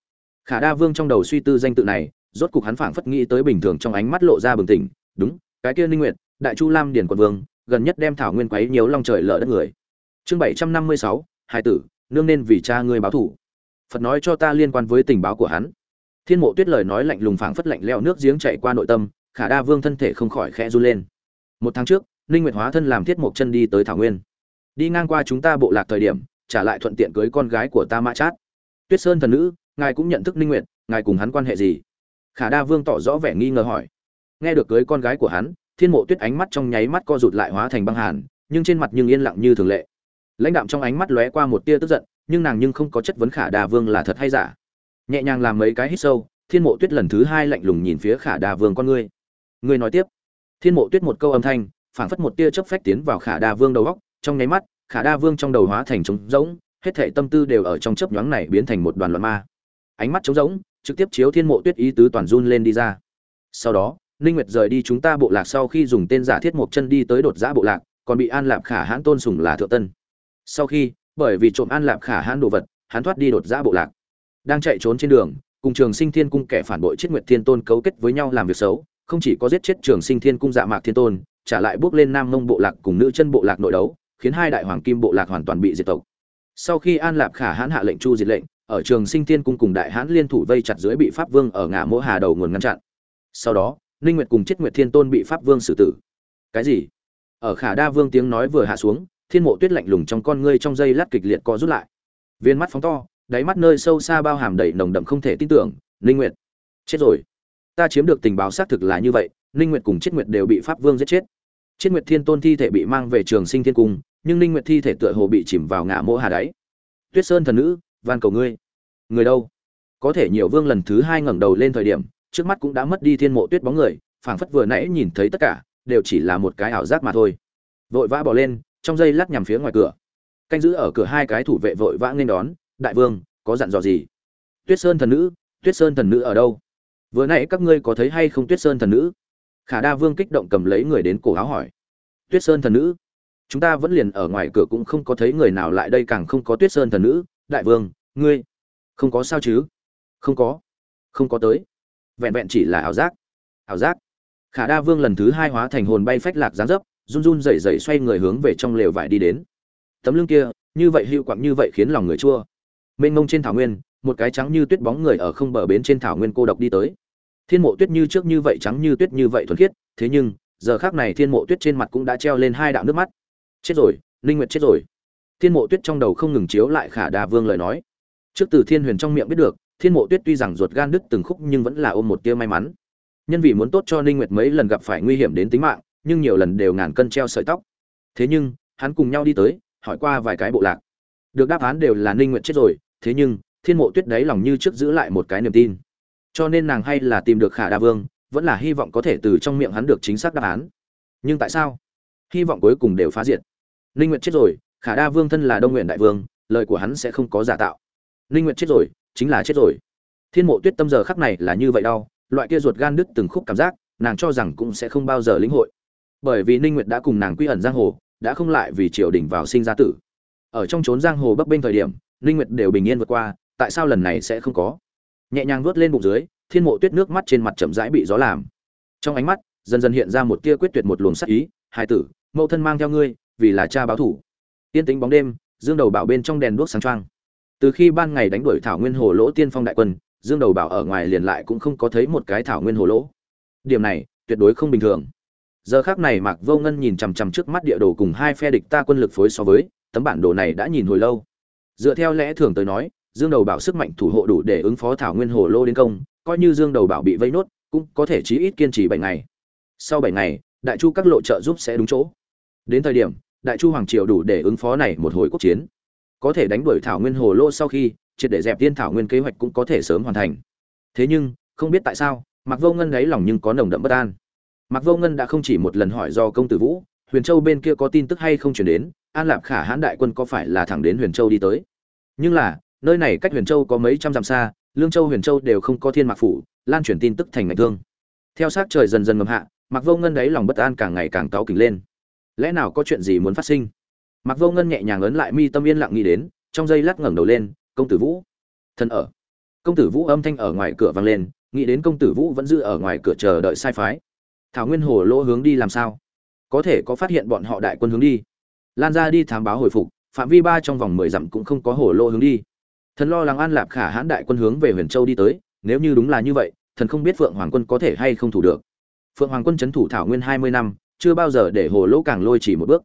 khả đa vương trong đầu suy tư danh tự này, rốt cục hắn phảng phất nghĩ tới bình thường trong ánh mắt lộ ra bừng tỉnh, đúng, cái kia Ninh nguyện đại chu lam điển quận vương, gần nhất đem thảo nguyên quấy nhiều long trời lở đất người. Chương bảy trăm năm mươi sáu hai tử, nương nên vì cha ngươi báo thủ phật nói cho ta liên quan với tình báo của hắn. Thiên mộ tuyết lời nói lạnh lùng phảng phất lạnh leo nước giếng chạy qua nội tâm, khả đa vương thân thể không khỏi khẽ run lên. Một tháng trước, ninh nguyệt hóa thân làm thiết mộc chân đi tới thảo nguyên. Đi ngang qua chúng ta bộ lạc thời điểm, trả lại thuận tiện cưới con gái của ta mã chát. Tuyết sơn thần nữ ngài cũng nhận thức ninh nguyệt, ngài cùng hắn quan hệ gì? Khả đa vương tỏ rõ vẻ nghi ngờ hỏi. Nghe được cưới con gái của hắn, thiên mộ tuyết ánh mắt trong nháy mắt co rụt lại hóa thành băng hàn, nhưng trên mặt nhưng yên lặng như thường lệ. Lãnh đạm trong ánh mắt lóe qua một tia tức giận, nhưng nàng nhưng không có chất vấn khả đa vương là thật hay giả. Nhẹ nhàng làm mấy cái hít sâu, thiên mộ tuyết lần thứ hai lạnh lùng nhìn phía khả đa vương con ngươi. Ngươi nói tiếp. Thiên mộ tuyết một câu âm thanh, phảng phất một tia chớp phách tiến vào khả đa vương đầu góc trong nháy mắt, khả đa vương trong đầu hóa thành trống rỗng, hết thảy tâm tư đều ở trong chớp nhoáng này biến thành một đoàn loạn ma ánh mắt trống rỗng, trực tiếp chiếu thiên mộ tuyết ý tứ toàn run lên đi ra. Sau đó, ninh nguyệt rời đi chúng ta bộ lạc sau khi dùng tên giả thiết một chân đi tới đột giã bộ lạc, còn bị an lạp khả hãn tôn sùng là thượng tân. Sau khi, bởi vì trộm an lạp khả hãn đồ vật, hắn thoát đi đột giã bộ lạc. Đang chạy trốn trên đường, cùng trường sinh thiên cung kẻ phản bội chết nguyệt thiên tôn cấu kết với nhau làm việc xấu, không chỉ có giết chết trường sinh thiên cung dạ mạc thiên tôn, trả lại bước lên nam mông bộ lạc cùng nữ chân bộ lạc nội đấu, khiến hai đại hoàng kim bộ lạc hoàn toàn bị diệt tộc. Sau khi an lạp khả hãn hạ lệnh chu diệt lệnh ở trường sinh thiên cung cùng đại hãn liên thủ vây chặt dưới bị pháp vương ở ngã mỗ hà đầu nguồn ngăn chặn. Sau đó, ninh nguyệt cùng chết nguyệt thiên tôn bị pháp vương xử tử. Cái gì? Ở khả đa vương tiếng nói vừa hạ xuống, thiên mộ tuyết lạnh lùng trong con ngươi trong dây lát kịch liệt co rút lại. Viên mắt phóng to, đáy mắt nơi sâu xa bao hàm đầy nồng đậm không thể tin tưởng, ninh nguyệt. Chết rồi. Ta chiếm được tình báo xác thực là như vậy, ninh nguyệt cùng chết nguyệt đều bị pháp vương giết chết. Chết nguyệt thiên tôn thi thể bị mang về trường sinh thiên cung, nhưng ninh nguyệt thi thể tựa hồ bị chìm vào ngã mỗ hà đáy. Tuyết sơn thần nữ van cầu ngươi. Người đâu? Có thể nhiều vương lần thứ hai ngẩng đầu lên thời điểm, trước mắt cũng đã mất đi thiên mộ tuyết bóng người, phảng phất vừa nãy nhìn thấy tất cả, đều chỉ là một cái ảo giác mà thôi. Vội vã bỏ lên, trong giây lát nhằm phía ngoài cửa. Canh giữ ở cửa hai cái thủ vệ vội vã nên đón, đại vương, có dặn dò gì? Tuyết sơn thần nữ, tuyết sơn thần nữ ở đâu? Vừa nãy các ngươi có thấy hay không tuyết sơn thần nữ? Khả đa vương kích động cầm lấy người đến cổ áo hỏi. Tuyết sơn thần nữ? Chúng ta vẫn liền ở ngoài cửa cũng không có thấy người nào lại đây càng không có tuyết sơn thần nữ đại vương, ngươi, không có sao chứ? Không có. Không có tới. Vẹn vẹn chỉ là ảo giác. Ảo giác. Khả đa vương lần thứ hai hóa thành hồn bay phách lạc gián dấp, run run rẩy rẩy xoay người hướng về trong lều vải đi đến. Tấm lưng kia, như vậy hữu quặng như vậy khiến lòng người chua. Mênh mông trên thảo nguyên, một cái trắng như tuyết bóng người ở không bờ bến trên thảo nguyên cô độc đi tới. Thiên mộ tuyết như trước như vậy trắng như tuyết như vậy thuần khiết, thế nhưng, giờ khác này thiên mộ tuyết trên mặt cũng đã treo lên hai đạo nước mắt. Chết rồi linh nguyệt chết rồi thiên mộ tuyết trong đầu không ngừng chiếu lại khả đa vương lời nói. Trước từ thiên huyền trong miệng biết được, thiên mộ tuyết tuy rằng ruột gan đứt từng khúc nhưng vẫn là ôm một tia may mắn. Nhân vì muốn tốt cho ninh nguyệt mấy lần gặp phải nguy hiểm đến tính mạng, nhưng nhiều lần đều ngàn cân treo sợi tóc. Thế nhưng, hắn cùng nhau đi tới, hỏi qua vài cái bộ lạc. Được đáp án đều là ninh nguyệt chết rồi, thế nhưng, thiên mộ tuyết đấy lòng như trước giữ lại một cái niềm tin. Cho nên nàng hay là tìm được khả đa vương, vẫn là hy vọng có thể từ trong miệng hắn được chính xác đáp án. Nhưng tại sao? Hy vọng cuối cùng đều phá diệt. Ninh nguyệt chết rồi khả đa vương thân là đông nguyện đại vương, lời của hắn sẽ không có giả tạo. Ninh nguyệt chết rồi, chính là chết rồi. Thiên mộ tuyết tâm giờ khắc này là như vậy đau, loại kia ruột gan đứt từng khúc cảm giác, nàng cho rằng cũng sẽ không bao giờ lĩnh hội. Bởi vì ninh nguyệt đã cùng nàng quy ẩn giang hồ, đã không lại vì triều đình vào sinh ra tử. Ở trong chốn giang hồ bấp bênh thời điểm ninh nguyệt đều bình yên vượt qua, tại sao lần này sẽ không có? Nhẹ nhàng vớt lên bụng dưới, thiên mộ tuyết nước mắt trên mặt chậm rãi bị gió làm. Trong ánh mắt, dần dần hiện ra một tia quyết tuyệt một luồng sắc ý hai tử, mẫu thân mang theo ngươi, vì là cha báo thủ tiên tính bóng đêm, dương đầu bảo bên trong đèn đuốc sáng choang. Từ khi ban ngày đánh đuổi thảo nguyên hồ lỗ tiên phong đại quân, dương đầu bảo ở ngoài liền lại cũng không có thấy một cái thảo nguyên hồ lỗ. Điểm này, tuyệt đối không bình thường. Giờ khắc này mạc vô ngân nhìn chằm chằm trước mắt địa đồ cùng hai phe địch ta quân lực phối so với, tấm bản đồ này đã nhìn hồi lâu. Dựa theo lẽ thường tới nói, dương đầu bảo sức mạnh thủ hộ đủ để ứng phó thảo nguyên hồ lô đến công, coi như dương đầu bảo bị vây nốt, cũng có thể chí ít kiên trì bảy ngày. Sau bảy ngày, đại chu các lộ trợ giúp sẽ đúng chỗ. Đến thời điểm đại chu hoàng triều đủ để ứng phó này một hồi quốc chiến. Có thể đánh đuổi thảo nguyên hồ lô sau khi, triệt để dẹp tiên thảo nguyên kế hoạch cũng có thể sớm hoàn thành. Thế nhưng, không biết tại sao mặc vô ngân đáy lòng nhưng có nồng đậm bất an. Mặc vô ngân đã không chỉ một lần hỏi do công tử vũ, huyền châu bên kia có tin tức hay không chuyển đến, an lạp khả hãn đại quân có phải là thẳng đến huyền châu đi tới? Nhưng là, nơi này cách huyền châu có mấy trăm dặm xa, lương châu, huyền châu đều không có thiên mạc phủ, lan truyền tin tức thành ngạch thương. Theo sát trời dần dần ngầm hạ mặc vô ngân đáy lòng bất an càng ngày càng cáu kỉnh lên lẽ nào có chuyện gì muốn phát sinh? Mặc vô ngân nhẹ nhàng ấn lại mi tâm yên lặng nghĩ đến, trong giây lát ngẩng đầu lên, công tử vũ. Thân ở. Công tử vũ âm thanh ở ngoài cửa vang lên, nghĩ đến công tử vũ vẫn giữ ở ngoài cửa chờ đợi sai phái. Thảo nguyên hồ lỗ hướng đi làm sao? Có thể có phát hiện bọn họ đại quân hướng đi. Lan ra đi thám báo hồi phục, phạm vi ba trong vòng mười dặm cũng không có hồ lô hướng đi. Thần lo lắng an lạp khả hãn đại quân hướng về huyền châu đi tới, nếu như đúng là như vậy, thần không biết phượng hoàng quân có thể hay không thủ được. Phượng hoàng quân c h ấ n thủ thảo nguyên hai mươi năm chưa bao giờ để hồ lỗ càng lôi chỉ một bước.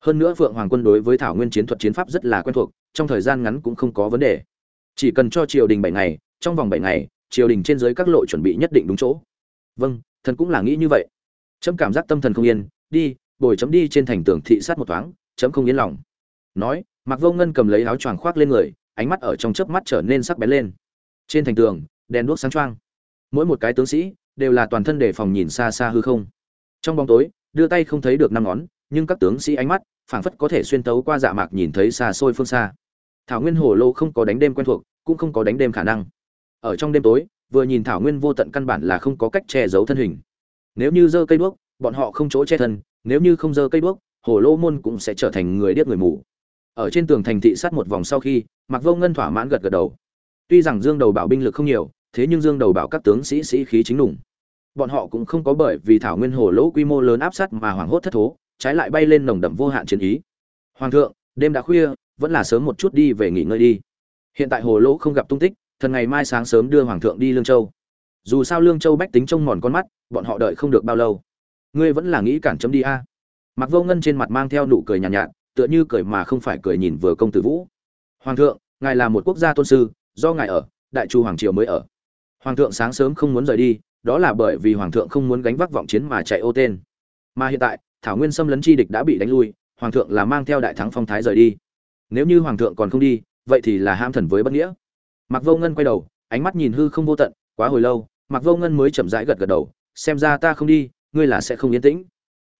Hơn nữa phượng hoàng quân đối với thảo nguyên chiến thuật chiến pháp rất là quen thuộc, trong thời gian ngắn cũng không có vấn đề. Chỉ cần cho triều đình bảy ngày, trong vòng bảy ngày, triều đình trên dưới các lộ chuẩn bị nhất định đúng chỗ. Vâng thần cũng là nghĩ như vậy. Chấm cảm giác tâm thần không yên, đi, bồi chấm đi trên thành tường thị sát một thoáng, chấm không yên lòng. Nói mặc vô ngân cầm lấy áo choàng khoác lên người, ánh mắt ở trong chớp mắt trở nên sắc bén lên. Trên thành tường, đèn đuốc sáng choang. Mỗi một cái tướng sĩ, đều là toàn thân đề phòng nhìn xa xa hư không. Trong bóng tối đưa tay không thấy được năm ngón, nhưng các tướng sĩ ánh mắt, phảng phất có thể xuyên tấu qua dạ mạc nhìn thấy xa xôi phương xa. Thảo nguyên hồ lô không có đánh đêm quen thuộc, cũng không có đánh đêm khả năng. Ở trong đêm tối, vừa nhìn thảo nguyên vô tận căn bản là không có cách che giấu thân hình. Nếu như giơ cây đuốc, bọn họ không chỗ che thân, nếu như không giơ cây đuốc, hồ lô môn cũng sẽ trở thành người điếc người mù. Ở trên tường thành thị sát một vòng sau khi mặc vô ngân thỏa mãn gật gật đầu. Tuy rằng dương đầu bảo binh lực không nhiều, thế nhưng dương đầu bảo các tướng sĩ sĩ khí chính đủng bọn họ cũng không có bởi vì thảo nguyên hồ lỗ quy mô lớn áp sát mà hoảng hốt thất thố trái lại bay lên nồng đậm vô hạn chiến ý. Hoàng thượng đêm đã khuya vẫn là sớm một chút đi về nghỉ ngơi đi. Hiện tại hồ lỗ không gặp tung tích thần ngày mai sáng sớm đưa hoàng thượng đi lương châu. Dù sao lương châu bách tính trông mòn con mắt bọn họ đợi không được bao lâu. Ngươi vẫn là nghĩ cản chấm đi a. À. mặc vô ngân trên mặt mang theo nụ cười nhàn nhạt, nhạt tựa như cười mà không phải cười nhìn vừa công tử vũ. Hoàng thượng ngài là một quốc gia tôn sư do ngài ở đại chu hoàng triều mới ở. Hoàng thượng sáng sớm không muốn rời đi đó là bởi vì hoàng thượng không muốn gánh vác vọng chiến mà chạy ô tên. Mà hiện tại, thảo nguyên xâm lấn chi địch đã bị đánh lui, hoàng thượng là mang theo đại thắng phong thái rời đi. Nếu như hoàng thượng còn không đi, vậy thì là ham thần với bất nghĩa. Mặc vô ngân quay đầu, ánh mắt nhìn hư không vô tận, quá hồi lâu mặc vô ngân mới chậm rãi gật gật đầu, xem ra ta không đi, ngươi là sẽ không yên tĩnh.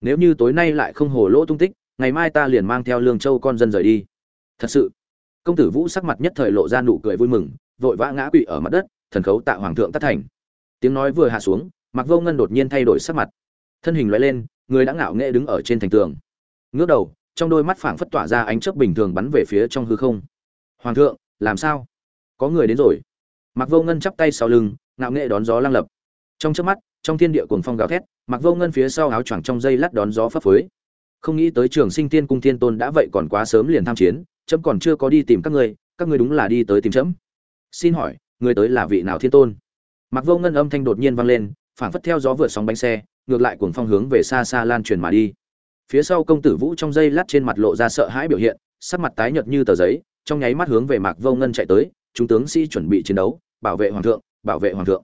Nếu như tối nay lại không hồ lỗ tung tích, ngày mai ta liền mang theo lương châu con dân rời đi. Thật sự, công tử vũ sắc mặt nhất thời lộ ra nụ cười vui mừng, vội vã ngã quỵ ở mặt đất, thần khấu tạ hoàng thượng tất thành tiếng nói vừa hạ xuống mặc vô ngân đột nhiên thay đổi sắc mặt. Thân hình loại lên, người đã ngạo nghệ đứng ở trên thành tường. Ngước đầu, trong đôi mắt phảng phất tỏa ra ánh chớp bình thường bắn về phía trong hư không. Hoàng thượng, làm sao? Có người đến rồi. Mặc vô ngân chắp tay sau lưng, ngạo nghệ đón gió lang lập. Trong chớp mắt, trong thiên địa cuồng phong gào thét mặc vô ngân phía sau áo choàng trong dây lát đón gió phấp phới. Không nghĩ tới trường sinh tiên cung thiên tôn đã vậy còn quá sớm liền tham chiến trẫm còn chưa có đi tìm các ngươi các ngươi đúng là đi tới tìm trẫm xin hỏi, người tới là vị nào thiên tôn? Mặc vô ngân âm thanh đột nhiên vang lên, phảng phất theo gió vượt sóng bánh xe, ngược lại cuồng phong hướng về xa xa lan truyền mà đi. Phía sau công tử vũ trong dây lát trên mặt lộ ra sợ hãi biểu hiện, sắc mặt tái nhợt như tờ giấy, trong nháy mắt hướng về mạc vô ngân chạy tới, chúng tướng sĩ chuẩn bị chiến đấu, bảo vệ hoàng thượng, bảo vệ hoàng thượng.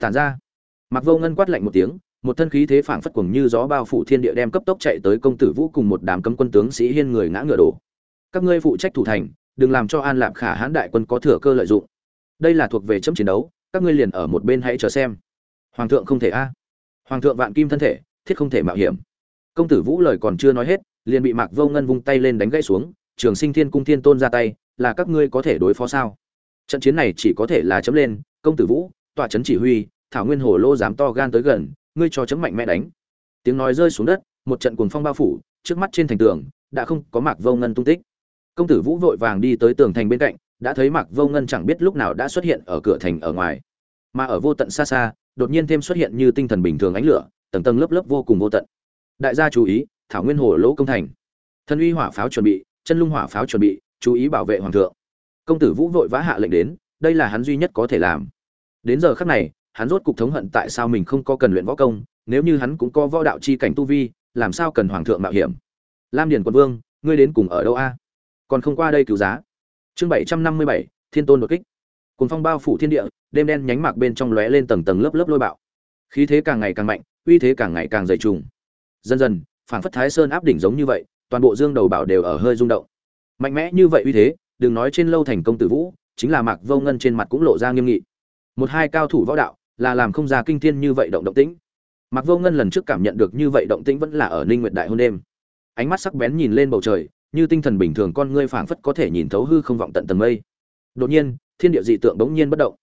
Tản ra. Mạc vô ngân quát lạnh một tiếng, một thân khí thế phảng phất cuồng như gió bao phủ thiên địa đem cấp tốc chạy tới công tử vũ cùng một đám cấm quân tướng sĩ hiên người ngã ngựa đổ. Các ngươi phụ trách thủ thành, đừng làm cho an lạp khả hãn đại quân có thừa cơ lợi dụng. Đây là thuộc về chấm chiến đấu các ngươi liền ở một bên hãy chờ xem. Hoàng thượng không thể a. Hoàng thượng vạn kim thân thể, thiết không thể mạo hiểm. Công tử vũ lời còn chưa nói hết, liền bị mạc vô ngân vung tay lên đánh gãy xuống, trường sinh thiên cung thiên tôn ra tay, là các ngươi có thể đối phó sao? Trận chiến này chỉ có thể là chấm lên, công tử vũ tọa trấn chỉ huy, thảo nguyên hồ lô dám to gan tới gần, ngươi cho chấm mạnh mẽ đánh. Tiếng nói rơi xuống đất, một trận cuồng phong bao phủ, trước mắt trên thành tường, đã không có mạc vô ngân tung tích. Công tử vũ vội vàng đi tới tường thành bên cạnh đã thấy mạc vô ngân chẳng biết lúc nào đã xuất hiện ở cửa thành ở ngoài. Mà ở vô tận xa xa, đột nhiên thêm xuất hiện như tinh thần bình thường ánh lửa, tầng tầng lớp lớp vô cùng vô tận. Đại gia chú ý, thảo nguyên hồ lỗ công thành. Thân uy hỏa pháo chuẩn bị, chân lung hỏa pháo chuẩn bị, chú ý bảo vệ hoàng thượng. Công tử vũ vội vã hạ lệnh đến, đây là hắn duy nhất có thể làm. Đến giờ khắc này, hắn rốt cục thống hận tại sao mình không có cần luyện võ công, nếu như hắn cũng có võ đạo chi cảnh tu vi, làm sao cần hoàng thượng mạo hiểm. Lam điền quân vương, ngươi đến cùng ở đâu a? Còn không qua đây cứu giá chương bảy trăm năm mươi bảy, thiên tôn đột kích. Cùng phong bao phủ thiên địa, đêm đen nhánh mạc bên trong lóe lên tầng tầng lớp lớp lôi bạo. Khí thế càng ngày càng mạnh, uy thế càng ngày càng dày trùng. Dần dần, phảng phất thái sơn áp đỉnh giống như vậy, toàn bộ dương đầu bảo đều ở hơi rung động. Mạnh mẽ như vậy uy thế, đừng nói trên lâu thành công tử vũ, chính là mạc vô ngân trên mặt cũng lộ ra nghiêm nghị. Một hai cao thủ võ đạo, là làm không ra kinh thiên như vậy động động tĩnh. Mạc vô ngân lần trước cảm nhận được như vậy động tĩnh vẫn là ở ninh nguyệt đại hôn đêm. Ánh mắt sắc bén nhìn lên bầu trời như tinh thần bình thường con ngươi phảng phất có thể nhìn thấu hư không vọng tận tầng mây. Đột nhiên, thiên địa dị tượng bỗng nhiên bất động.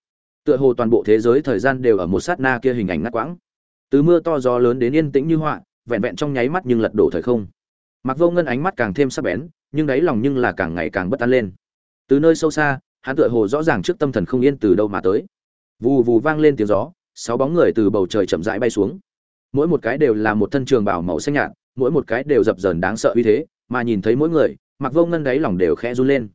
Tựa hồ toàn bộ thế giới thời gian đều ở một sát na kia hình ảnh ngắt quãng. Từ mưa to gió lớn đến yên tĩnh như họa, vẹn vẹn trong nháy mắt nhưng lật đổ thời không. Mặc vô ngân ánh mắt càng thêm sắc bén, nhưng đáy lòng nhưng là càng ngày càng bất an lên. Từ nơi sâu xa, hắn tựa hồ rõ ràng trước tâm thần không yên từ đâu mà tới. Vù vù vang lên tiếng gió, sáu bóng người từ bầu trời chậm rãi bay xuống. Mỗi một cái đều là một thân trường bảo màu xanh nhạt, mỗi một cái đều dập dờn đáng sợ uy thế mà nhìn thấy mỗi người mặc vô ngân đáy lòng đều khẽ run lên.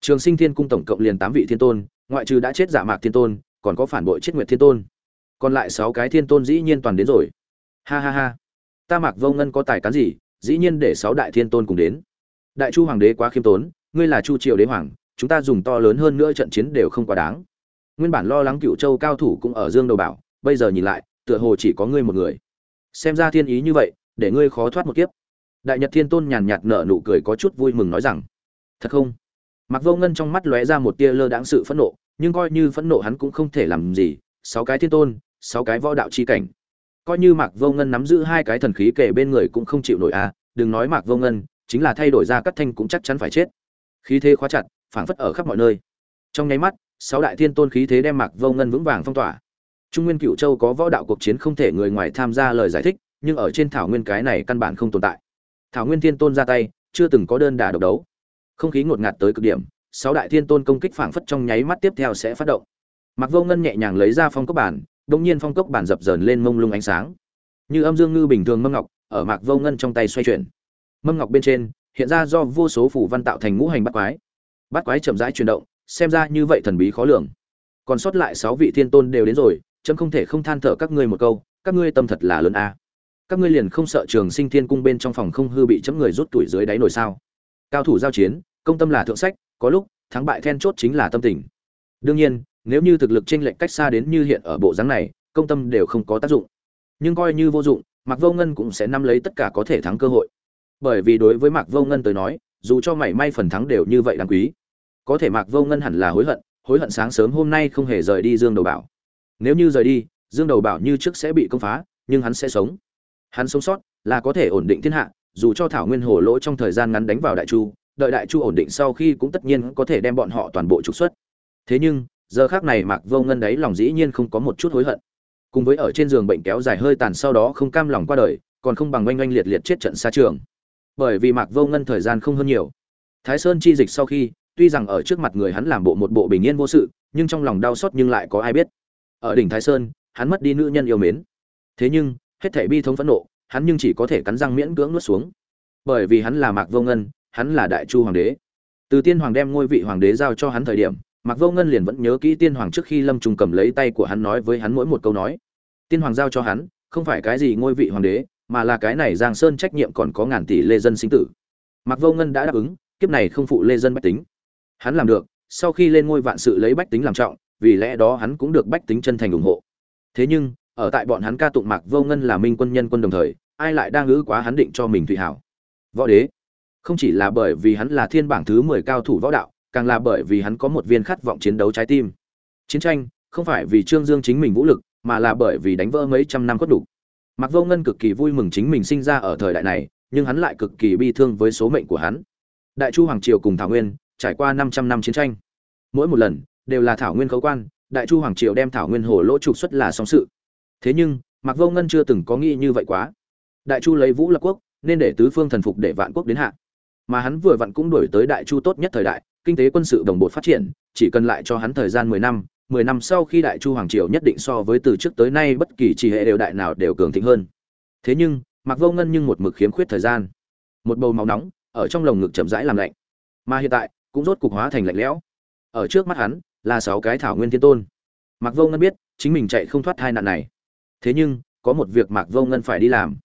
Trường sinh thiên cung tổng cộng liền tám vị thiên tôn, ngoại trừ đã chết giả mạc thiên tôn, còn có phản bội chết nguyệt thiên tôn. Còn lại sáu cái thiên tôn dĩ nhiên toàn đến rồi. Ha ha ha. Ta mặc vô ngân có tài cán gì, dĩ nhiên để sáu đại thiên tôn cùng đến. Đại chu hoàng đế quá khiêm tốn, ngươi là chu triều đế hoàng, chúng ta dùng to lớn hơn nữa trận chiến đều không quá đáng. Nguyên bản lo lắng cựu châu cao thủ cũng ở dương đầu bảo, bây giờ nhìn lại, tựa hồ chỉ có ngươi một người. Xem ra thiên ý như vậy, để ngươi khó thoát một kiếp đại nhật thiên tôn nhàn nhạt nở nụ cười có chút vui mừng nói rằng, thật không? Mặc vô ngân trong mắt lóe ra một tia lơ đãng sự phẫn nộ, nhưng coi như phẫn nộ hắn cũng không thể làm gì. Sáu cái thiên tôn, sáu cái võ đạo chi cảnh. Coi như mạc vô ngân nắm giữ hai cái thần khí kể bên người cũng không chịu nổi à đừng nói mạc vô ngân, chính là thay đổi ra cắt thanh cũng chắc chắn phải chết. Khí thế khóa chặt, phảng phất ở khắp mọi nơi. Trong nháy mắt, sáu đại thiên tôn khí thế đem mạc vô ngân vững vàng phong tỏa. Trung nguyên cựu châu có võ đạo cuộc chiến không thể người ngoài tham gia lời giải thích, nhưng ở trên thảo nguyên cái này căn bản không tồn tại thảo nguyên thiên tôn ra tay, chưa từng có đơn đà độc đấu. Không khí ngột ngạt tới cực điểm, sáu đại thiên tôn công kích phảng phất trong nháy mắt tiếp theo sẽ phát động. Mặc vô ngân nhẹ nhàng lấy ra phong cốc bản, đột nhiên phong cốc bản dập dờn lên mông lung ánh sáng. Như âm dương ngư bình thường mâm ngọc, ở mạc vô ngân trong tay xoay chuyển. Mâm ngọc bên trên, hiện ra do vô số phủ văn tạo thành ngũ hành bắt quái. Bắt quái chậm rãi chuyển động, xem ra như vậy thần bí khó lường. Còn sót lại sáu vị thiên tôn đều đến rồi, chấm không thể không than thở các ngươi một câu, các ngươi tâm thật là lớn a các ngươi liền không sợ trường sinh thiên cung bên trong phòng không hư bị chấm người rút tuổi dưới đáy nổi sao? Cao thủ giao chiến, công tâm là thượng sách, có lúc, thắng bại then chốt chính là tâm tình. Đương nhiên, nếu như thực lực chênh lệch cách xa đến như hiện ở bộ dáng này, công tâm đều không có tác dụng. Nhưng coi như vô dụng, mạc vô ngân cũng sẽ nắm lấy tất cả có thể thắng cơ hội. Bởi vì đối với mạc vô ngân tới nói, dù cho mảy may phần thắng đều như vậy đáng quý. Có thể mạc vô ngân hẳn là hối hận hối hận sáng sớm hôm nay không hề rời đi dương đầu bảo. Nếu như rời đi, dương đầu bảo như trước sẽ bị công phá, nhưng hắn sẽ sống hắn sống sót là có thể ổn định thiên hạ, dù cho thảo nguyên hồ lỗ trong thời gian ngắn đánh vào đại chu, đợi đại chu ổn định sau khi cũng tất nhiên có thể đem bọn họ toàn bộ trục xuất. Thế nhưng, giờ khác này mạc vô ngân đấy lòng dĩ nhiên không có một chút hối hận. Cùng với ở trên giường bệnh kéo dài hơi tàn sau đó không cam lòng qua đời, còn không bằng oanh oanh liệt liệt chết trận xa trường. Bởi vì mạc vô ngân thời gian không hơn nhiều. Thái sơn chi dịch sau khi, tuy rằng ở trước mặt người hắn làm bộ một bộ bình yên vô sự, nhưng trong lòng đau xót nhưng lại có ai biết. Ở đỉnh thái sơn, hắn mất đi nữ nhân yêu mến. Thế nhưng hết thảy bi thống phẫn nộ, hắn nhưng chỉ có thể cắn răng miễn cưỡng nuốt xuống. Bởi vì hắn là mạc vô ngân, hắn là đại chu hoàng đế. Từ tiên hoàng đem ngôi vị hoàng đế giao cho hắn thời điểm, mạc vô ngân liền vẫn nhớ kỹ tiên hoàng trước khi lâm trùng cầm lấy tay của hắn nói với hắn mỗi một câu nói. Tiên hoàng giao cho hắn, không phải cái gì ngôi vị hoàng đế, mà là cái này giang sơn trách nhiệm còn có ngàn tỷ lê dân sinh tử. Mạc vô ngân đã đáp ứng, kiếp này không phụ lê dân bách tính. Hắn làm được, sau khi lên ngôi vạn sự lấy bách tính làm trọng, vì lẽ đó hắn cũng được bách tính chân thành ủng hộ. Thế nhưng ở tại bọn hắn ca tụng mạc vô ngân là minh quân nhân quân đồng thời, ai lại đang ngữ quá hắn định cho mình thụy hảo? Võ đế, không chỉ là bởi vì hắn là thiên bảng thứ mười cao thủ võ đạo, càng là bởi vì hắn có một viên khát vọng chiến đấu trái tim. Chiến tranh, không phải vì trương dương chính mình vũ lực, mà là bởi vì đánh vỡ mấy trăm năm khuất đủ. Mạc vô ngân cực kỳ vui mừng chính mình sinh ra ở thời đại này, nhưng hắn lại cực kỳ bi thương với số mệnh của hắn. Đại chu hoàng triều cùng thảo nguyên, trải qua 500 năm chiến tranh. Mỗi một lần, đều là thảo nguyên khấu quan, đại chu hoàng triều đem thảo nguyên hồ lỗ trục xuất là song sự thế nhưng, mạc vô ngân chưa từng có nghĩ như vậy quá. Đại chu lấy vũ lập quốc, nên để tứ phương thần phục để vạn quốc đến hạ. Mà hắn vừa vặn cũng đổi tới đại chu tốt nhất thời đại, kinh tế quân sự đồng bộ phát triển, chỉ cần lại cho hắn thời gian 10 năm 10 năm sau khi đại chu hoàng triều nhất định so với từ trước tới nay bất kỳ chỉ hệ đều đại nào đều cường thịnh hơn. Thế nhưng, mạc vô ngân nhưng một mực khiếm khuyết thời gian. Một bầu máu nóng, ở trong lồng ngực chậm rãi làm lạnh. Mà hiện tại, cũng rốt cục hóa thành lạnh lẽo. Ở trước mắt hắn, là sáu cái thảo nguyên thiên tôn. Mạc vô ngân biết, chính mình chạy không thoát hai nạn này thế nhưng, có một việc mạc vô ngân phải đi làm.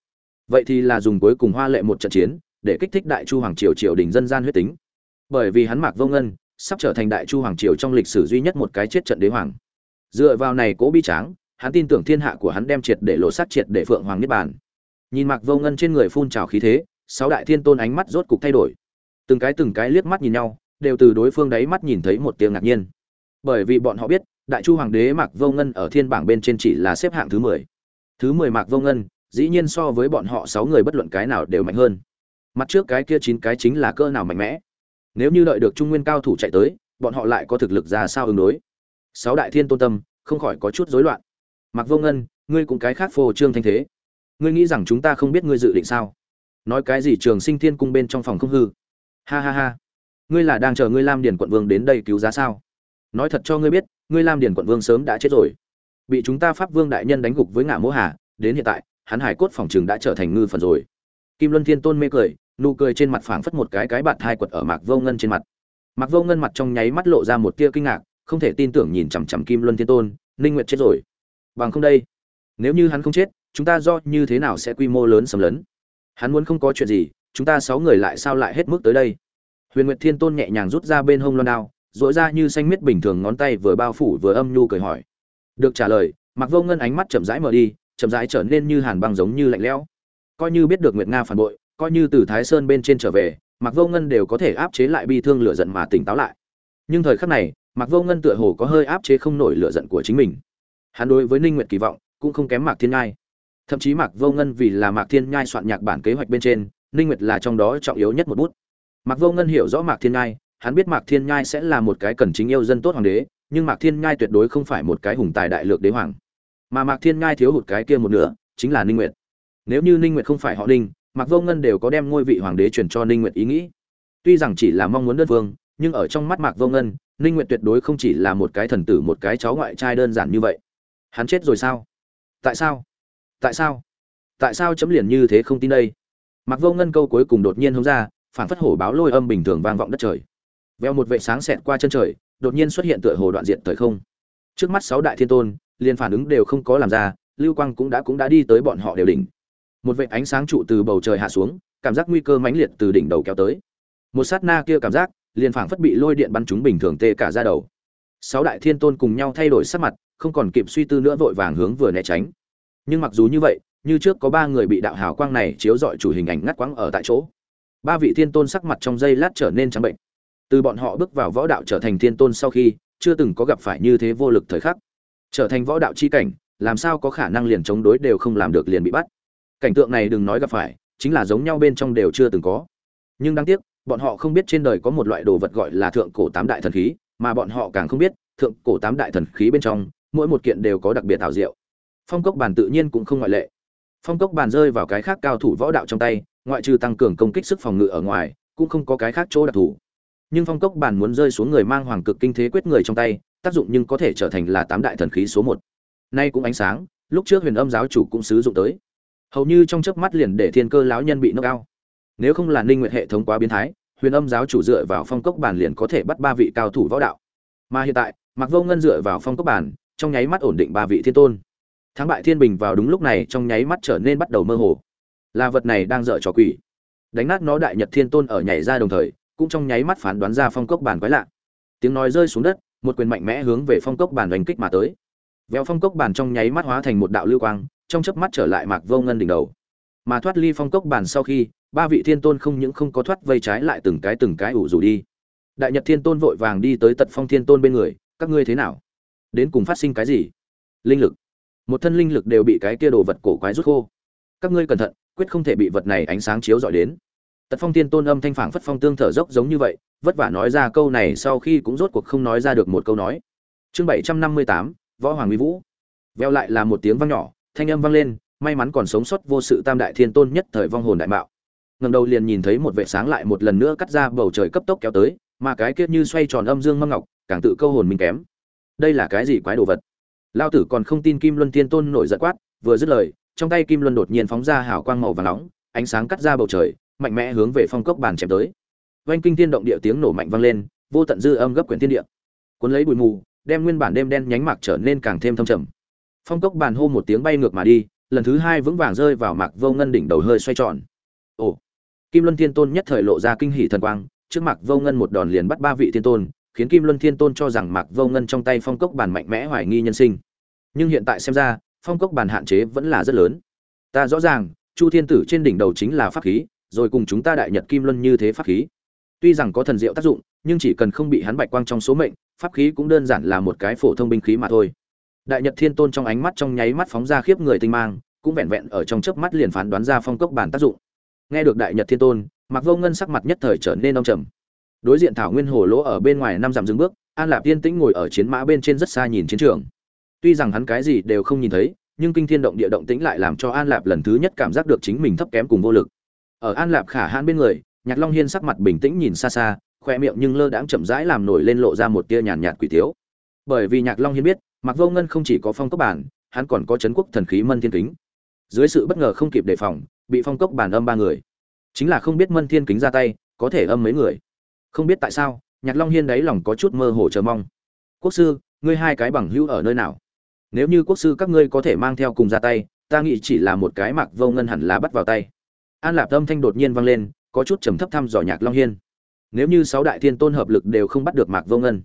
Vậy thì là dùng cuối cùng hoa lệ một trận chiến, để kích thích đại chu hoàng triều triều đình dân gian huyết tính. Bởi vì hắn mạc vô ngân sắp trở thành đại chu hoàng triều trong lịch sử duy nhất một cái chết trận đế hoàng. Dựa vào này cố bi tráng, hắn tin tưởng thiên hạ của hắn đem triệt để lộ sát triệt để phượng hoàng niết bàn. Nhìn mạc vô ngân trên người phun trào khí thế, sáu đại thiên tôn ánh mắt rốt cục thay đổi. Từng cái từng cái liếc mắt nhìn nhau, đều từ đối phương đáy mắt nhìn thấy một tiếng ngạc nhiên. Bởi vì bọn họ biết đại chu hoàng đế mạc vô ngân ở thiên bảng bên trên chỉ là xếp hạng thứ mười. Thứ mười mạc vô ngân, dĩ nhiên so với bọn họ sáu người bất luận cái nào đều mạnh hơn. Mặt trước cái kia chín cái chính là cơ nào mạnh mẽ. Nếu như đợi được trung nguyên cao thủ chạy tới, bọn họ lại có thực lực ra sao ứng đối? Sáu đại thiên tôn tâm, không khỏi có chút rối loạn. Mạc vô ngân, ngươi cũng cái khác phô trương thanh thế. Ngươi nghĩ rằng chúng ta không biết ngươi dự định sao? Nói cái gì trường sinh thiên cung bên trong phòng không hư? Ha ha ha. Ngươi là đang chờ ngươi lam điền quận vương đến đây cứu giá sao? Nói thật cho ngươi biết ngươi lam điền quận vương sớm đã chết rồi. Bị chúng ta pháp vương đại nhân đánh gục với ngã mỗ hà, đến hiện tại, hắn hải cốt phòng trường đã trở thành ngư phần rồi. Kim luân thiên tôn mê cười, nụ cười trên mặt phảng phất một cái cái bạt hai quật ở mạc vô ngân trên mặt. Mạc vô ngân mặt trong nháy mắt lộ ra một tia kinh ngạc, không thể tin tưởng nhìn chằm chằm kim luân thiên tôn, ninh nguyệt chết rồi. Bằng không đây, nếu như hắn không chết, chúng ta do như thế nào sẽ quy mô lớn sầm lớn hắn muốn không có chuyện gì, chúng ta sáu người lại sao lại hết mức tới đây? Huyền nguyệt thiên tôn nhẹ nhàng rút ra bên hông loan đao dỗi ra như xanh miết bình thường ngón tay vừa bao phủ vừa âm nhu cười hỏi. Được trả lời mặc vô ngân ánh mắt chậm rãi mở đi, chậm rãi trở nên như hàn băng giống như lạnh lẽo. Coi như biết được nguyệt nga phản bội, coi như từ thái sơn bên trên trở về mặc vô ngân đều có thể áp chế lại bi thương lửa giận mà tỉnh táo lại. Nhưng thời khắc này mặc vô ngân tựa hồ có hơi áp chế không nổi lửa giận của chính mình. Hắn đối với ninh nguyệt kỳ vọng, cũng không kém mạc thiên nhai. Thậm chí mạc vô ngân vì là mạc thiên nhai soạn nhạc bản kế hoạch bên trên, ninh nguyệt là trong đó trọng yếu nhất một bút. Mạc vô ngân hiểu rõ mạc thiên nhai hắn biết mạc thiên nhai sẽ là một cái cần chính yêu dân tốt hoàng đế, nhưng mạc thiên nhai tuyệt đối không phải một cái hùng tài đại lược đế hoàng. Mà mạc thiên nhai thiếu hụt cái kia một nửa, chính là ninh nguyệt. Nếu như ninh nguyệt không phải họ ninh, mạc vô ngân đều có đem ngôi vị hoàng đế truyền cho ninh nguyệt ý nghĩ. Tuy rằng chỉ là mong muốn đơn vương nhưng ở trong mắt mạc vô ngân, ninh nguyệt tuyệt đối không chỉ là một cái thần tử, một cái cháu ngoại trai đơn giản như vậy. Hắn chết rồi sao? Tại sao? Tại sao? Tại sao chấm liền như thế không tin đây? Mạc vô ngân câu cuối cùng đột nhiên hông ra phản phất hổ báo lôi âm bình thường vang vọng đất trời veo một vệ sáng xẹt qua chân trời, đột nhiên xuất hiện tựa hồ đoạn diện thời không. Trước mắt sáu đại thiên tôn, liền phản ứng đều không có làm ra, lưu quang cũng đã cũng đã đi tới bọn họ đều đỉnh. Một vệ ánh sáng trụ từ bầu trời hạ xuống, cảm giác nguy cơ mãnh liệt từ đỉnh đầu kéo tới. Một sát na kia cảm giác, liền phảng phất bị lôi điện bắn chúng bình thường tê cả ra đầu. Sáu đại thiên tôn cùng nhau thay đổi sắc mặt, không còn kịp suy tư nữa vội vàng hướng vừa né tránh. Nhưng mặc dù như vậy, như trước có ba người bị đạo hào quang này chiếu dọi chủ hình ảnh ngắt quãng ở tại chỗ. Ba vị thiên tôn sắc mặt trong giây lát trở nên trắng bệnh từ bọn họ bước vào võ đạo trở thành thiên tôn sau khi, chưa từng có gặp phải như thế vô lực thời khắc. Trở thành võ đạo chi cảnh, làm sao có khả năng liền chống đối đều không làm được liền bị bắt. Cảnh tượng này đừng nói gặp phải, chính là giống nhau bên trong đều chưa từng có. Nhưng đáng tiếc, bọn họ không biết trên đời có một loại đồ vật gọi là thượng cổ tám đại thần khí, mà bọn họ càng không biết, thượng cổ tám đại thần khí bên trong, mỗi một kiện đều có đặc biệt ảo diệu. Phong cốc bàn tự nhiên cũng không ngoại lệ. Phong cốc bàn rơi vào cái khác cao thủ võ đạo trong tay, ngoại trừ tăng cường công kích sức phòng ngự ở ngoài, cũng không có cái khác chỗ đặc thù nhưng phong cốc bản muốn rơi xuống người mang hoàng cực kinh thế quyết người trong tay, tác dụng nhưng có thể trở thành là tám đại thần khí số một. Nay cũng ánh sáng, lúc trước huyền âm giáo chủ cũng sử dụng tới. Hầu như trong chớp mắt liền để thiên cơ lão nhân bị nâng cao nếu không là ninh nguyệt hệ thống quá biến thái, huyền âm giáo chủ dựa vào phong cốc bản liền có thể bắt ba vị cao thủ võ đạo. Mà hiện tại mặc vô ngân dựa vào phong cốc bản, trong nháy mắt ổn định ba vị thiên tôn. Thắng bại thiên bình vào đúng lúc này trong nháy mắt trở nên bắt đầu mơ hồ. Là vật này đang dở trò quỷ. Đánh nát nó đại nhật thiên tôn ở nhảy ra đồng thời cũng trong nháy mắt phán đoán ra phong cốc bàn quái lạ. Tiếng nói rơi xuống đất, một quyền mạnh mẽ hướng về phong cốc bàn đánh kích mà tới. Véo phong cốc bàn trong nháy mắt hóa thành một đạo lưu quang, trong chớp mắt trở lại mạc vô ngân đỉnh đầu. Mà thoát ly phong cốc bàn sau khi, ba vị thiên tôn không những không có thoát vây trái lại từng cái từng cái ủ rủ đi. Đại nhật thiên tôn vội vàng đi tới tật phong thiên tôn bên người, các ngươi thế nào? Đến cùng phát sinh cái gì? Linh lực. Một thân linh lực đều bị cái kia đồ vật cổ quái rút khô. Các ngươi cẩn thận, quyết không thể bị vật này ánh sáng chiếu dọi đến tật phong thiên tôn âm thanh phảng phất phong tương thở dốc giống như vậy, vất vả nói ra câu này sau khi cũng rốt cuộc không nói ra được một câu nói. Chương bảy trăm năm mươi tám, võ hoàng mỹ vũ. Veo lại là một tiếng vang nhỏ, thanh âm vang lên, may mắn còn sống sót vô sự tam đại thiên tôn nhất thời vong hồn đại mạo. Ngầm đầu liền nhìn thấy một vệ sáng lại một lần nữa cắt ra bầu trời cấp tốc kéo tới, mà cái kiết như xoay tròn âm dương mâm ngọc, càng tự câu hồn mình kém. Đây là cái gì quái đồ vật? Lao tử còn không tin kim luân thiên tôn nổi giận quát, vừa dứt lời, trong tay kim luân đột nhiên phóng ra hào quang màu và nóng, ánh sáng cắt ra bầu trời mạnh mẽ hướng về phong cốc bàn chém tới. Vanh kinh thiên động địa tiếng nổ mạnh vang lên, vô tận dư âm gấp quyển thiên địa. Cuốn lấy bụi mù, đem nguyên bản đêm đen nhánh mạc trở nên càng thêm thâm trầm. Phong cốc bàn hô một tiếng bay ngược mà đi, lần thứ hai vững vàng rơi vào mạc vô ngân đỉnh đầu hơi xoay tròn. Ồ! Kim luân thiên tôn nhất thời lộ ra kinh hỷ thần quang, trước mạc vô ngân một đòn liền bắt ba vị thiên tôn, khiến kim luân thiên tôn cho rằng mạc vô ngân trong tay phong cốc bàn mạnh mẽ hoài nghi nhân sinh. Nhưng hiện tại xem ra, phong cốc bàn hạn chế vẫn là rất lớn. Ta rõ ràng, chu thiên tử trên đỉnh đầu chính là pháp khí rồi cùng chúng ta đại nhật kim luân như thế pháp khí. Tuy rằng có thần diệu tác dụng, nhưng chỉ cần không bị hắn bạch quang trong số mệnh, pháp khí cũng đơn giản là một cái phổ thông binh khí mà thôi. Đại nhật thiên tôn trong ánh mắt trong nháy mắt phóng ra khiếp người tinh mang, cũng vẹn vẹn ở trong chớp mắt liền phán đoán ra phong cốc bản tác dụng. Nghe được đại nhật thiên tôn mặc vô ngân sắc mặt nhất thời trở nên đông trầm. Đối diện thảo nguyên hồ lỗ ở bên ngoài năm dặm dừng bước, an lạp yên tĩnh ngồi ở chiến mã bên trên rất xa nhìn chiến trường. Tuy rằng hắn cái gì đều không nhìn thấy, nhưng kinh thiên động địa động tĩnh lại làm cho an lạp lần thứ nhất cảm giác được chính mình thấp kém cùng vô lực ở an lạp khả hãn bên người, nhạc long hiên sắc mặt bình tĩnh nhìn xa xa, khoe miệng nhưng lơ đãng chậm rãi làm nổi lên lộ ra một tia nhàn nhạt quỷ tiếu bởi vì nhạc long hiên biết mặc vô ngân không chỉ có phong cốc bản, hắn còn có chấn quốc thần khí mân thiên kính. Dưới sự bất ngờ không kịp đề phòng, bị phong cốc bản âm ba người. Chính là không biết mân thiên kính ra tay, có thể âm mấy người. Không biết tại sao, nhạc long hiên đáy lòng có chút mơ hồ chờ mong. Quốc sư, ngươi hai cái bằng hữu ở nơi nào? Nếu như quốc sư các ngươi có thể mang theo cùng ra tay, ta nghĩ chỉ là một cái mặc vô ngân hẳn là bắt vào tay an lạp âm thanh đột nhiên vang lên, có chút trầm thấp thăm dò nhạc long hiên. Nếu như sáu đại thiên tôn hợp lực đều không bắt được mạc vô ngân,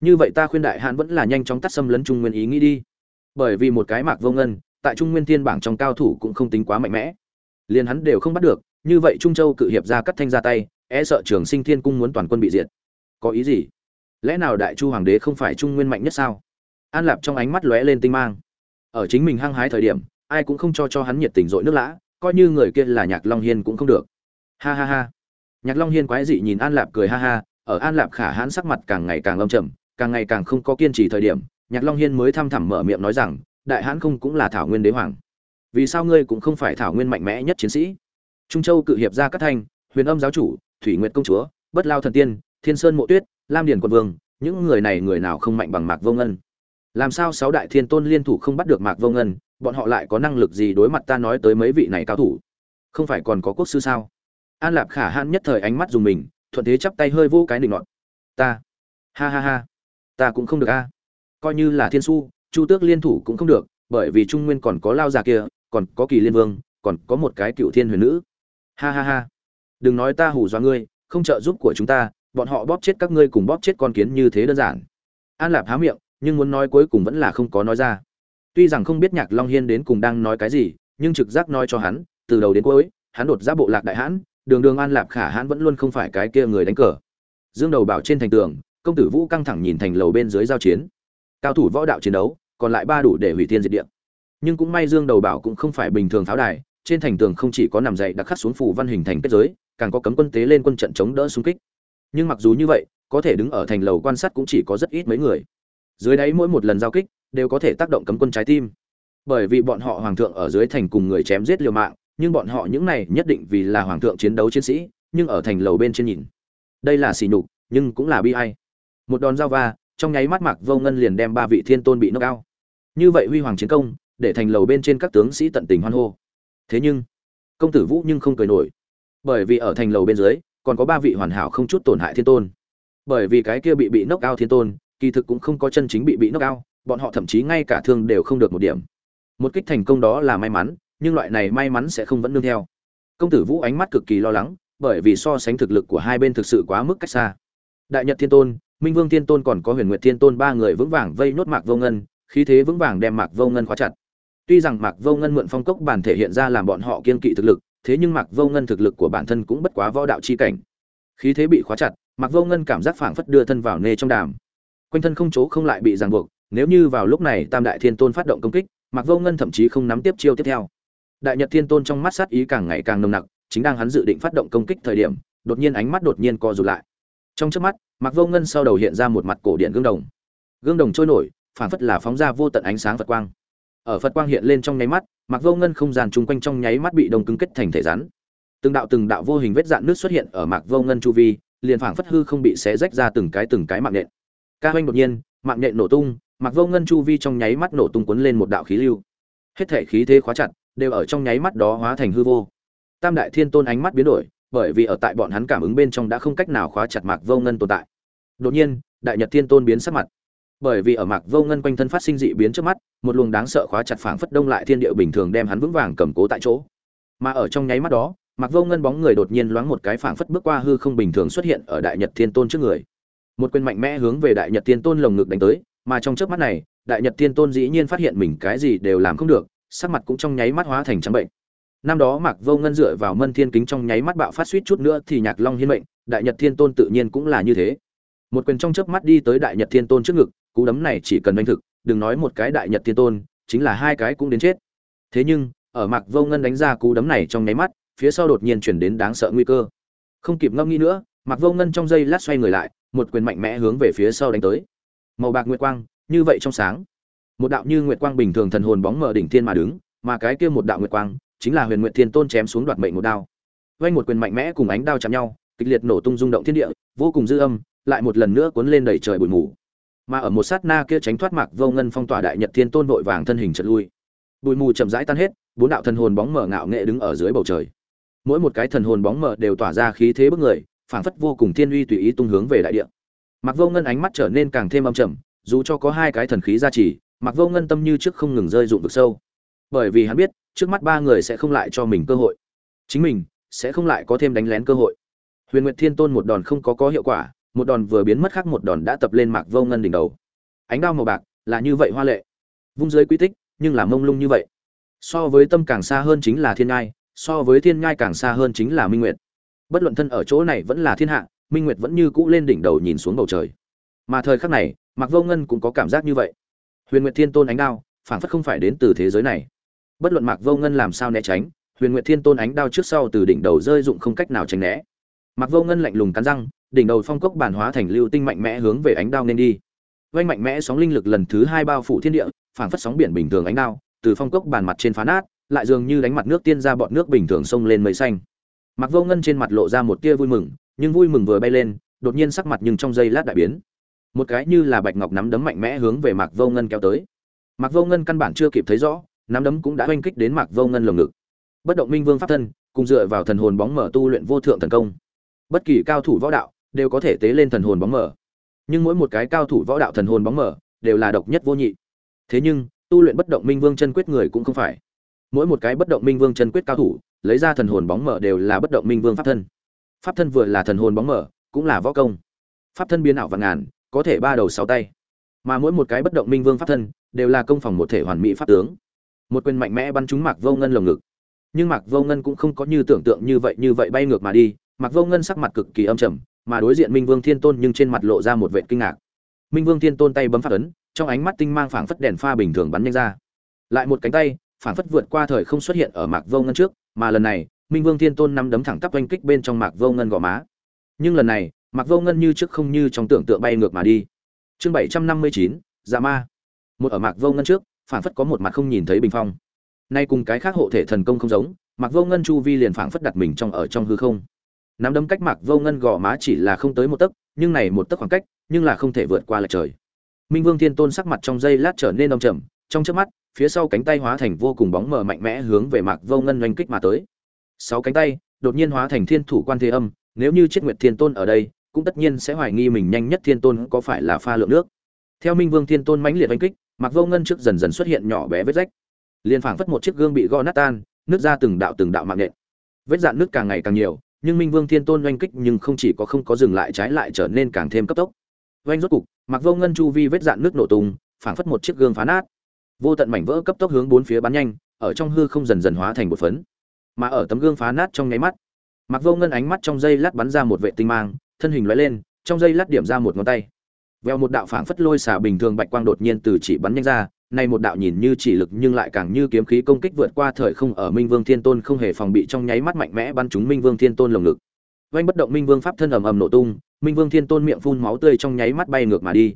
như vậy ta khuyên đại hãn vẫn là nhanh chóng tắt xâm lấn trung nguyên ý nghĩ đi. Bởi vì một cái mạc vô ngân, tại trung nguyên thiên bảng trong cao thủ cũng không tính quá mạnh mẽ. Liền hắn đều không bắt được, như vậy trung châu cự hiệp ra cắt thanh ra tay e sợ trường sinh thiên cung muốn toàn quân bị diệt. Có ý gì? Lẽ nào đại chu hoàng đế không phải trung nguyên mạnh nhất sao? An lạp trong ánh mắt lóe lên tinh mang. Ở chính mình hăng hái thời điểm, ai cũng không cho cho hắn nhiệt tình dội nước lã coi như người kia là nhạc long hiên cũng không được. Ha ha ha. Nhạc long hiên quái dị nhìn an lạp cười ha ha, ở an lạp khả hãn sắc mặt càng ngày càng lâm trầm, càng ngày càng không có kiên trì thời điểm, nhạc long hiên mới thăm thẳm mở miệng nói rằng, đại hãn không cũng là thảo nguyên đế hoàng. Vì sao ngươi cũng không phải thảo nguyên mạnh mẽ nhất chiến sĩ? Trung châu cự hiệp gia cát thanh, huyền âm giáo chủ, thủy nguyệt công chúa, bất lao thần tiên, thiên sơn mộ tuyết, lam điền quân vương, những người này người nào không mạnh bằng mạc vô ngân? Làm sao sáu đại thiên tôn liên thủ không bắt được mạc vô ngân bọn họ lại có năng lực gì đối mặt ta nói tới mấy vị này cao thủ? Không phải còn có quốc sư sao? An lạp khả hãn nhất thời ánh mắt dùng mình, thuận thế chắp tay hơi vô cái định nọt. Ta, ha ha ha, ta cũng không được a. À? Coi như là thiên su, chu tước liên thủ cũng không được, bởi vì trung nguyên còn có lao già kia, còn có kỳ liên vương, còn có một cái cựu thiên huyền nữ. Ha ha ha. Đừng nói ta hù dọa ngươi, không trợ giúp của chúng ta, bọn họ bóp chết các ngươi cùng bóp chết con kiến như thế đơn giản. An lạp há miệng, nhưng muốn nói cuối cùng vẫn là không có nói ra tuy rằng không biết nhạc long hiên đến cùng đang nói cái gì, nhưng trực giác nói cho hắn, từ đầu đến cuối, hắn đột ra bộ lạc đại hãn, đường đường an lạp khả hãn vẫn luôn không phải cái kia người đánh cờ. Dương đầu bảo trên thành tường, công tử vũ căng thẳng nhìn thành lầu bên dưới giao chiến. Cao thủ võ đạo chiến đấu, còn lại ba đủ để hủy thiên diệt địa. Nhưng cũng may dương đầu bảo cũng không phải bình thường pháo đài, trên thành tường không chỉ có nằm dậy đặc khắc xuống phủ văn hình thành kết giới, càng có cấm quân tế lên quân trận chống đỡ xung kích. Nhưng mặc dù như vậy, có thể đứng ở thành lầu quan sát cũng chỉ có rất ít mấy người. Dưới đáy mỗi một lần giao kích đều có thể tác động cấm quân trái tim. Bởi vì bọn họ hoàng thượng ở dưới thành cùng người chém giết liều mạng, nhưng bọn họ những này nhất định vì là hoàng thượng chiến đấu chiến sĩ, nhưng ở thành lầu bên trên nhìn. Đây là xỉ nhục, nhưng cũng là bi ai. Một đòn giao va, trong nháy mắt mạc vô ngân liền đem ba vị thiên tôn bị nốc ao như vậy huy hoàng chiến công, để thành lầu bên trên các tướng sĩ tận tình hoan hô. Thế nhưng, công tử vũ nhưng không cười nổi. Bởi vì ở thành lầu bên dưới, còn có ba vị hoàn hảo không chút tổn hại thiên tôn. Bởi vì cái kia bị bị nốc ao thiên tôn, kỳ thực cũng không có chân chính bị bị nốc ao bọn họ thậm chí ngay cả thương đều không được một điểm. Một kích thành công đó là may mắn, nhưng loại này may mắn sẽ không vẫn nương theo. Công tử vũ ánh mắt cực kỳ lo lắng, bởi vì so sánh thực lực của hai bên thực sự quá mức cách xa. Đại nhật thiên tôn, minh vương thiên tôn còn có huyền nguyệt thiên tôn ba người vững vàng vây nốt mạc vô ngân, khí thế vững vàng đem mạc vô ngân khóa chặt. Tuy rằng mạc vô ngân mượn phong cốc bản thể hiện ra làm bọn họ kiên kỵ thực lực, thế nhưng mạc vô ngân thực lực của bản thân cũng bất quá võ đạo chi cảnh. Khí thế bị khóa chặt, mạc vô ngân cảm giác phảng phất đưa thân vào nê trong đàm. Quanh thân không chỗ không lại bị ràng buộc nếu như vào lúc này tam đại thiên tôn phát động công kích, mạc vô ngân thậm chí không nắm tiếp chiêu tiếp theo. Đại nhật thiên tôn trong mắt sát ý càng ngày càng nồng nặc, chính đang hắn dự định phát động công kích thời điểm, đột nhiên ánh mắt đột nhiên co rụt lại. Trong trước mắt, mạc vô ngân sau đầu hiện ra một mặt cổ điện gương đồng. Gương đồng trôi nổi, phảng phất là phóng ra vô tận ánh sáng phật quang. Ở phật quang hiện lên trong nháy mắt, mạc vô ngân không gian chung quanh trong nháy mắt bị đồng cứng kết thành thể rắn. Từng đạo từng đạo vô hình vết dạn nước xuất hiện ở mạc vô ngân chu vi, liền phảng phất hư không bị xé rách ra từng cái từng cái mạng nện. Ca hoanh đột nhiên, mạng nện nổ tung mạc vô ngân chu vi trong nháy mắt nổ tung cuốn lên một đạo khí lưu. Hết thể khí thế khóa chặt, đều ở trong nháy mắt đó hóa thành hư vô. Tam đại thiên tôn ánh mắt biến đổi, bởi vì ở tại bọn hắn cảm ứng bên trong đã không cách nào khóa chặt mạc vô ngân tồn tại. Đột nhiên, đại nhật thiên tôn biến sắc mặt. Bởi vì ở mạc vô ngân quanh thân phát sinh dị biến trước mắt, một luồng đáng sợ khóa chặt phảng phất đông lại thiên địa bình thường đem hắn vững vàng cầm cố tại chỗ. Mà ở trong nháy mắt đó, mạc vô ngân bóng người đột nhiên loáng một cái phảng phất bước qua hư không bình thường xuất hiện ở đại nhật thiên tôn trước người. Một quyền mạnh mẽ hướng về đại nhật thiên tôn lồng ngực đánh tới mà trong chớp mắt này, đại nhật thiên tôn dĩ nhiên phát hiện mình cái gì đều làm không được, sắc mặt cũng trong nháy mắt hóa thành trắng bệnh. Năm đó mạc vô ngân dựa vào mân thiên kính trong nháy mắt bạo phát suýt chút nữa thì nhạc long hiên mệnh, đại nhật thiên tôn tự nhiên cũng là như thế. Một quyền trong chớp mắt đi tới đại nhật thiên tôn trước ngực, cú đấm này chỉ cần đánh thực, đừng nói một cái đại nhật thiên tôn, chính là hai cái cũng đến chết. Thế nhưng, ở mạc vô ngân đánh ra cú đấm này trong nháy mắt, phía sau đột nhiên chuyển đến đáng sợ nguy cơ. Không kịp ngâm nghĩ nữa, mạc vô ngân trong giây lát xoay người lại, một quyền mạnh mẽ hướng về phía sau đánh tới màu bạc nguyệt quang, như vậy trong sáng. Một đạo như nguyệt quang bình thường thần hồn bóng mở đỉnh thiên mà đứng, mà cái kia một đạo nguyệt quang chính là huyền nguyệt thiên tôn chém xuống đoạt mệnh một đao. Vay một quyền mạnh mẽ cùng ánh đao chạm nhau, kịch liệt nổ tung rung động thiên địa, vô cùng dư âm, lại một lần nữa cuốn lên đầy trời bụi mù. Mà ở một sát na kia tránh thoát mạc vô ngân phong tỏa đại nhật thiên tôn vội vàng thân hình chật lui. Bụi mù chậm rãi tan hết, bốn đạo thần hồn bóng mở ngạo nghệ đứng ở dưới bầu trời. Mỗi một cái thần hồn bóng mở đều tỏa ra khí thế bức người, phảng phất vô cùng thiên uy tùy ý tung hướng về đại địa mạc vô ngân ánh mắt trở nên càng thêm âm trầm, dù cho có hai cái thần khí gia trì, mạc vô ngân tâm như trước không ngừng rơi dụng vực sâu. Bởi vì hắn biết, trước mắt ba người sẽ không lại cho mình cơ hội. Chính mình sẽ không lại có thêm đánh lén cơ hội. Huyền nguyệt thiên tôn một đòn không có có hiệu quả, một đòn vừa biến mất khác một đòn đã tập lên mạc vô ngân đỉnh đầu. Ánh đao màu bạc là như vậy hoa lệ, vung dưới quy tích, nhưng là mông lung như vậy. So với tâm càng xa hơn chính là thiên ngai, so với thiên ngai càng xa hơn chính là minh nguyệt. Bất luận thân ở chỗ này vẫn là thiên hạ minh nguyệt vẫn như cũ lên đỉnh đầu nhìn xuống bầu trời. Mà thời khắc này Mặc vô ngân cũng có cảm giác như vậy. Huyền nguyệt thiên tôn ánh đao, phảng phất không phải đến từ thế giới này. Bất luận mạc vô ngân làm sao né tránh, huyền nguyệt thiên tôn ánh đao trước sau từ đỉnh đầu rơi dụng không cách nào tránh né. Mạc vô ngân lạnh lùng cắn răng, đỉnh đầu phong cốc bản hóa thành lưu tinh mạnh mẽ hướng về ánh đao nên đi. Vanh mạnh mẽ sóng linh lực lần thứ hai bao phủ thiên địa, phảng phất sóng biển bình thường ánh đao, từ phong cốc bản mặt trên phá nát, lại dường như đánh mặt nước tiên ra bọn nước bình thường sông lên mây xanh. Mặc vô ngân trên mặt lộ ra một tia vui mừng nhưng vui mừng vừa bay lên, đột nhiên sắc mặt nhưng trong giây lát đại biến. Một cái như là bạch ngọc nắm đấm mạnh mẽ hướng về mạc vô ngân kéo tới. Mạc vô ngân căn bản chưa kịp thấy rõ, nắm đấm cũng đã oanh kích đến mạc vô ngân lồng ngực. Bất động minh vương pháp thân, cùng dựa vào thần hồn bóng mở tu luyện vô thượng thần công. Bất kỳ cao thủ võ đạo đều có thể tế lên thần hồn bóng mở. Nhưng mỗi một cái cao thủ võ đạo thần hồn bóng mở đều là độc nhất vô nhị. Thế nhưng, tu luyện bất động minh vương chân quyết người cũng không phải. Mỗi một cái bất động minh vương chân quyết cao thủ, lấy ra thần hồn bóng mở đều là bất động minh vương pháp thân pháp thân vừa là thần hồn bóng mở, cũng là võ công. Pháp thân biến ảo vạn ngàn, có thể ba đầu sáu tay. Mà mỗi một cái bất động minh vương pháp thân, đều là công phòng một thể hoàn mỹ pháp tướng. Một quyền mạnh mẽ bắn trúng mạc vô ngân lồng ngực. Nhưng mạc vô ngân cũng không có như tưởng tượng như vậy như vậy bay ngược mà đi. Mạc vô ngân sắc mặt cực kỳ âm trầm, mà đối diện minh vương thiên tôn nhưng trên mặt lộ ra một vệ kinh ngạc. Minh vương thiên tôn tay bấm phát ấn, trong ánh mắt tinh mang phảng phất đèn pha bình thường bắn nhanh ra. Lại một cánh tay, phảng phất vượt qua thời không xuất hiện ở mạc vô ngân trước, mà lần này minh vương thiên tôn nắm đấm thẳng tắp oanh kích bên trong mạc vô ngân gò má. Nhưng lần này, mạc vô ngân như trước không như trong tưởng tượng bay ngược mà đi. Chương bảy trăm năm mươi chín dạ ma. Một ở mạc vô ngân trước, phảng phất có một mặt không nhìn thấy bình phong. Nay cùng cái khác hộ thể thần công không giống, mạc vô ngân chu vi liền phảng phất đặt mình trong ở trong hư không. Nắm đấm cách mạc vô ngân gò má chỉ là không tới một tấc, nhưng này một tấc khoảng cách, nhưng là không thể vượt qua lệch trời. Minh vương thiên tôn sắc mặt trong giây lát trở nên đông trầm, trong trước mắt, phía sau cánh tay hóa thành vô cùng bóng mờ mạnh mẽ hướng về mạc vô ngân oanh kích mà tới sáu cánh tay, đột nhiên hóa thành thiên thủ quan thế âm, nếu như chết nguyệt thiên tôn ở đây, cũng tất nhiên sẽ hoài nghi mình nhanh nhất thiên tôn có phải là pha lượng nước. Theo minh vương thiên tôn mãnh liệt oanh kích mặc vô ngân trước dần dần xuất hiện nhỏ bé vết rách. Liền phảng phất một chiếc gương bị gõ nát tan nước ra từng đạo từng đạo mạng nện vết dạn nước càng ngày càng nhiều, nhưng minh vương thiên tôn oanh kích nhưng không chỉ có không có dừng lại trái lại trở nên càng thêm cấp tốc. Oanh rốt cục mặc vô ngân chu vi vết dạn nước nổ tung, phảng phất một chiếc gương phá nát. Vô tận mảnh vỡ cấp tốc hướng bốn phía bắn nhanh, ở trong hư không dần dần hóa thành một phấn mà ở tấm gương phá nát trong nháy mắt mặc vô ngân ánh mắt trong dây lát bắn ra một vệ tinh mang thân hình lóe lên trong dây lát điểm ra một ngón tay veo một đạo phảng phất lôi xả bình thường bạch quang đột nhiên từ chỉ bắn nhanh ra nay một đạo nhìn như chỉ lực nhưng lại càng như kiếm khí công kích vượt qua thời không ở Minh Vương Thiên Tôn không hề phòng bị trong nháy mắt mạnh mẽ bắn trúng Minh Vương Thiên Tôn lồng ngực. vanh bất động Minh Vương pháp thân ầm ầm nổ tung, Minh Vương Thiên Tôn miệng phun máu tươi trong nháy mắt bay ngược mà đi.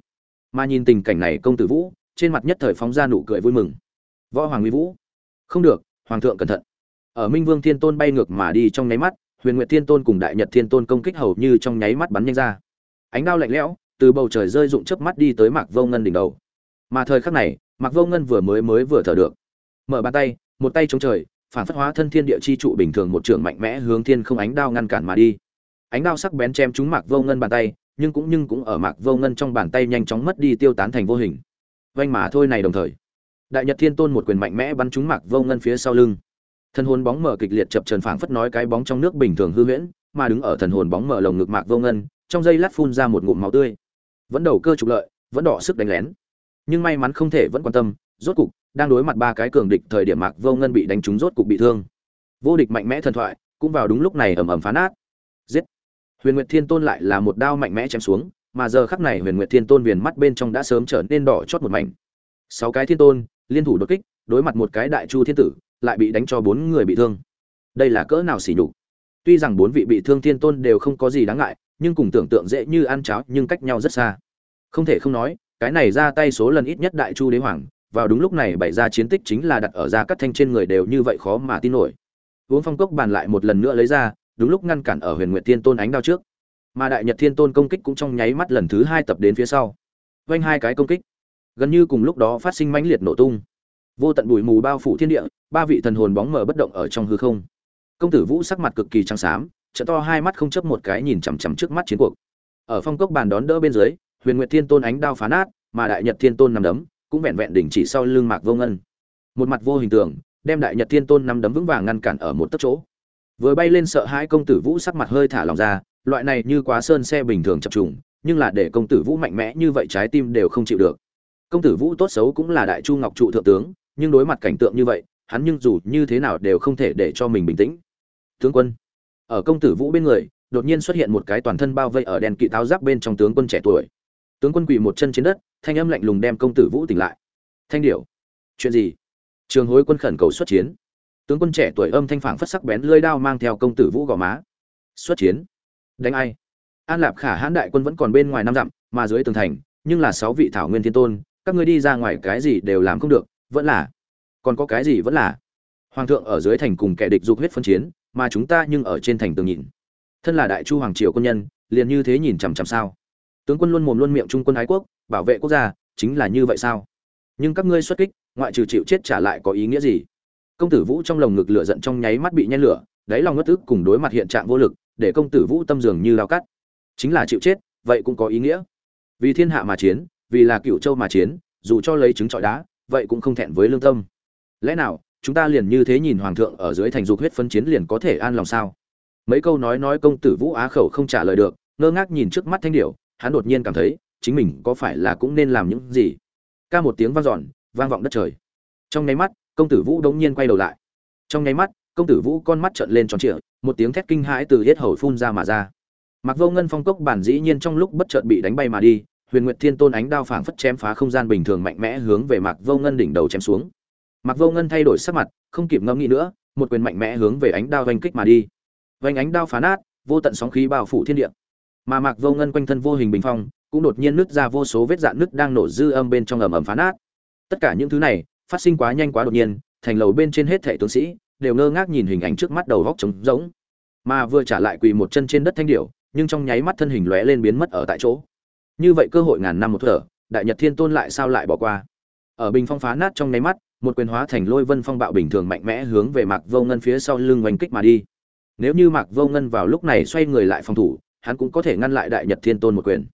Mà nhìn tình cảnh này công tử Vũ, trên mặt nhất thời phóng ra nụ cười vui mừng. Võ Hoàng nguy Vũ, không được, hoàng thượng cẩn thận. Ở Minh Vương Thiên Tôn bay ngược mà đi trong nháy mắt, Huyền Nguyệt Thiên Tôn cùng Đại Nhật Thiên Tôn công kích hầu như trong nháy mắt bắn nhanh ra. Ánh đao lạnh lẽo, từ bầu trời rơi rụng chớp mắt đi tới Mạc Vô Ngân đỉnh đầu. Mà thời khắc này, Mạc Vô Ngân vừa mới mới vừa thở được. Mở bàn tay, một tay chống trời, phản phất hóa thân thiên địa chi trụ bình thường một trường mạnh mẽ hướng thiên không ánh đao ngăn cản mà đi. Ánh đao sắc bén chém trúng Mạc Vô Ngân bàn tay, nhưng cũng nhưng cũng ở Mạc Vô Ngân trong bàn tay nhanh chóng mất đi tiêu tán thành vô hình. vanh mà thôi này đồng thời, Đại Nhật Thiên Tôn một quyền mạnh mẽ bắn trúng Mạc Vô Ngân phía sau lưng. Thần hồn bóng mở kịch liệt chập chờn phảng phất nói cái bóng trong nước bình thường hư huyễn, mà đứng ở thần hồn bóng mở lồng ngực Mạc Vô Ngân, trong giây lát phun ra một ngụm máu tươi. Vẫn đầu cơ trục lợi, vẫn đỏ sức đánh lén. Nhưng may mắn không thể vẫn quan tâm rốt cục đang đối mặt ba cái cường địch thời điểm mạc vô ngân bị đánh trúng rốt cục bị thương. Vô địch mạnh mẽ thần thoại cũng vào đúng lúc này ầm ầm phá nát. Giết! Huyền nguyệt thiên tôn lại là một đao mạnh mẽ chém xuống mà giờ khắc này huyền nguyệt thiên tôn viền mắt bên trong đã sớm trở nên đỏ chót một mảnh. Sáu cái thiên tôn liên thủ đột kích đối mặt một cái đại chu thiên tử lại bị đánh cho bốn người bị thương. Đây là cỡ nào xỉ nhục. Tuy rằng bốn vị bị thương thiên tôn đều không có gì đáng ngại, nhưng cùng tưởng tượng dễ như ăn cháo, nhưng cách nhau rất xa. Không thể không nói, cái này ra tay số lần ít nhất đại chu đế hoàng, vào đúng lúc này bày ra chiến tích chính là đặt ở ra cắt thanh trên người đều như vậy khó mà tin nổi. Uống phong cốc bàn lại một lần nữa lấy ra, đúng lúc ngăn cản ở huyền nguyệt thiên tôn ánh đao trước. Mà đại nhật thiên tôn công kích cũng trong nháy mắt lần thứ hai tập đến phía sau. Vanh hai cái công kích. Gần như cùng lúc đó phát sinh mãnh liệt nổ tung. Vô tận bụi mù bao phủ thiên địa ba vị thần hồn bóng mờ bất động ở trong hư không. Công tử vũ sắc mặt cực kỳ trắng xám trận to hai mắt không chấp một cái nhìn chằm chằm trước mắt chiến cuộc. Ở phong cốc bàn đón đỡ bên dưới, huyền nguyệt thiên tôn ánh đao phá nát, mà đại nhật thiên tôn nằm đấm, cũng vẹn vẹn đỉnh chỉ sau lưng mạc vô ngân. Một mặt vô hình tượng, đem đại nhật thiên tôn nằm đấm vững vàng ngăn cản ở một tấc chỗ. Vừa bay lên sợ hãi công tử vũ sắc mặt hơi thả lòng ra, loại này như quá sơn xe bình thường chập trùng, nhưng là để công tử vũ mạnh mẽ như vậy trái tim đều không chịu được. Công tử vũ tốt xấu cũng là đại chu ngọc trụ thượng tướng, nhưng đối mặt cảnh tượng như vậy hắn nhưng dù như thế nào đều không thể để cho mình bình tĩnh. Tướng quân, ở công tử vũ bên người, đột nhiên xuất hiện một cái toàn thân bao vây ở đèn kỵ tháo giáp bên trong tướng quân trẻ tuổi. Tướng quân quỳ một chân trên đất, thanh âm lạnh lùng đem công tử vũ tỉnh lại. Thanh điểu, chuyện gì? Trường hối quân khẩn cầu xuất chiến. Tướng quân trẻ tuổi âm thanh phảng phất sắc bén lưỡi đao mang theo công tử vũ gò má. Xuất chiến? Đánh ai? An lạp khả hãn đại quân vẫn còn bên ngoài năm dặm, mà dưới tường thành, nhưng là sáu vị thảo nguyên thiên tôn, các ngươi đi ra ngoài cái gì đều làm không được, vẫn là còn có cái gì vẫn là? Hoàng thượng ở dưới thành cùng kẻ địch dục huyết phân chiến, mà chúng ta nhưng ở trên thành tường nhìn thân là đại chu hoàng triều quân nhân, liền như thế nhìn chằm chằm sao? Tướng quân luôn mồm luôn miệng trung quân ái quốc, bảo vệ quốc gia, chính là như vậy sao? Nhưng các ngươi xuất kích, ngoại trừ chịu chết trả lại có ý nghĩa gì? Công tử vũ trong lồng ngực lửa giận trong nháy mắt bị nhen lửa, đáy lòng ngất tức cùng đối mặt hiện trạng vô lực, để công tử vũ tâm dường như lao cắt. Chính là chịu chết, vậy cũng có ý nghĩa. Vì thiên hạ mà chiến, vì là cựu châu mà chiến, dù cho lấy trứng trọi đá, vậy cũng không thẹn với lương tâm lẽ nào, chúng ta liền như thế nhìn hoàng thượng ở dưới thành dục huyết phân chiến liền có thể an lòng sao? Mấy câu nói nói công tử vũ á khẩu không trả lời được, ngơ ngác nhìn trước mắt thanh điệu hắn đột nhiên cảm thấy, chính mình có phải là cũng nên làm những gì? Ca một tiếng vang dọn, vang vọng đất trời. Trong nháy mắt, công tử vũ đống nhiên quay đầu lại. Trong nháy mắt, công tử vũ con mắt trợn lên tròn trịa, một tiếng thét kinh hãi từ hết hầu phun ra mà ra. Mặc vô ngân phong cốc bản dĩ nhiên trong lúc bất chợt bị đánh bay mà đi, huyền nguyệt thiên tôn ánh đao phảng phất chém phá không gian bình thường mạnh mẽ hướng về mặc vô ngân đỉnh đầu chém xuống mạc vô ngân thay đổi sắc mặt, không kịp ngẫm nghĩ nữa, một quyền mạnh mẽ hướng về ánh đao Vành kích mà đi. Vành ánh đao phá nát, vô tận sóng khí bao phủ thiên địa. Mà mạc vô ngân quanh thân vô hình bình phong, cũng đột nhiên nứt ra vô số vết dạn nứt đang nổ dư âm bên trong ầm ầm phá nát. Tất cả những thứ này, phát sinh quá nhanh quá đột nhiên, thành lầu bên trên hết thảy tướng sĩ, đều ngơ ngác nhìn hình ảnh trước mắt đầu góc trống rỗng. Mà vừa trả lại quỳ một chân trên đất thanh điểu, nhưng trong nháy mắt thân hình lóe lên biến mất ở tại chỗ. Như vậy cơ hội ngàn năm một thở, đại nhật thiên tôn lại sao lại bỏ qua? Ở bình phong phá nát trong nháy mắt một quyền hóa thành lôi vân phong bạo bình thường mạnh mẽ hướng về mạc vô ngân phía sau lưng oanh kích mà đi. Nếu như mạc vô ngân vào lúc này xoay người lại phòng thủ, hắn cũng có thể ngăn lại đại nhật thiên tôn một quyền.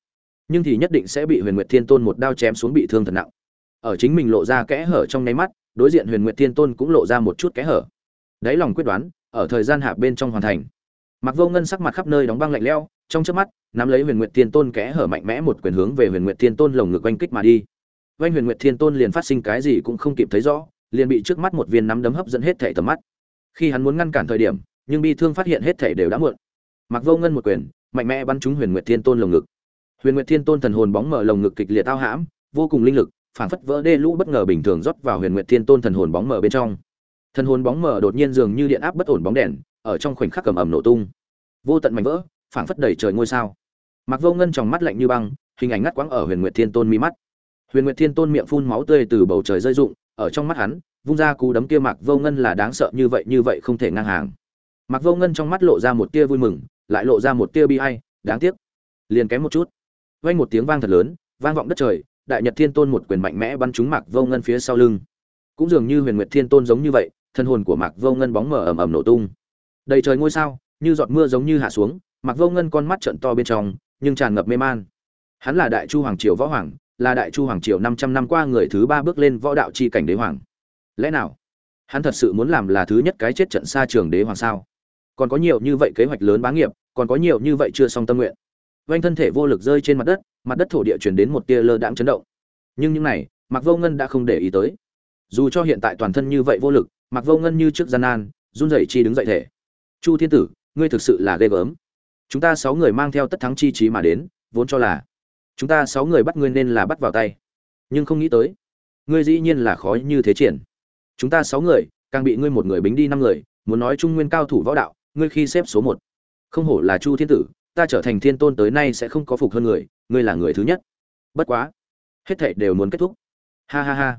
Nhưng thì nhất định sẽ bị huyền nguyệt thiên tôn một đao chém xuống bị thương thật nặng. Ở chính mình lộ ra kẽ hở trong nháy mắt, đối diện huyền nguyệt thiên tôn cũng lộ ra một chút kẽ hở. Đấy lòng quyết đoán, ở thời gian hạ bên trong hoàn thành. Mạc vô ngân sắc mặt khắp nơi đóng băng lạnh lẽo, trong chớp mắt, nắm lấy huyền nguyệt thiên tôn kẽ hở mạnh mẽ một quyền hướng về huyền nguyệt thiên tôn lồng ngực oanh kích mà đi oanh huyền nguyệt thiên tôn liền phát sinh cái gì cũng không kịp thấy rõ, liền bị trước mắt một viên nắm đấm hấp dẫn hết thể tầm mắt. Khi hắn muốn ngăn cản thời điểm, nhưng bi thương phát hiện hết thể đều đã muộn. Mặc vô ngân một quyền, mạnh mẽ bắn trúng huyền nguyệt thiên tôn lồng ngực. Huyền nguyệt thiên tôn thần hồn bóng mở lồng ngực kịch liệt tao hãm, vô cùng linh lực, phản phất vỡ đê lũ bất ngờ bình thường rót vào huyền nguyệt thiên tôn thần hồn bóng mở bên trong. Thần hồn bóng mở đột nhiên dường như điện áp bất ổn bóng đèn, ở trong khoảnh khắc cầm ầm nổ tung. Vô tận mảnh vỡ phảng phất đầy trời ngôi sao. Mặc vô ngân trong mắt lạnh như băng, hình ảnh ngắt quãng ở huyền nguyệt thiên tôn mi mắt huyền nguyệt thiên tôn miệng phun máu tươi từ bầu trời rơi rụng, ở trong mắt hắn, vung ra cú đấm kia mặc vô ngân là đáng sợ như vậy như vậy không thể ngang hàng. Mặc vô ngân trong mắt lộ ra một tia vui mừng, lại lộ ra một tia bi ai, đáng tiếc. Liền kém một chút. Vang một tiếng vang thật lớn, vang vọng đất trời, đại nhật thiên tôn một quyền mạnh mẽ bắn trúng mạc vô ngân phía sau lưng. Cũng dường như huyền nguyệt thiên tôn giống như vậy, thân hồn của mạc vô ngân bóng mở ầm ầm nổ tung. Đầy trời ngôi sao, như giọt mưa giống như hạ xuống, mạc vô ngân con mắt trận to bên trong, nhưng tràn ngập mê man. Hắn là đại chu hoàng triều võ hoàng là đại chu hoàng triều năm trăm năm qua người thứ ba bước lên võ đạo chi cảnh đế hoàng. Lẽ nào, hắn thật sự muốn làm là thứ nhất cái chết trận xa trường đế hoàng sao? Còn có nhiều như vậy kế hoạch lớn bá nghiệp, còn có nhiều như vậy chưa xong tâm nguyện. Vành thân thể vô lực rơi trên mặt đất mặt đất thổ địa chuyển đến một tia lơ đãng chấn động. Nhưng những này mặc vô ngân đã không để ý tới. Dù cho hiện tại toàn thân như vậy vô lực mặc vô ngân như trước gian nan, run rẩy chi đứng dậy thể. Chu thiên tử, ngươi thực sự là ghê gớm. Chúng ta sáu người mang theo tất thắng chi chí mà đến, vốn cho là chúng ta sáu người bắt ngươi nên là bắt vào tay. Nhưng không nghĩ tới, ngươi dĩ nhiên là khó như thế triển. Chúng ta sáu người, càng bị ngươi một người bính đi năm người, muốn nói trung nguyên cao thủ võ đạo, ngươi khi xếp số một. Không hổ là chu thiên tử, ta trở thành thiên tôn tới nay sẽ không có phục hơn người, ngươi là người thứ nhất. Bất quá, hết thảy đều muốn kết thúc. Ha ha ha.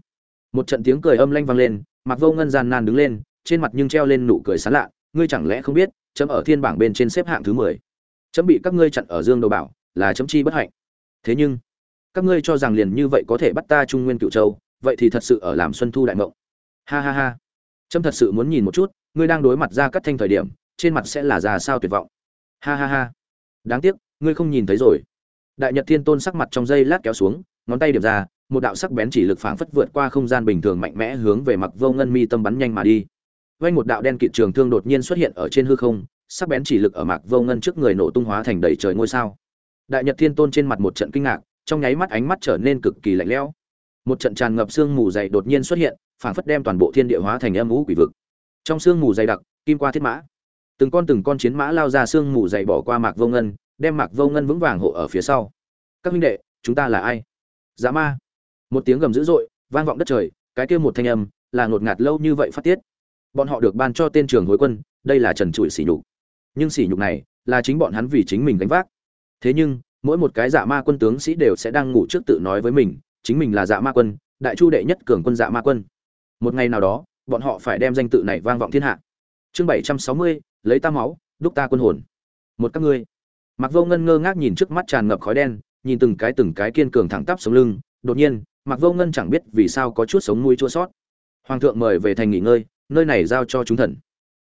Một trận tiếng cười âm lanh vang lên mặc vô ngân gian nan đứng lên, trên mặt nhưng treo lên nụ cười sán lạ, ngươi chẳng lẽ không biết, chấm ở thiên bảng bên trên xếp hạng thứ mười. Chấm bị các ngươi chặn ở dương đầu bảo, là chấm chi bất hạnh thế nhưng, các ngươi cho rằng liền như vậy có thể bắt ta trung nguyên cựu châu, vậy thì thật sự ở làm xuân thu đại mộng. Ha ha ha. Trâm thật sự muốn nhìn một chút, ngươi đang đối mặt ra cắt thanh thời điểm, trên mặt sẽ là già sao tuyệt vọng. Ha ha ha. Đáng tiếc, ngươi không nhìn thấy rồi. Đại nhật thiên tôn sắc mặt trong dây lát kéo xuống, ngón tay điểm ra, một đạo sắc bén chỉ lực phảng phất vượt qua không gian bình thường mạnh mẽ hướng về mặc vô ngân mi tâm bắn nhanh mà đi. Vay một đạo đen kịt trường thương đột nhiên xuất hiện ở trên hư không, sắc bén chỉ lực ở mặc vô ngân trước người nổ tung hóa thành đầy trời ngôi sao đại nhật thiên tôn trên mặt một trận kinh ngạc, trong nháy mắt ánh mắt trở nên cực kỳ lạnh lẽo. Một trận tràn ngập sương mù dày đột nhiên xuất hiện, phảng phất đem toàn bộ thiên địa hóa thành âm ngũ quỷ vực. Trong sương mù dày đặc, kim qua thiết mã. Từng con từng con chiến mã lao ra sương mù dày bỏ qua mạc vô ngân, đem mạc vô ngân vững vàng hộ ở phía sau. Các huynh đệ, chúng ta là ai? Dạ ma. Một tiếng gầm dữ dội, vang vọng đất trời, cái kia một thanh âm, là ngột ngạt lâu như vậy phát tiết. Bọn họ được ban cho tên trường hối quân, đây là trần trụi sỉ nhục. Nhưng sỉ nhục này, là chính bọn hắn vì chính mình gánh vác thế nhưng, mỗi một cái dạ ma quân tướng sĩ đều sẽ đang ngủ trước tự nói với mình, chính mình là dạ ma quân, đại chu đệ nhất cường quân dạ ma quân. Một ngày nào đó, bọn họ phải đem danh tự này vang vọng thiên hạ. Chương bảy trăm sáu mươi, lấy ta máu, đúc ta quân hồn. Một các ngươi. Mặc vô ngân ngơ ngác nhìn trước mắt tràn ngập khói đen, nhìn từng cái từng cái kiên cường thẳng tắp sống lưng. Đột nhiên mặc vô ngân chẳng biết vì sao có chút sống mũi chua sót. Hoàng thượng mời về thành nghỉ ngơi, nơi này giao cho chúng thần.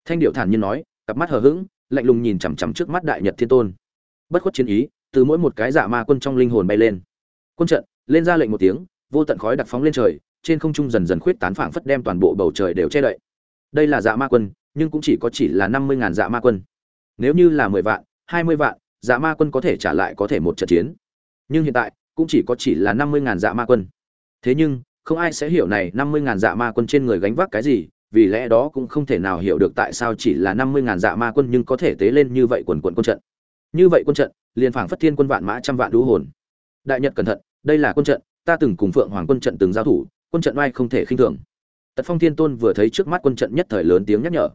Thanh điệu thản nhiên nói, cặp mắt hờ hững, lạnh lùng nhìn chằm chằm trước mắt đại nhật thiên tôn bất khuất chiến ý, từ mỗi một cái dạ ma quân trong linh hồn bay lên. Quân trận, lên ra lệnh một tiếng, vô tận khói đặc phóng lên trời, trên không trung dần dần khuyết tán phảng phất đem toàn bộ bầu trời đều che đậy. Đây là dạ ma quân, nhưng cũng chỉ có chỉ là năm mươi ngàn dạ ma quân. Nếu như là mười vạn, hai mươi vạn dạ ma quân có thể trả lại có thể một trận chiến. Nhưng hiện tại, cũng chỉ có chỉ là năm mươi ngàn dạ ma quân. Thế nhưng, không ai sẽ hiểu này năm mươi ngàn dạ ma quân trên người gánh vác cái gì, vì lẽ đó cũng không thể nào hiểu được tại sao chỉ là năm mươi ngàn dạ ma quân nhưng có thể tế lên như vậy quần quần quân trận như vậy quân trận, liền phảng phất thiên quân vạn mã trăm vạn đũ hồn. Đại nhật cẩn thận, đây là quân trận, ta từng cùng phượng hoàng quân trận từng giao thủ, quân trận oai không thể khinh thường. Tật phong thiên tôn vừa thấy trước mắt quân trận nhất thời lớn tiếng nhắc nhở.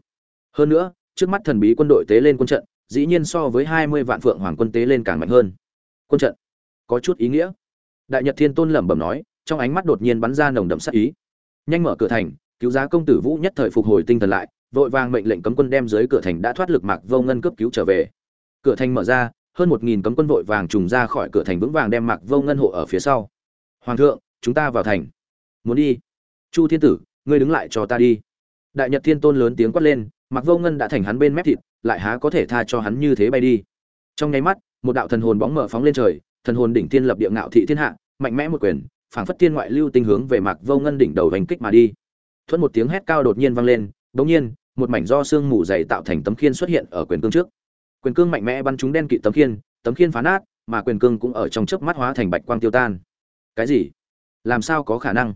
Hơn nữa, trước mắt thần bí quân đội tế lên quân trận, dĩ nhiên so với hai mươi vạn phượng hoàng quân tế lên càng mạnh hơn. Quân trận, có chút ý nghĩa. Đại nhật thiên tôn lẩm bẩm nói, trong ánh mắt đột nhiên bắn ra nồng đậm sát ý. Nhanh mở cửa thành, cứu giá công tử vũ nhất thời phục hồi tinh thần lại, vội vàng mệnh lệnh cấm quân đem dưới cửa thành đã thoát lực mạc vô ngân cấp cứu trở về cửa thành mở ra, hơn một nghìn cấm quân vội vàng trùng ra khỏi cửa thành vững vàng đem mạc vô ngân hộ ở phía sau. Hoàng thượng, chúng ta vào thành. Muốn đi. Chu thiên tử, ngươi đứng lại cho ta đi. Đại nhật thiên tôn lớn tiếng quát lên, mạc vô ngân đã thành hắn bên mép thịt, lại há có thể tha cho hắn như thế bay đi. Trong nháy mắt, một đạo thần hồn bóng mở phóng lên trời, thần hồn đỉnh thiên lập địa ngạo thị thiên hạ, mạnh mẽ một quyền, phảng phất thiên ngoại lưu tinh hướng về mạc vô ngân đỉnh đầu hành kích mà đi. Thuận một tiếng hét cao đột nhiên vang lên, bỗng nhiên, một mảnh do xương mù dày tạo thành tấm khiên xuất hiện ở quyền cương trước quyền cương mạnh mẽ bắn trúng đen kịt tấm khiên tấm khiên phá nát, mà quyền cương cũng ở trong chớp mắt hóa thành bạch quang tiêu tan. Cái gì? Làm sao có khả năng?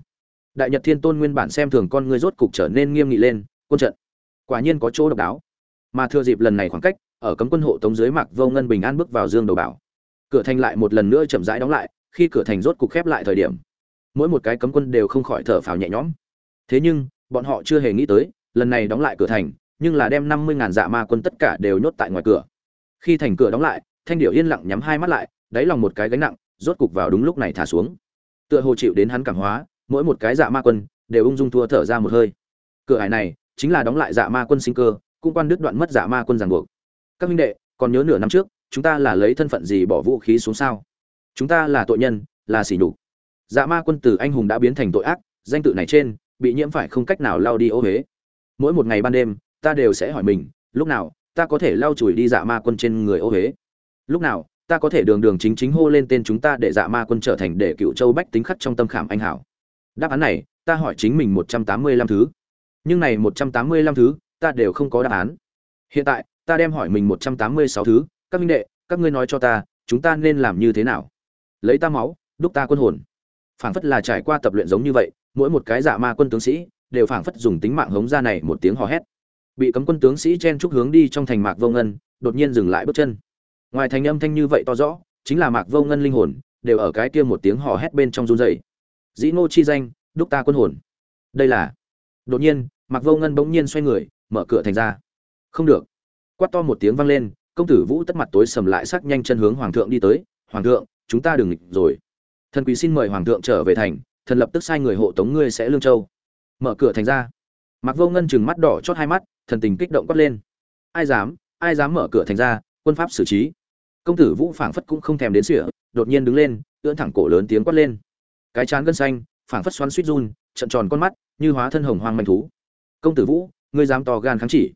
Đại nhật thiên tôn nguyên bản xem thường con ngươi rốt cục trở nên nghiêm nghị lên, quân trận, quả nhiên có chỗ độc đáo. Mà thừa dịp lần này khoảng cách, ở cấm quân hộ tống dưới mạc vô ngân bình an bước vào dương đầu bảo. Cửa thành lại một lần nữa chậm rãi đóng lại, khi cửa thành rốt cục khép lại thời điểm, mỗi một cái cấm quân đều không khỏi thở phào nhẹ nhõm. Thế nhưng, bọn họ chưa hề nghĩ tới, lần này đóng lại cửa thành, nhưng là đem năm mươi ngàn dạ ma quân tất cả đều nhốt tại ngoài cửa khi thành cửa đóng lại, thanh điệu yên lặng nhắm hai mắt lại, đáy lòng một cái gánh nặng, rốt cục vào đúng lúc này thả xuống. Tựa hồ chịu đến hắn cảm hóa, mỗi một cái dạ ma quân đều ung dung thua thở ra một hơi. Cửa hải này chính là đóng lại dạ ma quân sinh cơ, cũng quan đứt đoạn mất dạ ma quân ràng buộc. Các minh đệ, còn nhớ nửa năm trước, chúng ta là lấy thân phận gì bỏ vũ khí xuống sao? Chúng ta là tội nhân, là sỉ nhục. Dạ ma quân từ anh hùng đã biến thành tội ác, danh tự này trên bị nhiễm phải không cách nào lao đi ô huế. Mỗi một ngày ban đêm, ta đều sẽ hỏi mình, lúc nào ta có thể lau chùi đi dạ ma quân trên người ô huế. Lúc nào, ta có thể đường đường chính chính hô lên tên chúng ta để dạ ma quân trở thành để cựu châu bách tính khắc trong tâm khảm anh hảo. Đáp án này, ta hỏi chính mình một trăm tám mươi lăm thứ. Nhưng này một trăm tám mươi lăm thứ, ta đều không có đáp án. Hiện tại, ta đem hỏi mình một trăm tám mươi sáu thứ, các minh đệ, các ngươi nói cho ta, chúng ta nên làm như thế nào? Lấy ta máu, đúc ta quân hồn. Phảng phất là trải qua tập luyện giống như vậy, mỗi một cái dạ ma quân tướng sĩ, đều phảng phất dùng tính mạng hống ra này một tiếng hò hét bị cấm quân tướng sĩ chen chúc hướng đi trong thành mạc vô ngân, đột nhiên dừng lại bước chân. Ngoài thành âm thanh như vậy to rõ, chính là mạc vô ngân linh hồn, đều ở cái kia một tiếng hò hét bên trong run rẩy. Dĩ ngô chi danh, đúc ta quân hồn. Đây là, đột nhiên, mạc vô ngân bỗng nhiên xoay người, mở cửa thành ra. Không được. Quát to một tiếng vang lên, công tử vũ tất mặt tối sầm lại sắc nhanh chân hướng hoàng thượng đi tới. Hoàng thượng, chúng ta đừng nghịch rồi. Thần quý xin mời hoàng thượng trở về thành, thần lập tức sai người hộ tống ngươi sẽ lương châu. Mở cửa thành ra. Mặc vô ngân chừng mắt đỏ chót hai mắt thần tình kích động quát lên. Ai dám ai dám mở cửa thành ra, quân pháp xử trí. Công tử vũ phảng phất cũng không thèm đến sỉa, đột nhiên đứng lên, ưỡn thẳng cổ lớn tiếng quát lên. Cái chán gân xanh, phảng phất xoắn suýt run trận tròn con mắt, như hóa thân hồng hoang manh thú. Công tử vũ, ngươi dám to gan kháng chỉ.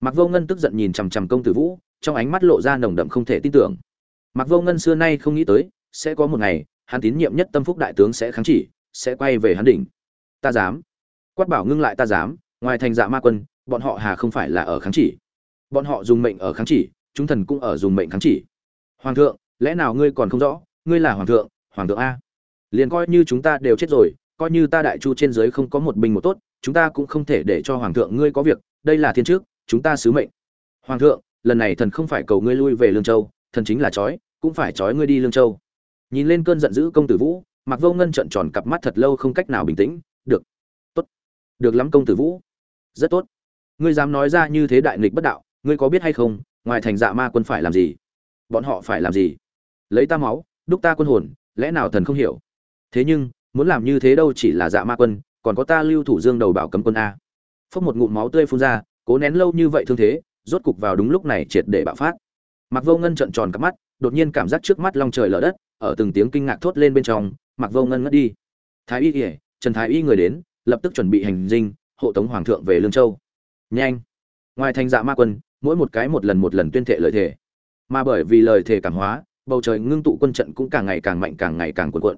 Mặc vô ngân tức giận nhìn chằm chằm công tử vũ, trong ánh mắt lộ ra nồng đậm không thể tin tưởng. Mặc vô ngân xưa nay không nghĩ tới, sẽ có một ngày, hắn tín nhiệm nhất tâm phúc đại tướng sẽ kháng chỉ, sẽ quay về hắn đỉnh. Ta dám. Quát bảo ngưng lại ta dám, ngoài thành dạ ma quân bọn họ hà không phải là ở kháng chỉ. Bọn họ dùng mệnh ở kháng chỉ, chúng thần cũng ở dùng mệnh kháng chỉ. Hoàng thượng, lẽ nào ngươi còn không rõ, ngươi là hoàng thượng hoàng thượng a? Liền coi như chúng ta đều chết rồi, coi như ta đại chu trên giới không có một binh một tốt, chúng ta cũng không thể để cho hoàng thượng ngươi có việc, đây là thiên trước, chúng ta sứ mệnh. Hoàng thượng, lần này thần không phải cầu ngươi lui về lương châu, thần chính là trói, cũng phải trói ngươi đi lương châu. Nhìn lên cơn giận dữ công tử vũ mặc vô ngân trợn tròn cặp mắt thật lâu không cách nào bình tĩnh, được, tốt. Được lắm công tử vũ. Rất tốt ngươi dám nói ra như thế đại nghịch bất đạo, ngươi có biết hay không, ngoài thành dạ ma quân phải làm gì? Bọn họ phải làm gì? Lấy ta máu, đúc ta quân hồn, lẽ nào thần không hiểu? Thế nhưng, muốn làm như thế đâu chỉ là dạ ma quân, còn có ta lưu thủ dương đầu bảo cấm quân a. Phốc một ngụm máu tươi phun ra, cố nén lâu như vậy thương thế, rốt cục vào đúng lúc này triệt để bạo phát. Mặc vô ngân trợn tròn cặp mắt, đột nhiên cảm giác trước mắt long trời lở đất, ở từng tiếng kinh ngạc thốt lên bên trong mặc vô ngân ngất đi. Thái y kể trần thái y người đến, lập tức chuẩn bị hành dinh, hộ tống hoàng thượng về lương châu nhanh. Ngoài thành dạ ma quân, mỗi một cái một lần một lần tuyên thệ lời thề. Mà bởi vì lời thề cảm hóa, bầu trời ngưng tụ quân trận cũng càng ngày càng mạnh, càng ngày càng cuồn cuộn.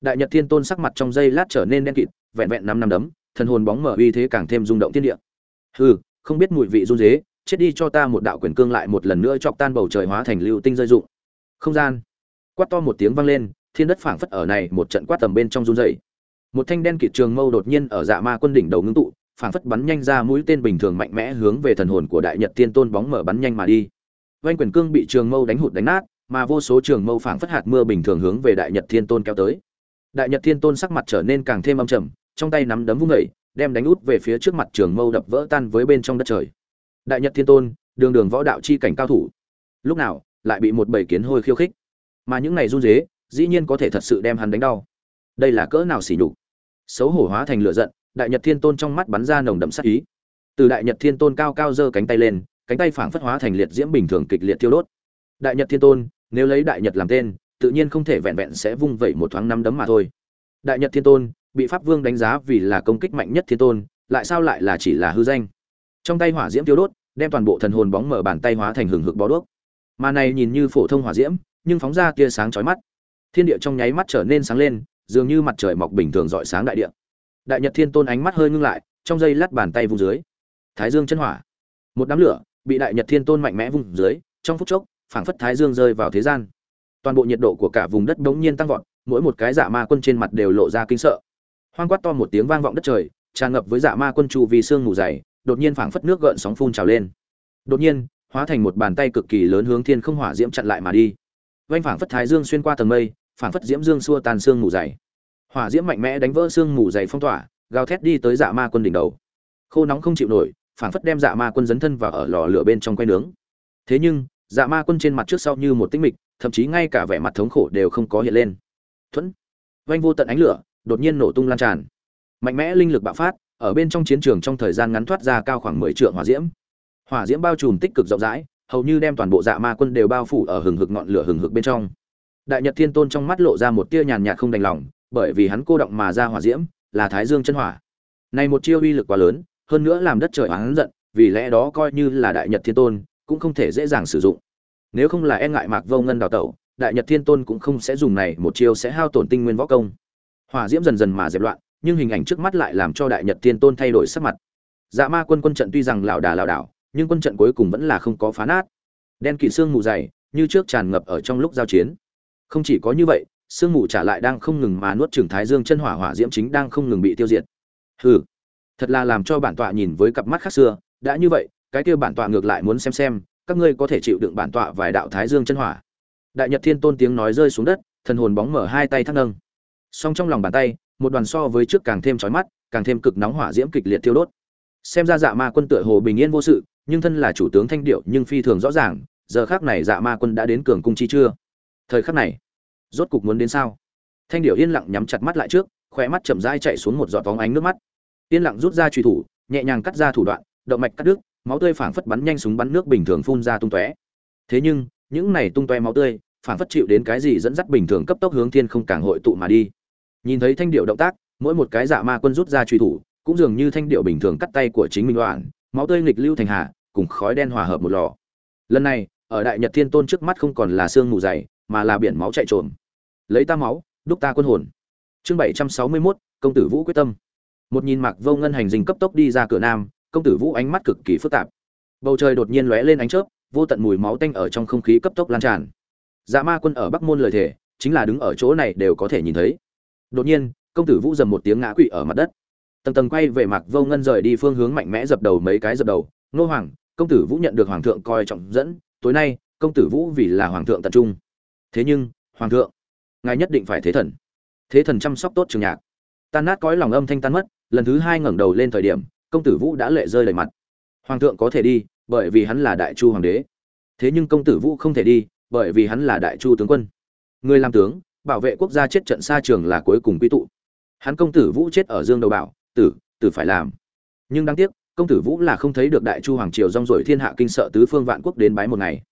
Đại nhật thiên tôn sắc mặt trong giây lát trở nên đen kịt, vẹn vẹn năm năm đấm, thần hồn bóng mở uy thế càng thêm rung động thiên địa. Hừ, không biết mùi vị run dế chết đi cho ta một đạo quyền cương lại một lần nữa chọc tan bầu trời hóa thành lưu tinh rơi dụng không gian. Quát to một tiếng vang lên, thiên đất phảng phất ở này một trận quát tầm bên trong run dày một thanh đen kịt trường mâu đột nhiên ở dạ ma quân đỉnh đầu ngưng tụ phảng phất bắn nhanh ra mũi tên bình thường mạnh mẽ hướng về thần hồn của đại nhật thiên tôn bóng mở bắn nhanh mà đi. Vanh quyền cương bị trường mâu đánh hụt đánh nát, mà vô số trường mâu phảng phất hạt mưa bình thường hướng về đại nhật thiên tôn kéo tới. Đại nhật thiên tôn sắc mặt trở nên càng thêm âm trầm, trong tay nắm đấm vung vẩy đem đánh út về phía trước mặt trường mâu đập vỡ tan với bên trong đất trời. Đại nhật thiên tôn, đường đường võ đạo chi cảnh cao thủ. Lúc nào, lại bị một bầy kiến hôi khiêu khích. Mà những này run rế, dĩ nhiên có thể thật sự đem hắn đánh đau. Đây là cỡ nào xỉ nhục. Xấu hổ hóa thành lửa giận đại nhật thiên tôn trong mắt bắn ra nồng đậm sát ý. Từ đại nhật thiên tôn cao cao giơ cánh tay lên, cánh tay phảng phất hóa thành liệt diễm bình thường kịch liệt tiêu đốt. Đại nhật thiên tôn, nếu lấy đại nhật làm tên, tự nhiên không thể vẹn vẹn sẽ vung vẩy một thoáng năm đấm mà thôi. Đại nhật thiên tôn, bị pháp vương đánh giá vì là công kích mạnh nhất thiên tôn, lại sao lại là chỉ là hư danh? Trong tay hỏa diễm tiêu đốt, đem toàn bộ thần hồn bóng mở bàn tay hóa thành hừng hực bó đuốc. Mà này nhìn như phổ thông hỏa diễm, nhưng phóng ra tia sáng chói mắt. Thiên địa trong nháy mắt trở nên sáng lên, dường như mặt trời mọc bình thường rọi sáng đại địa đại nhật thiên tôn ánh mắt hơi ngưng lại, trong giây lát bàn tay vùng dưới. Thái dương chân hỏa. Một đám lửa bị đại nhật thiên tôn mạnh mẽ vùng dưới, trong phút chốc, phảng phất thái dương rơi vào thế gian. Toàn bộ nhiệt độ của cả vùng đất bỗng nhiên tăng vọt, mỗi một cái dạ ma quân trên mặt đều lộ ra kinh sợ. Hoang quát to một tiếng vang vọng đất trời, tràn ngập với dạ ma quân chu vì sương mù dày, đột nhiên phảng phất nước gợn sóng phun trào lên. Đột nhiên, hóa thành một bàn tay cực kỳ lớn hướng thiên không hỏa diễm chặn lại mà đi. Vanh phảng phất thái dương xuyên qua tầng mây, phảng phất diễm dương xua tàn sương mù dày hỏa diễm mạnh mẽ đánh vỡ xương mù dày phong tỏa, gào thét đi tới dạ ma quân đỉnh đầu. Khô nóng không chịu nổi, phảng phất đem dạ ma quân dấn thân vào ở lò lửa bên trong quay nướng. Thế nhưng dạ ma quân trên mặt trước sau như một tinh mịch, thậm chí ngay cả vẻ mặt thống khổ đều không có hiện lên. Thuẫn! Vanh vô tận ánh lửa, đột nhiên nổ tung lan tràn. Mạnh mẽ linh lực bạo phát, ở bên trong chiến trường trong thời gian ngắn thoát ra cao khoảng mười trượng hỏa diễm. Hỏa diễm bao trùm tích cực rộng rãi, hầu như đem toàn bộ dạ ma quân đều bao phủ ở hừng hực ngọn lửa hừng hực bên trong. Đại nhật thiên tôn trong mắt lộ ra một tia nhàn nhạt không đành lòng bởi vì hắn cô động mà ra hỏa diễm, là thái dương chân hỏa. Này một chiêu uy lực quá lớn, hơn nữa làm đất trời hắn giận, vì lẽ đó coi như là đại nhật thiên tôn cũng không thể dễ dàng sử dụng. Nếu không là e ngại mạc vô ngân đào tẩu, đại nhật thiên tôn cũng không sẽ dùng này một chiêu sẽ hao tổn tinh nguyên võ công. Hỏa diễm dần dần mà dẹp loạn, nhưng hình ảnh trước mắt lại làm cho đại nhật thiên tôn thay đổi sắc mặt. Dạ ma quân quân trận tuy rằng lảo đà lảo đảo, nhưng quân trận cuối cùng vẫn là không có phá nát. Đen kỵ xương mù dày, như trước tràn ngập ở trong lúc giao chiến. Không chỉ có như vậy sương mù trả lại đang không ngừng mà nuốt trừng thái dương chân hỏa hỏa diễm chính đang không ngừng bị tiêu diệt. Hừ, thật là làm cho bản tọa nhìn với cặp mắt khác xưa, đã như vậy, cái kia bản tọa ngược lại muốn xem xem, các ngươi có thể chịu đựng bản tọa vài đạo thái dương chân hỏa. Đại nhật thiên tôn tiếng nói rơi xuống đất, thần hồn bóng mở hai tay thắt nâng. Song trong lòng bàn tay, một đoàn so với trước càng thêm chói mắt, càng thêm cực nóng hỏa diễm kịch liệt tiêu đốt. Xem ra dạ ma quân tựa hồ bình yên vô sự, nhưng thân là chủ tướng thanh điệu nhưng phi thường rõ ràng, giờ khác này dạ ma quân đã đến cường cung chi chưa? Thời khắc này rốt cục muốn đến sao? Thanh điệu yên lặng nhắm chặt mắt lại trước khỏe mắt chậm rãi chạy xuống một giọt vóng ánh nước mắt. Yên lặng rút ra truy thủ, nhẹ nhàng cắt ra thủ đoạn, động mạch cắt đứt, máu tươi phảng phất bắn nhanh súng bắn nước bình thường phun ra tung tóe. Thế nhưng, những này tung tóe máu tươi, phảng phất chịu đến cái gì dẫn dắt bình thường cấp tốc hướng thiên không càng hội tụ mà đi. Nhìn thấy thanh điệu động tác, mỗi một cái dạ ma quân rút ra truy thủ, cũng dường như thanh điệu bình thường cắt tay của chính mình đoạn, máu tươi nghịch lưu thành hà, cùng khói đen hòa hợp một lò. Lần này, ở đại nhật thiên tôn trước mắt không còn là xương mù dày, mà là biển máu chạy trộm lấy ta máu đúc ta quân hồn. Chương bảy trăm sáu mươi 761, công tử vũ quyết tâm. Một nhìn mặc vô ngân hành dinh cấp tốc đi ra cửa nam công tử vũ ánh mắt cực kỳ phức tạp. Bầu trời đột nhiên lóe lên ánh chớp vô tận mùi máu tanh ở trong không khí cấp tốc lan tràn. Dạ ma quân ở bắc môn lời thề, chính là đứng ở chỗ này đều có thể nhìn thấy. Đột nhiên công tử vũ dầm một tiếng ngã quỵ ở mặt đất. Tầng tầng quay về mạc vô ngân rời đi phương hướng mạnh mẽ dập đầu mấy cái dập đầu. Nô hoàng công tử vũ nhận được hoàng thượng coi trọng dẫn. Tối nay công tử vũ vì là hoàng thượng tập trung. Thế nhưng hoàng thượng ngài nhất định phải thế thần. Thế thần chăm sóc tốt trường nhạc. Tan nát cõi lòng âm thanh tan mất, lần thứ hai ngẩng đầu lên thời điểm, công tử vũ đã lệ rơi đầy mặt. Hoàng thượng có thể đi, bởi vì hắn là đại chu hoàng đế. Thế nhưng công tử vũ không thể đi, bởi vì hắn là đại chu tướng quân. Người làm tướng, bảo vệ quốc gia chết trận xa trường là cuối cùng quy tụ. Hắn công tử vũ chết ở dương đầu bảo, tử tử phải làm. Nhưng đáng tiếc, công tử vũ là không thấy được đại chu hoàng triều rong rổi thiên hạ kinh sợ tứ phương vạn quốc đến bái một ngày.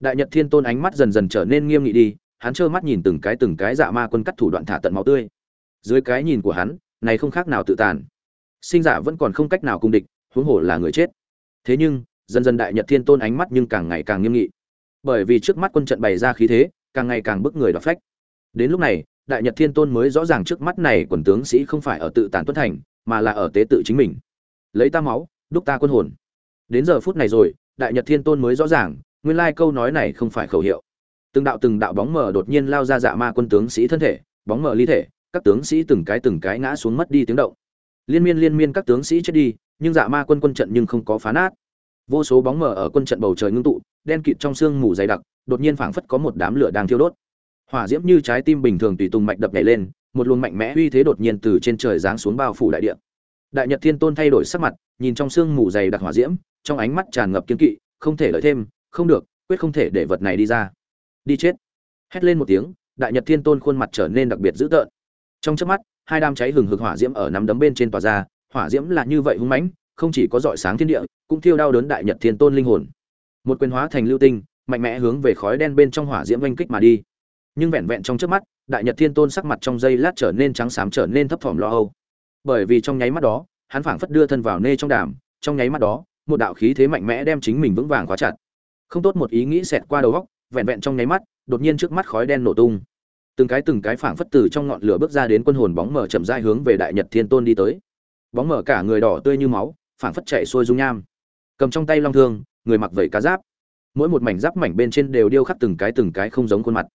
Đại nhật thiên tôn ánh mắt dần dần trở nên nghiêm nghị đi hắn trơ mắt nhìn từng cái từng cái dạ ma quân cắt thủ đoạn thả tận máu tươi. Dưới cái nhìn của hắn, này không khác nào tự tàn. Sinh giả vẫn còn không cách nào cung địch, huống hồ là người chết. Thế nhưng, dần dần đại nhật thiên tôn ánh mắt nhưng càng ngày càng nghiêm nghị. Bởi vì trước mắt quân trận bày ra khí thế, càng ngày càng bức người đoạt phách. Đến lúc này, đại nhật thiên tôn mới rõ ràng trước mắt này quần tướng sĩ không phải ở tự tàn tuấn thành, mà là ở tế tự chính mình. Lấy ta máu, đúc ta quân hồn. Đến giờ phút này rồi, đại nhật thiên tôn mới rõ ràng, nguyên lai câu nói này không phải khẩu hiệu từng đạo từng đạo bóng mờ đột nhiên lao ra dạ ma quân tướng sĩ thân thể, bóng mờ ly thể, các tướng sĩ từng cái từng cái ngã xuống mất đi tiếng động. Liên miên liên miên các tướng sĩ chết đi, nhưng dạ ma quân quân trận nhưng không có phá nát. Vô số bóng mờ ở quân trận bầu trời ngưng tụ, đen kịt trong sương mù dày đặc, đột nhiên phảng phất có một đám lửa đang thiêu đốt. Hỏa diễm như trái tim bình thường tùy tùng mạch đập nhảy lên, một luồng mạnh mẽ uy thế đột nhiên từ trên trời giáng xuống bao phủ đại địa. Đại nhật thiên tôn thay đổi sắc mặt, nhìn trong sương mù dày đặc hỏa diễm, trong ánh mắt tràn ngập kiên kỵ, không thể lợi thêm, không được, quyết không thể để vật này đi ra đi chết. Hét lên một tiếng, đại nhật thiên tôn khuôn mặt trở nên đặc biệt dữ tợn. Trong chớp mắt, hai đám cháy hừng hực hỏa diễm ở nắm đấm bên trên tòa ra, hỏa diễm là như vậy hung mãnh, không chỉ có dọi sáng thiên địa, cũng thiêu đau đớn đại nhật thiên tôn linh hồn. Một quyền hóa thành lưu tinh, mạnh mẽ hướng về khói đen bên trong hỏa diễm oanh kích mà đi. Nhưng vẹn vẹn trong chớp mắt, đại nhật thiên tôn sắc mặt trong giây lát trở nên trắng xám trở nên thấp thỏm lo âu. Bởi vì trong nháy mắt đó, hắn phảng phất đưa thân vào nê trong đàm, trong nháy mắt đó, một đạo khí thế mạnh mẽ đem chính mình vững vàng khóa chặt. Không tốt một ý nghĩ xẹt qua đầu óc vẹn vẹn trong nháy mắt, đột nhiên trước mắt khói đen nổ tung. Từng cái từng cái phảng phất từ trong ngọn lửa bước ra đến quân hồn bóng mở chậm rãi hướng về đại nhật thiên tôn đi tới. Bóng mở cả người đỏ tươi như máu, phảng phất chạy xuôi dung nham. Cầm trong tay long thương, người mặc vẩy cá giáp. Mỗi một mảnh giáp mảnh bên trên đều điêu khắc từng cái từng cái không giống khuôn mặt.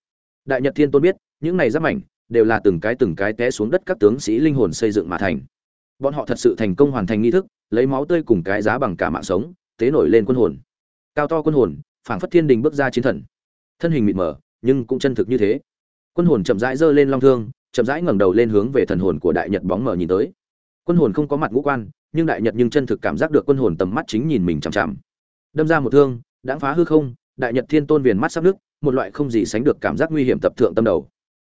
Đại nhật thiên tôn biết, những này giáp mảnh đều là từng cái từng cái té xuống đất các tướng sĩ linh hồn xây dựng mà thành. Bọn họ thật sự thành công hoàn thành nghi thức, lấy máu tươi cùng cái giá bằng cả mạng sống, tế nổi lên quân hồn. Cao to quân hồn, phảng phất thiên đình bước ra chiến thần thân hình mịt mờ, nhưng cũng chân thực như thế. Quân hồn chậm rãi giơ lên long thương, chậm rãi ngẩng đầu lên hướng về thần hồn của đại nhật bóng mờ nhìn tới. Quân hồn không có mặt ngũ quan, nhưng đại nhật nhưng chân thực cảm giác được quân hồn tầm mắt chính nhìn mình chằm chằm. Đâm ra một thương, đã phá hư không, đại nhật thiên tôn viền mắt sắp nước một loại không gì sánh được cảm giác nguy hiểm tập thượng tâm đầu.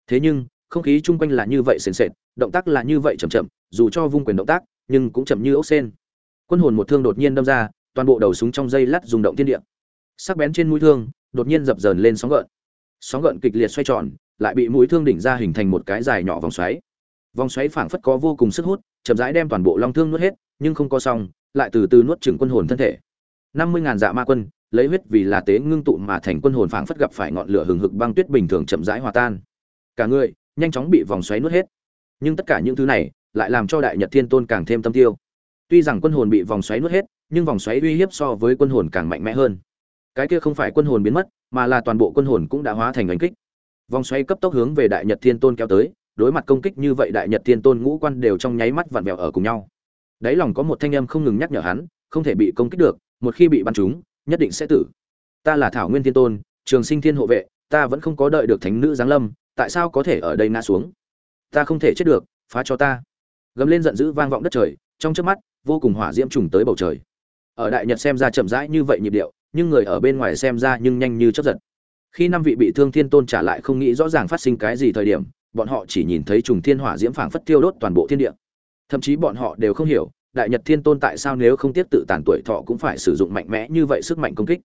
Thế nhưng, không khí chung quanh là như vậy sền sệt, động tác là như vậy chậm chậm, dù cho vung quyền động tác, nhưng cũng chậm như ốc sen. Quân hồn một thương đột nhiên đâm ra, toàn bộ đầu súng trong dây lát rung động thiên địa. Sắc bén trên mũi thương đột nhiên dập dờn lên sóng gợn. Sóng gợn kịch liệt xoay tròn, lại bị mũi thương đỉnh ra hình thành một cái dài nhỏ vòng xoáy. Vòng xoáy phảng phất có vô cùng sức hút, chậm rãi đem toàn bộ long thương nuốt hết, nhưng không có xong, lại từ từ nuốt chửng quân hồn thân thể. Năm mươi ngàn dạ ma quân, lấy huyết vì là tế ngưng tụ mà thành quân hồn phảng phất gặp phải ngọn lửa hừng hực băng tuyết bình thường chậm rãi hòa tan. Cả người, nhanh chóng bị vòng xoáy nuốt hết. Nhưng tất cả những thứ này, lại làm cho đại nhật thiên tôn càng thêm tâm tiêu. Tuy rằng quân hồn bị vòng xoáy nuốt hết, nhưng vòng xoáy uy hiếp so với quân hồn càng mạnh mẽ hơn cái kia không phải quân hồn biến mất, mà là toàn bộ quân hồn cũng đã hóa thành ánh kích. Vòng xoay cấp tốc hướng về đại nhật thiên tôn kéo tới, đối mặt công kích như vậy đại nhật thiên tôn ngũ quan đều trong nháy mắt vặn vẹo ở cùng nhau. Đáy lòng có một thanh âm không ngừng nhắc nhở hắn, không thể bị công kích được, một khi bị bắn trúng, nhất định sẽ tử. Ta là thảo nguyên thiên tôn, trường sinh thiên hộ vệ, ta vẫn không có đợi được thánh nữ giáng lâm, tại sao có thể ở đây ngã xuống? Ta không thể chết được, phá cho ta. Gầm lên giận dữ vang vọng đất trời, trong trước mắt, vô cùng hỏa diễm trùng tới bầu trời. Ở đại nhật xem ra chậm rãi như vậy nhịp điệu nhưng người ở bên ngoài xem ra nhưng nhanh như chớp giật. Khi năm vị bị thương thiên tôn trả lại không nghĩ rõ ràng phát sinh cái gì thời điểm, bọn họ chỉ nhìn thấy trùng thiên hỏa diễm phảng phất tiêu đốt toàn bộ thiên địa. Thậm chí bọn họ đều không hiểu, đại nhật thiên tôn tại sao nếu không tiếp tự tàn tuổi thọ cũng phải sử dụng mạnh mẽ như vậy sức mạnh công kích.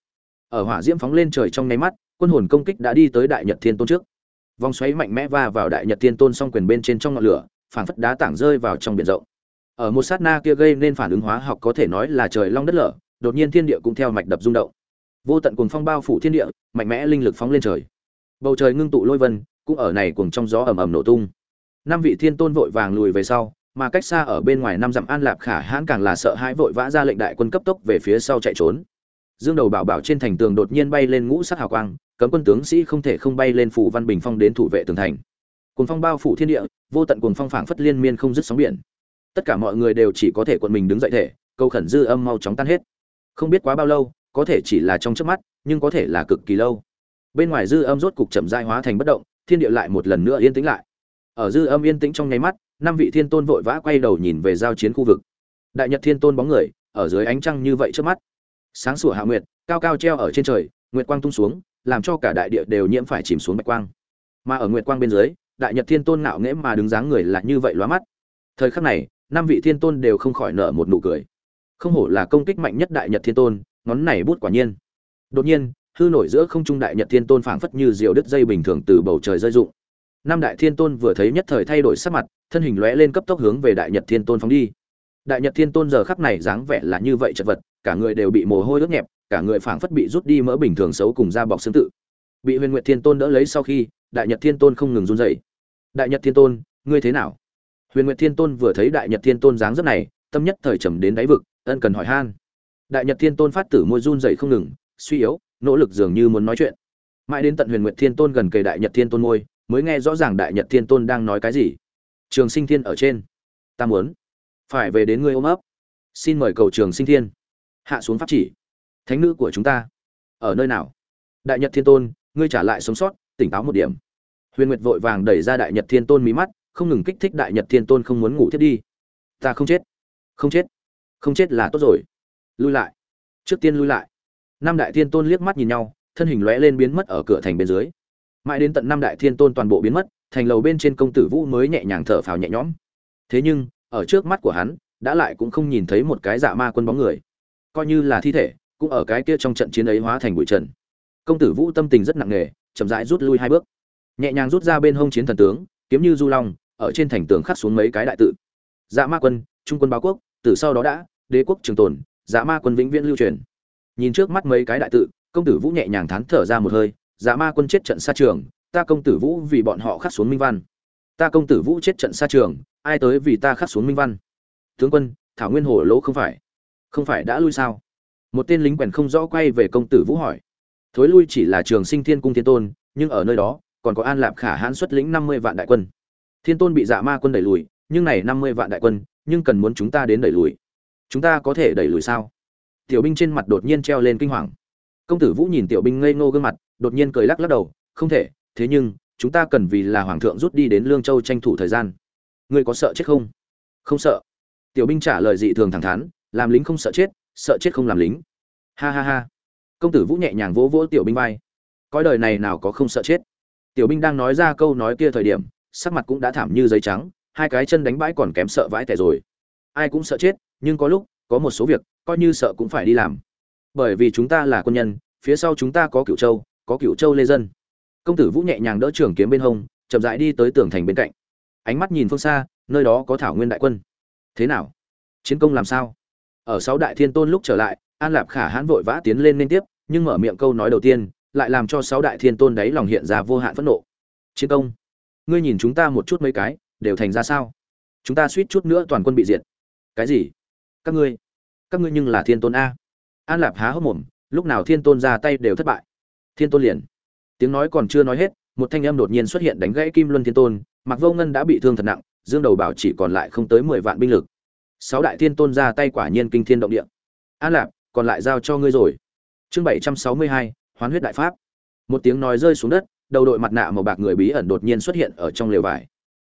Ở hỏa diễm phóng lên trời trong nháy mắt, quân hồn công kích đã đi tới đại nhật thiên tôn trước. Vòng xoáy mạnh mẽ va vào đại nhật thiên tôn song quyền bên trên trong ngọn lửa, phảng phất đá tảng rơi vào trong biển rộng. Ở một sát na kia gây nên phản ứng hóa học có thể nói là trời long đất lở đột nhiên thiên địa cũng theo mạch đập rung động. Vô tận cuồng phong bao phủ thiên địa, mạnh mẽ linh lực phóng lên trời. Bầu trời ngưng tụ lôi vân, cũng ở này cuồng trong gió ầm ầm nổ tung. Năm vị thiên tôn vội vàng lùi về sau, mà cách xa ở bên ngoài năm dặm an lạp khả hãn càng là sợ hãi vội vã ra lệnh đại quân cấp tốc về phía sau chạy trốn. Dương đầu bảo bảo trên thành tường đột nhiên bay lên ngũ sắc hào quang, cấm quân tướng sĩ không thể không bay lên phủ văn bình phong đến thủ vệ tường thành. Cuồng phong bao phủ thiên địa, vô tận cuồng phong phảng phất liên miên không dứt sóng biển. Tất cả mọi người đều chỉ có thể quận mình đứng dậy thể câu khẩn dư âm mau chóng tan hết không biết quá bao lâu, có thể chỉ là trong chớp mắt, nhưng có thể là cực kỳ lâu. Bên ngoài dư âm rốt cục chậm rãi hóa thành bất động, thiên địa lại một lần nữa yên tĩnh lại. Ở dư âm yên tĩnh trong nháy mắt, năm vị thiên tôn vội vã quay đầu nhìn về giao chiến khu vực. Đại nhật thiên tôn bóng người, ở dưới ánh trăng như vậy trước mắt. Sáng sủa hạ nguyệt, cao cao treo ở trên trời, nguyệt quang tung xuống, làm cho cả đại địa đều nhiễm phải chìm xuống bạch quang. Mà ở nguyệt quang bên dưới, đại nhật thiên tôn ngạo nghễ mà đứng dáng người là như vậy lóa mắt. Thời khắc này, năm vị thiên tôn đều không khỏi nở một nụ cười không hổ là công kích mạnh nhất đại nhật thiên tôn, ngón này bút quả nhiên. Đột nhiên, hư nổi giữa không trung đại nhật thiên tôn phảng phất như diều đứt dây bình thường từ bầu trời rơi rụng. Năm đại thiên tôn vừa thấy nhất thời thay đổi sắc mặt, thân hình lóe lên cấp tốc hướng về đại nhật thiên tôn phóng đi. Đại nhật thiên tôn giờ khắc này dáng vẻ là như vậy chật vật, cả người đều bị mồ hôi ướt nhẹp, cả người phảng phất bị rút đi mỡ bình thường xấu cùng da bọc xương tự. Bị huyền nguyệt thiên tôn đỡ lấy sau khi, đại nhật thiên tôn không ngừng run rẩy. Đại nhật thiên tôn, ngươi thế nào? Huyền nguyệt thiên tôn vừa thấy đại nhật thiên tôn dáng dấp này, tâm nhất thời trầm đến đáy vực ân cần hỏi han. Đại nhật thiên tôn phát tử môi run rẩy không ngừng, suy yếu, nỗ lực dường như muốn nói chuyện. Mãi đến tận huyền nguyệt thiên tôn gần kề đại nhật thiên tôn môi, mới nghe rõ ràng đại nhật thiên tôn đang nói cái gì. Trường sinh thiên ở trên. Ta muốn phải về đến ngươi ôm ấp. Xin mời cầu trường sinh thiên. Hạ xuống pháp chỉ. Thánh nữ của chúng ta, ở nơi nào? Đại nhật thiên tôn, ngươi trả lại sống sót, tỉnh táo một điểm. Huyền nguyệt vội vàng đẩy ra đại nhật thiên tôn mí mắt, không ngừng kích thích đại nhật thiên tôn không muốn ngủ thiết đi. Ta không chết. Không chết không chết là tốt rồi. Lui lại. Trước tiên lui lại. Năm đại thiên tôn liếc mắt nhìn nhau, thân hình lóe lên biến mất ở cửa thành bên dưới. Mãi đến tận năm đại thiên tôn toàn bộ biến mất, thành lầu bên trên công tử vũ mới nhẹ nhàng thở phào nhẹ nhõm. Thế nhưng, ở trước mắt của hắn, đã lại cũng không nhìn thấy một cái dạ ma quân bóng người. Coi như là thi thể, cũng ở cái kia trong trận chiến ấy hóa thành bụi trần. Công tử vũ tâm tình rất nặng nề, chậm rãi rút lui hai bước. Nhẹ nhàng rút ra bên hông chiến thần tướng, kiếm như du long, ở trên thành tường khắc xuống mấy cái đại tự. Dạ ma quân, trung quân báo quốc, từ sau đó đã đế quốc trường tồn dạ ma quân vĩnh viễn lưu truyền. Nhìn trước mắt mấy cái đại tự, công tử vũ nhẹ nhàng thán thở ra một hơi dạ ma quân chết trận xa trường, ta công tử vũ vì bọn họ khắc xuống minh văn. Ta công tử vũ chết trận xa trường, ai tới vì ta khắc xuống minh văn? Tướng quân, thảo nguyên hồ lỗ không phải. Không phải đã lui sao? Một tên lính quèn không rõ quay về công tử vũ hỏi. Thối lui chỉ là trường sinh thiên cung thiên tôn, nhưng ở nơi đó, còn có an lạp khả hãn xuất lĩnh năm mươi vạn đại quân. Thiên tôn bị dạ ma quân đẩy lùi, nhưng này năm mươi vạn đại quân, nhưng cần muốn chúng ta đến đẩy lùi chúng ta có thể đẩy lùi sao? Tiểu binh trên mặt đột nhiên treo lên kinh hoàng. Công tử vũ nhìn tiểu binh ngây ngô gương mặt, đột nhiên cười lắc lắc đầu, không thể, thế nhưng, chúng ta cần vì là hoàng thượng rút đi đến lương châu tranh thủ thời gian. Ngươi có sợ chết không? Không sợ. Tiểu binh trả lời dị thường thẳng thắn, làm lính không sợ chết sợ chết không làm lính. Ha ha ha. Công tử vũ nhẹ nhàng vỗ vỗ tiểu binh vai. Coi đời này nào có không sợ chết? Tiểu binh đang nói ra câu nói kia thời điểm, sắc mặt cũng đã thảm như giấy trắng, hai cái chân đánh bãi còn kém sợ vãi tẻ rồi. Ai cũng sợ chết nhưng có lúc, có một số việc, coi như sợ cũng phải đi làm. Bởi vì chúng ta là quân nhân, phía sau chúng ta có cựu châu, có cựu châu lê dân. Công tử vũ nhẹ nhàng đỡ trường kiếm bên hông, chậm rãi đi tới tường thành bên cạnh. Ánh mắt nhìn phương xa, nơi đó có thảo nguyên đại quân. Thế nào? Chiến công làm sao? Ở sáu đại thiên tôn lúc trở lại, an lạp khả hãn vội vã tiến lên liên tiếp, nhưng mở miệng câu nói đầu tiên, lại làm cho sáu đại thiên tôn đấy lòng hiện ra vô hạn phẫn nộ. Chiến công, ngươi nhìn chúng ta một chút mấy cái, đều thành ra sao? Chúng ta suýt chút nữa toàn quân bị diệt. Cái gì? Các ngươi các ngươi nhưng là thiên tôn a. An lạp há hốc mồm, lúc nào thiên tôn ra tay đều thất bại. Thiên tôn liền. Tiếng nói còn chưa nói hết, một thanh âm đột nhiên xuất hiện đánh gãy kim luân thiên tôn mặc vô ngân đã bị thương thật nặng, dương đầu bảo chỉ còn lại không tới mười vạn binh lực. Sáu đại thiên tôn ra tay quả nhiên kinh thiên động địa. An lạp, còn lại giao cho ngươi rồi. Chương bảy trăm sáu mươi hai, hoán huyết đại pháp. Một tiếng nói rơi xuống đất, đầu đội mặt nạ màu bạc người bí ẩn đột nhiên xuất hiện ở trong lều vải.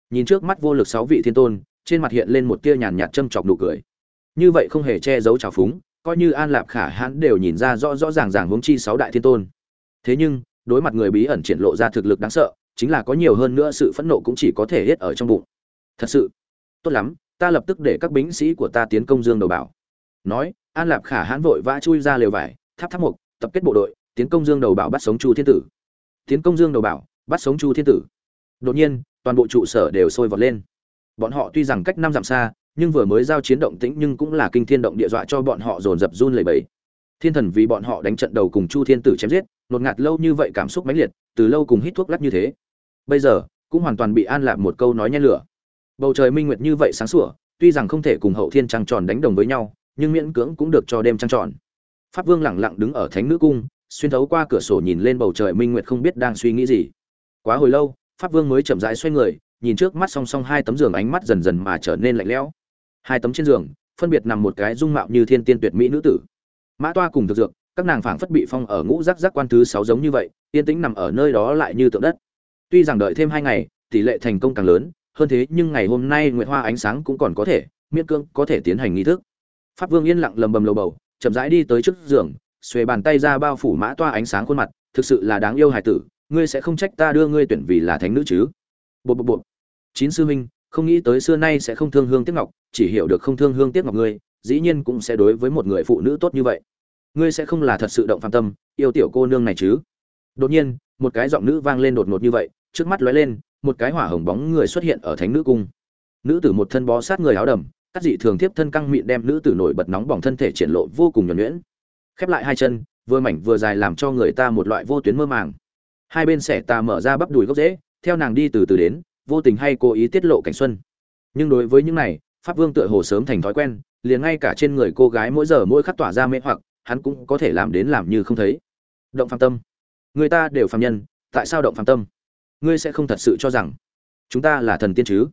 Nhìn trước mắt vô lực sáu vị thiên tôn, trên mặt hiện lên một tia nhàn nhạt châm chọc nụ cười như vậy không hề che giấu trào phúng, coi như an lạp khả hãn đều nhìn ra rõ rõ ràng ràng hướng chi sáu đại thiên tôn. Thế nhưng, đối mặt người bí ẩn triển lộ ra thực lực đáng sợ, chính là có nhiều hơn nữa sự phẫn nộ cũng chỉ có thể hết ở trong bụng. Thật sự, tốt lắm, ta lập tức để các binh sĩ của ta tiến công dương đầu bảo. Nói, an lạp khả hãn vội vã chui ra lều vải, tháp tháp mục, tập kết bộ đội, tiến công dương đầu bảo bắt sống chu thiên tử. Tiến công dương đầu bảo, bắt sống chu thiên tử. Đột nhiên, toàn bộ trụ sở đều sôi vọt lên. Bọn họ tuy rằng cách năm dặm xa nhưng vừa mới giao chiến động tĩnh nhưng cũng là kinh thiên động địa dọa cho bọn họ dồn dập run lẩy bẩy. Thiên thần vì bọn họ đánh trận đầu cùng chu thiên tử chém giết, nột ngạt lâu như vậy cảm xúc mãnh liệt, từ lâu cùng hít thuốc lắc như thế. Bây giờ, cũng hoàn toàn bị an lạc một câu nói nhen lửa. Bầu trời minh nguyệt như vậy sáng sủa, tuy rằng không thể cùng hậu thiên trăng tròn đánh đồng với nhau, nhưng miễn cưỡng cũng được cho đêm trăng tròn. Pháp vương lặng lặng đứng ở thánh nữ cung, xuyên thấu qua cửa sổ nhìn lên bầu trời minh nguyệt không biết đang suy nghĩ gì. Quá hồi lâu, pháp vương mới chậm rãi xoay người, nhìn trước mắt song song hai tấm giường ánh mắt dần dần mà trở nên lạnh lẽo hai tấm trên giường, phân biệt nằm một cái dung mạo như thiên tiên tuyệt mỹ nữ tử. Mã toa cùng thực dược, các nàng phảng phất bị phong ở ngũ rắc rắc quan thứ sáu giống như vậy, yên tĩnh nằm ở nơi đó lại như tượng đất. Tuy rằng đợi thêm hai ngày, tỷ lệ thành công càng lớn, hơn thế nhưng ngày hôm nay nguyệt hoa ánh sáng cũng còn có thể, miễn cương có thể tiến hành nghi thức. Pháp vương yên lặng lầm bầm lầu bầu, chậm rãi đi tới trước giường, xuề bàn tay ra bao phủ mã toa ánh sáng khuôn mặt, thực sự là đáng yêu hài tử, ngươi sẽ không trách ta đưa ngươi tuyển vì là thánh nữ chứ? Bộ bộ bộ chín sư huynh không nghĩ tới xưa nay sẽ không thương hương tiếc ngọc, chỉ hiểu được không thương hương tiếc ngọc ngươi, dĩ nhiên cũng sẽ đối với một người phụ nữ tốt như vậy. Ngươi sẽ không là thật sự động phạm tâm, yêu tiểu cô nương này chứ? Đột nhiên, một cái giọng nữ vang lên đột ngột như vậy, trước mắt lóe lên, một cái hỏa hồng bóng người xuất hiện ở thánh nữ cung. Nữ tử một thân bó sát người áo đầm các dị thường tiếp thân căng mịn đem nữ tử nổi bật nóng bỏng thân thể triển lộ vô cùng nhuẩn nhuyễn. Khép lại hai chân, vừa mảnh vừa dài làm cho người ta một loại vô tuyến mơ màng. Hai bên xẻ tà mở ra bắp đùi gốc rễ, theo nàng đi từ từ đến vô tình hay cố ý tiết lộ cảnh xuân. Nhưng đối với những này, pháp vương tựa hồ sớm thành thói quen, liền ngay cả trên người cô gái mỗi giờ mỗi khắc tỏa ra mê hoặc, hắn cũng có thể làm đến làm như không thấy. Động phạm tâm. Người ta đều phạm nhân, tại sao động phạm tâm? Ngươi sẽ không thật sự cho rằng, chúng ta là thần tiên chứ?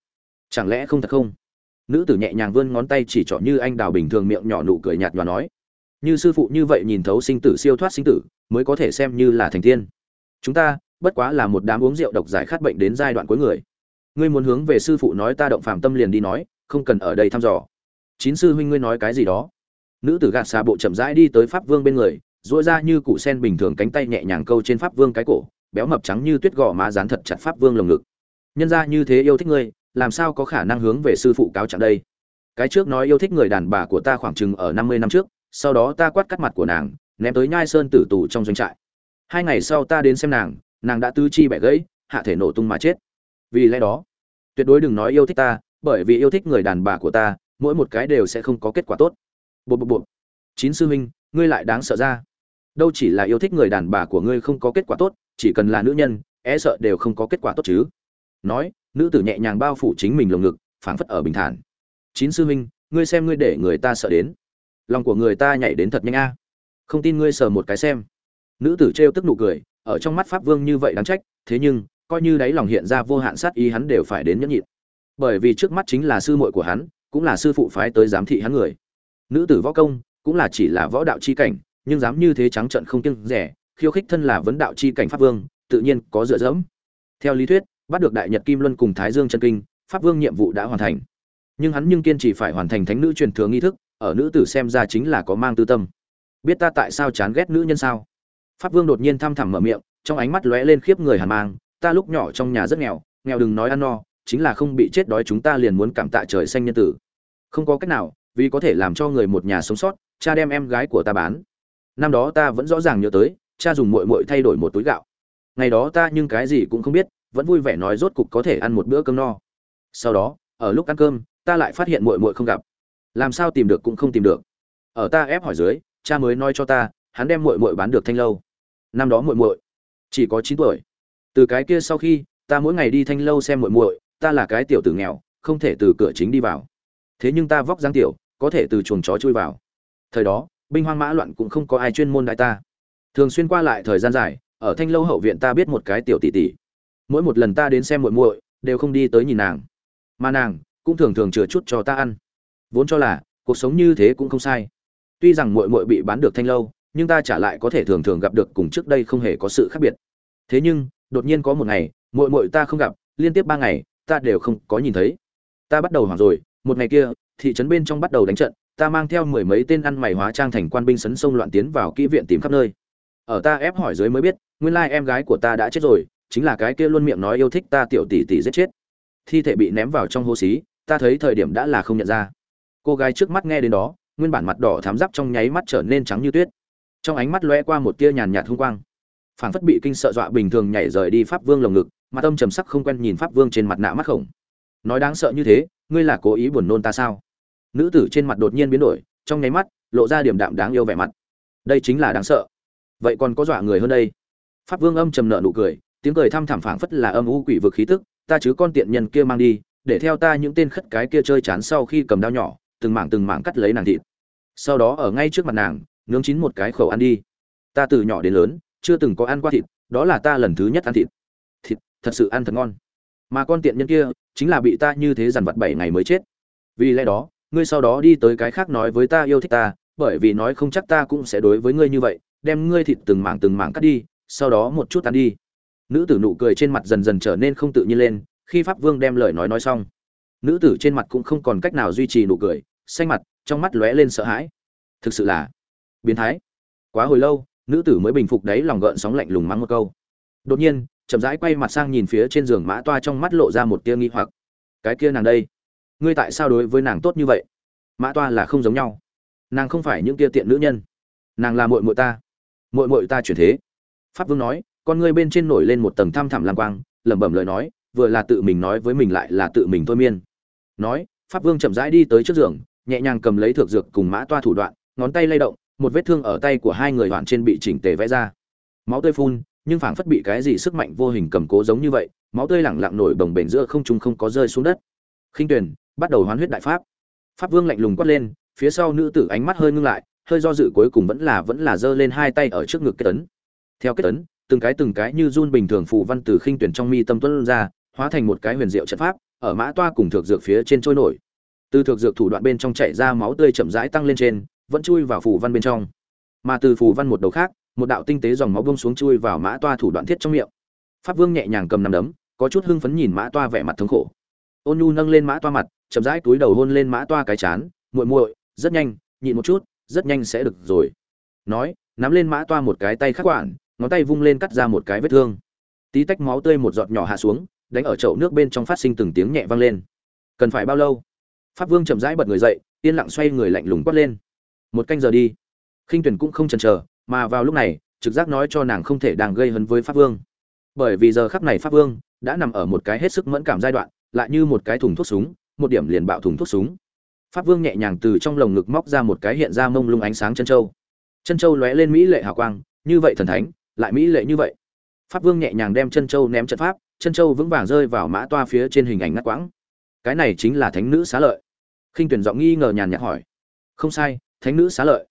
Chẳng lẽ không thật không? Nữ tử nhẹ nhàng vươn ngón tay chỉ trỏ như anh đào bình thường miệng nhỏ nụ cười nhạt nhòa nói. Như sư phụ như vậy nhìn thấu sinh tử siêu thoát sinh tử, mới có thể xem như là thành tiên. Chúng ta, bất quá là một đám uống rượu độc giải khát bệnh đến giai đoạn cuối người ngươi muốn hướng về sư phụ nói ta động phàm tâm liền đi nói, không cần ở đây thăm dò. Chín sư huynh ngươi nói cái gì đó? Nữ tử gạt xà bộ chậm rãi đi tới pháp vương bên người dỗi ra như cụ sen bình thường cánh tay nhẹ nhàng câu trên pháp vương cái cổ, béo mập trắng như tuyết gò má dán thật chặt pháp vương lồng ngực. Nhân ra như thế yêu thích ngươi, làm sao có khả năng hướng về sư phụ cáo trạng đây? Cái trước nói yêu thích người đàn bà của ta khoảng chừng ở năm mươi năm trước, sau đó ta quát cắt mặt của nàng, ném tới nhai sơn tử tù trong doanh trại. Hai ngày sau ta đến xem nàng nàng đã tứ chi bẻ gãy, hạ thể nổ tung mà chết vì lẽ đó, tuyệt đối đừng nói yêu thích ta, bởi vì yêu thích người đàn bà của ta, mỗi một cái đều sẽ không có kết quả tốt. Bộ bộ bộ chín sư huynh, ngươi lại đáng sợ ra. Đâu chỉ là yêu thích người đàn bà của ngươi không có kết quả tốt, chỉ cần là nữ nhân e sợ đều không có kết quả tốt chứ. Nói, nữ tử nhẹ nhàng bao phủ chính mình lồng ngực, phảng phất ở bình thản. Chín sư huynh, ngươi xem ngươi để người ta sợ đến. Lòng của người ta nhảy đến thật nhanh a. Không tin ngươi sờ một cái xem. Nữ tử trêu tức nụ cười, ở trong mắt pháp vương như vậy đáng trách, thế nhưng coi như đáy lòng hiện ra vô hạn sát ý hắn đều phải đến nhẫn nhịn. Bởi vì trước mắt chính là sư muội của hắn, cũng là sư phụ phái tới giám thị hắn người. Nữ tử võ công, cũng là chỉ là võ đạo chi cảnh, nhưng dám như thế trắng trận không kiêng rẻ, khiêu khích thân là vấn đạo chi cảnh pháp vương, tự nhiên có dựa dẫm. Theo lý thuyết, bắt được đại nhật kim luân cùng thái dương chân kinh, pháp vương nhiệm vụ đã hoàn thành. Nhưng hắn nhưng kiên trì phải hoàn thành thánh nữ truyền thừa nghi thức, ở nữ tử xem ra chính là có mang tư tâm. Biết ta tại sao chán ghét nữ nhân sao? Pháp vương đột nhiên thăm thẳm mở miệng, trong ánh mắt lóe lên khiếp người hàn mang ta lúc nhỏ trong nhà rất nghèo nghèo đừng nói ăn no, chính là không bị chết đói chúng ta liền muốn cảm tạ trời xanh nhân tử. Không có cách nào, vì có thể làm cho người một nhà sống sót, cha đem em gái của ta bán. Năm đó ta vẫn rõ ràng nhớ tới, cha dùng muội muội thay đổi một túi gạo. Ngày đó ta nhưng cái gì cũng không biết, vẫn vui vẻ nói rốt cục có thể ăn một bữa cơm no. Sau đó, ở lúc ăn cơm, ta lại phát hiện muội muội không gặp. Làm sao tìm được cũng không tìm được. Ở ta ép hỏi dưới, cha mới nói cho ta, hắn đem muội muội bán được thanh lâu. Năm đó muội muội chỉ có chín tuổi từ cái kia sau khi, ta mỗi ngày đi thanh lâu xem muội muội, ta là cái tiểu tử nghèo, không thể từ cửa chính đi vào. Thế nhưng ta vóc dáng tiểu, có thể từ chuồng chó chui vào. Thời đó, binh hoang mã loạn cũng không có ai chuyên môn đại ta. Thường xuyên qua lại thời gian dài, ở thanh lâu hậu viện ta biết một cái tiểu tỷ tỷ. Mỗi một lần ta đến xem muội muội, đều không đi tới nhìn nàng. Mà nàng, cũng thường thường chừa chút cho ta ăn. Vốn cho là, cuộc sống như thế cũng không sai. Tuy rằng muội muội bị bán được thanh lâu, nhưng ta trả lại có thể thường thường gặp được cùng trước đây không hề có sự khác biệt. Thế nhưng đột nhiên có một ngày, muội muội ta không gặp, liên tiếp ba ngày, ta đều không có nhìn thấy. Ta bắt đầu hoảng rồi, một ngày kia, thị trấn bên trong bắt đầu đánh trận, ta mang theo mười mấy tên ăn mày hóa trang thành quan binh sấn sông loạn tiến vào kỹ viện tìm khắp nơi. Ở ta ép hỏi dưới mới biết, nguyên lai em gái của ta đã chết rồi, chính là cái kia luôn miệng nói yêu thích ta tiểu tỷ tỷ giết chết. Thi thể bị ném vào trong hố xí, ta thấy thời điểm đã là không nhận ra. Cô gái trước mắt nghe đến đó, nguyên bản mặt đỏ thám giáp trong nháy mắt trở nên trắng như tuyết. Trong ánh mắt lóe qua một tia nhàn nhạt hung quang phảng phất bị kinh sợ dọa bình thường nhảy rời đi pháp vương lồng ngực, mà tâm trầm sắc không quen nhìn pháp vương trên mặt nạ mắt khổng. Nói đáng sợ như thế, ngươi là cố ý buồn nôn ta sao? Nữ tử trên mặt đột nhiên biến đổi, trong nháy mắt, lộ ra điểm đạm đáng yêu vẻ mặt. Đây chính là đáng sợ. Vậy còn có dọa người hơn đây? Pháp vương âm trầm nợ nụ cười, tiếng cười thăm thẳm phảng phất là âm u quỷ vực khí tức, ta chứ con tiện nhân kia mang đi, để theo ta những tên khất cái kia chơi chán sau khi cầm đao nhỏ, từng mảng từng mảng cắt lấy nàng thịt. Sau đó ở ngay trước mặt nàng, nướng chín một cái khẩu ăn đi. Ta từ nhỏ đến lớn chưa từng có ăn qua thịt, đó là ta lần thứ nhất ăn thịt. Thịt, thật sự ăn thật ngon. Mà con tiện nhân kia, chính là bị ta như thế dằn vặt bảy ngày mới chết. Vì lẽ đó, ngươi sau đó đi tới cái khác nói với ta yêu thích ta, bởi vì nói không chắc ta cũng sẽ đối với ngươi như vậy, đem ngươi thịt từng mảng từng mảng cắt đi, sau đó một chút ăn đi. Nữ tử nụ cười trên mặt dần dần trở nên không tự nhiên lên, khi pháp vương đem lời nói nói xong. Nữ tử trên mặt cũng không còn cách nào duy trì nụ cười, xanh mặt, trong mắt lóe lên sợ hãi. Thực sự là biến thái. Quá hồi lâu nữ tử mới bình phục đấy lòng gợn sóng lạnh lùng mắng một câu. Đột nhiên, chậm rãi quay mặt sang nhìn phía trên giường mã toa trong mắt lộ ra một tia nghi hoặc. Cái kia nàng đây, ngươi tại sao đối với nàng tốt như vậy? Mã toa là không giống nhau. Nàng không phải những tia tiện nữ nhân. Nàng là muội muội ta. Muội muội ta chuyển thế. Pháp vương nói, con ngươi bên trên nổi lên một tầng thăm thẳm lang quang, lẩm bẩm lời nói, vừa là tự mình nói với mình lại là tự mình thôi miên. Nói, pháp vương chậm rãi đi tới trước giường, nhẹ nhàng cầm lấy thược dược cùng mã toa thủ đoạn, ngón tay lay động một vết thương ở tay của hai người đoạn trên bị chỉnh tề vẽ ra. Máu tươi phun, nhưng phảng phất bị cái gì sức mạnh vô hình cầm cố giống như vậy, máu tươi lẳng lặng nổi bồng bềnh giữa không trung không có rơi xuống đất. Khinh tuyển bắt đầu hoán huyết đại pháp. Pháp vương lạnh lùng quát lên, phía sau nữ tử ánh mắt hơi ngưng lại, hơi do dự cuối cùng vẫn là vẫn là giơ lên hai tay ở trước ngực kết tấn. Theo kết tấn, từng cái từng cái như run bình thường phù văn từ khinh tuyển trong mi tâm tuân ra, hóa thành một cái huyền diệu trận pháp, ở mã toa cùng thượng dược phía trên trôi nổi. Từ thượng dược thủ đoạn bên trong chảy ra máu tươi chậm rãi tăng lên trên vẫn chui vào phù văn bên trong. Mà từ phù văn một đầu khác, một đạo tinh tế dòng máu bông xuống chui vào mã toa thủ đoạn thiết trong miệng. Pháp vương nhẹ nhàng cầm nằm đấm, có chút hưng phấn nhìn mã toa vẻ mặt thống khổ. Ôn nhu nâng lên mã toa mặt, chậm rãi túi đầu hôn lên mã toa cái chán, muội muội, rất nhanh, nhịn một chút, rất nhanh sẽ được rồi. Nói, nắm lên mã toa một cái tay khắc quản ngón tay vung lên cắt ra một cái vết thương. Tí tách máu tươi một giọt nhỏ hạ xuống, đánh ở chậu nước bên trong phát sinh từng tiếng nhẹ vang lên. Cần phải bao lâu? Pháp vương chậm rãi bật người dậy, yên lặng xoay người lạnh lùng quát lên một canh giờ đi. Khinh tuyển cũng không chần chờ, mà vào lúc này, trực giác nói cho nàng không thể đang gây hấn với pháp vương. Bởi vì giờ khắc này pháp vương đã nằm ở một cái hết sức mẫn cảm giai đoạn, lại như một cái thùng thuốc súng, một điểm liền bạo thùng thuốc súng. Pháp vương nhẹ nhàng từ trong lồng ngực móc ra một cái hiện ra mông lung ánh sáng chân châu. Chân châu lóe lên mỹ lệ hào quang, như vậy thần thánh, lại mỹ lệ như vậy. Pháp vương nhẹ nhàng đem chân châu ném trận pháp, chân châu vững vàng rơi vào mã toa phía trên hình ảnh ngắt quãng. Cái này chính là thánh nữ xá lợi. Khinh tuyển giọng nghi ngờ nhàn nhạt hỏi. Không sai thánh nữ xá lợi.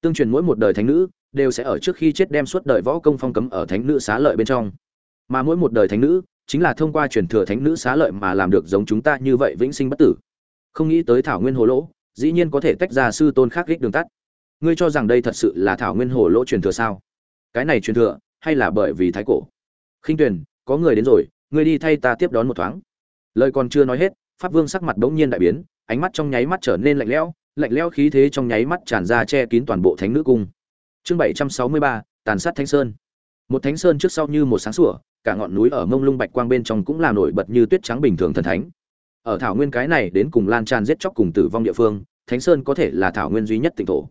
Tương truyền mỗi một đời thánh nữ đều sẽ ở trước khi chết đem suốt đời võ công phong cấm ở thánh nữ xá lợi bên trong. Mà mỗi một đời thánh nữ chính là thông qua truyền thừa thánh nữ xá lợi mà làm được giống chúng ta như vậy vĩnh sinh bất tử. Không nghĩ tới thảo nguyên hồ lỗ, dĩ nhiên có thể tách ra sư tôn khác gích đường tắt. Ngươi cho rằng đây thật sự là thảo nguyên hồ lỗ truyền thừa sao? Cái này truyền thừa, hay là bởi vì thái cổ? Khinh tuyền, có người đến rồi, ngươi đi thay ta tiếp đón một thoáng. Lời còn chưa nói hết, pháp vương sắc mặt bỗng nhiên đại biến, ánh mắt trong nháy mắt trở nên lạnh lẽo lạnh lẽo khí thế trong nháy mắt tràn ra che kín toàn bộ thánh nữ cung. Chương bảy trăm sáu mươi ba, tàn sát thánh sơn. Một thánh sơn trước sau như một sáng sủa, cả ngọn núi ở mông lung bạch quang bên trong cũng là nổi bật như tuyết trắng bình thường thần thánh. Ở thảo nguyên cái này đến cùng lan tràn giết chóc cùng tử vong địa phương, thánh sơn có thể là thảo nguyên duy nhất tịnh thổ.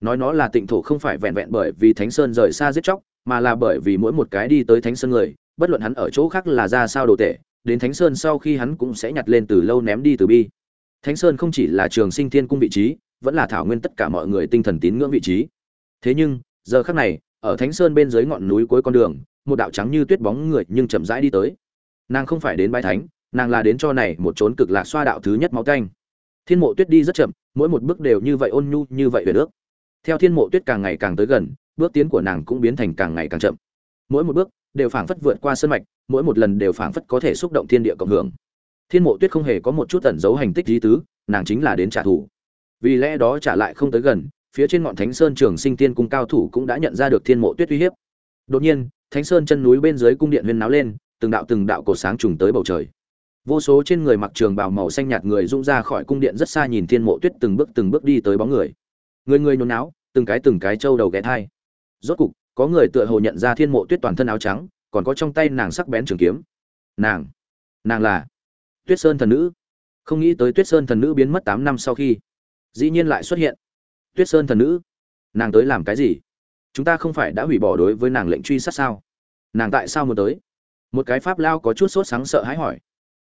Nói nó là tịnh thổ không phải vẹn vẹn bởi vì thánh sơn rời xa giết chóc, mà là bởi vì mỗi một cái đi tới thánh sơn người, bất luận hắn ở chỗ khác là ra sao đồ tệ đến thánh sơn sau khi hắn cũng sẽ nhặt lên từ lâu ném đi từ bi thánh sơn không chỉ là trường sinh thiên cung vị trí, vẫn là thảo nguyên tất cả mọi người tinh thần tín ngưỡng vị trí. Thế nhưng, giờ khắc này, ở thánh sơn bên dưới ngọn núi cuối con đường, một đạo trắng như tuyết bóng người nhưng chậm rãi đi tới. Nàng không phải đến bái thánh, nàng là đến cho này một chốn cực lạc xoa đạo thứ nhất máu canh. Thiên mộ tuyết đi rất chậm, mỗi một bước đều như vậy ôn nhu, như vậy về ước. theo thiên mộ tuyết càng ngày càng tới gần, bước tiến của nàng cũng biến thành càng ngày càng chậm. Mỗi một bước đều phảng phất vượt qua sơn mạch, mỗi một lần đều phảng phất có thể xúc động thiên địa cộng hưởng thiên mộ tuyết không hề có một chút tẩn giấu hành tích di tứ, nàng chính là đến trả thù. Vì lẽ đó trả lại không tới gần, phía trên ngọn thánh sơn trường sinh tiên cung cao thủ cũng đã nhận ra được thiên mộ tuyết uy hiếp. Đột nhiên, thánh sơn chân núi bên dưới cung điện huyên náo lên, từng đạo từng đạo cổ sáng trùng tới bầu trời. Vô số trên người mặc trường bào màu xanh nhạt người rung ra khỏi cung điện rất xa nhìn thiên mộ tuyết từng bước từng bước đi tới bóng người. Người người nhốn náo từng cái từng cái trâu đầu ghé thai. Rốt cục, có người tựa hồ nhận ra thiên mộ tuyết toàn thân áo trắng, còn có trong tay nàng sắc bén trường kiếm. Nàng nàng là tuyết sơn thần nữ. Không nghĩ tới tuyết sơn thần nữ biến mất tám năm sau khi, dĩ nhiên lại xuất hiện. Tuyết sơn thần nữ, nàng tới làm cái gì? Chúng ta không phải đã hủy bỏ đối với nàng lệnh truy sát sao? Nàng tại sao muốn tới? Một cái pháp lao có chút sốt sáng sợ hãi hỏi.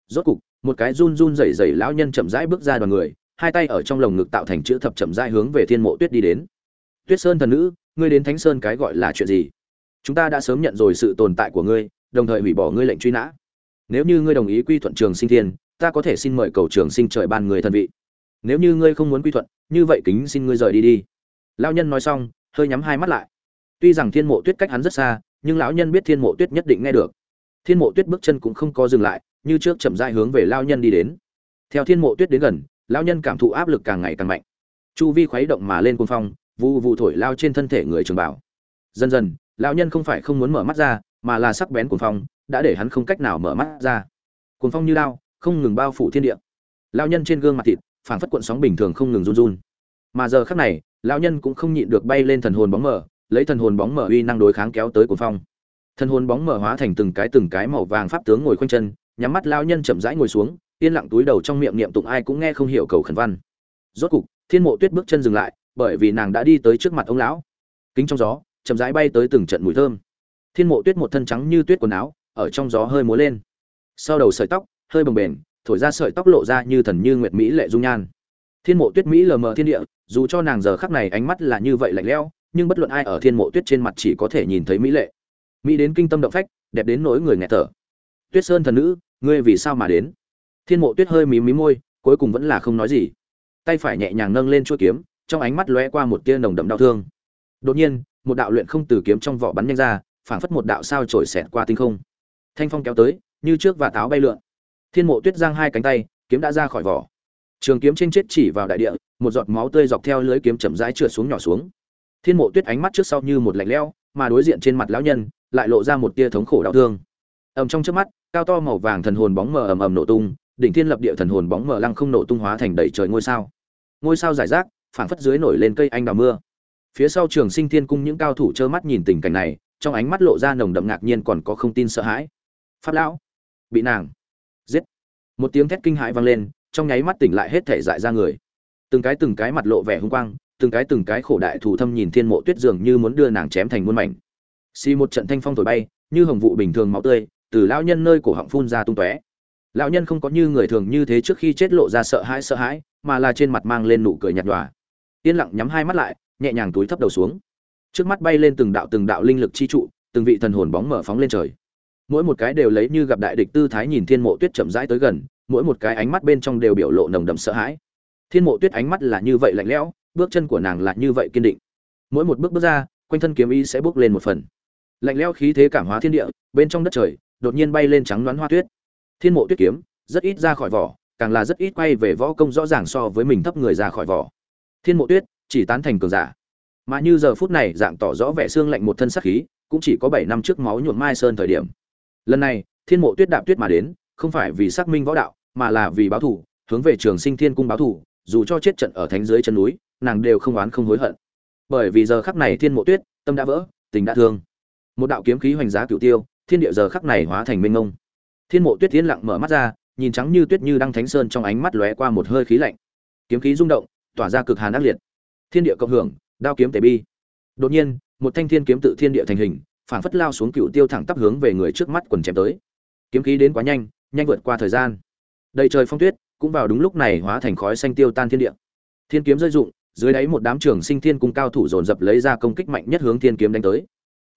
Rốt cục, một cái run run rẩy rẩy lão nhân chậm rãi bước ra đoàn người, hai tay ở trong lồng ngực tạo thành chữ thập chậm rãi hướng về thiên mộ tuyết đi đến. Tuyết sơn thần nữ, ngươi đến thánh sơn cái gọi là chuyện gì? Chúng ta đã sớm nhận rồi sự tồn tại của ngươi, đồng thời hủy bỏ ngươi lệnh truy nã nếu như ngươi đồng ý quy thuận trường sinh thiên, ta có thể xin mời cầu trường sinh trời ban người thần vị. Nếu như ngươi không muốn quy thuận, như vậy kính xin ngươi rời đi đi. Lão nhân nói xong, hơi nhắm hai mắt lại. Tuy rằng thiên mộ tuyết cách hắn rất xa, nhưng lão nhân biết thiên mộ tuyết nhất định nghe được. Thiên mộ tuyết bước chân cũng không có dừng lại, như trước chậm rãi hướng về lao nhân đi đến. Theo thiên mộ tuyết đến gần, lão nhân cảm thụ áp lực càng ngày càng mạnh. Chu vi khuấy động mà lên côn phong vụ vụ thổi lao trên thân thể người trường bảo. Dần dần, lão nhân không phải không muốn mở mắt ra, mà là sắc bén côn phong đã để hắn không cách nào mở mắt ra. Cuồng phong như lao không ngừng bao phủ thiên địa. Lao nhân trên gương mặt thịt, phảng phất cuộn sóng bình thường không ngừng run run. Mà giờ khắc này, lão nhân cũng không nhịn được bay lên thần hồn bóng mờ, lấy thần hồn bóng mờ uy năng đối kháng kéo tới cuồng phong. Thần hồn bóng mờ hóa thành từng cái từng cái màu vàng pháp tướng ngồi khoanh chân, nhắm mắt lão nhân chậm rãi ngồi xuống, yên lặng túi đầu trong miệng niệm tụng ai cũng nghe không hiểu cầu khẩn văn. Rốt cục, thiên mộ tuyết bước chân dừng lại, bởi vì nàng đã đi tới trước mặt ông lão. Kính trong gió, chậm rãi bay tới từng trận mùi thơm. Thiên mộ tuyết một thân trắng như tuyết quần áo ở trong gió hơi múa lên. Sau đầu sợi tóc, hơi bồng bềnh, thổi ra sợi tóc lộ ra như thần như nguyệt mỹ lệ dung nhan. Thiên mộ tuyết mỹ lờ mờ thiên địa, dù cho nàng giờ khắc này ánh mắt là như vậy lạnh lẽo, nhưng bất luận ai ở thiên mộ tuyết trên mặt chỉ có thể nhìn thấy mỹ lệ. Mỹ đến kinh tâm động phách, đẹp đến nỗi người nghẹt thở. Tuyết sơn thần nữ, ngươi vì sao mà đến? Thiên mộ tuyết hơi mí mí môi, cuối cùng vẫn là không nói gì. Tay phải nhẹ nhàng nâng lên chuôi kiếm, trong ánh mắt lóe qua một tia nồng đậm đau thương. Đột nhiên, một đạo luyện không từ kiếm trong vỏ bắn nhanh ra, phảng phất một đạo sao trổi xẹt qua tinh không thanh phong kéo tới, như trước và táo bay lượn. Thiên mộ tuyết giang hai cánh tay, kiếm đã ra khỏi vỏ. Trường kiếm trên chết chỉ vào đại địa, một giọt máu tươi dọc theo lưới kiếm chậm rãi trượt xuống nhỏ xuống. Thiên mộ tuyết ánh mắt trước sau như một lạnh lẽo, mà đối diện trên mặt lão nhân, lại lộ ra một tia thống khổ đau thương. Ầm trong trước mắt, cao to màu vàng thần hồn bóng mờ ầm ầm nổ tung, đỉnh thiên lập địa thần hồn bóng mờ lăng không nổ tung hóa thành đầy trời ngôi sao. Ngôi sao giải rác, phảng phất dưới nổi lên cây anh đào mưa. Phía sau trường sinh thiên cung những cao thủ trơ mắt nhìn tình cảnh này, trong ánh mắt lộ ra nồng đậm ngạc nhiên còn có không tin sợ hãi pháp lão. Bị nàng giết. Một tiếng thét kinh hãi vang lên, trong nháy mắt tỉnh lại hết thể dại ra người. Từng cái từng cái mặt lộ vẻ hung quang, từng cái từng cái khổ đại thủ thâm nhìn thiên mộ tuyết dường như muốn đưa nàng chém thành muôn mảnh. Xì một trận thanh phong thổi bay, như hồng vụ bình thường máu tươi, từ lão nhân nơi cổ họng phun ra tung tóe. Lão nhân không có như người thường như thế trước khi chết lộ ra sợ hãi sợ hãi, mà là trên mặt mang lên nụ cười nhạt nhòa. Yên lặng nhắm hai mắt lại, nhẹ nhàng túi thấp đầu xuống. Trước mắt bay lên từng đạo từng đạo linh lực chi trụ, từng vị thần hồn bóng mở phóng lên trời mỗi một cái đều lấy như gặp đại địch tư thái nhìn thiên mộ tuyết chậm rãi tới gần, mỗi một cái ánh mắt bên trong đều biểu lộ nồng đậm sợ hãi. Thiên mộ tuyết ánh mắt là như vậy lạnh lẽo, bước chân của nàng là như vậy kiên định. Mỗi một bước bước ra, quanh thân kiếm ý sẽ bước lên một phần. Lạnh lẽo khí thế cảm hóa thiên địa, bên trong đất trời, đột nhiên bay lên trắng đoán hoa tuyết. Thiên mộ tuyết kiếm, rất ít ra khỏi vỏ, càng là rất ít quay về võ công rõ ràng so với mình thấp người ra khỏi vỏ. Thiên mộ tuyết, chỉ tán thành cường giả. Mà như giờ phút này, dạng tỏ rõ vẻ xương lạnh một thân sắc khí, cũng chỉ có bảy năm trước máu nhuộm mai sơn thời điểm lần này, thiên mộ tuyết đạp tuyết mà đến, không phải vì xác minh võ đạo, mà là vì báo thù, hướng về trường sinh thiên cung báo thù, dù cho chết trận ở thánh dưới chân núi, nàng đều không oán không hối hận. Bởi vì giờ khắc này thiên mộ tuyết, tâm đã vỡ, tình đã thương. Một đạo kiếm khí hoành giá cửu tiêu, thiên địa giờ khắc này hóa thành minh ngông thiên mộ tuyết tiến lặng mở mắt ra, nhìn trắng như tuyết như đăng thánh sơn trong ánh mắt lóe qua một hơi khí lạnh. Kiếm khí rung động, tỏa ra cực hàn ác liệt. Thiên địa cộng hưởng, đao kiếm tề bi. Đột nhiên, một thanh thiên kiếm tự thiên địa thành hình phản phất lao xuống cựu tiêu thẳng tắp hướng về người trước mắt quần chém tới. Kiếm khí đến quá nhanh nhanh vượt qua thời gian. Đầy trời phong tuyết, cũng vào đúng lúc này hóa thành khói xanh tiêu tan thiên địa. Thiên kiếm rơi dụng dưới đáy một đám trường sinh thiên cung cao thủ dồn dập lấy ra công kích mạnh nhất hướng thiên kiếm đánh tới.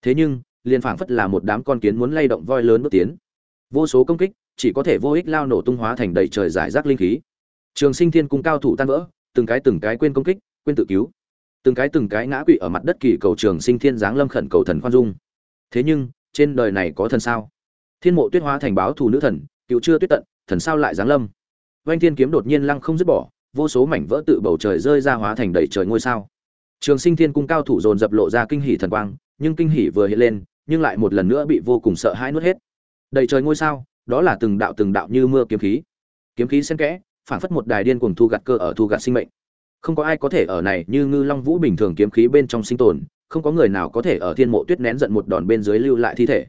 Thế nhưng, liền phảng phất là một đám con kiến muốn lay động voi lớn bước tiến. Vô số công kích, chỉ có thể vô ích lao nổ tung hóa thành đầy trời giải rác linh khí. Trường sinh thiên cung cao thủ tan vỡ, từng cái từng cái quên công kích, quên tự cứu. Từng cái từng cái ngã quỵ ở mặt đất kỳ cầu trường sinh thiên giáng lâm khẩn cầu thần khoan dung thế nhưng, trên đời này có thần sao? Thiên mộ tuyết hóa thành báo thù nữ thần, cựu chưa tuyết tận, thần sao lại giáng lâm? Oanh thiên kiếm đột nhiên lăng không dứt bỏ, vô số mảnh vỡ tự bầu trời rơi ra hóa thành đầy trời ngôi sao. Trường sinh thiên cung cao thủ dồn dập lộ ra kinh hỉ thần quang, nhưng kinh hỉ vừa hiện lên, nhưng lại một lần nữa bị vô cùng sợ hãi nuốt hết. Đầy trời ngôi sao, đó là từng đạo từng đạo như mưa kiếm khí. Kiếm khí xen kẽ, phảng phất một đài điên cuồng thu gặt cơ ở thu gặt sinh mệnh. Không có ai có thể ở này như ngư long vũ bình thường kiếm khí bên trong sinh tồn không có người nào có thể ở thiên mộ tuyết nén giận một đòn bên dưới lưu lại thi thể.